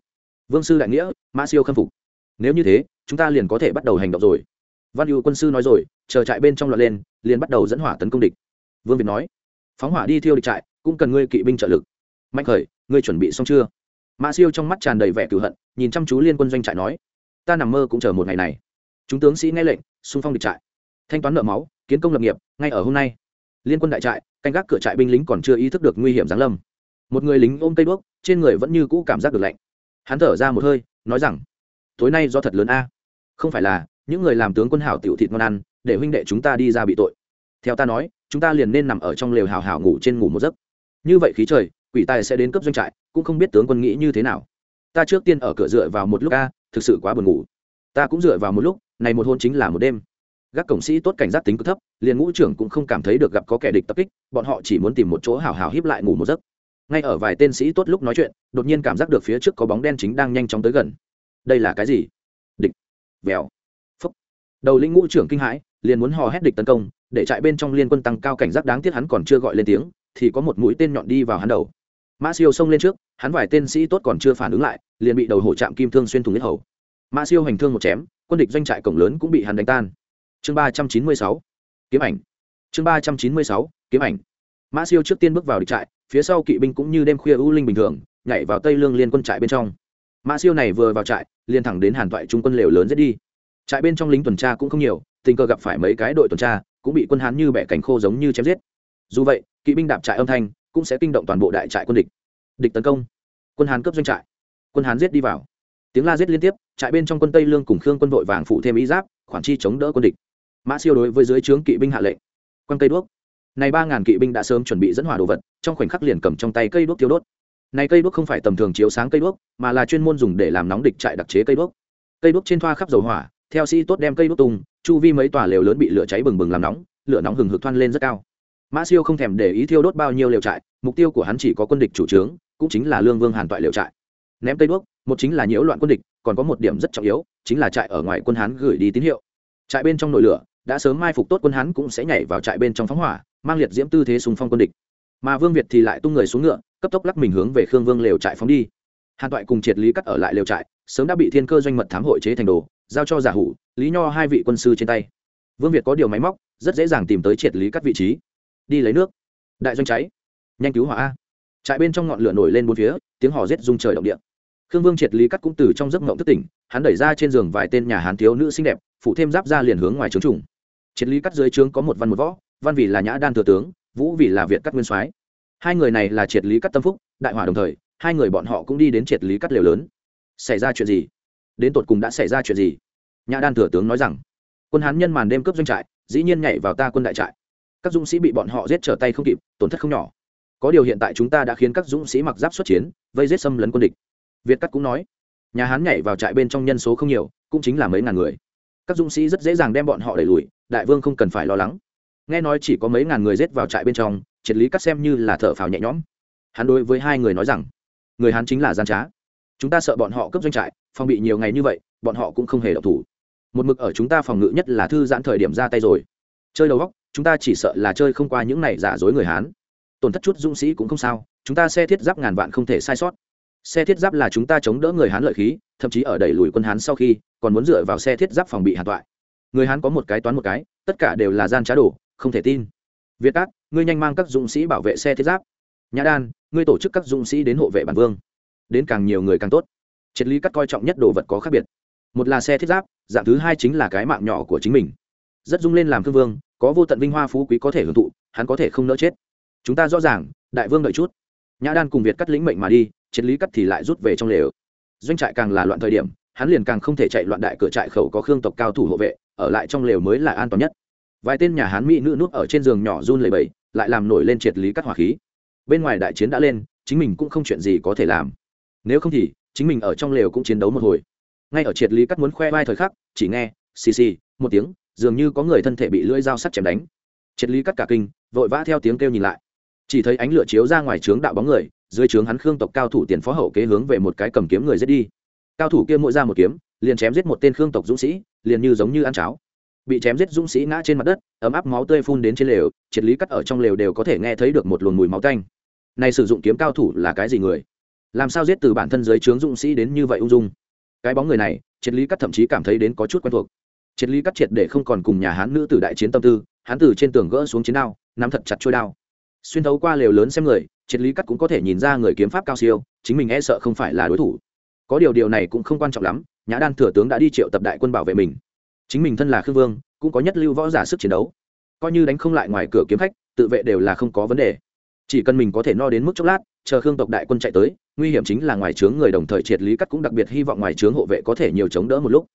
Vương sư đại nghĩa, mã siêu khâm phục. Nếu như thế, chúng ta liền có thể bắt đầu hành động rồi. Văn hữu quân sư nói rồi, chờ trại bên trong loạt lên, liền bắt đầu dẫn hỏa tấn công địch. Vương việt nói, phóng hỏa đi thiêu địch trại, cũng cần ngươi kỵ binh trợ lực. Mạnh khởi, ngươi chuẩn bị xong chưa? Mã siêu trong mắt tràn đầy vẻ cửu hận, nhìn chăm chú liên quân doanh trại nói, ta nằm mơ cũng chờ một ngày này. Chúng tướng sĩ nghe lệnh, xung phong địch trại thanh toán nợ máu, kiến công lập nghiệp, ngay ở hôm nay. Liên quân đại trại, canh gác cửa trại binh lính còn chưa ý thức được nguy hiểm giáng lâm. Một người lính ôm cây đuốc, trên người vẫn như cũ cảm giác được lạnh. Hắn thở ra một hơi, nói rằng, tối nay do thật lớn a. Không phải là, những người làm tướng quân hảo tiểu thịt ngon ăn, để huynh đệ chúng ta đi ra bị tội. Theo ta nói, chúng ta liền nên nằm ở trong lều hào hào ngủ trên ngủ một giấc. Như vậy khí trời, quỷ tài sẽ đến cấp doanh trại, cũng không biết tướng quân nghĩ như thế nào. Ta trước tiên ở cửa dựa vào một lúc a, thực sự quá buồn ngủ. Ta cũng dựa vào một lúc, này một hôn chính là một đêm gác cổng sĩ tốt cảnh giác tính cực thấp, liền ngũ trưởng cũng không cảm thấy được gặp có kẻ địch tập kích, bọn họ chỉ muốn tìm một chỗ hào hào híp lại ngủ một giấc. Ngay ở vài tên sĩ tốt lúc nói chuyện, đột nhiên cảm giác được phía trước có bóng đen chính đang nhanh chóng tới gần. Đây là cái gì? Địch. Vèo. Phúc. Đầu linh ngũ trưởng kinh hãi, liền muốn hò hét địch tấn công, để trại bên trong liên quân tăng cao cảnh giác đáng tiếc hắn còn chưa gọi lên tiếng, thì có một mũi tên nhọn đi vào hắn đầu. Mã siêu xông lên trước, hắn vài tên sĩ tốt còn chưa phản ứng lại, liền bị đầu hổ chạm kim thương xuyên thủng nhất hầu. Mã siêu hành thương một chém, quân địch doanh trại cổng lớn cũng bị hắn đánh tan chương ba trăm chín mươi sáu, kiếm ảnh. Chương ba trăm chín mươi sáu, kiếm ảnh. Mã siêu trước tiên bước vào địch trại, phía sau kỵ binh cũng như đêm khuya u linh bình thường, nhảy vào tây lương liên quân trại bên trong. Mã siêu này vừa vào trại, liền thẳng đến hàn toại trung quân lều lớn dễ đi. Trại bên trong lính tuần tra cũng không nhiều, tình cờ gặp phải mấy cái đội tuần tra, cũng bị quân hán như bẻ cánh khô giống như chém giết. Dù vậy, kỵ binh đạp trại âm thanh cũng sẽ kinh động toàn bộ đại trại quân địch. Địch tấn công. Quân hán cướp doanh trại. Quân hán giết đi vào. Tiếng la giết liên tiếp, trại bên trong quân tây lương cùng khương quân đội vàng phụ thêm ý giáp, khoản chi chống đỡ quân địch mã siêu đối với dưới trướng kỵ binh hạ lệnh. Quăng cây đuốc. Này ba ngàn kỵ binh đã sớm chuẩn bị dẫn hỏa đồ vật, trong khoảnh khắc liền cầm trong tay cây đuốc tiêu đốt. Này cây đuốc không phải tầm thường chiếu sáng cây đuốc, mà là chuyên môn dùng để làm nóng địch trại đặc chế cây đuốc. Cây đuốc trên thoa khắp dầu hỏa, theo sĩ tốt đem cây đuốc tung, chu vi mấy tòa lều lớn bị lửa cháy bừng bừng làm nóng, lửa nóng hừng hực thoăn lên rất cao. Mã siêu không thèm để ý thiêu đốt bao nhiêu lều trại, mục tiêu của hắn chỉ có quân địch chủ trướng, cũng chính là lương vương hàn toại lều trại. Ném cây đuốc, một chính là nhiễu loạn quân địch, còn có một điểm rất trọng yếu, chính là trại ở ngoài quân hán gửi đi tín hiệu. Trại bên trong nội lửa đã sớm mai phục tốt quân hắn cũng sẽ nhảy vào trại bên trong phóng hỏa, mang liệt diễm tư thế xung phong quân địch. Mà vương việt thì lại tung người xuống ngựa, cấp tốc lắc mình hướng về khương vương lều trại phóng đi. Hàn toại cùng triệt lý cắt ở lại lều trại, sớm đã bị thiên cơ doanh mật thám hội chế thành đồ, giao cho giả hủ, lý nho hai vị quân sư trên tay. Vương việt có điều máy móc, rất dễ dàng tìm tới triệt lý cắt vị trí. Đi lấy nước. Đại doanh cháy. Nhanh cứu hỏa a. Trại bên trong ngọn lửa nổi lên bốn phía, tiếng hò rết rung trời động địa khương vương triệt lý cắt cũng từ trong giấc ngộng thức tỉnh, hắn đẩy ra trên giường vài tên nhà hán thiếu nữ xinh đẹp phụ thêm giáp ra liền hướng ngoài trướng trùng. Triệt lý cắt dưới trướng có một văn một võ, văn vì là nhã đan thừa tướng, vũ vì là việt cắt nguyên soái. Hai người này là triệt lý cắt tâm phúc, đại hòa đồng thời, hai người bọn họ cũng đi đến triệt lý cắt liều lớn. Xảy ra chuyện gì? Đến tột cùng đã xảy ra chuyện gì? Nhã đan thừa tướng nói rằng, quân hán nhân màn đêm cướp doanh trại, dĩ nhiên nhảy vào ta quân đại trại. Các dũng sĩ bị bọn họ giết trở tay không kịp, tổn thất không nhỏ. Có điều hiện tại chúng ta đã khiến các dũng sĩ mặc giáp xuất chiến, vây giết xâm lấn quân địch việt cắt cũng nói, nhà hán nhảy vào trại bên trong nhân số không nhiều, cũng chính là mấy ngàn người. Các dũng sĩ rất dễ dàng đem bọn họ đẩy lùi, đại vương không cần phải lo lắng. Nghe nói chỉ có mấy ngàn người giết vào trại bên trong, triệt lý cắt xem như là thở phào nhẹ nhõm. Hắn đối với hai người nói rằng, người hán chính là gian trá. Chúng ta sợ bọn họ cướp doanh trại, phòng bị nhiều ngày như vậy, bọn họ cũng không hề độc thủ. Một mực ở chúng ta phòng ngự nhất là thư giãn thời điểm ra tay rồi. Chơi đầu góc, chúng ta chỉ sợ là chơi không qua những này giả dối người hán. Tổn thất chút dũng sĩ cũng không sao, chúng ta xe thiết giáp ngàn vạn không thể sai sót xe thiết giáp là chúng ta chống đỡ người hán lợi khí, thậm chí ở đẩy lùi quân hán sau khi, còn muốn dựa vào xe thiết giáp phòng bị hàn toại. Người hán có một cái toán một cái, tất cả đều là gian trá đổ không thể tin. Việt cát, ngươi nhanh mang các dũng sĩ bảo vệ xe thiết giáp. Nhã đan, ngươi tổ chức các dũng sĩ đến hộ vệ bản vương. Đến càng nhiều người càng tốt. Triết lý cắt coi trọng nhất đồ vật có khác biệt. Một là xe thiết giáp, dạng thứ hai chính là cái mạng nhỏ của chính mình. Rất dung lên làm thương vương, có vô tận vinh hoa phú quý có thể hưởng thụ, hắn có thể không nỡ chết. Chúng ta rõ ràng, đại vương đợi chút. Nhã đan cùng việt cắt lĩnh mệnh mà đi triết lý cắt thì lại rút về trong lều. Doanh trại càng là loạn thời điểm, hắn liền càng không thể chạy loạn đại cửa trại khẩu có khương tộc cao thủ hộ vệ, ở lại trong lều mới là an toàn nhất. Vài tên nhà hán mỹ nữ núp ở trên giường nhỏ run lầy bầy lại làm nổi lên triệt lý cắt hỏa khí. Bên ngoài đại chiến đã lên, chính mình cũng không chuyện gì có thể làm. Nếu không thì, chính mình ở trong lều cũng chiến đấu một hồi. Ngay ở triệt lý cắt muốn khoe vai thời khắc, chỉ nghe, xì xì, một tiếng, dường như có người thân thể bị lưỡi dao sắt chém đánh. Triệt lý cắt cả kinh, vội vã theo tiếng kêu nhìn lại. Chỉ thấy ánh lửa chiếu ra ngoài trướng đạo bóng người dưới trướng hắn khương tộc cao thủ tiền phó hậu kế hướng về một cái cầm kiếm người giết đi. Cao thủ kia mỗi ra một kiếm, liền chém giết một tên khương tộc dũng sĩ, liền như giống như ăn cháo. Bị chém giết dũng sĩ ngã trên mặt đất, ấm áp máu tươi phun đến trên lều, triệt lý cắt ở trong lều đều có thể nghe thấy được một luồng mùi máu tanh. Này sử dụng kiếm cao thủ là cái gì người? Làm sao giết từ bản thân dưới trướng dũng sĩ đến như vậy ung dung? Cái bóng người này, triệt lý cắt thậm chí cảm thấy đến có chút quen thuộc. Triệt lý cắt triệt để không còn cùng nhà hán nữ từ đại chiến tâm tư hán từ trên tường gỡ xuống chiến đao, nắm thật chặt trôi đao. Xuyên thấu qua lều lớn xem người triệt lý cắt cũng có thể nhìn ra người kiếm pháp cao siêu, chính mình e sợ không phải là đối thủ. Có điều điều này cũng không quan trọng lắm, nhã đan thừa tướng đã đi triệu tập đại quân bảo vệ mình. Chính mình thân là khương vương, cũng có nhất lưu võ giả sức chiến đấu. Coi như đánh không lại ngoài cửa kiếm khách, tự vệ đều là không có vấn đề. Chỉ cần mình có thể no đến mức chốc lát, chờ khương tộc đại quân chạy tới, nguy hiểm chính là ngoài trướng người đồng thời triệt lý cắt cũng đặc biệt hy vọng ngoài trướng hộ vệ có thể nhiều chống đỡ một lúc.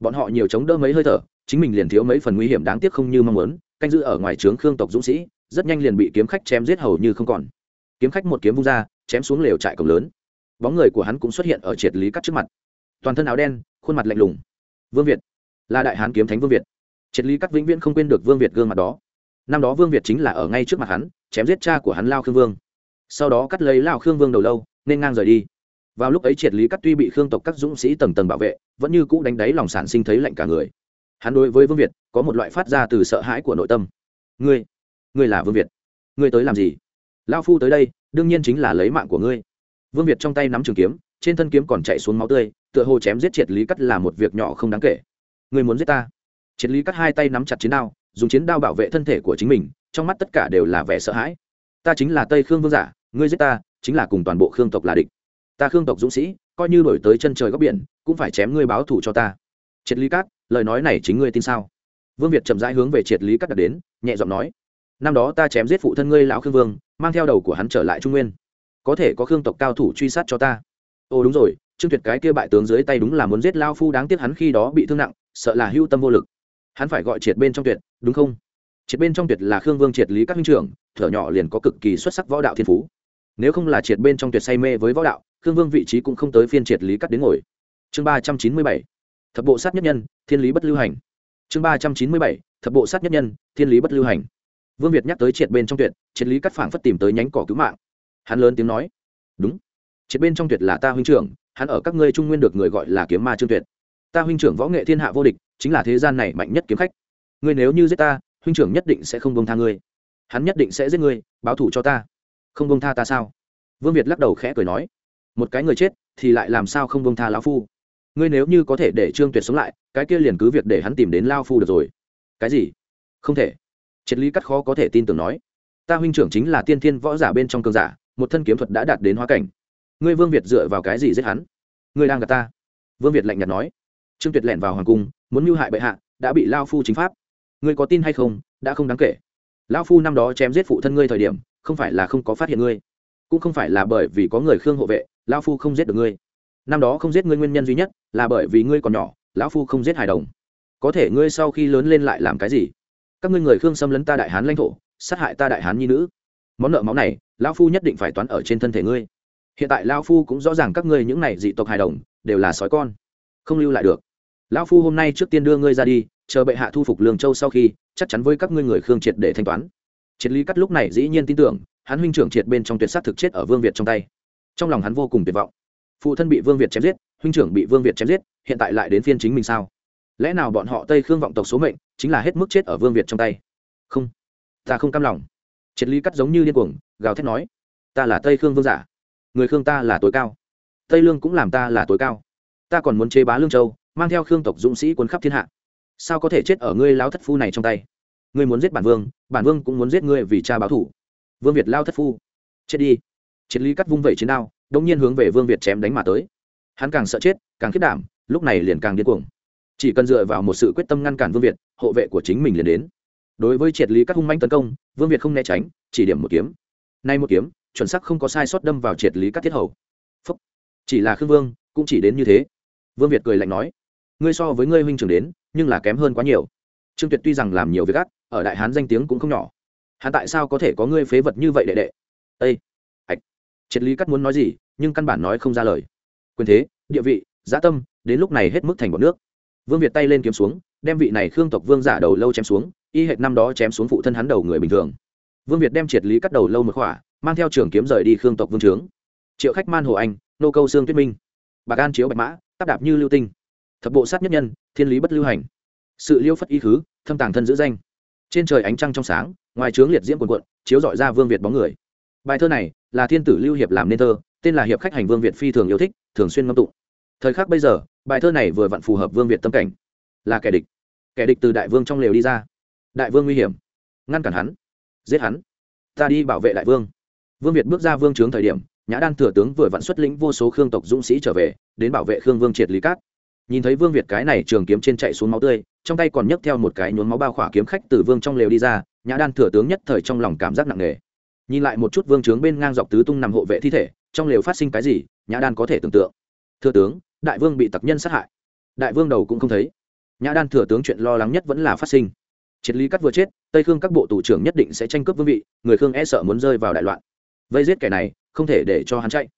Bọn họ nhiều chống đỡ mấy hơi thở, chính mình liền thiếu mấy phần nguy hiểm đáng tiếc không như mong muốn, canh giữ ở ngoài trướng khương tộc dũng sĩ, rất nhanh liền bị kiếm khách chém giết hầu như không còn kiếm khách một kiếm vung ra, chém xuống lều trại cổng lớn. Bóng người của hắn cũng xuất hiện ở triệt lý cắt trước mặt. Toàn thân áo đen, khuôn mặt lạnh lùng. Vương việt, là đại hán kiếm thánh vương việt. Triệt lý cắt vĩnh viễn không quên được vương việt gương mặt đó. Năm đó vương việt chính là ở ngay trước mặt hắn, chém giết cha của hắn lao khương vương. Sau đó cắt lấy lao khương vương đầu lâu, nên ngang rời đi. Vào lúc ấy triệt lý cắt tuy bị khương tộc các dũng sĩ tầng tầng bảo vệ, vẫn như cũ đánh đáy lòng sản sinh thấy lạnh cả người. Hắn đối với vương việt có một loại phát ra từ sợ hãi của nội tâm. Ngươi ngươi là vương việt. Ngươi tới làm gì? Lao phu tới đây, đương nhiên chính là lấy mạng của ngươi. Vương việt trong tay nắm trường kiếm, trên thân kiếm còn chạy xuống máu tươi, tựa hồ chém giết triệt lý cắt là một việc nhỏ không đáng kể. Ngươi muốn giết ta? Triệt lý cắt hai tay nắm chặt chiến đao, dùng chiến đao bảo vệ thân thể của chính mình, trong mắt tất cả đều là vẻ sợ hãi. Ta chính là tây khương vương giả, ngươi giết ta, chính là cùng toàn bộ khương tộc là địch. Ta khương tộc dũng sĩ, coi như đổi tới chân trời góc biển, cũng phải chém ngươi báo thù cho ta. Triệt lý cát lời nói này chính ngươi tin sao? Vương việt chậm rãi hướng về triệt lý cát đặt đến, nhẹ giọng nói năm đó ta chém giết phụ thân ngươi lão khương vương, mang theo đầu của hắn trở lại trung nguyên. Có thể có khương tộc cao thủ truy sát cho ta. Ồ, đúng rồi, trương tuyệt cái kia bại tướng dưới tay đúng là muốn giết lao phu đáng tiếc hắn khi đó bị thương nặng, sợ là hưu tâm vô lực. Hắn phải gọi triệt bên trong tuyệt, đúng không? Triệt bên trong tuyệt là khương vương triệt lý các minh trưởng, thở nhỏ liền có cực kỳ xuất sắc võ đạo thiên phú. Nếu không là triệt bên trong tuyệt say mê với võ đạo, khương vương vị trí cũng không tới phiên triệt lý cắt đến ngồi. Chương ba trăm chín mươi bảy, thập bộ sát nhất nhân, thiên lý bất lưu hành. Chương ba trăm chín mươi bảy, thập bộ sát nhất nhân, thiên lý bất lưu hành vương việt nhắc tới triệt bên trong tuyệt, triệt lý cắt phảng phất tìm tới nhánh cỏ cứu mạng. Hắn lớn tiếng nói, đúng. Triệt bên trong tuyệt là ta huynh trưởng, hắn ở các ngươi trung nguyên được người gọi là kiếm ma trương tuyệt. Ta huynh trưởng võ nghệ thiên hạ vô địch, chính là thế gian này mạnh nhất kiếm khách. Ngươi nếu như giết ta, huynh trưởng nhất định sẽ không bông tha ngươi. Hắn nhất định sẽ giết ngươi, báo thủ cho ta. Không bông tha ta sao? Vương việt lắc đầu khẽ cười nói, một cái người chết thì lại làm sao không bông tha lão phu? Ngươi nếu như có thể để trương tuyệt sống lại, cái kia liền cứ việc để hắn tìm đến lao phu được rồi. Cái gì? Không thể. Triệt lý cắt khó có thể tin tưởng nói, ta huynh trưởng chính là tiên thiên võ giả bên trong cơn giả, một thân kiếm thuật đã đạt đến hóa cảnh. Ngươi vương việt dựa vào cái gì giết hắn? Ngươi đang gặp ta. Vương việt lạnh nhạt nói. Trương tuyệt lẻn vào hoàng cung, muốn mưu hại bệ hạ, đã bị lao phu chính pháp. Ngươi có tin hay không? Đã không đáng kể. Lao phu năm đó chém giết phụ thân ngươi thời điểm, không phải là không có phát hiện ngươi, cũng không phải là bởi vì có người khương hộ vệ, lao phu không giết được ngươi. Năm đó không giết ngươi nguyên nhân duy nhất là bởi vì ngươi còn nhỏ lão phu không giết hài đồng. Có thể ngươi sau khi lớn lên lại làm cái gì? Các ngươi người khương xâm lấn ta đại hán lãnh thổ, sát hại ta đại hán nhi nữ. Món nợ máu này, lão phu nhất định phải toán ở trên thân thể ngươi. Hiện tại lão phu cũng rõ ràng các ngươi những này dị tộc hài đồng, đều là sói con. Không lưu lại được. Lão phu hôm nay trước tiên đưa ngươi ra đi, chờ bệ hạ thu phục lương châu sau khi, chắc chắn với các ngươi người khương triệt để thanh toán. Triệt lý cắt lúc này dĩ nhiên tin tưởng, hắn huynh trưởng triệt bên trong tuyệt sát thực chết ở vương việt trong tay. Trong lòng hắn vô cùng tuyệt vọng. Phụ thân bị vương việt chém giết, huynh trưởng bị vương việt chém giết, hiện tại lại đến phiên chính mình sao? Lẽ nào bọn họ tây khương vọng tộc số mệnh chính là hết mức chết ở vương việt trong tay. Không, ta không cam lòng. Triệt lý cắt giống như điên cuồng, gào thét nói, ta là tây khương vương giả. Người khương ta là tối cao. Tây lương cũng làm ta là tối cao. Ta còn muốn chế bá lương châu, mang theo khương tộc dũng sĩ quân khắp thiên hạ. Sao có thể chết ở ngươi lao thất phu này trong tay? Ngươi muốn giết bản vương bản vương cũng muốn giết ngươi vì cha báo thủ. Vương việt lao thất phu. Chết đi. Triệt lý cắt vung vẩy chiến đao đông nhiên hướng về vương việt chém đánh mà tới. Hắn càng sợ chết, càng khiết đảm, lúc này liền càng điên cuồng chỉ cần dựa vào một sự quyết tâm ngăn cản vương việt, hộ vệ của chính mình liền đến. Đối với triệt lý các hung manh tấn công, vương việt không né tránh, chỉ điểm một kiếm. Nay một kiếm, chuẩn sắc không có sai sót đâm vào triệt lý các thiết hầu. Phúc. chỉ là khương vương, cũng chỉ đến như thế. Vương việt cười lạnh nói, ngươi so với ngươi huynh trưởng đến, nhưng là kém hơn quá nhiều. Trương tuyệt tuy rằng làm nhiều việc ác, ở đại hán danh tiếng cũng không nhỏ. Hắn tại sao có thể có ngươi phế vật như vậy đệ đệ? Ây ạch. Triệt lý cắt muốn nói gì, nhưng căn bản nói không ra lời. Quyền thế, địa vị gia tâm, đến lúc này hết mức thành bọn nước vương việt tay lên kiếm xuống, đem vị này khương tộc vương giả đầu lâu chém xuống, y hệt năm đó chém xuống phụ thân hắn đầu người bình thường. Vương việt đem triệt lý cắt đầu lâu một khỏa, mang theo trường kiếm rời đi khương tộc vương trướng. Triệu khách man hồ anh, nô câu sương tuyết minh. Bạc an chiếu bạch mã tắp đạp như lưu tinh. Thập bộ sát nhất nhân, thiên lý bất lưu hành. Sự liêu phất y khứ, thâm tàng thân giữ danh. Trên trời ánh trăng trong sáng, ngoài trướng liệt diễm quần quận chiếu dọi ra vương việt bóng người. Bài thơ này, là thiên tử lưu hiệp làm nên thơ, tên là hiệp khách hành vương việt phi thường yêu thích, thường xuyên ngâm tụng. Thời khắc bây giờ bài thơ này vừa vặn phù hợp vương việt tâm cảnh. Là kẻ địch. Kẻ địch từ đại vương trong lều đi ra. Đại vương nguy hiểm. Ngăn cản hắn. Giết hắn. Ta đi bảo vệ đại vương. Vương việt bước ra vương trướng thời điểm, nhã đan thừa tướng vừa vặn xuất lĩnh vô số khương tộc dũng sĩ trở về, đến bảo vệ khương vương triệt lý cát. Nhìn thấy vương việt cái này trường kiếm trên chạy xuống máu tươi, trong tay còn nhấc theo một cái nhốn máu bao khỏa kiếm khách từ vương trong lều đi ra, nhã đan thừa tướng nhất thời trong lòng cảm giác nặng nề. Nhìn lại một chút vương trướng bên ngang dọc tứ tung nằm hộ vệ thi thể, trong lều phát sinh cái gì, nhã đan có thể tưởng tượng. Thừa tướng đại vương bị tặc nhân sát hại. Đại vương đầu cũng không thấy. Nhã đan thừa tướng chuyện lo lắng nhất vẫn là phát sinh. Triệt lý cắt vừa chết, tây khương các bộ tù trưởng nhất định sẽ tranh cướp vương vị, người khương e sợ muốn rơi vào đại loạn. Vây giết kẻ này, không thể để cho hắn chạy.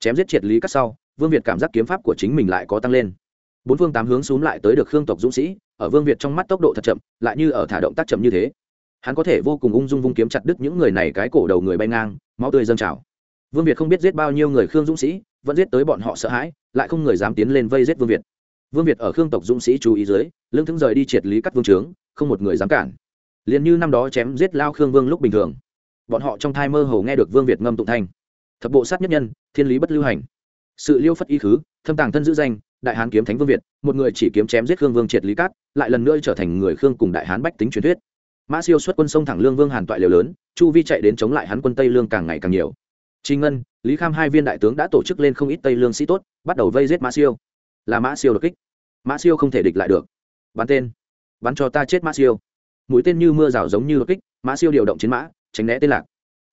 Chém giết triệt lý cắt sau, vương việt cảm giác kiếm pháp của chính mình lại có tăng lên. Bốn phương tám hướng xúm lại tới được khương tộc dũng sĩ, ở vương việt trong mắt tốc độ thật chậm, lại như ở thả động tác chậm như thế. Hắn có thể vô cùng ung dung vung kiếm chặt đứt những người này cái cổ đầu người bay ngang, máu tươi dâng trào. Vương việt không biết giết bao nhiêu người khương dũng sĩ vẫn giết tới bọn họ sợ hãi, lại không người dám tiến lên vây giết vương việt. Vương việt ở khương tộc dũng sĩ chú ý dưới lương thững rời đi triệt lý cắt vương trướng, không một người dám cản. Liền như năm đó chém giết lao khương vương lúc bình thường. Bọn họ trong thai mơ hồ nghe được vương việt ngâm tụng thanh. Thập bộ sát nhất nhân, thiên lý bất lưu hành. Sự liêu phất y khứ, thâm tàng thân giữ danh, đại hán kiếm thánh vương việt, một người chỉ kiếm chém giết khương vương triệt lý cát, lại lần nữa trở thành người khương cùng đại hán bách tính truyền thuyết. Mã siêu xuất quân sông thẳng lương vương hàn toại liều lớn, chu vi chạy đến chống lại hắn quân tây lương càng ngày càng nhiều. Trình Ngân, Lý Kham hai viên đại tướng đã tổ chức lên không ít Tây Lương sĩ tốt, bắt đầu vây giết Mã Siêu. Là Mã Siêu đột kích. Mã Siêu không thể địch lại được. Bắn tên. Bắn cho ta chết Mã Siêu. Mũi tên như mưa rào giống như đột kích, Mã Siêu điều động chiến mã, tránh né tên lạc.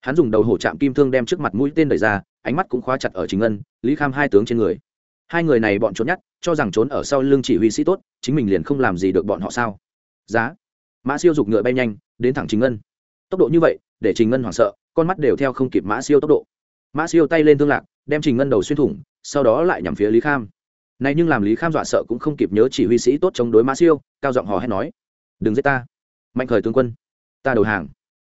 Hắn dùng đầu hổ chạm kim thương đem trước mặt mũi tên đẩy ra, ánh mắt cũng khóa chặt ở Trình Ngân, Lý Kham hai tướng trên người. Hai người này bọn trốn nhát, cho rằng trốn ở sau lưng chỉ huy sĩ tốt, chính mình liền không làm gì được bọn họ sao? Giá. Mã Siêu dục ngựa bay nhanh, đến thẳng Trình Ngân. Tốc độ như vậy, để Trình Ngân hoảng sợ, con mắt đều theo không kịp Mã Siêu tốc độ mã siêu tay lên thương lạc, đem trình ngân đầu xuyên thủng, sau đó lại nhằm phía lý kham. Này nhưng làm lý kham dọa sợ cũng không kịp nhớ chỉ huy sĩ tốt chống đối mã siêu, cao giọng hò hét nói, đừng giết ta. Mạnh khởi tướng quân, ta đầu hàng.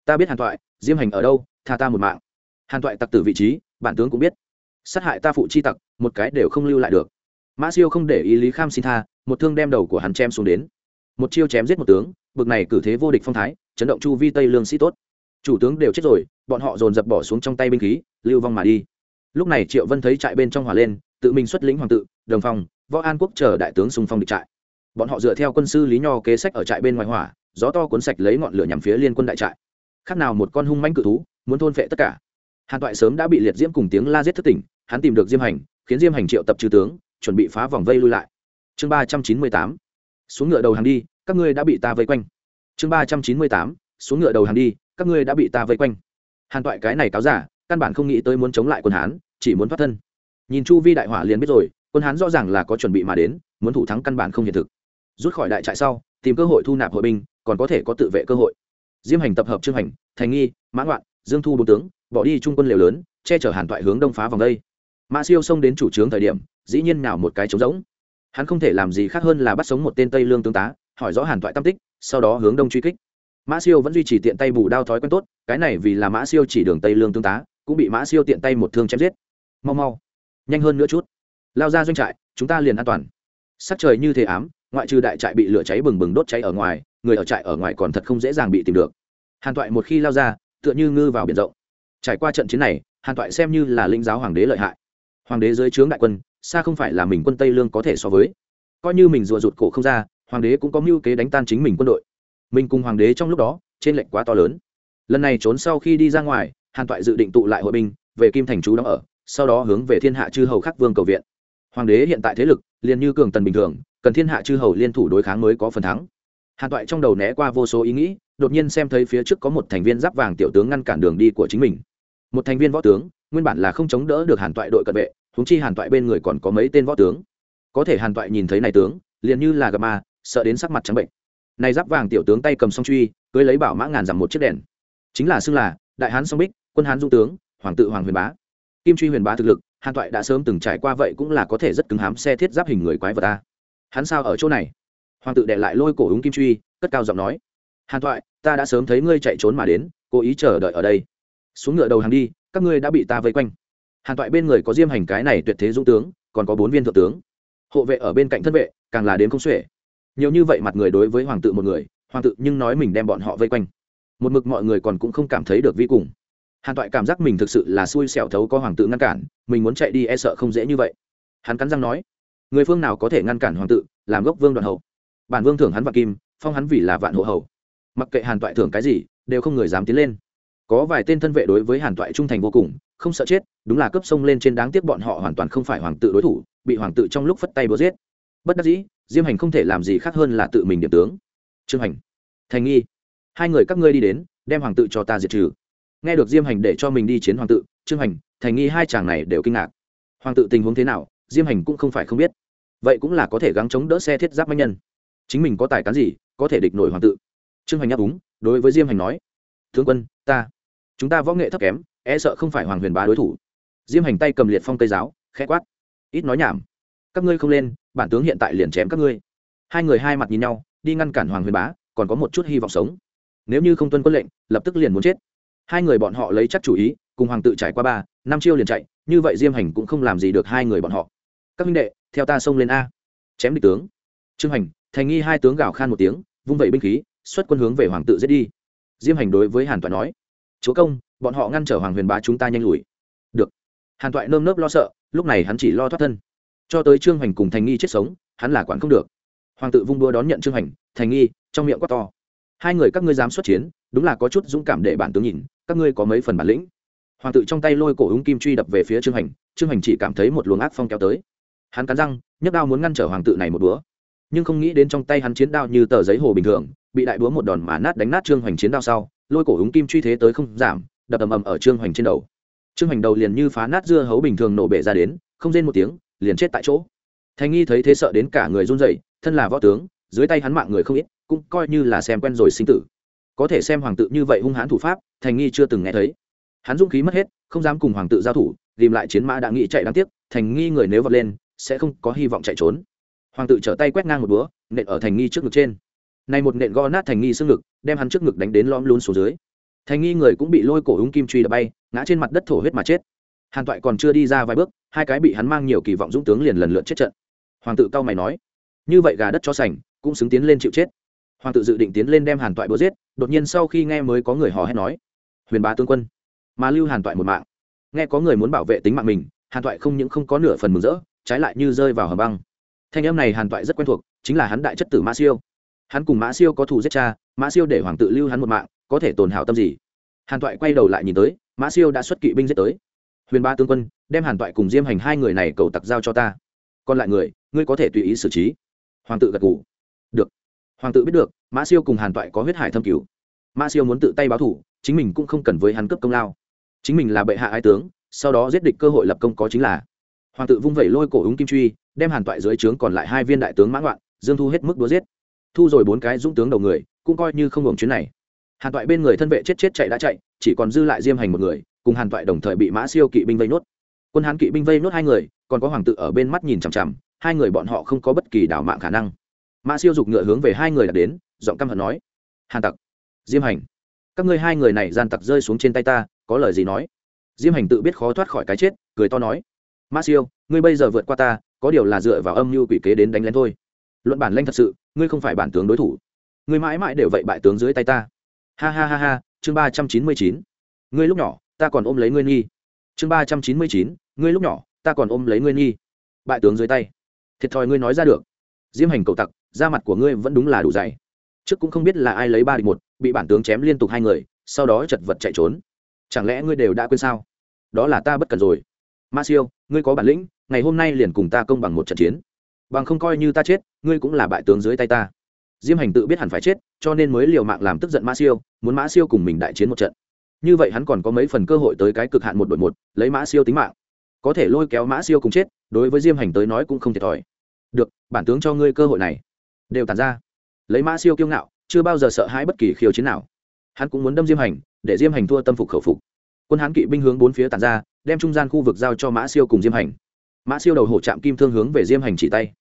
Ta biết hàn toại diêm hành ở đâu, tha ta một mạng. Hàn toại tặc tử vị trí, bản tướng cũng biết. Sát hại ta phụ chi tặc, một cái đều không lưu lại được. Mã siêu không để ý lý kham xin tha, một thương đem đầu của hắn chém xuống đến. Một chiêu chém giết một tướng, bực này cử thế vô địch phong thái, chấn động chu vi tây lương sĩ tốt. Chủ tướng đều chết rồi bọn họ dồn dập bỏ xuống trong tay binh khí, lưu vong mà đi. Lúc này triệu vân thấy trại bên trong hỏa lên, tự mình xuất lĩnh hoàng tự, đồng phong võ an quốc chờ đại tướng xung phong địch trại. Bọn họ dựa theo quân sư lý nho kế sách ở trại bên ngoài hỏa, gió to cuốn sạch lấy ngọn lửa nhằm phía liên quân đại trại. Khác nào một con hung manh cự thú, muốn thôn phệ tất cả. Hàn toại sớm đã bị liệt diễm cùng tiếng la giết thất tỉnh, hắn tìm được diêm hành, khiến diêm hành triệu tập trừ tướng, chuẩn bị phá vòng vây lui lại. Chương ba trăm chín mươi tám, xuống ngựa đầu hàng đi, các ngươi đã bị ta vây quanh. Chương ba trăm chín mươi tám, xuống ngựa đầu hàng đi, các ngươi đã bị ta vây quanh hàn toại cái này cáo giả, căn bản không nghĩ tới muốn chống lại quân hán, chỉ muốn thoát thân. Nhìn chu vi đại hỏa liền biết rồi, quân hán rõ ràng là có chuẩn bị mà đến, muốn thủ thắng căn bản không hiện thực. Rút khỏi đại trại sau, tìm cơ hội thu nạp hội binh, còn có thể có tự vệ cơ hội. Diêm hành tập hợp trương hành, thành nghi, mã ngoạn, dương thu bốn tướng, bỏ đi trung quân liều lớn, che chở hàn toại hướng đông phá vòng đây. Mã siêu xông đến chủ trướng thời điểm, dĩ nhiên nào một cái trống rỗng. Hắn không thể làm gì khác hơn là bắt sống một tên tây lương tướng tá, hỏi rõ hàn toại tam tích, sau đó hướng đông truy kích mã siêu vẫn duy trì tiện tay bù đao thói quen tốt, cái này vì là mã siêu chỉ đường tây lương tương tá, cũng bị mã siêu tiện tay một thương chém giết. Mau mau, nhanh hơn nữa chút. Lao ra doanh trại, chúng ta liền an toàn. Sắc trời như thế ám, ngoại trừ đại trại bị lửa cháy bừng bừng đốt cháy ở ngoài, người ở trại ở ngoài còn thật không dễ dàng bị tìm được. Hàn toại một khi lao ra, tựa như ngư vào biển rộng. Trải qua trận chiến này, hàn toại xem như là linh giáo hoàng đế lợi hại. Hoàng đế dưới trướng đại quân, xa không phải là mình quân tây lương có thể so với. Coi như mình rùa rụt cổ không ra, hoàng đế cũng có mưu kế đánh tan chính mình quân đội mình cùng hoàng đế trong lúc đó, trên lệnh quá to lớn. Lần này trốn sau khi đi ra ngoài, hàn toại dự định tụ lại hội binh, về kim thành chú đóng ở, sau đó hướng về thiên hạ chư hầu khắc vương cầu viện. Hoàng đế hiện tại thế lực, liền như cường tần bình thường, cần thiên hạ chư hầu liên thủ đối kháng mới có phần thắng. Hàn toại trong đầu né qua vô số ý nghĩ, đột nhiên xem thấy phía trước có một thành viên giáp vàng tiểu tướng ngăn cản đường đi của chính mình. Một thành viên võ tướng, nguyên bản là không chống đỡ được hàn toại đội cận vệ húng chi hàn toại bên người còn có mấy tên võ tướng. Có thể hàn toại nhìn thấy này tướng, liền như là gặp ma, sợ đến sắc mặt trắng bệnh này giáp vàng tiểu tướng tay cầm song truy, cưới lấy bảo mã ngàn dặm một chiếc đèn. Chính là xưng là đại hán song bích, quân hán dung tướng, hoàng tự hoàng huyền bá. Kim truy huyền bá thực lực, hàn toại đã sớm từng trải qua vậy cũng là có thể rất cứng hám xe thiết giáp hình người quái vật ta. Hắn sao ở chỗ này? Hoàng tự đệ lại lôi cổ ứng kim truy, cất cao giọng nói. Hàn toại ta đã sớm thấy ngươi chạy trốn mà đến, cố ý chờ đợi ở đây. Xuống ngựa đầu hàng đi, các ngươi đã bị ta vây quanh. Hàn toại bên người có diêm hành cái này tuyệt thế dũng tướng, còn có bốn viên thượng tướng. Hộ vệ ở bên cạnh thân vệ, càng là đến không xuể nhiều như vậy mặt người đối với hoàng tự một người, hoàng tự nhưng nói mình đem bọn họ vây quanh. Một mực mọi người còn cũng không cảm thấy được vi cùng. Hàn toại cảm giác mình thực sự là xui xẻo thấu có hoàng tự ngăn cản, mình muốn chạy đi e sợ không dễ như vậy. Hắn cắn răng nói, người phương nào có thể ngăn cản hoàng tự, làm gốc vương đoàn hậu? Bản vương thưởng hắn vạn kim, phong hắn vì là vạn hộ hầu. Mặc kệ hàn toại thưởng cái gì, đều không người dám tiến lên. Có vài tên thân vệ đối với hàn toại trung thành vô cùng, không sợ chết, đúng là cấp sông lên trên đáng tiếc bọn họ hoàn toàn không phải hoàng tự đối thủ, bị hoàng tự trong lúc phất tay búa giết. Bất đắc dĩ diêm hành không thể làm gì khác hơn là tự mình điểm tướng. Trương hành, thành nghi, hai người các ngươi đi đến, đem hoàng tự cho ta diệt trừ. Nghe được diêm hành để cho mình đi chiến hoàng tự, trương hành, thành nghi hai chàng này đều kinh ngạc. Hoàng tự tình huống thế nào, diêm hành cũng không phải không biết. Vậy cũng là có thể gắng chống đỡ xe thiết giáp manh nhân. Chính mình có tài cán gì, có thể địch nổi hoàng tự. Trương hành đáp úng đối với diêm hành nói thương quân, ta, chúng ta võ nghệ thấp kém e sợ không phải hoàng huyền bá đối thủ. Diêm hành tay cầm liệt phong tây giáo, khẽ quát, ít nói nhảm các ngươi không lên, bản tướng hiện tại liền chém các ngươi. Hai người hai mặt nhìn nhau, đi ngăn cản hoàng huyền bá, còn có một chút hy vọng sống. Nếu như không tuân quân lệnh, lập tức liền muốn chết. Hai người bọn họ lấy chắc chủ ý, cùng hoàng tự trải qua ba, năm chiêu liền chạy, như vậy diêm hành cũng không làm gì được hai người bọn họ. Các minh đệ, theo ta xông lên a. Chém địch tướng. Trương hành, thành nghi hai tướng gào khan một tiếng, vung vẩy binh khí, xuất quân hướng về hoàng tự giết đi. Diêm hành đối với hàn toại nói, chúa công, bọn họ ngăn trở hoàng huyền bá chúng ta nhanh lùi. Được. Hàn toại nơm nớp lo sợ, lúc này hắn chỉ lo thoát thân cho tới trương hoành cùng thành nghi chết sống hắn là quản không được. Hoàng tự vung đua đón nhận trương hoành, thành nghi trong miệng quát to. Hai người các ngươi dám xuất chiến đúng là có chút dũng cảm để bản tướng nhìn các ngươi có mấy phần bản lĩnh? Hoàng tự trong tay lôi cổ húng kim truy đập về phía trương hành trương hành chỉ cảm thấy một luồng ác phong kéo tới. Hắn cắn răng nhấc đao muốn ngăn trở hoàng tự này một búa. Nhưng không nghĩ đến trong tay hắn chiến đao như tờ giấy hồ bình thường bị đại búa một đòn mà nát đánh nát trương hoành chiến đao sau lôi cổ húng kim truy thế tới không giảm đập ầm ầm ở trương hoành trên đầu. Trương hoành đầu liền như phá nát dưa hấu bình thường nổ bể ra đến không rên một tiếng liền chết tại chỗ. Thành nghi thấy thế sợ đến cả người run rẩy, thân là võ tướng, dưới tay hắn mạng người không ít, cũng coi như là xem quen rồi sinh tử. Có thể xem hoàng tự như vậy hung hãn thủ pháp thành nghi chưa từng nghe thấy. Hắn dũng khí mất hết, không dám cùng hoàng tự giao thủ, tìm lại chiến mã đã nghĩ chạy đáng tiếc thành nghi người nếu vọt lên, sẽ không có hy vọng chạy trốn. Hoàng tự trở tay quét ngang một búa, nện ở thành nghi trước ngực trên. Này một nện go nát thành nghi xương ngực, đem hắn trước ngực đánh đến lõm lún xuống dưới. Thành nghi người cũng bị lôi cổ úng kim truy đập bay, ngã trên mặt đất thổ huyết mà chết hàn toại còn chưa đi ra vài bước, hai cái bị hắn mang nhiều kỳ vọng dũng tướng liền lần lượt chết trận. Hoàng tự cao mày nói, như vậy gà đất cho sành, cũng xứng tiến lên chịu chết. Hoàng tự dự định tiến lên đem hàn toại búa giết, đột nhiên sau khi nghe mới có người hò hét nói, huyền bá tướng quân, mà lưu hàn toại một mạng. Nghe có người muốn bảo vệ tính mạng mình, hàn toại không những không có nửa phần mừng rỡ, trái lại như rơi vào hầm băng. Thanh em này hàn toại rất quen thuộc, chính là hắn đại chất tử mã siêu. Hắn cùng mã siêu có thù giết cha, mã siêu để hoàng tự lưu hắn một mạng, có thể tồn hảo tâm gì? Hàn toại quay đầu lại nhìn tới, mã siêu đã xuất kỵ binh giết tới huyền ba tướng quân đem hàn toại cùng diêm hành hai người này cầu tặc giao cho ta. Còn lại người ngươi có thể tùy ý xử trí. Hoàng tự gật gù. Được. Hoàng tự biết được mã siêu cùng hàn toại có huyết hải thâm cứu mã siêu muốn tự tay báo thủ chính mình cũng không cần với hắn cướp công lao. Chính mình là bệ hạ ai tướng sau đó giết địch cơ hội lập công có chính là. Hoàng tự vung vẩy lôi cổ úng kim truy đem hàn toại dưới trướng còn lại hai viên đại tướng mã loạn, dương thu hết mức đúa giết. Thu rồi bốn cái dũng tướng đầu người cũng coi như không hưởng chuyến này. Hàn toại bên người thân vệ chết chết chạy đã chạy chỉ còn dư lại diêm hành một người cùng hàn toại đồng thời bị mã siêu kỵ binh vây nốt. Quân hán kỵ binh vây nốt hai người, còn có hoàng tự ở bên mắt nhìn chằm chằm, hai người bọn họ không có bất kỳ đảo mạng khả năng. Mã siêu giục ngựa hướng về hai người đã đến, giọng căm hận nói, hàn tặc, diêm hành, các ngươi hai người này gian tặc rơi xuống trên tay ta, có lời gì nói? Diêm hành tự biết khó thoát khỏi cái chết, cười to nói, mã siêu, ngươi bây giờ vượt qua ta, có điều là dựa vào âm mưu quỷ kế đến đánh lén thôi. Luận bản lanh thật sự, ngươi không phải bản tướng đối thủ. Ngươi mãi mãi đều vậy bại tướng dưới tay ta. Ha ha ha ha, chương ba trăm chín mươi chín. Ngươi lúc nhỏ ta còn ôm lấy ngươi nghi. Chương ba trăm chín mươi chín, ngươi lúc nhỏ, ta còn ôm lấy ngươi nghi. Bại tướng dưới tay. Thiệt thòi ngươi nói ra được. Diêm hành cầu tặc, da mặt của ngươi vẫn đúng là đủ dày. Trước cũng không biết là ai lấy ba địch một, bị bản tướng chém liên tục hai người, sau đó chật vật chạy trốn. Chẳng lẽ ngươi đều đã quên sao? Đó là ta bất cần rồi. Ma siêu, ngươi có bản lĩnh, ngày hôm nay liền cùng ta công bằng một trận chiến. Bằng không coi như ta chết, ngươi cũng là bại tướng dưới tay ta. Diêm hành tự biết hẳn phải chết, cho nên mới liều mạng làm tức giận ma siêu, muốn mã siêu cùng mình đại chiến một trận như vậy hắn còn có mấy phần cơ hội tới cái cực hạn một đội một, lấy mã siêu tính mạng. Có thể lôi kéo mã siêu cùng chết, đối với diêm hành tới nói cũng không thiệt thòi. Được, bản tướng cho ngươi cơ hội này. Đều tàn ra. Lấy mã siêu kiêu ngạo, chưa bao giờ sợ hãi bất kỳ khiêu chiến nào. Hắn cũng muốn đâm diêm hành, để diêm hành thua tâm phục khẩu phục. Quân hán kỵ binh hướng bốn phía tàn ra, đem trung gian khu vực giao cho mã siêu cùng diêm hành. Mã siêu đầu hổ chạm kim thương hướng về diêm hành chỉ tay.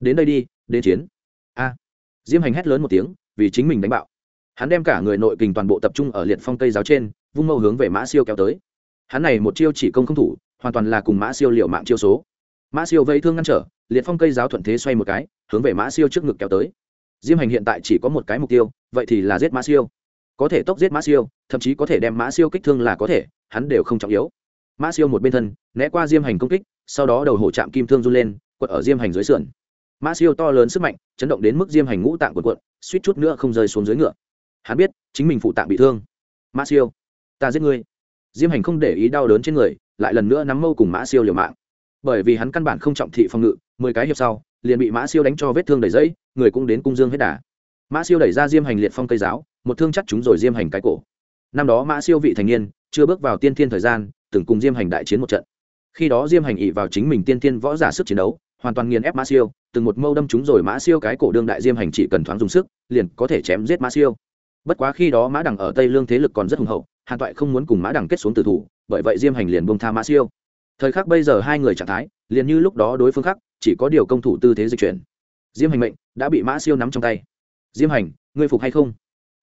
Đến đây đi, đến chiến. A. Diêm hành hét lớn một tiếng, vì chính mình đánh bạo. Hắn đem cả người nội kình toàn bộ tập trung ở liệt phong cây giáo trên vung mâu hướng về mã siêu kéo tới. Hắn này một chiêu chỉ công không thủ, hoàn toàn là cùng mã siêu liệu mạng chiêu số. Mã siêu vây thương ngăn trở, liệt phong cây giáo thuận thế xoay một cái, hướng về mã siêu trước ngực kéo tới. Diêm hành hiện tại chỉ có một cái mục tiêu, vậy thì là giết mã siêu. Có thể tốc giết mã siêu, thậm chí có thể đem mã siêu kích thương là có thể, hắn đều không trọng yếu. Mã siêu một bên thân, né qua diêm hành công kích, sau đó đầu hổ chạm kim thương run lên, quật ở diêm hành dưới sườn. Mã siêu to lớn sức mạnh, chấn động đến mức diêm hành ngũ tạng quần quận suýt chút nữa không rơi xuống dưới ngựa. Hắn biết, chính mình phụ tạng bị thương. Mã siêu ta giết ngươi. Diêm hành không để ý đau đớn trên người, lại lần nữa nắm mâu cùng mã siêu liều mạng. Bởi vì hắn căn bản không trọng thị phòng ngự, mười cái hiệp sau, liền bị mã siêu đánh cho vết thương đầy dẫy người cũng đến cung dương hết đà. Mã siêu đẩy ra diêm hành liệt phong cây giáo, một thương chắc chúng rồi diêm hành cái cổ. Năm đó mã siêu vị thành niên, chưa bước vào tiên thiên thời gian, từng cùng diêm hành đại chiến một trận. Khi đó diêm hành ỉ vào chính mình tiên thiên võ giả sức chiến đấu, hoàn toàn nghiền ép mã siêu, từng một mâu đâm chúng rồi mã siêu cái cổ đương đại diêm hành chỉ cần thoáng dùng sức, liền có thể chém giết mã siêu. Bất quá khi đó mã đằng ở tây lương thế lực còn rất hùng hậu hàn toại không muốn cùng mã đằng kết xuống tử thủ, bởi vậy diêm hành liền bông tha mã siêu. Thời khắc bây giờ hai người trạng thái, liền như lúc đó đối phương khác, chỉ có điều công thủ tư thế dịch chuyển. Diêm hành mệnh đã bị mã siêu nắm trong tay. Diêm hành, ngươi phục hay không?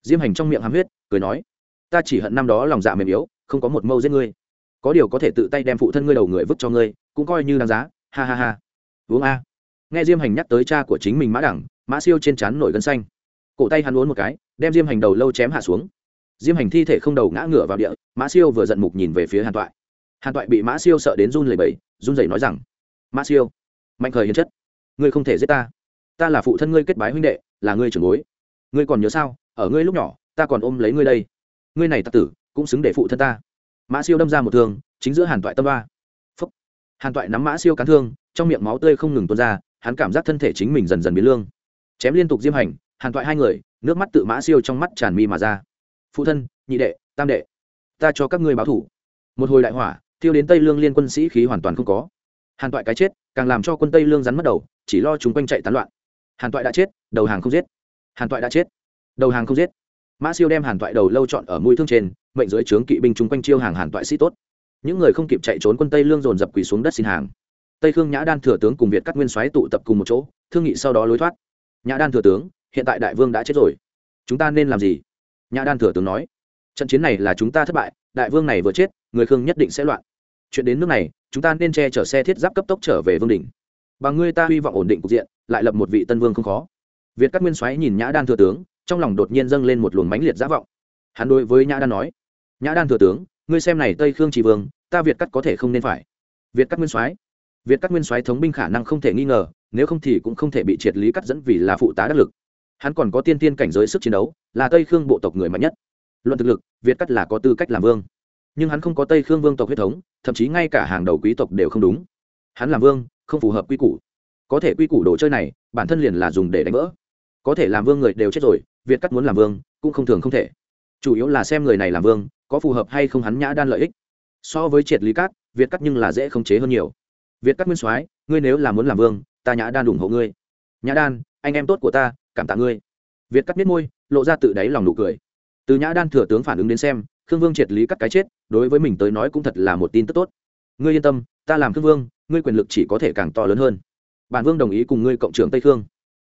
Diêm hành trong miệng hàm huyết, cười nói, ta chỉ hận năm đó lòng dạ mềm yếu, không có một mâu giết ngươi. Có điều có thể tự tay đem phụ thân ngươi đầu người vứt cho ngươi, cũng coi như đáng giá, ha ha ha. Uống a. Nghe diêm hành nhắc tới cha của chính mình mã đẳng mã siêu trên trán nổi gân xanh. Cổ tay hắn uốn một cái, đem diêm hành đầu lâu chém hạ xuống diêm hành thi thể không đầu ngã ngửa vào địa, mã siêu vừa giận mục nhìn về phía hàn toại. Hàn toại bị mã siêu sợ đến run lẩy bẩy, run rẩy nói rằng, mã siêu, mạnh khởi hiền chất, ngươi không thể giết ta. Ta là phụ thân ngươi kết bái huynh đệ, là ngươi trưởng bối. Ngươi còn nhớ sao? Ở ngươi lúc nhỏ, ta còn ôm lấy ngươi đây. Ngươi này tặc tử, cũng xứng để phụ thân ta. Mã siêu đâm ra một thương, chính giữa hàn toại tâm ba. Phúc. Hàn toại nắm mã siêu cán thương, trong miệng máu tươi không ngừng tuôn ra, hắn cảm giác thân thể chính mình dần dần biến lương. Chém liên tục diêm hành, hàn toại hai người, nước mắt tự mã siêu trong mắt tràn mi mà ra phụ thân, nhị đệ, tam đệ, ta cho các ngươi báo thủ. Một hồi đại hỏa, thiêu đến tây lương liên quân sĩ khí hoàn toàn không có. Hàn toại cái chết, càng làm cho quân tây lương rắn mất đầu, chỉ lo chúng quanh chạy tán loạn. Hàn toại đã chết, đầu hàng không giết. Hàn toại đã chết, đầu hàng không giết. Mã siêu đem hàn toại đầu lâu chọn ở mũi thương trên, mệnh dưới trướng kỵ binh chúng quanh chiêu hàng hàn toại sĩ tốt. Những người không kịp chạy trốn quân tây lương dồn dập quỳ xuống đất xin hàng. Tây khương nhã đan thừa tướng cùng việt các nguyên soái tụ tập cùng một chỗ, thương nghị sau đó lối thoát. Nhã đan thừa tướng, hiện tại đại vương đã chết rồi. Chúng ta nên làm gì? Nhã đan thừa tướng nói, trận chiến này là chúng ta thất bại, đại vương này vừa chết, người khương nhất định sẽ loạn. Chuyện đến nước này, chúng ta nên che chở xe thiết giáp cấp tốc trở về vương đình bằng ngươi ta hy vọng ổn định cục diện, lại lập một vị tân vương không khó. Việt các nguyên soái nhìn nhã đan thừa tướng, trong lòng đột nhiên dâng lên một luồng mãnh liệt giả vọng. Hắn đối với nhã đan nói, nhã đan thừa tướng, ngươi xem này tây khương chỉ vương, ta việt cắt có thể không nên phải. Việt cắt nguyên soái, việt cắt nguyên soái thống binh khả năng không thể nghi ngờ, nếu không thì cũng không thể bị triệt lý cắt dẫn vì là phụ tá đắc lực hắn còn có tiên tiên cảnh giới sức chiến đấu, là tây khương bộ tộc người mạnh nhất. Luận thực lực, việt cắt là có tư cách làm vương. Nhưng hắn không có tây khương vương tộc huyết thống, thậm chí ngay cả hàng đầu quý tộc đều không đúng. Hắn làm vương, không phù hợp quy củ. Có thể quy củ đồ chơi này, bản thân liền là dùng để đánh vỡ. Có thể làm vương người đều chết rồi, việt cắt muốn làm vương, cũng không thường không thể. Chủ yếu là xem người này làm vương, có phù hợp hay không hắn nhã đan lợi ích. So với triệt lý cát, việt cắt nhưng là dễ khống chế hơn nhiều. Việt cắt nguyên soái, ngươi nếu là muốn làm vương, ta nhã đan ủng hộ ngươi. Nhã đan, anh em tốt của ta cảm tạ ngươi. Việt cắt biết môi, lộ ra tự đáy lòng nụ cười. Từ nhã đan thừa tướng phản ứng đến xem, khương vương triệt lý cắt cái chết, đối với mình tới nói cũng thật là một tin tức tốt. Ngươi yên tâm, ta làm khương vương, ngươi quyền lực chỉ có thể càng to lớn hơn. Bản vương đồng ý cùng ngươi cộng trưởng tây khương.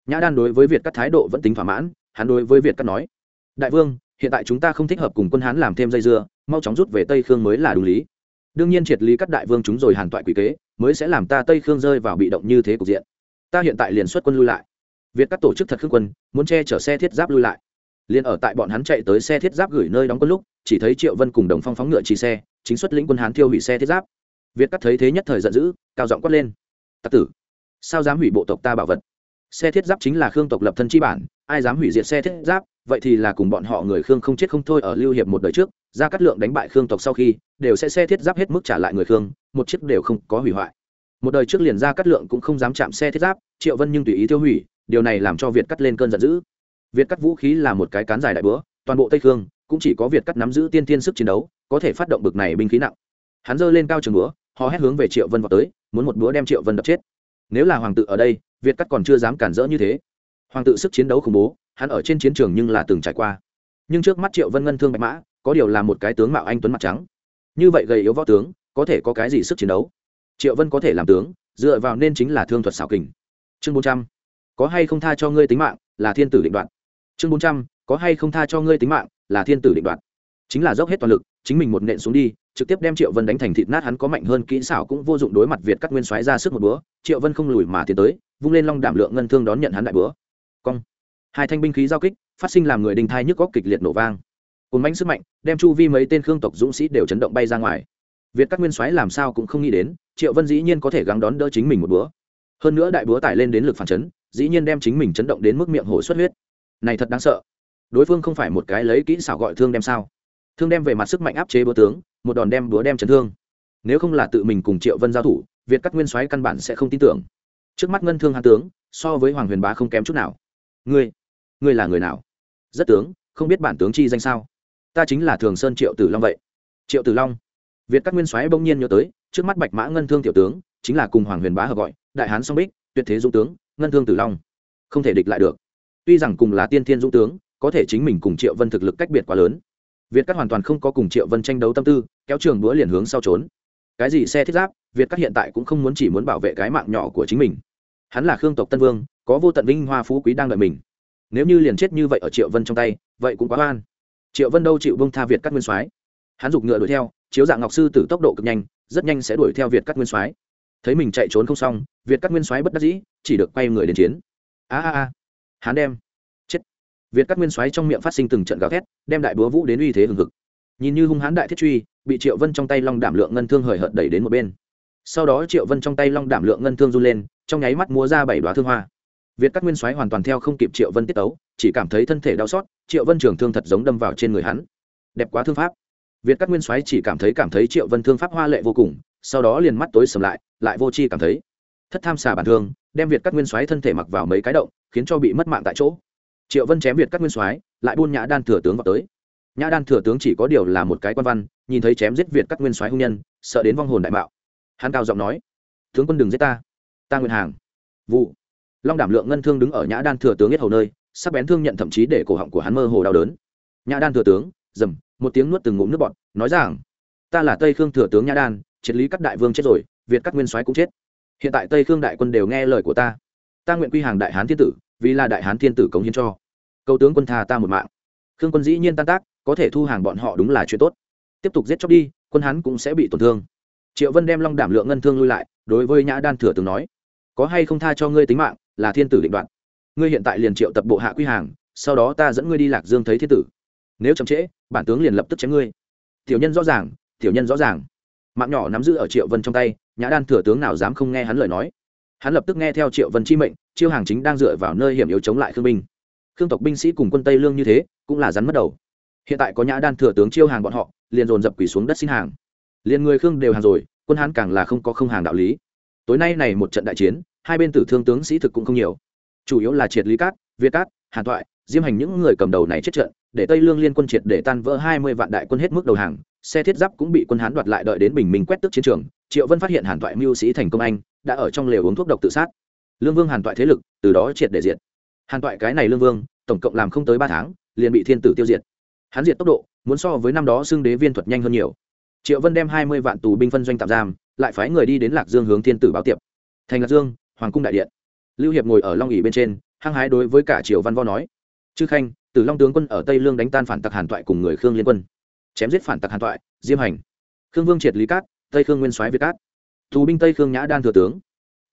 Nhã đan đối với việt cắt thái độ vẫn tính thỏa mãn, hắn đối với việt cắt nói, đại vương, hiện tại chúng ta không thích hợp cùng quân hán làm thêm dây dưa, mau chóng rút về tây khương mới là đúng lý. Đương nhiên triệt lý các đại vương chúng rồi hàn toại quỷ kế, mới sẽ làm ta tây khương rơi vào bị động như thế cục diện. Ta hiện tại liền xuất quân lui lại việt các tổ chức thật khương quân, muốn che chở xe thiết giáp lui lại. Liền ở tại bọn hắn chạy tới xe thiết giáp gửi nơi đóng quân lúc, chỉ thấy triệu vân cùng đồng phong phóng ngựa chỉ xe, chính xuất lĩnh quân hán thiêu hủy xe thiết giáp. Việt cắt thấy thế nhất thời giận dữ, cao giọng quát lên. Tặc tử, sao dám hủy bộ tộc ta bảo vật? Xe thiết giáp chính là khương tộc lập thân chi bản, ai dám hủy diệt xe thiết giáp, vậy thì là cùng bọn họ người khương không chết không thôi ở lưu hiệp một đời trước, ra cắt lượng đánh bại khương tộc sau khi, đều sẽ xe thiết giáp hết mức trả lại người khương, một chiếc đều không có hủy hoại. Một đời trước liền ra cắt lượng cũng không dám chạm xe thiết giáp, triệu vân nhưng tùy ý tiêu hủy điều này làm cho việt cắt lên cơn giận dữ. Việt cắt vũ khí là một cái cán dài đại búa, toàn bộ tây khương cũng chỉ có việt cắt nắm giữ tiên tiên sức chiến đấu, có thể phát động bực này binh khí nặng. Hắn giơ lên cao trường búa họ hét hướng về triệu vân vào tới, muốn một búa đem triệu vân đập chết. Nếu là hoàng tự ở đây, việt cắt còn chưa dám cản rỡ như thế. Hoàng tự sức chiến đấu khủng bố, hắn ở trên chiến trường nhưng là từng trải qua. Nhưng trước mắt triệu vân ngân thương bạch mã, có điều là một cái tướng mạo anh tuấn mặt trắng. Như vậy gầy yếu võ tướng, có thể có cái gì sức chiến đấu? Triệu vân có thể làm tướng, dựa vào nên chính là thương thuật xảo kình. Chương bốn trăm có hay không tha cho ngươi tính mạng là thiên tử định đoạt. chương bốn trăm, có hay không tha cho ngươi tính mạng là thiên tử định đoạt. chính là dốc hết toàn lực, chính mình một nện xuống đi, trực tiếp đem triệu vân đánh thành thịt nát, hắn có mạnh hơn kỹ xảo cũng vô dụng đối mặt việt cắt nguyên xoáy ra sức một búa triệu vân không lùi mà tiến tới, vung lên long đảm lượng ngân thương đón nhận hắn đại búa cong. Hai thanh binh khí giao kích, phát sinh làm người đình thai nhức góc kịch liệt nổ vang. Cồn mánh sức mạnh, đem chu vi mấy tên khương tộc dũng sĩ đều chấn động bay ra ngoài. Việt các nguyên soái làm sao cũng không nghĩ đến, triệu vân dĩ nhiên có thể gắng đón đỡ chính mình một búa hơn nữa đại búa tải lên đến lực phản chấn dĩ nhiên đem chính mình chấn động đến mức miệng hổ xuất huyết. Này thật đáng sợ. Đối phương không phải một cái lấy kỹ xảo gọi thương đem sao? Thương đem về mặt sức mạnh áp chế búa tướng, một đòn đem búa đem chấn thương. Nếu không là tự mình cùng triệu vân giao thủ, việt cắt nguyên soái căn bản sẽ không tin tưởng. Trước mắt ngân thương hạ tướng, so với hoàng huyền bá không kém chút nào. Ngươi ngươi là người nào? Rất tướng, không biết bản tướng chi danh sao? Ta chính là thường sơn triệu tử long vậy. Triệu tử long. Việt các nguyên soái bỗng nhiên nhớ tới, trước mắt bạch mã ngân thương tiểu tướng, chính là cùng hoàng huyền bá hợp gọi, đại hán song bích, tuyệt thế dũng tướng ngân thương tử long. Không thể địch lại được. Tuy rằng cùng là tiên thiên dũng tướng, có thể chính mình cùng triệu vân thực lực cách biệt quá lớn. Việt các hoàn toàn không có cùng triệu vân tranh đấu tâm tư, kéo trường búa liền hướng sau trốn. Cái gì xe thiết giáp, việt các hiện tại cũng không muốn chỉ muốn bảo vệ cái mạng nhỏ của chính mình. Hắn là khương tộc tân vương, có vô tận vinh hoa phú quý đang đợi mình. Nếu như liền chết như vậy ở triệu vân trong tay, vậy cũng quá oan. Triệu vân đâu chịu bông tha việt các nguyên soái? Hắn giục ngựa đuổi theo, chiếu dạng ngọc sư từ tốc độ cực nhanh, rất nhanh sẽ đuổi theo việt các nguyên soái. Thấy mình chạy trốn không xong, việt các nguyên soái bất đắc dĩ chỉ được quay người đến chiến. A a a. Hắn đem. Chết. Việt các nguyên soái trong miệng phát sinh từng trận gào thét, đem đại búa vũ đến uy thế hừng hực. Nhìn như hung hãn đại thiết truy, bị triệu vân trong tay long đảm lượng ngân thương hời hợt đẩy đến một bên. Sau đó triệu vân trong tay long đảm lượng ngân thương run lên, trong nháy mắt múa ra bảy đoá thương hoa. Việt các nguyên soái hoàn toàn theo không kịp triệu vân tiết tấu, chỉ cảm thấy thân thể đau xót, triệu vân trường thương thật giống đâm vào trên người hắn. Đẹp quá thương pháp. Việt các nguyên soái chỉ cảm thấy cảm thấy triệu vân thương pháp hoa lệ vô cùng, sau đó liền mắt tối sầm lại lại vô chi cảm thấy thất tham xà bản thương đem việt các nguyên soái thân thể mặc vào mấy cái động, khiến cho bị mất mạng tại chỗ. Triệu vân chém việt các nguyên soái, lại buôn nhã đan thừa tướng vào tới. Nhã đan thừa tướng chỉ có điều là một cái quan văn, nhìn thấy chém giết việt các nguyên soái hung nhân, sợ đến vong hồn đại mạo. Hắn cao giọng nói, tướng quân đừng giết ta ta nguyện hàng. Vụ. Long đảm lượng ngân thương đứng ở nhã đan thừa tướng hết hầu nơi, sắc bén thương nhận thậm chí để cổ họng của hắn mơ hồ đau đớn. Nhã đan thừa tướng, dầm, một tiếng nuốt từng ngụm nước bọt, nói rằng, ta là tây khương thừa tướng nhã đan, triệt lý các đại vương chết rồi, việt các nguyên soái cũng chết hiện tại tây khương đại quân đều nghe lời của ta. Ta nguyện quy hàng đại hán thiên tử, vì là đại hán thiên tử cống hiến cho. Cầu tướng quân tha ta một mạng. Khương quân dĩ nhiên tan tác, có thể thu hàng bọn họ đúng là chuyện tốt. Tiếp tục giết chóc đi, quân Hán cũng sẽ bị tổn thương. Triệu vân đem long đảm lượng ngân thương lui lại, đối với nhã đan thừa từng nói, có hay không tha cho ngươi tính mạng, là thiên tử định đoạt. ngươi hiện tại liền triệu tập bộ hạ quy hàng, sau đó ta dẫn ngươi đi lạc dương thấy thiên tử. Nếu chậm trễ, bản tướng liền lập tức chém ngươi. Tiểu nhân rõ ràng, tiểu nhân rõ ràng mạng nhỏ nắm giữ ở triệu vân trong tay, nhã đan thừa tướng nào dám không nghe hắn lời nói. Hắn lập tức nghe theo triệu vân chi mệnh, chiêu hàng chính đang dựa vào nơi hiểm yếu chống lại khương binh khương tộc binh sĩ cùng quân tây lương như thế, cũng là rắn mất đầu. Hiện tại có nhã đan thừa tướng chiêu hàng bọn họ, liền dồn dập quỷ xuống đất xin hàng. Liền người khương đều hàng rồi, quân hán càng là không có không hàng đạo lý. Tối nay này một trận đại chiến, hai bên tử thương tướng sĩ thực cũng không nhiều. Chủ yếu là triệt lý cát, việt cát, hàn toại diêm hành những người cầm đầu này chết trận, để tây lương liên quân triệt để tan vỡ hai mươi vạn đại quân hết mức đầu hàng xe thiết giáp cũng bị quân hán đoạt lại đợi đến bình minh quét tức chiến trường, triệu vân phát hiện hàn toại mưu sĩ thành công anh, đã ở trong lều uống thuốc độc tự sát. Lương vương hàn toại thế lực, từ đó triệt để diệt. Hàn toại cái này lương vương, tổng cộng làm không tới ba tháng, liền bị thiên tử tiêu diệt. Hắn diệt tốc độ, muốn so với năm đó xưng đế viên thuật nhanh hơn nhiều. Triệu vân đem hai mươi vạn tù binh phân doanh tạm giam, lại phái người đi đến lạc dương hướng thiên tử báo tiệp. Thành lạc dương, hoàng cung đại điện. Lưu hiệp ngồi ở long ỉ bên trên, hăng hái đối với cả triều văn võ nói, chư khanh, tử long tướng quân ở tây lương đánh tan phản tặc hàn toại cùng người khương liên quân chém giết phản tặc hàn toại diêm hành. Khương vương triệt lý cát, tây khương nguyên soái việt cát. Tù binh tây khương nhã đan thừa tướng.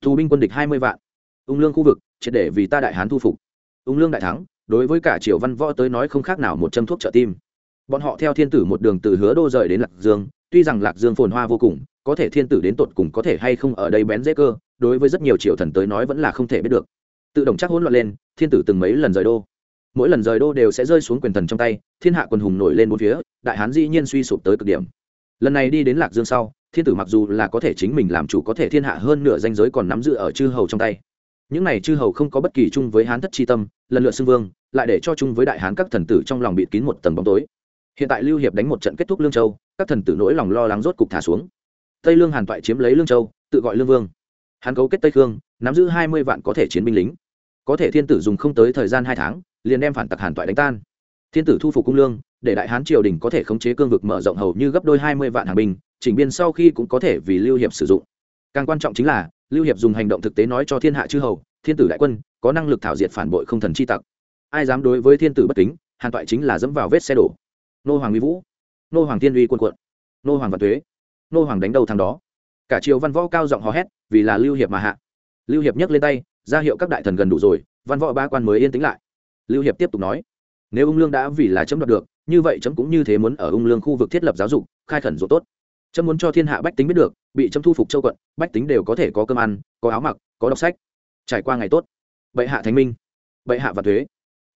Tù binh quân địch hai mươi vạn. Ung lương khu vực, triệt để vì ta đại hán thu phục. Ung lương đại thắng, đối với cả triều văn võ tới nói không khác nào một châm thuốc trợ tim. Bọn họ theo thiên tử một đường từ hứa đô rời đến lạc dương, tuy rằng lạc dương phồn hoa vô cùng, có thể thiên tử đến tột cùng có thể hay không ở đây bén dễ cơ, đối với rất nhiều triều thần tới nói vẫn là không thể biết được. Tự động chắc hỗn loạn lên, thiên tử từng mấy lần rời đô mỗi lần rời đô đều sẽ rơi xuống quyền thần trong tay, thiên hạ quần hùng nổi lên bốn phía, đại hán dĩ nhiên suy sụp tới cực điểm. Lần này đi đến lạc dương sau, thiên tử mặc dù là có thể chính mình làm chủ có thể thiên hạ hơn nửa danh giới còn nắm giữ ở chư hầu trong tay. Những này chư hầu không có bất kỳ chung với hán thất chi tâm, lần lượt xưng vương, lại để cho chung với đại hán các thần tử trong lòng bịt kín một tầng bóng tối. Hiện tại lưu hiệp đánh một trận kết thúc lương châu, các thần tử nỗi lòng lo lắng rốt cục thả xuống. Tây lương hàn toại chiếm lấy lương châu, tự gọi lương vương. Hán cấu kết tây khương, nắm giữ hai mươi vạn có thể chiến binh lính. Có thể thiên tử dùng không tới thời gian hai tháng liền đem phản tặc hàn toại đánh tan. Thiên tử thu phục cung lương, để đại hán triều đình có thể khống chế cương vực mở rộng hầu như gấp đôi hai mươi vạn hàng binh, chỉnh biên sau khi cũng có thể vì lưu hiệp sử dụng. Càng quan trọng chính là, lưu hiệp dùng hành động thực tế nói cho thiên hạ chư hầu, thiên tử đại quân, có năng lực thảo diệt phản bội không thần chi tặc. Ai dám đối với thiên tử bất kính, hàn toại chính là dẫm vào vết xe đổ. Nô hoàng mỹ vũ, nô hoàng tiên uy quân quận, nô hoàng văn thuế nô hoàng đánh đầu thằng đó. Cả triều văn võ cao giọng hò hét, vì là lưu hiệp mà hạ. Lưu hiệp nhấc lên tay, ra hiệu các đại thần gần đủ rồi, văn võ ba quan mới yên tĩnh lại lưu hiệp tiếp tục nói, nếu ung lương đã vì là chấm đoạt được, như vậy chấm cũng như thế muốn ở ung lương khu vực thiết lập giáo dục, khai khẩn ruộng tốt. Chấm muốn cho thiên hạ bách tính biết được, bị chấm thu phục châu quận, bách tính đều có thể có cơm ăn, có áo mặc, có đọc sách. Trải qua ngày tốt, bệ hạ thánh minh, bệ hạ và thuế.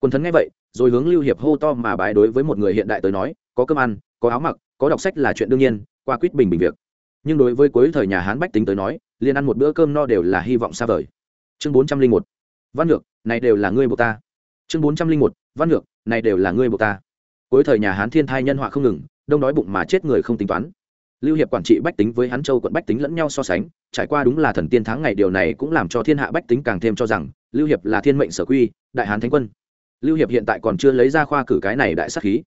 Quần thần nghe vậy, rồi hướng lưu hiệp hô to mà bái đối với một người hiện đại tới nói, có cơm ăn, có áo mặc, có đọc sách là chuyện đương nhiên, qua quýt bình bình việc. Nhưng đối với cuối thời nhà hán bách tính tới nói, liền ăn một bữa cơm no đều là hy vọng xa vời. Chương bốn trăm linh một, văn ngược này đều là ngươi buộc ta chương bốn trăm linh một, văn ngược, này đều là ngươi buộc ta. Cuối thời nhà hán thiên thai nhân họa không ngừng, đông đói bụng mà chết người không tính toán. Lưu hiệp quản trị bách tính với hán châu quận bách tính lẫn nhau so sánh, trải qua đúng là thần tiên thắng ngày điều này cũng làm cho thiên hạ bách tính càng thêm cho rằng, lưu hiệp là thiên mệnh sở quy, đại hán thánh quân. Lưu hiệp hiện tại còn chưa lấy ra khoa cử cái này đại sắc khí.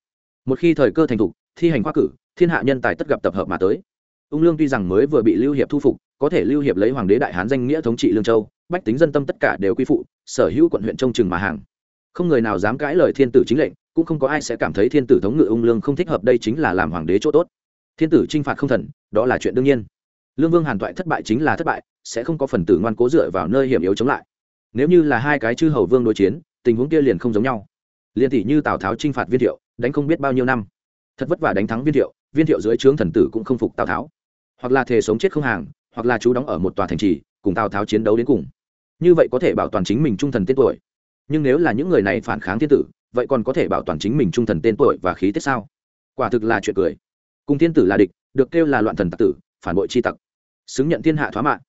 Một khi thời cơ thành thục, thi hành khoa cử, thiên hạ nhân tài tất gặp tập hợp mà tới. Ung lương tuy rằng mới vừa bị lưu hiệp thu phục, có thể lưu hiệp lấy hoàng đế đại hán danh nghĩa thống trị lương châu, bách tính dân tâm tất cả đều quy phụ, sở hữu quận huyện trông chừng mà hàng không người nào dám cãi lời thiên tử chính lệnh, cũng không có ai sẽ cảm thấy thiên tử thống ngự ung lương không thích hợp, đây chính là làm hoàng đế chỗ tốt. Thiên tử t r i n h phạt không thần, đó là chuyện đương nhiên. Lương vương hàn toại thất bại chính là thất bại, sẽ không có phần tử ngoan cố dựa vào nơi hiểm yếu chống lại. Nếu như là hai cái chư hầu vương đối chiến, tình huống kia liền không giống nhau. Liền tỷ như tào tháo t r i n h phạt viên thiệu, đánh không biết bao nhiêu năm. Thật vất vả đánh thắng viên thiệu viên thiệu dưới trướng thần tử cũng không phục tào tháo. Hoặc là thề sống chết không hàng, hoặc là chú đóng ở một tòa thành trì, cùng tào tháo chiến đấu đến cùng. Như vậy có thể bảo toàn chính mình trung thần tiết tuổi nhưng nếu là những người này phản kháng thiên tử, vậy còn có thể bảo toàn chính mình trung thần tên tuổi và khí tiết sao? Quả thực là chuyện cười. Cùng thiên tử là địch, được kêu là loạn thần tặc tử, phản bội chi tặc. Xứng nhận thiên hạ thoá mạng.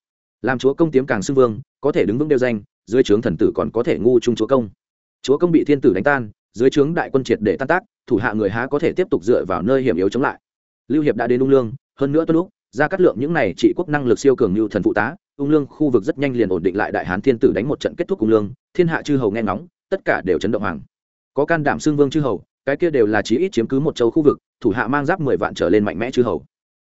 Làm chúa công tiếm càng xưng vương, có thể đứng vững đeo danh, dưới trướng thần tử còn có thể ngu trung chúa công. Chúa công bị thiên tử đánh tan, dưới trướng đại quân triệt để tan tác, thủ hạ người há có thể tiếp tục dựa vào nơi hiểm yếu chống lại. Lưu hiệp đã đến ung lương, hơn nữa tuân lúc ra cắt lượng những này trị quốc năng lực siêu cường như thần phụ tá ung lương khu vực rất nhanh liền ổn định lại đại hán thiên tử đánh một trận kết thúc ung lương, thiên hạ chư hầu nghe ngóng, tất cả đều chấn động hoàng. Có can đảm xương vương chư hầu, cái kia đều là chí ít chiếm cứ một châu khu vực, thủ hạ mang giáp mười vạn trở lên mạnh mẽ chư hầu.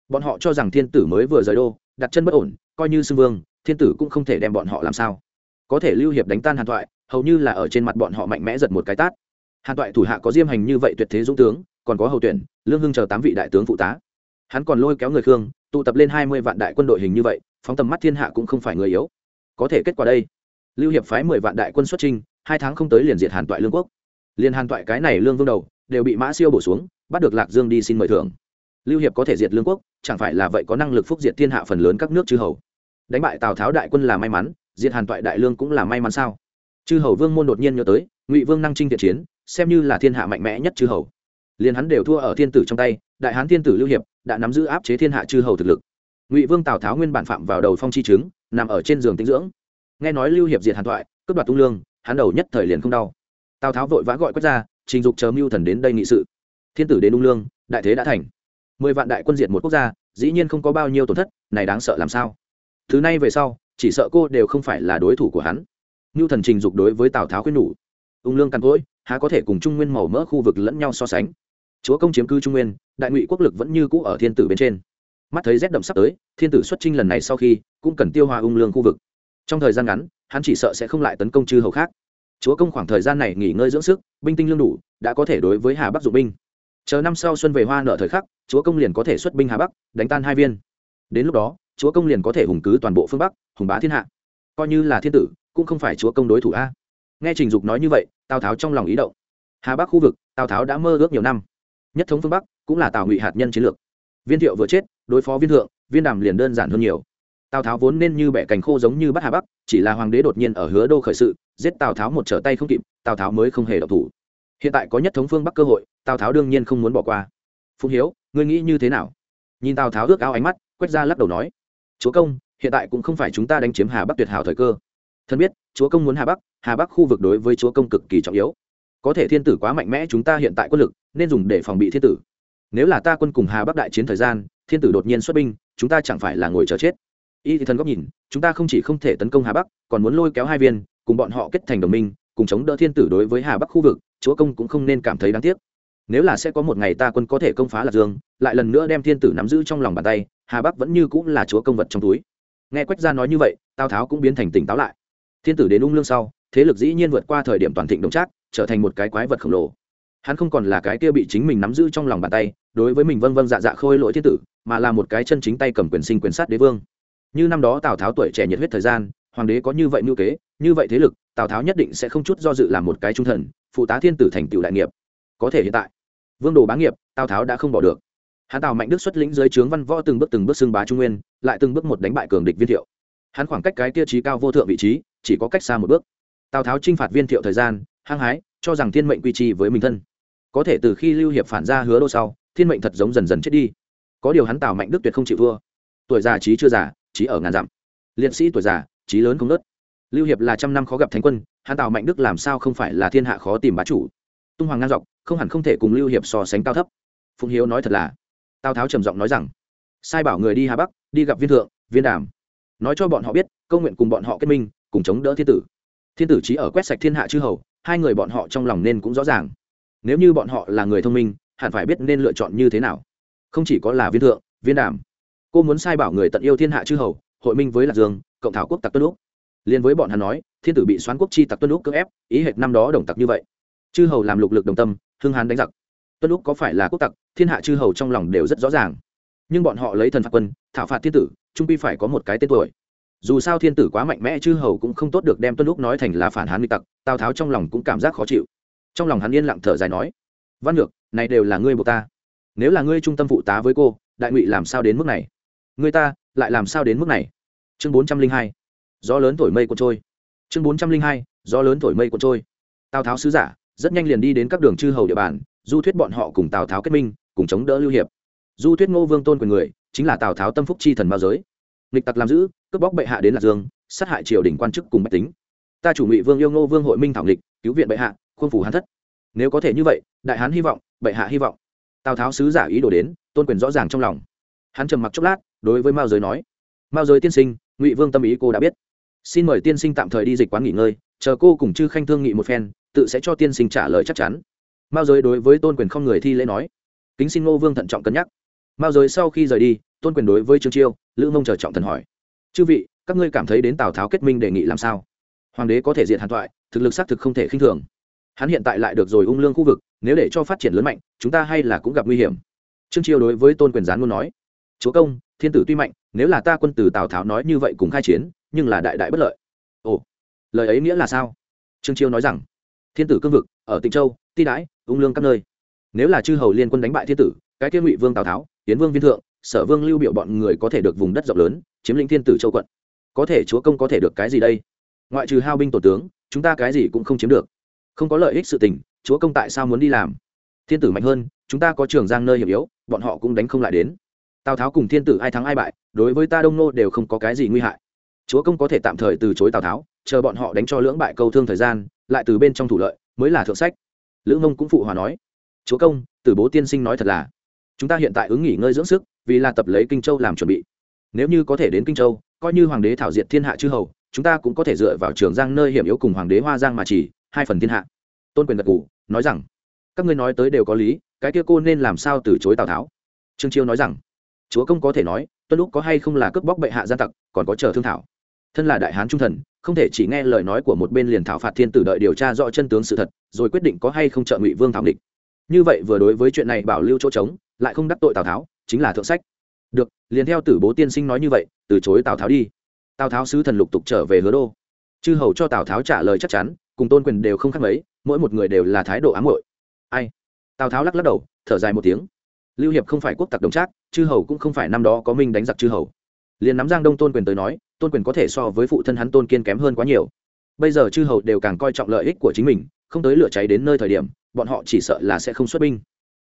Bọn họ cho rằng thiên tử mới vừa rời đô, đặt chân bất ổn, coi như xương vương, thiên tử cũng không thể đem bọn họ làm sao. Có thể lưu hiệp đánh tan hàn toại hầu như là ở trên mặt bọn họ mạnh mẽ giật một cái tát. Hàn toại thủ hạ có diêm hành như vậy tuyệt thế dũng tướng, còn có hầu tuyển, lương hưng chờ tám vị đại tướng phụ tá. Hắn còn lôi kéo người khương tụ tập lên hai mươi vạn đại quân đội hình như vậy, phóng tầm mắt thiên hạ cũng không phải người yếu. Có thể kết quả đây, lưu hiệp phái mười vạn đại quân xuất trinh hai tháng không tới liền diệt hàn toại lương quốc. Liền hàn toại cái này lương vương đầu, đều bị mã siêu bổ xuống, bắt được lạc dương đi xin mời thưởng. Lưu hiệp có thể diệt lương quốc, chẳng phải là vậy có năng lực phúc diệt thiên hạ phần lớn các nước chư hầu. Đánh bại tào tháo đại quân là may mắn, diệt hàn toại đại lương cũng là may mắn sao? Chư hầu vương môn đột nhiên nhớ tới, ngụy vương năng trinh thiện chiến, xem như là thiên hạ mạnh mẽ nhất chư hầu. Liền hắn đều thua ở thiên tử trong tay, đại hán thiên tử lưu hiệp đã nắm giữ áp chế thiên hạ chư hầu thực lực. Ngụy vương tào tháo nguyên bản phạm vào đầu phong chi chứng, nằm ở trên giường tinh dưỡng. Nghe nói lưu hiệp diệt hàn thoại, cướp đoạt tung lương, hắn đầu nhất thời liền không đau. Tào tháo vội vã gọi quét ra, trình dục chờ mưu thần đến đây nghị sự. Thiên tử đến ung lương, đại thế đã thành. Mười vạn đại quân diệt một quốc gia, dĩ nhiên không có bao nhiêu tổn thất, này đáng sợ làm sao? Thứ này về sau, chỉ sợ cô đều không phải là đối thủ của hắn. Mưu thần trình dục đối với tào tháo khuyên nhủ. Ung lương căn cỗi, há có thể cùng trung nguyên màu mỡ khu vực lẫn nhau so sánh? Chúa công chiếm cư trung nguyên, đại ngụy quốc lực vẫn như cũ ở thiên tử bên trên. Mắt thấy rét đậm sắp tới, thiên tử xuất trinh lần này sau khi, cũng cần tiêu hòa ung lương khu vực. Trong thời gian ngắn, hắn chỉ sợ sẽ không lại tấn công chư hầu khác. Chúa công khoảng thời gian này nghỉ ngơi dưỡng sức, binh tinh lương đủ, đã có thể đối với hà bắc dụng binh. Chờ năm sau xuân về hoa nợ thời khắc, chúa công liền có thể xuất binh hà bắc, đánh tan hai viên. Đến lúc đó, chúa công liền có thể hùng cứ toàn bộ phương bắc, hùng bá thiên hạ. Coi như là thiên tử, cũng không phải chúa công đối thủ a. Nghe trình dục nói như vậy, tào tháo trong lòng ý động. Hà bắc khu vực, tào tháo đã mơ ước nhiều năm nhất thống phương bắc cũng là tào ngụy hạt nhân chiến lược viên thiệu vừa chết đối phó viên thượng viên đàm liền đơn giản hơn nhiều tào tháo vốn nên như bẻ cành khô giống như bắt hà bắc chỉ là hoàng đế đột nhiên ở hứa đô khởi sự giết tào tháo một trở tay không kịp tào tháo mới không hề độc thủ hiện tại có nhất thống phương bắc cơ hội tào tháo đương nhiên không muốn bỏ qua phụng hiếu ngươi nghĩ như thế nào nhìn tào tháo ước ao ánh mắt quét ra lắc đầu nói chúa công hiện tại cũng không phải chúng ta đánh chiếm hà bắc tuyệt hảo thời cơ thân biết chúa công muốn hà bắc hà bắc khu vực đối với chúa công cực kỳ trọng yếu có thể thiên tử quá mạnh mẽ chúng ta hiện tại quân lực, nên dùng để phòng bị thiên tử. Nếu là ta quân cùng hà bắc đại chiến thời gian, thiên tử đột nhiên xuất binh, chúng ta chẳng phải là ngồi chờ chết. Y thì thần góc nhìn, chúng ta không chỉ không thể tấn công hà bắc, còn muốn lôi kéo hai viên, cùng bọn họ kết thành đồng minh, cùng chống đỡ thiên tử đối với hà bắc khu vực, chúa công cũng không nên cảm thấy đáng tiếc. Nếu là sẽ có một ngày ta quân có thể công phá lạc dương, lại lần nữa đem thiên tử nắm giữ trong lòng bàn tay, hà bắc vẫn như cũng là chúa công vật trong túi. Nghe quách gia nói như vậy, tào tháo cũng biến thành tỉnh táo lại. Thiên tử đến ung lương sau, thế lực dĩ nhiên vượt qua thời điểm toàn thịnh đồng trác trở thành một cái quái vật khổng lồ. Hắn không còn là cái kia bị chính mình nắm giữ trong lòng bàn tay, đối với mình vâng vâng dạ dạ khôi lỗi thiên tử, mà là một cái chân chính tay cầm quyền sinh quyền sát đế vương. Như năm đó tào tháo tuổi trẻ nhiệt huyết thời gian, hoàng đế có như vậy mưu kế, như vậy thế lực, tào tháo nhất định sẽ không chút do dự làm một cái trung thần, phụ tá thiên tử thành tựu đại nghiệp. Có thể hiện tại, vương đồ bá nghiệp, tào tháo đã không bỏ được. Hắn tào mạnh đức xuất lĩnh dưới trướng văn võ từng bước từng bước xưng bá trung nguyên, lại từng bước một đánh bại cường địch viên thiệu. Hắn khoảng cách cái tiêu chí cao vô thượng vị trí, chỉ có cách xa một bước. Tào tháo chinh phạt viên thiệu thời gian hăng hái, cho rằng thiên mệnh quy trì với mình thân. Có thể từ khi lưu hiệp phản ra hứa đô sau, thiên mệnh thật giống dần dần chết đi. Có điều hắn tào mạnh đức tuyệt không chịu thua. Tuổi già trí chưa già, trí ở ngàn dặm. Liệt sĩ tuổi già, trí lớn không nớt. Lưu hiệp là trăm năm khó gặp thánh quân, hắn tào mạnh đức làm sao không phải là thiên hạ khó tìm bá chủ. Tung hoàng ngang dọc, không hẳn không thể cùng lưu hiệp so sánh cao thấp. Phụng hiếu nói thật là, tào tháo trầm giọng nói rằng, sai bảo người đi hà bắc, đi gặp viên thượng, viên đàm. Nói cho bọn họ biết câu nguyện cùng bọn họ kết minh, cùng chống đỡ thiên tử. Thiên tử trí ở quét sạch thiên hạ chư hầu hai người bọn họ trong lòng nên cũng rõ ràng. Nếu như bọn họ là người thông minh, hẳn phải biết nên lựa chọn như thế nào. Không chỉ có là viên thượng, viên đàm. Cô muốn sai bảo người tận yêu thiên hạ chư hầu, hội minh với lạc dương, cộng thảo quốc tặc tuân lúc liên với bọn hắn nói, thiên tử bị xoán quốc chi tặc tuân lúc cưỡng ép, ý hệt năm đó đồng tặc như vậy. Chư hầu làm lục lực đồng tâm, hưng hán đánh giặc. Tuân lúc có phải là quốc tặc, thiên hạ chư hầu trong lòng đều rất rõ ràng. Nhưng bọn họ lấy thần phạt quân, thảo phạt thiên tử, trung pi phải có một cái tên tuổi. Dù sao thiên tử quá mạnh mẽ, chư hầu cũng không tốt được đem tuân lúc nói thành là phản hán nghịch tặc tào tháo trong lòng cũng cảm giác khó chịu trong lòng hắn yên lặng thở dài nói văn ngược này đều là ngươi buộc ta nếu là ngươi trung tâm phụ tá với cô đại ngụy làm sao đến mức này ngươi ta lại làm sao đến mức này chương bốn trăm linh hai gió lớn thổi mây cuốn trôi chương bốn trăm linh hai gió lớn thổi mây cuốn trôi tào tháo sứ giả rất nhanh liền đi đến các đường chư hầu địa bàn du thuyết bọn họ cùng tào tháo kết minh cùng chống đỡ lưu hiệp du thuyết ngô vương tôn quyền người chính là tào tháo tâm phúc chi thần bao giới nghịch tặc làm giữ cướp bóc bệ hạ đến lạc dương sát hại triều đình quan chức cùng bách tính ta chủ ngụy vương yêu ngô vương hội minh thảo nghịch, cứu viện bệ hạ, khuôn phủ hán thất. Nếu có thể như vậy, đại hán hy vọng, bệ hạ hy vọng. Tào tháo sứ giả ý đồ đến, tôn quyền rõ ràng trong lòng. Hắn trầm mặc chốc lát, đối với mao giới nói, mao giới tiên sinh, ngụy vương tâm ý cô đã biết. Xin mời tiên sinh tạm thời đi dịch quán nghỉ ngơi, chờ cô cùng chư khanh thương nghị một phen, tự sẽ cho tiên sinh trả lời chắc chắn. Mao giới đối với tôn quyền không người thi lễ nói, kính xin ngô vương thận trọng cân nhắc. Mao giới sau khi rời đi, tôn quyền đối với trương chiêu, lữ mông chờ trọng thần hỏi, chư vị, các ngươi cảm thấy đến tào tháo kết minh đề nghị làm sao? Hoàng đế có thể diện hàn thoại, thực lực xác thực không thể khinh thường. Hắn hiện tại lại được rồi ung lương khu vực, nếu để cho phát triển lớn mạnh, chúng ta hay là cũng gặp nguy hiểm. Trương chiêu đối với tôn quyền gián luôn nói, chúa công, thiên tử tuy mạnh, nếu là ta quân tử tào tháo nói như vậy cùng khai chiến, nhưng là đại đại bất lợi. Ồ, lời ấy nghĩa là sao? Trương chiêu nói rằng, thiên tử cương vực, ở tịnh châu, ti đãi, ung lương các nơi. Nếu là chư hầu liên quân đánh bại thiên tử, cái kia ngụy vương tào tháo tiến vương viên thượng, sở vương lưu biểu bọn người có thể được vùng đất rộng lớn, chiếm lĩnh thiên tử châu quận. Có thể chúa công có thể được cái gì đây? Ngoại trừ hao binh tổ tướng, chúng ta cái gì cũng không chiếm được. Không có lợi ích sự tình, chúa công tại sao muốn đi làm? Thiên tử mạnh hơn, chúng ta có trường giang nơi hiểm yếu, bọn họ cũng đánh không lại đến. Tào tháo cùng thiên tử ai thắng ai bại, đối với ta đông nô đều không có cái gì nguy hại. Chúa công có thể tạm thời từ chối tào tháo, chờ bọn họ đánh cho lưỡng bại câu thương thời gian, lại từ bên trong thủ lợi, mới là thượng sách. Lữ mông cũng phụ hòa nói, chúa công, tử bố tiên sinh nói thật là, chúng ta hiện tại ứng nghỉ ngơi dưỡng sức, vì là tập lấy kinh châu làm chuẩn bị. Nếu như có thể đến kinh châu, coi như hoàng đế thảo diệt thiên hạ chư hầu chúng ta cũng có thể dựa vào trường giang nơi hiểm yếu cùng hoàng đế hoa giang mà chỉ, hai phần thiên hạ. Tôn quyền gật gù, nói rằng, các ngươi nói tới đều có lý, cái kia cô nên làm sao từ chối tào tháo? Trương chiêu nói rằng, chúa công có thể nói, tuân lúc có hay không là cướp bóc bệ hạ gia tặc, còn có chờ thương thảo. Thân là đại hán trung thần, không thể chỉ nghe lời nói của một bên liền thảo phạt thiên tử đợi điều tra rõ chân tướng sự thật, rồi quyết định có hay không trợ ngụy vương thảo địch như vậy vừa đối với chuyện này bảo lưu chỗ trống, lại không đắc tội tào tháo, chính là thượng sách. Được, liền theo tử bố tiên sinh nói như vậy, từ chối tào tháo đi tào tháo sứ thần lục tục trở về hứa đô. Chư hầu cho tào tháo trả lời chắc chắn, cùng tôn quyền đều không khác mấy, mỗi một người đều là thái độ ám hội ai? Tào tháo lắc lắc đầu, thở dài một tiếng. Lưu hiệp không phải quốc tặc đồng trác, chư hầu cũng không phải năm đó có minh đánh giặc chư hầu. Liền nắm giang đông tôn quyền tới nói, tôn quyền có thể so với phụ thân hắn tôn kiên kém hơn quá nhiều. Bây giờ chư hầu đều càng coi trọng lợi ích của chính mình, không tới lửa cháy đến nơi thời điểm, bọn họ chỉ sợ là sẽ không xuất binh.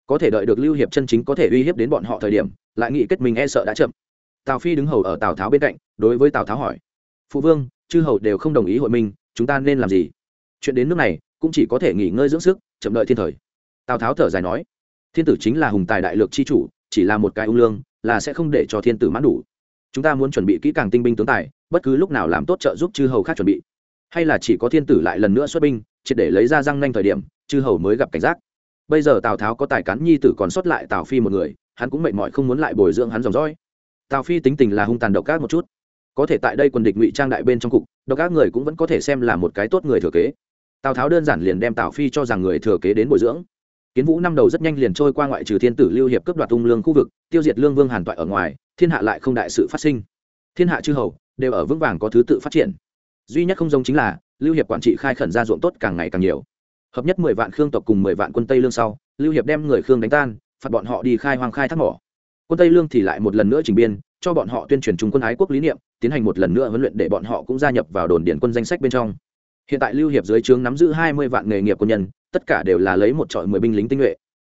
Có thể đợi được lưu hiệp chân chính có thể uy hiếp đến bọn họ thời điểm, lại nghĩ kết mình e sợ đã chậm tào phi đứng hầu ở tào tháo bên cạnh, đối với tào tháo hỏi, phụ vương, chư hầu đều không đồng ý hội minh, chúng ta nên làm gì? Chuyện đến nước này cũng chỉ có thể nghỉ ngơi dưỡng sức, chậm đợi thiên thời. Tào tháo thở dài nói, thiên tử chính là hùng tài đại lược c h i chủ, chỉ là một cái ung lương, là sẽ không để cho thiên tử mãn đủ. Chúng ta muốn chuẩn bị kỹ càng tinh binh tướng tài, bất cứ lúc nào làm tốt trợ giúp chư hầu khác chuẩn bị. Hay là chỉ có thiên tử lại lần nữa xuất binh, triệt để lấy ra răng nhanh thời điểm, chư hầu mới gặp cảnh giác. Bây giờ tào tháo có tài cán nhi tử còn sót lại tào phi một người, hắn cũng mệt mỏi không muốn lại bồi dưỡng hắn dòng dõi tào phi tính tình là hung tàn độc ác một chút. Có thể tại đây quân địch ngụy trang đại bên trong cục, độc ác người cũng vẫn có thể xem là một cái tốt người thừa kế. Tào tháo đơn giản liền đem tào phi cho rằng người thừa kế đến bồi dưỡng. Kiến vũ năm đầu rất nhanh liền trôi qua ngoại trừ thiên tử lưu hiệp cướp đoạt tung lương khu vực, tiêu diệt lương vương hàn toại ở ngoài, thiên hạ lại không đại sự phát sinh. Thiên hạ chư hầu đều ở vững vàng có thứ tự phát triển. Duy nhất không giống chính là, lưu hiệp quản trị khai khẩn ra ruộng tốt càng ngày càng nhiều. Hợp nhất mười vạn khương tộc cùng mười vạn quân tây lương sau, lưu hiệp đem người khương đánh tan, phạt bọn họ đi khai hoang khai thác mỏ quân tây lương thì lại một lần nữa trình biên, cho bọn họ tuyên truyền trung quân ái quốc lý niệm, tiến hành một lần nữa huấn luyện để bọn họ cũng gia nhập vào đồn điển quân danh sách bên trong. Hiện tại lưu hiệp dưới trướng nắm giữ hai mươi vạn nghề nghiệp quân nhân, tất cả đều là lấy một trọi mười binh lính tinh nhuệ.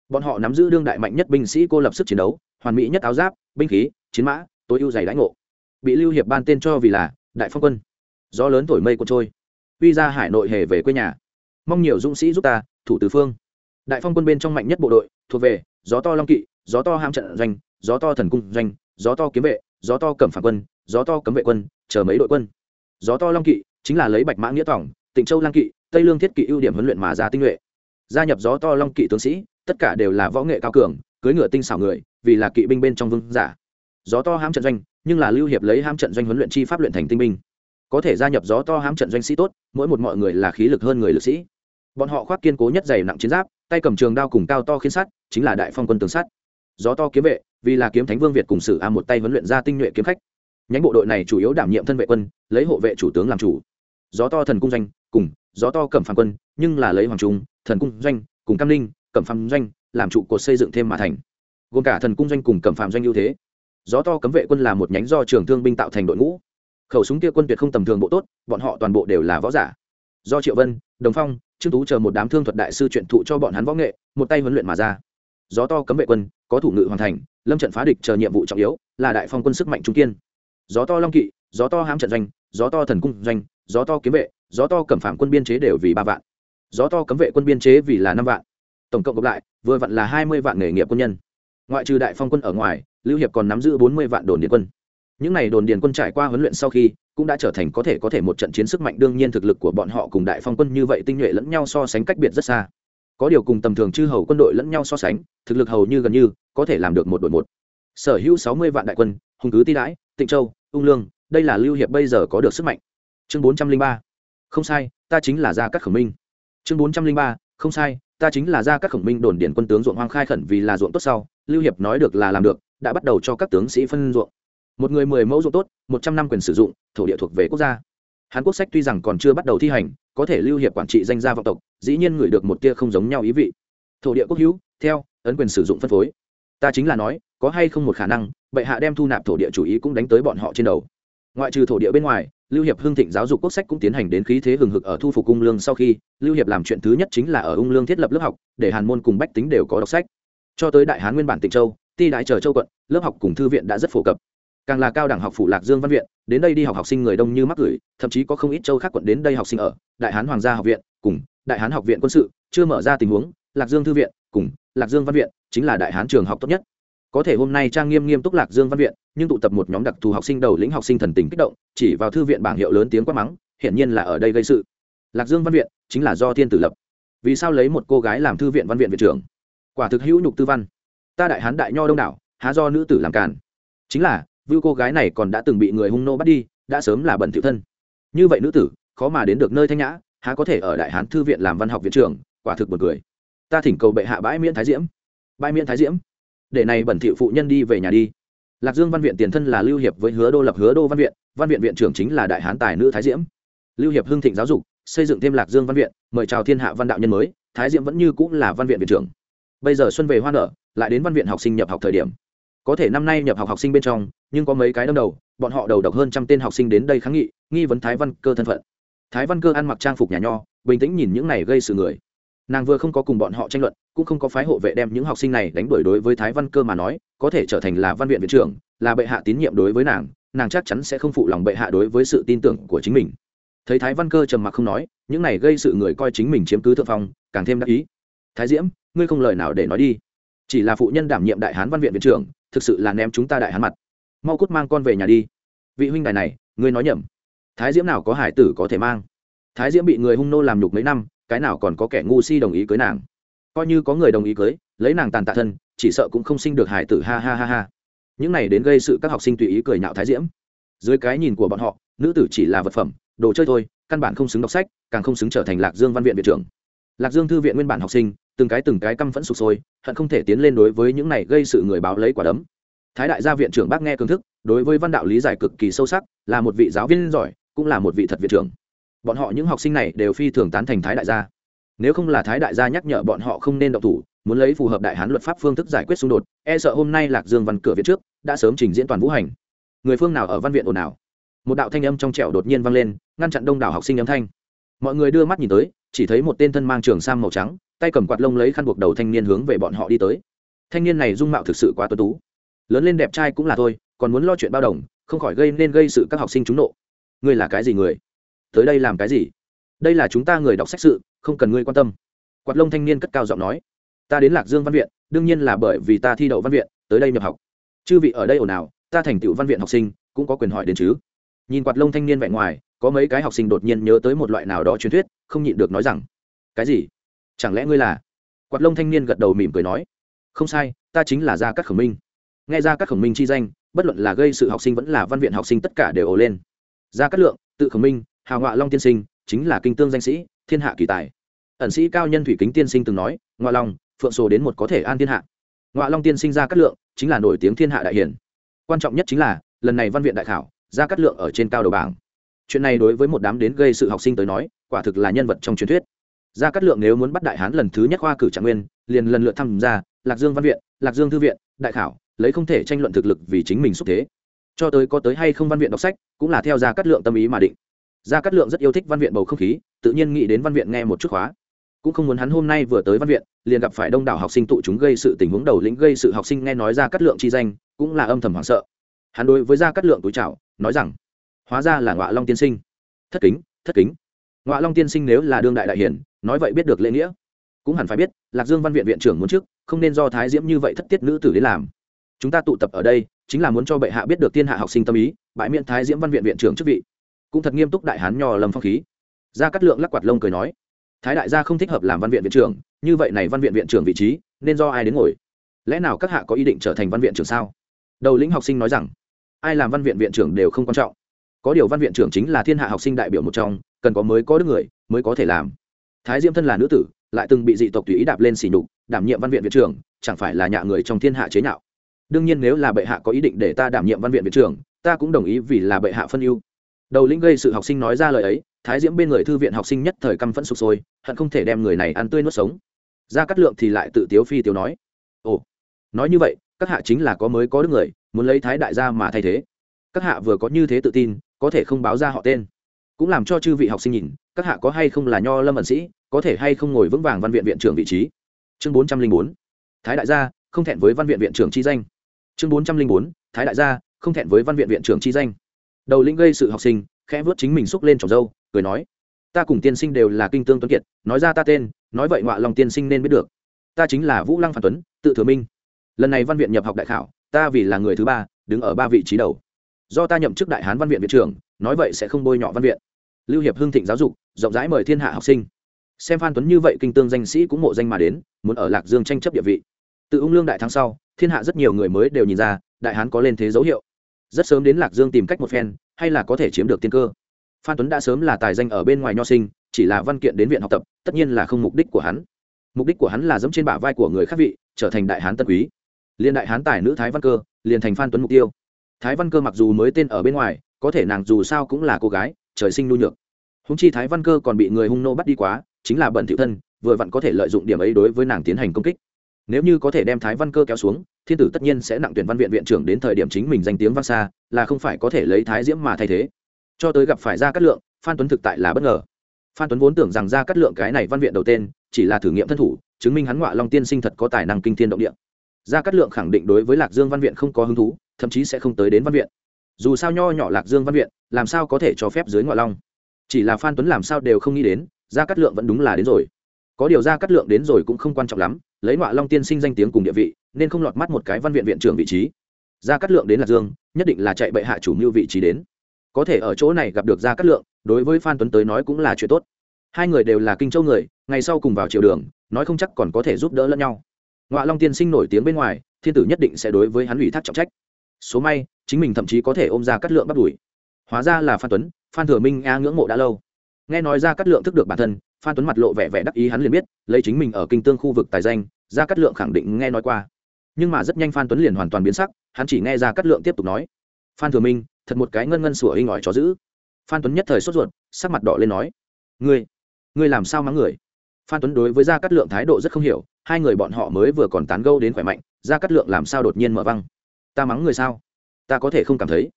Bọn họ nắm giữ đương đại mạnh nhất binh sĩ cô lập sức chiến đấu, hoàn mỹ nhất áo giáp, binh khí, chiến mã, tối ưu dày đãi ngộ. Bị lưu hiệp ban tên cho vì là đại phong quân. Gió lớn thổi mây cuốn trôi. Uy ra hải nội hề về quê nhà. Mong nhiều dũng sĩ giúp ta, thủ tứ phương. Đại phong quân bên trong mạnh nhất bộ đội, thuộc về gió to long kỵ, gió to ham trận doanh gió to thần cung doanh, gió to kiếm vệ, gió to cẩm phản quân, gió to cấm vệ quân, chờ mấy đội quân. Gió to long kỵ, chính là lấy bạch mã nghĩa tỏng tịnh châu lang kỵ, tây lương thiết kỵ ưu điểm huấn luyện mà ra tinh nhuệ. Gia nhập gió to long kỵ tướng sĩ, tất cả đều là võ nghệ cao cường, cưới ngựa tinh xảo người, vì là kỵ binh bên trong vương giả. Gió to hãm trận doanh, nhưng là lưu hiệp lấy hãm trận doanh huấn luyện chi pháp luyện thành tinh binh. Có thể gia nhập gió to hãm trận doanh sĩ tốt, mỗi một mọi người là khí lực hơn người lực sĩ. Bọn họ khoác kiên cố nhất dày nặng chiến giáp, tay cầm trường đao cùng cao to khiến sắt, chính là đại phong quân tướng sắt gió to kiếm vệ, vì là kiếm thánh vương việt cùng sử a một tay huấn luyện ra tinh nhuệ kiếm khách. Nhánh bộ đội này chủ yếu đảm nhiệm thân vệ quân, lấy hộ vệ chủ tướng làm chủ. Gió to thần cung doanh, cùng, gió to cẩm phàm quân, nhưng là lấy hoàng trung, thần cung doanh, cùng cam linh, cẩm phàm doanh, làm trụ cột xây dựng thêm mà thành. Gồm cả thần cung doanh cùng cẩm phàm doanh ưu thế. Gió to cấm vệ quân là một nhánh do trường thương binh tạo thành đội ngũ. Khẩu súng kia quân tuyệt không tầm thường bộ tốt, bọn họ toàn bộ đều là võ giả. Do triệu vân, đồng phong, trương tú chờ một đám thương thuật đại sư truyện thụ cho bọn hắn võ nghệ, một tay huấn luyện mà ra gió to cấm vệ quân, có thủ ngự hoàn thành, lâm trận phá địch chờ nhiệm vụ trọng yếu là đại phong quân sức mạnh trung kiên. Gió to long kỵ, gió to hãm trận doanh, gió to thần cung doanh, gió to kiếm vệ, gió to cẩm phạm quân biên chế đều vì ba vạn. Gió to cấm vệ quân biên chế vì là năm vạn. Tổng cộng cộng lại, vừa vặn là hai mươi vạn nghề nghiệp quân nhân. Ngoại trừ đại phong quân ở ngoài, lưu hiệp còn nắm giữ bốn mươi vạn đồn điền quân. Những n à y đồn điền quân trải qua huấn luyện sau khi, cũng đã trở thành có thể có thể một trận chiến sức mạnh đương nhiên thực lực của bọn họ cùng đại phong quân như vậy tinh nhuệ lẫn nhau so sánh cách biệt rất xa có điều cùng tầm thường chư hầu quân đội lẫn nhau so sánh, thực lực hầu như gần như có thể làm được một đội một. Sở hữu sáu mươi vạn đại quân, hùng cứ ti đãi, tịnh châu, ung lương, đây là lưu hiệp bây giờ có được sức mạnh. Chương bốn trăm linh ba. Không sai, ta chính là gia cát khổng minh. Chương bốn trăm linh ba. Không sai, ta chính là gia cát khổng minh đồn điển quân tướng ruộng hoang khai khẩn vì là ruộng tốt sau, lưu hiệp nói được là làm được, đã bắt đầu cho các tướng sĩ phân ruộng. Một người mười mẫu ruộng tốt, một trăm năm quyền sử dụng, thổ địa thuộc về quốc gia. Hàn quốc sách tuy rằng còn chưa bắt đầu thi hành có thể lưu hiệp quản trị danh gia vọng tộc, dĩ nhiên ngửi được một tia không giống nhau ý vị. Thổ địa quốc hữu, theo, ấn quyền sử dụng phân phối. Ta chính là nói, có hay không một khả năng, bệ hạ đem thu nạp thổ địa chủ ý cũng đánh tới bọn họ trên đầu. Ngoại trừ thổ địa bên ngoài, lưu hiệp hưng thịnh giáo dục quốc sách cũng tiến hành đến khí thế hừng hực ở thu phục ung lương sau khi, lưu hiệp làm chuyện thứ nhất chính là ở ung lương thiết lập lớp học, để hàn môn cùng bách tính đều có đọc sách. Cho tới đại hán nguyên bản tịnh châu, ti đại chờ châu quận, lớp học cùng thư viện đã rất phổ cập càng là cao đẳng học phủ lạc dương văn viện, đến đây đi học học sinh người đông như mắc gửi, thậm chí có không ít châu khác quận đến đây học sinh ở, đại hán hoàng gia học viện, cùng đại hán học viện quân sự, chưa mở ra tình huống, lạc dương thư viện, cùng lạc dương văn viện, chính là đại hán trường học tốt nhất. Có thể hôm nay trang nghiêm nghiêm túc lạc dương văn viện, nhưng tụ tập một nhóm đặc thù học sinh đầu lĩnh học sinh thần tình kích động, chỉ vào thư viện bảng hiệu lớn tiếng quát mắng, hiển nhiên là ở đây gây sự. Lạc dương văn viện chính là do thiên tử lập. Vì sao lấy một cô gái làm thư viện văn viện viện trưởng? Quả thực hữu nhục tư văn. Ta đại hán đại nho đông đảo, há do nữ tử làm càn. Chính là vưu cô gái này còn đã từng bị người hung nô bắt đi, đã sớm là bẩn thiệu thân. Như vậy nữ tử, khó mà đến được nơi thanh nhã, há có thể ở đại hán thư viện làm văn học viện trưởng, quả thực buồn cười. ta thỉnh cầu bệ hạ bãi miễn thái diễm. Bãi miễn thái diễm? Để này bẩn thiệu phụ nhân đi về nhà đi. Lạc dương văn viện tiền thân là lưu hiệp với hứa đô lập hứa đô văn viện văn viện viện trưởng chính là đại hán tài nữ thái diễm. Lưu hiệp hưng thịnh giáo dục, xây dựng thêm lạc dương văn viện, mời chào thiên hạ văn đạo nhân mới, thái diễm vẫn như cũng là văn viện viện trưởng. Bây giờ xuân về hoa nở, lại đến văn viện học sinh nhập học thời điểm có thể năm nay nhập học học sinh bên trong, nhưng có mấy cái đâm đầu, bọn họ đầu độc hơn trăm tên học sinh đến đây kháng nghị, nghi vấn thái văn cơ thân phận. Thái văn cơ ăn mặc trang phục nhà nho, bình tĩnh nhìn những này gây sự người. Nàng vừa không có cùng bọn họ tranh luận, cũng không có phái hộ vệ đem những học sinh này đánh đuổi đối với thái văn cơ mà nói, có thể trở thành là văn viện viện trưởng, là bệ hạ tín nhiệm đối với nàng nàng chắc chắn sẽ không phụ lòng bệ hạ đối với sự tin tưởng của chính mình. Thấy thái văn cơ trầm mặc không nói, những này gây sự người coi chính mình chiếm cứ thượng phong, càng thêm đắc ý. Thái diễm, ngươi không lời nào để nói đi. Chỉ là phụ nhân đảm nhiệm đại hán văn viện viện trưởng thực sự là ném chúng ta đại hán mặt. Mau cút mang con về nhà đi. Vị huynh đài này, ngươi nói nhầm. Thái diễm nào có hải tử có thể mang? Thái diễm bị người hung nô làm nhục mấy năm, cái nào còn có kẻ ngu si đồng ý cưới nàng? Coi như có người đồng ý cưới, lấy nàng tàn tạ thân, chỉ sợ cũng không sinh được hải tử, ha ha ha ha. Những này đến gây sự các học sinh tùy ý cười nhạo thái diễm. Dưới cái nhìn của bọn họ, nữ tử chỉ là vật phẩm, đồ chơi thôi, căn bản không xứng đọc sách, càng không xứng trở thành lạc dương văn viện viện trưởng lạc dương thư viện nguyên bản học sinh, từng cái từng cái căm vẫn sụp sôi, hận không thể tiến lên đối với những này gây sự người báo lấy quả đấm. Thái đại gia viện trưởng bác nghe cương thức, đối với văn đạo lý giải cực kỳ sâu sắc, là một vị giáo viên giỏi, cũng là một vị thật viện trưởng. Bọn họ những học sinh này đều phi thường tán thành thái đại gia. Nếu không là thái đại gia nhắc nhở bọn họ không nên động thủ, muốn lấy phù hợp đại hán luật pháp phương thức giải quyết xung đột e sợ hôm nay lạc dương văn cửa viện trước đã sớm trình diễn toàn vũ hành. Người phương nào ở văn viện ồn ào? Một đạo thanh âm trong trẻo đột nhiên vang lên, ngăn chặn đông đảo học sinh âm thanh. Mọi người đưa mắt nhìn tới chỉ thấy một tên thân mang trường sam màu trắng, tay cầm quạt lông lấy khăn buộc đầu thanh niên hướng về bọn họ đi tới. Thanh niên này dung mạo thực sự quá tuấn tú. Lớn lên đẹp trai cũng là thôi, còn muốn lo chuyện bao đồng, không khỏi gây nên gây sự các học sinh trúng nộ. Ngươi là cái gì người? Tới đây làm cái gì? Đây là chúng ta người đọc sách sự, không cần ngươi quan tâm. Quạt lông thanh niên cất cao giọng nói. Ta đến lạc dương văn viện, đương nhiên là bởi vì ta thi đậu văn viện, tới đây nhập học. Chư vị ở đây ồn ào, ta thành tựu văn viện học sinh, cũng có quyền hỏi đến chứ. Nhìn quạt lông thanh niên vẻ ngoài có mấy cái học sinh đột nhiên nhớ tới một loại nào đó truyền thuyết, không nhịn được nói rằng, cái gì? Chẳng lẽ ngươi là? Quạt lông thanh niên gật đầu mỉm cười nói, không sai, ta chính là gia cát khổng minh. Nghe ra các khổng minh chi danh, bất luận là gây sự học sinh vẫn là văn viện học sinh tất cả đều ồ lên. Gia cát lượng, tự khổng minh hào ngoạ long tiên sinh, chính là kinh tương danh sĩ, thiên hạ kỳ tài. Ẩn sĩ cao nhân thủy kính tiên sinh từng nói ngoạ long, phượng sổ đến một có thể an thiên hạ. Ngoại long tiên sinh gia cát lượng, chính là nổi tiếng thiên hạ đại hiển. Quan trọng nhất chính là, lần này văn viện đại khảo, gia cát lượng ở trên cao đầu bảng chuyện này đối với một đám đến gây sự học sinh tới nói, quả thực là nhân vật trong truyền thuyết. Gia cát lượng nếu muốn bắt đại hán lần thứ nhất khoa cử trạng nguyên, liền lần lượt tham gia lạc dương văn viện, lạc dương thư viện, đại khảo, lấy không thể tranh luận thực lực vì chính mình xúc thế. Cho tới có tới hay không văn viện đọc sách, cũng là theo gia cát lượng tâm ý mà định. Gia cát lượng rất yêu thích văn viện bầu không khí, tự nhiên nghĩ đến văn viện nghe một chút khóa. Cũng không muốn hắn hôm nay vừa tới văn viện, liền gặp phải đông đảo học sinh tụ chúng gây sự tình huống đầu lĩnh gây sự học sinh nghe nói ra cát lượng chi danh, cũng là âm thầm hoảng sợ. Hắn đối với gia cát lượng túi chào, nói rằng hóa ra là ngọa long tiên sinh. Thất kính thất kính. Ngọa long tiên sinh nếu là đương đại đại hiển, nói vậy biết được lễ nghĩa. Cũng hẳn phải biết, lạc dương văn viện viện trưởng muốn trước, không nên do thái diễm như vậy thất tiết nữ tử đến làm. Chúng ta tụ tập ở đây, chính là muốn cho bệ hạ biết được thiên hạ học sinh tâm ý, bãi miễn thái diễm văn viện viện trưởng chức vị. Cũng thật nghiêm túc đại hán nho lâm phong khí. Gia cát lượng lắc quạt lông cười nói, thái đại gia không thích hợp làm văn viện viện trưởng, như vậy này văn viện viện trưởng vị trí, nên do ai đến ngồi? Lẽ nào các hạ có ý định trở thành văn viện trưởng sao? Đầu lĩnh học sinh nói rằng, ai làm văn viện viện trưởng đều không quan trọng có điều văn viện trưởng chính là thiên hạ học sinh đại biểu một trong, cần có mới có đức người, mới có thể làm. Thái diễm thân là nữ tử, lại từng bị dị tộc tùy ý đạp lên xỉ nhục, đảm nhiệm văn viện viện trưởng, chẳng phải là nhạ người trong thiên hạ chế nhạo. Đương nhiên nếu là bệ hạ có ý định để ta đảm nhiệm văn viện viện trưởng, ta cũng đồng ý vì là bệ hạ phân ưu. Đầu lĩnh gây sự học sinh nói ra lời ấy, thái diễm bên người thư viện học sinh nhất thời căm phẫn sụp sôi, hận không thể đem người này ăn tươi nuốt sống. Ra cắt lượng thì lại tự tiếu phi tiếu nói, ồ, nói như vậy, các hạ chính là có mới có đức người, muốn lấy thái đại gia mà thay thế. Các hạ vừa có như thế tự tin có thể không báo ra họ tên. Cũng làm cho chư vị học sinh nhìn, các hạ có hay không là nho lâm ẩn sĩ, có thể hay không ngồi vững vàng văn viện viện trưởng vị trí. Chương bốn trăm linh bốn, thái đại gia, không thẹn với văn viện viện trưởng chi danh. Chương bốn trăm linh bốn, thái đại gia, không thẹn với văn viện viện trưởng chi danh. Đầu lĩnh gây sự học sinh, khẽ vớt chính mình xúc lên tròng dâu cười nói, ta cùng tiên sinh đều là kinh tương tuấn kiệt, nói ra ta tên, nói vậy ngoại lòng tiên sinh nên biết được. Ta chính là vũ lăng phản tuấn, tự thừa minh. Lần này văn viện nhập học đại khảo, ta vì là người thứ ba, đứng ở ba vị trí đầu do ta nhậm chức đại hán văn viện viện trưởng, nói vậy sẽ không bôi nhọ văn viện. Lưu hiệp hưng thịnh giáo dục, rộng rãi mời thiên hạ học sinh. Xem phan tuấn như vậy kinh tương danh sĩ cũng mộ danh mà đến, muốn ở lạc dương tranh chấp địa vị. Từ ung lương đại thắng sau, thiên hạ rất nhiều người mới đều nhìn ra, đại hán có lên thế dấu hiệu. Rất sớm đến lạc dương tìm cách một phen, hay là có thể chiếm được tiên cơ. Phan tuấn đã sớm là tài danh ở bên ngoài nho sinh, chỉ là văn kiện đến viện học tập, tất nhiên là không mục đích của hắn. Mục đích của hắn là dẫm trên bả vai của người khác vị, trở thành đại hán tân quý. Liên đại hán tài nữ thái văn cơ, liền thành phan tuấn mục tiêu thái văn cơ mặc dù mới tên ở bên ngoài, có thể nàng dù sao cũng là cô gái, trời sinh nhu nhược. Húng chi thái văn cơ còn bị người hung nô bắt đi quá, chính là bẩn thiệu thân, vừa vặn có thể lợi dụng điểm ấy đối với nàng tiến hành công kích. Nếu như có thể đem thái văn cơ kéo xuống, thiên tử tất nhiên sẽ nặng tuyển văn viện viện trưởng đến thời điểm chính mình danh tiếng vang xa, là không phải có thể lấy thái diễm mà thay thế. Cho tới gặp phải ra cát lượng, phan tuấn thực tại là bất ngờ. Phan tuấn vốn tưởng rằng ra cát lượng cái này văn viện đầu tên, chỉ là thử nghiệm thân thủ, chứng minh hắn ngoại long tiên sinh thật có tài năng kinh thiên động địa. Gia cát lượng khẳng định đối với lạc dương văn viện không có hứng thú thậm chí sẽ không tới đến văn viện. Dù sao nho nhỏ lạc dương văn viện, làm sao có thể cho phép dưới ngọa long? Chỉ là phan tuấn làm sao đều không nghĩ đến, gia cát lượng vẫn đúng là đến rồi. Có điều gia cát lượng đến rồi cũng không quan trọng lắm, lấy ngọa long tiên sinh danh tiếng cùng địa vị, nên không lọt mắt một cái văn viện viện trưởng vị trí. Gia cát lượng đến lạc dương, nhất định là chạy bệ hạ chủ mưu vị trí đến. Có thể ở chỗ này gặp được gia cát lượng, đối với phan tuấn tới nói cũng là chuyện tốt. Hai người đều là kinh châu người, ngày sau cùng vào triều đường, nói không chắc còn có thể giúp đỡ lẫn nhau. Ngoại long tiên sinh nổi tiếng bên ngoài, thiên tử nhất định sẽ đối với hắn ủy thác trọng trách số may, chính mình thậm chí có thể ôm ra cắt lượng bắt đuổi. Hóa ra là phan tuấn, phan thừa minh a ngưỡng mộ đã lâu. Nghe nói ra cắt lượng thức được bản thân, phan tuấn mặt lộ vẻ vẻ đắc ý hắn liền biết, lấy chính mình ở kinh tương khu vực tài danh, ra cắt lượng khẳng định nghe nói qua. Nhưng mà rất nhanh phan tuấn liền hoàn toàn biến sắc, hắn chỉ nghe ra cắt lượng tiếp tục nói. Phan thừa minh, thật một cái ngân ngân sủa hình ỏi chó giữ phan tuấn nhất thời sốt ruột, sắc mặt đỏ lên nói. Ngươi ngươi làm sao mắng người? Phan tuấn đối với gia cát lượng thái độ rất không hiểu, hai người bọn họ mới vừa còn tán gẫu đến khỏe mạnh gia cát lượng làm sao đột nhiên mở văng? Ta mắng người sao? Ta có thể không cảm thấy.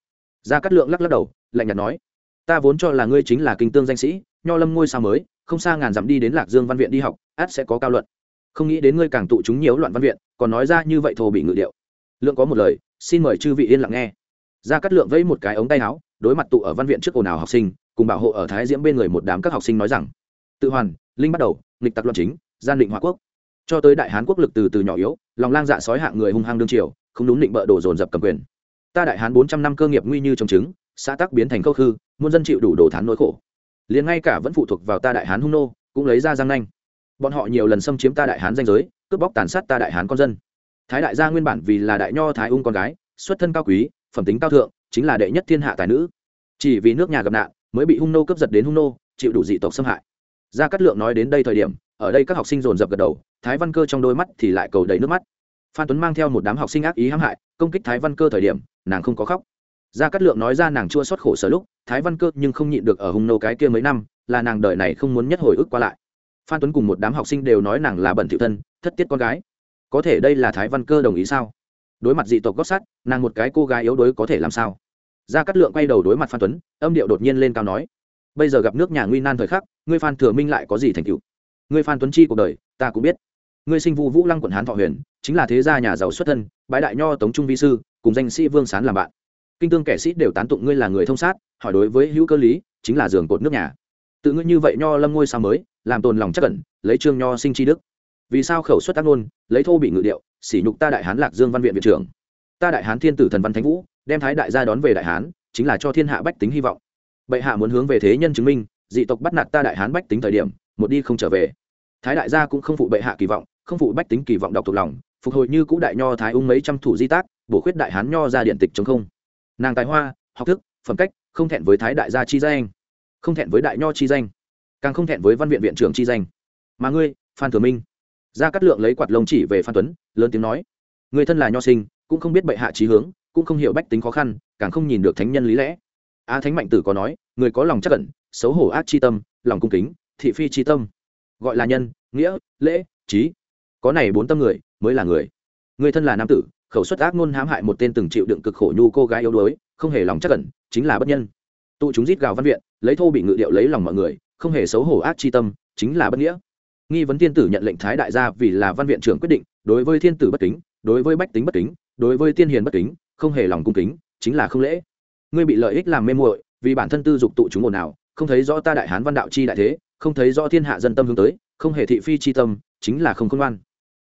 Gia cát lượng lắc lắc đầu, lạnh nhạt nói, ta vốn cho là ngươi chính là kinh tương danh sĩ, nho lâm ngôi sao mới, không xa ngàn dặm đi đến lạc dương văn viện đi học át sẽ có cao luận. Không nghĩ đến ngươi càng tụ chúng nhiều loạn văn viện, còn nói ra như vậy thô bị ngự điệu. Lượng có một lời, xin mời chư vị yên lặng nghe. Gia cát lượng vẫy một cái ống tay áo, đối mặt tụ ở văn viện trước ồn ào học sinh, cùng bảo hộ ở thái diễm bên người một đám các học sinh nói rằng, tự hoàn, linh bắt đầu, nghịch tặc loạn chính, gian định hòa quốc. Cho tới đại hán quốc lực từ từ nhỏ yếu, lòng lang dạ sói hạng người hung hăng đương triều không đúng định bợ đổ dồn dập cầm quyền. Ta đại hán bốn trăm năm cơ nghiệp nguy như trồng trứng, xã tắc biến thành câu khư, muôn dân chịu đủ đồ thán nỗi khổ. Liền ngay cả vẫn phụ thuộc vào ta đại hán hung nô, cũng lấy ra giang nanh. Bọn họ nhiều lần xâm chiếm ta đại hán danh giới, cướp bóc tàn sát ta đại hán con dân. Thái đại gia nguyên bản vì là đại nho thái ung con gái, xuất thân cao quý, phẩm tính cao thượng, chính là đệ nhất thiên hạ tài nữ. Chỉ vì nước nhà gặp nạn, mới bị hung nô cướp giật đến hung nô, chịu đủ dị tộc xâm hại. Gia cát lượng nói đến đây thời điểm, ở đây các học sinh dồn dập gật đầu, thái văn cơ trong đôi mắt thì lại cầu đầy nước mắt phan tuấn mang theo một đám học sinh ác ý hãm hại, công kích thái văn cơ thời điểm, nàng không có khóc. Gia cát lượng nói ra nàng chua xót khổ sở lúc, thái văn cơ nhưng không nhịn được ở hung nô cái kia mấy năm, là nàng đời này không muốn nhất hồi ức qua lại. Phan tuấn cùng một đám học sinh đều nói nàng là bẩn thiệu thân, thất tiết con gái. Có thể đây là thái văn cơ đồng ý sao? Đối mặt dị tộc gót sắt, nàng một cái cô gái yếu đuối có thể làm sao? Gia cát lượng quay đầu đối mặt phan tuấn, âm điệu đột nhiên lên cao nói, bây giờ gặp nước nhà nguy nan thời khắc, ngươi phan thừa minh lại có gì thành tựu? Ngươi phan tuấn chi cuộc đời, ta cũng biết. Ngươi sinh vu vũ lăng quận hán thọ huyền chính là thế gia nhà giàu xuất thân, bái đại nho tống trung vi sư, cùng danh sĩ vương sán làm bạn. Kinh tương kẻ sĩ đều tán tụng ngươi là người thông sát, hỏi đối với hữu cơ lý, chính là giường cột nước nhà. Tự ngươi như vậy nho lâm ngôi sao mới, làm tồn lòng chắc cẩn lấy trương nho sinh tri đức. Vì sao khẩu xuất tác ngôn, lấy thô bị ngự điệu, sỉ nhục ta đại hán lạc dương văn viện viện trưởng. Ta đại hán thiên tử thần văn thánh vũ, đem thái đại gia đón về đại hán, chính là cho thiên hạ bách tính hy vọng. Bệ hạ muốn hướng về thế nhân chứng minh, dị tộc bắt nạt ta đại hán bách tính thời điểm, một đi không trở về. Thái đại gia cũng không phụ bệ hạ kỳ vọng, không phụ bách tính kỳ vọng đọc thuộc lòng phục hồi như cũ đại nho thái ung mấy trăm thủ di tác, bổ khuyết đại hán nho ra điện tịch chống không. Nàng tài hoa, học thức, phẩm cách, không thẹn với thái đại gia chi danh. Không thẹn với đại nho chi danh. Càng không thẹn với văn viện viện trưởng chi danh. Mà ngươi, phan thừa minh. Gia cát lượng lấy quạt lông chỉ về phan tuấn, lớn tiếng nói. Người thân là nho sinh, cũng không biết bệ hạ trí hướng, cũng không hiểu bách tính khó khăn, càng không nhìn được thánh nhân lý lẽ. A thánh mạnh tử có nói, người có lòng chắc cẩn xấu hổ ác chi tâm, lòng cung kính, thị phi chi tâm. Gọi là nhân, nghĩa, lễ, trí có này bốn tâm người, mới là người. Người thân là nam tử, khẩu xuất ác ngôn hãm hại một tên từng chịu đựng cực khổ nhu cô gái yếu đuối, không hề lòng chắc cẩn chính là bất nhân. Tụ chúng rít gào văn viện, lấy thô bị ngự điệu lấy lòng mọi người, không hề xấu hổ ác chi tâm, chính là bất nghĩa. Nghi vấn thiên tử nhận lệnh thái đại gia vì là văn viện trưởng quyết định, đối với thiên tử bất kính, đối với bách tính bất kính, đối với tiên hiền bất kính, không hề lòng cung kính, chính là không lễ. Ngươi bị lợi ích làm mê muội, vì bản thân tư dục tụ chúng ồn nào không thấy rõ ta đại hán văn đạo chi đại thế, không thấy rõ thiên hạ dân tâm hướng tới, không hề thị phi chi tâm, chính là không khôn ngoan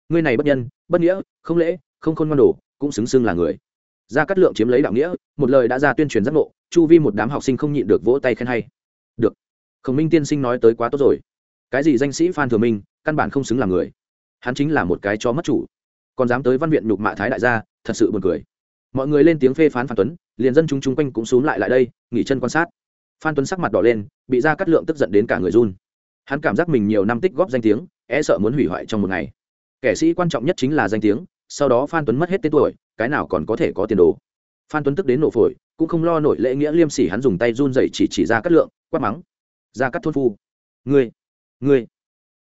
ngươi này bất nhân, bất nghĩa, không lễ, không khôn ngoan đồ, cũng xứng xưng là người. Gia cát lượng chiếm lấy đạo nghĩa, một lời đã ra tuyên truyền giác ngộ, chu vi một đám học sinh không nhịn được vỗ tay khen hay. Được. Khổng minh tiên sinh nói tới quá tốt rồi. Cái gì danh sĩ phan thừa minh, căn bản không xứng làm người. Hắn chính là một cái chó mất chủ. Còn dám tới văn viện nhục mạ thái đại gia, thật sự buồn cười. Mọi người lên tiếng phê phán phan tuấn, liền dân chúng chung quanh cũng xúm lại lại đây, nghỉ chân quan sát. Phan tuấn sắc mặt đỏ lên, bị ra cắt lượng tức giận đến cả người run. Hắn cảm giác mình nhiều năm tích góp danh tiếng e sợ muốn hủy hoại trong một ngày kẻ sĩ quan trọng nhất chính là danh tiếng, sau đó phan tuấn mất hết tên tuổi, cái nào còn có thể có tiền đồ? Phan tuấn tức đến nổ phổi, cũng không lo nổi lễ nghĩa liêm sỉ hắn dùng tay run dậy chỉ chỉ ra cắt lượng, quát mắng. Ra cắt thôn phu. Ngươi ngươi.